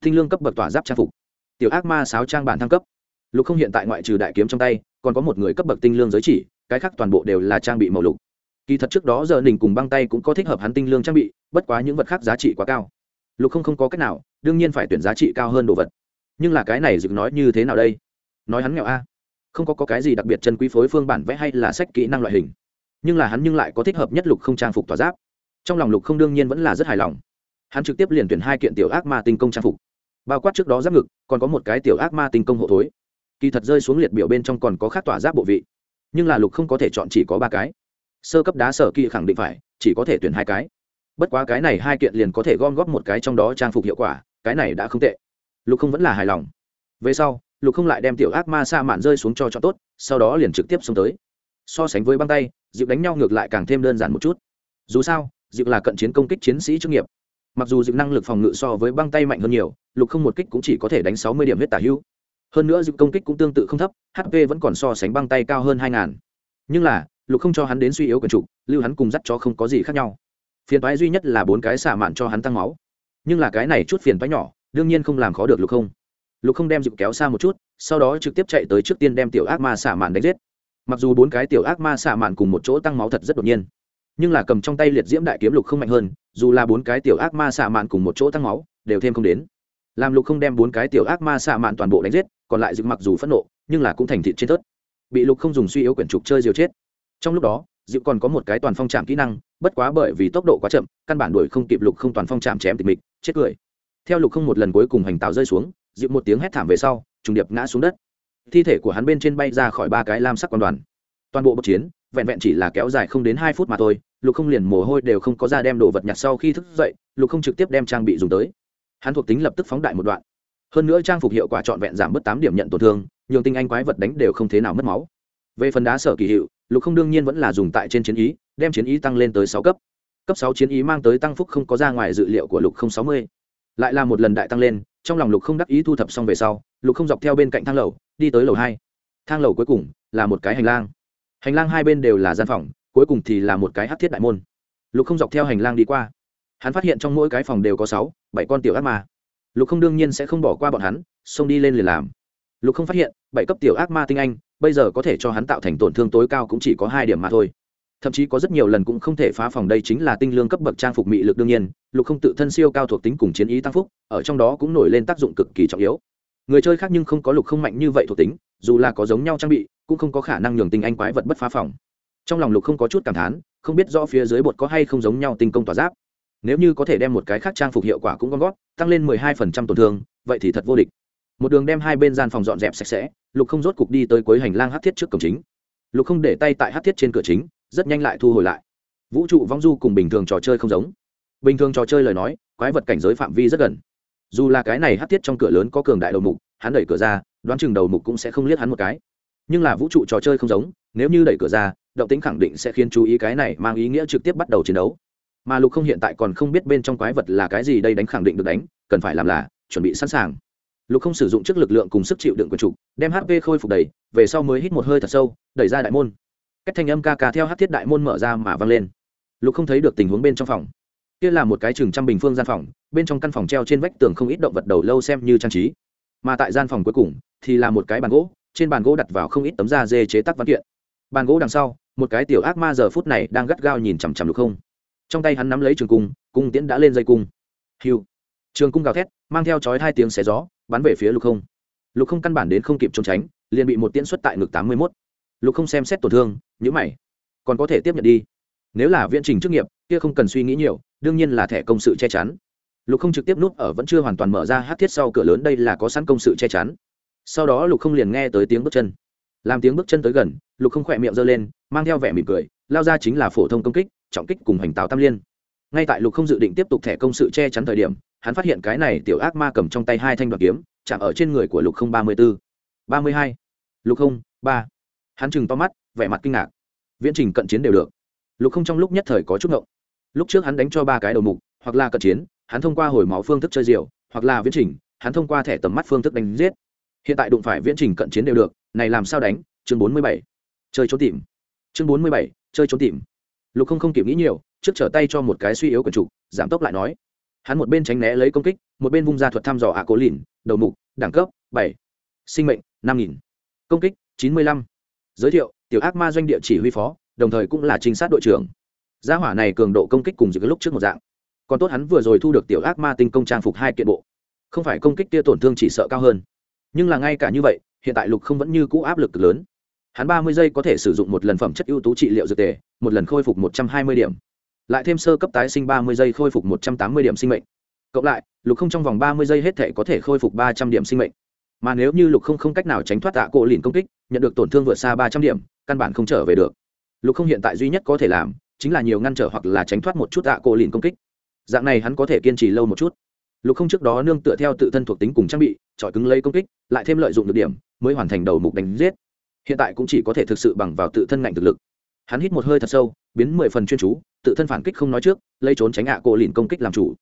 Tinh lương cấp bậc tỏa giáp trang phục. Tiểu ác ma sáo trang bản thăng cấp. Lục không hiện tại ngoại trừ đại kiếm trong tay, còn có một người cấp bậc tinh lương giới chỉ, cái khác toàn bộ đều là trang bị màu lục kỳ thật trước đó giờ nình cùng băng tay cũng có thích hợp hắn tinh lương trang bị bất quá những vật khác giá trị quá cao. Lục không không có cách nào đương nhiên phải tuyển giá trị cao hơn đồ vật. Nhưng là cái này dựng nói như thế nào đây? Nói hắn nghèo a. Không có, có cái gì đặc biệt chân quý phối phương bản vẽ hay là sách kỹ năng loại hình. Nhưng là hắn nhưng lại có thích hợp nhất lục không trang phục tỏa giáp. Trong lòng lục không đương nhiên vẫn là rất hài lòng. Hắn trực tiếp liền tuyển hai kiện tiểu ác ma tinh công trang phục. Bao quát trước đó giáp ngực còn có một cái tiểu ác ma tinh công hộ thối. Kỳ thật rơi xuống liệt biểu bên trong còn có khác tỏa giáp bộ vị. Nhưng là lục không có thể chọn chỉ có ba cái sơ cấp đá sở kỳ khẳng định phải, chỉ có thể tuyển hai cái. Bất quá cái này hai kiện liền có thể gom góp một cái trong đó trang phục hiệu quả, cái này đã không tệ. Lục không vẫn là hài lòng. Về sau, lục không lại đem tiểu ác ma sa mạn rơi xuống cho cho tốt, sau đó liền trực tiếp xuống tới. So sánh với băng tay dịu đánh nhau ngược lại càng thêm đơn giản một chút. Dù sao dịu là cận chiến công kích chiến sĩ chuyên nghiệp. Mặc dù dịu năng lực phòng ngự so với băng tay mạnh hơn nhiều, lục không một kích cũng chỉ có thể đánh sáu mươi điểm huyết tả hữu hơn nữa dịu công kích cũng tương tự không thấp hp vẫn còn so sánh băng tay cao hơn hai ngàn. Nhưng là lục không cho hắn đến suy yếu quần trục, lưu hắn cùng dắt cho không có gì khác nhau. Phiền toái duy nhất là bốn cái xả mạn cho hắn tăng máu. Nhưng là cái này chút phiền toái nhỏ, đương nhiên không làm khó được lục không. Lục không đem dịu kéo xa một chút, sau đó trực tiếp chạy tới trước tiên đem tiểu ác ma xả mạn đánh giết. Mặc dù bốn cái tiểu ác ma xả mạn cùng một chỗ tăng máu thật rất đột nhiên, nhưng là cầm trong tay liệt diễm đại kiếm lục không mạnh hơn, dù là bốn cái tiểu ác ma xả mạn cùng một chỗ tăng máu, đều thêm không đến. Làm lục không đem bốn cái tiểu ác ma xả mạn toàn bộ đánh giết, còn lại dịu mặc dù phẫn nộ, nhưng là cũng thành thịt trên tớt. Bị lục không dùng suy yếu quyển trục chơi diều chết trong lúc đó dịu còn có một cái toàn phong chạm kỹ năng, bất quá bởi vì tốc độ quá chậm, căn bản đuổi không kịp lục không toàn phong chạm chém tịch mịch, chết cười. Theo lục không một lần cuối cùng hành tạo rơi xuống dịu một tiếng hét thảm về sau, trùng điệp ngã xuống đất. Thi thể của hắn bên trên bay ra khỏi ba cái lam sắc quan đoàn. Toàn bộ bậc chiến, vẹn vẹn chỉ là kéo dài không đến hai phút mà thôi, lục không liền mồ hôi đều không có ra đem đồ vật nhặt sau khi thức dậy, lục không trực tiếp đem trang bị dùng tới. Hắn thuộc tính lập tức phóng đại một đoạn. Hơn nữa trang phục hiệu quả trọn vẹn giảm bớt tám điểm nhận tổn thương, nhường tinh anh quái vật đánh đều không thế nào mất máu. Về phần đá sở kỳ hiệu lục không đương nhiên vẫn là dùng tại trên chiến ý, đem chiến ý tăng lên tới sáu cấp. Cấp sáu chiến ý mang tới tăng phúc không có ra ngoài dự liệu của lục không sáu mươi. Lại là một lần đại tăng lên, trong lòng lục không đắc ý thu thập xong về sau, lục không dọc theo bên cạnh thang lầu, đi tới lầu hai. Thang lầu cuối cùng là một cái hành lang. Hành lang hai bên đều là gian phòng, cuối cùng thì là một cái hát thiết đại môn. Lục không dọc theo hành lang đi qua. Hắn phát hiện trong mỗi cái phòng đều có sáu, bảy con tiểu ác ma. Lục không đương nhiên sẽ không bỏ qua bọn hắn, xông đi lên liền làm lục không phát hiện, bảy cấp tiểu ác ma tinh anh, bây giờ có thể cho hắn tạo thành tổn thương tối cao cũng chỉ có hai điểm mà thôi. Thậm chí có rất nhiều lần cũng không thể phá phòng đây chính là tinh lương cấp bậc trang phục mị lực đương nhiên, lục không tự thân siêu cao thuộc tính cùng chiến ý tăng phúc, ở trong đó cũng nổi lên tác dụng cực kỳ trọng yếu. Người chơi khác nhưng không có lục không mạnh như vậy thuộc tính, dù là có giống nhau trang bị, cũng không có khả năng nhường tinh anh quái vật bất phá phòng. Trong lòng lục không có chút cảm thán, không biết rõ phía dưới bột có hay không giống nhau tinh công tỏa giáp. Nếu như có thể đem một cái khác trang phục hiệu quả cũng gom gót tăng lên mười hai phần trăm tổn thương, vậy thì thật vô địch một đường đem hai bên gian phòng dọn dẹp sạch sẽ, lục không rốt cục đi tới cuối hành lang hát thiết trước cổng chính. Lục không để tay tại hát thiết trên cửa chính, rất nhanh lại thu hồi lại. Vũ trụ vong du cùng bình thường trò chơi không giống. Bình thường trò chơi lời nói, quái vật cảnh giới phạm vi rất gần. Dù là cái này hát thiết trong cửa lớn có cường đại đầu mục, hắn đẩy cửa ra, đoán chừng đầu mục cũng sẽ không liếc hắn một cái. Nhưng là vũ trụ trò chơi không giống, nếu như đẩy cửa ra, động tính khẳng định sẽ khiến chú ý cái này mang ý nghĩa trực tiếp bắt đầu chiến đấu. Mà lục không hiện tại còn không biết bên trong quái vật là cái gì đây đánh khẳng định được đánh, cần phải làm là chuẩn bị sẵn sàng lục không sử dụng trước lực lượng cùng sức chịu đựng quần trục đem hp khôi phục đầy, về sau mới hít một hơi thật sâu, đẩy ra đại môn. Cách thanh âm ca ca theo hát thiết đại môn mở ra mà vang lên. Lục không thấy được tình huống bên trong phòng. Kia là một cái chừng trăm bình phương gian phòng, bên trong căn phòng treo trên vách tường không ít động vật đầu lâu xem như trang trí. Mà tại gian phòng cuối cùng, thì là một cái bàn gỗ, trên bàn gỗ đặt vào không ít tấm da dê chế tác văn kiện. Bàn gỗ đằng sau, một cái tiểu ác ma giờ phút này đang gắt gao nhìn chằm chằm lục không. Trong tay hắn nắm lấy trường cung cung tiễn đã lên dây cung. Hiu trường cung gào thét, mang theo chói hai tiếng xé gió bắn về phía lục không. Lục không căn bản đến không kịp trốn tránh, liền bị một tiễn xuất tại ngực tám mươi mốt. Lục không xem xét tổn thương nhữ mày. Còn có thể tiếp nhận đi. Nếu là viễn trình chức nghiệp, kia không cần suy nghĩ nhiều, đương nhiên là thẻ công sự che chắn. Lục không trực tiếp nút ở vẫn chưa hoàn toàn mở ra hát thiết sau cửa lớn đây là có sẵn công sự che chắn. Sau đó lục không liền nghe tới tiếng bước chân. Làm tiếng bước chân tới gần, lục không khỏe miệng giơ lên, mang theo vẻ mỉm cười, lao ra chính là phổ thông công kích, trọng kích cùng hành táo tam liên. Ngay tại lục không dự định tiếp tục thẻ công sự che chắn thời điểm hắn phát hiện cái này tiểu ác ma cầm trong tay hai thanh đoạt kiếm, chạm ở trên người của lục không ba mươi b ố ba mươi hai. Lục không, ba. Hắn chừng to mắt, vẻ mặt kinh ngạc. Viễn trình cận chiến đều được. Lục không trong lúc nhất thời có chút ngộng. Lúc trước hắn đánh cho ba cái đầu mục, hoặc là cận chiến, hắn thông qua hồi máu phương thức chơi diều hoặc là viễn trình, hắn thông qua thẻ tầm mắt phương thức đánh giết. Hiện tại đụng phải viễn trình cận chiến đều được, này làm sao đánh? Chương bốn mươi bảy. Chơi trốn tìm. Chương bốn mươi bảy, chơi trốn tìm. Lục không không kịp nghĩ nhiều, trước trở tay cho một cái suy yếu quần trục giảm tốc lại nói hắn một bên tránh né lấy công kích, một bên vung ra thuật thăm dò ạ cố lìn, đầu mục, đẳng cấp, bảy. Sinh mệnh, năm nghìn. Công kích, chín mươi lăm. Giới thiệu, tiểu ác ma doanh địa chỉ huy phó, đồng thời cũng là trinh sát đội trưởng. Gia hỏa này cường độ công kích cùng những lúc trước một dạng. Còn tốt hắn vừa rồi thu được tiểu ác ma tinh công trang phục hai kiện bộ. Không phải công kích tia tổn thương chỉ sợ cao hơn. Nhưng là ngay cả như vậy, hiện tại lục không vẫn như cũ áp lực cực lớn. Hắn ba mươi giây có thể sử dụng một lần phẩm chất ưu tú trị liệu dược tề, một lần khôi phục một trăm hai mươi điểm lại thêm sơ cấp tái sinh ba mươi giây khôi phục một trăm tám mươi điểm sinh mệnh. Cộng lại, lục không trong vòng ba mươi giây hết thể có thể khôi phục ba trăm điểm sinh mệnh. Mà nếu như lục không không cách nào tránh thoát tạ cổ lìn công kích, nhận được tổn thương vượt xa ba trăm điểm, căn bản không trở về được. Lục không hiện tại duy nhất có thể làm, chính là nhiều ngăn trở hoặc là tránh thoát một chút tạ cổ lìn công kích. Dạng này hắn có thể kiên trì lâu một chút. Lục không trước đó nương tựa theo tự thân thuộc tính cùng trang bị trọi cứng lấy công kích, lại thêm lợi dụng được điểm, mới hoàn thành đầu mục đánh giết. Hiện tại cũng chỉ có thể thực sự bằng vào tự thân ngạnh thực lực. Hắn hít một hơi thật sâu, biến mười phần chuyên chú tự thân phản kích không nói trước, lấy trốn tránh ạ cổ lìn công kích làm chủ.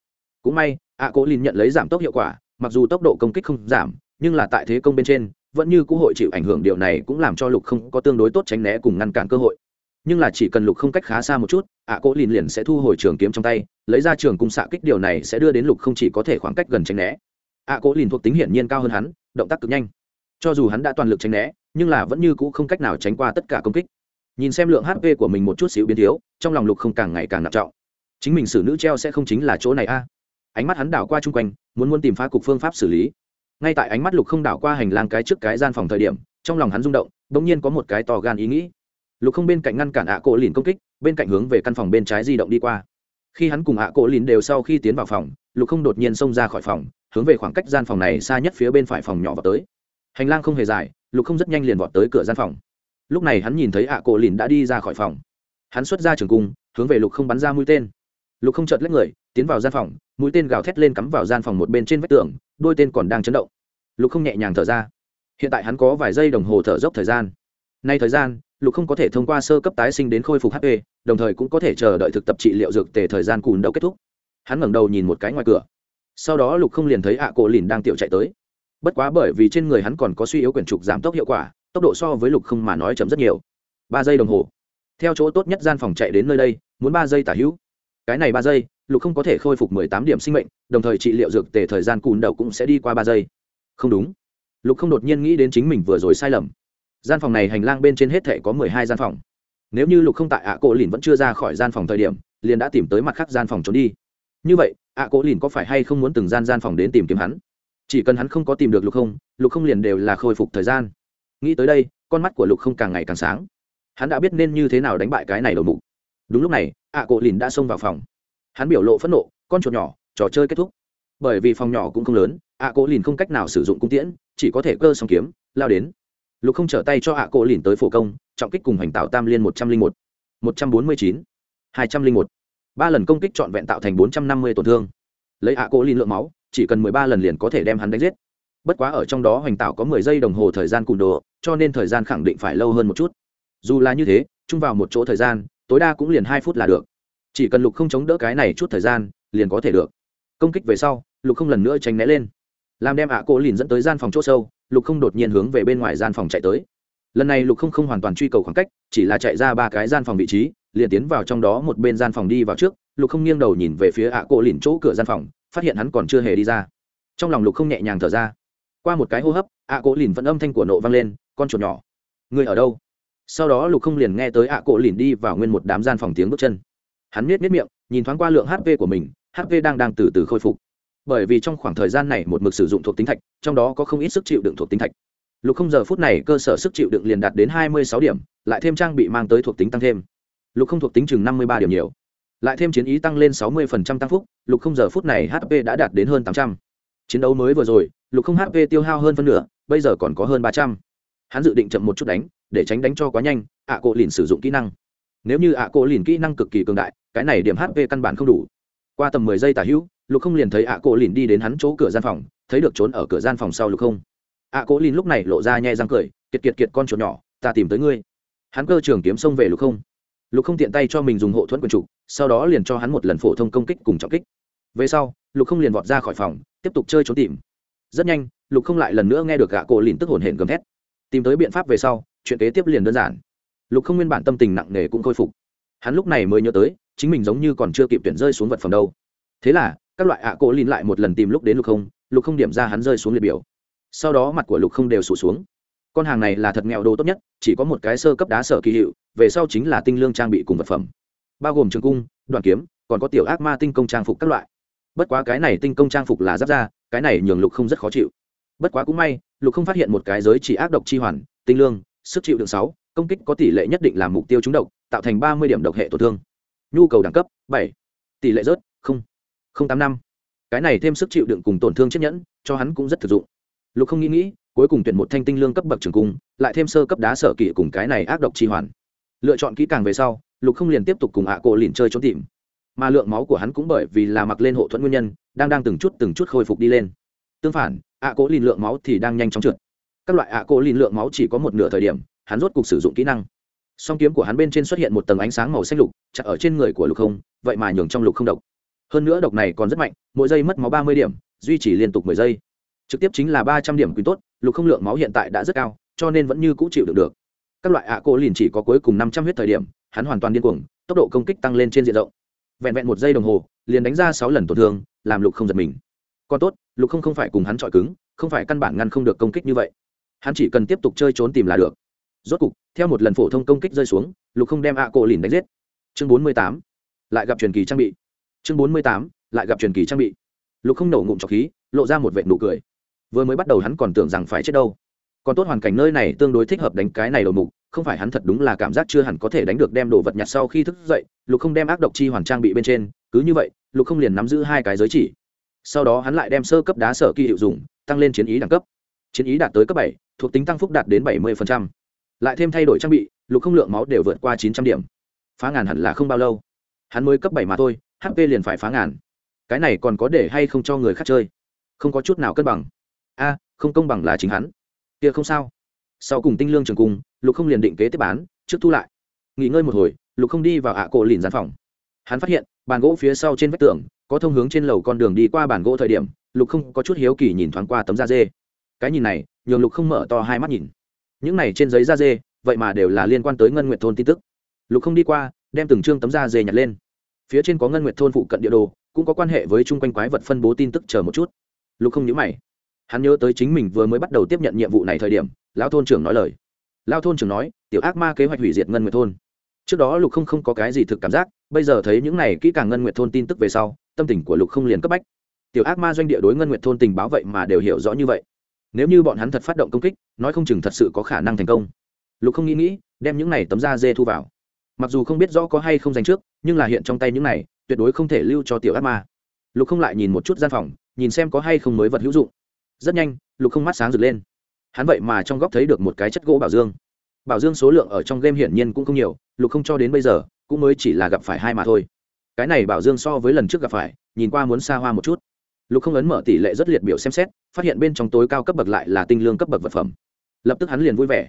Cũng may, ạ cổ lìn nhận lấy giảm tốc hiệu quả, mặc dù tốc độ công kích không giảm, nhưng là tại thế công bên trên, vẫn như cũ hội chịu ảnh hưởng điều này cũng làm cho lục không có tương đối tốt tránh né cùng ngăn cản cơ hội. Nhưng là chỉ cần lục không cách khá xa một chút, ạ cổ lìn liền sẽ thu hồi trường kiếm trong tay, lấy ra trường cung xạ kích điều này sẽ đưa đến lục không chỉ có thể khoảng cách gần tránh né. Ạ cổ lìn thuộc tính hiển nhiên cao hơn hắn, động tác cực nhanh. Cho dù hắn đã toàn lực tránh né, nhưng là vẫn như cũ không cách nào tránh qua tất cả công kích nhìn xem lượng hp của mình một chút xíu biến thiếu, trong lòng lục không càng ngày càng nặng trọng. Chính mình xử nữ treo sẽ không chính là chỗ này a. Ánh mắt hắn đảo qua chung quanh, muốn muốn tìm phá cục phương pháp xử lý. Ngay tại ánh mắt lục không đảo qua hành lang cái trước cái gian phòng thời điểm, trong lòng hắn rung động đ ỗ n g nhiên có một cái to gan ý nghĩ. Lục không bên cạnh ngăn cản ạ cổ lìn công kích, bên cạnh hướng về căn phòng bên trái di động đi qua. Khi hắn cùng ạ cổ lìn đều sau khi tiến vào phòng, lục không đột nhiên xông ra khỏi phòng, hướng về khoảng cách gian phòng này xa nhất phía bên phải phòng nhỏ vào tới. Hành lang không hề dài, lục không rất nhanh liền vọt tới cửa gian phòng lúc này hắn nhìn thấy ạ cổ lìn đã đi ra khỏi phòng. Hắn xuất ra trường cung, hướng về lục không bắn ra mũi tên. Lục không chợt lấy người, tiến vào gian phòng, mũi tên gào thét lên cắm vào gian phòng một bên trên vách tường, đôi tên còn đang chấn động. Lục không nhẹ nhàng thở ra. Hiện tại hắn có vài giây đồng hồ thở dốc thời gian. Nay thời gian, lục không có thể thông qua sơ cấp tái sinh đến khôi phục hp đồng thời cũng có thể chờ đợi thực tập trị liệu dược tề thời gian cùn đậu kết thúc. Hắn ngẩng đầu nhìn một cái ngoài cửa. Sau đó lục không liền thấy ạ cổ lìn đang tiểu chạy tới. Bất quá bởi vì trên người hắn còn có suy yếu quyển trục giảm tốc hiệu quả tốc độ so với lục không mà nói chậm rất nhiều. Ba giây đồng hồ. Theo chỗ tốt nhất gian phòng chạy đến nơi đây, muốn ba giây tả hữu. Cái này ba giây, lục không có thể khôi phục mười tám điểm sinh mệnh, đồng thời trị liệu dược tề thời gian cùn đầu cũng sẽ đi qua ba giây. Không đúng. Lục không đột nhiên nghĩ đến chính mình vừa rồi sai lầm. Gian phòng này hành lang bên trên hết thể có mười hai gian phòng. Nếu như lục không tại ạ cổ lìn vẫn chưa ra khỏi gian phòng thời điểm, liền đã tìm tới mặt khác gian phòng trốn đi. Như vậy, ạ cổ lìn có phải hay không muốn từng gian gian phòng đến tìm kiếm hắn? Chỉ cần hắn không có tìm được lục không lục không liền đều là khôi phục thời gian nghĩ tới đây, con mắt của lục không càng ngày càng sáng. Hắn đã biết nên như thế nào đánh bại cái này đầu mục. Đúng lúc này, ạ cổ lìn đã xông vào phòng. Hắn biểu lộ phẫn nộ, con chuột nhỏ, trò chơi kết thúc. Bởi vì phòng nhỏ cũng không lớn, ạ cổ lìn không cách nào sử dụng cung tiễn, chỉ có thể cơ song kiếm, lao đến. Lục không trở tay cho ạ cổ lìn tới phổ công, trọng kích cùng hành tạo tam liên một trăm linh một một trăm bốn mươi chín, hai trăm linh một. Ba lần công kích trọn vẹn tạo thành bốn trăm năm mươi tổn thương. Lấy ạ cổ lìn lượng máu, chỉ cần mười ba lần liền có thể đem hắn đánh giết bất quá ở trong đó hoành tạo có mười giây đồng hồ thời gian cùn đồ cho nên thời gian khẳng định phải lâu hơn một chút. Dù là như thế, chung vào một chỗ thời gian, tối đa cũng liền hai phút là được. Chỉ cần lục không chống đỡ cái này chút thời gian, liền có thể được. Công kích về sau, lục không lần nữa tránh né lên. Làm đem ạ à cổ dẫn tới gian phòng c h ỗ sâu, lục không đột nhiên hướng về bên ngoài gian phòng chạy tới. Lần này lục không không hoàn toàn truy cầu khoảng cách, chỉ là chạy ra ba cái gian phòng vị trí, liền tiến vào trong đó một bên gian phòng đi vào trước. Lục không nghiêng đầu nhìn về phía ạ à cổ chỗ cửa gian phòng, phát hiện hắn còn chưa hề đi ra. Trong lòng lục không nhẹ nhàng thở ra qua một cái hô hấp, ạ à cổ lìn vẫn âm thanh của nộ vang lên, con chuột nhỏ người ở đâu? Sau đó lục không liền nghe tới ạ cổ lìn đi vào nguyên một đám gian phòng tiếng bước chân. Hắn miết miết miệng, nhìn thoáng qua lượng hp của mình hp đang đang từ từ khôi phục. Bởi vì trong khoảng thời gian này một mực sử dụng thuộc tính thạch, trong đó có không ít sức chịu đựng thuộc tính thạch. Lục không giờ phút này cơ sở sức chịu đựng liền đạt đến hai mươi sáu điểm, lại thêm trang bị mang tới thuộc tính tăng thêm. Lục không thuộc tính chừng năm mươi ba điểm nhiều, lại thêm chiến ý tăng lên sáu mươi tăng phúc, lục không giờ phút này hp đã đạt đến hơn tám trăm. Chiến đấu mới vừa rồi lục không hp tiêu hao hơn phân nửa, bây giờ còn có hơn ba trăm. Hắn dự định chậm một chút đánh, để tránh đánh cho quá nhanh, ạ à cổ lìn sử dụng kỹ năng. Nếu như ạ à cổ lìn kỹ năng cực kỳ cường đại, cái này điểm hp căn bản không đủ. Qua tầm mười giây tả hữu, lục không liền thấy ạ cổ lìn đi đến hắn chỗ cửa gian phòng, thấy được trốn ở cửa gian phòng sau lục không. Ạ cổ lìn lúc này lộ ra nhai răng cười, kiệt kiệt kiệt con chuột nhỏ, ta tìm tới ngươi. Hắn cơ trường kiếm xông về lục không. Lục không tiện tay cho mình dùng hộ thuẫn quần trục sau đó liền cho hắn một lần phổ thông công kích cùng trọng kích. Về sau, lục không liền vọt ra khỏi phòng, tiếp tục chơi trốn tìm rất nhanh, lục không lại lần nữa nghe được gạ cổ lìn tức hồn hển gầm thét. Tìm tới biện pháp về sau, chuyện kế tiếp liền đơn giản. Lục không nguyên bản tâm tình nặng nề cũng khôi phục. Hắn lúc này mới nhớ tới, chính mình giống như còn chưa kịp tuyển rơi xuống vật phẩm đâu. Thế là, các loại ạ à cổ lìn lại một lần tìm lúc đến lục không lục không điểm ra hắn rơi xuống liệt biểu. Sau đó mặt của lục không đều sụt xuống. Con hàng này là thật nghèo đồ tốt nhất, chỉ có một cái sơ cấp đá sở kỳ hiệu, về sau chính là tinh lương trang bị cùng vật phẩm. Bao gồm trường cung đoàn kiếm, còn có tiểu ác ma tinh công trang phục các loại bất quá cái này tinh công trang phục là giáp ra cái này nhường lục không rất khó chịu. Bất quá cũng may, lục không phát hiện một cái giới chỉ ác độc chi hoàn, tinh lương, sức chịu đựng sáu, công kích có tỷ lệ nhất định làm mục tiêu trúng độc, tạo thành ba mươi điểm độc hệ tổn thương. Nhu cầu đẳng cấp, bảy. Tỷ lệ rớt, không. Không tám năm. Cái này thêm sức chịu đựng cùng tổn thương chiếc nhẫn, cho hắn cũng rất thực dụng. Lục không nghĩ nghĩ, cuối cùng tuyển một thanh tinh lương cấp bậc trường cung, lại thêm sơ cấp đá sở kỵ cùng cái này ác độc chi hoàn. Lựa chọn kỹ càng về sau, lục không liền tiếp tục cùng ạ cổ lìn chơi trốn tìm mà lượng máu của hắn cũng bởi vì là mặc lên hộ thuẫn nguyên nhân, đang đang từng chút từng chút khôi phục đi lên. Tương phản, ạ cố lìn lượng máu thì đang nhanh chóng trượt. Các loại ạ cố lìn lượng máu chỉ có một nửa thời điểm, hắn rốt cuộc sử dụng kỹ năng. Song kiếm của hắn bên trên xuất hiện một tầng ánh sáng màu xanh lục, chặt ở trên người của lục không, vậy mà nhường trong lục không độc. Hơn nữa độc này còn rất mạnh, mỗi giây mất máu ba mươi điểm, duy trì liên tục mười giây. Trực tiếp chính là ba trăm điểm quý tốt, lục không lượng máu hiện tại đã rất cao, cho nên vẫn như cũ chịu được được. Các loại ạ cố lìn chỉ có cuối cùng năm trăm huyết thời điểm, hắn hoàn toàn điên cuồng, tốc độ công kích tăng lên trên diện rộng vẹn vẹn một giây đồng hồ, liền đánh ra sáu lần tổn thương, làm lục không giật mình. Còn tốt, lục không không phải cùng hắn chọi cứng, không phải căn bản ngăn không được công kích như vậy. Hắn chỉ cần tiếp tục chơi trốn tìm là được. Rốt cục, theo một lần phổ thông công kích rơi xuống, lục không đem ạ cổ lìn đánh giết. Chương bốn mươi tám, lại gặp truyền kỳ trang bị. Chương bốn mươi tám, lại gặp truyền kỳ trang bị. Lục không nổ ngụm trọc khí, lộ ra một vệ nụ cười. Vừa mới bắt đầu hắn còn tưởng rằng phải chết đâu. Còn tốt hoàn cảnh nơi này tương đối thích hợp đánh cái này đầu mục không phải hắn thật đúng là cảm giác chưa hẳn có thể đánh được đem đồ vật nhặt sau khi thức dậy, lục không đem ác độc chi hoàn trang bị bên trên, cứ như vậy, lục không liền nắm giữ hai cái giới chỉ. Sau đó hắn lại đem sơ cấp đá sở kỳ hiệu dùng, tăng lên chiến ý đẳng cấp. Chiến ý đạt tới cấp bảy, thuộc tính tăng phúc đạt đến bảy mươi lại thêm thay đổi trang bị, lục không lượng máu đều vượt qua chín trăm điểm. Phá ngàn hẳn là không bao lâu. Hắn mới cấp bảy mà thôi hp liền phải phá ngàn. Cái này còn có để hay không cho người khác chơi? Không có chút nào cân bằng. A, không công bằng là chính hắn. Kia không sao. Sau cùng tinh lương trường cung lục không liền định kế tiếp bán, trước thu lại. Nghỉ ngơi một hồi, lục không đi vào ạ cổ lìn gian phòng. Hắn phát hiện, bàn gỗ phía sau trên vách tường, có thông hướng trên lầu con đường đi qua bàn gỗ thời điểm, lục không có chút hiếu kỳ nhìn thoáng qua tấm da dê. Cái nhìn này, nhường lục không mở to hai mắt nhìn. Những này trên giấy da dê, vậy mà đều là liên quan tới ngân nguyện thôn tin tức. Lục không đi qua, đem từng chương tấm da dê nhặt lên. Phía trên có ngân nguyệt thôn phụ cận địa đồ, cũng có quan hệ với chung quanh quái vật phân bố tin tức chờ một chút. Lục không nhớ mày. Hắn nhớ tới chính mình vừa mới bắt đầu tiếp nhận nhiệm vụ này thời điểm, lão thôn trưởng nói lời lao thôn trưởng nói, tiểu ác ma kế hoạch hủy diệt ngân nguyệt thôn. Trước đó lục không không có cái gì thực cảm giác, bây giờ thấy những này kỹ càng ngân nguyệt thôn tin tức về sau, tâm tình của lục không liền cấp bách. Tiểu ác ma doanh địa đối ngân nguyệt thôn tình báo vậy mà đều hiểu rõ như vậy. Nếu như bọn hắn thật phát động công kích, nói không chừng thật sự có khả năng thành công. Lục không nghĩ nghĩ, đem những này tấm da dê thu vào. Mặc dù không biết rõ có hay không dành trước, nhưng là hiện trong tay những này, tuyệt đối không thể lưu cho tiểu ác ma. Lục không lại nhìn một chút gian phòng, nhìn xem có hay không mới vật hữu dụng. Rất nhanh, lục không mắt sáng rực lên hắn vậy mà trong góc thấy được một cái chất gỗ bảo dương. Bảo dương số lượng ở trong game hiển nhiên cũng không nhiều, lục không cho đến bây giờ, cũng mới chỉ là gặp phải hai mà thôi. Cái này bảo dương so với lần trước gặp phải, nhìn qua muốn xa hoa một chút. Lục không ấn mở tỷ lệ rất liệt biểu xem xét, phát hiện bên trong tối cao cấp bậc lại là tinh lương cấp bậc vật phẩm. Lập tức hắn liền vui vẻ.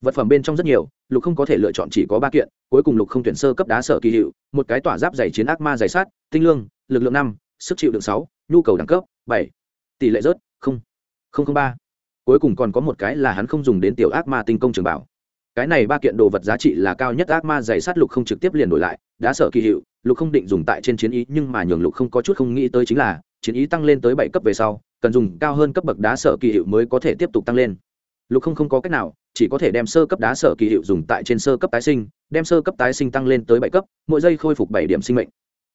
Vật phẩm bên trong rất nhiều, lục không có thể lựa chọn chỉ có ba kiện, cuối cùng lục không tuyển sơ cấp đá sở kỳ hiệu, một cái tỏa giáp dày chiến ác ma dày sát, tinh lương, lực lượng năm, sức chịu đựng sáu, nhu cầu đẳng cấp bảy. Tỷ lệ rớt, không không không ba cuối cùng còn có một cái là hắn không dùng đến tiểu ác ma tinh công trường bảo. Cái này ba kiện đồ vật giá trị là cao nhất ác ma dày sát lục không trực tiếp liền đổi lại, đã sợ kỳ hiệu, lục không định dùng tại trên chiến ý, nhưng mà nhường lục không có chút không nghĩ tới chính là, chiến ý tăng lên tới bảy cấp về sau, cần dùng cao hơn cấp bậc đá sở kỳ hiệu mới có thể tiếp tục tăng lên. Lục không không có cách nào, chỉ có thể đem sơ cấp đá sở kỳ hiệu dùng tại trên sơ cấp tái sinh, đem sơ cấp tái sinh tăng lên tới bảy cấp, mỗi giây khôi phục bảy điểm sinh mệnh.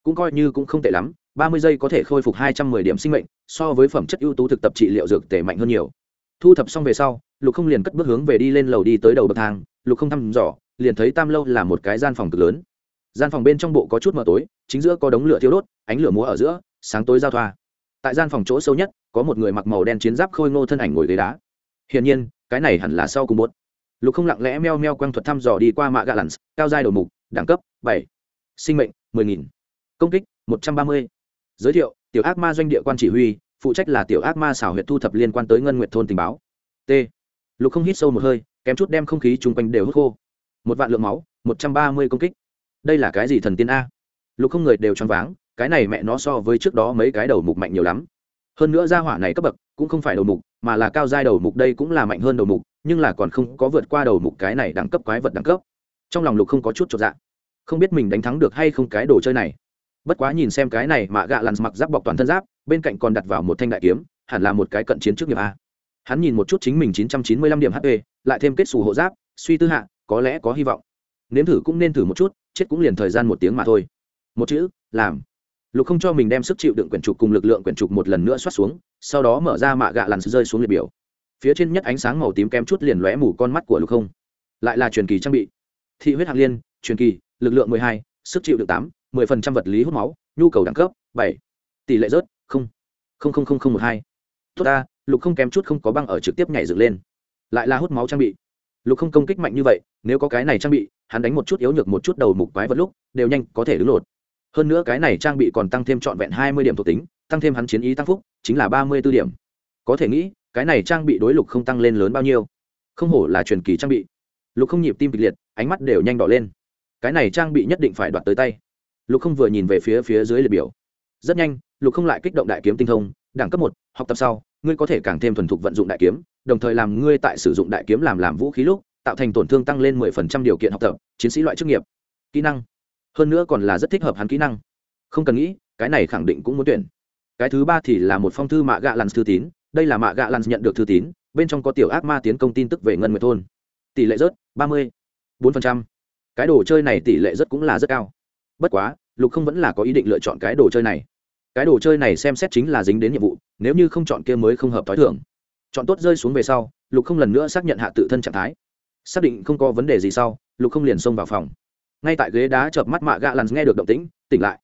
Cũng coi như cũng không tệ lắm, ba mươi giây có thể khôi phục hai trăm mười điểm sinh mệnh, so với phẩm chất ưu tú thực tập trị liệu dược tề mạnh hơn nhiều thu thập xong về sau, lục không liền cất bước hướng về đi lên lầu đi tới đầu bậc thang. Lục không thăm dò, liền thấy tam lâu là một cái gian phòng cực lớn. Gian phòng bên trong bộ có chút mờ tối, chính giữa có đống lửa thiếu đốt, ánh lửa múa ở giữa, sáng tối giao thoa. Tại gian phòng chỗ sâu nhất, có một người mặc màu đen chiến giáp khôi ngô thân ảnh ngồi ghế đá. Hiển nhiên, cái này hẳn là sau cùng bốt lục không lặng lẽ meo meo quang thuật thăm dò đi qua mạ gà lặn, cao giai đầu mục, đẳng cấp bảy. Sinh mệnh mười nghìn. Công kích một trăm ba mươi. Giới thiệu, tiểu ác ma doanh địa quan chỉ huy phụ trách là tiểu ác ma xảo huyệt thu thập liên quan tới ngân nguyệt thôn tình báo. T. Lục không hít sâu một hơi, kém chút đem không khí chung quanh đều hút khô. Một vạn lượng máu, một trăm ba mươi công kích. Đây là cái gì thần tiên a? Lục không người đều choáng váng, cái này mẹ nó so với trước đó mấy cái đầu mục mạnh nhiều lắm. Hơn nữa gia hỏa này cấp bậc, cũng không phải đầu mục, mà là cao giai đầu mục, đây cũng là mạnh hơn đầu mục, nhưng là còn không có vượt qua đầu mục cái này đẳng cấp quái vật đẳng cấp. Trong lòng lục không có chút chột dạ. Không biết mình đánh thắng được hay không cái đồ chơi này. Bất quá nhìn xem cái này mà gạ lặn mặc giáp bọc toàn thân giáp bên cạnh còn đặt vào một thanh đại kiếm, hẳn là một cái cận chiến trước nghiệp a. Hắn nhìn một chút chính mình chín trăm chín mươi lăm điểm hp lại thêm kết xù hộ giáp, suy tư hạ, có lẽ có hy vọng. Nếm thử cũng nên thử một chút, chết cũng liền thời gian một tiếng mà thôi. Một chữ, làm. Lục không cho mình đem sức chịu đựng quyển trục cùng lực lượng quyển trục một lần nữa xoát xuống, sau đó mở ra mạ gạ lần rơi xuống liệt biểu. Phía trên nhất ánh sáng màu tím kem chút liền lóe mù con mắt của lục không. Lại là truyền kỳ trang bị. Thị huyết hạt liên, truyền kỳ, lực lượng mười hai, sức chịu đựng tám, mười phần trăm vật lý hút máu, nhu cầu đẳng cấp, bảy. Tỷ lệ rớt không không không không không một hai. Tốt ta, lục không kém chút không có băng ở trực tiếp nhảy dựng lên. Lại là hút máu trang bị. Lục không công kích mạnh như vậy, nếu có cái này trang bị, hắn đánh một chút yếu nhược một chút đầu mục quái vật lúc, đều nhanh có thể đứng lột. Hơn nữa cái này trang bị còn tăng thêm trọn vẹn hai mươi điểm thuộc tính, tăng thêm hắn chiến ý tăng phúc, chính là ba mươi b ố điểm. Có thể nghĩ, cái này trang bị đối lục không tăng lên lớn bao nhiêu? Không hổ là truyền kỳ trang bị. Lục không nhịp tim kịch liệt, ánh mắt đều nhanh đỏ lên. Cái này trang bị nhất định phải đoạt tới tay. Lục không vừa nhìn về phía phía dưới liệt biểu rất nhanh, lục không lại kích động đại kiếm tinh thông, đẳng cấp một, học tập sau, ngươi có thể càng thêm thuần thục vận dụng đại kiếm, đồng thời làm ngươi tại sử dụng đại kiếm làm làm vũ khí lúc, tạo thành tổn thương tăng lên mười phần trăm điều kiện học tập, chiến sĩ loại chức nghiệp, kỹ năng. Hơn nữa còn là rất thích hợp hắn kỹ năng. Không cần nghĩ, cái này khẳng định cũng muốn tuyển. Cái thứ ba thì là một phong thư mạ gạ lặn thư tín, đây là mạ gạ lặn nhận được thư tín, bên trong có tiểu ác ma tiến công tin tức về ngân nguyệt thôn. Tỷ lệ rớt ba mươi bốn phần trăm. Cái đồ chơi này tỷ lệ rất cũng là rất cao. Bất quá lục không vẫn là có ý định lựa chọn cái đồ chơi này. Cái đồ chơi này xem xét chính là dính đến nhiệm vụ, nếu như không chọn kia mới không hợp t h o i thưởng chọn tốt rơi xuống về sau, lục không lần nữa xác nhận hạ tự thân trạng thái. Xác định không có vấn đề gì sau, lục không liền xông vào phòng. Ngay tại ghế đá chợp mắt mạ gạ lặn nghe được động tĩnh, tỉnh lại.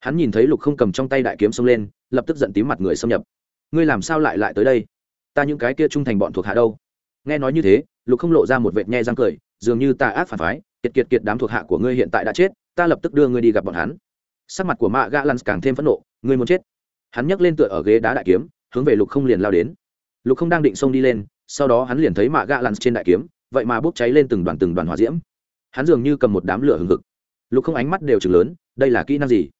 Hắn nhìn thấy lục không cầm trong tay đại kiếm xông lên, lập tức giận tím mặt người xâm nhập. Ngươi làm sao lại lại tới đây? Ta những cái kia trung thành bọn thuộc hạ đâu? Nghe nói như thế, lục không lộ ra một vệt nhe răng cười, dường như ta ác phản phái, kiệt kiệt kiệt đám thuộc hạ của ngươi hiện tại đã chết ta lập tức đưa ngươi đi gặp bọn hắn. Sắc mặt của mạ gã lăn càng thêm phẫn nộ, ngươi muốn chết. Hắn nhấc lên tựa ở ghế đá đại kiếm, hướng về lục không liền lao đến. Lục không đang định xông đi lên, sau đó hắn liền thấy mạ gã lăn trên đại kiếm, vậy mà bốc cháy lên từng đoàn từng đoàn hỏa diễm. Hắn dường như cầm một đám lửa hừng hực. Lục không ánh mắt đều chừng lớn, đây là kỹ năng gì?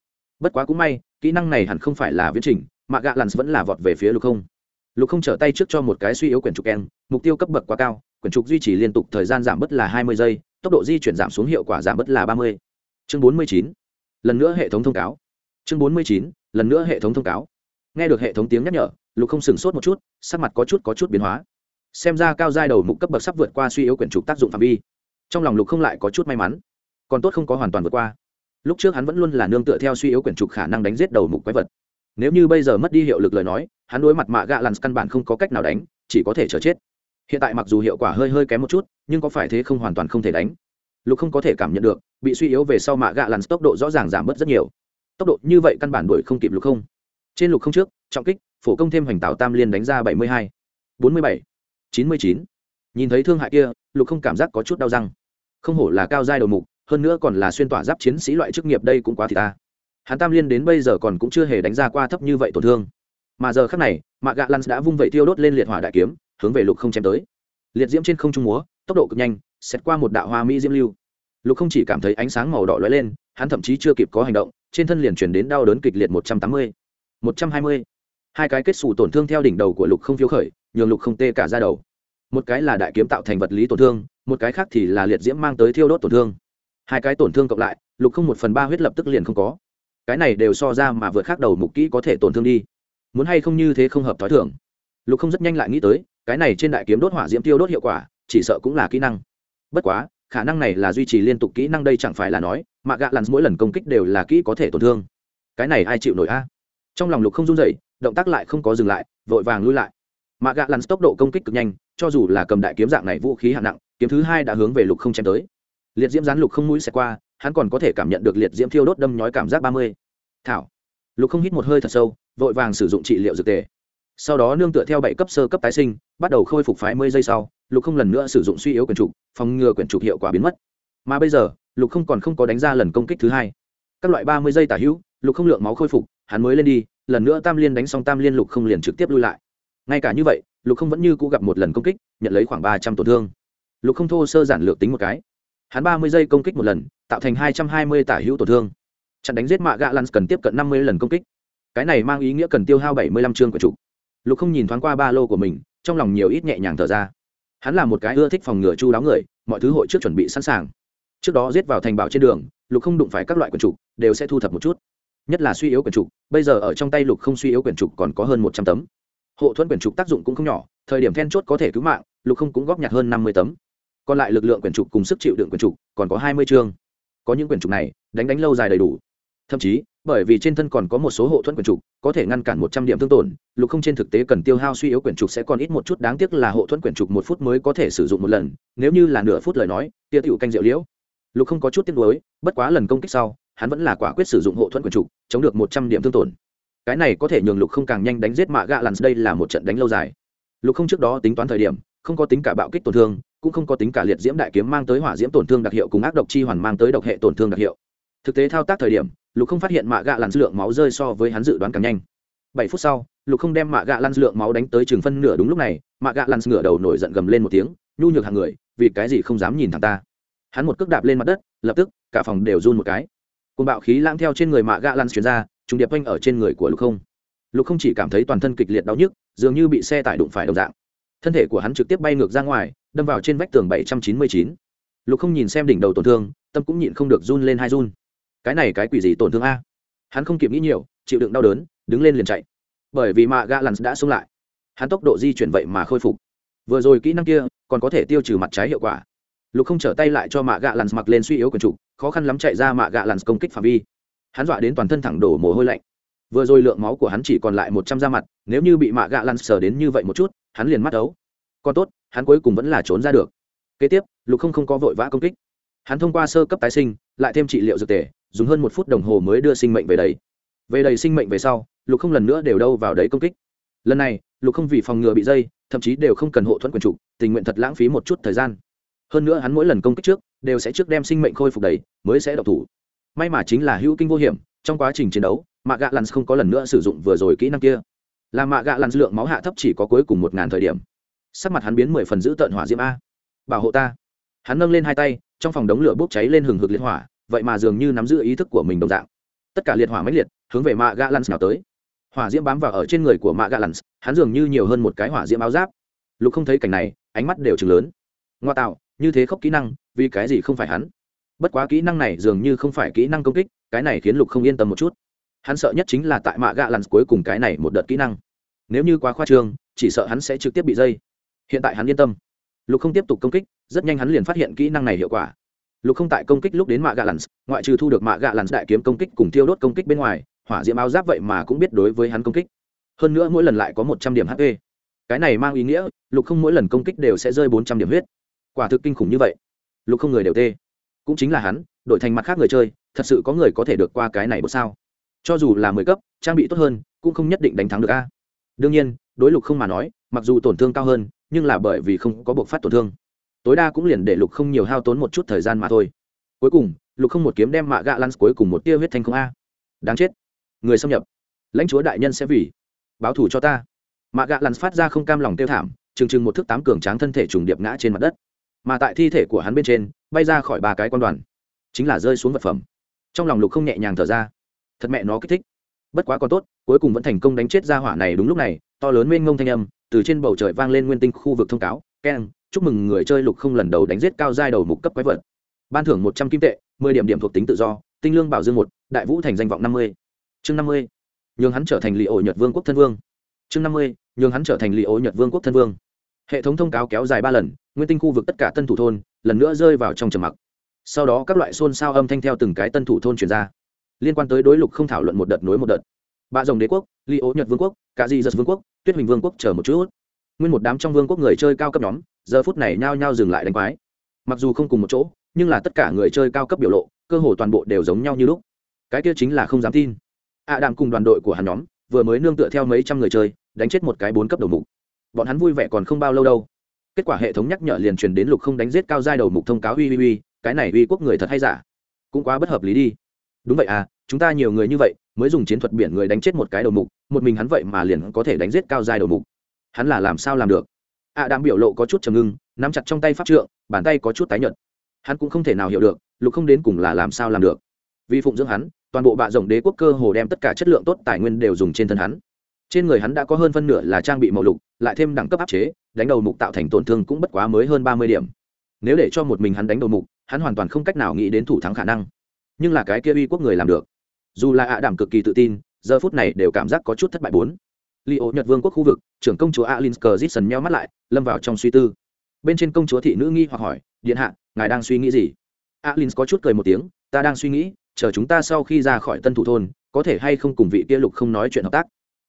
Bất quá cũng may, kỹ năng này hẳn không phải là viễn trình, mạ gã lăn vẫn là vọt về phía lục không. Lục không trở tay trước cho một cái suy yếu quyển trục keng, mục tiêu cấp bậc quá cao, quyển trục duy trì liên tục thời gian giảm bớt là hai mươi giây, tốc độ di chuyển giảm xuống hiệu quả giảm bớt là ba mươi chương bốn mươi chín, lần nữa hệ thống thông cáo. Chương bốn mươi chín, lần nữa hệ thống thông cáo. Nghe được hệ thống tiếng nhắc nhở, lục không sừng sốt một chút, sắc mặt có chút có chút biến hóa. Xem ra cao giai đầu mục cấp bậc sắp vượt qua suy yếu quyển trục tác dụng phạm vi. Trong lòng lục không lại có chút may mắn. Còn tốt không có hoàn toàn vượt qua. Lúc trước hắn vẫn luôn là nương tựa theo suy yếu quyển trục khả năng đánh giết đầu mục quái vật. Nếu như bây giờ mất đi hiệu lực lời nói, hắn đối mặt mạ gạ lặn căn bản không có cách nào đánh, chỉ có thể chờ chết. Hiện tại mặc dù hiệu quả hơi hơi kém một chút, nhưng có phải thế không hoàn toàn không thể đánh lục không có thể cảm nhận được, bị suy yếu về sau mạ gạ lặn tốc độ rõ ràng giảm bớt rất nhiều. Tốc độ như vậy căn bản đuổi không kịp lục không. Trên lục không trước, trọng kích, phổ công thêm hoành tạo tam liên đánh ra bảy mươi hai, bốn mươi bảy, chín mươi chín. Nhìn thấy thương hại kia, lục không cảm giác có chút đau răng. Không hổ là cao giai đầu mục, hơn nữa còn là xuyên tỏa giáp chiến sĩ loại chức nghiệp đây cũng quá thì ta. Hắn tam liên đến bây giờ còn cũng chưa hề đánh ra qua thấp như vậy tổn thương. Mà giờ khác này mạ gạ lăn đã vung vẩy tiêu đốt lên liệt hỏa đại kiếm, hướng về lục không chém tới. Liệt diễm trên không trung múa, tốc độ cực nhanh xét qua một đạo hoa mỹ diễm lưu. Lục không chỉ cảm thấy ánh sáng màu đỏ lóe lên, hắn thậm chí chưa kịp có hành động, trên thân liền chuyển đến đau đớn kịch liệt một trăm tám mươi, một trăm hai mươi. Hai cái kết xù tổn thương theo đỉnh đầu của lục không phiếu khởi, nhường lục không tê cả ra đầu. Một cái là đại kiếm tạo thành vật lý tổn thương, một cái khác thì là liệt diễm mang tới thiêu đốt tổn thương. Hai cái tổn thương cộng lại, lục không một phần ba huyết lập tức liền không có. Cái này đều so ra mà vượt khác đầu mục kỹ có thể tổn thương đi. Muốn hay không như thế không hợp t h ó i thưởng lục không rất nhanh lại nghĩ tới, cái này trên đại kiếm đốt hỏa diễm tiêu đốt hiệu quả, chỉ sợ cũng là kỹ năng bất quá, khả năng này là duy trì liên tục kỹ năng đây chẳng phải là nói, mà gạ lặn mỗi lần công kích đều là kỹ có thể tổn thương. Cái này ai chịu nổi a? Trong lòng lục không run dậy động tác lại không có dừng lại, vội vàng lui lại. Mà gạ lặn tốc độ công kích cực nhanh, cho dù là cầm đại kiếm dạng này vũ khí hạng nặng, kiếm thứ hai đã hướng về lục không chém tới. Liệt diễm rán lục không mũi xẹt qua, hắn còn có thể cảm nhận được liệt diễm thiêu đốt đâm nhói cảm giác ba mươi. Thảo. Lục không hít một hơi thật sâu, vội vàng sử dụng trị liệu dược tề. Sau đó nương tựa theo bảy cấp sơ cấp tái sinh, bắt đầu khôi phục phái mươi giây sau lục không lần nữa sử dụng suy yếu quyển trục, phòng ngừa quyển trục hiệu quả biến mất. Mà bây giờ, lục không còn không có đánh ra lần công kích thứ hai. Các loại ba mươi giây tả hữu, lục không lượng máu khôi phục, hắn mới lên đi, lần nữa tam liên đánh xong tam liên lục không liền trực tiếp lui lại. Ngay cả như vậy, lục không vẫn như cũ gặp một lần công kích, nhận lấy khoảng ba trăm tổn thương. Lục không thô sơ giản lược tính một cái. Hắn ba mươi giây công kích một lần, tạo thành hai trăm hai mươi tả hữu tổn thương. Chặn đánh giết mạ gạ lăn cần tiếp cận năm mươi lần công kích. Cái này mang ý nghĩa cần tiêu hao bảy mươi lăm chương của chủ lục không nhìn thoáng qua ba lô của mình, trong lòng nhiều ít nhẹ nhàng thở ra hắn là một cái ưa thích phòng ngừa chu đáo người, mọi thứ hội trước chuẩn bị sẵn sàng. Trước đó giết vào thành bảo trên đường, lục không đụng phải các loại quần trục, đều sẽ thu thập một chút. Nhất là suy yếu quyển trục, bây giờ ở trong tay lục không suy yếu quyển trục còn có hơn một trăm tấm. Hộ thuẫn quyển trục tác dụng cũng không nhỏ, thời điểm then chốt có thể cứu mạng, lục không cũng góp nhặt hơn năm mươi tấm. Còn lại lực lượng quyển trục cùng sức chịu đựng quyển trục còn có hai mươi chương. Có những quyển trục này, đánh đánh lâu dài đầy đủ. Thậm chí bởi vì trên thân còn có một số hộ thuẫn quyển trục, có thể ngăn cản một trăm điểm thương tổn, lục không trên thực tế cần tiêu hao suy yếu quyển trục sẽ còn ít một chút, đáng tiếc là hộ thuẫn quyển trục một phút mới có thể sử dụng một lần, nếu như là nửa phút lời nói, tia tựu canh rượu liễu. Lục không có chút tiếc nuối, bất quá lần công kích sau, hắn vẫn là quả quyết sử dụng hộ thuẫn quyển trục, chống được một trăm điểm thương tổn. Cái này có thể nhường lục không càng nhanh đánh giết mạ gạ lặn, đây là một trận đánh lâu dài. Lục không trước đó tính toán thời điểm, không có tính cả bạo kích tổn thương, cũng không có tính cả liệt diễm đại kiếm mang tới hỏa diễm tổn thương đặc hiệu cùng ác độc chi hoàn mang tới độc hệ tổn thương đặc hiệu. Thực tế thao tác thời điểm lục không phát hiện mạ gạ lặn lượng máu rơi so với hắn dự đoán càng nhanh. Bảy phút sau, lục không đem mạ gạ lăn lượng máu đánh tới chừng phân nửa đúng lúc này, mạ gạ lăn ngửa đầu nổi giận gầm lên một tiếng, nhu nhược hàng người, vì cái gì không dám nhìn thằng ta? Hắn một cước đạp lên mặt đất, lập tức, cả phòng đều run một cái. Côn bạo khí lãng theo trên người mạ gạ lăn chuyển ra, trùng điệp quanh ở trên người của lục không. Lục không chỉ cảm thấy toàn thân kịch liệt đau nhức, dường như bị xe tải đụng phải đồng dạng. Thân thể của hắn trực tiếp bay ngược ra ngoài, đâm vào trên vách tường bảy trăm chín mươi chín. Lục không nhìn xem đỉnh đầu tổn thương, tâm cũng nhịn không được run lên hai run cái này cái quỷ gì tổn thương a? Hắn không kịp nghĩ nhiều, chịu đựng đau đớn, đứng lên liền chạy. Bởi vì mạ gạ lặn đã xông lại. Hắn tốc độ di chuyển vậy mà khôi phục. Vừa rồi kỹ năng kia, còn có thể tiêu trừ mặt trái hiệu quả. Lục không trở tay lại cho mạ gạ lặn mặc lên suy yếu quần trục khó khăn lắm chạy ra mạ gạ lặn công kích phạm vi. Hắn dọa đến toàn thân thẳng đổ mồ hôi lạnh. Vừa rồi lượng máu của hắn chỉ còn lại một trăm da mặt, nếu như bị mạ gạ lặn sờ đến như vậy một chút, hắn liền mắt ấu. Còn tốt, hắn cuối cùng vẫn là trốn ra được. Kế tiếp, lục không không có vội vã công kích hắn thông qua sơ cấp tái sinh, lại thêm trị liệu dược tề, dùng hơn một phút đồng hồ mới đưa sinh mệnh về đầy về đầy sinh mệnh về sau, lục không lần nữa đều đâu vào đấy công kích. Lần này, lục không vì phòng ngừa bị dây, thậm chí đều không cần hộ thuẫn quyền trục tình nguyện thật lãng phí một chút thời gian. Hơn nữa hắn mỗi lần công kích trước, đều sẽ trước đem sinh mệnh khôi phục đầy, mới sẽ độc thủ. May mà chính là hữu kinh vô hiểm, trong quá trình chiến đấu mạ gạ lặn không có lần nữa sử dụng vừa rồi kỹ năng kia. Là mạ gạ lặn lượng máu hạ thấp chỉ có cuối cùng một ngàn thời điểm. Sắc mặt hắn biến mười phần giữ tợn hỏa diễm a. Bảo hộ ta. Hắn nâng lên hai tay trong phòng đống lửa bốc cháy lên hừng hực liệt hỏa, vậy mà dường như nắm giữ ý thức của mình đồng dạng. Tất cả liệt hỏa máy liệt hướng về mạ gà lăn nào tới. Hỏa diễm bám vào ở trên người của mạ gà lăn hắn dường như nhiều hơn một cái hỏa diễm áo giáp. Lục không thấy cảnh này, ánh mắt đều chừng lớn. Ngoa tạo, như thế khóc kỹ năng, vì cái gì không phải hắn? Bất quá kỹ năng này dường như không phải kỹ năng công kích, cái này khiến lục không yên tâm một chút. Hắn sợ nhất chính là tại mạ gạ lặn cuối cùng cái này một đợt kỹ năng. Nếu như quá khoa trương, chỉ sợ hắn sẽ trực tiếp bị dây. Hiện tại hắn yên tâm. Lục không tiếp tục công kích rất nhanh hắn liền phát hiện kỹ năng này hiệu quả. Lục không tại công kích lúc đến mạ gạ lặn ngoại trừ thu được mạ gạ lặn đại kiếm công kích cùng tiêu đốt công kích bên ngoài, hỏa diễm áo giáp vậy mà cũng biết đối với hắn công kích. Hơn nữa mỗi lần lại có một trăm điểm hp cái này mang ý nghĩa, lục không mỗi lần công kích đều sẽ rơi bốn trăm điểm huyết. Quả thực kinh khủng như vậy. Lục không người đều tê. Cũng chính là hắn, đổi thành mặt khác người chơi, thật sự có người có thể được qua cái này một sao? Cho dù là mười cấp, trang bị tốt hơn, cũng không nhất định đánh thắng được a. Đương nhiên, đối lục không mà nói, mặc dù tổn thương cao hơn, nhưng là bởi vì không có buộc phát tổn thương tối đa cũng liền để lục không nhiều hao tốn một chút thời gian mà thôi. Cuối cùng, lục không một kiếm đem mạ gạ lăn cuối cùng một tia huyết thanh không a. Đáng chết. Người xâm nhập. Lãnh chúa đại nhân sẽ vì báo thù cho ta. Mạ gạ lăn phát ra không cam lòng tiêu thảm chừng chừng một thước tám cường tráng thân thể trùng điệp ngã trên mặt đất. Mà tại thi thể của hắn bên trên, bay ra khỏi ba cái quan đoàn. Chính là rơi xuống vật phẩm. Trong lòng lục không nhẹ nhàng thở ra. Thật mẹ nó kích thích. Bất quá còn tốt, cuối cùng vẫn thành công đánh chết ra hỏa này đúng lúc này, to lớn mênh ngông thanh âm, từ trên bầu trời vang lên nguyên tinh khu vực thông cáo, keng chúc mừng người chơi lục không lần đầu đánh giết cao giai đầu mục cấp quái vật. Ban thưởng một trăm kim tệ, mười điểm điểm thuộc tính tự do, tinh lương bảo dương một, đại vũ thành danh vọng năm mươi. Chương năm mươi. Nhường hắn trở thành lì ổ nhật vương quốc thân vương. Chương năm mươi, nhường hắn trở thành lì ổ nhật vương quốc thân vương. Hệ thống thông cáo kéo dài ba lần, nguyên tinh khu vực tất cả tân thủ thôn, lần nữa rơi vào trong trầm mặc. Sau đó các loại xôn xao âm thanh theo từng cái tân thủ thôn chuyển ra. Liên quan tới đối lục không thảo luận một đợt nối một đợt. Bạ rồng đế quốc li ố nhật vương quốc cả di giật vương quốc, tuyết huỳnh vương quốc chờ một chút nguyên một đám trong vương quốc người chơi cao cấp nhóm, giờ phút này nhao nhao dừng lại đánh quái. Mặc dù không cùng một chỗ, nhưng là tất cả người chơi cao cấp biểu lộ, cơ hồ toàn bộ đều giống nhau như lúc. Cái kia chính là không dám tin. Ạ à đàm cùng đoàn đội của hắn nhóm, vừa mới nương tựa theo mấy trăm người chơi, đánh chết một cái bốn cấp đầu mục. Bọn hắn vui vẻ còn không bao lâu đâu. Kết quả hệ thống nhắc nhở liền truyền đến lục không đánh giết cao giai đầu mục thông cáo uy uy uy, cái này uy quốc người thật hay giả? Cũng quá bất hợp lý đi. Đúng vậy à chúng ta nhiều người như vậy, mới dùng chiến thuật biển người đánh chết một cái đầu mục, một mình hắn vậy mà liền có thể đánh giết cao giai đầu mục hắn là làm sao làm được? Ạ à đàm biểu lộ có chút trầm ngưng, nắm chặt trong tay pháp trượng, bàn tay có chút tái nhợt. Hắn cũng không thể nào hiểu được, lục không đến cùng là làm sao làm được. Vì phụng dưỡng hắn, toàn bộ bạ rộng đế quốc cơ hồ đem tất cả chất lượng tốt tài nguyên đều dùng trên thân hắn. Trên người hắn đã có hơn phân nửa là trang bị màu lục, lại thêm đẳng cấp áp chế, đánh đầu mục tạo thành tổn thương cũng bất quá mới hơn ba mươi điểm. Nếu để cho một mình hắn đánh đầu mục, hắn hoàn toàn không cách nào nghĩ đến thủ thắng khả năng. Nhưng là cái kia uy quốc người làm được. Dù là ạ đảm cực kỳ tự tin, giờ phút này đều cảm giác có chút thất bại bốn li ô nhật vương quốc khu vực, trưởng công chúa alin cờ dít meo mắt lại, lâm vào trong suy tư. Bên trên công chúa thị nữ nghi hoặc hỏi, điện hạ, ngài đang suy nghĩ gì? Alin có chút cười một tiếng, ta đang suy nghĩ, chờ chúng ta sau khi ra khỏi tân thủ thôn, có thể hay không cùng vị kia lục không nói chuyện hợp tác?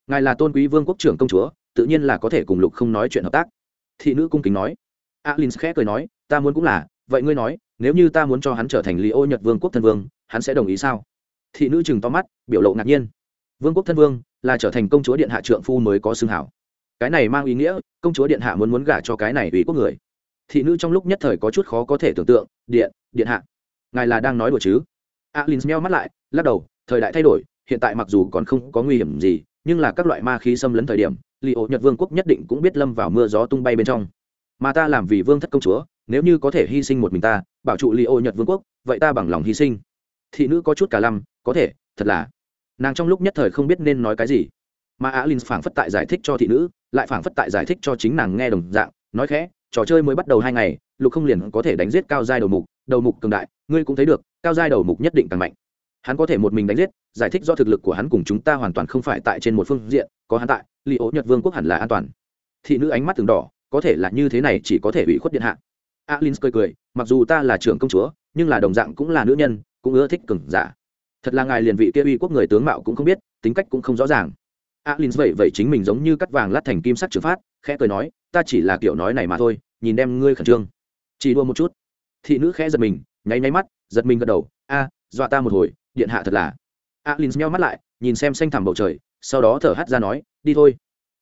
Ngài là tôn quý vương quốc trưởng công chúa, tự nhiên là có thể cùng lục không nói chuyện hợp tác. Thị nữ cung kính nói. Alin khẽ cười nói, ta muốn cũng là, vậy ngươi nói, nếu như ta muốn cho hắn trở thành lý ô nhật vương quốc thân vương, hắn sẽ đồng ý sao? Thị nữ chừng to mắt, biểu lộ ngạc nhiên. Vương quốc thân vương là trở thành công chúa điện hạ trượng phu mới có xương hảo. Cái này mang ý nghĩa, công chúa điện hạ muốn muốn gả cho cái này ủy quốc người. Thị nữ trong lúc nhất thời có chút khó có thể tưởng tượng, điện điện hạ. Ngài là đang nói đùa chứ? Alin meo mắt lại, lắc đầu, thời đại thay đổi, hiện tại mặc dù còn không có nguy hiểm gì, nhưng là các loại ma khí xâm lấn thời điểm li ô nhật vương quốc nhất định cũng biết lâm vào mưa gió tung bay bên trong. Mà ta làm vì vương thất công chúa, nếu như có thể hy sinh một mình ta, bảo trụ li ô nhật vương quốc, vậy ta bằng lòng hy sinh. Thị nữ có chút cả lăm, có thể, thật là nàng trong lúc nhất thời không biết nên nói cái gì. Mà alin phảng phất tại giải thích cho thị nữ, lại phảng phất tại giải thích cho chính nàng nghe đồng dạng, nói khẽ, trò chơi mới bắt đầu hai ngày, lục không liền có thể đánh giết cao giai đầu mục đầu mục cường đại, ngươi cũng thấy được, cao giai đầu mục nhất định càng mạnh. Hắn có thể một mình đánh giết, giải thích do thực lực của hắn cùng chúng ta hoàn toàn không phải tại trên một phương diện, có hắn tại li ố nhật vương quốc hẳn là an toàn. Thị nữ ánh mắt từng đỏ, có thể là như thế này chỉ có thể ủy khuất điện hạ. Alin cười cười, mặc dù ta là trưởng công chúa, nhưng là đồng dạng cũng là nữ nhân, cũng ưa thích cừng giả thật là ngài liền vị kia uy quốc người tướng mạo cũng không biết, tính cách cũng không rõ ràng. Alin vậy vậy chính mình giống như cắt vàng lát thành kim sắc trừng phát, khẽ cười nói, ta chỉ là kiểu nói này mà thôi, nhìn đem ngươi khẩn trương. Chỉ đua một chút. Thị nữ khẽ giật mình, nháy nháy mắt, giật mình gật đầu, a, dọa ta một hồi, điện hạ thật là. Alin meo mắt lại, nhìn xem xanh thẳm bầu trời, sau đó thở hắt ra nói, đi thôi.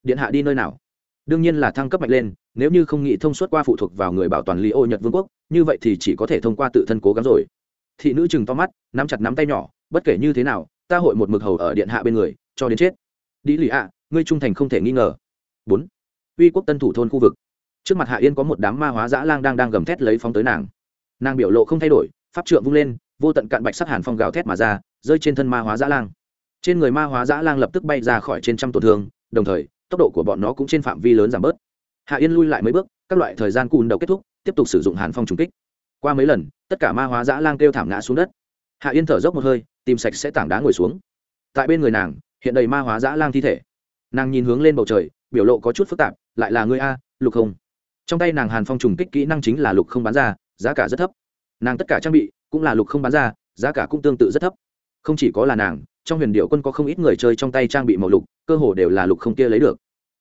Điện hạ đi nơi nào? Đương nhiên là thăng cấp mạnh lên, nếu như không nghĩ thông suốt qua phụ thuộc vào người bảo toàn lý ô nhật vương quốc, như vậy thì chỉ có thể thông qua tự thân cố gắng rồi. Thị nữ chừng to mắt, nắm chặt nắm tay nhỏ bất kể như thế nào, ta hội một mực hầu ở điện hạ bên người, cho đến chết. Đi lì ạ, ngươi trung thành không thể nghi ngờ. Bốn. Uy quốc tân thủ thôn khu vực. Trước mặt hạ yên có một đám ma hóa dã lang đang đang gầm thét lấy phóng tới nàng. Nàng biểu lộ không thay đổi, pháp trượng vung lên, vô tận cạn bạch sắc hàn phong gào thét mà ra, rơi trên thân ma hóa dã lang. Trên người ma hóa dã lang lập tức bay ra khỏi trên trăm tổn thương, đồng thời, tốc độ của bọn nó cũng trên phạm vi lớn giảm bớt. Hạ yên lui lại mấy bước, các loại thời gian cùn đầu kết thúc, tiếp tục sử dụng hàn phong trùng kích. Qua mấy lần, tất cả ma hóa dã lang kêu thảm ngã xuống đất. Hạ yên thở dốc một hơi tìm sạch sẽ tảng đá ngồi xuống. Tại bên người nàng, hiện đầy ma hóa dã lang thi thể. Nàng nhìn hướng lên bầu trời, biểu lộ có chút phức tạp, lại là ngươi a, lục không trong tay nàng hàn phong trùng kích kỹ năng chính là lục không bán ra, giá cả rất thấp. Nàng tất cả trang bị cũng là lục không bán ra, giá cả cũng tương tự rất thấp. Không chỉ có là nàng, trong huyền điệu quân có không ít người chơi trong tay trang bị màu lục, cơ hồ đều là lục không kia lấy được.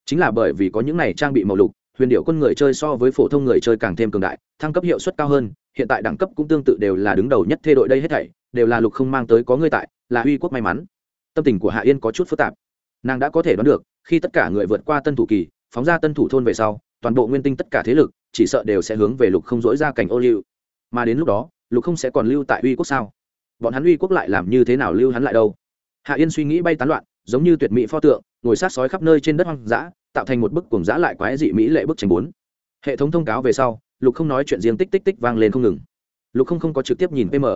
Chính là bởi vì có những này trang bị màu lục, huyền điệu quân người chơi so với phổ thông người chơi càng thêm cường đại, thăng cấp hiệu suất cao hơn, hiện tại đẳng cấp cũng tương tự đều là đứng đầu nhất thê đội đây hết thảy đều là lục không mang tới có người tại, là uy quốc may mắn. Tâm tình của hạ yên có chút phức tạp. Nàng đã có thể đoán được, khi tất cả người vượt qua tân thủ kỳ, phóng ra tân thủ thôn về sau, toàn bộ nguyên tinh tất cả thế lực, chỉ sợ đều sẽ hướng về lục không dỗi ra cảnh ô liu. Mà đến lúc đó, lục không sẽ còn lưu tại uy quốc sao? Bọn hắn uy quốc lại làm như thế nào lưu hắn lại đâu? Hạ yên suy nghĩ bay tán loạn, giống như tuyệt mỹ pho tượng, ngồi sát sói khắp nơi trên đất hoang dã, tạo thành một bức cùng dã lại quái dị mỹ lệ bức tranh bốn. Hệ thống thông cáo về sau, lục không nói chuyện riêng tích tích tích vang lên không ngừng. Lục không không có trực tiếp nhìn pm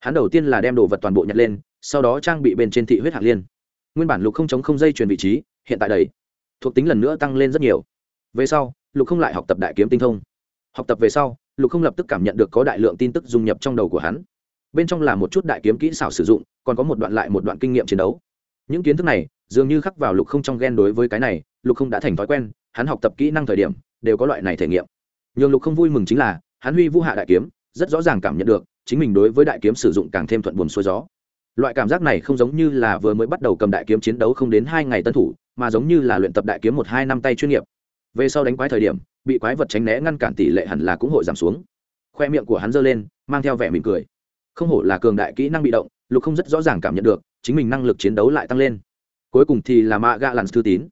hắn đầu tiên là đem đồ vật toàn bộ nhặt lên, sau đó trang bị bên trên thị huyết hạng liên. Nguyên bản lục không chống không dây chuyển vị trí, hiện tại đầy. Thuộc tính lần nữa tăng lên rất nhiều. Về sau, lục không lại học tập đại kiếm tinh thông. Học tập về sau, lục không lập tức cảm nhận được có đại lượng tin tức dung nhập trong đầu của hắn. Bên trong là một chút đại kiếm kỹ xảo sử dụng, còn có một đoạn lại một đoạn kinh nghiệm chiến đấu. Những kiến thức này, dường như khắc vào lục không trong ghen đối với cái này, lục không đã thành thói quen, hắn học tập kỹ năng thời điểm, đều có loại này thể nghiệm. Nhường lục không vui mừng chính là, hắn huy vũ hạ đại kiếm, rất rõ ràng cảm nhận được chính mình đối với đại kiếm sử dụng càng thêm thuận buồn xuôi gió. Loại cảm giác này không giống như là vừa mới bắt đầu cầm đại kiếm chiến đấu không đến hai ngày tân thủ, mà giống như là luyện tập đại kiếm một hai năm tay chuyên nghiệp. Về sau đánh quái thời điểm, bị quái vật tránh né ngăn cản tỷ lệ hẳn là cũng hội giảm xuống. Khoe miệng của hắn giơ lên, mang theo vẻ mỉm cười. Không hổ là cường đại kỹ năng bị động, lục không rất rõ ràng cảm nhận được, chính mình năng lực chiến đấu lại tăng lên. Cuối cùng thì là mạ gạ lặn thư tín.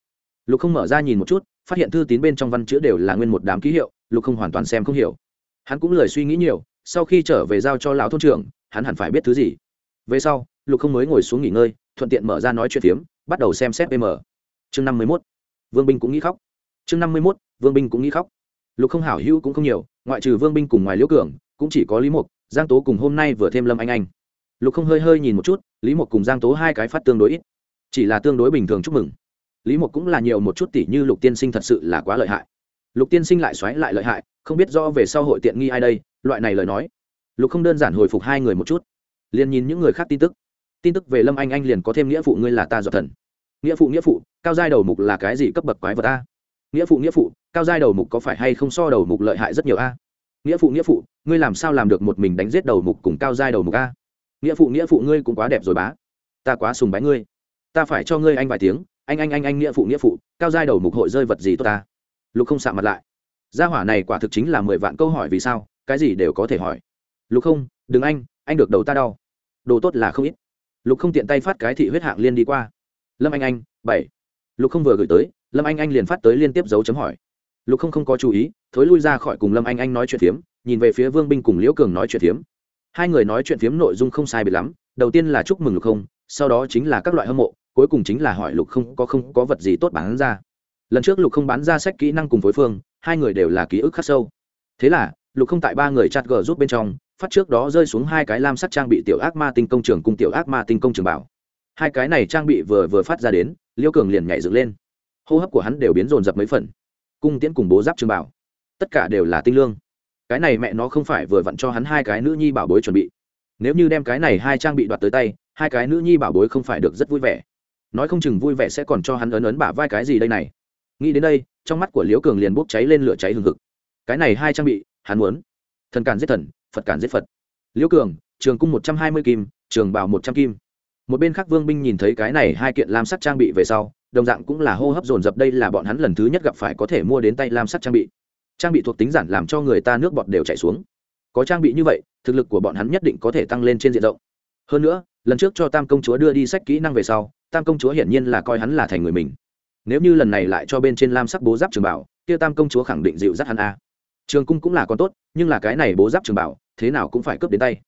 Lục không mở ra nhìn một chút, phát hiện thư tín bên trong văn chữ đều là nguyên một đám ký hiệu, lục không hoàn toàn xem không hiểu. Hắn cũng lời suy nghĩ nhiều sau khi trở về giao cho lão thôn trưởng, hắn hẳn phải biết thứ gì. Về sau, lục không mới ngồi xuống nghỉ ngơi, thuận tiện mở ra nói chuyện phiếm, bắt đầu xem xét pm chương năm mươi mốt. Vương binh cũng nghĩ khóc. Chương năm mươi mốt, vương binh cũng nghĩ khóc. Lục không hảo hữu cũng không nhiều, ngoại trừ vương binh cùng ngoài liễu cường, cũng chỉ có lý mục, giang tố cùng hôm nay vừa thêm lâm anh anh. Lục không hơi hơi nhìn một chút, lý mục cùng giang tố hai cái phát tương đối ít. Chỉ là tương đối bình thường chúc mừng. Lý mục cũng là nhiều một chút tỷ như lục tiên sinh thật sự là quá lợi hại. Lục tiên sinh lại xoáy lại lợi hại, không biết do về sau hội tiện nghi ai đây loại này lời nói, lục không đơn giản hồi phục hai người một chút, liền nhìn những người khác tin tức. Tin tức về lâm anh anh liền có thêm nghĩa phụ, ngươi là ta dọa thần. Nghĩa phụ nghĩa phụ, cao giai đầu mục là cái gì cấp bậc quái vật a? Nghĩa phụ nghĩa phụ, cao giai đầu mục có phải hay không so đầu mục lợi hại rất nhiều a? Nghĩa phụ nghĩa phụ, ngươi làm sao làm được một mình đánh giết đầu mục cùng cao giai đầu mục a? Nghĩa phụ nghĩa phụ, ngươi cũng quá đẹp rồi bá. Ta quá sùng bái ngươi. Ta phải cho ngươi anh vài tiếng. Anh anh anh anh, nghĩa phụ nghĩa phụ, cao giai đầu mục hội rơi vật gì tốt ta? Lục không sạ mặt lại. Gia hỏa này quả thực chính là mười vạn câu hỏi vì sao? Cái gì đều có thể hỏi. Lục không, đừng anh anh được đầu ta đau. Đồ tốt là không ít. Lục không tiện tay phát cái thị huyết hạng liên đi qua. Lâm anh anh, bảy. Lục không vừa gửi tới, lâm anh anh liền phát tới liên tiếp dấu chấm hỏi. Lục không không có chú ý, thối lui ra khỏi cùng lâm anh anh nói chuyện phiếm, nhìn về phía vương binh cùng liễu cường nói chuyện phiếm. Hai người nói chuyện phiếm nội dung không sai biệt lắm, đầu tiên là chúc mừng lục không, sau đó chính là các loại hâm mộ, cuối cùng chính là hỏi lục không có không có vật gì tốt bán ra. Lần trước lục không bán ra sách kỹ năng cùng phối phương, hai người đều là ký ức khắc sâu. Thế là lục không tại ba người chặt gờ rút bên trong, phát trước đó rơi xuống hai cái lam sắt trang bị tiểu ác ma tinh công trường cùng tiểu ác ma tinh công trường bảo. Hai cái này trang bị vừa vừa phát ra đến, liêu cường liền nhảy dựng lên. Hô hấp của hắn đều biến rồn rập mấy phần. Cung tiễn cùng bố giáp trường bảo, tất cả đều là tinh lương. Cái này mẹ nó không phải vừa vặn cho hắn hai cái nữ nhi bảo bối chuẩn bị. Nếu như đem cái này hai trang bị đoạt tới tay, hai cái nữ nhi bảo bối không phải được rất vui vẻ. Nói không chừng vui vẻ sẽ còn cho hắn ấn ấn bả vai cái gì đây này. Nghĩ đến đây, trong mắt của liễu cường liền bốc cháy lên lửa cháy hừng hực. Cái này hai trang bị hắn muốn. Thần càn giết thần, phật càn giết phật. Liễu cường, trường cung một trăm hai mươi kim, trường bảo một trăm kim. Một bên khác vương binh nhìn thấy cái này hai kiện lam sắc trang bị về sau, đồng dạng cũng là hô hấp dồn dập đây là bọn hắn lần thứ nhất gặp phải có thể mua đến tay lam sắc trang bị. Trang bị thuộc tính giản làm cho người ta nước bọt đều chảy xuống. Có trang bị như vậy, thực lực của bọn hắn nhất định có thể tăng lên trên diện rộng. Hơn nữa, lần trước cho tam công chúa đưa đi sách kỹ năng về sau, tam công chúa hiển nhiên là coi hắn là thành người mình. Nếu như lần này lại cho bên trên lam sắc bố giáp trường bảo, kia tam công chúa khẳng định dịu dắt hắn a trường cung cũng là con tốt, nhưng là cái này bố giáp trường bảo, thế nào cũng phải cướp đến tay.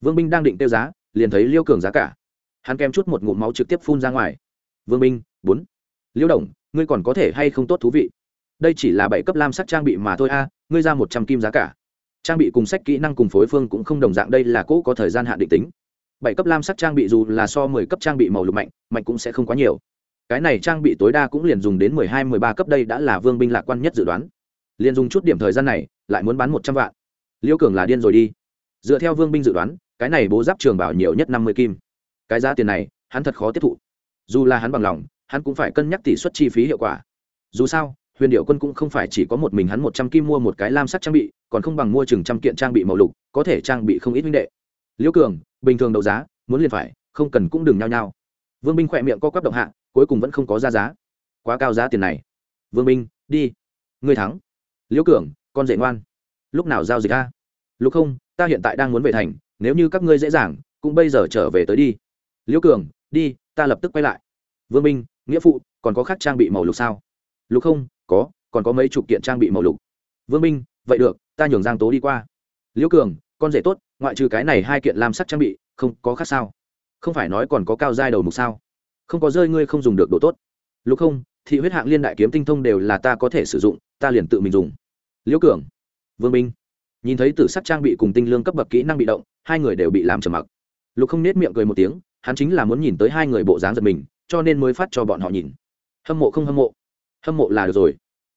Vương binh đang định tiêu giá, liền thấy liêu cường giá cả. Hắn kèm chút một ngụm máu trực tiếp phun ra ngoài. Vương binh, bốn. Liêu đồng, ngươi còn có thể hay không tốt thú vị? Đây chỉ là bảy cấp lam sắc trang bị mà thôi a, ngươi ra một trăm kim giá cả. Trang bị cùng sách kỹ năng cùng phối phương cũng không đồng dạng, đây là cỗ có thời gian hạn định tính. Bảy cấp lam sắc trang bị dù là so mười cấp trang bị màu lục mạnh mạnh cũng sẽ không quá nhiều. Cái này trang bị tối đa cũng liền dùng đến mười hai, mười ba cấp, đây đã là vương binh lạc quan nhất dự đoán liền dùng chút điểm thời gian này, lại muốn bán một trăm vạn. Liêu cường là điên rồi đi. Dựa theo vương binh dự đoán, cái này bố giáp trường bảo nhiều nhất năm mươi kim. Cái giá tiền này, hắn thật khó tiếp thụ. Dù là hắn bằng lòng, hắn cũng phải cân nhắc tỷ suất chi phí hiệu quả. Dù sao, huyền điệu quân cũng không phải chỉ có một mình hắn một trăm kim mua một cái lam sắc trang bị, còn không bằng mua chừng trăm kiện trang bị màu lục, có thể trang bị không ít minh đệ. Liễu cường, bình thường đấu giá, muốn liền phải, không cần cũng đừng nhao nhao. Vương binh khỏe miệng co quắp động hạ, cuối cùng vẫn không có ra giá. Quá cao giá tiền này. Vương binh, đi. Ngươi thắng liễu cường, con dễ ngoan. Lúc nào giao dịch a? Lúc không, ta hiện tại đang muốn về thành, nếu như các ngươi dễ dàng, cũng bây giờ trở về tới đi. Liễu cường, đi, ta lập tức quay lại. Vương minh, nghĩa phụ, còn có khác trang bị màu lục sao? Lục không, có, còn có mấy chục kiện trang bị màu lục. Vương minh, vậy được, ta nhường giang tố đi qua. Liễu cường, con rể tốt, ngoại trừ cái này hai kiện làm sắc trang bị, không, có khác sao? Không phải nói còn có cao giai đầu mục sao? Không có rơi ngươi không dùng được đồ tốt. Lục không thị huyết hạng liên đại kiếm tinh thông đều là ta có thể sử dụng, ta liền tự mình dùng. Liễu cường, vương minh. Nhìn thấy tử sắc trang bị cùng tinh lương cấp bậc kỹ năng bị động, hai người đều bị làm trầm mặc. Lục không nết miệng cười một tiếng, hắn chính là muốn nhìn tới hai người bộ dáng giật mình, cho nên mới phát cho bọn họ nhìn. Hâm mộ không hâm mộ? Hâm mộ là được rồi.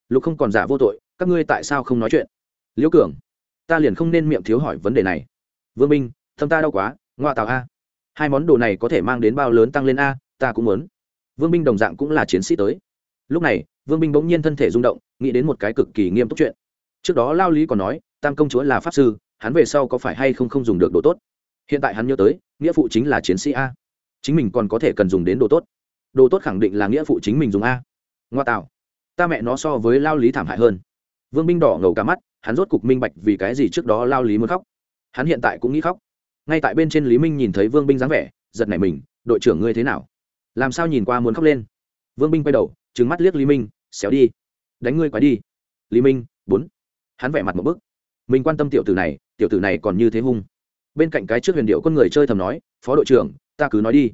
Lục không còn giả vô tội, các ngươi tại sao không nói chuyện? Liễu cường, ta liền không nên miệng thiếu hỏi vấn đề này. Vương minh, thâm ta đau quá, ngoa tạo a. Hai món đồ này có thể mang đến bao lớn tăng lên a, ta cũng muốn. Vương Minh đồng dạng cũng là chiến sĩ tới lúc này, vương binh bỗng nhiên thân thể rung động, nghĩ đến một cái cực kỳ nghiêm túc chuyện. Trước đó lao lý còn nói, tam công chúa là pháp sư, hắn về sau có phải hay không không dùng được đồ tốt? Hiện tại hắn nhớ tới, nghĩa phụ chính là chiến sĩ a. Chính mình còn có thể cần dùng đến đồ tốt. Đồ tốt khẳng định là nghĩa phụ chính mình dùng a. Ngoa tạo. Ta mẹ nó so với lao lý thảm hại hơn. Vương binh đỏ ngầu cả mắt, hắn rốt cục minh bạch vì cái gì trước đó lao lý muốn khóc. Hắn hiện tại cũng nghĩ khóc. Ngay tại bên trên lý minh nhìn thấy vương binh dáng vẻ, giật nảy mình, đội trưởng ngươi thế nào? Làm sao nhìn qua muốn khóc lên? Vương binh quay đầu trừng mắt liếc lý minh, xéo đi, đánh ngươi quái đi. Lý minh, bốn. Hắn vẻ mặt một bức. Mình quan tâm tiểu tử này, tiểu tử này còn như thế hung. Bên cạnh cái trước huyền điệu con người chơi thầm nói, phó đội trưởng, ta cứ nói đi.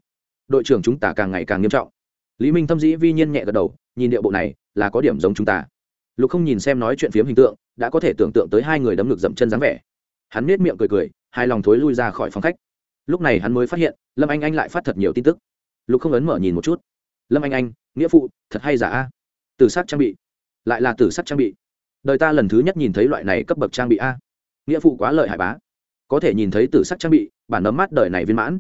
Đội trưởng chúng ta càng ngày càng nghiêm trọng. Lý minh thâm dĩ vi nhiên nhẹ gật đầu, nhìn điệu bộ này, là có điểm giống chúng ta. Lục không nhìn xem nói chuyện phiếm hình tượng, đã có thể tưởng tượng tới hai người đấm ngực dậm chân dáng vẻ. Hắn nết miệng cười cười hai lòng thối lui ra khỏi phòng khách. Lúc này hắn mới phát hiện, lâm anh anh lại phát thật nhiều tin tức. Lục không ấn mở nhìn một chút lâm anh anh, nghĩa phụ, thật hay giả a? Tử sắc trang bị. Lại là tử sắc trang bị. Đời ta lần thứ nhất nhìn thấy loại này cấp bậc trang bị a. Nghĩa phụ quá lợi hại bá. Có thể nhìn thấy tử sắc trang bị, bản nấm mát đời này viên mãn.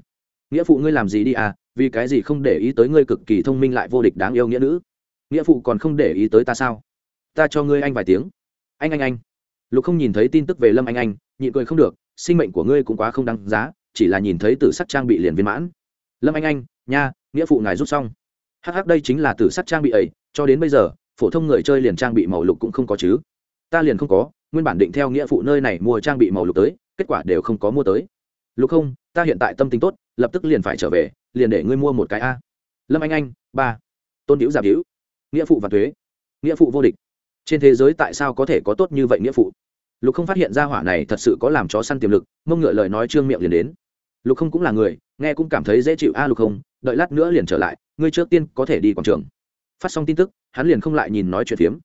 Nghĩa phụ ngươi làm gì đi à? Vì cái gì không để ý tới ngươi cực kỳ thông minh lại vô địch đáng yêu nghĩa nữ? Nghĩa phụ còn không để ý tới ta sao? Ta cho ngươi anh vài tiếng. Anh anh anh. Lục không nhìn thấy tin tức về lâm anh anh, nhịn cười không được, sinh mệnh của ngươi cũng quá không đáng giá, chỉ là nhìn thấy tử sắc trang bị liền viên mãn. Lâm anh anh, nha, nghĩa phụ ngài rút xong hh đây chính là tử sắc trang bị ấy, cho đến bây giờ, phổ thông người chơi liền trang bị màu lục cũng không có chứ. Ta liền không có, nguyên bản định theo nghĩa phụ nơi này mua trang bị màu lục tới, kết quả đều không có mua tới. Lục không, ta hiện tại tâm tính tốt, lập tức liền phải trở về, liền để ngươi mua một cái a. Lâm anh anh, ba. Tôn hữu giảm hữu nghĩa phụ và thuế. Nghĩa phụ vô địch. Trên thế giới tại sao có thể có tốt như vậy nghĩa phụ? Lục không phát hiện ra hỏa này thật sự có làm chó săn tiềm lực, mông ngựa lời nói trương miệng liền đến lục không cũng là người, nghe cũng cảm thấy dễ chịu. A, lục không, đợi lát nữa liền trở lại, ngươi trước tiên có thể đi quảng trường. Phát xong tin tức, hắn liền không lại nhìn nói chuyện phiếm.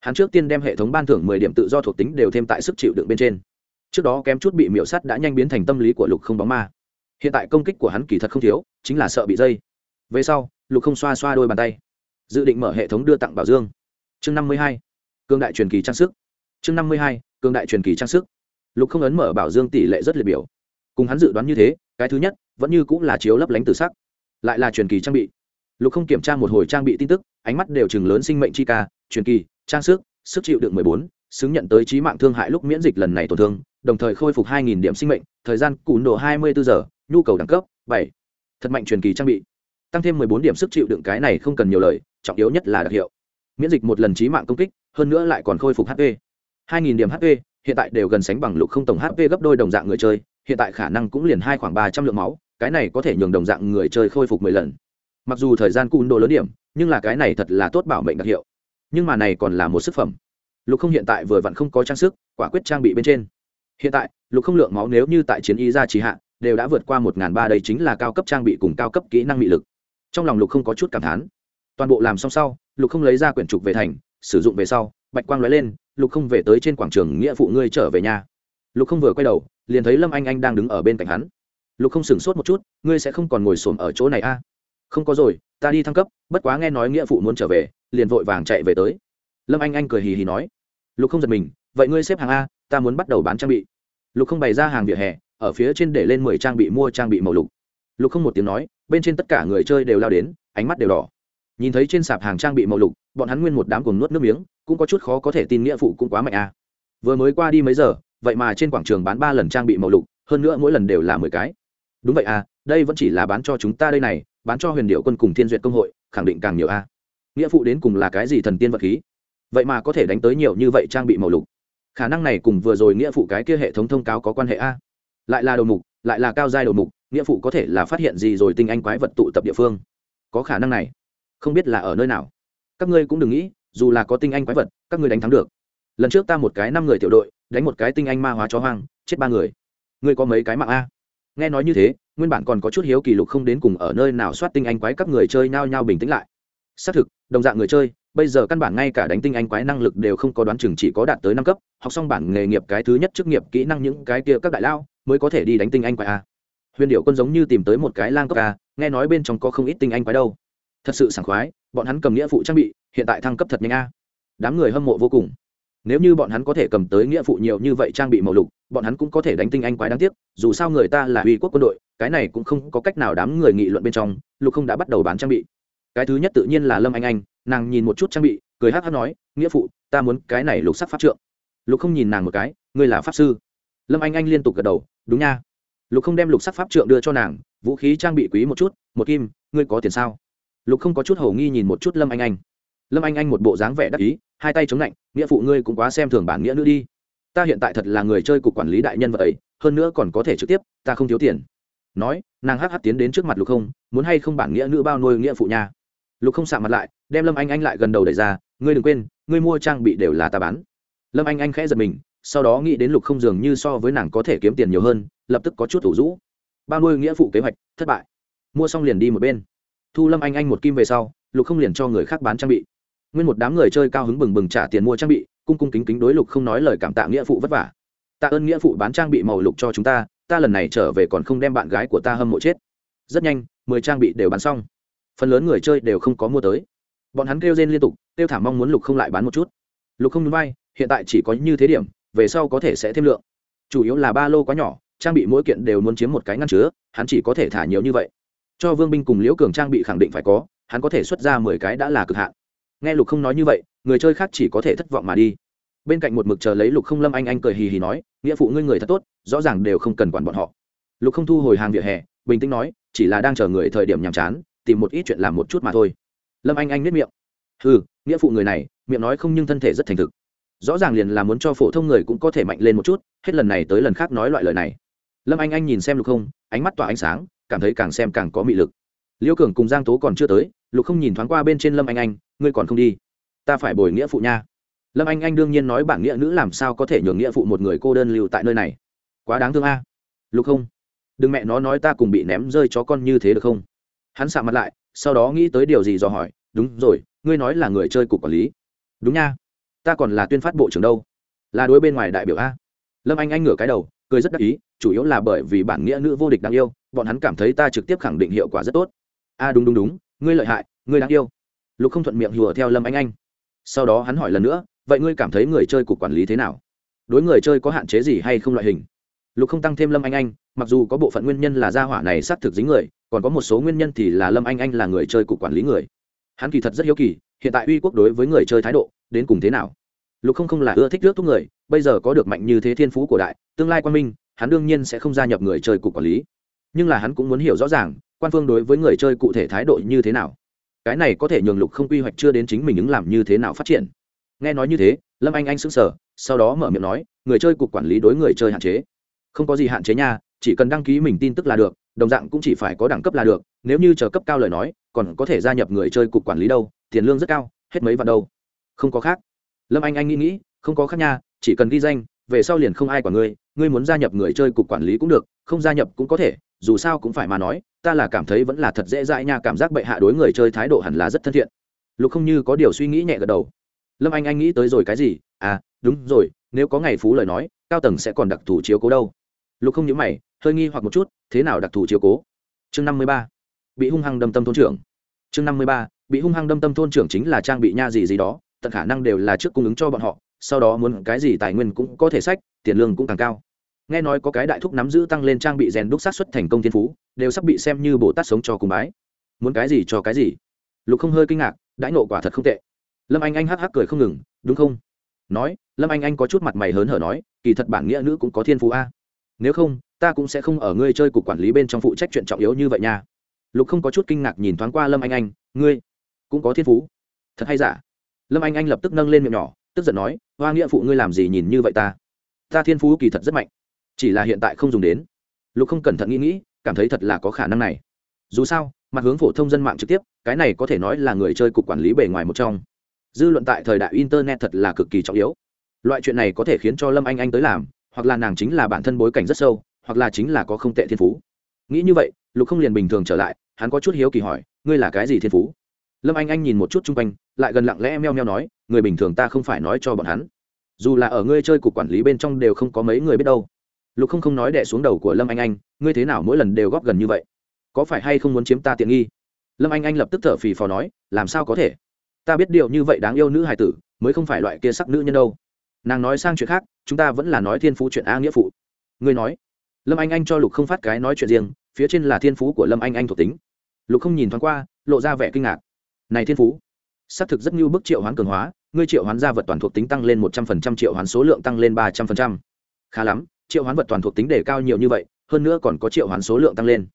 Hắn trước tiên đem hệ thống ban thưởng mười điểm tự do thuộc tính đều thêm tại sức chịu đựng bên trên. Trước đó kém chút bị miễu sắt đã nhanh biến thành tâm lý của lục không bóng ma. Hiện tại công kích của hắn kỳ thật không thiếu, chính là sợ bị dây. Về sau, lục không xoa xoa đôi bàn tay. Dự định mở hệ thống đưa tặng bảo dương. Chương năm mươi hai, cương đại truyền kỳ trang sức. Chương năm mươi hai, cương đại truyền kỳ trang sức. Lục không ấn mở bảo dương tỷ lệ rất liệt biểu. Cùng hắn dự đoán như thế cái thứ nhất vẫn như cũng là chiếu lấp lánh từ sắc, lại là truyền kỳ trang bị. Lục không kiểm tra một hồi trang bị tin tức, ánh mắt đều chừng lớn sinh mệnh chi ca, truyền kỳ, trang sức sức chịu đựng mười bốn, xứng nhận tới trí mạng thương hại lúc miễn dịch lần này tổn thương, đồng thời khôi phục hai nghìn điểm sinh mệnh, thời gian cùn độ hai mươi bốn giờ, nhu cầu đẳng cấp, bảy. Thật mạnh truyền kỳ trang bị. Tăng thêm mười bốn điểm sức chịu đựng cái này không cần nhiều lời, trọng yếu nhất là đặc hiệu. Miễn dịch một lần trí mạng công kích, hơn nữa lại còn khôi phục hp hai nghìn điểm hp hiện tại đều gần sánh bằng lục không tổng hp gấp đôi đồng dạng người chơi hiện tại khả năng cũng liền hai khoảng ba trăm lượng máu, cái này có thể nhường đồng dạng người chơi khôi phục mười lần. Mặc dù thời gian cùn đồ lớn điểm, nhưng là cái này thật là tốt bảo mệnh đặc hiệu. Nhưng mà này còn là một sức phẩm. Lục không hiện tại vừa vặn không có trang sức, quả quyết trang bị bên trên. Hiện tại, lục không lượng máu nếu như tại chiến y ra trì hạ, đều đã vượt qua một ngàn ba, đây chính là cao cấp trang bị cùng cao cấp kỹ năng bị lực. Trong lòng lục không có chút cảm thán. Toàn bộ làm xong sau, lục không lấy ra quyển trục về thành, sử dụng về sau, bạch quang lóe lên, lục không về tới trên quảng trường nghĩa phụ ngươi trở về nhà lục không vừa quay đầu liền thấy lâm anh anh đang đứng ở bên cạnh hắn. Lục không sửng sốt một chút, ngươi sẽ không còn ngồi xổm ở chỗ này a à? không có rồi, ta đi thăng cấp, bất quá nghe nói nghĩa phụ muốn trở về, liền vội vàng chạy về tới. Lâm anh anh cười hì hì nói. Lục không giật mình, vậy ngươi xếp hàng a, ta muốn bắt đầu bán trang bị. Lục không bày ra hàng vỉa hè, ở phía trên để lên mười trang bị mua trang bị màu lục. Lục không một tiếng nói, bên trên tất cả người chơi đều lao đến, ánh mắt đều đỏ. Nhìn thấy trên sạp hàng trang bị màu lục, bọn hắn nguyên một đám cùng nuốt nước miếng, cũng có chút khó có thể tin nghĩa phụ cũng quá mạnh à. vừa mới qua đi mấy giờ vậy mà trên quảng trường bán ba lần trang bị màu lục, hơn nữa mỗi lần đều là mười cái. Đúng vậy à đây vẫn chỉ là bán cho chúng ta đây này, bán cho huyền điệu quân cùng thiên duyệt công hội, khẳng định càng nhiều a. Nghĩa phụ đến cùng là cái gì thần tiên vật khí? Vậy mà có thể đánh tới nhiều như vậy trang bị màu lục. Khả năng này cùng vừa rồi nghĩa phụ cái kia hệ thống thông cáo có quan hệ a. Lại là đầu mục, lại là cao giai đầu mục, nghĩa phụ có thể là phát hiện gì rồi tinh anh quái vật tụ tập địa phương? Có khả năng này. Không biết là ở nơi nào. Các ngươi cũng đừng nghĩ, dù là có tinh anh quái vật, các ngươi đánh thắng được. Lần trước ta một cái năm người tiểu đội đánh một cái tinh anh ma hóa chó hoang, chết ba người. Ngươi có mấy cái mạng a? Nghe nói như thế, nguyên bản còn có chút hiếu kỳ lục không đến cùng ở nơi nào soát tinh anh quái các người chơi nhao nhao bình tĩnh lại. Xác thực, đồng dạng người chơi, bây giờ căn bản ngay cả đánh tinh anh quái năng lực đều không có đoán chừng chỉ có đạt tới năm cấp, học xong bản nghề nghiệp cái thứ nhất chức nghiệp kỹ năng những cái kia các đại lao, mới có thể đi đánh tinh anh quái a. Huyền điệu quân giống như tìm tới một cái lang cấp a, nghe nói bên trong có không ít tinh anh quái đâu. Thật sự sảng khoái, bọn hắn cầm nghĩa phụ trang bị, hiện tại thăng cấp thật nhanh a. Đám người hâm mộ vô cùng nếu như bọn hắn có thể cầm tới nghĩa phụ nhiều như vậy trang bị màu lục, bọn hắn cũng có thể đánh tinh anh quái đáng tiếc, dù sao người ta là uy quốc quân đội, cái này cũng không có cách nào đám người nghị luận bên trong, lục không đã bắt đầu bán trang bị. Cái thứ nhất tự nhiên là lâm anh anh, nàng nhìn một chút trang bị, cười hát hát nói, nghĩa phụ, ta muốn cái này lục sắc pháp trượng. Lục không nhìn nàng một cái, ngươi là pháp sư? Lâm anh anh liên tục gật đầu, đúng nha. Lục không đem lục sắc pháp trượng đưa cho nàng, vũ khí trang bị quý một chút, một kim, ngươi có tiền sao? Lục không có chút hầu nghi nhìn một chút lâm anh anh lâm anh anh một bộ dáng vẻ đắc ý, hai tay chống lạnh, nghĩa phụ ngươi cũng quá xem thường bản nghĩa nữa đi. Ta hiện tại thật là người chơi cục quản lý đại nhân vật ấy, hơn nữa còn có thể trực tiếp, ta không thiếu tiền. Nói, nàng hh tiến đến trước mặt lục không, muốn hay không bản nghĩa nữ bao nuôi nghĩa phụ nhà. lục không sạ mặt lại, đem lâm anh anh lại gần đầu đẩy ra, ngươi đừng quên, ngươi mua trang bị đều là ta bán. Lâm anh anh khẽ giật mình, sau đó nghĩ đến lục không dường như so với nàng có thể kiếm tiền nhiều hơn, lập tức có chút thủ rũ. Bao nuôi nghĩa phụ kế hoạch, thất bại. Mua xong liền đi một bên. Thu lâm anh anh một kim về sau, lục không liền cho người khác bán trang bị nguyên một đám người chơi cao hứng bừng bừng trả tiền mua trang bị, cung cung kính kính đối lục không nói lời cảm tạ nghĩa phụ vất vả. Tạ ơn nghĩa phụ bán trang bị màu lục cho chúng ta ta lần này trở về còn không đem bạn gái của ta hâm mộ chết. Rất nhanh, mười trang bị đều bán xong. Phần lớn người chơi đều không có mua tới. Bọn hắn kêu rên liên tục, kêu thảm mong muốn lục không lại bán một chút. Lục không núi bay hiện tại chỉ có như thế điểm, về sau có thể sẽ thêm lượng. Chủ yếu là ba lô quá nhỏ, trang bị mỗi kiện đều muốn chiếm một cái ngăn chứa, hắn chỉ có thể thả nhiều như vậy. Cho vương binh cùng liễu cường trang bị khẳng định phải có, hắn có thể xuất ra mười cái đã là cực hạn nghe lục không nói như vậy, người chơi khác chỉ có thể thất vọng mà đi. Bên cạnh một mực chờ lấy lục không lâm anh anh cười hì hì nói, nghĩa phụ ngươi người thật tốt, rõ ràng đều không cần quản bọn họ. Lục không thu hồi hàng vỉa hè, bình tĩnh nói, chỉ là đang chờ người thời điểm nhàm chán, tìm một ít chuyện làm một chút mà thôi. Lâm anh anh nếp miệng. Ừ nghĩa phụ người này, miệng nói không nhưng thân thể rất thành thực. Rõ ràng liền là muốn cho phổ thông người cũng có thể mạnh lên một chút, hết lần này tới lần khác nói loại lời này. Lâm anh anh nhìn xem lục không, ánh mắt tỏa ánh sáng, cảm thấy càng xem càng có mị lực. Liễu cường cùng giang tố còn chưa tới, lục không nhìn thoáng qua bên trên lâm anh anh ngươi còn không đi? Ta phải bồi nghĩa phụ nha. Lâm anh anh đương nhiên nói bảng nghĩa nữ làm sao có thể nhường nghĩa phụ một người cô đơn lưu tại nơi này. Quá đáng thương a. Lục không đừng mẹ nó nói ta cùng bị ném rơi chó con như thế được không? Hắn sạ mặt lại, sau đó nghĩ tới điều gì dò hỏi, đúng rồi, ngươi nói là người chơi cục quản lý. Đúng nha, ta còn là tuyên phát bộ trưởng đâu, là đối bên ngoài đại biểu a. Lâm anh anh ngửa cái đầu, cười rất đắc ý, chủ yếu là bởi vì bản nghĩa nữ vô địch đáng yêu, bọn hắn cảm thấy ta trực tiếp khẳng định hiệu quả rất tốt. A, đúng đúng đúng, ngươi lợi hại, ngươi đáng yêu lục không thuận miệng hùa theo lâm anh anh. Sau đó hắn hỏi lần nữa, vậy ngươi cảm thấy người chơi cục quản lý thế nào? Đối người chơi có hạn chế gì hay không loại hình? Lục không tăng thêm lâm anh anh, mặc dù có bộ phận nguyên nhân là gia hỏa này xác thực dính người, còn có một số nguyên nhân thì là lâm anh anh là người chơi cục quản lý người. Hắn kỳ thật rất hiếu kỳ, hiện tại uy quốc đối với người chơi thái độ, đến cùng thế nào? Lục không không là ưa thích rước thúc người, bây giờ có được mạnh như thế thiên phú của đại, tương lai quan minh, hắn đương nhiên sẽ không gia nhập người chơi cục quản lý. Nhưng là hắn cũng muốn hiểu rõ ràng, quan phương đối với người chơi cụ thể thái độ như thế nào cái này có thể nhường lục không quy hoạch chưa đến chính mình ứng làm như thế nào phát triển. Nghe nói như thế, lâm anh anh sững sờ, sau đó mở miệng nói, người chơi cục quản lý đối người chơi hạn chế. Không có gì hạn chế nha, chỉ cần đăng ký mình tin tức là được, đồng dạng cũng chỉ phải có đẳng cấp là được, nếu như chờ cấp cao lời nói, còn có thể gia nhập người chơi cục quản lý đâu, tiền lương rất cao, hết mấy vạn đâu. Không có khác. Lâm anh anh nghĩ nghĩ, không có khác nha, chỉ cần ghi danh, về sau liền không ai quản ngươi ngươi muốn gia nhập người chơi cục quản lý cũng được, không gia nhập cũng có thể, dù sao cũng phải mà nói ta là cảm thấy vẫn là thật dễ dãi nha, cảm giác bệ hạ đối người chơi thái độ hẳn là rất thân thiện. Lục không như có điều suy nghĩ nhẹ gật đầu. Lâm anh anh nghĩ tới rồi cái gì? À đúng rồi, nếu có ngày phú lời nói, cao tầng sẽ còn đặc thù chiếu cố đâu. Lục không nhớ mày, hơi nghi hoặc một chút, thế nào đặc thù chiếu cố? Chương năm mươi ba. Bị hung hăng đâm tâm thôn trưởng. Chương năm mươi ba, bị hung hăng đâm tâm thôn trưởng chính là trang bị nha gì gì đó, tận khả năng đều là trước cung ứng cho bọn họ, sau đó muốn cái gì tài nguyên cũng có thể sách, tiền lương cũng càng cao nghe nói có cái đại thúc nắm giữ tăng lên trang bị rèn đúc sát xuất thành công thiên phú, đều sắp bị xem như bồ tát sống cho cùng bái. Muốn cái gì cho cái gì? Lục không hơi kinh ngạc, đãi nộ quả thật không tệ. Lâm anh anh hắc hắc cười không ngừng, đúng không? Nói, lâm anh anh có chút mặt mày hớn hở nói, kỳ thật bản nghĩa nữ cũng có thiên phú a. Nếu không, ta cũng sẽ không ở ngươi chơi cục quản lý bên trong phụ trách chuyện trọng yếu như vậy nha. Lục không có chút kinh ngạc nhìn thoáng qua lâm anh anh, ngươi cũng có thiên phú. Thật hay giả? Lâm anh anh lập tức nâng lên miệng nhỏ, tức giận nói, hoa nghĩa phụ ngươi làm gì nhìn như vậy ta? Ta thiên phú kỳ thật rất mạnh chỉ là hiện tại không dùng đến. Lục không cẩn thận nghĩ nghĩ, cảm thấy thật là có khả năng này. Dù sao, mặt hướng phổ thông dân mạng trực tiếp, cái này có thể nói là người chơi cục quản lý bề ngoài một trong. Dư luận tại thời đại internet thật là cực kỳ trọng yếu. Loại chuyện này có thể khiến cho lâm anh anh tới làm, hoặc là nàng chính là bản thân bối cảnh rất sâu, hoặc là chính là có không tệ thiên phú. Nghĩ như vậy, lục không liền bình thường trở lại, hắn có chút hiếu kỳ hỏi, ngươi là cái gì thiên phú? Lâm anh anh nhìn một chút chung quanh, lại gần lặng lẽ meo meo nói, người bình thường ta không phải nói cho bọn hắn. Dù là ở ngươi chơi cục quản lý bên trong đều không có mấy người biết đâu lục không không nói đẻ xuống đầu của lâm anh anh, ngươi thế nào mỗi lần đều góp gần như vậy? Có phải hay không muốn chiếm ta tiện nghi? Lâm anh anh lập tức thở phì phò nói, làm sao có thể? Ta biết điều như vậy đáng yêu nữ hài tử, mới không phải loại kia sắc nữ nhân đâu. Nàng nói sang chuyện khác, chúng ta vẫn là nói thiên phú chuyện a nghĩa phụ. Ngươi nói. Lâm anh anh cho lục không phát cái nói chuyện riêng, phía trên là thiên phú của lâm anh anh thuộc tính. Lục không nhìn thoáng qua, lộ ra vẻ kinh ngạc. Này thiên phú. Xác thực rất như bức triệu hoán cường hóa, ngươi triệu hoán gia vật toàn thuộc tính tăng lên một trăm phần trăm, triệu hoán số lượng tăng lên ba trăm phần trăm. Khá lắm triệu hoán vật toàn thuộc tính đề cao nhiều như vậy, hơn nữa còn có triệu hoán số lượng tăng lên.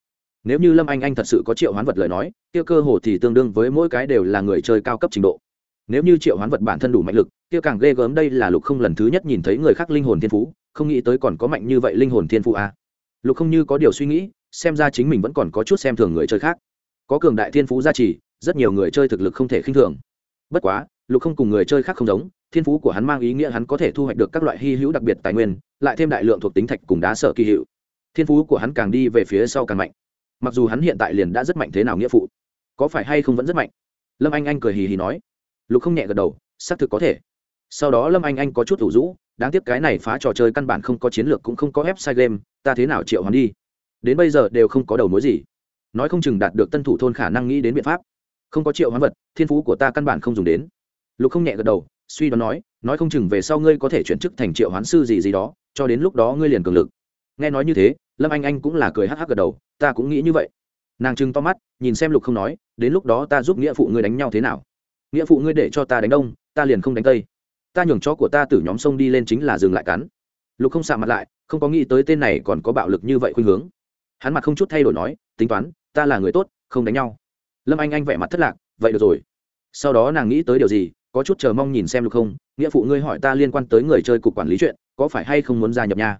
Nếu như lâm anh anh thật sự có triệu hoán vật lời nói, kia cơ hồ thì tương đương với mỗi cái đều là người chơi cao cấp trình độ. Nếu như triệu hoán vật bản thân đủ mạnh lực, kia càng ghê gớm đây là lục không lần thứ nhất nhìn thấy người khác linh hồn thiên phú, không nghĩ tới còn có mạnh như vậy linh hồn thiên phú à. lục không như có điều suy nghĩ, xem ra chính mình vẫn còn có chút xem thường người chơi khác. Có cường đại thiên phú gia trì, rất nhiều người chơi thực lực không thể khinh thường. Bất quá, lục không cùng người chơi khác không giống, thiên phú của hắn mang ý nghĩa hắn có thể thu hoạch được các loại hy hữu đặc biệt tài nguyên lại thêm đại lượng thuộc tính thạch cùng đá sở kỳ hiệu. Thiên phú của hắn càng đi về phía sau càng mạnh. Mặc dù hắn hiện tại liền đã rất mạnh thế nào nghĩa phụ, có phải hay không vẫn rất mạnh? Lâm anh anh cười hì hì nói. Lục không nhẹ gật đầu, xác thực có thể. Sau đó lâm anh anh có chút thủ rũ, đáng tiếc cái này phá trò chơi căn bản không có chiến lược cũng không có website game, ta thế nào triệu hắn đi? Đến bây giờ đều không có đầu mối gì. Nói không chừng đạt được tân thủ thôn khả năng nghĩ đến biện pháp. Không có triệu hoán vật, thiên phú của ta căn bản không dùng đến. Lục không nhẹ gật đầu suy đoán nói nói không chừng về sau ngươi có thể chuyển chức thành triệu hoán sư gì gì đó, cho đến lúc đó ngươi liền cường lực. Nghe nói như thế, lâm anh anh cũng là cười hắc hắc gật đầu, ta cũng nghĩ như vậy. Nàng trưng to mắt, nhìn xem lục không nói, đến lúc đó ta giúp nghĩa phụ ngươi đánh nhau thế nào? Nghĩa phụ ngươi để cho ta đánh đông, ta liền không đánh tây. Ta nhường chó của ta từ nhóm sông đi lên chính là dừng lại cắn. Lục không xạ mặt lại, không có nghĩ tới tên này còn có bạo lực như vậy khuynh hướng. Hắn mặt không chút thay đổi nói, tính toán, ta là người tốt, không đánh nhau. Lâm anh anh vẻ mặt thất lạc, vậy được rồi. Sau đó nàng nghĩ tới điều gì có chút chờ mong nhìn xem lục không? Nghĩa phụ ngươi hỏi ta liên quan tới người chơi cục quản lý chuyện, có phải hay không muốn gia nhập nha?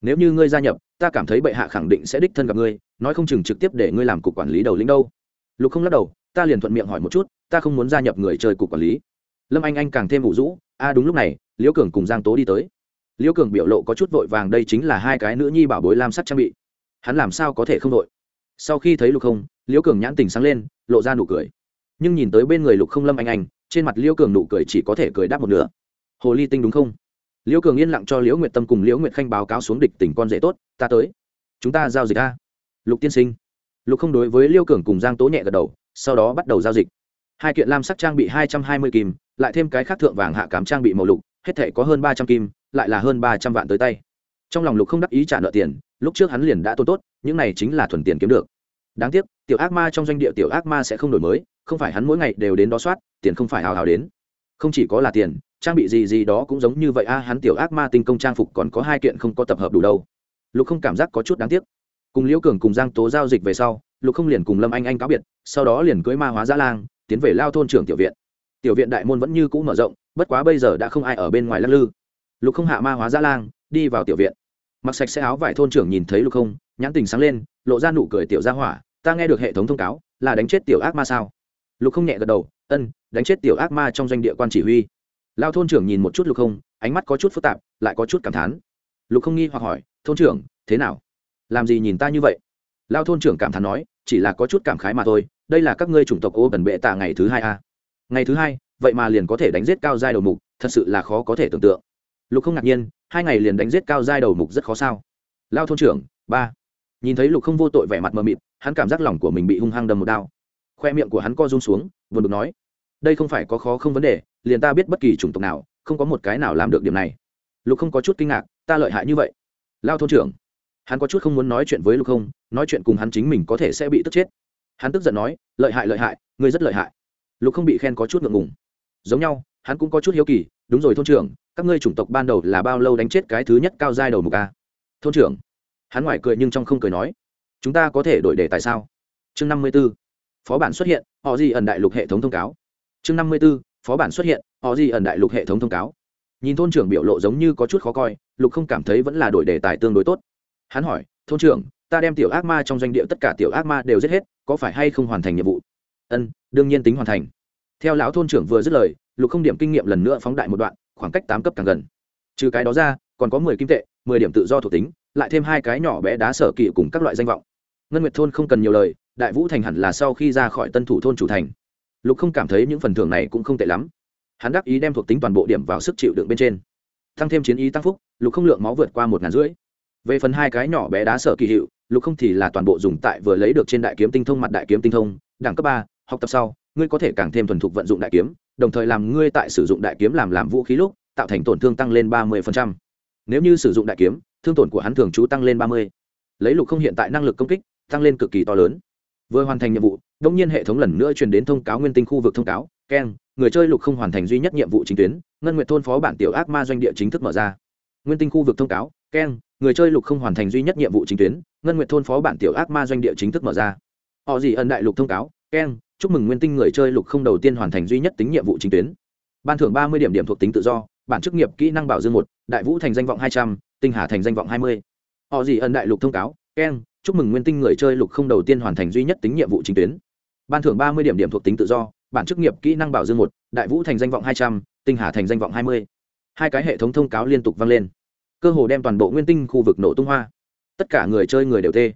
Nếu như ngươi gia nhập, ta cảm thấy bệ hạ khẳng định sẽ đích thân gặp ngươi, nói không chừng trực tiếp để ngươi làm cục quản lý đầu lĩnh đâu. Lục không lắc đầu, ta liền thuận miệng hỏi một chút, ta không muốn gia nhập người chơi cục quản lý. Lâm anh anh càng thêm vụ rũ, a đúng lúc này, liễu cường cùng giang tố đi tới. Liễu cường biểu lộ có chút vội vàng, đây chính là hai cái nữ nhi bảo bối lam sắt trang bị. Hắn làm sao có thể không vội? Sau khi thấy lục không, liễu cường nhãn tình sáng lên, lộ ra nụ cười. Nhưng nhìn tới bên người lục không lâm anh anh trên mặt liêu cường nụ cười chỉ có thể cười đáp một nửa. Hồ ly tinh đúng không? Liễu cường yên lặng cho liễu nguyệt tâm cùng liễu nguyệt khanh báo cáo xuống địch tỉnh con rể tốt, ta tới. Chúng ta giao dịch a. Lục tiên sinh. Lục không đối với liêu cường cùng giang tố nhẹ gật đầu, sau đó bắt đầu giao dịch. Hai kiện lam sắc trang bị hai trăm hai mươi kim, lại thêm cái khác thượng vàng hạ cám trang bị màu lục, hết thể có hơn ba trăm kim, lại là hơn ba trăm vạn tới tay. Trong lòng lục không đắc ý trả nợ tiền, lúc trước hắn liền đã tốt tốt, những này chính là thuần tiền kiếm được. Đáng tiếc, tiểu ác ma trong doanh địa tiểu ác ma sẽ không đổi mới không phải hắn mỗi ngày đều đến đó soát, tiền không phải hào hào đến. Không chỉ có là tiền, trang bị gì gì đó cũng giống như vậy a, hắn tiểu ác ma tinh công trang phục còn có hai kiện không có tập hợp đủ đâu. Lục không cảm giác có chút đáng tiếc. Cùng liễu cường cùng giang tố giao dịch về sau, lục không liền cùng lâm anh anh cáo biệt, sau đó liền cưới ma hóa giã lang, tiến về lao thôn trưởng tiểu viện. Tiểu viện đại môn vẫn như cũ mở rộng, bất quá bây giờ đã không ai ở bên ngoài lắc lư. Lục không hạ ma hóa giã lang, đi vào tiểu viện. Mặc sạch sẽ áo vải thôn trưởng nhìn thấy lục không, nhãn tình sáng lên, lộ ra nụ cười tiểu gia hỏa, ta nghe được hệ thống thông cáo, là đánh chết tiểu ác ma sao? Lục không nhẹ gật đầu, ân, đánh chết tiểu ác ma trong doanh địa quan chỉ huy. Lao thôn trưởng nhìn một chút lục không, ánh mắt có chút phức tạp, lại có chút cảm thán. Lục không nghi hoặc hỏi, thôn trưởng, thế nào? Làm gì nhìn ta như vậy? Lao thôn trưởng cảm thán nói, chỉ là có chút cảm khái mà thôi, đây là các ngươi chủng tộc ô bẩn bệ tạ ngày thứ hai a. Ngày thứ hai, vậy mà liền có thể đánh giết cao giai đầu mục, thật sự là khó có thể tưởng tượng. Lục không ngạc nhiên, hai ngày liền đánh giết cao giai đầu mục rất khó sao? Lao thôn trưởng, ba. Nhìn thấy lục không vô tội vẻ mặt mờ mịt, hắn cảm giác lòng của mình bị hung hăng đâm một đao khoe miệng của hắn co run xuống vừa được nói, đây không phải có khó không vấn đề, liền ta biết bất kỳ chủng tộc nào, không có một cái nào làm được điểm này. Lục không có chút kinh ngạc, ta lợi hại như vậy? Lao thôn trưởng. Hắn có chút không muốn nói chuyện với lục không, nói chuyện cùng hắn chính mình có thể sẽ bị tức chết. Hắn tức giận nói, lợi hại lợi hại, ngươi rất lợi hại. Lục không bị khen có chút ngượng ngùng. Giống nhau, hắn cũng có chút hiếu kỳ, đúng rồi thôn trưởng, các ngươi chủng tộc ban đầu là bao lâu đánh chết cái thứ nhất cao giai đầu mục a? Thôn trưởng. Hắn ngoài cười nhưng trong không cười nói, chúng ta có thể đổi đề tại sao? Chương năm mươi b ố phó bản xuất hiện, họ gì ẩn đại lục hệ thống thông cáo. Chương năm mươi b ố phó bản xuất hiện, họ gì ẩn đại lục hệ thống thông cáo. Nhìn thôn trưởng biểu lộ giống như có chút khó coi, lục không cảm thấy vẫn là đổi đề tài tương đối tốt. Hắn hỏi, thôn trưởng, ta đem tiểu ác ma trong doanh địa tất cả tiểu ác ma đều giết hết, có phải hay không hoàn thành nhiệm vụ? Ân, đương nhiên tính hoàn thành. Theo lão thôn trưởng vừa dứt lời, lục không điểm kinh nghiệm lần nữa phóng đại một đoạn, khoảng cách tám cấp càng gần. Trừ cái đó ra, còn có mười kim tệ, mười điểm tự do thuộc tính, lại thêm hai cái nhỏ bé đá sở kỵ cùng các loại danh vọng. Ngân nguyệt thôn không cần nhiều lời đại vũ thành hẳn là sau khi ra khỏi tân thủ thôn chủ thành. Lục không cảm thấy những phần thưởng này cũng không tệ lắm. Hắn đắc ý đem thuộc tính toàn bộ điểm vào sức chịu đựng bên trên. Tăng thêm chiến ý tăng phúc, lục không lượng máu vượt qua một ngàn rưỡi. Về phần hai cái nhỏ bé đá sở kỳ hiệu, lục không thì là toàn bộ dùng tại vừa lấy được trên đại kiếm tinh thông mặt đại kiếm tinh thông, đẳng cấp ba, học tập sau, ngươi có thể càng thêm thuần thục vận dụng đại kiếm, đồng thời làm ngươi tại sử dụng đại kiếm làm làm vũ khí lúc, tạo thành tổn thương tăng lên ba mươi nếu như sử dụng đại kiếm, thương tổn của hắn thường trú tăng lên ba mươi. Lấy lục không hiện tại năng lực công kích, tăng lên cực kỳ to lớn vừa hoàn thành nhiệm vụ, đông nhiên hệ thống lần nữa truyền đến thông cáo nguyên tinh khu vực thông cáo, keng, người chơi lục không hoàn thành duy nhất nhiệm vụ chính tuyến, ngân nguyện thôn phó bản tiểu ác ma doanh địa chính thức mở ra. Nguyên tinh khu vực thông cáo, keng, người chơi lục không hoàn thành duy nhất nhiệm vụ chính tuyến, ngân nguyện thôn phó bản tiểu ác ma doanh địa chính thức mở ra. Họ gì ẩn đại lục thông cáo, keng, chúc mừng nguyên tinh người chơi lục không đầu tiên hoàn thành duy nhất tính nhiệm vụ chính tuyến. Ban thưởng ba mươi điểm điểm thuộc tính tự do, bản chức nghiệp kỹ năng bảo dương một, đại vũ thành danh vọng hai trăm, tinh hà thành danh vọng hai mươi. Họ gì ẩn đại lục thông cáo, keng chúc mừng nguyên tinh người chơi lục không đầu tiên hoàn thành duy nhất tính nhiệm vụ chính tuyến. Ban thưởng ba mươi điểm điểm thuộc tính tự do, bản chức nghiệp kỹ năng bảo dương một, đại vũ thành danh vọng hai trăm, tinh hà thành danh vọng hai mươi. Hai cái hệ thống thông cáo liên tục vang lên. Cơ hồ đem toàn bộ nguyên tinh khu vực nổ tung hoa. Tất cả người chơi người đều tê.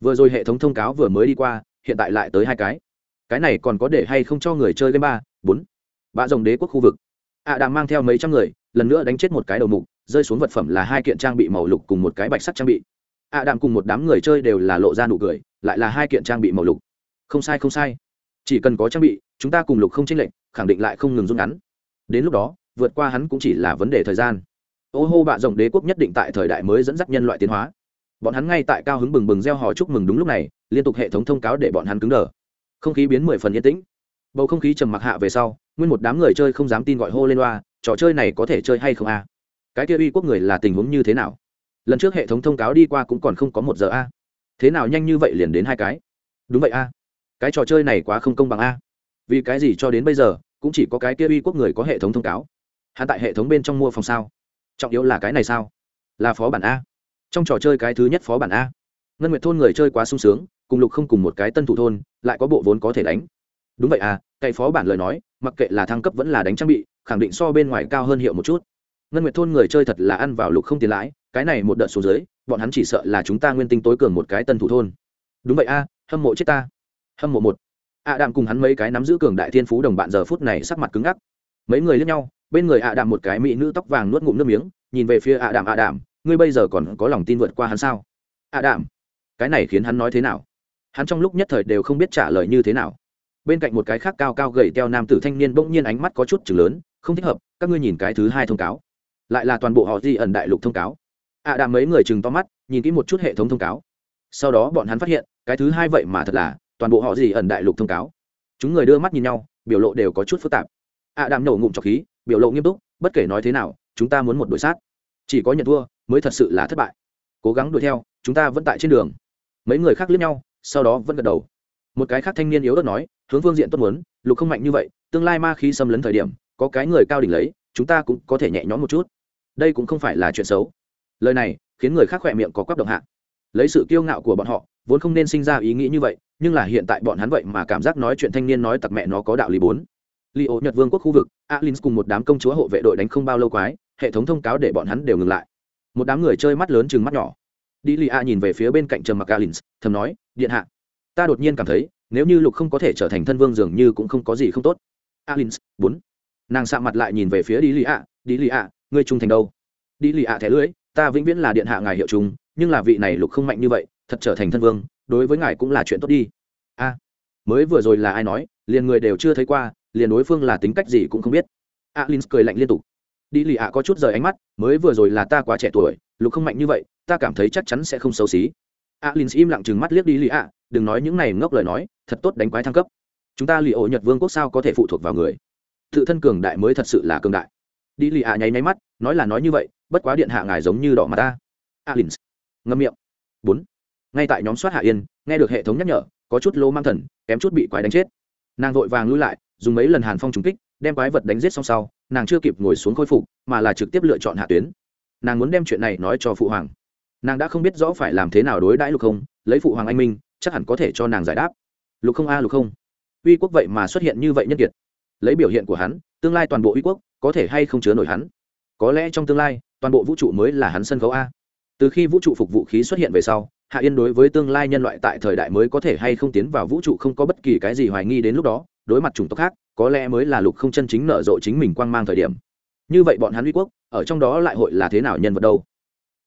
Vừa rồi hệ thống thông cáo vừa mới đi qua, hiện tại lại tới hai cái. Cái này còn có để hay không cho người chơi game ba, bốn? Bạ rồng đế quốc khu vực. Ạ à đàm mang theo mấy trăm người, lần nữa đánh chết một cái đầu mục, rơi xuống vật phẩm là hai kiện trang bị màu lục cùng một cái bạch sắt trang bị ạ à đàm cùng một đám người chơi đều là lộ ra nụ cười, lại là hai kiện trang bị màu lục. Không sai không sai. Chỉ cần có trang bị, chúng ta cùng lục không chênh lệch, khẳng định lại không ngừng rút ngắn. Đến lúc đó, vượt qua hắn cũng chỉ là vấn đề thời gian. Ô hô bạ rộng đế quốc nhất định tại thời đại mới dẫn dắt nhân loại tiến hóa. Bọn hắn ngay tại cao hứng bừng bừng gieo hò chúc mừng đúng lúc này, liên tục hệ thống thông cáo để bọn hắn cứng đờ. Không khí biến mười phần yên tĩnh. Bầu không khí trầm mặc hạ về sau, nguyên một đám người chơi không dám tin gọi hô lên loa, trò chơi này có thể chơi hay không a? Cái kia uy quốc người là tình huống như thế nào? Lần trước hệ thống thông cáo đi qua cũng còn không có một giờ a. Thế nào nhanh như vậy liền đến hai cái? Đúng vậy a. Cái trò chơi này quá không công bằng a. Vì cái gì cho đến bây giờ, cũng chỉ có cái kia uy quốc người có hệ thống thông cáo. Hắn tại hệ thống bên trong mua phòng sao? Trọng yếu là cái này sao? Là phó bản a. Trong trò chơi cái thứ nhất phó bản a. Ngân nguyệt thôn người chơi quá sung sướng, cùng lục không cùng một cái tân thủ thôn, lại có bộ vốn có thể đánh. Đúng vậy à cậy phó bản lời nói, mặc kệ là thăng cấp vẫn là đánh trang bị, khẳng định so bên ngoài cao hơn hiệu một chút. Ngân nguyệt thôn người chơi thật là ăn vào lục không tiền lãi cái này một đợt xuống dưới, bọn hắn chỉ sợ là chúng ta nguyên tinh tối cường một cái tân thủ thôn. Đúng vậy a, hâm mộ chết ta. Hâm mộ một. Ạ đạm cùng hắn mấy cái nắm giữ cường đại thiên phú đồng bạn giờ phút này sắc mặt cứng ngắc. Mấy người lướt nhau, bên người ạ đạm một cái mỹ nữ tóc vàng nuốt ngụm nước miếng, nhìn về phía ạ đạm ạ đạm, ngươi bây giờ còn có lòng tin vượt qua hắn sao? Ạ đạm. Cái này khiến hắn nói thế nào? Hắn trong lúc nhất thời đều không biết trả lời như thế nào. Bên cạnh một cái khác cao cao gầy teo nam tử thanh niên bỗng nhiên ánh mắt có chút chừng lớn, không thích hợp, các ngươi nhìn cái thứ hai thông cáo. Lại là toàn bộ họ di ẩn đại lục thông cáo ạ đạm mấy người chừng to mắt, nhìn kỹ một chút hệ thống thông cáo. Sau đó bọn hắn phát hiện, cái thứ hai vậy mà thật là, toàn bộ họ gì ẩn đại lục thông cáo. Chúng người đưa mắt nhìn nhau, biểu lộ đều có chút phức tạp. ạ đạm nổ ngụm trọc khí, biểu lộ nghiêm túc, bất kể nói thế nào, chúng ta muốn một đội sát. Chỉ có nhận thua, mới thật sự là thất bại. Cố gắng đuổi theo, chúng ta vẫn tại trên đường. Mấy người khác liếc nhau, sau đó vẫn gật đầu. Một cái khác thanh niên yếu đất nói, hướng phương diện tốt muốn, lục không mạnh như vậy, tương lai ma khí xâm lấn thời điểm, có cái người cao đỉnh lấy, chúng ta cũng có thể nhẹ nhõm một chút. Đây cũng không phải là chuyện xấu lời này khiến người khác khỏe miệng có quắp động hạ. Lấy sự kiêu ngạo của bọn họ, vốn không nên sinh ra ý nghĩ như vậy, nhưng là hiện tại bọn hắn vậy mà cảm giác nói chuyện thanh niên nói tặc mẹ nó có đạo lý bốn. Li ô nhật vương quốc khu vực alin cùng một đám công chúa hộ vệ đội đánh không bao lâu quái, hệ thống thông cáo để bọn hắn đều ngừng lại. Một đám người chơi mắt lớn chừng mắt nhỏ. Đi li a nhìn về phía bên cạnh trầm mặc alin thầm nói, điện hạ, ta đột nhiên cảm thấy, nếu như lục không có thể trở thành thân vương dường như cũng không có gì không tốt. Alin bốn. Nàng sạ mặt lại nhìn về phía đi li a, đi li a, ngươi trung thành đâu? Đi li a thẻ lưới ta vĩnh viễn là điện hạ ngài hiệu chúng nhưng là vị này lục không mạnh như vậy, thật trở thành thân vương, đối với ngài cũng là chuyện tốt đi. A, mới vừa rồi là ai nói, liền người đều chưa thấy qua, liền đối phương là tính cách gì cũng không biết. Alin cười lạnh liên tục. Đi lì ạ có chút rời ánh mắt, mới vừa rồi là ta quá trẻ tuổi, lục không mạnh như vậy, ta cảm thấy chắc chắn sẽ không xấu xí. Alin im lặng chừng mắt liếc đi lì ạ, đừng nói những này ngốc lời nói, thật tốt đánh quái thăng cấp. Chúng ta lì ổ nhật vương quốc sao có thể phụ thuộc vào người? Tự thân cường đại mới thật sự là cường đại đi lì ạ nháy nháy mắt, nói là nói như vậy, bất quá điện hạ ngài giống như đỏ mặt ta. Alins, ngâm miệng. Bốn. Ngay tại nhóm soát hạ yên, nghe được hệ thống nhắc nhở, có chút lô mang thần, kém chút bị quái đánh chết. Nàng vội vàng lui lại, dùng mấy lần hàn phong trùng kích, đem quái vật đánh giết xong sau, nàng chưa kịp ngồi xuống khôi phục, mà là trực tiếp lựa chọn hạ tuyến. Nàng muốn đem chuyện này nói cho phụ hoàng. Nàng đã không biết rõ phải làm thế nào đối đãi lục không, lấy phụ hoàng anh minh, chắc hẳn có thể cho nàng giải đáp. Lục không a, lục không. Uy quốc vậy mà xuất hiện như vậy nhân kiệt. Lấy biểu hiện của hắn tương lai toàn bộ uy quốc có thể hay không chứa nổi hắn? Có lẽ trong tương lai, toàn bộ vũ trụ mới là hắn sân khấu a. Từ khi vũ trụ phục vũ khí xuất hiện về sau, hạ yên đối với tương lai nhân loại tại thời đại mới có thể hay không tiến vào vũ trụ không có bất kỳ cái gì hoài nghi đến lúc đó, đối mặt chủng tộc khác, có lẽ mới là lục không chân chính nở rộ chính mình quang mang thời điểm. Như vậy bọn hắn uy quốc, ở trong đó lại hội là thế nào nhân vật đâu?